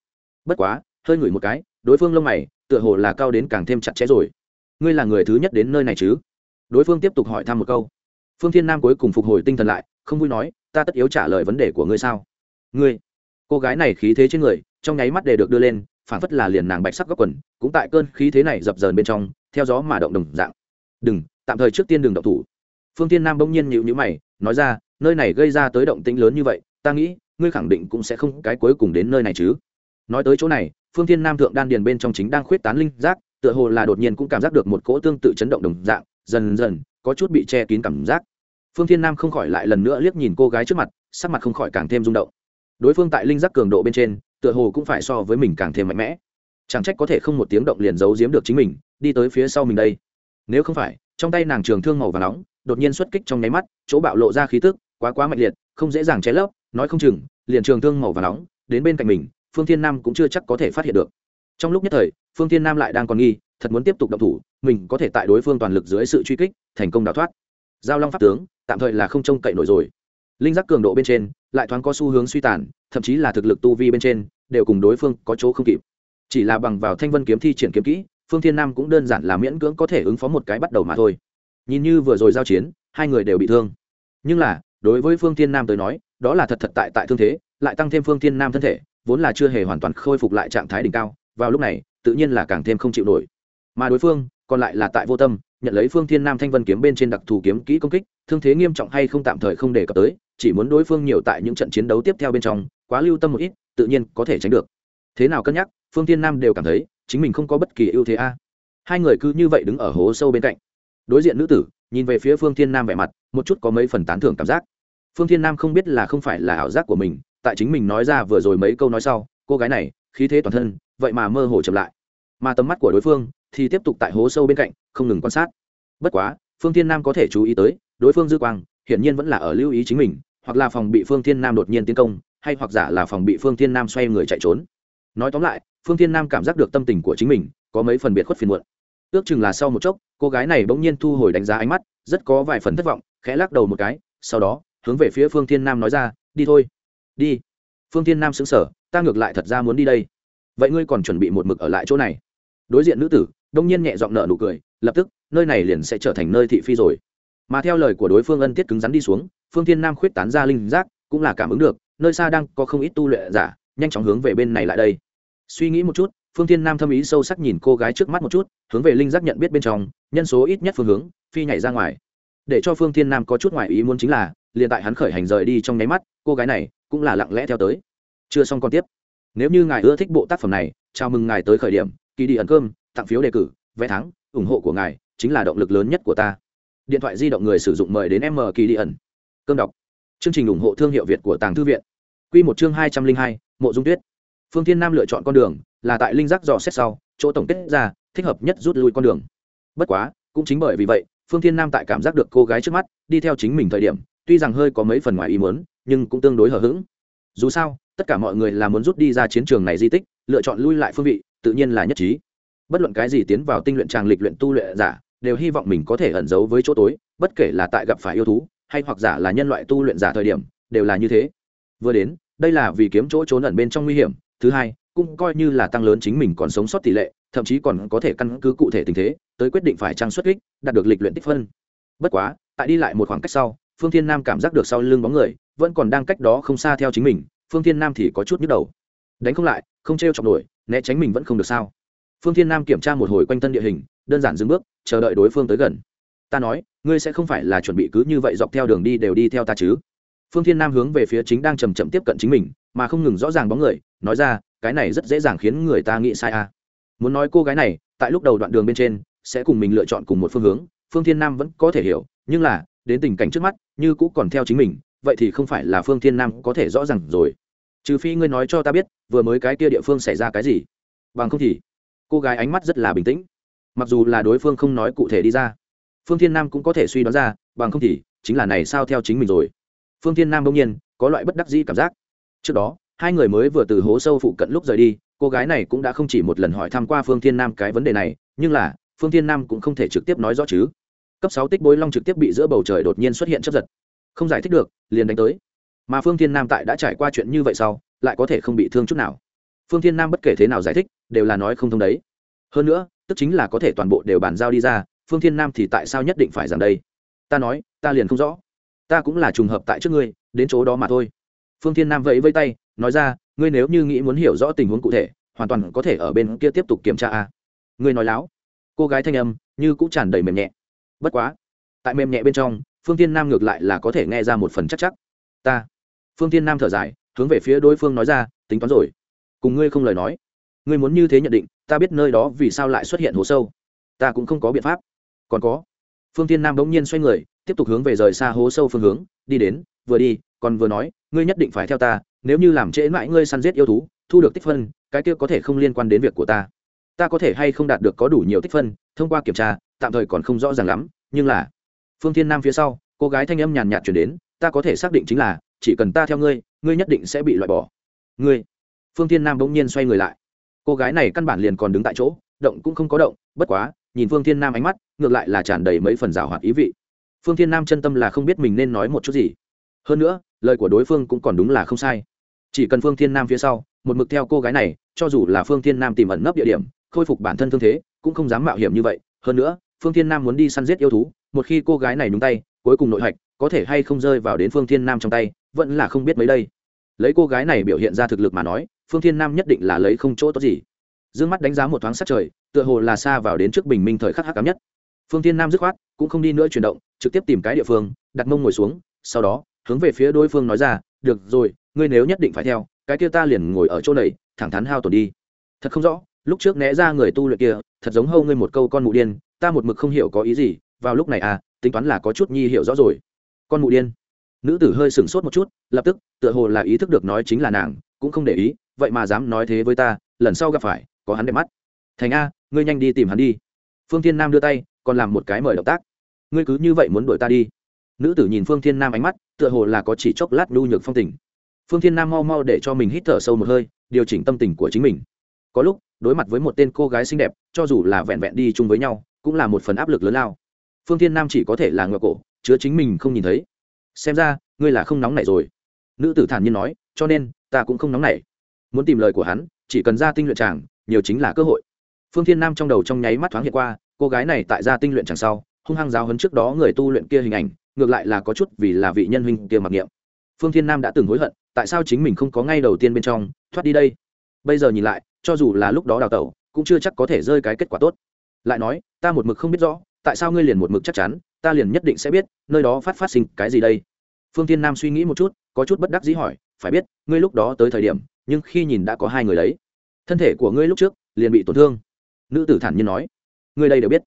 Bất quá, hơi ngửi một cái, đối phương lông mày, tựa hồ là cao đến càng thêm chặt chẽ rồi. Ngươi là người thứ nhất đến nơi này chứ? Đối phương tiếp tục hỏi thăm một câu. Phương thiên nam cuối cùng phục hồi tinh thần lại, không vui nói, ta tất yếu trả lời vấn đề của ngươi sao? Ngươi? Cô gái này khí thế trên người, trong nháy mắt để được đưa lên phản phất là liền nàng bạch sắc góc quần, cũng tại cơn khí thế này dập dờn bên trong, theo gió mà động đồng dạng. Đừng, tạm thời trước tiên đừng động thủ. Phương tiên nam bỗng nhiên nhịu nhữ mày, nói ra, nơi này gây ra tới động tĩnh lớn như vậy, ta nghĩ, ngươi khẳng định cũng sẽ không cái cuối cùng đến nơi này chứ. Nói tới chỗ này, phương tiên nam thượng đan điền bên trong chính đang khuyết tán linh giác, tựa hồ là đột nhiên cũng cảm giác được một cỗ tương tự chấn động đồng dạng, dần dần, có chút bị che kín cảm giác. Phương thiên nam không khỏi lại lần nữa liếc nhìn cô gái trước mặt, sắc mặt không khỏi càng thêm rung động. Đối phương tại linh giác cường độ bên trên tựa hồ cũng phải so với mình càng thêm mạnh mẽ. Chẳng trách có thể không một tiếng động liền giấu giếm được chính mình, đi tới phía sau mình đây. Nếu không phải, trong tay nàng trường thương màu và nóng, đột nhiên xuất kích trong nháy mắt, chỗ bạo lộ ra khí tức, quá quá mạnh liệt, không dễ dàng che lấp, nói không chừng, liền trường thương màu và nóng, đến bên cạnh mình, phương thiên nam cũng chưa chắc có thể phát hiện được. Trong lúc nhất thời, phương thiên nam lại đang còn nghi, thật muốn tiếp tục động thủ, mình có thể tại đối phương toàn lực dưới sự truy kích, thành công đào thoát. Giao long pháp tướng, tạm thời là không trông cậy nổi rồi. Linh giác cường độ bên trên, lại thoáng có xu hướng suy tàn, thậm chí là thực lực tu vi bên trên đều cùng đối phương có chỗ không kịp. Chỉ là bằng vào thanh vân kiếm thi triển kiếm kỹ, phương thiên nam cũng đơn giản là miễn cưỡng có thể ứng phó một cái bắt đầu mà thôi. Nhìn như vừa rồi giao chiến, hai người đều bị thương. Nhưng là, đối với phương thiên nam tới nói, đó là thật thật tại tại thương thế, lại tăng thêm phương thiên nam thân thể, vốn là chưa hề hoàn toàn khôi phục lại trạng thái đỉnh cao, vào lúc này, tự nhiên là càng thêm không chịu nổi. Mà đối phương, còn lại là tại vô tâm, nhận lấy phương thiên nam thanh vân kiếm bên trên đặc thù kiếm kỹ công kích, thương thế nghiêm trọng hay không tạm thời không đề cập tới, chỉ muốn đối phương nhiều tại những trận chiến đấu tiếp theo bên trong, quá lưu tâm một ít tự nhiên có thể tránh được. Thế nào cân nhắc, phương thiên nam đều cảm thấy, chính mình không có bất kỳ ưu thế a. Hai người cứ như vậy đứng ở hố sâu bên cạnh. Đối diện nữ tử, nhìn về phía phương thiên nam vẻ mặt, một chút có mấy phần tán thưởng cảm giác. Phương thiên nam không biết là không phải là ảo giác của mình, tại chính mình nói ra vừa rồi mấy câu nói sau, cô gái này, khí thế toàn thân, vậy mà mơ hồ chậm lại. Mà tầm mắt của đối phương thì tiếp tục tại hố sâu bên cạnh, không ngừng quan sát. Bất quá, phương thiên nam có thể chú ý tới, đối phương dư quang, hiển nhiên vẫn là ở lưu ý chính mình, hoặc là phòng bị phương thiên nam đột nhiên tiến công hay hoặc giả là phòng bị phương thiên nam xoay người chạy trốn. Nói tóm lại, phương thiên nam cảm giác được tâm tình của chính mình có mấy phần biệt khuất phiền muộn. Ước chừng là sau một chốc, cô gái này bỗng nhiên thu hồi đánh giá ánh mắt, rất có vài phần thất vọng, khẽ lắc đầu một cái, sau đó, hướng về phía phương thiên nam nói ra, đi thôi, đi. Phương thiên nam xứng sở ta ngược lại thật ra muốn đi đây. Vậy ngươi còn chuẩn bị một mực ở lại chỗ này? Đối diện nữ tử, đông nhiên nhẹ giọng nợ nụ cười, lập tức, nơi này liền sẽ trở thành nơi thị phi rồi. Mà theo lời của đối phương ân tiết cứng rắn đi xuống, phương thiên nam khuyết tán ra linh giác cũng là cảm ứng được, nơi xa đang có không ít tu luyện giả, nhanh chóng hướng về bên này lại đây. Suy nghĩ một chút, phương thiên nam thâm ý sâu sắc nhìn cô gái trước mắt một chút, hướng về linh giác nhận biết bên trong, nhân số ít nhất phương hướng, phi nhảy ra ngoài. Để cho phương thiên nam có chút ngoài ý muốn chính là, liền tại hắn khởi hành rời đi trong nháy mắt, cô gái này cũng là lặng lẽ theo tới. Chưa xong còn tiếp. Nếu như ngài ưa thích bộ tác phẩm này, chào mừng ngài tới khởi điểm, kỳ đi ẩn cơm, tặng phiếu đề cử, vé thắng, ủng hộ của ngài chính là động lực lớn nhất của ta. Điện thoại di động người sử dụng mời đến m kỳ đi ẩn. Cơm đọc chương trình ủng hộ thương hiệu việt của tàng thư viện. Q một chương hai trăm linh hai, mộ dung tuyết. Phương thiên nam lựa chọn con đường là tại linh giác dò xét sau, chỗ tổng kết ra, thích hợp nhất rút lui con đường. Bất quá, cũng chính bởi vì vậy, phương thiên nam tại cảm giác được cô gái trước mắt, đi theo chính mình thời điểm, tuy rằng hơi có mấy phần ngoài ý muốn, nhưng cũng tương đối hờ hững. Dù sao, tất cả mọi người là muốn rút đi ra chiến trường này di tích, lựa chọn lui lại phương vị, tự nhiên là nhất trí. Bất luận cái gì tiến vào tinh luyện tràng lịch luyện tu luyện giả, đều hy vọng mình có thể ẩn giấu với chỗ tối, bất kể là tại gặp phải yêu thú hay hoặc giả là nhân loại tu luyện giả thời điểm, đều là như thế. Vừa đến, đây là vì kiếm chỗ trốn ẩn bên trong nguy hiểm, thứ hai, cũng coi như là tăng lớn chính mình còn sống sót tỷ lệ, thậm chí còn có thể căn cứ cụ thể tình thế, tới quyết định phải trang xuất kích, đạt được lịch luyện tích phân. Bất quá, tại đi lại một khoảng cách sau, phương thiên nam cảm giác được sau lưng bóng người, vẫn còn đang cách đó không xa theo chính mình, phương thiên nam thì có chút nhức đầu. Đánh không lại, không t r e o chọc nổi, né tránh mình vẫn không được sao. Phương thiên nam kiểm tra một hồi quanh thân địa hình, đơn giản dừng bước, chờ đợi đối phương tới gần. Ta nói ngươi sẽ không phải là chuẩn bị cứ như vậy dọc theo đường đi đều đi theo ta chứ? Phương thiên nam hướng về phía chính đang chầm chậm tiếp cận chính mình, mà không ngừng rõ ràng bóng người, nói ra, cái này rất dễ dàng khiến người ta nghĩ sai à. muốn nói cô gái này, tại lúc đầu đoạn đường bên trên, sẽ cùng mình lựa chọn cùng một phương hướng, phương thiên nam vẫn có thể hiểu, nhưng là, đến tình cảnh trước mắt, như cũ còn theo chính mình, vậy thì không phải là phương thiên nam có thể rõ ràng rồi. Trừ phi ngươi nói cho ta biết, vừa mới cái kia địa phương xảy ra cái gì. Bằng không thì, cô gái ánh mắt rất là bình tĩnh. Mặc dù là đối phương không nói cụ thể đi ra phương thiên nam cũng có thể suy đoán ra, bằng không thì chính là này sao theo chính mình rồi. Phương thiên nam bỗng nhiên có loại bất đắc dĩ cảm giác. Trước đó, hai người mới vừa từ hố sâu phụ cận lúc rời đi, cô gái này cũng đã không chỉ một lần hỏi thăm qua phương thiên nam cái vấn đề này, nhưng là phương thiên nam cũng không thể trực tiếp nói rõ chứ. Cấp sáu tích bối long trực tiếp bị giữa bầu trời đột nhiên xuất hiện chấp giật. Không giải thích được, liền đánh tới. Mà phương thiên nam tại đã trải qua chuyện như vậy sau, lại có thể không bị thương chút nào. Phương thiên nam bất kể thế nào giải thích, đều là nói không thông đấy. Hơn nữa, tức chính là có thể toàn bộ đều bàn giao đi ra phương thiên nam thì tại sao nhất định phải rằng đây? Ta nói, ta liền không rõ. Ta cũng là trùng hợp tại trước ngươi, đến chỗ đó mà thôi. Phương thiên nam vẫy vây tay, nói ra, ngươi nếu như nghĩ muốn hiểu rõ tình huống cụ thể, hoàn toàn có thể ở bên kia tiếp tục kiểm tra a. Ngươi nói láo. Cô gái thanh âm, như cũng tràn đầy mềm nhẹ. Bất quá. Tại mềm nhẹ bên trong, phương tiên nam ngược lại là có thể nghe ra một phần chắc chắc. Ta. Phương tiên nam thở dài, hướng về phía đối phương nói ra, tính toán rồi. Cùng ngươi không lời nói. Ngươi muốn như thế nhận định, ta biết nơi đó vì sao lại xuất hiện hố sâu. Ta cũng không có biện pháp còn có. Phương tiên nam bỗng nhiên xoay người, tiếp tục hướng về rời xa hố sâu phương hướng, đi đến, vừa đi, còn vừa nói, ngươi nhất định phải theo ta, nếu như làm trễ mãi ngươi săn giết yêu thú, thu được tích phân, cái kia có thể không liên quan đến việc của ta. Ta có thể hay không đạt được có đủ nhiều tích phân, thông qua kiểm tra, tạm thời còn không rõ ràng lắm, nhưng là, phương thiên nam phía sau, cô gái thanh âm nhàn nhạt chuyển đến, ta có thể xác định chính là, chỉ cần ta theo ngươi ngươi nhất định sẽ bị loại bỏ. Ngươi, phương thiên nam bỗng nhiên xoay người lại. Cô gái này căn bản liền còn đứng tại chỗ, động cũng không có động, bất quá nhìn phương thiên nam ánh mắt, ngược lại là tràn đầy mấy phần rào hoạt ý vị. Phương thiên nam chân tâm là không biết mình nên nói một chút gì. Hơn nữa, lời của đối phương cũng còn đúng là không sai. Chỉ cần phương thiên nam phía sau, một mực theo cô gái này, cho dù là phương thiên nam tìm ẩn nấp địa điểm, khôi phục bản thân thương thế, cũng không dám mạo hiểm như vậy. Hơn nữa, phương thiên nam muốn đi săn giết yêu thú, một khi cô gái này nhúng tay, cuối cùng nội hạch, có thể hay không rơi vào đến phương thiên nam trong tay, vẫn là không biết mấy đây. Lấy cô gái này biểu hiện ra thực lực mà nói, phương thiên nam nhất định là lấy không chỗ tốt gì. D ư ơ n g mắt đánh giá một thoáng sát trời tựa hồ là xa vào đến trước bình minh thời khắc hắc cám nhất. Phương thiên nam dứt khoát, cũng không đi nữa chuyển động, trực tiếp tìm cái địa phương, đặt mông ngồi xuống, sau đó, hướng về phía đối phương nói ra, được rồi, ngươi nếu nhất định phải theo, cái kia ta liền ngồi ở chỗ này, thẳng thắn hao tổn đi. Thật không rõ, lúc trước né ra người tu luyện kia, thật giống hâu ngươi một câu con mụ điên, ta một mực không hiểu có ý gì, vào lúc này à tính toán là có chút nhi hiểu rõ rồi. Con mụ điên. Nữ tử hơi sửng sốt một chút, lập tức, tựa hồ là ý thức được nói chính là nàng, cũng không để ý, vậy mà dám nói thế với ta, lần sau gặp phải, có hắn đẹp mắt. Thành a ngươi nhanh đi tìm hắn đi. Phương thiên nam đưa tay còn làm một cái mời động tác. Ngươi cứ như vậy muốn đuổi ta đi. Nữ tử nhìn phương thiên nam ánh mắt tựa hồ là có chỉ chốc lát nhu nhược phong tình. Phương thiên nam mau mau để cho mình hít thở sâu một hơi điều chỉnh tâm tình của chính mình. Có lúc đối mặt với một tên cô gái xinh đẹp cho dù là vẹn vẹn đi chung với nhau cũng là một phần áp lực lớn lao. Phương thiên nam chỉ có thể là ngựa cổ chứa chính mình không nhìn thấy. Xem ra ngươi là không nóng nảy rồi. Nữ tử thản nhiên nói cho nên ta cũng không nóng nảy. Muốn tìm lời của hắn chỉ cần ra tinh luyện chàng, nhiều chính là cơ hội phương thiên nam trong đầu trong nháy mắt thoáng hiện qua, cô gái này tại gia tinh luyện chẳng sau, hung hăng giáo hấn trước đó người tu luyện kia hình ảnh, ngược lại là có chút vì là vị nhân huynh kia mặc niệm. Phương thiên nam đã từng hối hận, tại sao chính mình không có ngay đầu tiên bên trong, thoát đi đây? Bây giờ nhìn lại, cho dù là lúc đó đào tẩu, cũng chưa chắc có thể rơi cái kết quả tốt. Lại nói, ta một mực không biết rõ, tại sao ngươi liền một mực chắc chắn, ta liền nhất định sẽ biết, nơi đó phát phát sinh cái gì đây? Phương tiên nam suy nghĩ một chút, có chút bất đắc dĩ hỏi, phải biết, ngươi lúc đó tới thời điểm, nhưng khi nhìn đã có hai người đấy. Thân thể của ngươi lúc trước, liền bị tổn thương nữ tử thản nhiên nói người đây đều biết.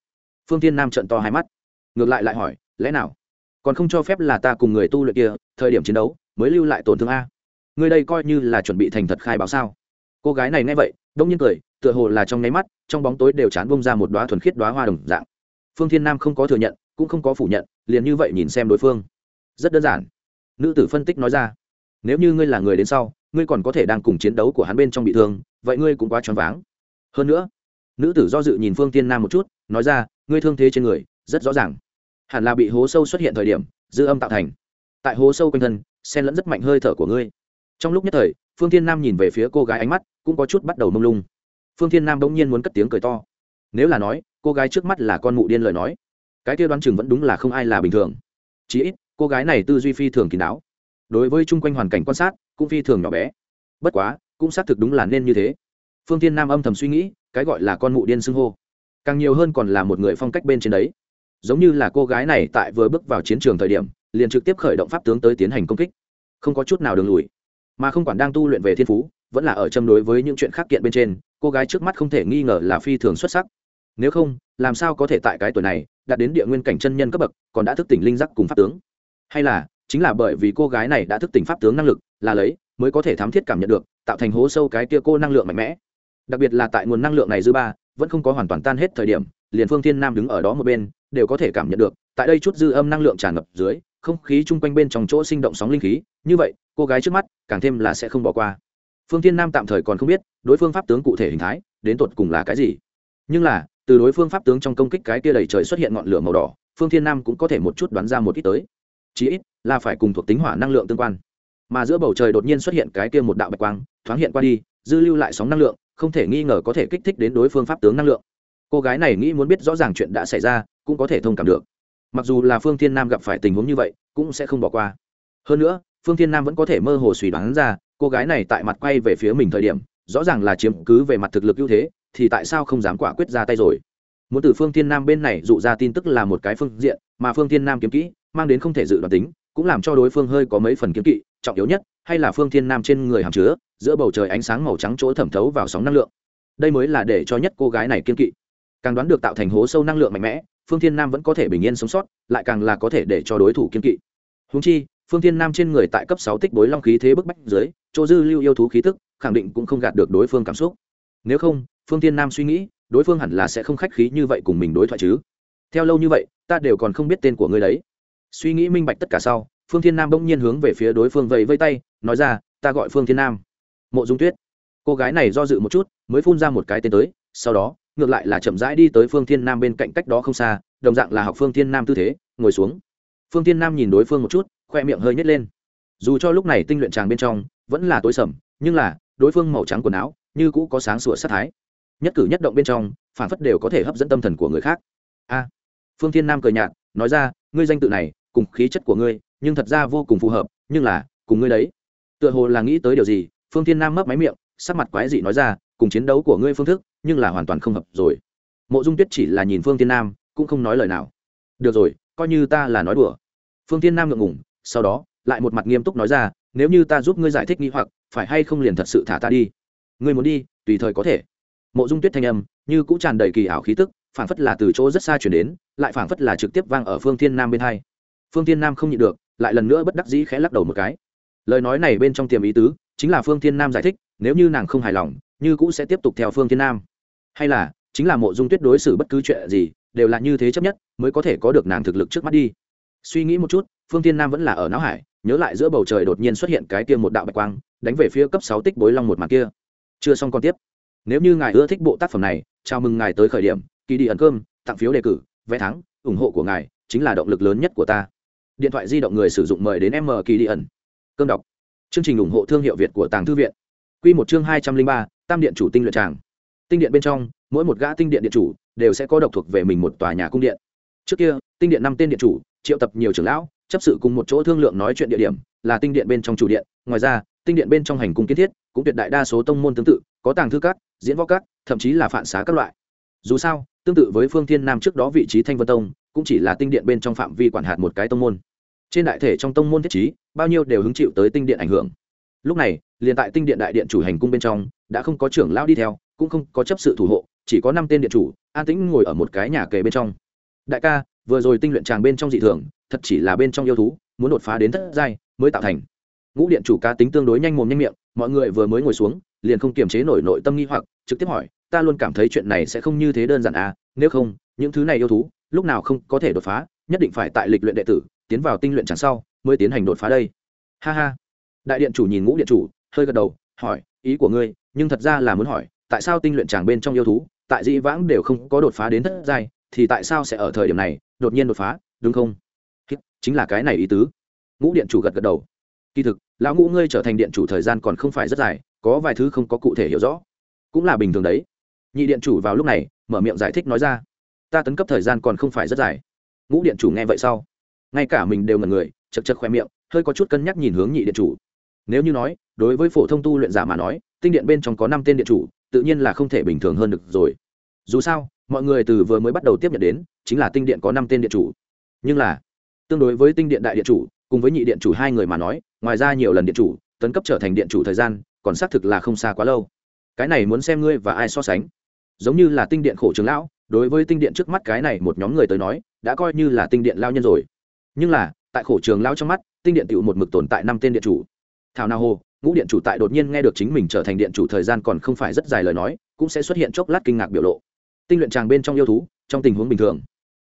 Phương tiên nam trận to hai mắt, ngược lại lại hỏi, lẽ nào còn không cho phép là ta cùng người tu luyện kia thời điểm chiến đấu, mới lưu lại tổn thương a? Người đây coi như là chuẩn bị thành thật khai báo sao? Cô gái này nghe vậy, đông nhiên cười, tựa hồ là trong nháy mắt, trong bóng tối đều chán bông ra một đoá thuần khiết đoá hoa đồng dạng. Phương thiên nam không có thừa nhận, cũng không có phủ nhận, liền như vậy nhìn xem đối phương. Rất đơn giản. Nữ tử phân tích nói ra, nếu như ngươi là người đến sau, ngươi còn có thể đang cùng chiến đấu của hắn bên trong bị thương, vậy ngươi cũng quá choáng váng. Hơn nữa nữ tử do dự nhìn phương tiên nam một chút, nói ra, ngươi thương thế trên người, rất rõ ràng. Hẳn là bị hố sâu xuất hiện thời điểm, dư âm tạo thành. Tại hố sâu quanh thân, xen lẫn rất mạnh hơi thở của ngươi. Trong lúc nhất thời, phương thiên nam nhìn về phía cô gái ánh mắt cũng có chút bắt đầu mông lung. Phương thiên nam bỗng nhiên muốn cất tiếng cười to. Nếu là nói, cô gái trước mắt là con mụ điên lời nói, cái kia đoán chừng vẫn đúng là không ai là bình thường. Chí ít, cô gái này tư duy phi thường kín đáo. Đối với chung quanh hoàn cảnh quan sát, cũng phi thường nhỏ bé. Bất quá, cũng xác thực đúng là nên như thế phương tiên nam âm thầm suy nghĩ, cái gọi là con mụ điên xưng hô. Càng nhiều hơn còn là một người phong cách bên trên đấy. Giống như là cô gái này tại vừa bước vào chiến trường thời điểm, liền trực tiếp khởi động pháp tướng tới tiến hành công kích. Không có chút nào đường lùi. Mà không quản đang tu luyện về thiên phú, vẫn là ở châm đối với những chuyện khác kiện bên trên, cô gái trước mắt không thể nghi ngờ là phi thường xuất sắc. Nếu không, làm sao có thể tại cái tuổi này, đạt đến địa nguyên cảnh chân nhân cấp bậc, còn đã thức tỉnh linh giác cùng pháp tướng? Hay là, chính là bởi vì cô gái này đã thức tỉnh pháp tướng năng lực, là lấy, mới có thể thám thiết cảm nhận được, tạo thành hố sâu cái kia cô năng lượng mạnh mẽ đặc biệt là tại nguồn năng lượng này dư ba, vẫn không có hoàn toàn tan hết thời điểm, liền phương thiên nam đứng ở đó một bên, đều có thể cảm nhận được, tại đây chút dư âm năng lượng tràn ngập dưới, không khí chung quanh bên trong chỗ sinh động sóng linh khí, như vậy, cô gái trước mắt, càng thêm là sẽ không bỏ qua. Phương thiên nam tạm thời còn không biết, đối phương pháp tướng cụ thể hình thái, đến tột cùng là cái gì. Nhưng là, từ đối phương pháp tướng trong công kích cái kia đầy trời xuất hiện ngọn lửa màu đỏ, phương thiên nam cũng có thể một chút đoán ra một ít tới. Chí ít, là phải cùng thuộc tính hỏa năng lượng tương quan. Mà giữa bầu trời đột nhiên xuất hiện cái kia một đạo bạch quang, thoáng hiện qua đi, dư lưu lại sóng năng lượng không thể nghi ngờ có thể kích thích đến đối phương pháp tướng năng lượng. Cô gái này nghĩ muốn biết rõ ràng chuyện đã xảy ra, cũng có thể thông cảm được. Mặc dù là phương thiên nam gặp phải tình huống như vậy, cũng sẽ không bỏ qua. Hơn nữa, phương thiên nam vẫn có thể mơ hồ suy đoán ra, cô gái này tại mặt quay về phía mình thời điểm, rõ ràng là chiếm cứ về mặt thực lực ưu thế, thì tại sao không dám quả quyết ra tay rồi? Muốn từ phương thiên nam bên này dụ ra tin tức là một cái phương diện, mà phương thiên nam kiếm kỹ, mang đến không thể dự đoán tính, cũng làm cho đối phương hơi có mấy phần kiếm kỵ, trọng yếu nhất hay là phương thiên nam trên người hàm chứa, giữa bầu trời ánh sáng màu trắng chỗ thẩm thấu vào sóng năng lượng. Đây mới là để cho nhất cô gái này kiên kỵ. Càng đoán được tạo thành hố sâu năng lượng mạnh mẽ, phương thiên nam vẫn có thể bình yên sống sót, lại càng là có thể để cho đối thủ kiên kỵ. Húng chi, phương thiên nam trên người tại cấp sáu tích bối long khí thế bức bách dưới, chỗ dư lưu yêu thú khí tức, khẳng định cũng không gạt được đối phương cảm xúc. Nếu không, phương thiên nam suy nghĩ, đối phương hẳn là sẽ không khách khí như vậy cùng mình đối thoại chứ. Theo lâu như vậy, ta đều còn không biết tên của ngươi đấy. Suy nghĩ minh bạch tất cả sau phương thiên nam bỗng nhiên hướng về phía đối phương vẫy vây tay, nói ra, ta gọi phương thiên nam. Mộ dung tuyết. Cô gái này do dự một chút, mới phun ra một cái tên tới, sau đó, ngược lại là chậm rãi đi tới phương thiên nam bên cạnh cách đó không xa, đồng dạng là học phương thiên nam tư thế, ngồi xuống. Phương thiên nam nhìn đối phương một chút, khoe miệng hơi nhét lên. Dù cho lúc này tinh luyện tràng bên trong, vẫn là tối sầm, nhưng là, đối phương màu trắng quần áo, như cũ có sáng sủa sát thái. Nhất cử nhất động bên trong, phản phất đều có thể hấp dẫn tâm thần của người khác. A. Phương thiên nam cười nhạt, nói ra, ngươi danh tự này, cùng khí chất của ngươi nhưng thật ra vô cùng phù hợp, nhưng là, cùng ngươi đấy. Tựa hồ là nghĩ tới điều gì, phương thiên nam mấp máy miệng, sắc mặt quái dị nói ra, cùng chiến đấu của ngươi phương thức, nhưng là hoàn toàn không hợp rồi. Mộ dung tuyết chỉ là nhìn phương thiên nam, cũng không nói lời nào. Được rồi, coi như ta là nói đùa. Phương Thiên nam ngượng ngủng sau đó, lại một mặt nghiêm túc nói ra, nếu như ta giúp ngươi giải thích nghi hoặc, phải hay không liền thật sự thả ta đi? Ngươi muốn đi, tùy thời có thể. Mộ dung tuyết thanh âm, như cũng tràn đầy kỳ ảo khí tức, phảng phất là từ chỗ rất xa chuyển đến, lại phảng phất là trực tiếp vang ở phương thiên nam bên hai. Phương thiên nam không nhịn được lại lần nữa bất đắc dĩ khẽ lắc đầu một cái. Lời nói này bên trong tiềm ý tứ, chính là phương thiên nam giải thích, nếu như nàng không hài lòng, như cũ sẽ tiếp tục theo phương thiên nam. Hay là, chính là mộ dung tuyết đối xử bất cứ chuyện gì, đều là như thế chấp nhất, mới có thể có được nàng thực lực trước mắt đi. Suy nghĩ một chút, phương thiên nam vẫn là ở não hải, nhớ lại giữa bầu trời đột nhiên xuất hiện cái kia một đạo bạch quang, đánh về phía cấp sáu tích bối long một mặt kia. Chưa xong còn tiếp. Nếu như ngài ưa thích bộ tác phẩm này, chào mừng ngài tới khởi điểm, kỳ đi ẩn cơm, tặng phiếu đề cử, vé thắng, ủng hộ của ngài, chính là động lực lớn nhất của ta điện thoại di động người sử dụng mời đến m kỳ đi ẩn. Cơm đọc. Chương trình ủng hộ thương hiệu việt của tàng thư viện. Q một chương hai trăm linh ba, tam điện chủ tinh luyện tràng. Tinh điện bên trong, mỗi một gã tinh điện điện chủ đều sẽ có độc thuộc về mình một tòa nhà cung điện. Trước kia, tinh điện năm tên điện chủ, triệu tập nhiều trưởng lão, chấp sự cùng một chỗ thương lượng nói chuyện địa điểm, là tinh điện bên trong chủ điện. Ngoài ra, tinh điện bên trong hành cung kiến thiết cũng tuyệt đại đa số tông môn tương tự, có tàng thư các, diễn võ các, thậm chí là phản xá các loại. Dù sao tương tự với phương thiên nam trước đó vị trí thanh vân tông, cũng chỉ là tinh điện bên trong phạm vi quản hạt một cái tông môn. Trên đại thể trong tông môn thiết trí, bao nhiêu đều hứng chịu tới tinh điện ảnh hưởng. Lúc này, liền tại tinh điện đại điện chủ hành cung bên trong, đã không có trưởng lão đi theo, cũng không có chấp sự thủ hộ, chỉ có năm tên điện chủ, an tĩnh ngồi ở một cái nhà kề bên trong. Đại ca, vừa rồi tinh luyện tràng bên trong dị thường, thật chỉ là bên trong yêu thú, muốn đột phá đến thất giai mới tạo thành. Ngũ điện chủ cá tính tương đối nhanh mồm nhanh miệng, mọi người vừa mới ngồi xuống, liền không kiềm chế nổi nội tâm nghi hoặc, trực tiếp hỏi ta luôn cảm thấy chuyện này sẽ không như thế đơn giản à nếu không, những thứ này yêu thú, lúc nào không có thể đột phá, nhất định phải tại lịch luyện đệ tử, tiến vào tinh luyện chẳng sau, mới tiến hành đột phá đây. Ha ha. Đại điện chủ nhìn ngũ điện chủ, hơi gật đầu, hỏi, ý của ngươi, nhưng thật ra là muốn hỏi, tại sao tinh luyện tràng bên trong yêu thú, tại dĩ vãng đều không có đột phá đến thất giai, thì tại sao sẽ ở thời điểm này, đột nhiên đột phá, đúng không? Chính là cái này ý tứ. Ngũ điện chủ gật gật đầu. Kỳ thực, lão ngũ ngươi trở thành điện chủ thời gian còn không phải rất dài, có vài thứ không có cụ thể hiểu rõ. Cũng là bình thường đấy nhị điện chủ vào lúc này, mở miệng giải thích nói ra. Ta tấn cấp thời gian còn không phải rất dài. Ngũ điện chủ nghe vậy sau, ngay cả mình đều ngần người, chật chật khoe miệng, hơi có chút cân nhắc nhìn hướng nhị điện chủ. Nếu như nói, đối với phổ thông tu luyện giả mà nói, tinh điện bên trong có năm tên điện chủ, tự nhiên là không thể bình thường hơn được rồi. Dù sao, mọi người từ vừa mới bắt đầu tiếp nhận đến, chính là tinh điện có năm tên điện chủ. Nhưng là, tương đối với tinh điện đại điện chủ, cùng với nhị điện chủ hai người mà nói, ngoài ra nhiều lần điện chủ, tấn cấp trở thành điện chủ thời gian, còn xác thực là không xa quá lâu. Cái này muốn xem ngươi và ai so sánh giống như là tinh điện khổ trường lão, đối với tinh điện trước mắt cái này một nhóm người tới nói, đã coi như là tinh điện lao nhân rồi. Nhưng là, tại khổ trường lao trong mắt, tinh điện tựu một mực tồn tại năm tên điện chủ. Thảo nào hồ, ngũ điện chủ tại đột nhiên nghe được chính mình trở thành điện chủ thời gian còn không phải rất dài lời nói, cũng sẽ xuất hiện chốc lát kinh ngạc biểu lộ. Tinh luyện tràng bên trong yêu thú, trong tình huống bình thường,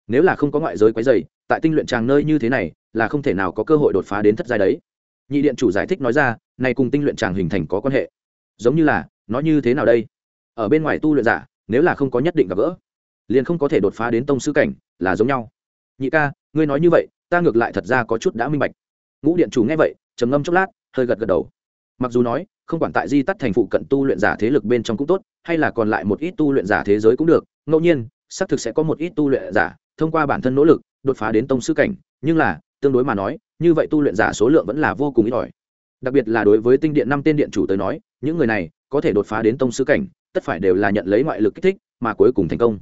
nếu là không có ngoại giới quấy dày, tại tinh luyện tràng nơi như thế này, là không thể nào có cơ hội đột phá đến thất giai đấy. Nhị điện chủ giải thích nói ra, này cùng tinh luyện tràng hình thành có quan hệ. Giống như là, nó như thế nào đây? Ở bên ngoài tu luyện giả nếu là không có nhất định gặp gỡ, liền không có thể đột phá đến tông sư cảnh, là giống nhau. Nhị ca, ngươi nói như vậy, ta ngược lại thật ra có chút đã minh bạch. Ngũ điện chủ nghe vậy, trầm ngâm chốc lát, hơi gật gật đầu. Mặc dù nói, không quản tại di tắt thành phụ cận tu luyện giả thế lực bên trong cũng tốt, hay là còn lại một ít tu luyện giả thế giới cũng được, ngẫu nhiên, xác thực sẽ có một ít tu luyện giả thông qua bản thân nỗ lực, đột phá đến tông sư cảnh, nhưng là, tương đối mà nói, như vậy tu luyện giả số lượng vẫn là vô cùng ít ỏi. Đặc biệt là đối với tinh điện năm tên điện chủ tới nói, những người này có thể đột phá đến tông sư cảnh tất phải đều là nhận lấy ngoại lực kích thích, mà cuối cùng thành công.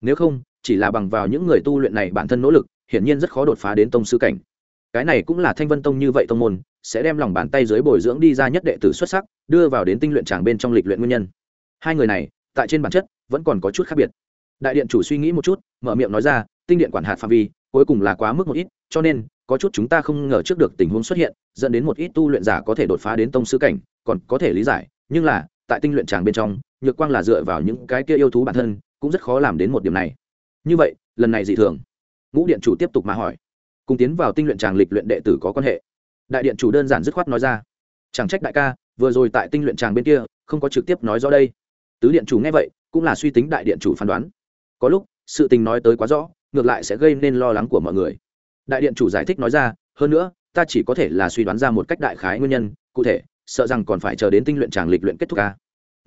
Nếu không, chỉ là bằng vào những người tu luyện này bản thân nỗ lực, hiển nhiên rất khó đột phá đến tông sư cảnh. Cái này cũng là thanh vân tông như vậy tông môn, sẽ đem lòng bàn tay dưới bồi dưỡng đi ra nhất đệ tử xuất sắc, đưa vào đến tinh luyện tràng bên trong lịch luyện nguyên nhân. Hai người này, tại trên bản chất, vẫn còn có chút khác biệt. Đại điện chủ suy nghĩ một chút, mở miệng nói ra, tinh điện quản hạt phạm vi, cuối cùng là quá mức một ít, cho nên, có chút chúng ta không ngờ trước được tình huống xuất hiện, dẫn đến một ít tu luyện giả có thể đột phá đến tông sư cảnh, còn có thể lý giải, nhưng là tại tinh luyện tràng bên trong, nhược quang là dựa vào những cái kia yêu thú bản thân, cũng rất khó làm đến một điểm này. Như vậy, lần này dị thường. Ngũ điện chủ tiếp tục mà hỏi. Cùng tiến vào tinh luyện tràng lịch luyện đệ tử có quan hệ? Đại điện chủ đơn giản dứt khoát nói ra. Chẳng trách đại ca, vừa rồi tại tinh luyện tràng bên kia, không có trực tiếp nói rõ đây. Tứ điện chủ nghe vậy, cũng là suy tính đại điện chủ phán đoán. Có lúc, sự tình nói tới quá rõ, ngược lại sẽ gây nên lo lắng của mọi người. Đại điện chủ giải thích nói ra, hơn nữa, ta chỉ có thể là suy đoán ra một cách đại khái nguyên nhân, cụ thể sợ rằng còn phải chờ đến tinh luyện tràng lịch luyện kết thúc ca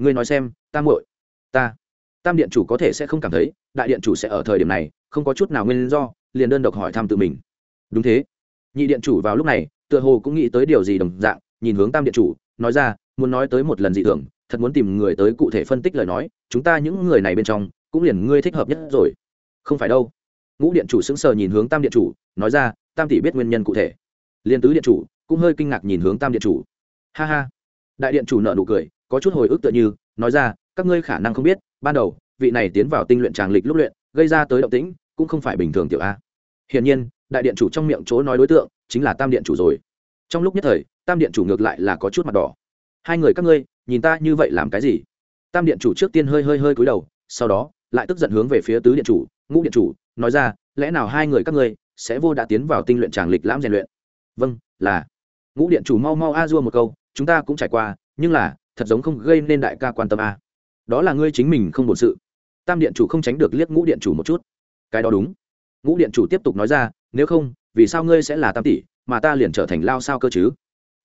ngươi nói xem, ta muội, ta, tam điện chủ có thể sẽ không cảm thấy, đại điện chủ sẽ ở thời điểm này, không có chút nào nguyên do, liền đơn độc hỏi thăm tự mình. Đúng thế. Nhị điện chủ vào lúc này, tựa hồ cũng nghĩ tới điều gì đồng dạng, nhìn hướng tam điện chủ, nói ra, muốn nói tới một lần dị thường, thật muốn tìm người tới cụ thể phân tích lời nói, chúng ta những người này bên trong, cũng liền ngươi thích hợp nhất rồi. Không phải đâu. Ngũ điện chủ sững sờ nhìn hướng tam điện chủ, nói ra, tam tỷ biết nguyên nhân cụ thể. Liên tứ điện chủ cũng hơi kinh ngạc nhìn hướng tam điện chủ ha ha. Đại điện chủ nợ nụ cười, có chút hồi ức tựa như, nói ra, các ngươi khả năng không biết, ban đầu, vị này tiến vào tinh luyện tràng lịch lúc luyện, gây ra tới động tĩnh, cũng không phải bình thường tiểu a. Hiển nhiên, đại điện chủ trong miệng chỗ nói đối tượng, chính là tam điện chủ rồi. Trong lúc nhất thời, tam điện chủ ngược lại là có chút mặt đỏ. Hai người các ngươi, nhìn ta như vậy làm cái gì? Tam điện chủ trước tiên hơi hơi hơi cúi đầu, sau đó, lại tức giận hướng về phía tứ điện chủ, ngũ điện chủ, nói ra, lẽ nào hai người các ngươi sẽ vô đã tiến vào tinh luyện tràng lịch lãm rèn luyện? Vâng là. Ngũ điện chủ mau mau a dua một câu chúng ta cũng trải qua, nhưng là, thật giống không gây nên đại ca quan tâm a. Đó là ngươi chính mình không bổn sự. Tam điện chủ không tránh được liếc ngũ điện chủ một chút. Cái đó đúng. Ngũ điện chủ tiếp tục nói ra, nếu không, vì sao ngươi sẽ là tam tỷ, mà ta liền trở thành lao sao cơ chứ?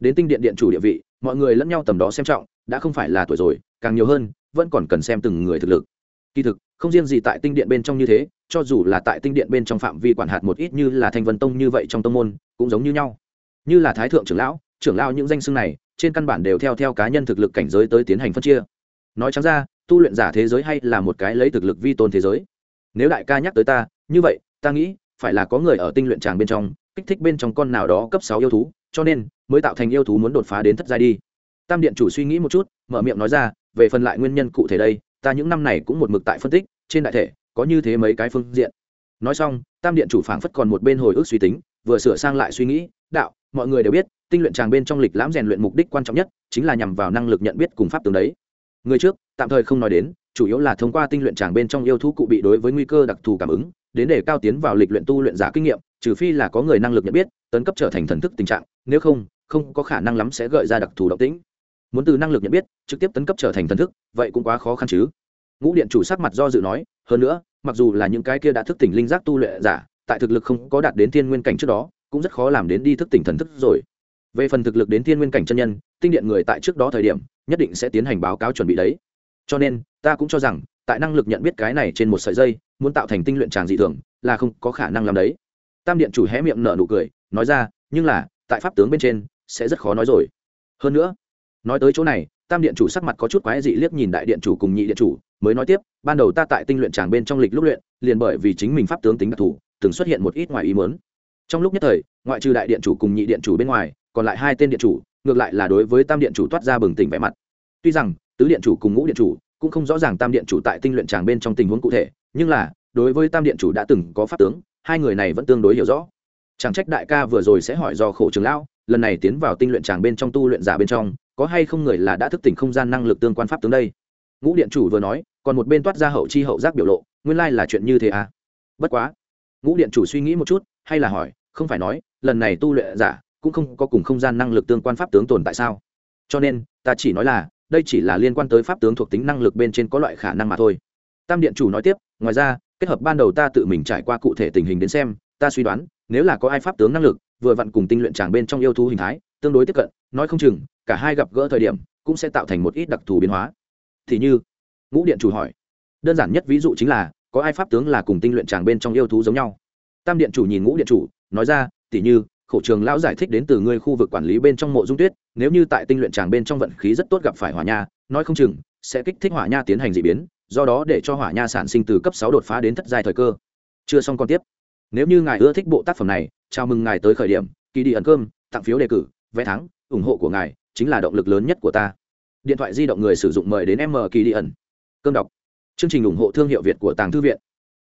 Đến tinh điện điện chủ địa vị, mọi người lẫn nhau tầm đó xem trọng, đã không phải là tuổi rồi, càng nhiều hơn, vẫn còn cần xem từng người thực lực. Kỳ thực, không riêng gì tại tinh điện bên trong như thế, cho dù là tại tinh điện bên trong phạm vi quản hạt một ít như là thanh vân tông như vậy trong tông môn, cũng giống như nhau. Như là thái thượng trưởng lão trưởng lão những danh xưng này trên căn bản đều theo theo cá nhân thực lực cảnh giới tới tiến hành phân chia. Nói chẳng ra, tu luyện giả thế giới hay là một cái lấy thực lực vi tôn thế giới. Nếu đại ca nhắc tới ta, như vậy, ta nghĩ, phải là có người ở tinh luyện tràng bên trong, kích thích bên trong con nào đó cấp sáu yêu thú, cho nên mới tạo thành yêu thú muốn đột phá đến thất giai đi. Tam điện chủ suy nghĩ một chút, mở miệng nói ra, về phần lại nguyên nhân cụ thể đây, ta những năm này cũng một mực tại phân tích, trên đại thể, có như thế mấy cái phương diện. Nói xong, tam điện chủ phảng phất còn một bên hồi ức suy tính, vừa sửa sang lại suy nghĩ, đạo, mọi người đều biết tinh luyện tràng bên trong lịch lãm rèn luyện mục đích quan trọng nhất chính là nhằm vào năng lực nhận biết cùng pháp tướng đấy. Người trước, tạm thời không nói đến, chủ yếu là thông qua tinh luyện tràng bên trong yêu thú cụ bị đối với nguy cơ đặc thù cảm ứng, đến để cao tiến vào lịch luyện tu luyện giả kinh nghiệm, trừ phi là có người năng lực nhận biết, tấn cấp trở thành thần thức tình trạng, nếu không không có khả năng lắm sẽ gợi ra đặc thù động tĩnh. Muốn từ năng lực nhận biết, trực tiếp tấn cấp trở thành thần thức, vậy cũng quá khó khăn chứ. Ngũ điện chủ sắc mặt do dự nói, hơn nữa, mặc dù là những cái kia đã thức tỉnh linh giác tu luyện giả, tại thực lực không có đạt đến thiên nguyên cảnh trước đó, cũng rất khó làm đến đi thức tỉnh thần thức rồi về phần thực lực đến thiên nguyên cảnh chân nhân, tinh điện người tại trước đó thời điểm, nhất định sẽ tiến hành báo cáo chuẩn bị đấy. Cho nên, ta cũng cho rằng, tại năng lực nhận biết cái này trên một sợi dây, muốn tạo thành tinh luyện tràng dị thường, là không có khả năng làm đấy. Tam điện chủ hé miệng nở nụ cười, nói ra, nhưng là, tại pháp tướng bên trên, sẽ rất khó nói rồi. Hơn nữa, nói tới chỗ này, tam điện chủ sắc mặt có chút quái dị liếc nhìn đại điện chủ cùng nhị điện chủ, mới nói tiếp, ban đầu ta tại tinh luyện tràng bên trong lịch lúc luyện, liền bởi vì chính mình pháp tướng tính đặc thù, từng xuất hiện một ít ngoài ý mớn trong lúc nhất thời, ngoại trừ đại điện chủ cùng nhị điện chủ bên ngoài còn lại hai tên điện chủ, ngược lại là đối với tam điện chủ toát ra bừng tỉnh vẻ mặt. Tuy rằng, tứ điện chủ cùng ngũ điện chủ cũng không rõ ràng tam điện chủ tại tinh luyện tràng bên trong tình huống cụ thể, nhưng là, đối với tam điện chủ đã từng có pháp tướng, hai người này vẫn tương đối hiểu rõ. Chẳng trách đại ca vừa rồi sẽ hỏi do khổ trường lão, lần này tiến vào tinh luyện tràng bên trong tu luyện giả bên trong, có hay không người là đã thức tỉnh không gian năng lực tương quan pháp tướng đây? Ngũ điện chủ vừa nói, còn một bên toát ra hậu chi hậu giác biểu lộ, nguyên lai là chuyện như thế à? Bất quá, ngũ điện chủ suy nghĩ một chút, hay là hỏi, không phải nói, lần này tu luyện giả cũng không có cùng không gian năng lực tương quan pháp tướng tồn tại sao? Cho nên, ta chỉ nói là, đây chỉ là liên quan tới pháp tướng thuộc tính năng lực bên trên có loại khả năng mà thôi. Tam điện chủ nói tiếp, ngoài ra, kết hợp ban đầu ta tự mình trải qua cụ thể tình hình đến xem, ta suy đoán, nếu là có ai pháp tướng năng lực, vừa vặn cùng tinh luyện tràng bên trong yêu thú hình thái, tương đối tiếp cận, nói không chừng, cả hai gặp gỡ thời điểm, cũng sẽ tạo thành một ít đặc thù biến hóa. Thì như, ngũ điện chủ hỏi, đơn giản nhất ví dụ chính là, có ai pháp tướng là cùng tinh luyện tràng bên trong yêu thú giống nhau? Tam điện chủ nhìn ngũ điện chủ, nói ra, tỉ như khổ trường lão giải thích đến từ ngươi khu vực quản lý bên trong mộ dung tuyết, nếu như tại tinh luyện tràng bên trong vận khí rất tốt gặp phải hỏa nha, nói không chừng sẽ kích thích hỏa nha tiến hành d ị biến, do đó để cho hỏa nha sản sinh từ cấp sáu đột phá đến thất giai thời cơ. Chưa xong còn tiếp. Nếu như ngài ưa thích bộ tác phẩm này, chào mừng ngài tới khởi điểm kỳ đi ẩn cơm, tặng phiếu đề cử, vé thắng, ủng hộ của ngài chính là động lực lớn nhất của ta. Điện thoại di động người sử dụng mời đến m kỳ đi ẩn. Cơm đọc. Chương trình ủng hộ thương hiệu việt của tàng thư viện.